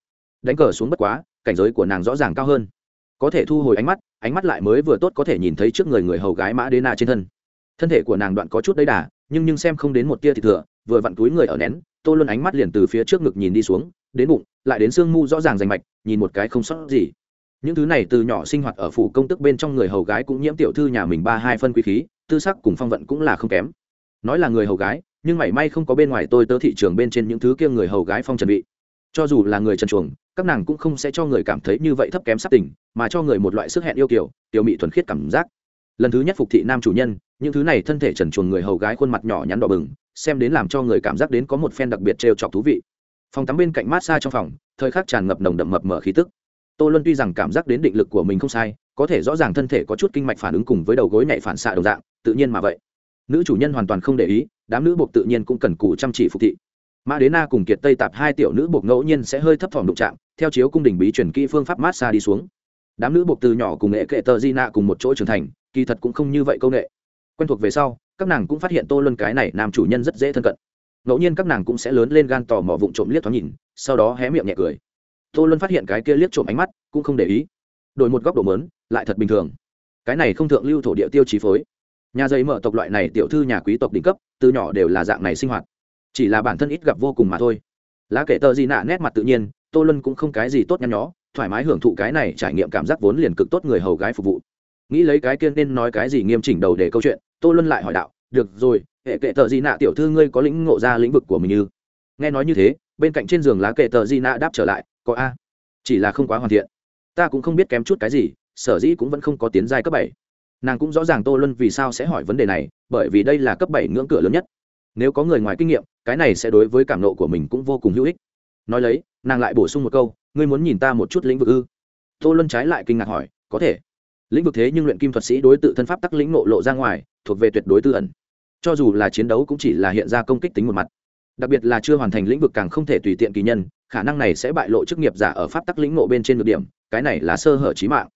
đánh cờ xuống bất quá, cảnh giới của nàng rõ ràng cao hơn. Có thể thu hồi ánh mắt ánh mắt lại mới vừa tốt có thể nhìn thấy trước người người hầu gái mã đê na trên thân. Thân thể của nàng đoạn có chút đấy đà, nhưng nhưng xem không đến một tia thì thừa, vừa vặn túi người ở nén, tô luân ánh mắt liền từ phía trước ngực nhìn đi xuống, đến bụng, lại đến xương mu rõ ràng rành mạch, nhìn một cái không sót gì. Những thứ này từ nhỏ sinh hoạt ở phủ công tức bên trong người hầu gái cũng nhiễm tiểu thư nhà mình ba hai phân quý khí, tư sắc cùng phong vận cũng là không kém. Nói là người hầu gái, nhưng mảy may không có bên ngoài tôi tớ thị trường bên trên những thứ kia người hầu gái phong trần vị cho dù là người trần chuồng, các nàng cũng không sẽ cho người cảm thấy như vậy thấp kém sắc tình, mà cho người một loại sức hẹn yêu kiểu tiểu mị thuần khiết cảm giác. Lần thứ nhất phục thị nam chủ nhân, những thứ này thân thể trần chuồng người hầu gái khuôn mặt nhỏ nhắn đỏ bừng, xem đến làm cho người cảm giác đến có một phen đặc biệt trêu chọc thú vị. Phòng tắm bên cạnh mát xa trong phòng, thời khắc tràn ngập nồng đậm mập mở khí tức. Tô luân tuy rằng cảm giác đến định lực của mình không sai, có thể rõ ràng thân thể có chút kinh mạch phản ứng cùng với đầu gối nhạy phản xạ đồng dạng, tự nhiên mà vậy. Nữ chủ nhân hoàn toàn không để ý, đám nữ buộc tự nhiên cũng cần cù chăm chỉ phục thị mã đế na cùng kiệt tây tạp hai tiểu nữ buộc ngẫu nhiên sẽ hơi thấp thỏm đụng chạm, theo chiếu cung đình bí truyền kỹ phương pháp mát xa đi xuống. Đám nữ buộc từ nhỏ cùng nghệ kệ tờ di nạ cùng một chỗ trưởng thành, kỳ thật cũng không như vậy công nghệ quen thuộc về sau, các nàng cũng phát hiện tô luân cái này nam chủ nhân rất dễ thân cận. Ngẫu nhiên các nàng cũng sẽ lớn lên gan tò mò vụng trộm liếc thoáng nhìn, sau đó hé miệng nhẹ cười. Tô luân phát hiện cái kia liếc trộm ánh mắt, cũng không để ý. Đổi một góc độ mớn, lại thật bình thường. Cái này không thượng lưu thổ địa tiêu chí phối. Nhà dây mở tộc loại này tiểu thư nhà quý tộc đỉnh cấp, từ nhỏ đều là dạng này sinh hoạt chỉ là bản thân ít gặp vô cùng mà thôi. Lá kể tờ gì nạ nét mặt tự nhiên, tô luân cũng không cái gì tốt nhăn nhó, thoải mái hưởng thụ cái này trải nghiệm cảm giác vốn liền cực tốt người hầu gái phục vụ. Nghĩ lấy cái kia nên nói cái gì nghiêm chỉnh đầu để câu chuyện, tô luân lại hỏi đạo, được rồi, hệ kệ tờ gì nạ tiểu thư ngươi có lĩnh ngộ ra lĩnh vực của mình như? Nghe nói như thế, bên cạnh trên giường lá kệ tờ di nạ đáp trở lại, có a, chỉ là không quá hoàn thiện. Ta cũng không biết kém chút cái gì, sở dĩ cũng vẫn không có tiến giai cấp bảy. Nàng cũng rõ ràng tô luân vì sao sẽ hỏi vấn đề này, bởi vì đây là cấp bảy ngưỡng cửa lớn nhất. Nếu có người ngoài kinh nghiệm cái này sẽ đối với cảm nộ của mình cũng vô cùng hữu ích. Nói lấy, nàng lại bổ sung một câu, ngươi muốn nhìn ta một chút lĩnh vực ư? Tô luân trái lại kinh ngạc hỏi, có thể. Lĩnh vực thế nhưng luyện kim thuật sĩ đối tự thân pháp tắc lĩnh nộ lộ ra ngoài, thuộc về tuyệt đối tư ẩn. Cho dù là chiến đấu cũng chỉ là hiện ra công kích tính một mặt. Đặc biệt là chưa hoàn thành lĩnh vực càng không thể tùy tiện kỳ nhân, khả năng này sẽ bại lộ chức nghiệp giả ở pháp tắc lĩnh ngộ bên trên được điểm, cái này là sơ hở trí mạng.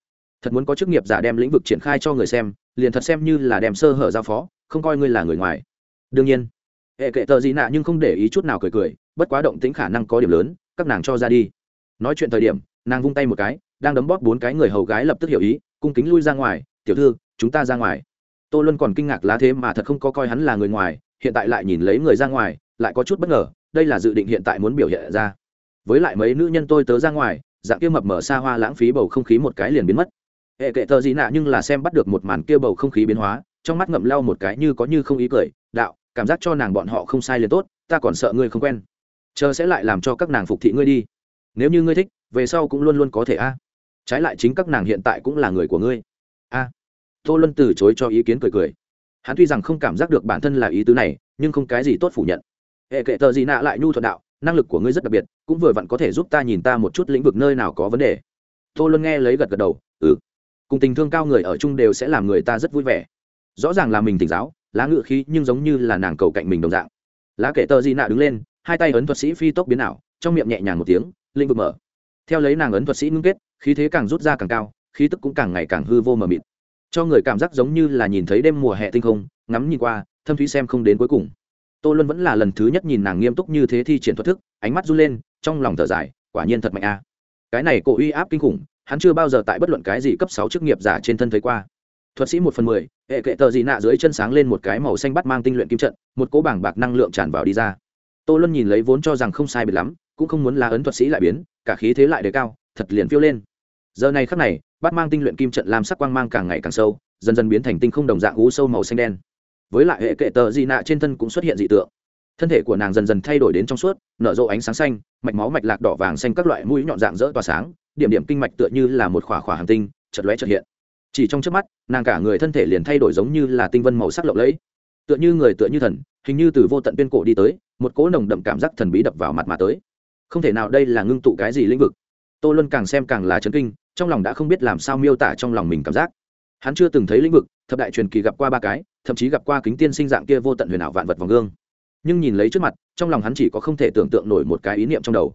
Thật muốn có chức nghiệp giả đem lĩnh vực triển khai cho người xem, liền thật xem như là đem sơ hở giao phó, không coi ngươi là người ngoài. Đương nhiên hệ kệ tờ gì nạ nhưng không để ý chút nào cười cười, bất quá động tính khả năng có điểm lớn, các nàng cho ra đi. Nói chuyện thời điểm, nàng vung tay một cái, đang đấm bóp bốn cái người hầu gái lập tức hiểu ý, cung kính lui ra ngoài, tiểu thư, chúng ta ra ngoài. Tô luân còn kinh ngạc lá thế mà thật không có coi hắn là người ngoài, hiện tại lại nhìn lấy người ra ngoài, lại có chút bất ngờ, đây là dự định hiện tại muốn biểu hiện ra. Với lại mấy nữ nhân tôi tớ ra ngoài, dạng kia mập mở xa hoa lãng phí bầu không khí một cái liền biến mất. Hệ kệ tờ gì nạ nhưng là xem bắt được một màn kia bầu không khí biến hóa, trong mắt ngậm lau một cái như có như không ý cười, đạo cảm giác cho nàng bọn họ không sai liền tốt, ta còn sợ ngươi không quen. Chờ sẽ lại làm cho các nàng phục thị ngươi đi. Nếu như ngươi thích, về sau cũng luôn luôn có thể a. Trái lại chính các nàng hiện tại cũng là người của ngươi. A. Tô luân từ chối cho ý kiến cười cười. Hắn tuy rằng không cảm giác được bản thân là ý tứ này, nhưng không cái gì tốt phủ nhận. Hệ kệ tờ gì nạ lại nhu thuận đạo, năng lực của ngươi rất đặc biệt, cũng vừa vặn có thể giúp ta nhìn ta một chút lĩnh vực nơi nào có vấn đề. Tô luân nghe lấy gật gật đầu ừ. Cùng tình thương cao người ở chung đều sẽ làm người ta rất vui vẻ. Rõ ràng là mình tỉnh giáo lá ngự khí nhưng giống như là nàng cầu cạnh mình đồng dạng. Lá kệ tờ Di nạ đứng lên, hai tay ấn thuật sĩ phi tốc biến ảo, trong miệng nhẹ nhàng một tiếng, lĩnh vực mở. Theo lấy nàng ấn thuật sĩ ngưng kết, khí thế càng rút ra càng cao, khí tức cũng càng ngày càng hư vô mờ mịt. Cho người cảm giác giống như là nhìn thấy đêm mùa hè tinh không, ngắm nhìn qua, thâm thúy xem không đến cuối cùng. Tô luân vẫn là lần thứ nhất nhìn nàng nghiêm túc như thế thi triển thuật thức, ánh mắt run lên, trong lòng thở dài, quả nhiên thật mạnh a. Cái này cổ uy áp kinh khủng, hắn chưa bao giờ tại bất luận cái gì cấp sáu chức nghiệp giả trên thân thấy qua thuật sĩ một phần mười, hệ kệ tờ dị nạ dưới chân sáng lên một cái màu xanh bắt mang tinh luyện kim trận, một cỗ bảng bạc năng lượng tràn vào đi ra. Tô luân nhìn lấy vốn cho rằng không sai biệt lắm, cũng không muốn là ấn thuật sĩ lại biến, cả khí thế lại đề cao, thật liền phiêu lên. Giờ này khắc này, bắt mang tinh luyện kim trận làm sắc quang mang càng ngày càng sâu, dần dần biến thành tinh không đồng dạng hú sâu màu xanh đen. Với lại hệ kệ tờ dị nạ trên thân cũng xuất hiện dị tượng. Thân thể của nàng dần dần thay đổi đến trong suốt, nở rộ ánh sáng xanh, mạch máu mạch lạc đỏ vàng xanh các loại mũi nhọn dạng rỡ tỏa sáng, điểm điểm kinh mạch tựa như là một khỏa khỏa hàng tinh chật lóe chật hiện chỉ trong trước mắt, nàng cả người thân thể liền thay đổi giống như là tinh vân màu sắc lộng lẫy. Tựa như người tựa như thần, hình như từ vô tận tuyên cổ đi tới, một cỗ nồng đậm cảm giác thần bí đập vào mặt mà tới. Không thể nào đây là ngưng tụ cái gì lĩnh vực. Tô luân càng xem càng là chấn kinh, trong lòng đã không biết làm sao miêu tả trong lòng mình cảm giác. Hắn chưa từng thấy lĩnh vực, thập đại truyền kỳ gặp qua ba cái, thậm chí gặp qua kính tiên sinh dạng kia vô tận huyền ảo vạn vật vòng gương. Nhưng nhìn lấy trước mặt, trong lòng hắn chỉ có không thể tưởng tượng nổi một cái ý niệm trong đầu.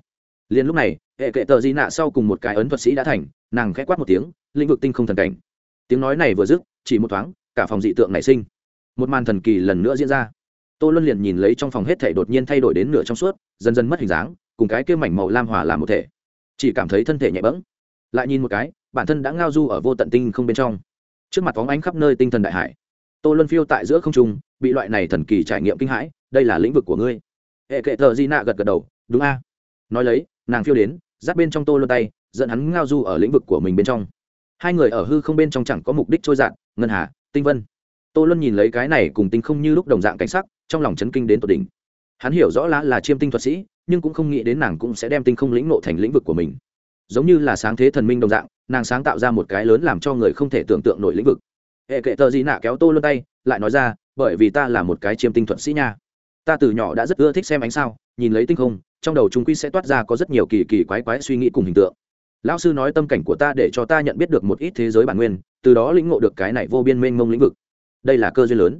Liền lúc này, hệ kệ tờ di nạ sau cùng một cái ấn thuật sĩ đã thành, nàng khẽ quát một tiếng, lĩnh vực tinh không thần cảnh tiếng nói này vừa dứt, chỉ một thoáng, cả phòng dị tượng nảy sinh. Một màn thần kỳ lần nữa diễn ra. Tô luân liền nhìn lấy trong phòng hết thể đột nhiên thay đổi đến nửa trong suốt, dần dần mất hình dáng, cùng cái kia mảnh màu lam hòa làm một thể. Chỉ cảm thấy thân thể nhẹ bẫng. Lại nhìn một cái, bản thân đã ngao du ở vô tận tinh không bên trong. Trước mặt phóng ánh khắp nơi tinh thần đại hải. Tô luân phiêu tại giữa không trung, bị loại này thần kỳ trải nghiệm kinh hãi, đây là lĩnh vực của ngươi. Hệ kệ thợ di nạ gật gật đầu, đúng a. Nói lấy, nàng phiêu đến, giáp bên trong tô luân tay, dẫn hắn ngao du ở lĩnh vực của mình bên trong hai người ở hư không bên trong chẳng có mục đích trôi dạt, ngân hà, tinh vân. Tô luân nhìn lấy cái này cùng tinh không như lúc đồng dạng cảnh sắc, trong lòng chấn kinh đến tột đỉnh. Hắn hiểu rõ lá là chiêm tinh thuật sĩ, nhưng cũng không nghĩ đến nàng cũng sẽ đem tinh không lĩnh nộ thành lĩnh vực của mình. Giống như là sáng thế thần minh đồng dạng, nàng sáng tạo ra một cái lớn làm cho người không thể tưởng tượng nổi lĩnh vực. Hệ kệ tờ gì nạ kéo tô luân tay, lại nói ra, bởi vì ta là một cái chiêm tinh thuật sĩ nha. Ta từ nhỏ đã rất ưa thích xem ánh sao, nhìn lấy tinh không, trong đầu chúng quy sẽ toát ra có rất nhiều kỳ kỳ quái quái suy nghĩ cùng hình tượng lão sư nói tâm cảnh của ta để cho ta nhận biết được một ít thế giới bản nguyên, từ đó lĩnh ngộ được cái này vô biên mênh mông lĩnh vực. Đây là cơ duyên lớn.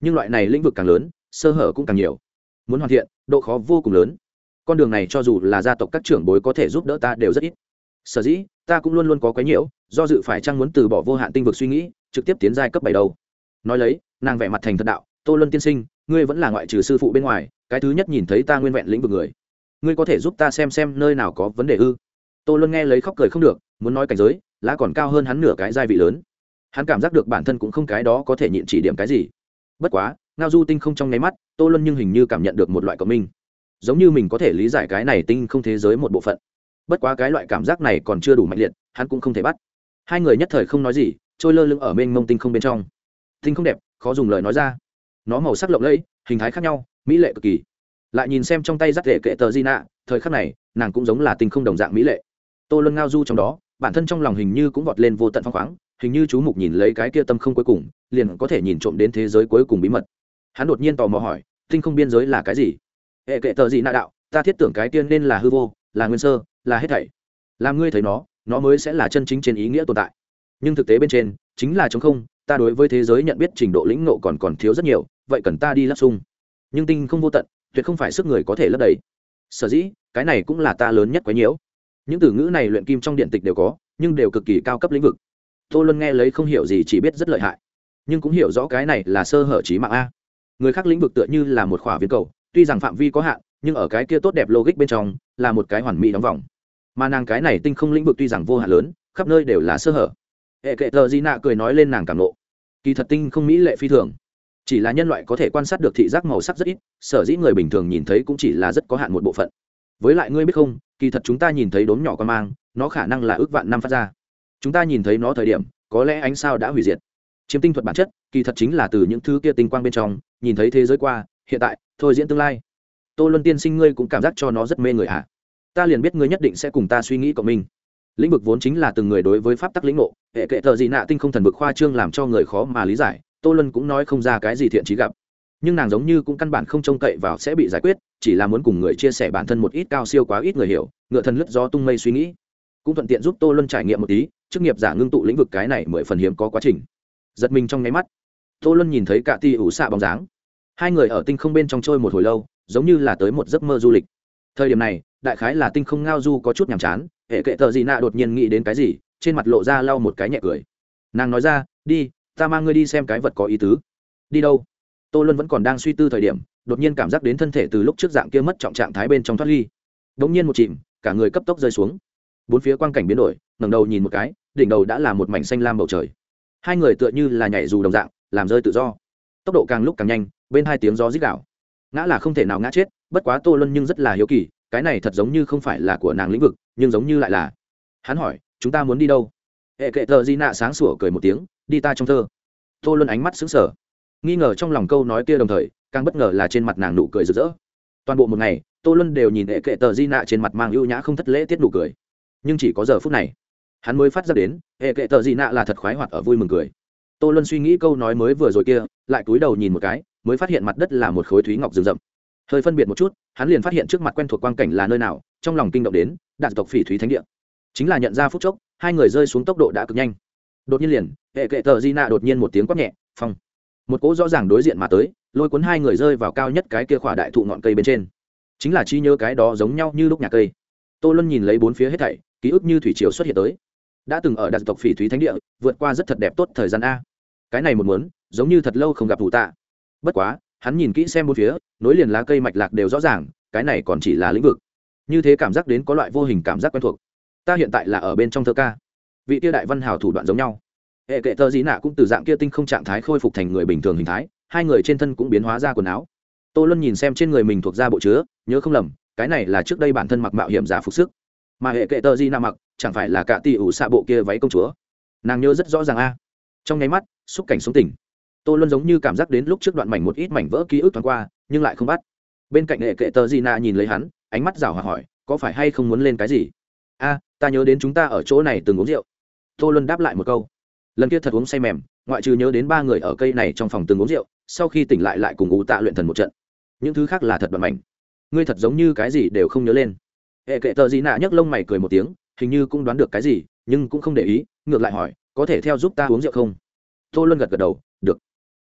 Nhưng loại này lĩnh vực càng lớn, sơ hở cũng càng nhiều. Muốn hoàn thiện, độ khó vô cùng lớn. Con đường này cho dù là gia tộc các trưởng bối có thể giúp đỡ ta đều rất ít. Sở dĩ, ta cũng luôn luôn có quái nhiễu, do dự phải chăng muốn từ bỏ vô hạn tinh vực suy nghĩ, trực tiếp tiến giai cấp bảy đầu. Nói lấy, nàng vẻ mặt thành thật đạo, tô luân tiên sinh, ngươi vẫn là ngoại trừ sư phụ bên ngoài, cái thứ nhất nhìn thấy ta nguyên vẹn lĩnh vực người. Ngươi có thể giúp ta xem xem nơi nào có vấn đề ư? Tô luân nghe lấy khóc cười không được, muốn nói cảnh giới, lá còn cao hơn hắn nửa cái giai vị lớn. Hắn cảm giác được bản thân cũng không cái đó có thể nhịn chỉ điểm cái gì. Bất quá, ngao du tinh không trong nháy mắt, tô luân nhưng hình như cảm nhận được một loại cộng minh. Giống như mình có thể lý giải cái này tinh không thế giới một bộ phận. Bất quá cái loại cảm giác này còn chưa đủ mạnh liệt, hắn cũng không thể bắt. Hai người nhất thời không nói gì, trôi lơ lưng ở bên mông tinh không bên trong. Tinh không đẹp, khó dùng lời nói ra. Nó màu sắc lộng lẫy, hình thái khác nhau, mỹ lệ cực kỳ. Lại nhìn xem trong tay rắt rễ kệ tờ di nạ thời khắc này, nàng cũng giống là tinh không đồng dạng mỹ lệ tô luân ngao du trong đó, bản thân trong lòng hình như cũng vọt lên vô tận phong khoáng, hình như chú mục nhìn lấy cái kia tâm không cuối cùng, liền có thể nhìn trộm đến thế giới cuối cùng bí mật. Hắn đột nhiên tò mò hỏi, tinh không biên giới là cái gì? Hệ kệ tờ gì nạ đạo, ta thiết tưởng cái tiên nên là hư vô, là nguyên sơ, là hết thảy. Làm ngươi thấy nó nó mới sẽ là chân chính trên ý nghĩa tồn tại. Nhưng thực tế bên trên, chính là chống không, ta đối với thế giới nhận biết trình độ lĩnh nộ còn còn thiếu rất nhiều, vậy cần ta đi lắp sung. Nhưng tinh không vô tận, tuyệt không phải sức người có thể lấp đầy. Sở dĩ, cái này cũng là ta lớn nhất quấy nhiễu những từ ngữ này luyện kim trong điện tịch đều có, nhưng đều cực kỳ cao cấp lĩnh vực. Tô luân nghe lấy không hiểu gì, chỉ biết rất lợi hại. Nhưng cũng hiểu rõ cái này là sơ hở trí mạng a. Người khác lĩnh vực tựa như là một khỏa viên cầu, tuy rằng phạm vi có hạn, nhưng ở cái kia tốt đẹp logic bên trong, là một cái hoàn mỹ đóng vòng. Mà nàng cái này tinh không lĩnh vực tuy rằng vô hạn lớn, khắp nơi đều là sơ hở. Hệ kệ tờ di nạ cười nói lên nàng cảm nộ. Kỳ thật tinh không mỹ lệ phi thường. Chỉ là nhân loại có thể quan sát được thị giác màu sắc rất ít, sở dĩ người bình thường nhìn thấy cũng chỉ là rất có hạn một bộ phận. Với lại ngươi biết không kỳ thật chúng ta nhìn thấy đốm nhỏ con mang, nó khả năng là ước vạn năm phát ra. Chúng ta nhìn thấy nó thời điểm, có lẽ ánh sao đã hủy diệt. Chiếm tinh thuật bản chất, kỳ thật chính là từ những thứ kia tinh quang bên trong, nhìn thấy thế giới qua, hiện tại, thôi diễn tương lai. Tô luân tiên sinh ngươi cũng cảm giác cho nó rất mê người ạ à. ta liền biết ngươi nhất định sẽ cùng ta suy nghĩ cộng minh lĩnh vực vốn chính là từng người đối với pháp tắc lĩnh ngộ, hệ kệ thợ dị nạ tinh không thần vực khoa trương làm cho người khó mà lý giải, tô luân cũng nói không ra cái gì thiện trí gặp nhưng nàng giống như cũng căn bản không trông cậy vào sẽ bị giải quyết, chỉ là muốn cùng người chia sẻ bản thân một ít cao siêu quá ít người hiểu, ngựa thần lướt gió tung mây suy nghĩ. Cũng thuận tiện giúp tô luân trải nghiệm một tí, chức nghiệp giả ngưng tụ lĩnh vực cái này mười phần hiếm có quá trình. Giật mình trong nháy mắt, tô luân nhìn thấy cả ti ủ xạ bóng dáng. Hai người ở tinh không bên trong trôi một hồi lâu, giống như là tới một giấc mơ du lịch. Thời điểm này, đại khái là tinh không ngao du có chút nhàm chán, hệ kệ thợ gì nạ đột nhiên nghĩ đến cái gì, trên mặt lộ ra lau một cái nhẹ cười. Nàng nói ra, đi, ta mang ngươi đi xem cái vật có ý tứ. Đi đâu? Tô luân vẫn còn đang suy tư thời điểm, đột nhiên cảm giác đến thân thể từ lúc trước dạng kia mất trọng trạng thái bên trong thoát ly. Đ ỗ n g nhiên một chìm, cả người cấp tốc rơi xuống. Bốn phía quang cảnh biến đổi, ngẩng đầu nhìn một cái, đỉnh đầu đã là một mảnh xanh lam bầu trời. Hai người tựa như là nhảy dù đồng dạng, làm rơi tự do. Tốc độ càng lúc càng nhanh, bên hai tiếng gió rít gạo ngã là không thể nào ngã chết, bất quá tô luân nhưng rất là hiếu kỳ, cái này thật giống như không phải là của nàng lĩnh vực, nhưng giống như lại là. Hắn hỏi, chúng ta muốn đi đâu? Hệ kệ thợ di nạ sáng sủa cười một tiếng, đi ta trong thơ. Tô luân ánh mắt xứng sở nghi ngờ trong lòng câu nói kia đồng thời, càng bất ngờ là trên mặt nàng nụ cười rực rỡ. Toàn bộ một ngày, tô luân đều nhìn hệ kệ tờ di nạ trên mặt mang ưu nhã không thất lễ tiết nụ cười. Nhưng chỉ có giờ phút này, hắn mới phát ra đến, hệ kệ tờ di nạ là thật khoái hoạt ở vui mừng cười. Tô luân suy nghĩ câu nói mới vừa rồi kia, lại cúi đầu nhìn một cái, mới phát hiện mặt đất là một khối thúy ngọc rừng rậm. Hơi phân biệt một chút, hắn liền phát hiện trước mặt quen thuộc quang cảnh là nơi nào, trong lòng kinh động đến đạt tộc phỉ thúy thánh địa. Chính là nhận ra phút chốc, hai người rơi xuống tốc độ đã cực nhanh. Đột nhiên liền, hệ kệ tờ di nạ đột nhiên một tiếng quát nhẹ, phong! Một cỗ rõ ràng đối diện mà tới, lôi cuốn hai người rơi vào cao nhất cái kia khỏa đại thụ ngọn cây bên trên. Chính là chi nhớ cái đó giống nhau như lúc nhà cây. Tô luân nhìn lấy bốn phía hết thảy, ký ức như thủy triều xuất hiện tới. Đã từng ở đặc tộc phỉ thúy thánh địa, vượt qua rất thật đẹp tốt thời gian a. Cái này một muốn, giống như thật lâu không gặp thủ tạ. Bất quá, hắn nhìn kỹ xem bốn phía, nối liền lá cây mạch lạc đều rõ ràng, cái này còn chỉ là lĩnh vực. Như thế cảm giác đến có loại vô hình cảm giác quen thuộc. Ta hiện tại là ở bên trong thơ ca. Vị tiêu đại văn hào thủ đoạn giống nhau hệ kệ tờ dĩ nạ cũng từ dạng kia tinh không trạng thái khôi phục thành người bình thường hình thái, hai người trên thân cũng biến hóa ra quần áo. Tô luân nhìn xem trên người mình thuộc ra bộ chứa, nhớ không lầm, cái này là trước đây bản thân mặc mạo hiểm giả phục sức. Mà hệ kệ tờ di nạ mặc, chẳng phải là cả tỷ ủ xạ bộ kia váy công chúa. Nàng nhớ rất rõ ràng a. Trong nháy mắt, xúc cảnh sống tỉnh. Tô luân giống như cảm giác đến lúc trước đoạn mảnh một ít mảnh vỡ ký ức thoáng qua, nhưng lại không bắt. Bên cạnh hệ kệ tờ di na nhìn lấy hắn, ánh mắt rảo hòa hỏi, có phải hay không muốn lên cái gì? A, ta nhớ đến chúng ta ở chỗ này từng uống rượu. Tô luân đáp lại một câu lần kia thật uống say mềm, ngoại trừ nhớ đến ba người ở cây này trong phòng từng uống rượu, sau khi tỉnh lại lại cùng ú tạ luyện thần một trận. Những thứ khác là thật bận mảnh. Ngươi thật giống như cái gì đều không nhớ lên. Hệ kệ tờ gì nạ nhấc lông mày cười một tiếng, hình như cũng đoán được cái gì, nhưng cũng không để ý, ngược lại hỏi, có thể theo giúp ta uống rượu không? Tô luân gật gật đầu, được.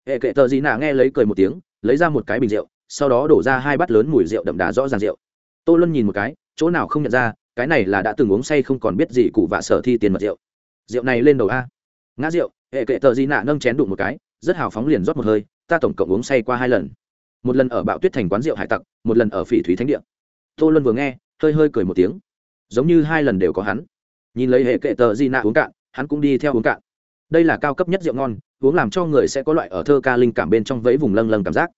Hệ kệ tờ gì nạ nghe lấy cười một tiếng, lấy ra một cái bình rượu, sau đó đổ ra hai bát lớn mùi rượu đậm đà rõ ràng rượu. Tô luân nhìn một cái, chỗ nào không nhận ra, cái này là đã từng uống say không còn biết gì cụ vạ sở thi tiền mật rượu. Rượu này lên đầu a ngã rượu, hệ kệ tờ di nạ nâng chén đụng một cái, rất hào phóng liền rót một hơi, ta tổng cộng uống say qua hai lần. Một lần ở bạo tuyết thành quán rượu hải tặc, một lần ở phỉ thúy thánh địa. Tô luân vừa nghe, hơi hơi cười một tiếng. Giống như hai lần đều có hắn. Nhìn lấy hệ kệ tờ di nạ uống cạn, hắn cũng đi theo uống cạn. Đây là cao cấp nhất rượu ngon, uống làm cho người sẽ có loại ở thơ ca linh cảm bên trong vẫy vùng lâng lâng cảm giác.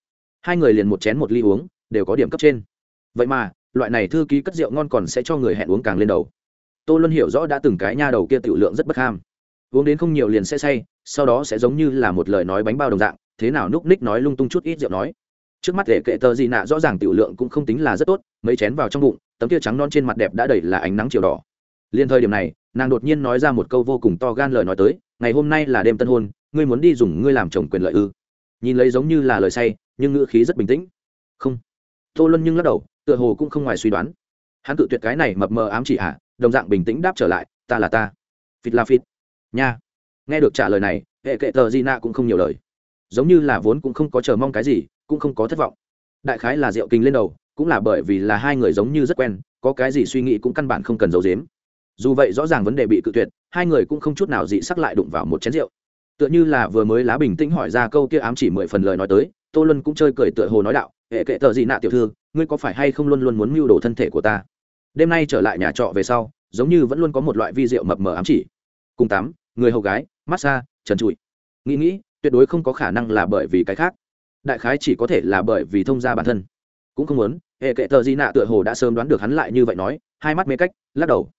Hai người liền một chén một ly uống, đều có điểm cấp trên. Vậy mà, loại này thư ký cất rượu ngon còn sẽ cho người hẹn uống càng lên đầu. Tô luân hiểu rõ đã từng cái nha đầu kia tiểu lượng rất bất ham uống đến không nhiều liền sẽ say, sau đó sẽ giống như là một lời nói bánh bao đồng dạng, thế nào núp ních nói lung tung chút ít rượu nói. Trước mắt để kệ tờ gì nạ rõ ràng tiểu lượng cũng không tính là rất tốt, mấy chén vào trong bụng, tấm kia trắng non trên mặt đẹp đã đầy là ánh nắng chiều đỏ. Liên thời điểm này, nàng đột nhiên nói ra một câu vô cùng to gan lời nói tới, ngày hôm nay là đêm tân hôn, ngươi muốn đi dùng ngươi làm chồng quyền lợi ư? Nhìn lấy giống như là lời say, nhưng ngữ khí rất bình tĩnh. Không. Tô luân nhưng lắc đầu, tựa hồ cũng không ngoài suy đoán. Hắn tự tuyệt cái này mập mờ ám chỉ à? đồng dạng bình tĩnh đáp trở lại, ta là ta. Phịt là phịt nha. Nghe được trả lời này, hệ kệ tờ di nạ cũng không nhiều lời. Giống như là vốn cũng không có chờ mong cái gì, cũng không có thất vọng. Đại khái là rượu kinh lên đầu, cũng là bởi vì là hai người giống như rất quen, có cái gì suy nghĩ cũng căn bản không cần giấu giếm. Dù vậy rõ ràng vấn đề bị cự tuyệt, hai người cũng không chút nào dị sắc lại đụng vào một chén rượu. Tựa như là vừa mới lá bình tĩnh hỏi ra câu kia ám chỉ mười phần lời nói tới, tô luân cũng chơi cười tựa hồ nói đạo, hệ kệ tờ gì nạ tiểu thư, ngươi có phải hay không luôn luôn muốn mưu đồ thân thể của ta? Đêm nay trở lại nhà trọ về sau, giống như vẫn luôn có một loại vi rượu mập mờ ám chỉ. Cùng tám người hầu gái, massage, trần trụi. Nghĩ nghĩ, tuyệt đối không có khả năng là bởi vì cái khác. Đại khái chỉ có thể là bởi vì thông gia bản thân. Cũng không muốn, hệ kệ tờ di nạ tựa hồ đã sớm đoán được hắn lại như vậy nói, hai mắt mê cách, lắc đầu.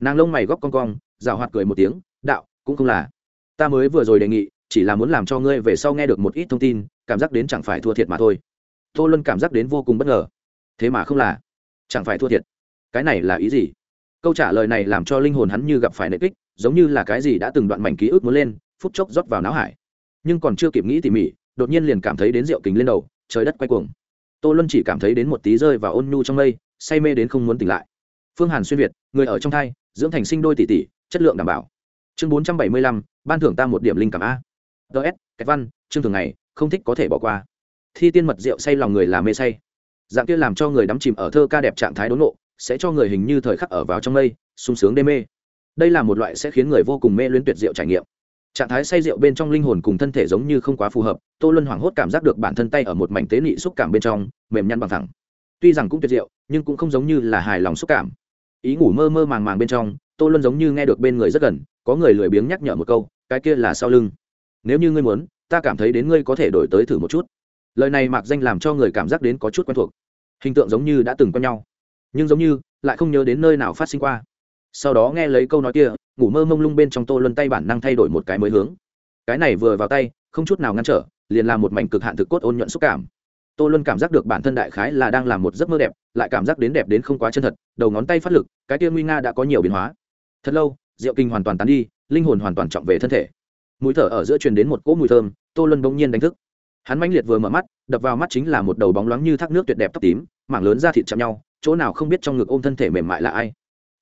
Nàng lông mày góc con cong rào hoạt cười một tiếng, đạo, cũng không là. Ta mới vừa rồi đề nghị, chỉ là muốn làm cho ngươi về sau nghe được một ít thông tin, cảm giác đến chẳng phải thua thiệt mà thôi. Tô luân cảm giác đến vô cùng bất ngờ. Thế mà không là. Chẳng phải thua thiệt. Cái này là ý gì? Câu trả lời này làm cho linh hồn hắn như gặp phải nệ kích giống như là cái gì đã từng đoạn mảnh ký ức muốn lên, phút chốc rót vào não hải. Nhưng còn chưa kịp nghĩ tỉ mỉ, đột nhiên liền cảm thấy đến rượu kính lên đầu, trời đất quay cuồng. Tô luân chỉ cảm thấy đến một tí rơi vào ôn nhu trong mây, say mê đến không muốn tỉnh lại. Phương hàn xuyên việt, người ở trong thai, dưỡng thành sinh đôi tỷ tỷ, chất lượng đảm bảo. Chương bốn trăm bảy mươi lăm, ban thưởng ta một điểm linh cảm a. Ts cách văn, chương thường ngày, không thích có thể bỏ qua. Thi tiên mật rượu say lòng người là mê say. Dạng kia làm cho người đắm chìm ở thơ ca đẹp trạng thái đốn nộ, sẽ cho người hình như thời khắc ở vào trong mây, sung sướng đê mê đây là một loại sẽ khiến người vô cùng mê luyến tuyệt diệu trải nghiệm. Trạng thái say rượu bên trong linh hồn cùng thân thể giống như không quá phù hợp, tô luân hoảng hốt cảm giác được bản thân tay ở một mảnh tế nị xúc cảm bên trong, mềm nhăn bằng thẳng. Tuy rằng cũng tuyệt diệu, nhưng cũng không giống như là hài lòng xúc cảm. Ý ngủ mơ mơ màng màng bên trong, tô luân giống như nghe được bên người rất gần, có người lười biếng nhắc nhở một câu, cái kia là sau lưng. Nếu như ngươi muốn, ta cảm thấy đến ngươi có thể đổi tới thử một chút. Lời này mạc danh làm cho người cảm giác đến có chút quen thuộc. Hình tượng giống như đã từng quen nhau, nhưng giống như lại không nhớ đến nơi nào phát sinh qua sau đó nghe lấy câu nói kia, ngủ mơ mông lung bên trong tô luân tay bản năng thay đổi một cái mới hướng. Cái này vừa vào tay, không chút nào ngăn trở, liền làm một mảnh cực hạn thực cốt ôn nhuận xúc cảm. Tô luân cảm giác được bản thân đại khái là đang làm một giấc mơ đẹp, lại cảm giác đến đẹp đến không quá chân thật, đầu ngón tay phát lực, cái kia nguy nga đã có nhiều biến hóa. Thật lâu, rượu kinh hoàn toàn tán đi, linh hồn hoàn toàn trọng về thân thể. Mũi thở ở giữa truyền đến một cỗ mùi thơm, tô luân bỗng nhiên đánh thức. Hắn mãnh liệt vừa mở mắt, đập vào mắt chính là một đầu bóng loáng như thác nước tuyệt đẹp tóc tím, mảng lớn da thịt chạm nhau, chỗ nào không biết trong ngực ôm thân thể mềm mại là ai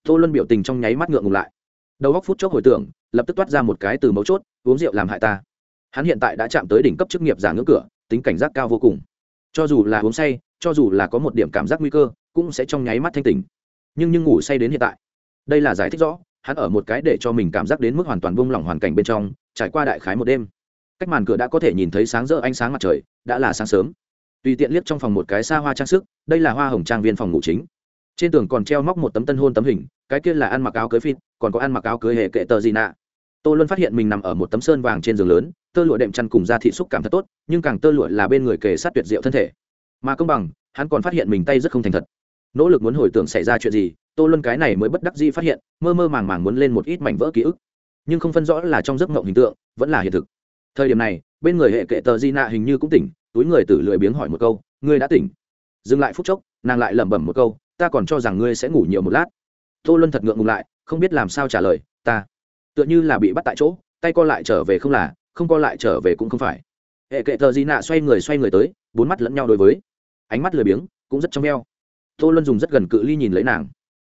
tô luân biểu tình trong nháy mắt ngượng ngùng lại. Đầu góc phút chốc hồi tưởng, lập tức toát ra một cái từ mấu chốt, uống rượu làm hại ta. Hắn hiện tại đã chạm tới đỉnh cấp chức nghiệp giả ngưỡng cửa, tính cảnh giác cao vô cùng. Cho dù là uống say, cho dù là có một điểm cảm giác nguy cơ, cũng sẽ trong nháy mắt thanh tỉnh. Nhưng nhưng ngủ say đến hiện tại, đây là giải thích rõ, hắn ở một cái để cho mình cảm giác đến mức hoàn toàn buông lỏng hoàn cảnh bên trong, trải qua đại khái một đêm. Cách màn cửa đã có thể nhìn thấy sáng rỡ ánh sáng mặt trời, đã là sáng sớm. Tùy tiện liếc trong phòng một cái xa hoa trang sức, đây là hoa hồng trang viên phòng ngủ chính trên tường còn treo móc một tấm tân hôn tấm hình, cái kia là ăn mặc áo cưới phịt, còn có ăn mặc áo cưới hệ kệ tờ gì nạ. Tô luân phát hiện mình nằm ở một tấm sơn vàng trên giường lớn, tơ lụa đệm chăn cùng da thị xúc cảm thật tốt, nhưng càng tơ lụa là bên người kề sát tuyệt diệu thân thể. Mà công bằng, hắn còn phát hiện mình tay rất không thành thật. Nỗ lực muốn hồi tưởng xảy ra chuyện gì, tô luân cái này mới bất đắc dĩ phát hiện, mơ mơ màng màng muốn lên một ít mảnh vỡ ký ức. Nhưng không phân rõ là trong giấc mộng hình tượng, vẫn là hiện thực. Thời điểm này, bên người hệ kệ tờ di nạ hình như cũng tỉnh, túi người tử lười biếng hỏi một câu, ngươi đã tỉnh? Dừng lại phút chốc, nàng lại lẩm bẩm một câu ta còn cho rằng ngươi sẽ ngủ nhiều một lát. Tô luân thật ngượng ngùng lại, không biết làm sao trả lời, ta tựa như là bị bắt tại chỗ, tay co lại trở về không là, không co lại trở về cũng không phải. Hệ kệ thợ di nạ xoay người xoay người tới, bốn mắt lẫn nhau đối với. Ánh mắt lười biếng, cũng rất trong veo. Tô luân dùng rất gần cự ly nhìn lấy nàng.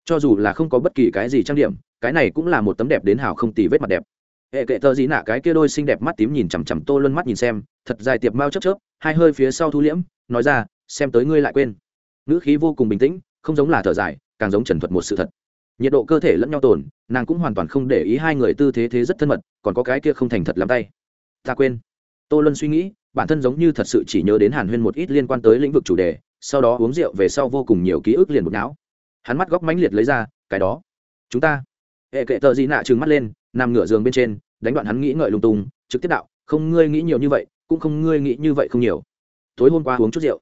Cho dù là không có bất kỳ cái gì trang điểm, cái này cũng là một tấm đẹp đến hào không tì vết mặt đẹp. Hệ kệ thợ di nạ cái kia đôi xinh đẹp mắt tím nhìn chằm chằm tô luân mắt nhìn xem, thật dài tiệp mau chớp chớp, hai hơi phía sau thu liễm, nói ra, xem tới ngươi lại quên. Ngữ khí vô cùng bình tĩnh không giống là thở dài, càng giống trần thuật một sự thật. Nhiệt độ cơ thể lẫn nhau tồn, nàng cũng hoàn toàn không để ý hai người tư thế thế rất thân mật, còn có cái kia không thành thật lắm tay. Ta quên. Tô luân suy nghĩ, bản thân giống như thật sự chỉ nhớ đến hàn huyên một ít liên quan tới lĩnh vực chủ đề, sau đó uống rượu về sau vô cùng nhiều ký ức liền một não. Hắn mắt góc mãnh liệt lấy ra, cái đó, chúng ta. Hệ kệ tờ gì nạ trừng mắt lên, nằm ngửa giường bên trên, đánh đoạn hắn nghĩ ngợi lung tung, trực tiếp đạo, không ngươi nghĩ nhiều như vậy, cũng không ngươi nghĩ như vậy không nhiều. Tối hôm qua uống chút rượu.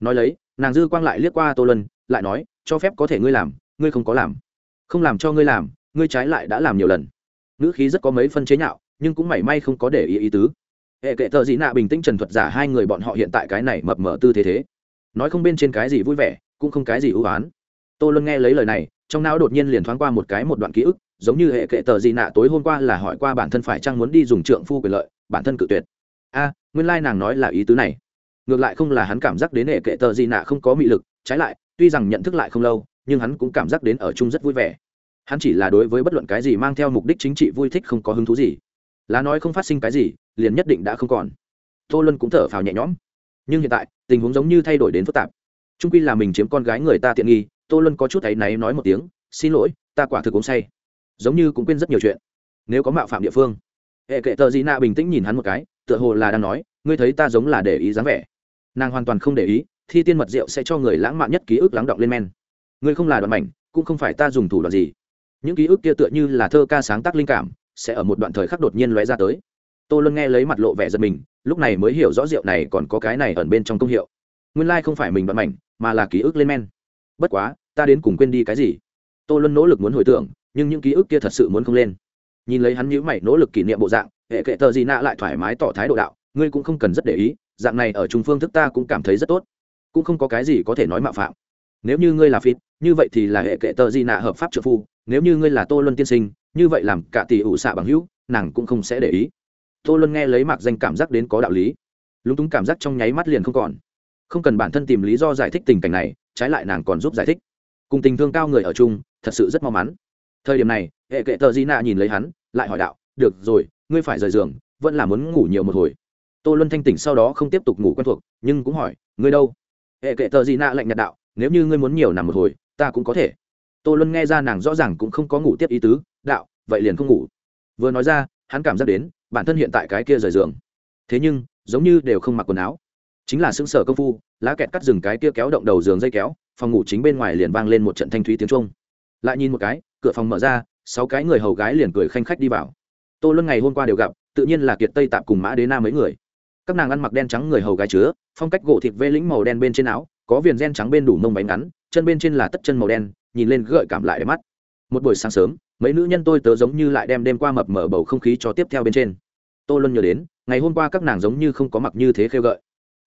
Nói lấy, nàng dư quang lại liếc qua tô luân lại nói, cho phép có thể ngươi làm, ngươi không có làm. Không làm cho ngươi làm, ngươi trái lại đã làm nhiều lần. Ngữ khí rất có mấy phân chế nhạo, nhưng cũng mảy may không có để ý ý tứ. Hệ kệ thợ dị nạ bình tĩnh trần thuật giả hai người bọn họ hiện tại cái này mập mờ tư thế thế. Nói không bên trên cái gì vui vẻ, cũng không cái gì ưu oán tô luôn nghe lấy lời này, trong não đột nhiên liền thoáng qua một cái một đoạn ký ức, giống như hệ kệ tờ gì nạ tối hôm qua là hỏi qua bản thân phải chăng muốn đi dùng trượng phu quyền lợi, bản thân cự tuyệt. A, nguyên lai nàng nói là ý tứ này. Ngược lại không là hắn cảm giác đến hệ kệ tờ gì nạ không có mị lực, trái lại tuy rằng nhận thức lại không lâu, nhưng hắn cũng cảm giác đến ở chung rất vui vẻ. Hắn chỉ là đối với bất luận cái gì mang theo mục đích chính trị vui thích không có hứng thú gì. Lá nói không phát sinh cái gì, liền nhất định đã không còn. Tô luân cũng thở phào nhẹ nhõm. Nhưng hiện tại, tình huống giống như thay đổi đến phức tạp. Trung quy là mình chiếm con gái người ta tiện nghi, tô luân có chút thấy náy nói một tiếng, xin lỗi, ta quả thực cũng say. Giống như cũng quên rất nhiều chuyện. Nếu có mạo phạm địa phương. Hệ kệ tờ dị nạ bình tĩnh nhìn hắn một cái, tựa hồ là đang nói, ngươi thấy ta giống là để ý dáng vẻ. Nàng hoàn toàn không để ý thi tiên mật rượu sẽ cho người lãng mạn nhất ký ức lắng động lên men. Ngươi không là đoạn mảnh, cũng không phải ta dùng thủ đoạn gì. Những ký ức kia tựa như là thơ ca sáng tác linh cảm, sẽ ở một đoạn thời khắc đột nhiên lóe ra tới. Tô luân nghe lấy mặt lộ vẻ giật mình, lúc này mới hiểu rõ rượu này còn có cái này ẩn bên trong công hiệu. Nguyên lai không phải mình đoạn mảnh, mà là ký ức lên men. Bất quá, ta đến cùng quên đi cái gì? Tô luân nỗ lực muốn hồi tưởng, nhưng những ký ức kia thật sự muốn không lên. Nhìn lấy hắn nhữ mày, nỗ lực kỷ niệm bộ dạng, hệ kệ tờ gì nạ lại thoải mái tỏ thái độ đạo, ngươi cũng không cần rất để ý, dạng này ở trung phương thức ta cũng cảm thấy rất tốt cũng không có cái gì có thể nói mạo phạm. Nếu như ngươi là phít như vậy thì là hệ kệ tờ Di nạ hợp pháp trợ phu, nếu như ngươi là tô luân tiên sinh, như vậy làm cả tỷ ủ xạ bằng hữu, nàng cũng không sẽ để ý. Tô luân nghe lấy mạc danh cảm giác đến có đạo lý. Lúng túng cảm giác trong nháy mắt liền không còn. Không cần bản thân tìm lý do giải thích tình cảnh này, trái lại nàng còn giúp giải thích. Cùng tình thương cao người ở chung, thật sự rất mau mắn. Thời điểm này, hệ kệ tờ di nạ nhìn lấy hắn, lại hỏi đạo, được rồi, ngươi phải rời giường, vẫn là muốn ngủ nhiều một hồi. Tô luân thanh tỉnh sau đó không tiếp tục ngủ quen thuộc, nhưng cũng hỏi, ngươi đâu? Hệ kệ tờ gì nạ lạnh nhạt đạo, nếu như ngươi muốn nhiều nằm một hồi, ta cũng có thể. Tô luân nghe ra nàng rõ ràng cũng không có ngủ tiếp ý tứ, đạo, vậy liền không ngủ. Vừa nói ra, hắn cảm giác đến, bản thân hiện tại cái kia rời giường. Thế nhưng, giống như đều không mặc quần áo. Chính là xứng sở công phu, lá kẹt cắt rừng cái kia kéo động đầu giường dây kéo, phòng ngủ chính bên ngoài liền vang lên một trận thanh thúy tiếng trung lại nhìn một cái, cửa phòng mở ra, sáu cái người hầu gái liền cười khanh khách đi vào. Tô luân ngày hôm qua đều gặp, tự nhiên là kiệt tây tạp cùng mã đế na mấy người các nàng ăn mặc đen trắng người hầu gái chứa, phong cách gỗ thịt vê lĩnh màu đen bên trên áo, có viền gen trắng bên đủ mông bánh ngắn, chân bên trên là tất chân màu đen, nhìn lên gợi cảm lại đẹp mắt. Một buổi sáng sớm, mấy nữ nhân tôi tớ giống như lại đem đêm qua mập mở bầu không khí cho tiếp theo bên trên. Tôi luôn nhớ đến, ngày hôm qua các nàng giống như không có mặc như thế khêu gợi.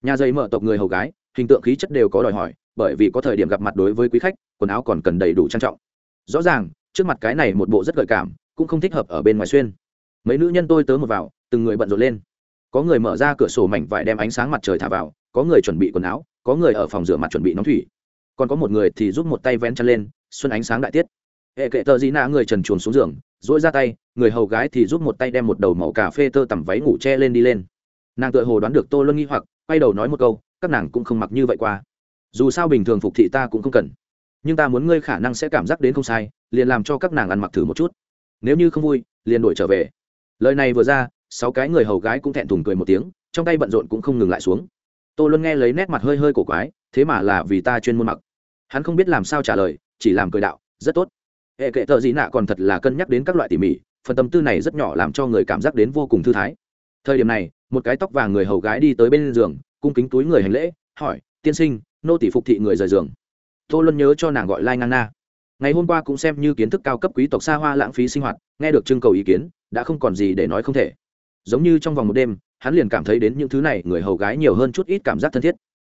Nhà dây mở tộc người hầu gái, hình tượng khí chất đều có đòi hỏi, bởi vì có thời điểm gặp mặt đối với quý khách, quần áo còn cần đầy đủ trang trọng. Rõ ràng, trước mặt cái này một bộ rất gợi cảm, cũng không thích hợp ở bên ngoài xuyên. Mấy nữ nhân tôi tớ một vào, từng người bận rộn lên có người mở ra cửa sổ mảnh vải đem ánh sáng mặt trời thả vào, có người chuẩn bị quần áo, có người ở phòng rửa mặt chuẩn bị nóng thủy. Còn có một người thì giúp một tay vén chân lên, xuân ánh sáng đại tiết. Hệ kệ tờ gì nạ người trần chuồn xuống giường dỗi ra tay, người hầu gái thì giúp một tay đem một đầu màu cà phê tơ tằm váy ngủ che lên đi lên. Nàng tự hồ đoán được tô luân nghi hoặc, quay đầu nói một câu, các nàng cũng không mặc như vậy qua. Dù sao bình thường phục thị ta cũng không cần. Nhưng ta muốn ngươi khả năng sẽ cảm giác đến không sai, liền làm cho các nàng ăn mặc thử một chút. Nếu như không vui, liền đổi trở về. Lời này vừa ra sáu cái người hầu gái cũng thẹn thùng cười một tiếng, trong tay bận rộn cũng không ngừng lại xuống. Tô luân nghe lấy nét mặt hơi hơi cổ quái, thế mà là vì ta chuyên môn mặc. Hắn không biết làm sao trả lời, chỉ làm cười đạo, rất tốt. Hệ kệ thợ dị nạ còn thật là cân nhắc đến các loại tỉ mỉ, phần tâm tư này rất nhỏ làm cho người cảm giác đến vô cùng thư thái. Thời điểm này, một cái tóc vàng người hầu gái đi tới bên giường, cung kính túi người hành lễ, hỏi, tiên sinh, nô tỷ phục thị người rời giường. Tô luân nhớ cho nàng gọi lai ngang na. Ngày hôm qua cũng xem như kiến thức cao cấp quý tộc xa hoa lãng phí sinh hoạt, nghe được trưng cầu ý kiến, đã không còn gì để nói không thể giống như trong vòng một đêm, hắn liền cảm thấy đến những thứ này người hầu gái nhiều hơn chút ít cảm giác thân thiết.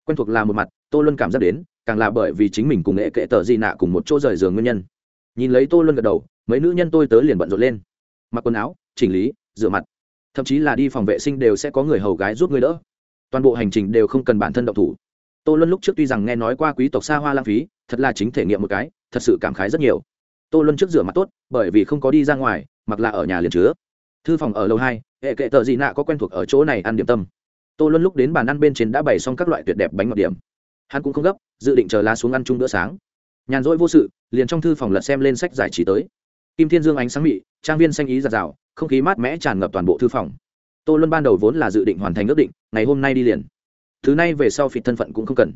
Quen thuộc là một mặt, tô luân cảm giác đến, càng là bởi vì chính mình cùng nghệ kệ tờ di nạ cùng một chỗ rời giường nguyên nhân. Nhìn lấy tô luân gật đầu, mấy nữ nhân tôi tớ liền bận rộn lên. Mặc quần áo, chỉnh lý, rửa mặt. Thậm chí là đi phòng vệ sinh đều sẽ có người hầu gái giúp người đỡ. Toàn bộ hành trình đều không cần bản thân động thủ. Tô luân lúc trước tuy rằng nghe nói qua quý tộc xa hoa lãng phí, thật là chính thể nghiệm một cái, thật sự cảm khái rất nhiều. Tô luân trước rửa mặt tốt, bởi vì không có đi ra ngoài, mặc là ở nhà liền chứa thư phòng ở lầu hai, hệ kệ tờ gì nạ có quen thuộc ở chỗ này ăn điểm tâm. Tô luân lúc đến bàn ăn bên trên đã bày xong các loại tuyệt đẹp bánh ngọt điểm. Hắn cũng không gấp, dự định chờ lá xuống ăn chung bữa sáng. Nhàn rỗi vô sự, liền trong thư phòng lật xem lên sách giải trí tới. Kim thiên dương ánh sáng mị, trang viên xanh ý giạt rào, không khí mát mẽ tràn ngập toàn bộ thư phòng. Tô luân ban đầu vốn là dự định hoàn thành ước định, ngày hôm nay đi liền. Thứ này về sau phịt thân phận cũng không cần.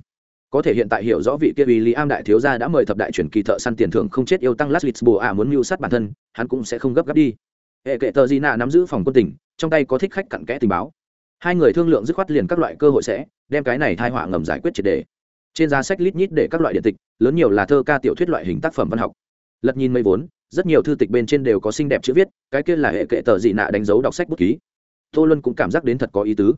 Có thể hiện tại hiểu rõ vị kia vì lý am đại thiếu gia đã mời thập đại truyền kỳ thợ săn tiền thưởng không chết yêu tăng lát lisboa à muốn mưu sát bản thân, hắn cũng sẽ không gấp gáp đi hệ kệ tờ di nạ nắm giữ phòng quân tỉnh trong tay có thích khách cặn kẽ tình báo. Hai người thương lượng dứt khoát liền các loại cơ hội sẽ đem cái này thai họa ngầm giải quyết triệt đề. Trên giá sách lít nhít để các loại điện tịch, lớn nhiều là thơ ca tiểu thuyết loại hình tác phẩm văn học. Lật nhìn mây vốn, rất nhiều thư tịch bên trên đều có xinh đẹp chữ viết, cái kia là hệ kệ tờ dị nạ đánh dấu đọc sách bút ký. Tô luân cũng cảm giác đến thật có ý tứ.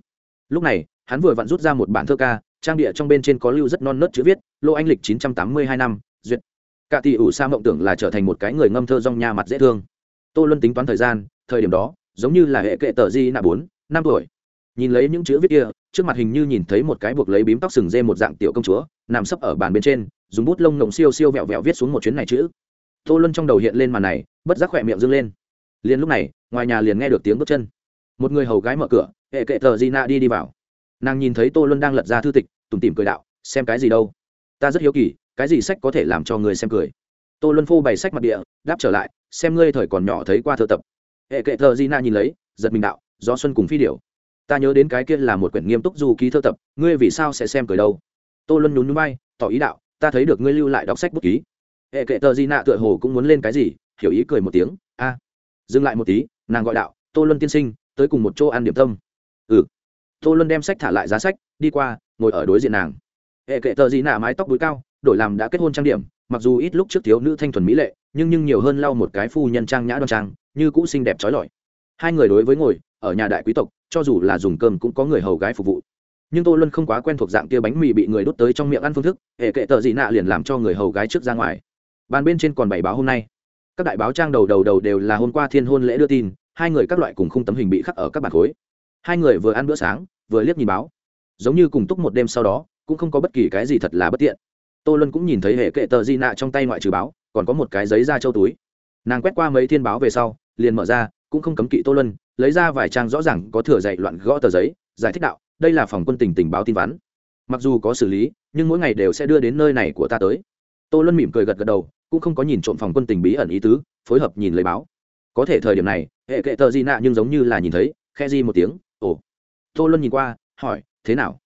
Lúc này, hắn vừa vặn rút ra một bản thơ ca, trang địa trong bên trên có lưu rất non nớt chữ viết, lô anh lịch chín trăm tám mươi hai năm, duyệt. Cả tỷ ủ sa mộng tưởng là trở thành một cái người ngâm thơ rong nha mặt dễ thương tô luân tính toán thời gian, thời điểm đó, giống như là hệ kệ tờ di nạ bốn, năm tuổi. Nhìn lấy những chữ viết kia, trước mặt hình như nhìn thấy một cái buộc lấy bím tóc sừng dê một dạng tiểu công chúa, nằm sấp ở bàn bên trên, dùng bút lông nồng siêu siêu vẹo vẹo viết xuống một chuyến này chữ. Tô luân trong đầu hiện lên màn này, bất giác khỏe miệng dâng lên. Liền lúc này, ngoài nhà liền nghe được tiếng bước chân. Một người hầu gái mở cửa, hệ kệ tờ di nạ đi đi vào. Nàng nhìn thấy tô luân đang lật ra thư tịch tùng tìm cười đạo, xem cái gì đâu? Ta rất hiếu kỳ, cái gì sách có thể làm cho người xem cười? Tô luân phô bày sách mặt địa, đáp trở lại, xem ngươi thời còn nhỏ thấy qua thơ tập. Hệ kệ thờ di na nhìn lấy, giật mình đạo do xuân cùng phi điểu. Ta nhớ đến cái kia là một quyển nghiêm túc du ký thơ tập, ngươi vì sao sẽ xem cười đâu? Tô luân nhún bay tỏ ý đạo, ta thấy được ngươi lưu lại đọc sách bút ký. Hệ kệ tờ di nạ tựa hồ cũng muốn lên cái gì, hiểu ý cười một tiếng, a, dừng lại một tí. Nàng gọi đạo, tô luân tiên sinh, tới cùng một chỗ ăn điểm tâm. Ừ. Tô luân đem sách thả lại giá sách, đi qua, ngồi ở đối diện nàng. Hệ kệ tờ di nạ mái tóc búi cao đổi làm đã kết hôn trang điểm, mặc dù ít lúc trước thiếu nữ thanh thuần mỹ lệ, nhưng nhưng nhiều hơn lau một cái phu nhân trang nhã đoan trang, như cũ xinh đẹp trói lọi. Hai người đối với ngồi, ở nhà đại quý tộc, cho dù là dùng cơm cũng có người hầu gái phục vụ. Nhưng tô luân không quá quen thuộc dạng kia bánh mì bị người đốt tới trong miệng ăn phương thức, hệ kệ tờ dị nạ liền làm cho người hầu gái trước ra ngoài. Bàn bên trên còn bảy báo hôm nay. Các đại báo trang đầu đầu đầu đều là hôm qua thiên hôn lễ đưa tin, hai người các loại cùng khung tấm hình bị khắc ở các bàn khối hai người vừa ăn bữa sáng, vừa liếc nhìn báo. Giống như cùng túc một đêm sau đó, cũng không có bất kỳ cái gì thật là bất tiện tô luân cũng nhìn thấy hệ kệ tờ di nạ trong tay ngoại trừ báo, còn có một cái giấy ra châu túi. Nàng quét qua mấy thiên báo về sau, liền mở ra, cũng không cấm kỵ tô luân, lấy ra vài trang rõ ràng có thừa dạy loạn gõ tờ giấy, giải thích đạo, đây là phòng quân tình tình báo tin vắn. Mặc dù có xử lý, nhưng mỗi ngày đều sẽ đưa đến nơi này của ta tới. Tô luân mỉm cười gật gật đầu, cũng không có nhìn trộm phòng quân tình bí ẩn ý tứ, phối hợp nhìn lấy báo. Có thể thời điểm này, hệ kệ tờ di nạ nhưng giống như là nhìn thấy khe di một tiếng, ồ. Tô luân nhìn qua, hỏi, thế nào?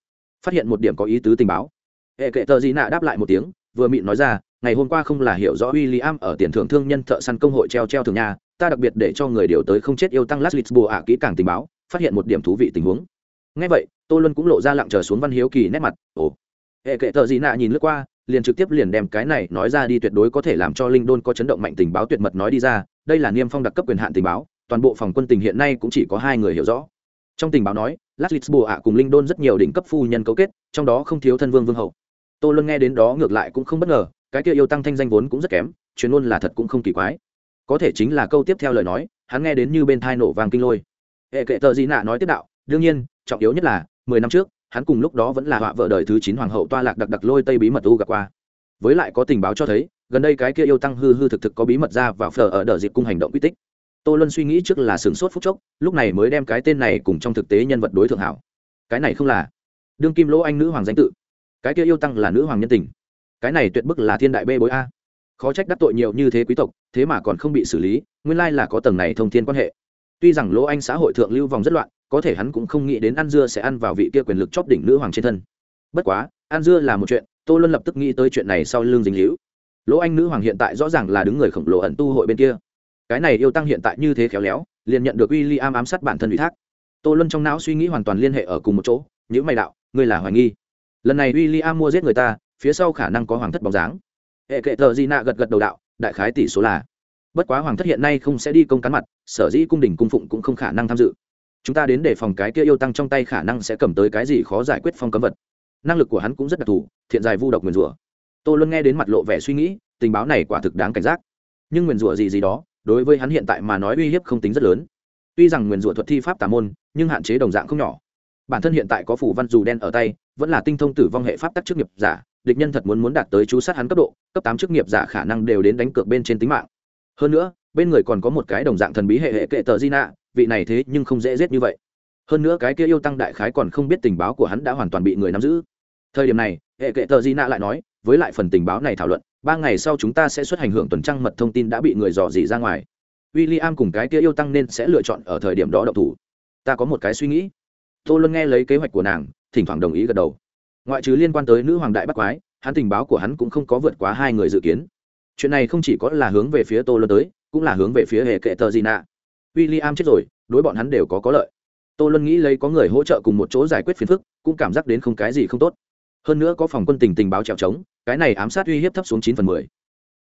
Phát hiện một điểm có ý tứ tình báo hệ kệ tờ gì nạ đáp lại một tiếng, vừa mịn nói ra, ngày hôm qua không là hiểu rõ w i l l i am ở tiền thưởng thương nhân thợ săn công hội treo treo thường nhà, ta đặc biệt để cho người điều tới không chết yêu tăng lát lisboa ạ kỹ càng tình báo, phát hiện một điểm thú vị tình huống. Ngay vậy, tô luân cũng lộ ra lặng chờ xuống văn hiếu kỳ nét mặt, ồ hệ kệ tờ gì nạ nhìn lướt qua, liền trực tiếp liền đem cái này nói ra đi, tuyệt đối có thể làm cho linh đôn có chấn động mạnh tình báo tuyệt mật nói đi ra, đây là niêm phong đặc cấp quyền hạn tình báo, toàn bộ phòng quân tình hiện nay cũng chỉ có hai người hiểu rõ. Trong tình báo nói lát lisboa cùng linh đôn rất nhiều đỉnh cấp phu nhân cấu kết, trong đó không thiếu thân vương vương hậu tô luân nghe đến đó ngược lại cũng không bất ngờ, cái kia yêu tăng thanh danh vốn cũng rất kém chuyên môn là thật cũng không kỳ quái. Có thể chính là câu tiếp theo lời nói, hắn nghe đến như bên thai nổ vàng kinh lôi. Hệ kệ tờ gì nạ nói tiếp đạo, đương nhiên, trọng yếu nhất là, mười năm trước, hắn cùng lúc đó vẫn là họa vợ đời thứ chín hoàng hậu toa lạc đặc đặc lôi tây bí mật u gặp qua. Với lại có tình báo cho thấy, gần đây cái kia yêu tăng hư hư thực thực có bí mật ra vào phở ở đợt dịp cung hành động quy tích. Tô luân suy nghĩ trước là sửng sốt phút chốc, lúc này mới đem cái tên này cùng trong thực tế nhân vật đối thượng hảo. Cái này không là đương kim lỗ anh nữ hoàng danh tự cái kia yêu tăng là nữ hoàng nhân tình. Cái này tuyệt bức là thiên đại bê bối a. Khó trách đắc tội nhiều như thế quý tộc, thế mà còn không bị xử lý, nguyên lai là có tầng này thông thiên quan hệ. Tuy rằng lỗ anh xã hội thượng lưu vòng rất loạn, có thể hắn cũng không nghĩ đến ăn dưa sẽ ăn vào vị kia quyền lực chóp đỉnh nữ hoàng trên thân. Bất quá, ăn dưa là một chuyện, tô luân lập tức nghĩ tới chuyện này sau lưng dính hữu lỗ anh nữ hoàng hiện tại rõ ràng là đứng người khổng lồ ẩn tu hội bên kia. Cái này yêu tăng hiện tại như thế khéo léo, liền nhận được w i l l i am ám sát bản thân ủy thác. Tô luân trong não suy nghĩ hoàn toàn liên hệ ở cùng một chỗ những mày đạo, ngươi là hoài nghi? Lần này w i l l i am mua giết người ta, phía sau khả năng có hoàng thất bóng dáng. Hệ kệ thợ di nạ gật gật đầu đạo, đại khái tỷ số là. Bất quá hoàng thất hiện nay không sẽ đi công cán mặt, sở dĩ cung đình cung phụng cũng không khả năng tham dự. Chúng ta đến để phòng cái kia yêu tăng trong tay khả năng sẽ cầm tới cái gì khó giải quyết phong cấm vật. Năng lực của hắn cũng rất đặc thù, thiện dài vu độc nguyền rủa. Tôi luôn nghe đến mặt lộ vẻ suy nghĩ, tình báo này quả thực đáng cảnh giác. Nhưng nguyền rủa gì gì đó, đối với hắn hiện tại mà nói uy hiếp không tính rất lớn. Tuy rằng nguyền rủa thuật thi pháp tà môn, nhưng hạn chế đồng dạng không nhỏ. Bản thân hiện tại có phủ văn dù đen ở tay vẫn là tinh thông tử vong hệ pháp tắc chức nghiệp giả, địch nhân thật muốn muốn đạt tới chú sát hắn cấp độ, cấp tám chức nghiệp giả khả năng đều đến đánh cược bên trên tính mạng. Hơn nữa, bên người còn có một cái đồng dạng thần bí hệ hệ kệ tờ di nạ vị này thế nhưng không dễ giết như vậy. Hơn nữa cái kia yêu tăng đại khái còn không biết tình báo của hắn đã hoàn toàn bị người nắm giữ. Thời điểm này, hệ kệ tờ di nạ lại nói, với lại phần tình báo này thảo luận, ba ngày sau chúng ta sẽ xuất hành hưởng tuần trăng mật thông tin đã bị người dò dỉ ra ngoài. W i l l i am cùng cái kia yêu tăng nên sẽ lựa chọn ở thời điểm đó độc thủ. Ta có một cái suy nghĩ. Tô luân nghe lấy kế hoạch của nàng thỉnh thoảng đồng ý gật đầu. Ngoại trừ liên quan tới nữ hoàng đại bắc quái, hắn tình báo của hắn cũng không có vượt quá hai người dự kiến. Chuyện này không chỉ có là hướng về phía tô lân tới, cũng là hướng về phía hệ kệ tờ gì nạ. W i l l i am chết rồi, đối bọn hắn đều có có lợi. Tô lân nghĩ lấy có người hỗ trợ cùng một chỗ giải quyết phiền phức, cũng cảm giác đến không cái gì không tốt. Hơn nữa có phòng quân tình tình báo trèo trống, cái này ám sát uy hiếp thấp xuống chín phần mười.